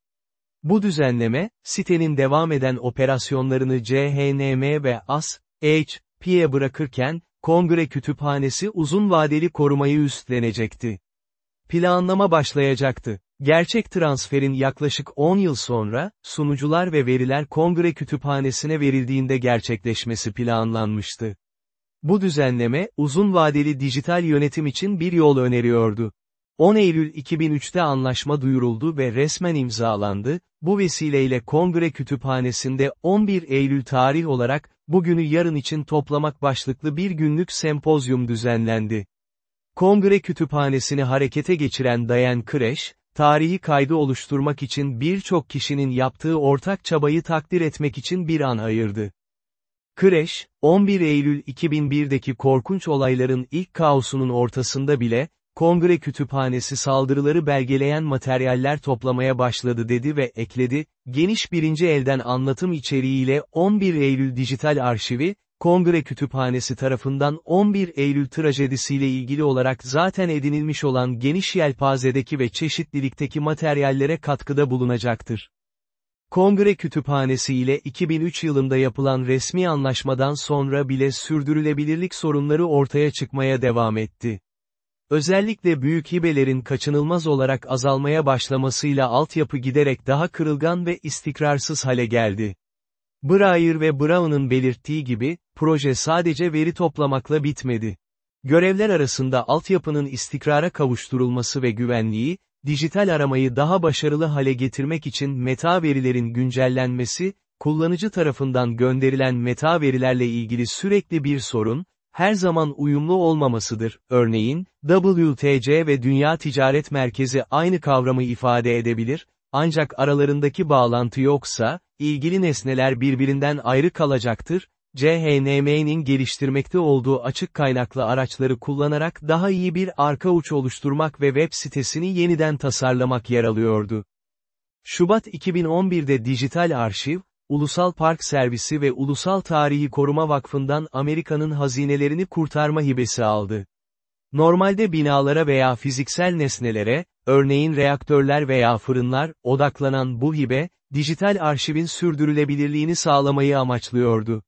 Bu düzenleme, sitenin devam eden operasyonlarını CHNM ve AS-HP'ye bırakırken, Kongre Kütüphanesi uzun vadeli korumayı üstlenecekti. Planlama başlayacaktı. Gerçek transferin yaklaşık 10 yıl sonra, sunucular ve veriler Kongre Kütüphanesi'ne verildiğinde gerçekleşmesi planlanmıştı. Bu düzenleme, uzun vadeli dijital yönetim için bir yol öneriyordu. 10 Eylül 2003'te anlaşma duyuruldu ve resmen imzalandı, bu vesileyle Kongre Kütüphanesi'nde 11 Eylül tarih olarak, bugünü yarın için toplamak başlıklı bir günlük sempozyum düzenlendi. Kongre Kütüphanesi'ni harekete geçiren Diane Kreş, tarihi kaydı oluşturmak için birçok kişinin yaptığı ortak çabayı takdir etmek için bir an ayırdı. Kreş, 11 Eylül 2001'deki korkunç olayların ilk kaosunun ortasında bile, Kongre Kütüphanesi saldırıları belgeleyen materyaller toplamaya başladı dedi ve ekledi, geniş birinci elden anlatım içeriğiyle 11 Eylül Dijital Arşivi, Kongre Kütüphanesi tarafından 11 Eylül trajedisiyle ilgili olarak zaten edinilmiş olan geniş yelpazedeki ve çeşitlilikteki materyallere katkıda bulunacaktır. Kongre Kütüphanesi ile 2003 yılında yapılan resmi anlaşmadan sonra bile sürdürülebilirlik sorunları ortaya çıkmaya devam etti. Özellikle büyük hibelerin kaçınılmaz olarak azalmaya başlamasıyla altyapı giderek daha kırılgan ve istikrarsız hale geldi. Breyer ve Brown'un belirttiği gibi, proje sadece veri toplamakla bitmedi. Görevler arasında altyapının istikrara kavuşturulması ve güvenliği, dijital aramayı daha başarılı hale getirmek için meta verilerin güncellenmesi, kullanıcı tarafından gönderilen meta verilerle ilgili sürekli bir sorun, her zaman uyumlu olmamasıdır. Örneğin, WTC ve Dünya Ticaret Merkezi aynı kavramı ifade edebilir, ancak aralarındaki bağlantı yoksa, ilgili nesneler birbirinden ayrı kalacaktır, CHNM'nin geliştirmekte olduğu açık kaynaklı araçları kullanarak daha iyi bir arka uç oluşturmak ve web sitesini yeniden tasarlamak yer alıyordu. Şubat 2011'de Dijital Arşiv, Ulusal Park Servisi ve Ulusal Tarihi Koruma Vakfı'ndan Amerika'nın hazinelerini kurtarma hibesi aldı. Normalde binalara veya fiziksel nesnelere, örneğin reaktörler veya fırınlar, odaklanan bu hibe, dijital arşivin sürdürülebilirliğini sağlamayı amaçlıyordu.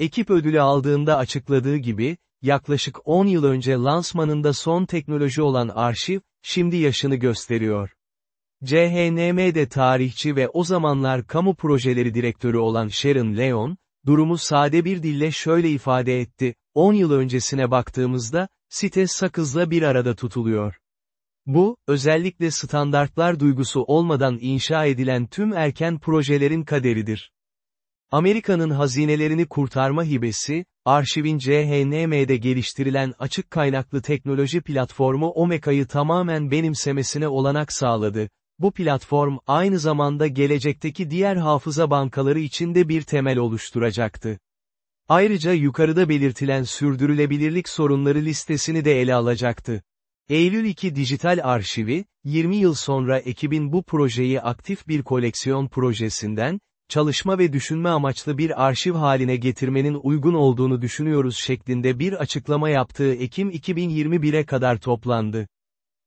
Ekip ödülü aldığında açıkladığı gibi, yaklaşık 10 yıl önce lansmanında son teknoloji olan arşiv, şimdi yaşını gösteriyor. CHNM'de tarihçi ve o zamanlar kamu projeleri direktörü olan Sharon Leon, durumu sade bir dille şöyle ifade etti, 10 yıl öncesine baktığımızda, site sakızla bir arada tutuluyor. Bu, özellikle standartlar duygusu olmadan inşa edilen tüm erken projelerin kaderidir. Amerika'nın hazinelerini kurtarma hibesi, arşivin CHNM'de geliştirilen açık kaynaklı teknoloji platformu Omeka'yı tamamen benimsemesine olanak sağladı. Bu platform aynı zamanda gelecekteki diğer hafıza bankaları için de bir temel oluşturacaktı. Ayrıca yukarıda belirtilen sürdürülebilirlik sorunları listesini de ele alacaktı. Eylül 2 Dijital Arşivi, 20 yıl sonra ekibin bu projeyi aktif bir koleksiyon projesinden, çalışma ve düşünme amaçlı bir arşiv haline getirmenin uygun olduğunu düşünüyoruz şeklinde bir açıklama yaptığı Ekim 2021'e kadar toplandı.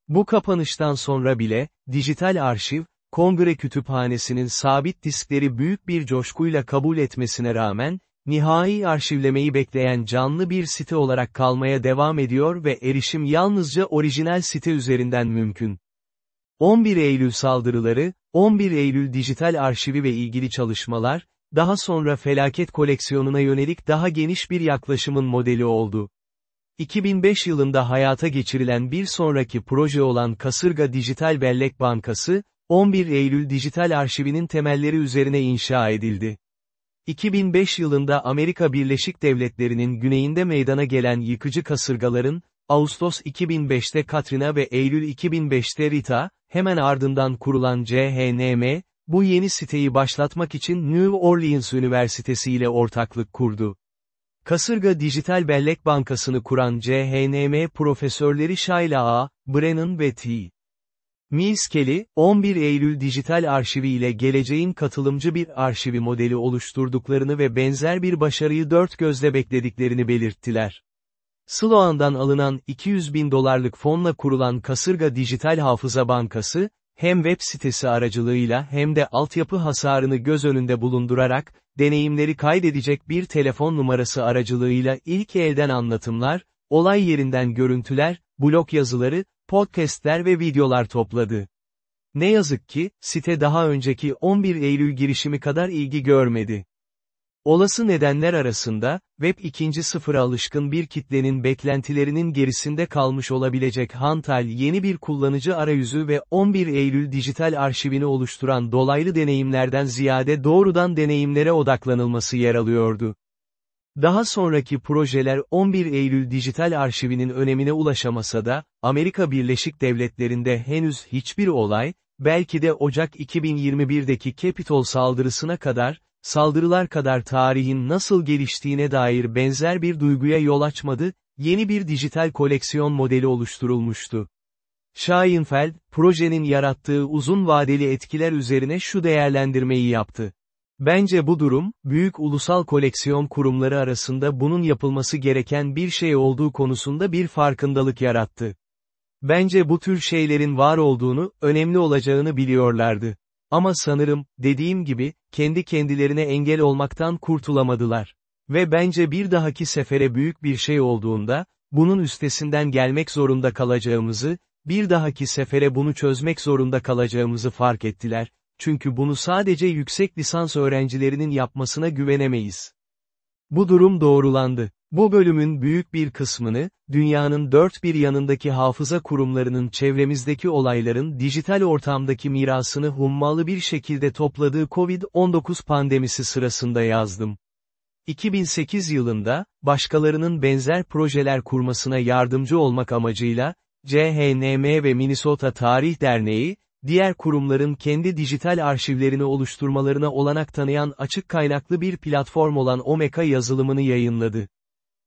Bu kapanıştan sonra bile, dijital arşiv, Kongre Kütüphanesi'nin sabit diskleri büyük bir coşkuyla kabul etmesine rağmen, nihai arşivlemeyi bekleyen canlı bir site olarak kalmaya devam ediyor ve erişim yalnızca orijinal site üzerinden mümkün. 11 Eylül saldırıları, 11 Eylül dijital arşivi ve ilgili çalışmalar, daha sonra felaket koleksiyonuna yönelik daha geniş bir yaklaşımın modeli oldu. 2005 yılında hayata geçirilen bir sonraki proje olan Kasırga Dijital Bellek Bankası, 11 Eylül dijital arşivinin temelleri üzerine inşa edildi. 2005 yılında Amerika Birleşik Devletleri'nin güneyinde meydana gelen yıkıcı kasırgaların, Ağustos 2005'te Katrina ve Eylül 2005'te Rita, hemen ardından kurulan CHNM, bu yeni siteyi başlatmak için New Orleans Üniversitesi ile ortaklık kurdu. Kasırga Dijital Bellek Bankası'nı kuran CHNM profesörleri Shayla A., Brennan ve T. Mills Kelly, 11 Eylül Dijital Arşivi ile geleceğin katılımcı bir arşivi modeli oluşturduklarını ve benzer bir başarıyı dört gözle beklediklerini belirttiler. Sloan'dan alınan 200 bin dolarlık fonla kurulan Kasırga Dijital Hafıza Bankası, hem web sitesi aracılığıyla hem de altyapı hasarını göz önünde bulundurarak, deneyimleri kaydedecek bir telefon numarası aracılığıyla ilk elden anlatımlar, olay yerinden görüntüler, blog yazıları, podcastler ve videolar topladı. Ne yazık ki, site daha önceki 11 Eylül girişimi kadar ilgi görmedi. Olası nedenler arasında, Web 2.0'a alışkın bir kitlenin beklentilerinin gerisinde kalmış olabilecek Hantal yeni bir kullanıcı arayüzü ve 11 Eylül dijital arşivini oluşturan dolaylı deneyimlerden ziyade doğrudan deneyimlere odaklanılması yer alıyordu. Daha sonraki projeler 11 Eylül dijital arşivinin önemine ulaşamasa da, Amerika Birleşik Devletleri'nde henüz hiçbir olay, belki de Ocak 2021'deki Capitol saldırısına kadar, saldırılar kadar tarihin nasıl geliştiğine dair benzer bir duyguya yol açmadı, yeni bir dijital koleksiyon modeli oluşturulmuştu. Scheinfeld, projenin yarattığı uzun vadeli etkiler üzerine şu değerlendirmeyi yaptı. Bence bu durum, büyük ulusal koleksiyon kurumları arasında bunun yapılması gereken bir şey olduğu konusunda bir farkındalık yarattı. Bence bu tür şeylerin var olduğunu, önemli olacağını biliyorlardı. Ama sanırım, dediğim gibi, kendi kendilerine engel olmaktan kurtulamadılar. Ve bence bir dahaki sefere büyük bir şey olduğunda, bunun üstesinden gelmek zorunda kalacağımızı, bir dahaki sefere bunu çözmek zorunda kalacağımızı fark ettiler, çünkü bunu sadece yüksek lisans öğrencilerinin yapmasına güvenemeyiz. Bu durum doğrulandı. Bu bölümün büyük bir kısmını, dünyanın dört bir yanındaki hafıza kurumlarının çevremizdeki olayların dijital ortamdaki mirasını hummalı bir şekilde topladığı COVID-19 pandemisi sırasında yazdım. 2008 yılında, başkalarının benzer projeler kurmasına yardımcı olmak amacıyla, CHNM ve Minnesota Tarih Derneği, diğer kurumların kendi dijital arşivlerini oluşturmalarına olanak tanıyan açık kaynaklı bir platform olan Omeka yazılımını yayınladı.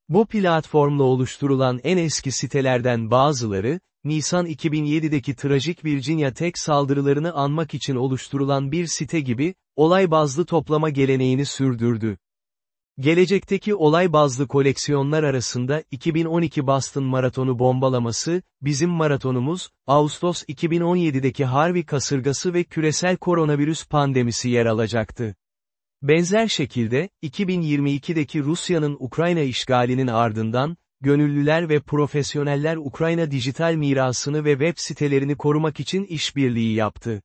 Bu platformla oluşturulan en eski sitelerden bazıları, Nisan 2007'deki trajik Virginia Tech saldırılarını anmak için oluşturulan bir site gibi, olay bazlı toplama geleneğini sürdürdü. Gelecekteki olay bazlı koleksiyonlar arasında 2012 Boston Maratonu bombalaması, bizim maratonumuz, Ağustos 2017'deki Harvey kasırgası ve küresel koronavirüs pandemisi yer alacaktı. Benzer şekilde, 2022'deki Rusya'nın Ukrayna işgalinin ardından, gönüllüler ve profesyoneller Ukrayna dijital mirasını ve web sitelerini korumak için işbirliği yaptı.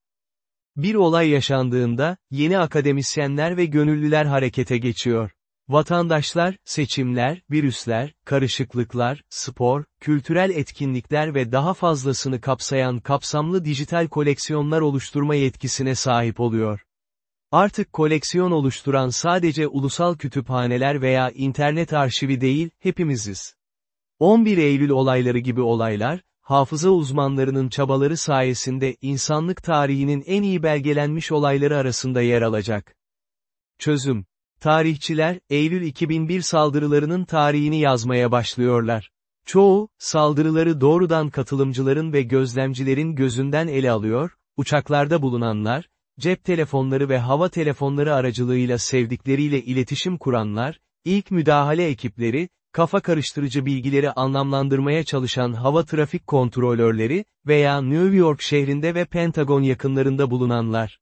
Bir olay yaşandığında, yeni akademisyenler ve gönüllüler harekete geçiyor. Vatandaşlar, seçimler, virüsler, karışıklıklar, spor, kültürel etkinlikler ve daha fazlasını kapsayan kapsamlı dijital koleksiyonlar oluşturma yetkisine sahip oluyor. Artık koleksiyon oluşturan sadece ulusal kütüphaneler veya internet arşivi değil, hepimiziz. 11 Eylül olayları gibi olaylar, hafıza uzmanlarının çabaları sayesinde insanlık tarihinin en iyi belgelenmiş olayları arasında yer alacak. Çözüm Tarihçiler, Eylül 2001 saldırılarının tarihini yazmaya başlıyorlar. Çoğu, saldırıları doğrudan katılımcıların ve gözlemcilerin gözünden ele alıyor, uçaklarda bulunanlar, cep telefonları ve hava telefonları aracılığıyla sevdikleriyle iletişim kuranlar, ilk müdahale ekipleri, kafa karıştırıcı bilgileri anlamlandırmaya çalışan hava trafik kontrolörleri veya New York şehrinde ve Pentagon yakınlarında bulunanlar.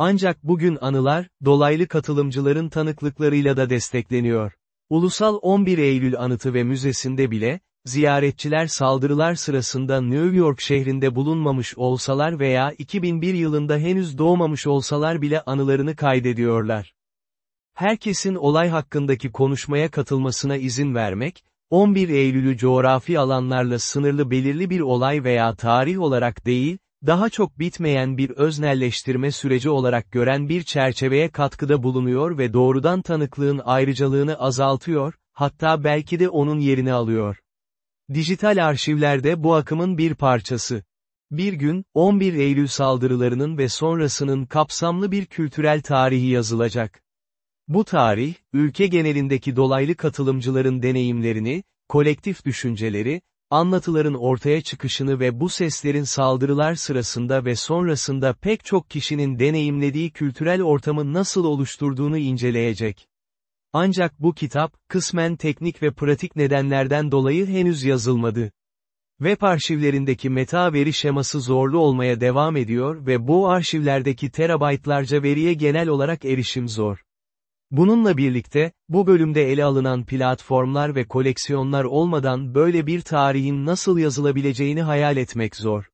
Ancak bugün anılar, dolaylı katılımcıların tanıklıklarıyla da destekleniyor. Ulusal 11 Eylül Anıtı ve Müzesi'nde bile, ziyaretçiler saldırılar sırasında New York şehrinde bulunmamış olsalar veya 2001 yılında henüz doğmamış olsalar bile anılarını kaydediyorlar. Herkesin olay hakkındaki konuşmaya katılmasına izin vermek, 11 Eylül'ü coğrafi alanlarla sınırlı belirli bir olay veya tarih olarak değil, daha çok bitmeyen bir öznelleştirme süreci olarak gören bir çerçeveye katkıda bulunuyor ve doğrudan tanıklığın ayrıcalığını azaltıyor, hatta belki de onun yerini alıyor. Dijital arşivlerde bu akımın bir parçası. Bir gün, 11 Eylül saldırılarının ve sonrasının kapsamlı bir kültürel tarihi yazılacak. Bu tarih, ülke genelindeki dolaylı katılımcıların deneyimlerini, kolektif düşünceleri, anlatıların ortaya çıkışını ve bu seslerin saldırılar sırasında ve sonrasında pek çok kişinin deneyimlediği kültürel ortamı nasıl oluşturduğunu inceleyecek. Ancak bu kitap, kısmen teknik ve pratik nedenlerden dolayı henüz yazılmadı. Web arşivlerindeki meta veri şeması zorlu olmaya devam ediyor ve bu arşivlerdeki terabaytlarca veriye genel olarak erişim zor. Bununla birlikte, bu bölümde ele alınan platformlar ve koleksiyonlar olmadan böyle bir tarihin nasıl yazılabileceğini hayal etmek zor.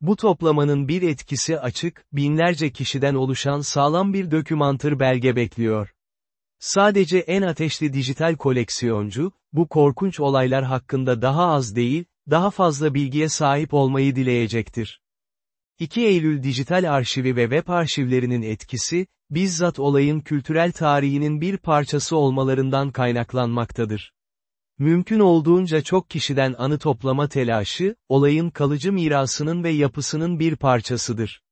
Bu toplamanın bir etkisi açık, binlerce kişiden oluşan sağlam bir dokümantır belge bekliyor. Sadece en ateşli dijital koleksiyoncu, bu korkunç olaylar hakkında daha az değil, daha fazla bilgiye sahip olmayı dileyecektir. 2 Eylül Dijital Arşivi ve web arşivlerinin etkisi, bizzat olayın kültürel tarihinin bir parçası olmalarından kaynaklanmaktadır. Mümkün olduğunca çok kişiden anı toplama telaşı, olayın kalıcı mirasının ve yapısının bir parçasıdır.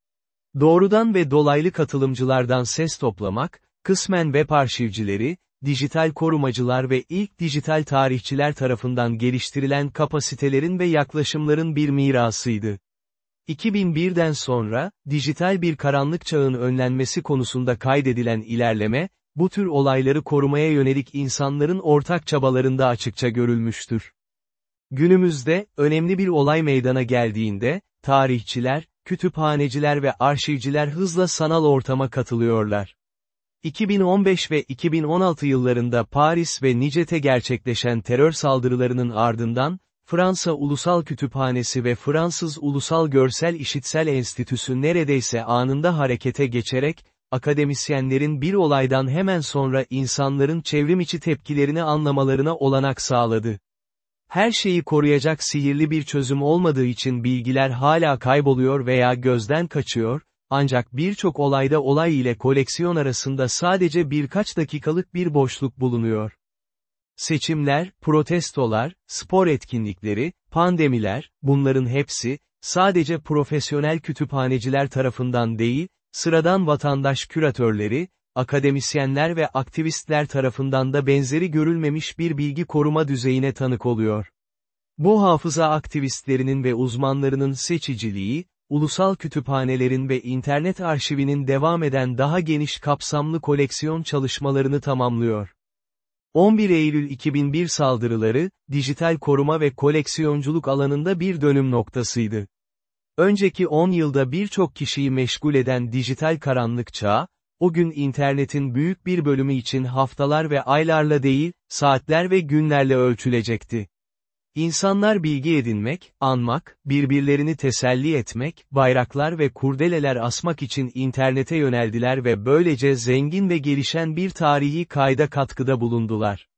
Doğrudan ve dolaylı katılımcılardan ses toplamak, kısmen web arşivcileri, dijital korumacılar ve ilk dijital tarihçiler tarafından geliştirilen kapasitelerin ve yaklaşımların bir mirasıydı. 2001'den sonra, dijital bir karanlık çağın önlenmesi konusunda kaydedilen ilerleme, bu tür olayları korumaya yönelik insanların ortak çabalarında açıkça görülmüştür. Günümüzde, önemli bir olay meydana geldiğinde, tarihçiler, kütüphaneciler ve arşivciler hızla sanal ortama katılıyorlar. 2015 ve 2016 yıllarında Paris ve Nicet'e gerçekleşen terör saldırılarının ardından, Fransa Ulusal Kütüphanesi ve Fransız Ulusal Görsel İşitsel Enstitüsü neredeyse anında harekete geçerek, akademisyenlerin bir olaydan hemen sonra insanların çevrimiçi tepkilerini anlamalarına olanak sağladı. Her şeyi koruyacak sihirli bir çözüm olmadığı için bilgiler hala kayboluyor veya gözden kaçıyor, ancak birçok olayda olay ile koleksiyon arasında sadece birkaç dakikalık bir boşluk bulunuyor. Seçimler, protestolar, spor etkinlikleri, pandemiler, bunların hepsi, sadece profesyonel kütüphaneciler tarafından değil, sıradan vatandaş küratörleri, akademisyenler ve aktivistler tarafından da benzeri görülmemiş bir bilgi koruma düzeyine tanık oluyor. Bu hafıza aktivistlerinin ve uzmanlarının seçiciliği, ulusal kütüphanelerin ve internet arşivinin devam eden daha geniş kapsamlı koleksiyon çalışmalarını tamamlıyor. 11 Eylül 2001 saldırıları, dijital koruma ve koleksiyonculuk alanında bir dönüm noktasıydı. Önceki 10 yılda birçok kişiyi meşgul eden dijital karanlık çağ, o gün internetin büyük bir bölümü için haftalar ve aylarla değil, saatler ve günlerle ölçülecekti. İnsanlar bilgi edinmek, anmak, birbirlerini teselli etmek, bayraklar ve kurdeleler asmak için internete yöneldiler ve böylece zengin ve gelişen bir tarihi kayda katkıda bulundular.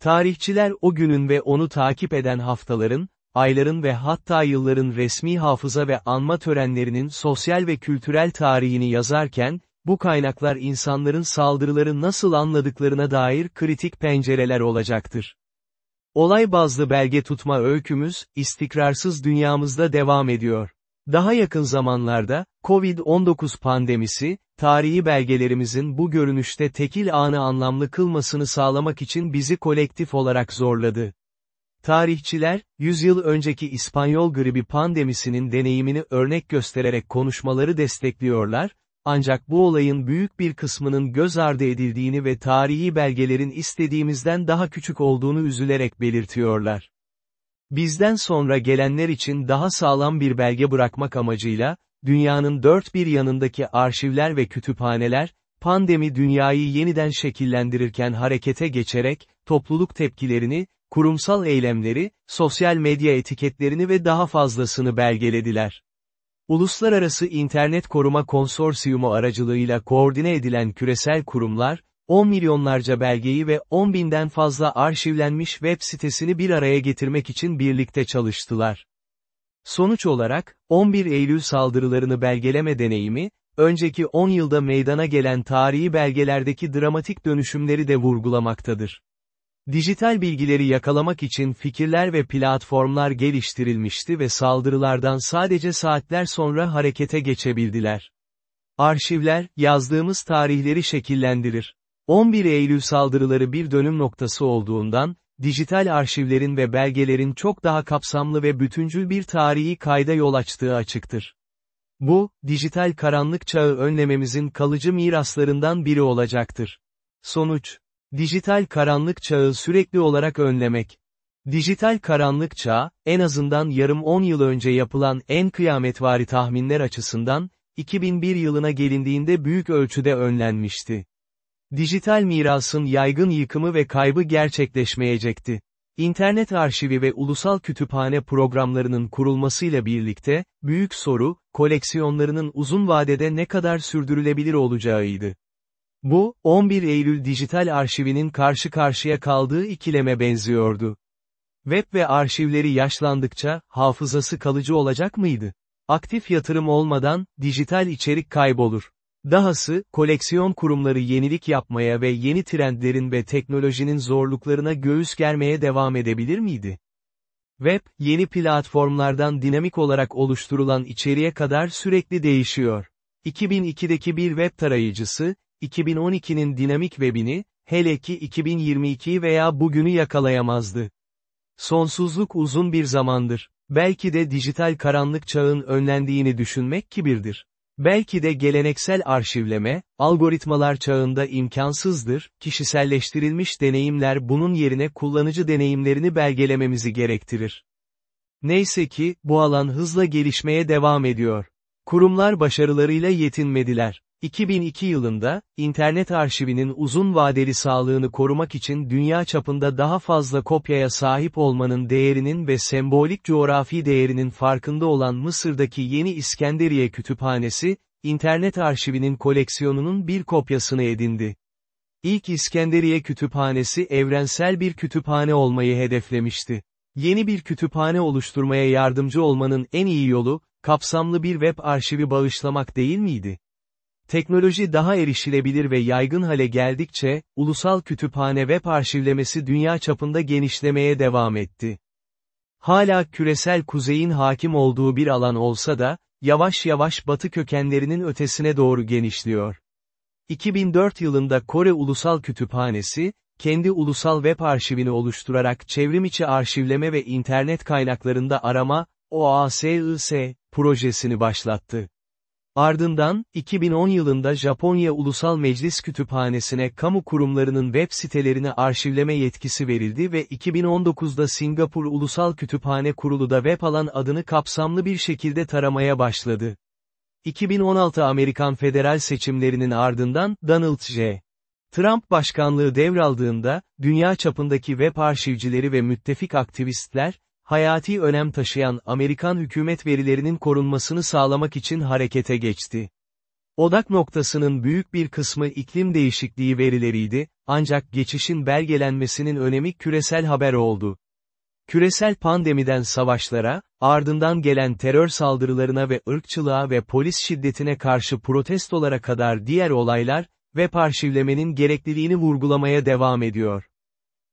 Tarihçiler o günün ve onu takip eden haftaların, ayların ve hatta yılların resmi hafıza ve anma törenlerinin sosyal ve kültürel tarihini yazarken, bu kaynaklar insanların saldırıları nasıl anladıklarına dair kritik pencereler olacaktır. Olay bazlı belge tutma öykümüz, istikrarsız dünyamızda devam ediyor. Daha yakın zamanlarda, Covid-19 pandemisi, tarihi belgelerimizin bu görünüşte tekil anı anlamlı kılmasını sağlamak için bizi kolektif olarak zorladı. Tarihçiler, 100 yıl önceki İspanyol gribi pandemisinin deneyimini örnek göstererek konuşmaları destekliyorlar, ancak bu olayın büyük bir kısmının göz ardı edildiğini ve tarihi belgelerin istediğimizden daha küçük olduğunu üzülerek belirtiyorlar. Bizden sonra gelenler için daha sağlam bir belge bırakmak amacıyla, dünyanın dört bir yanındaki arşivler ve kütüphaneler, pandemi dünyayı yeniden şekillendirirken harekete geçerek, topluluk tepkilerini, kurumsal eylemleri, sosyal medya etiketlerini ve daha fazlasını belgelediler. Uluslararası İnternet Koruma Konsorsiyumu aracılığıyla koordine edilen küresel kurumlar, 10 milyonlarca belgeyi ve 10 binden fazla arşivlenmiş web sitesini bir araya getirmek için birlikte çalıştılar. Sonuç olarak, 11 Eylül saldırılarını belgeleme deneyimi, önceki 10 yılda meydana gelen tarihi belgelerdeki dramatik dönüşümleri de vurgulamaktadır. Dijital bilgileri yakalamak için fikirler ve platformlar geliştirilmişti ve saldırılardan sadece saatler sonra harekete geçebildiler. Arşivler, yazdığımız tarihleri şekillendirir. 11 Eylül saldırıları bir dönüm noktası olduğundan, dijital arşivlerin ve belgelerin çok daha kapsamlı ve bütüncül bir tarihi kayda yol açtığı açıktır. Bu, dijital karanlık çağı önlememizin kalıcı miraslarından biri olacaktır. Sonuç Dijital karanlık çağı sürekli olarak önlemek. Dijital karanlık çağ, en azından yarım 10 yıl önce yapılan en kıyametvari tahminler açısından, 2001 yılına gelindiğinde büyük ölçüde önlenmişti. Dijital mirasın yaygın yıkımı ve kaybı gerçekleşmeyecekti. İnternet arşivi ve ulusal kütüphane programlarının kurulmasıyla birlikte, büyük soru, koleksiyonlarının uzun vadede ne kadar sürdürülebilir olacağıydı. Bu, 11 Eylül Dijital Arşivinin karşı karşıya kaldığı ikileme benziyordu. Web ve arşivleri yaşlandıkça, hafızası kalıcı olacak mıydı? Aktif yatırım olmadan, dijital içerik kaybolur. Dahası, koleksiyon kurumları yenilik yapmaya ve yeni trendlerin ve teknolojinin zorluklarına göğüs germeye devam edebilir miydi? Web, yeni platformlardan dinamik olarak oluşturulan içeriğe kadar sürekli değişiyor. 2002'deki bir web tarayıcısı, 2012'nin dinamik webini, hele ki 2022 veya bugünü yakalayamazdı. Sonsuzluk uzun bir zamandır. Belki de dijital karanlık çağın önlendiğini düşünmek kibirdir. Belki de geleneksel arşivleme, algoritmalar çağında imkansızdır, kişiselleştirilmiş deneyimler bunun yerine kullanıcı deneyimlerini belgelememizi gerektirir. Neyse ki, bu alan hızla gelişmeye devam ediyor. Kurumlar başarılarıyla yetinmediler. 2002 yılında, internet arşivinin uzun vadeli sağlığını korumak için dünya çapında daha fazla kopyaya sahip olmanın değerinin ve sembolik coğrafi değerinin farkında olan Mısır'daki Yeni İskenderiye Kütüphanesi, internet arşivinin koleksiyonunun bir kopyasını edindi. İlk İskenderiye Kütüphanesi evrensel bir kütüphane olmayı hedeflemişti. Yeni bir kütüphane oluşturmaya yardımcı olmanın en iyi yolu, kapsamlı bir web arşivi bağışlamak değil miydi? Teknoloji daha erişilebilir ve yaygın hale geldikçe, ulusal kütüphane web arşivlemesi dünya çapında genişlemeye devam etti. Hala küresel kuzeyin hakim olduğu bir alan olsa da, yavaş yavaş batı kökenlerinin ötesine doğru genişliyor. 2004 yılında Kore Ulusal Kütüphanesi, kendi ulusal web arşivini oluşturarak çevrimiçi arşivleme ve internet kaynaklarında arama, OASIS, projesini başlattı. Ardından, 2010 yılında Japonya Ulusal Meclis Kütüphanesi'ne kamu kurumlarının web sitelerini arşivleme yetkisi verildi ve 2019'da Singapur Ulusal Kütüphane Kurulu da web alan adını kapsamlı bir şekilde taramaya başladı. 2016 Amerikan federal seçimlerinin ardından, Donald J. Trump başkanlığı devraldığında, dünya çapındaki web arşivcileri ve müttefik aktivistler, hayati önem taşıyan Amerikan hükümet verilerinin korunmasını sağlamak için harekete geçti. Odak noktasının büyük bir kısmı iklim değişikliği verileriydi, ancak geçişin belgelenmesinin önemi küresel haber oldu. Küresel pandemiden savaşlara, ardından gelen terör saldırılarına ve ırkçılığa ve polis şiddetine karşı protestolara kadar diğer olaylar, web arşivlemenin gerekliliğini vurgulamaya devam ediyor.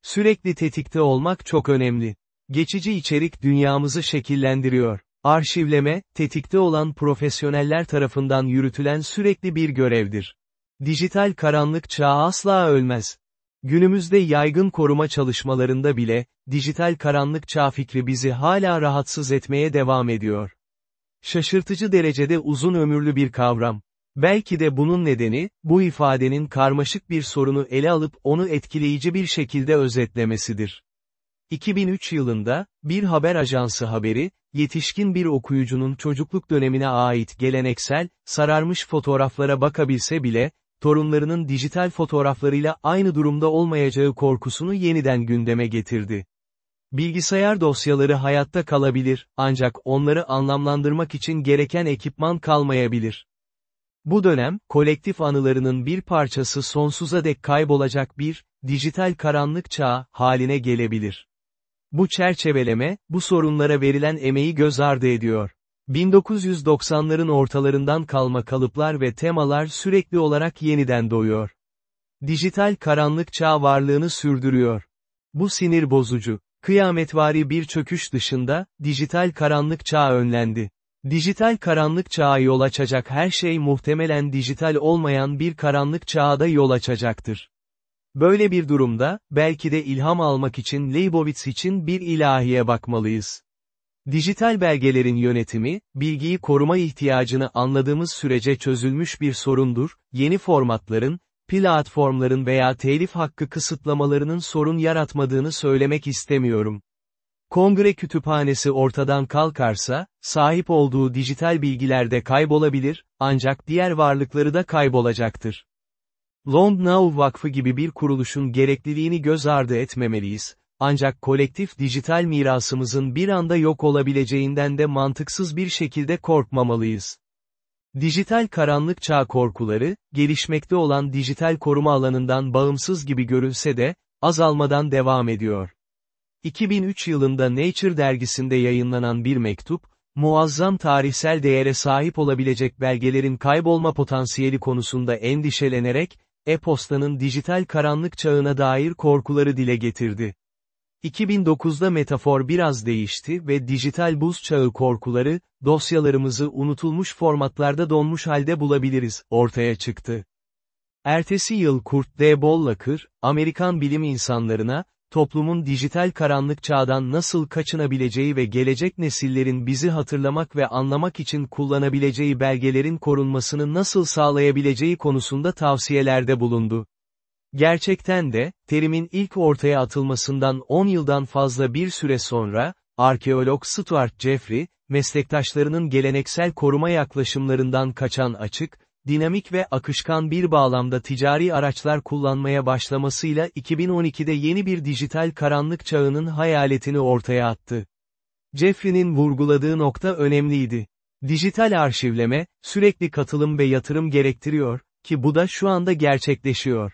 Sürekli tetikte olmak çok önemli. Geçici içerik dünyamızı şekillendiriyor. Arşivleme, tetikte olan profesyoneller tarafından yürütülen sürekli bir görevdir. Dijital karanlık çağı asla ölmez. Günümüzde yaygın koruma çalışmalarında bile, dijital karanlık çağ fikri bizi hala rahatsız etmeye devam ediyor. Şaşırtıcı derecede uzun ömürlü bir kavram. Belki de bunun nedeni, bu ifadenin karmaşık bir sorunu ele alıp onu etkileyici bir şekilde özetlemesidir. 2003 yılında, bir haber ajansı haberi, yetişkin bir okuyucunun çocukluk dönemine ait geleneksel, sararmış fotoğraflara bakabilse bile, torunlarının dijital fotoğraflarıyla aynı durumda olmayacağı korkusunu yeniden gündeme getirdi. Bilgisayar dosyaları hayatta kalabilir, ancak onları anlamlandırmak için gereken ekipman kalmayabilir. Bu dönem, kolektif anılarının bir parçası sonsuza dek kaybolacak bir, dijital karanlık çağı, haline gelebilir. Bu çerçeveleme, bu sorunlara verilen emeği göz ardı ediyor. 1990'ların ortalarından kalma kalıplar ve temalar sürekli olarak yeniden doğuyor. Dijital karanlık çağ varlığını sürdürüyor. Bu sinir bozucu. Kıyametvari bir çöküş dışında, dijital karanlık çağ önlendi. Dijital karanlık çağa yol açacak her şey muhtemelen dijital olmayan bir karanlık çağa da yol açacaktır. Böyle bir durumda, belki de ilham almak için Leibovitz için bir ilahiye bakmalıyız. Dijital belgelerin yönetimi, bilgiyi koruma ihtiyacını anladığımız sürece çözülmüş bir sorundur, yeni formatların, platformların veya telif hakkı kısıtlamalarının sorun yaratmadığını söylemek istemiyorum. Kongre kütüphanesi ortadan kalkarsa, sahip olduğu dijital bilgiler de kaybolabilir, ancak diğer varlıkları da kaybolacaktır. Long Now Vakfı gibi bir kuruluşun gerekliliğini göz ardı etmemeliyiz, ancak kolektif dijital mirasımızın bir anda yok olabileceğinden de mantıksız bir şekilde korkmamalıyız. Dijital karanlık çağ korkuları, gelişmekte olan dijital koruma alanından bağımsız gibi görünse de, azalmadan devam ediyor. 2003 yılında Nature dergisinde yayınlanan bir mektup, muazzam tarihsel değere sahip olabilecek belgelerin kaybolma potansiyeli konusunda endişelenerek, e-postanın dijital karanlık çağına dair korkuları dile getirdi. 2009'da metafor biraz değişti ve dijital buz çağı korkuları, dosyalarımızı unutulmuş formatlarda donmuş halde bulabiliriz, ortaya çıktı. Ertesi yıl Kurt D. Bollakır, Amerikan bilim insanlarına, toplumun dijital karanlık çağdan nasıl kaçınabileceği ve gelecek nesillerin bizi hatırlamak ve anlamak için kullanabileceği belgelerin korunmasını nasıl sağlayabileceği konusunda tavsiyelerde bulundu. Gerçekten de, terimin ilk ortaya atılmasından 10 yıldan fazla bir süre sonra, arkeolog Stuart Jeffrey, meslektaşlarının geleneksel koruma yaklaşımlarından kaçan açık, dinamik ve akışkan bir bağlamda ticari araçlar kullanmaya başlamasıyla 2012'de yeni bir dijital karanlık çağının hayaletini ortaya attı. Jeffrey'nin vurguladığı nokta önemliydi. Dijital arşivleme, sürekli katılım ve yatırım gerektiriyor, ki bu da şu anda gerçekleşiyor.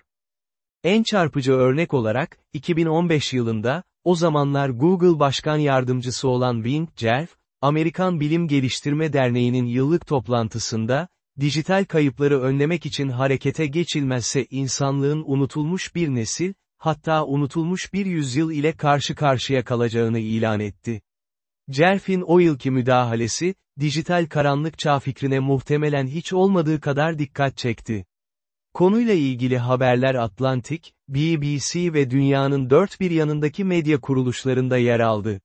En çarpıcı örnek olarak, 2015 yılında, o zamanlar Google Başkan Yardımcısı olan Wing Cerf, Amerikan Bilim Geliştirme Derneği'nin yıllık toplantısında, dijital kayıpları önlemek için harekete geçilmezse insanlığın unutulmuş bir nesil, hatta unutulmuş bir yüzyıl ile karşı karşıya kalacağını ilan etti. Cerf'in o yılki müdahalesi, dijital karanlık çağ fikrine muhtemelen hiç olmadığı kadar dikkat çekti. Konuyla ilgili haberler Atlantik, BBC ve dünyanın dört bir yanındaki medya kuruluşlarında yer aldı.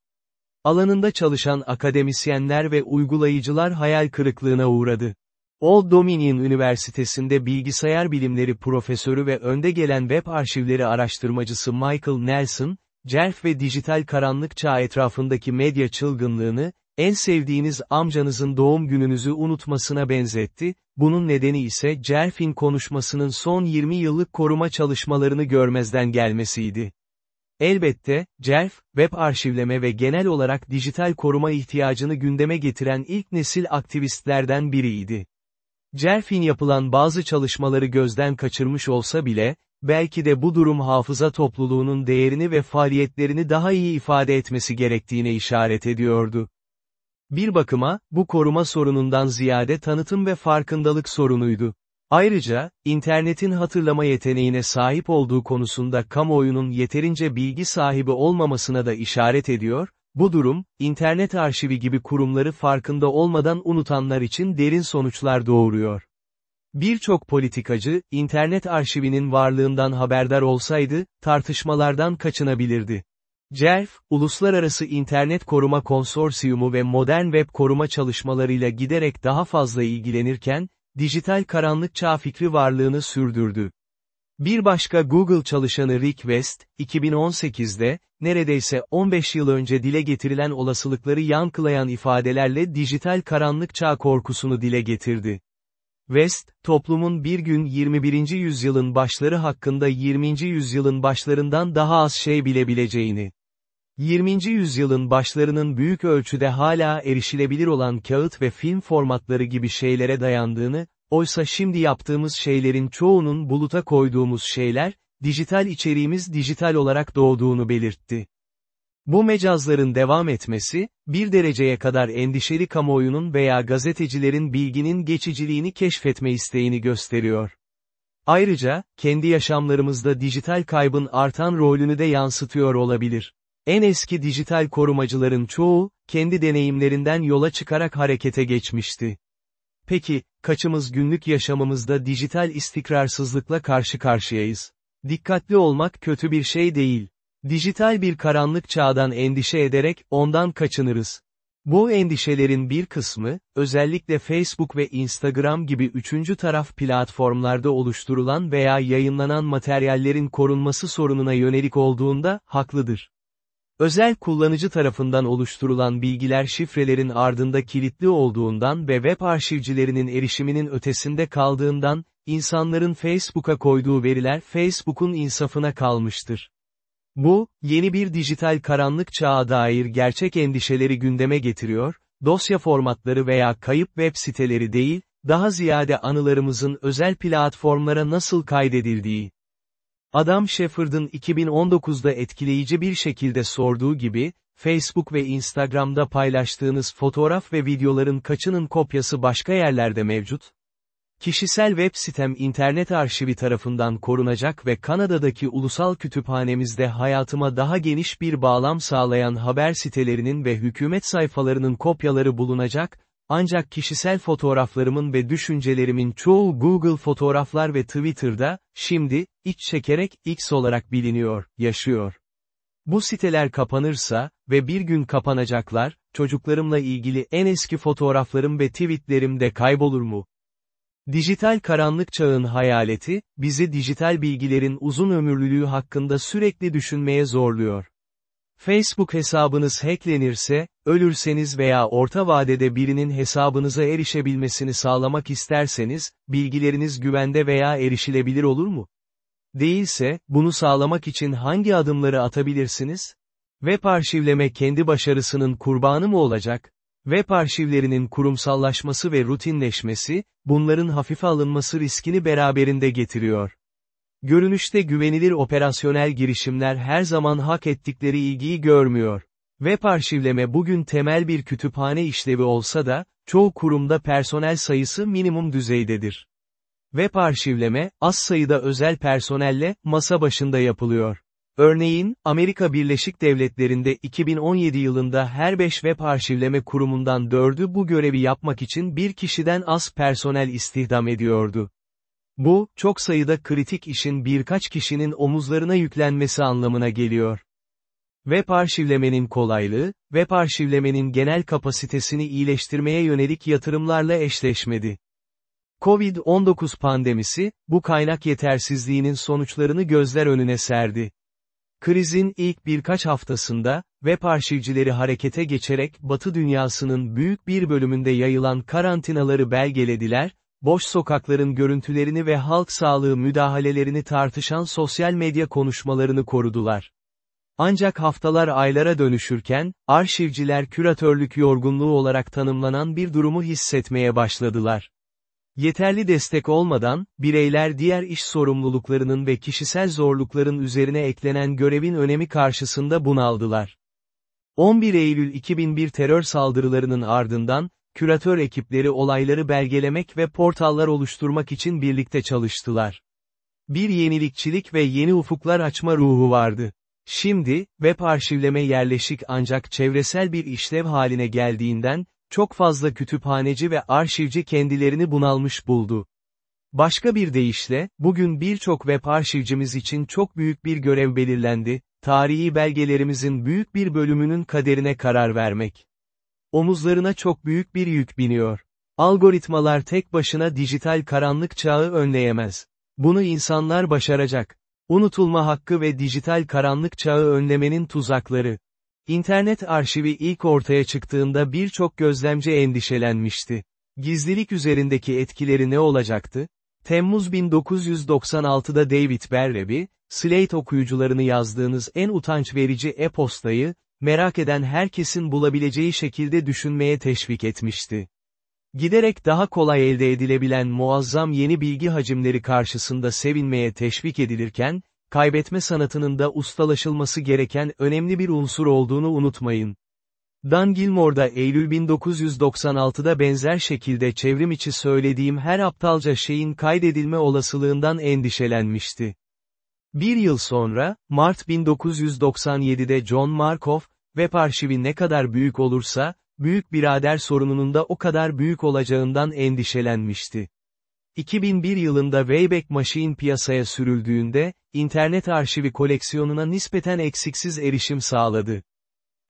Alanında çalışan akademisyenler ve uygulayıcılar hayal kırıklığına uğradı. Old Dominion Üniversitesi'nde bilgisayar bilimleri profesörü ve önde gelen web arşivleri araştırmacısı Michael Nelson, CERF ve dijital karanlık çağ etrafındaki medya çılgınlığını, en sevdiğiniz amcanızın doğum gününüzü unutmasına benzetti, bunun nedeni ise CERF'in konuşmasının son 20 yıllık koruma çalışmalarını görmezden gelmesiydi. Elbette, CERF, web arşivleme ve genel olarak dijital koruma ihtiyacını gündeme getiren ilk nesil aktivistlerden biriydi. CERF'in yapılan bazı çalışmaları gözden kaçırmış olsa bile, belki de bu durum hafıza topluluğunun değerini ve faaliyetlerini daha iyi ifade etmesi gerektiğine işaret ediyordu. Bir bakıma, bu koruma sorunundan ziyade tanıtım ve farkındalık sorunuydu. Ayrıca, internetin hatırlama yeteneğine sahip olduğu konusunda kamuoyunun yeterince bilgi sahibi olmamasına da işaret ediyor, bu durum, internet arşivi gibi kurumları farkında olmadan unutanlar için derin sonuçlar doğuruyor. Birçok politikacı, internet arşivinin varlığından haberdar olsaydı, tartışmalardan kaçınabilirdi. CERF, Uluslararası İnternet Koruma Konsorsiyumu ve modern web koruma çalışmalarıyla giderek daha fazla ilgilenirken, dijital karanlık çağ fikri varlığını sürdürdü. Bir başka Google çalışanı Rick West, 2018'de, neredeyse 15 yıl önce dile getirilen olasılıkları yankılayan ifadelerle dijital karanlık çağ korkusunu dile getirdi. West, toplumun bir gün 21. yüzyılın başları hakkında 20. yüzyılın başlarından daha az şey bilebileceğini, 20. yüzyılın başlarının büyük ölçüde hala erişilebilir olan kağıt ve film formatları gibi şeylere dayandığını, oysa şimdi yaptığımız şeylerin çoğunun buluta koyduğumuz şeyler, dijital içeriğimiz dijital olarak doğduğunu belirtti. Bu mecazların devam etmesi, bir dereceye kadar endişeli kamuoyunun veya gazetecilerin bilginin geçiciliğini keşfetme isteğini gösteriyor. Ayrıca, kendi yaşamlarımızda dijital kaybın artan rolünü de yansıtıyor olabilir. En eski dijital korumacıların çoğu, kendi deneyimlerinden yola çıkarak harekete geçmişti. Peki, kaçımız günlük yaşamımızda dijital istikrarsızlıkla karşı karşıyayız? Dikkatli olmak kötü bir şey değil. Dijital bir karanlık çağdan endişe ederek, ondan kaçınırız. Bu endişelerin bir kısmı, özellikle Facebook ve Instagram gibi üçüncü taraf platformlarda oluşturulan veya yayınlanan materyallerin korunması sorununa yönelik olduğunda, haklıdır. Özel kullanıcı tarafından oluşturulan bilgiler şifrelerin ardında kilitli olduğundan ve web arşivcilerinin erişiminin ötesinde kaldığından, insanların Facebook'a koyduğu veriler Facebook'un insafına kalmıştır. Bu, yeni bir dijital karanlık çağa dair gerçek endişeleri gündeme getiriyor, dosya formatları veya kayıp web siteleri değil, daha ziyade anılarımızın özel platformlara nasıl kaydedildiği. Adam Shepard'ın 2019'da etkileyici bir şekilde sorduğu gibi, Facebook ve Instagram'da paylaştığınız fotoğraf ve videoların kaçının kopyası başka yerlerde mevcut? Kişisel web sitem internet arşivi tarafından korunacak ve Kanada'daki ulusal kütüphanemizde hayatıma daha geniş bir bağlam sağlayan haber sitelerinin ve hükümet sayfalarının kopyaları bulunacak, ancak kişisel fotoğraflarımın ve düşüncelerimin çoğu Google Fotoğraflar ve Twitter'da, şimdi, iç çekerek X olarak biliniyor, yaşıyor. Bu siteler kapanırsa, ve bir gün kapanacaklar, çocuklarımla ilgili en eski fotoğraflarım ve tweetlerim de kaybolur mu? Dijital karanlık çağın hayaleti, bizi dijital bilgilerin uzun ömürlülüğü hakkında sürekli düşünmeye zorluyor. Facebook hesabınız hacklenirse, ölürseniz veya orta vadede birinin hesabınıza erişebilmesini sağlamak isterseniz, bilgileriniz güvende veya erişilebilir olur mu? Değilse, bunu sağlamak için hangi adımları atabilirsiniz? Web arşivleme kendi başarısının kurbanı mı olacak? Web arşivlerinin kurumsallaşması ve rutinleşmesi, bunların hafife alınması riskini beraberinde getiriyor. Görünüşte güvenilir operasyonel girişimler her zaman hak ettikleri ilgiyi görmüyor. Web arşivleme bugün temel bir kütüphane işlevi olsa da, çoğu kurumda personel sayısı minimum düzeydedir. Web arşivleme, az sayıda özel personelle, masa başında yapılıyor. Örneğin, Amerika Birleşik Devletleri'nde 2017 yılında her 5 web arşivleme kurumundan 4'ü bu görevi yapmak için bir kişiden az personel istihdam ediyordu. Bu, çok sayıda kritik işin birkaç kişinin omuzlarına yüklenmesi anlamına geliyor. Web arşivlemenin kolaylığı, web arşivlemenin genel kapasitesini iyileştirmeye yönelik yatırımlarla eşleşmedi. Covid-19 pandemisi, bu kaynak yetersizliğinin sonuçlarını gözler önüne serdi. Krizin ilk birkaç haftasında, web arşivcileri harekete geçerek Batı dünyasının büyük bir bölümünde yayılan karantinaları belgelediler, boş sokakların görüntülerini ve halk sağlığı müdahalelerini tartışan sosyal medya konuşmalarını korudular. Ancak haftalar aylara dönüşürken, arşivciler küratörlük yorgunluğu olarak tanımlanan bir durumu hissetmeye başladılar. Yeterli destek olmadan, bireyler diğer iş sorumluluklarının ve kişisel zorlukların üzerine eklenen görevin önemi karşısında bunaldılar. 11 Eylül 2001 terör saldırılarının ardından, küratör ekipleri olayları belgelemek ve portallar oluşturmak için birlikte çalıştılar. Bir yenilikçilik ve yeni ufuklar açma ruhu vardı. Şimdi, web arşivleme yerleşik ancak çevresel bir işlev haline geldiğinden, çok fazla kütüphaneci ve arşivci kendilerini bunalmış buldu. Başka bir deyişle, bugün birçok web arşivcimiz için çok büyük bir görev belirlendi, tarihi belgelerimizin büyük bir bölümünün kaderine karar vermek. Omuzlarına çok büyük bir yük biniyor. Algoritmalar tek başına dijital karanlık çağı önleyemez. Bunu insanlar başaracak. Unutulma hakkı ve dijital karanlık çağı önlemenin tuzakları. İnternet arşivi ilk ortaya çıktığında birçok gözlemci endişelenmişti. Gizlilik üzerindeki etkileri ne olacaktı? Temmuz 1996'da David Berreby, Slate okuyucularını yazdığınız en utanç verici e-postayı, merak eden herkesin bulabileceği şekilde düşünmeye teşvik etmişti. Giderek daha kolay elde edilebilen muazzam yeni bilgi hacimleri karşısında sevinmeye teşvik edilirken, kaybetme sanatının da ustalaşılması gereken önemli bir unsur olduğunu unutmayın. Dan Gilmore'da Eylül 1996'da benzer şekilde çevrim içi söylediğim her aptalca şeyin kaydedilme olasılığından endişelenmişti. Bir yıl sonra, Mart 1997'de John Markov, web arşivi ne kadar büyük olursa, büyük birader sorununun da o kadar büyük olacağından endişelenmişti. 2001 yılında Wayback Machine piyasaya sürüldüğünde, internet arşivi koleksiyonuna nispeten eksiksiz erişim sağladı.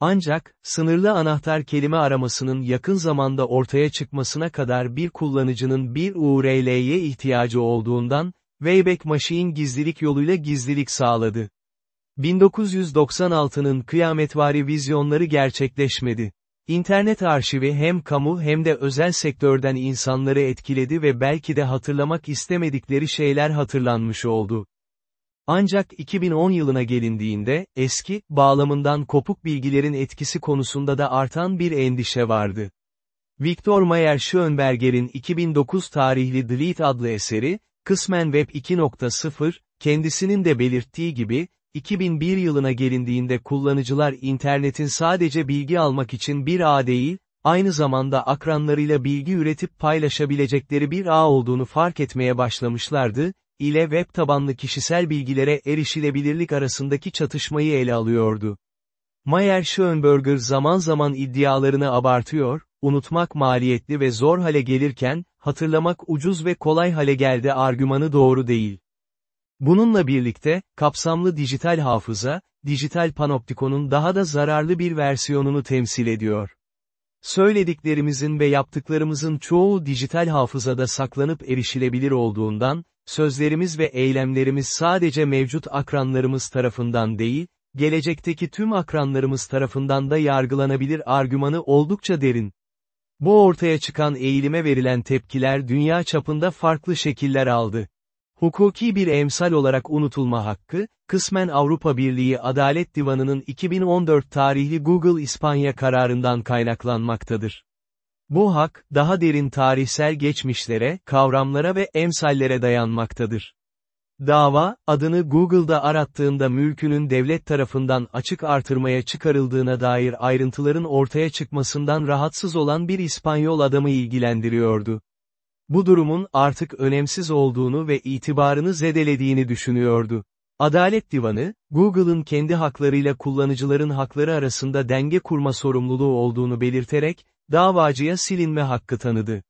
Ancak, sınırlı anahtar kelime aramasının yakın zamanda ortaya çıkmasına kadar bir kullanıcının bir URL'ye ihtiyacı olduğundan, Wayback Machine gizlilik yoluyla gizlilik sağladı. 1996'nın kıyametvari vizyonları gerçekleşmedi. İnternet arşivi hem kamu hem de özel sektörden insanları etkiledi ve belki de hatırlamak istemedikleri şeyler hatırlanmış oldu. Ancak 2010 yılına gelindiğinde, eski, bağlamından kopuk bilgilerin etkisi konusunda da artan bir endişe vardı. Viktor Mayer Schönberger'in 2009 tarihli Delete adlı eseri, kısmen Web 2.0, kendisinin de belirttiği gibi, 2001 yılına gelindiğinde kullanıcılar internetin sadece bilgi almak için bir ağ değil, aynı zamanda akranlarıyla bilgi üretip paylaşabilecekleri bir ağ olduğunu fark etmeye başlamışlardı, ile web tabanlı kişisel bilgilere erişilebilirlik arasındaki çatışmayı ele alıyordu. Mayer Schoenberger zaman zaman iddialarını abartıyor, unutmak maliyetli ve zor hale gelirken, hatırlamak ucuz ve kolay hale geldi argümanı doğru değil. Bununla birlikte, kapsamlı dijital hafıza, dijital panoptikonun daha da zararlı bir versiyonunu temsil ediyor. Söylediklerimizin ve yaptıklarımızın çoğu dijital hafızada saklanıp erişilebilir olduğundan, sözlerimiz ve eylemlerimiz sadece mevcut akranlarımız tarafından değil, gelecekteki tüm akranlarımız tarafından da yargılanabilir argümanı oldukça derin. Bu ortaya çıkan eğilime verilen tepkiler dünya çapında farklı şekiller aldı. Hukuki bir emsal olarak unutulma hakkı, kısmen Avrupa Birliği Adalet Divanı'nın 2014 tarihli Google İspanya kararından kaynaklanmaktadır. Bu hak, daha derin tarihsel geçmişlere, kavramlara ve emsallere dayanmaktadır. Dava, adını Google'da arattığında mülkünün devlet tarafından açık artırmaya çıkarıldığına dair ayrıntıların ortaya çıkmasından rahatsız olan bir İspanyol adamı ilgilendiriyordu. Bu durumun artık önemsiz olduğunu ve itibarını zedelediğini düşünüyordu. Adalet Divanı, Google'ın kendi haklarıyla kullanıcıların hakları arasında denge kurma sorumluluğu olduğunu belirterek, davacıya silinme hakkı tanıdı.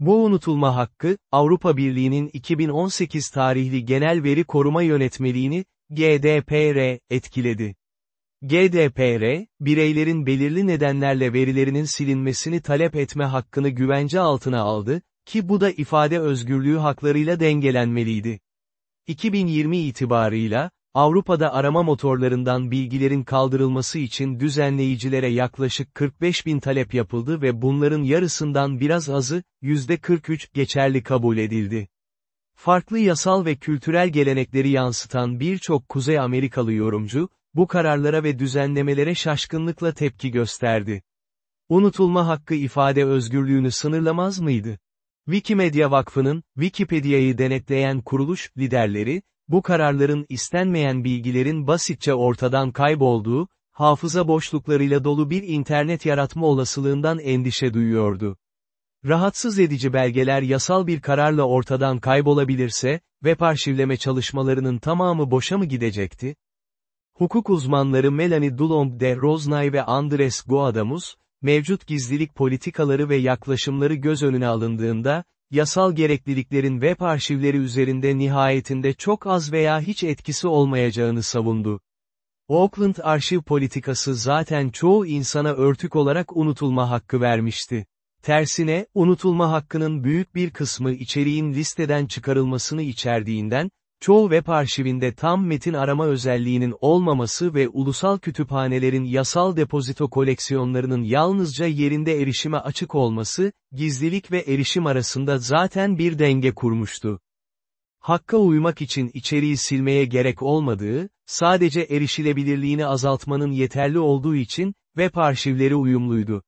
Bu unutulma hakkı, Avrupa Birliği'nin 2018 tarihli Genel Veri Koruma Yönetmeliğini, GDPR, etkiledi. GDPR, bireylerin belirli nedenlerle verilerinin silinmesini talep etme hakkını güvence altına aldı, ki bu da ifade özgürlüğü haklarıyla dengelenmeliydi. 2020 itibarıyla, Avrupa'da arama motorlarından bilgilerin kaldırılması için düzenleyicilere yaklaşık 45 bin talep yapıldı ve bunların yarısından biraz azı, %43, geçerli kabul edildi. Farklı yasal ve kültürel gelenekleri yansıtan birçok Kuzey Amerikalı yorumcu, bu kararlara ve düzenlemelere şaşkınlıkla tepki gösterdi. Unutulma hakkı ifade özgürlüğünü sınırlamaz mıydı? Wikimedia Vakfı'nın, Wikipedia'yı denetleyen kuruluş liderleri, bu kararların istenmeyen bilgilerin basitçe ortadan kaybolduğu, hafıza boşluklarıyla dolu bir internet yaratma olasılığından endişe duyuyordu. Rahatsız edici belgeler yasal bir kararla ortadan kaybolabilirse, web arşivleme çalışmalarının tamamı boşa mı gidecekti? Hukuk uzmanları Melanie Dulong de Rosnay ve Andres Goadamus, mevcut gizlilik politikaları ve yaklaşımları göz önüne alındığında, yasal gerekliliklerin web arşivleri üzerinde nihayetinde çok az veya hiç etkisi olmayacağını savundu. Oakland arşiv politikası zaten çoğu insana örtük olarak unutulma hakkı vermişti. Tersine, unutulma hakkının büyük bir kısmı içeriğin listeden çıkarılmasını içerdiğinden, çoğu web arşivinde tam metin arama özelliğinin olmaması ve ulusal kütüphanelerin yasal depozito koleksiyonlarının yalnızca yerinde erişime açık olması, gizlilik ve erişim arasında zaten bir denge kurmuştu. Hakka uymak için içeriği silmeye gerek olmadığı, sadece erişilebilirliğini azaltmanın yeterli olduğu için, web arşivleri uyumluydu.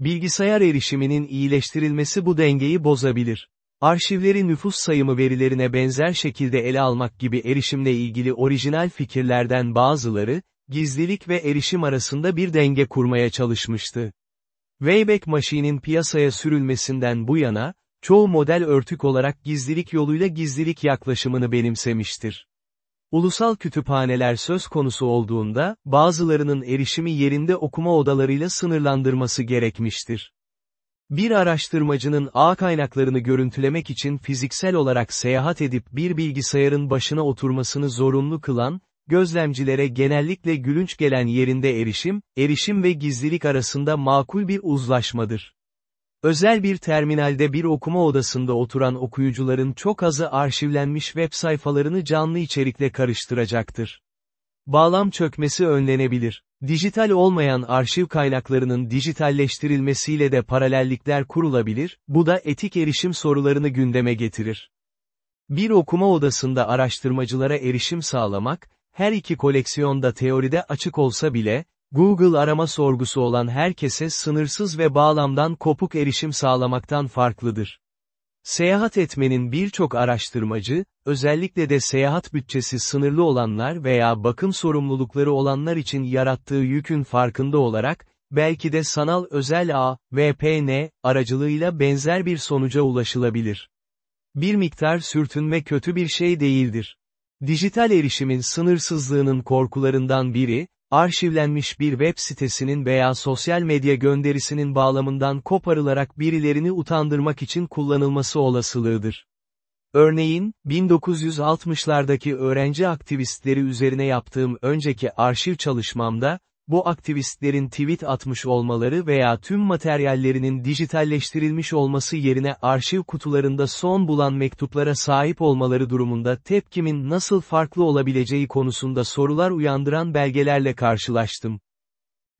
Bilgisayar erişiminin iyileştirilmesi bu dengeyi bozabilir. Arşivleri nüfus sayımı verilerine benzer şekilde ele almak gibi erişimle ilgili orijinal fikirlerden bazıları, gizlilik ve erişim arasında bir denge kurmaya çalışmıştı. Wayback Machine'in piyasaya sürülmesinden bu yana, çoğu model örtük olarak gizlilik yoluyla gizlilik yaklaşımını benimsemiştir. Ulusal kütüphaneler söz konusu olduğunda, bazılarının erişimi yerinde okuma odalarıyla sınırlandırması gerekmiştir. Bir araştırmacının ağ kaynaklarını görüntülemek için fiziksel olarak seyahat edip bir bilgisayarın başına oturmasını zorunlu kılan, gözlemcilere genellikle gülünç gelen yerinde erişim, erişim ve gizlilik arasında makul bir uzlaşmadır. Özel bir terminalde bir okuma odasında oturan okuyucuların çok azı arşivlenmiş web sayfalarını canlı içerikle karıştıracaktır. Bağlam çökmesi önlenebilir. Dijital olmayan arşiv kaynaklarının dijitalleştirilmesiyle de paralellikler kurulabilir, bu da etik erişim sorularını gündeme getirir. Bir okuma odasında araştırmacılara erişim sağlamak, her iki koleksiyonda teoride açık olsa bile, Google arama sorgusu olan herkese sınırsız ve bağlamdan kopuk erişim sağlamaktan farklıdır. Seyahat etmenin birçok araştırmacı, özellikle de seyahat bütçesi sınırlı olanlar veya bakım sorumlulukları olanlar için yarattığı yükün farkında olarak, belki de sanal özel ağ, VPN, aracılığıyla benzer bir sonuca ulaşılabilir. Bir miktar sürtünme kötü bir şey değildir. Dijital erişimin sınırsızlığının korkularından biri, arşivlenmiş bir web sitesinin veya sosyal medya gönderisinin bağlamından koparılarak birilerini utandırmak için kullanılması olasılığıdır. Örneğin, 1960'lardaki öğrenci aktivistleri üzerine yaptığım önceki arşiv çalışmamda, bu aktivistlerin tweet atmış olmaları veya tüm materyallerinin dijitalleştirilmiş olması yerine arşiv kutularında son bulan mektuplara sahip olmaları durumunda tepkimin nasıl farklı olabileceği konusunda sorular uyandıran belgelerle karşılaştım.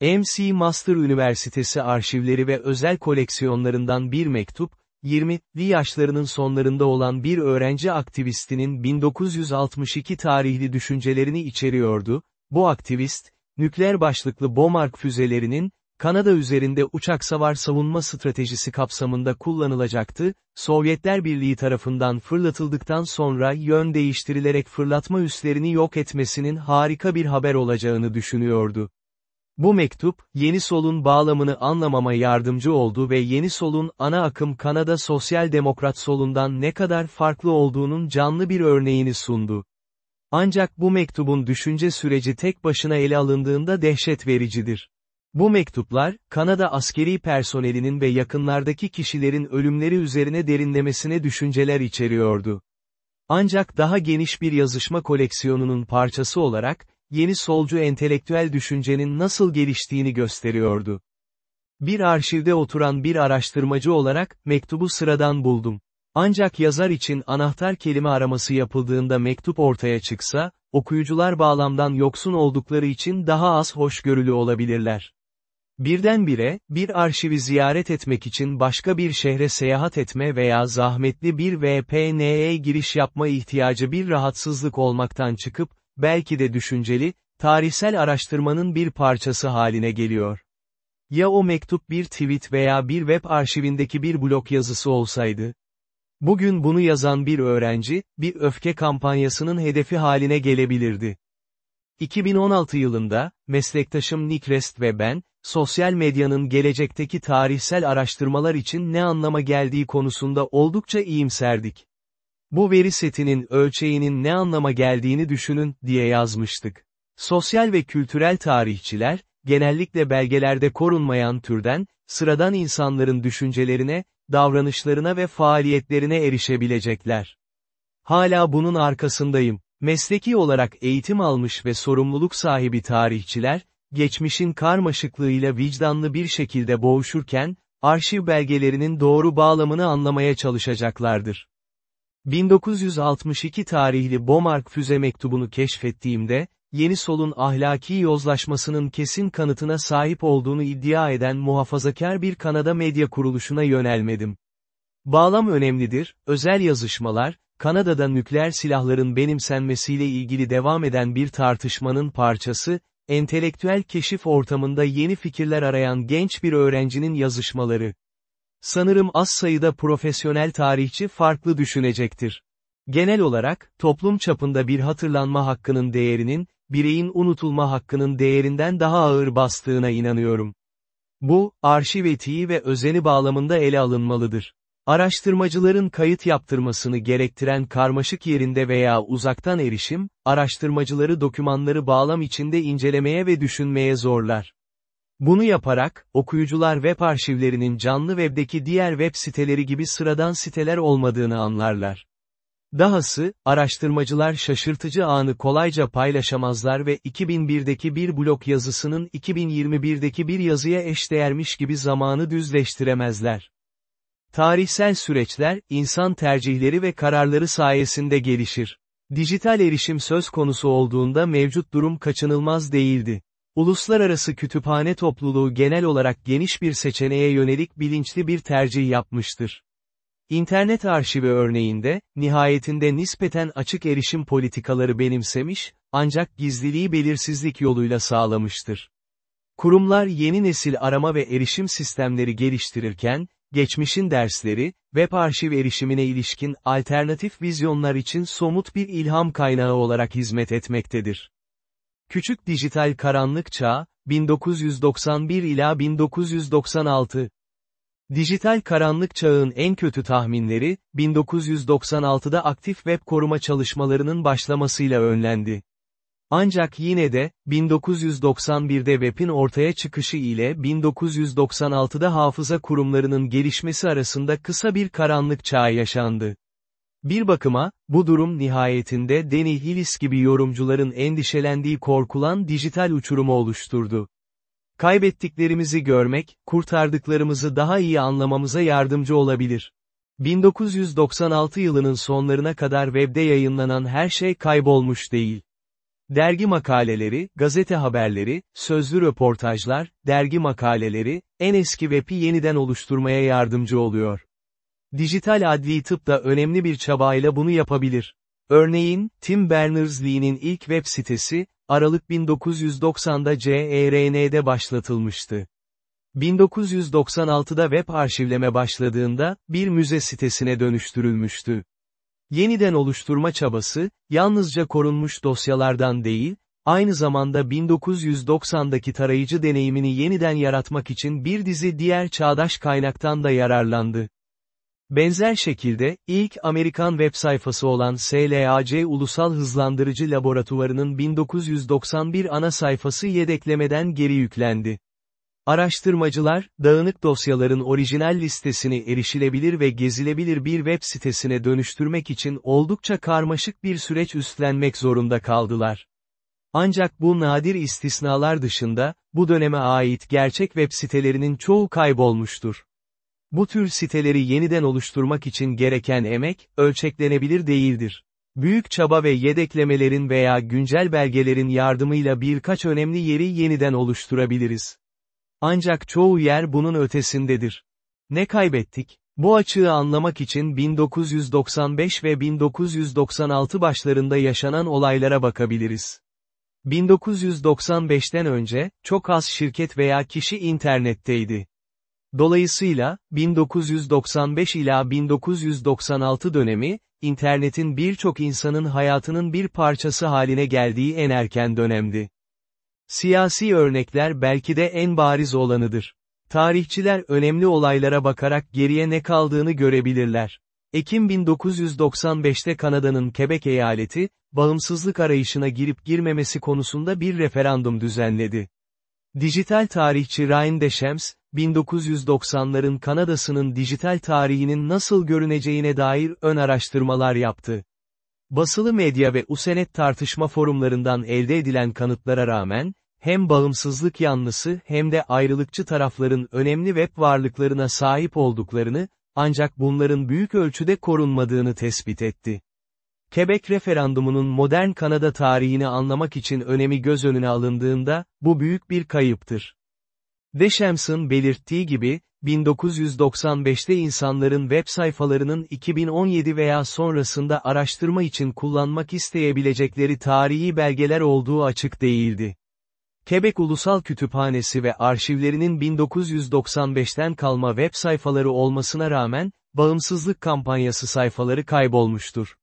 MC Master Üniversitesi arşivleri ve özel koleksiyonlarından bir mektup, 20'li yaşlarının sonlarında olan bir öğrenci aktivistinin 1962 tarihli düşüncelerini içeriyordu, bu aktivist, nükleer başlıklı Bomark füzelerinin, Kanada üzerinde uçak savar savunma stratejisi kapsamında kullanılacaktı, Sovyetler Birliği tarafından fırlatıldıktan sonra yön değiştirilerek fırlatma üslerini yok etmesinin harika bir haber olacağını düşünüyordu. Bu mektup, Yeni Sol'un bağlamını anlamama yardımcı oldu ve Yeni Sol'un ana akım Kanada Sosyal Demokrat solundan ne kadar farklı olduğunun canlı bir örneğini sundu. Ancak bu mektubun düşünce süreci tek başına ele alındığında dehşet vericidir. Bu mektuplar, Kanada askeri personelinin ve yakınlardaki kişilerin ölümleri üzerine derinlemesine düşünceler içeriyordu. Ancak daha geniş bir yazışma koleksiyonunun parçası olarak, yeni solcu entelektüel düşüncenin nasıl geliştiğini gösteriyordu. Bir arşivde oturan bir araştırmacı olarak, mektubu sıradan buldum. Ancak yazar için anahtar kelime araması yapıldığında mektup ortaya çıksa, okuyucular bağlamdan yoksun oldukları için daha az hoşgörülü olabilirler. Birdenbire, bir arşivi ziyaret etmek için başka bir şehre seyahat etme veya zahmetli bir VPN'ye giriş yapma ihtiyacı bir rahatsızlık olmaktan çıkıp, belki de düşünceli, tarihsel araştırmanın bir parçası haline geliyor. Ya o mektup bir tweet veya bir web arşivindeki bir blog yazısı olsaydı? Bugün bunu yazan bir öğrenci, bir öfke kampanyasının hedefi haline gelebilirdi. 2016 yılında, meslektaşım Nick Rest ve ben, sosyal medyanın gelecekteki tarihsel araştırmalar için ne anlama geldiği konusunda oldukça iyimserdik. Bu veri setinin ölçeğinin ne anlama geldiğini düşünün, diye yazmıştık. Sosyal ve kültürel tarihçiler, genellikle belgelerde korunmayan türden, sıradan insanların düşüncelerine, davranışlarına ve faaliyetlerine erişebilecekler. Hala bunun arkasındayım. Mesleki olarak eğitim almış ve sorumluluk sahibi tarihçiler, geçmişin karmaşıklığıyla vicdanlı bir şekilde boğuşurken, arşiv belgelerinin doğru bağlamını anlamaya çalışacaklardır. 1962 tarihli Bomark füze mektubunu keşfettiğimde, Yeni Sol'un ahlaki yozlaşmasının kesin kanıtına sahip olduğunu iddia eden muhafazakar bir Kanada medya kuruluşuna yönelmedim. Bağlam önemlidir, özel yazışmalar, Kanada'da nükleer silahların benimsenmesiyle ilgili devam eden bir tartışmanın parçası, entelektüel keşif ortamında yeni fikirler arayan genç bir öğrencinin yazışmaları. Sanırım az sayıda profesyonel tarihçi farklı düşünecektir. Genel olarak, toplum çapında bir hatırlanma hakkının değerinin, bireyin unutulma hakkının değerinden daha ağır bastığına inanıyorum. Bu, arşiv etiği ve özeni bağlamında ele alınmalıdır. Araştırmacıların kayıt yaptırmasını gerektiren karmaşık yerinde veya uzaktan erişim, araştırmacıları dokümanları bağlam içinde incelemeye ve düşünmeye zorlar. Bunu yaparak, okuyucular web arşivlerinin canlı webdeki diğer web siteleri gibi sıradan siteler olmadığını anlarlar. Dahası, araştırmacılar şaşırtıcı anı kolayca paylaşamazlar ve 2001'deki bir blog yazısının 2021'deki bir yazıya eşdeğermiş gibi zamanı düzleştiremezler. Tarihsel süreçler, insan tercihleri ve kararları sayesinde gelişir. Dijital erişim söz konusu olduğunda mevcut durum kaçınılmaz değildi. Uluslararası kütüphane topluluğu genel olarak geniş bir seçeneğe yönelik bilinçli bir tercih yapmıştır. İnternet arşivi örneğinde, nihayetinde nispeten açık erişim politikaları benimsemiş, ancak gizliliği belirsizlik yoluyla sağlamıştır. Kurumlar yeni nesil arama ve erişim sistemleri geliştirirken, geçmişin dersleri, web arşiv erişimine ilişkin alternatif vizyonlar için somut bir ilham kaynağı olarak hizmet etmektedir. Küçük Dijital Karanlık Çağ, 1991 ila 1996 Dijital karanlık çağın en kötü tahminleri, 1996'da aktif web koruma çalışmalarının başlamasıyla önlendi. Ancak yine de, 1991'de web'in ortaya çıkışı ile 1996'da hafıza kurumlarının gelişmesi arasında kısa bir karanlık çağ yaşandı. Bir bakıma, bu durum nihayetinde Danny Hillis gibi yorumcuların endişelendiği korkulan dijital uçurumu oluşturdu. Kaybettiklerimizi görmek, kurtardıklarımızı daha iyi anlamamıza yardımcı olabilir. 1996 yılının sonlarına kadar webde yayınlanan her şey kaybolmuş değil. Dergi makaleleri, gazete haberleri, sözlü röportajlar, dergi makaleleri, en eski web'i yeniden oluşturmaya yardımcı oluyor. Dijital adli tıp da önemli bir çabayla bunu yapabilir. Örneğin, Tim Berners-Lee'nin ilk web sitesi, Aralık 1990'da CERN'de başlatılmıştı. 1996'da web arşivleme başladığında, bir müze sitesine dönüştürülmüştü. Yeniden oluşturma çabası, yalnızca korunmuş dosyalardan değil, aynı zamanda 1990'daki tarayıcı deneyimini yeniden yaratmak için bir dizi diğer çağdaş kaynaktan da yararlandı. Benzer şekilde, ilk Amerikan web sayfası olan SLAC Ulusal Hızlandırıcı Laboratuvarı'nın 1991 ana sayfası yedeklemeden geri yüklendi. Araştırmacılar, dağınık dosyaların orijinal listesini erişilebilir ve gezilebilir bir web sitesine dönüştürmek için oldukça karmaşık bir süreç üstlenmek zorunda kaldılar. Ancak bu nadir istisnalar dışında, bu döneme ait gerçek web sitelerinin çoğu kaybolmuştur. Bu tür siteleri yeniden oluşturmak için gereken emek, ölçeklenebilir değildir. Büyük çaba ve yedeklemelerin veya güncel belgelerin yardımıyla birkaç önemli yeri yeniden oluşturabiliriz. Ancak çoğu yer bunun ötesindedir. Ne kaybettik? Bu açığı anlamak için 1995 ve 1996 başlarında yaşanan olaylara bakabiliriz. 1995'ten önce, çok az şirket veya kişi internetteydi. Dolayısıyla, 1995 ila 1996 dönemi, internetin birçok insanın hayatının bir parçası haline geldiği en erken dönemdi. Siyasi örnekler belki de en bariz olanıdır. Tarihçiler önemli olaylara bakarak geriye ne kaldığını görebilirler. Ekim 1995'te Kanada'nın Quebec eyaleti, bağımsızlık arayışına girip girmemesi konusunda bir referandum düzenledi. Dijital tarihçi Ryan Deschamps, 1990'ların Kanada'sının dijital tarihinin nasıl görüneceğine dair ön araştırmalar yaptı. Basılı medya ve usenet tartışma forumlarından elde edilen kanıtlara rağmen, hem bağımsızlık yanlısı hem de ayrılıkçı tarafların önemli web varlıklarına sahip olduklarını, ancak bunların büyük ölçüde korunmadığını tespit etti. Quebec referandumunun modern Kanada tarihini anlamak için önemi göz önüne alındığında, bu büyük bir kayıptır. Deschamps'ın belirttiği gibi, 1995'te insanların web sayfalarının 2017 veya sonrasında araştırma için kullanmak isteyebilecekleri tarihi belgeler olduğu açık değildi. Quebec Ulusal Kütüphanesi ve arşivlerinin 1995'ten kalma web sayfaları olmasına rağmen, bağımsızlık kampanyası sayfaları kaybolmuştur.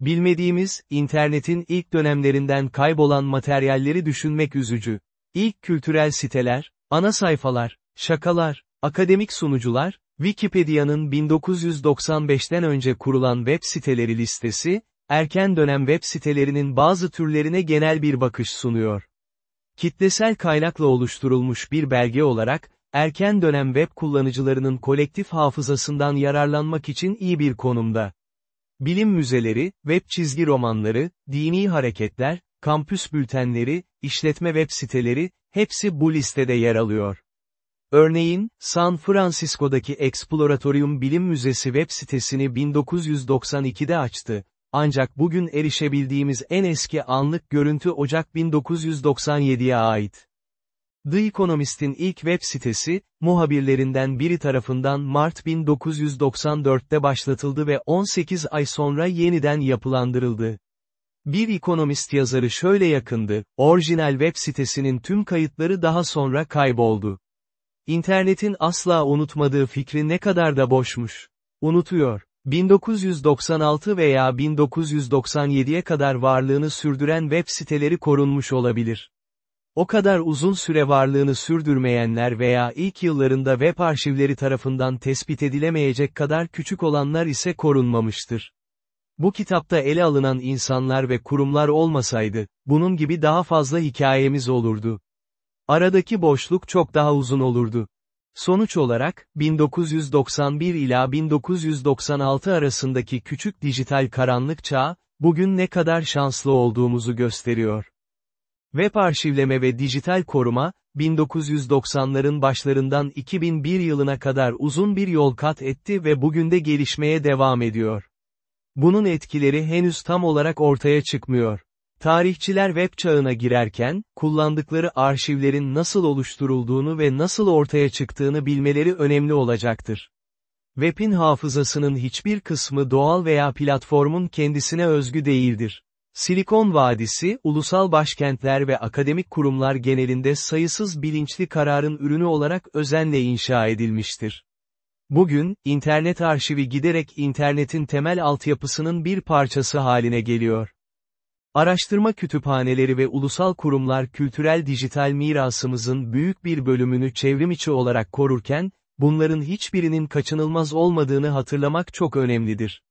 Bilmediğimiz, internetin ilk dönemlerinden kaybolan materyalleri düşünmek üzücü. İlk kültürel siteler, ana sayfalar, şakalar, akademik sunucular, Wikipedia'nın 1995'ten önce kurulan web siteleri listesi, erken dönem web sitelerinin bazı türlerine genel bir bakış sunuyor. Kitlesel kaynakla oluşturulmuş bir belge olarak, erken dönem web kullanıcılarının kolektif hafızasından yararlanmak için iyi bir konumda. Bilim müzeleri, web çizgi romanları, dini hareketler, kampüs bültenleri, işletme web siteleri, hepsi bu listede yer alıyor. Örneğin, San Francisco'daki Exploratorium Bilim Müzesi web sitesini 1992'de açtı. Ancak bugün erişebildiğimiz en eski anlık görüntü Ocak 1997'ye ait. The Economist'in ilk web sitesi, muhabirlerinden biri tarafından Mart 1994'te başlatıldı ve 18 ay sonra yeniden yapılandırıldı. Bir ekonomist yazarı şöyle yakındı, orijinal web sitesinin tüm kayıtları daha sonra kayboldu. İnternetin asla unutmadığı fikri ne kadar da boşmuş. Unutuyor. 1996 veya 1997'ye kadar varlığını sürdüren web siteleri korunmuş olabilir. O kadar uzun süre varlığını sürdürmeyenler veya ilk yıllarında web arşivleri tarafından tespit edilemeyecek kadar küçük olanlar ise korunmamıştır. Bu kitapta ele alınan insanlar ve kurumlar olmasaydı, bunun gibi daha fazla hikayemiz olurdu. Aradaki boşluk çok daha uzun olurdu. Sonuç olarak, 1991 ila 1996 arasındaki küçük dijital karanlık çağ, bugün ne kadar şanslı olduğumuzu gösteriyor. Web arşivleme ve dijital koruma, 1990'ların başlarından 2001 yılına kadar uzun bir yol kat etti ve bugün de gelişmeye devam ediyor. Bunun etkileri henüz tam olarak ortaya çıkmıyor. Tarihçiler web çağına girerken, kullandıkları arşivlerin nasıl oluşturulduğunu ve nasıl ortaya çıktığını bilmeleri önemli olacaktır. Web'in hafızasının hiçbir kısmı doğal veya platformun kendisine özgü değildir. Silikon Vadisi, ulusal başkentler ve akademik kurumlar genelinde sayısız bilinçli kararın ürünü olarak özenle inşa edilmiştir. Bugün, internet arşivi giderek internetin temel altyapısının bir parçası haline geliyor. Araştırma kütüphaneleri ve ulusal kurumlar kültürel dijital mirasımızın büyük bir bölümünü çevrimiçi olarak korurken, bunların hiçbirinin kaçınılmaz olmadığını hatırlamak çok önemlidir.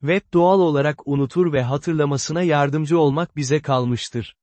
Web doğal olarak unutur ve hatırlamasına yardımcı olmak bize kalmıştır.